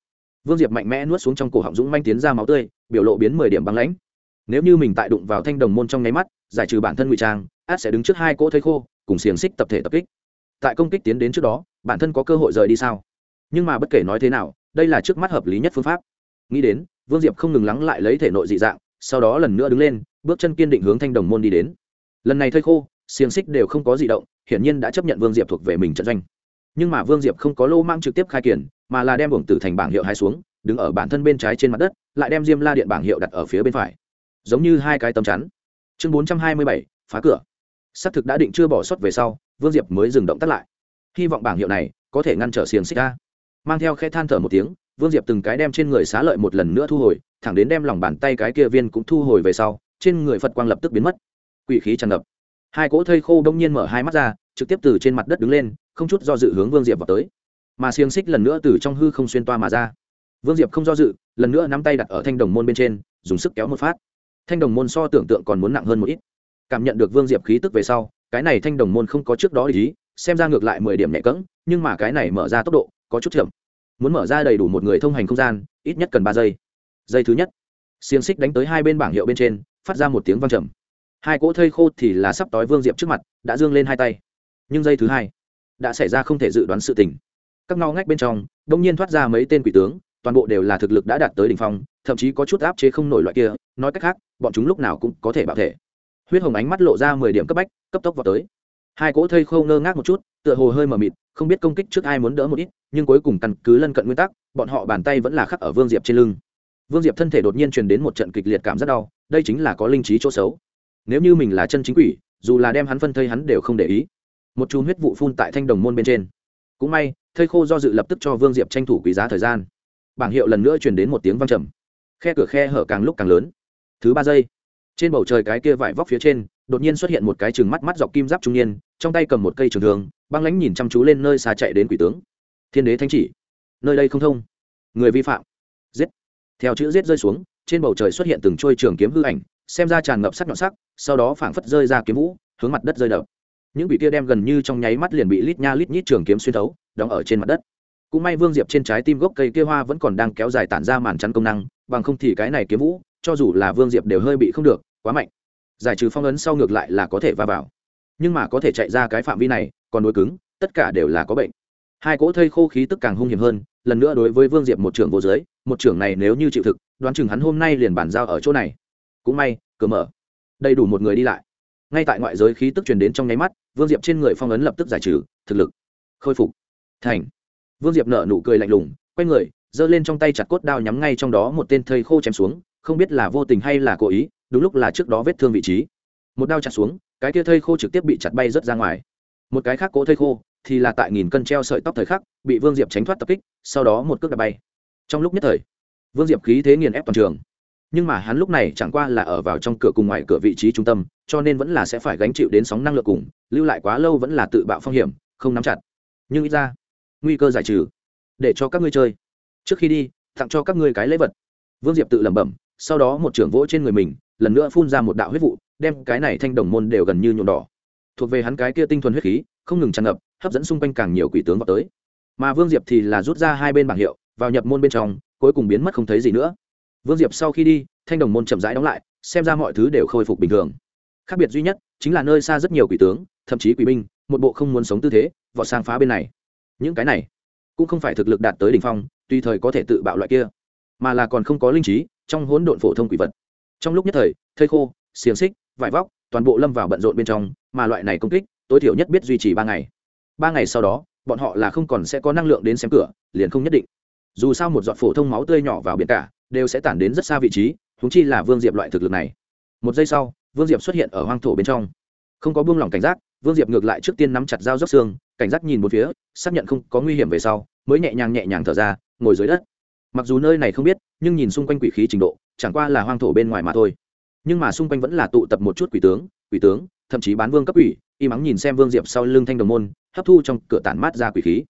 A: Vương diệp mạnh mẽ nuốt xuống trong cổ họng dũng manh tiến ra máu tươi, biểu lộ biến mười điểm băng lãnh. Nếu như mình tại đụng vào thanh đồng môn trong nháy mắt, giải trừ bản thân ngụy trang, át sẽ đứng trước hai cỗ thây khô, cùng xiềng xích tập thể tập kích. Tại công kích tiến đến trước đó, bản thân có cơ hội rời đi sao? Nhưng mà bất kể nói thế nào, đây là trước mắt hợp lý nhất phương pháp nghĩ đến, vương diệp không ngừng lắng lại lấy thể nội dị dạng, sau đó lần nữa đứng lên, bước chân kiên định hướng thanh đồng môn đi đến. Lần này thơi khô, xiềng xích đều không có di động, hiển nhiên đã chấp nhận vương diệp thuộc về mình trận doanh. Nhưng mà vương diệp không có lô mang trực tiếp khai kiển, mà là đem buồng tử thành bảng hiệu hai xuống, đứng ở bản thân bên trái trên mặt đất, lại đem diêm la điện bảng hiệu đặt ở phía bên phải. Giống như hai cái tấm chắn. Chương bốn trăm hai mươi bảy, phá cửa. Xác thực đã định chưa bỏ sót về sau, vương diệp mới dừng động tắt lại. Hy vọng bảng hiệu này có thể ngăn trở xiềng xích ra mang theo khe than thở một tiếng vương diệp từng cái đem trên người xá lợi một lần nữa thu hồi, thẳng đến đem lòng bàn tay cái kia viên cũng thu hồi về sau, trên người phật quang lập tức biến mất. Quỷ khí tràn ngập. Hai cỗ thây khô đông nhiên mở hai mắt ra, trực tiếp từ trên mặt đất đứng lên, không chút do dự hướng vương diệp vào tới. Mà xiềng xích lần nữa từ trong hư không xuyên toa mà ra. Vương diệp không do dự, lần nữa nắm tay đặt ở thanh đồng môn bên trên, dùng sức kéo một phát. Thanh đồng môn so tưởng tượng còn muốn nặng hơn một ít. Cảm nhận được vương diệp khí tức về sau, cái này thanh đồng môn không có trước đó ý, xem ra ngược lại mười điểm nhẹ cỡng nhưng mà cái này mở ra tốc độ có chút chậm muốn mở ra đầy đủ một người thông hành không gian, ít nhất cần ba giây. Giây thứ nhất, xiềng xích đánh tới hai bên bảng hiệu bên trên, phát ra một tiếng vang trầm. Hai cỗ thây khô thì là sắp tối vương diệp trước mặt, đã dương lên hai tay. Nhưng giây thứ hai, đã xảy ra không thể dự đoán sự tình. Các ngao ngách bên trong, đông nhiên thoát ra mấy tên quỷ tướng, toàn bộ đều là thực lực đã đạt tới đỉnh phong, thậm chí có chút áp chế không nổi loại kia, nói cách khác, bọn chúng lúc nào cũng có thể bảo thể. Huyết hồng ánh mắt lộ ra mười điểm cấp bách, cấp tốc vào tới. Hai cỗ thây khô ngơ ngác một chút tựa hồ hơi mờ mịt, không biết công kích trước ai muốn đỡ một ít, nhưng cuối cùng căn cứ lân cận nguyên tắc, bọn họ bàn tay vẫn là khắc ở vương diệp trên lưng. Vương diệp thân thể đột nhiên truyền đến một trận kịch liệt cảm rất đau, đây chính là có linh trí chỗ xấu. Nếu như mình là chân chính quỷ, dù là đem hắn phân thây hắn đều không để ý. Một chùm huyết vụ phun tại thanh đồng môn bên trên. Cũng may, thây khô do dự lập tức cho vương diệp tranh thủ quý giá thời gian. Bảng hiệu lần nữa truyền đến một tiếng văng trầm. Khe cửa khe hở càng lúc càng lớn. Thứ ba giây. Trên bầu trời cái kia vải vóc phía trên, đột nhiên xuất hiện một cái chừng mắt mắt dọc kim giáp trung niên, trong tay cầm một cây trường thường băng lãnh nhìn chăm chú lên nơi xa chạy đến quỷ tướng. Thiên đế thanh chỉ. Nơi đây không thông. Người vi phạm. Giết. Theo chữ giết rơi xuống, trên bầu trời xuất hiện từng trôi trường kiếm hư ảnh, xem ra tràn ngập sắc nhọn sắc, sau đó phảng phất rơi ra kiếm vũ, hướng mặt đất rơi đập. Những quỷ kia đem gần như trong nháy mắt liền bị lít nha lít nhít trường kiếm xuyên thấu, đóng ở trên mặt đất. Cũng may vương diệp trên trái tim gốc cây kia hoa vẫn còn đang kéo dài tản ra màn chắn công năng, bằng không thì cái này kiếm vũ, cho dù là vương diệp đều hơi bị không được, quá mạnh. Giải trừ phong ấn sau ngược lại là có thể va vào nhưng mà có thể chạy ra cái phạm vi này, còn đối cứng, tất cả đều là có bệnh. Hai cỗ thây khô khí tức càng hung hiểm hơn, lần nữa đối với vương diệp một trưởng vô giới một trưởng này nếu như chịu thực, đoán chừng hắn hôm nay liền bàn giao ở chỗ này. Cũng may, cửa mở. Đầy đủ một người đi lại. Ngay tại ngoại giới khí tức truyền đến trong nháy mắt, vương diệp trên người phong ấn lập tức giải trừ, thực lực khôi phục. Thành. Vương diệp nở nụ cười lạnh lùng, quay người, giơ lên trong tay chặt cốt đao nhắm ngay trong đó một tên thây khô chém xuống, không biết là vô tình hay là cố ý, đúng lúc là trước đó vết thương vị trí. Một đao chặt xuống cái kia thây khô trực tiếp bị chặt bay rớt ra ngoài. Một cái khác cố thây khô thì là tại nghìn cân treo sợi tóc thời khắc, bị vương diệp tránh thoát tập kích, sau đó một cước đạp bay. Trong lúc nhất thời, vương diệp khí thế nghiền ép toàn trường. Nhưng mà hắn lúc này chẳng qua là ở vào trong cửa cùng ngoài cửa vị trí trung tâm, cho nên vẫn là sẽ phải gánh chịu đến sóng năng lượng cùng, lưu lại quá lâu vẫn là tự bạo phong hiểm, không nắm chặt. Nhưng ít ra, nguy cơ giải trừ. Để cho các ngươi chơi. Trước khi đi, tặng cho các ngươi cái lễ vật. Vương diệp tự lẩm bẩm sau đó một trưởng vỗ trên người mình, lần nữa phun ra một đạo huyết vụ, đem cái này thanh đồng môn đều gần như nhuộm đỏ. Thuộc về hắn cái kia tinh thuần huyết khí, không ngừng tràn ngập, hấp dẫn xung quanh càng nhiều quỷ tướng vào tới. Mà vương diệp thì là rút ra hai bên bảng hiệu, vào nhập môn bên trong, cuối cùng biến mất không thấy gì nữa. Vương diệp sau khi đi, thanh đồng môn chậm rãi đóng lại, xem ra mọi thứ đều khôi phục bình thường. Khác biệt duy nhất, chính là nơi xa rất nhiều quỷ tướng, thậm chí quỷ binh, một bộ không muốn sống tư thế, vọt sang phá bên này. Những cái này cũng không phải thực lực đạt tới đ ỉ n h phong, tùy thời có thể tự bạo loại kia, mà là còn không có linh trí trong hỗn độn phổ thông quỷ vật. Trong lúc nhất thời, thây khô, xiềng xích, vải vóc, toàn bộ lâm vào bận rộn bên trong, mà loại này công kích, tối thiểu nhất biết duy trì ba ngày. Ba ngày sau đó, bọn họ là không còn sẽ có năng lượng đến xem cửa, liền không nhất định. Dù sao một giọt phổ thông máu tươi nhỏ vào biển cả, đều sẽ tản đến rất xa vị trí húng chi là vương diệp loại thực lực này. Một giây sau, vương diệp xuất hiện ở hoang thổ bên trong. Không có buông lỏng cảnh giác, vương diệp ngược lại trước tiên nắm chặt dao dốc xương, cảnh giác nhìn một phía, xác nhận không có nguy hiểm về sau, mới nhẹ nhàng nhẹ nhàng thở ra, ngồi dưới đất mặc dù nơi này không biết, nhưng nhìn xung quanh quỷ khí trình độ, chẳng qua là hoang thổ bên ngoài mà thôi. Nhưng mà xung quanh vẫn là tụ tập một chút quỷ tướng quỷ tướng, thậm chí bán vương cấp quỷ, y mắng nhìn xem vương diệp sau lưng thanh đồng môn, hấp thu trong cửa tản mát ra quỷ khí.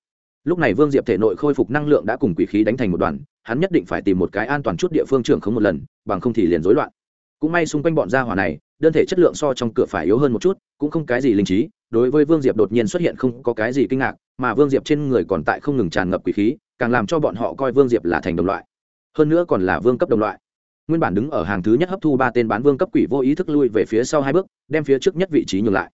A: Lúc này vương diệp thể nội khôi phục năng lượng đã cùng quỷ khí đánh thành một đoàn, hắn nhất định phải tìm một cái an toàn chút địa phương trưởng không một lần, bằng không thì liền rối loạn. Cũng may xung quanh bọn gia hỏa này, đơn thể chất lượng so trong cửa phải yếu hơn một chút, cũng không cái gì linh trí, đối với vương diệp đột nhiên xuất hiện không có cái gì kinh ngạc, mà vương diệp trên người còn tại không ngừng tràn ngập quỷ khí càng làm cho bọn họ coi vương diệp là thành đồng loại. Hơn nữa còn là vương cấp đồng loại. Nguyên bản đứng ở hàng thứ nhất hấp thu ba tên bán vương cấp quỷ vô ý thức lui về phía sau hai bước, đem phía trước nhất vị trí nhường lại.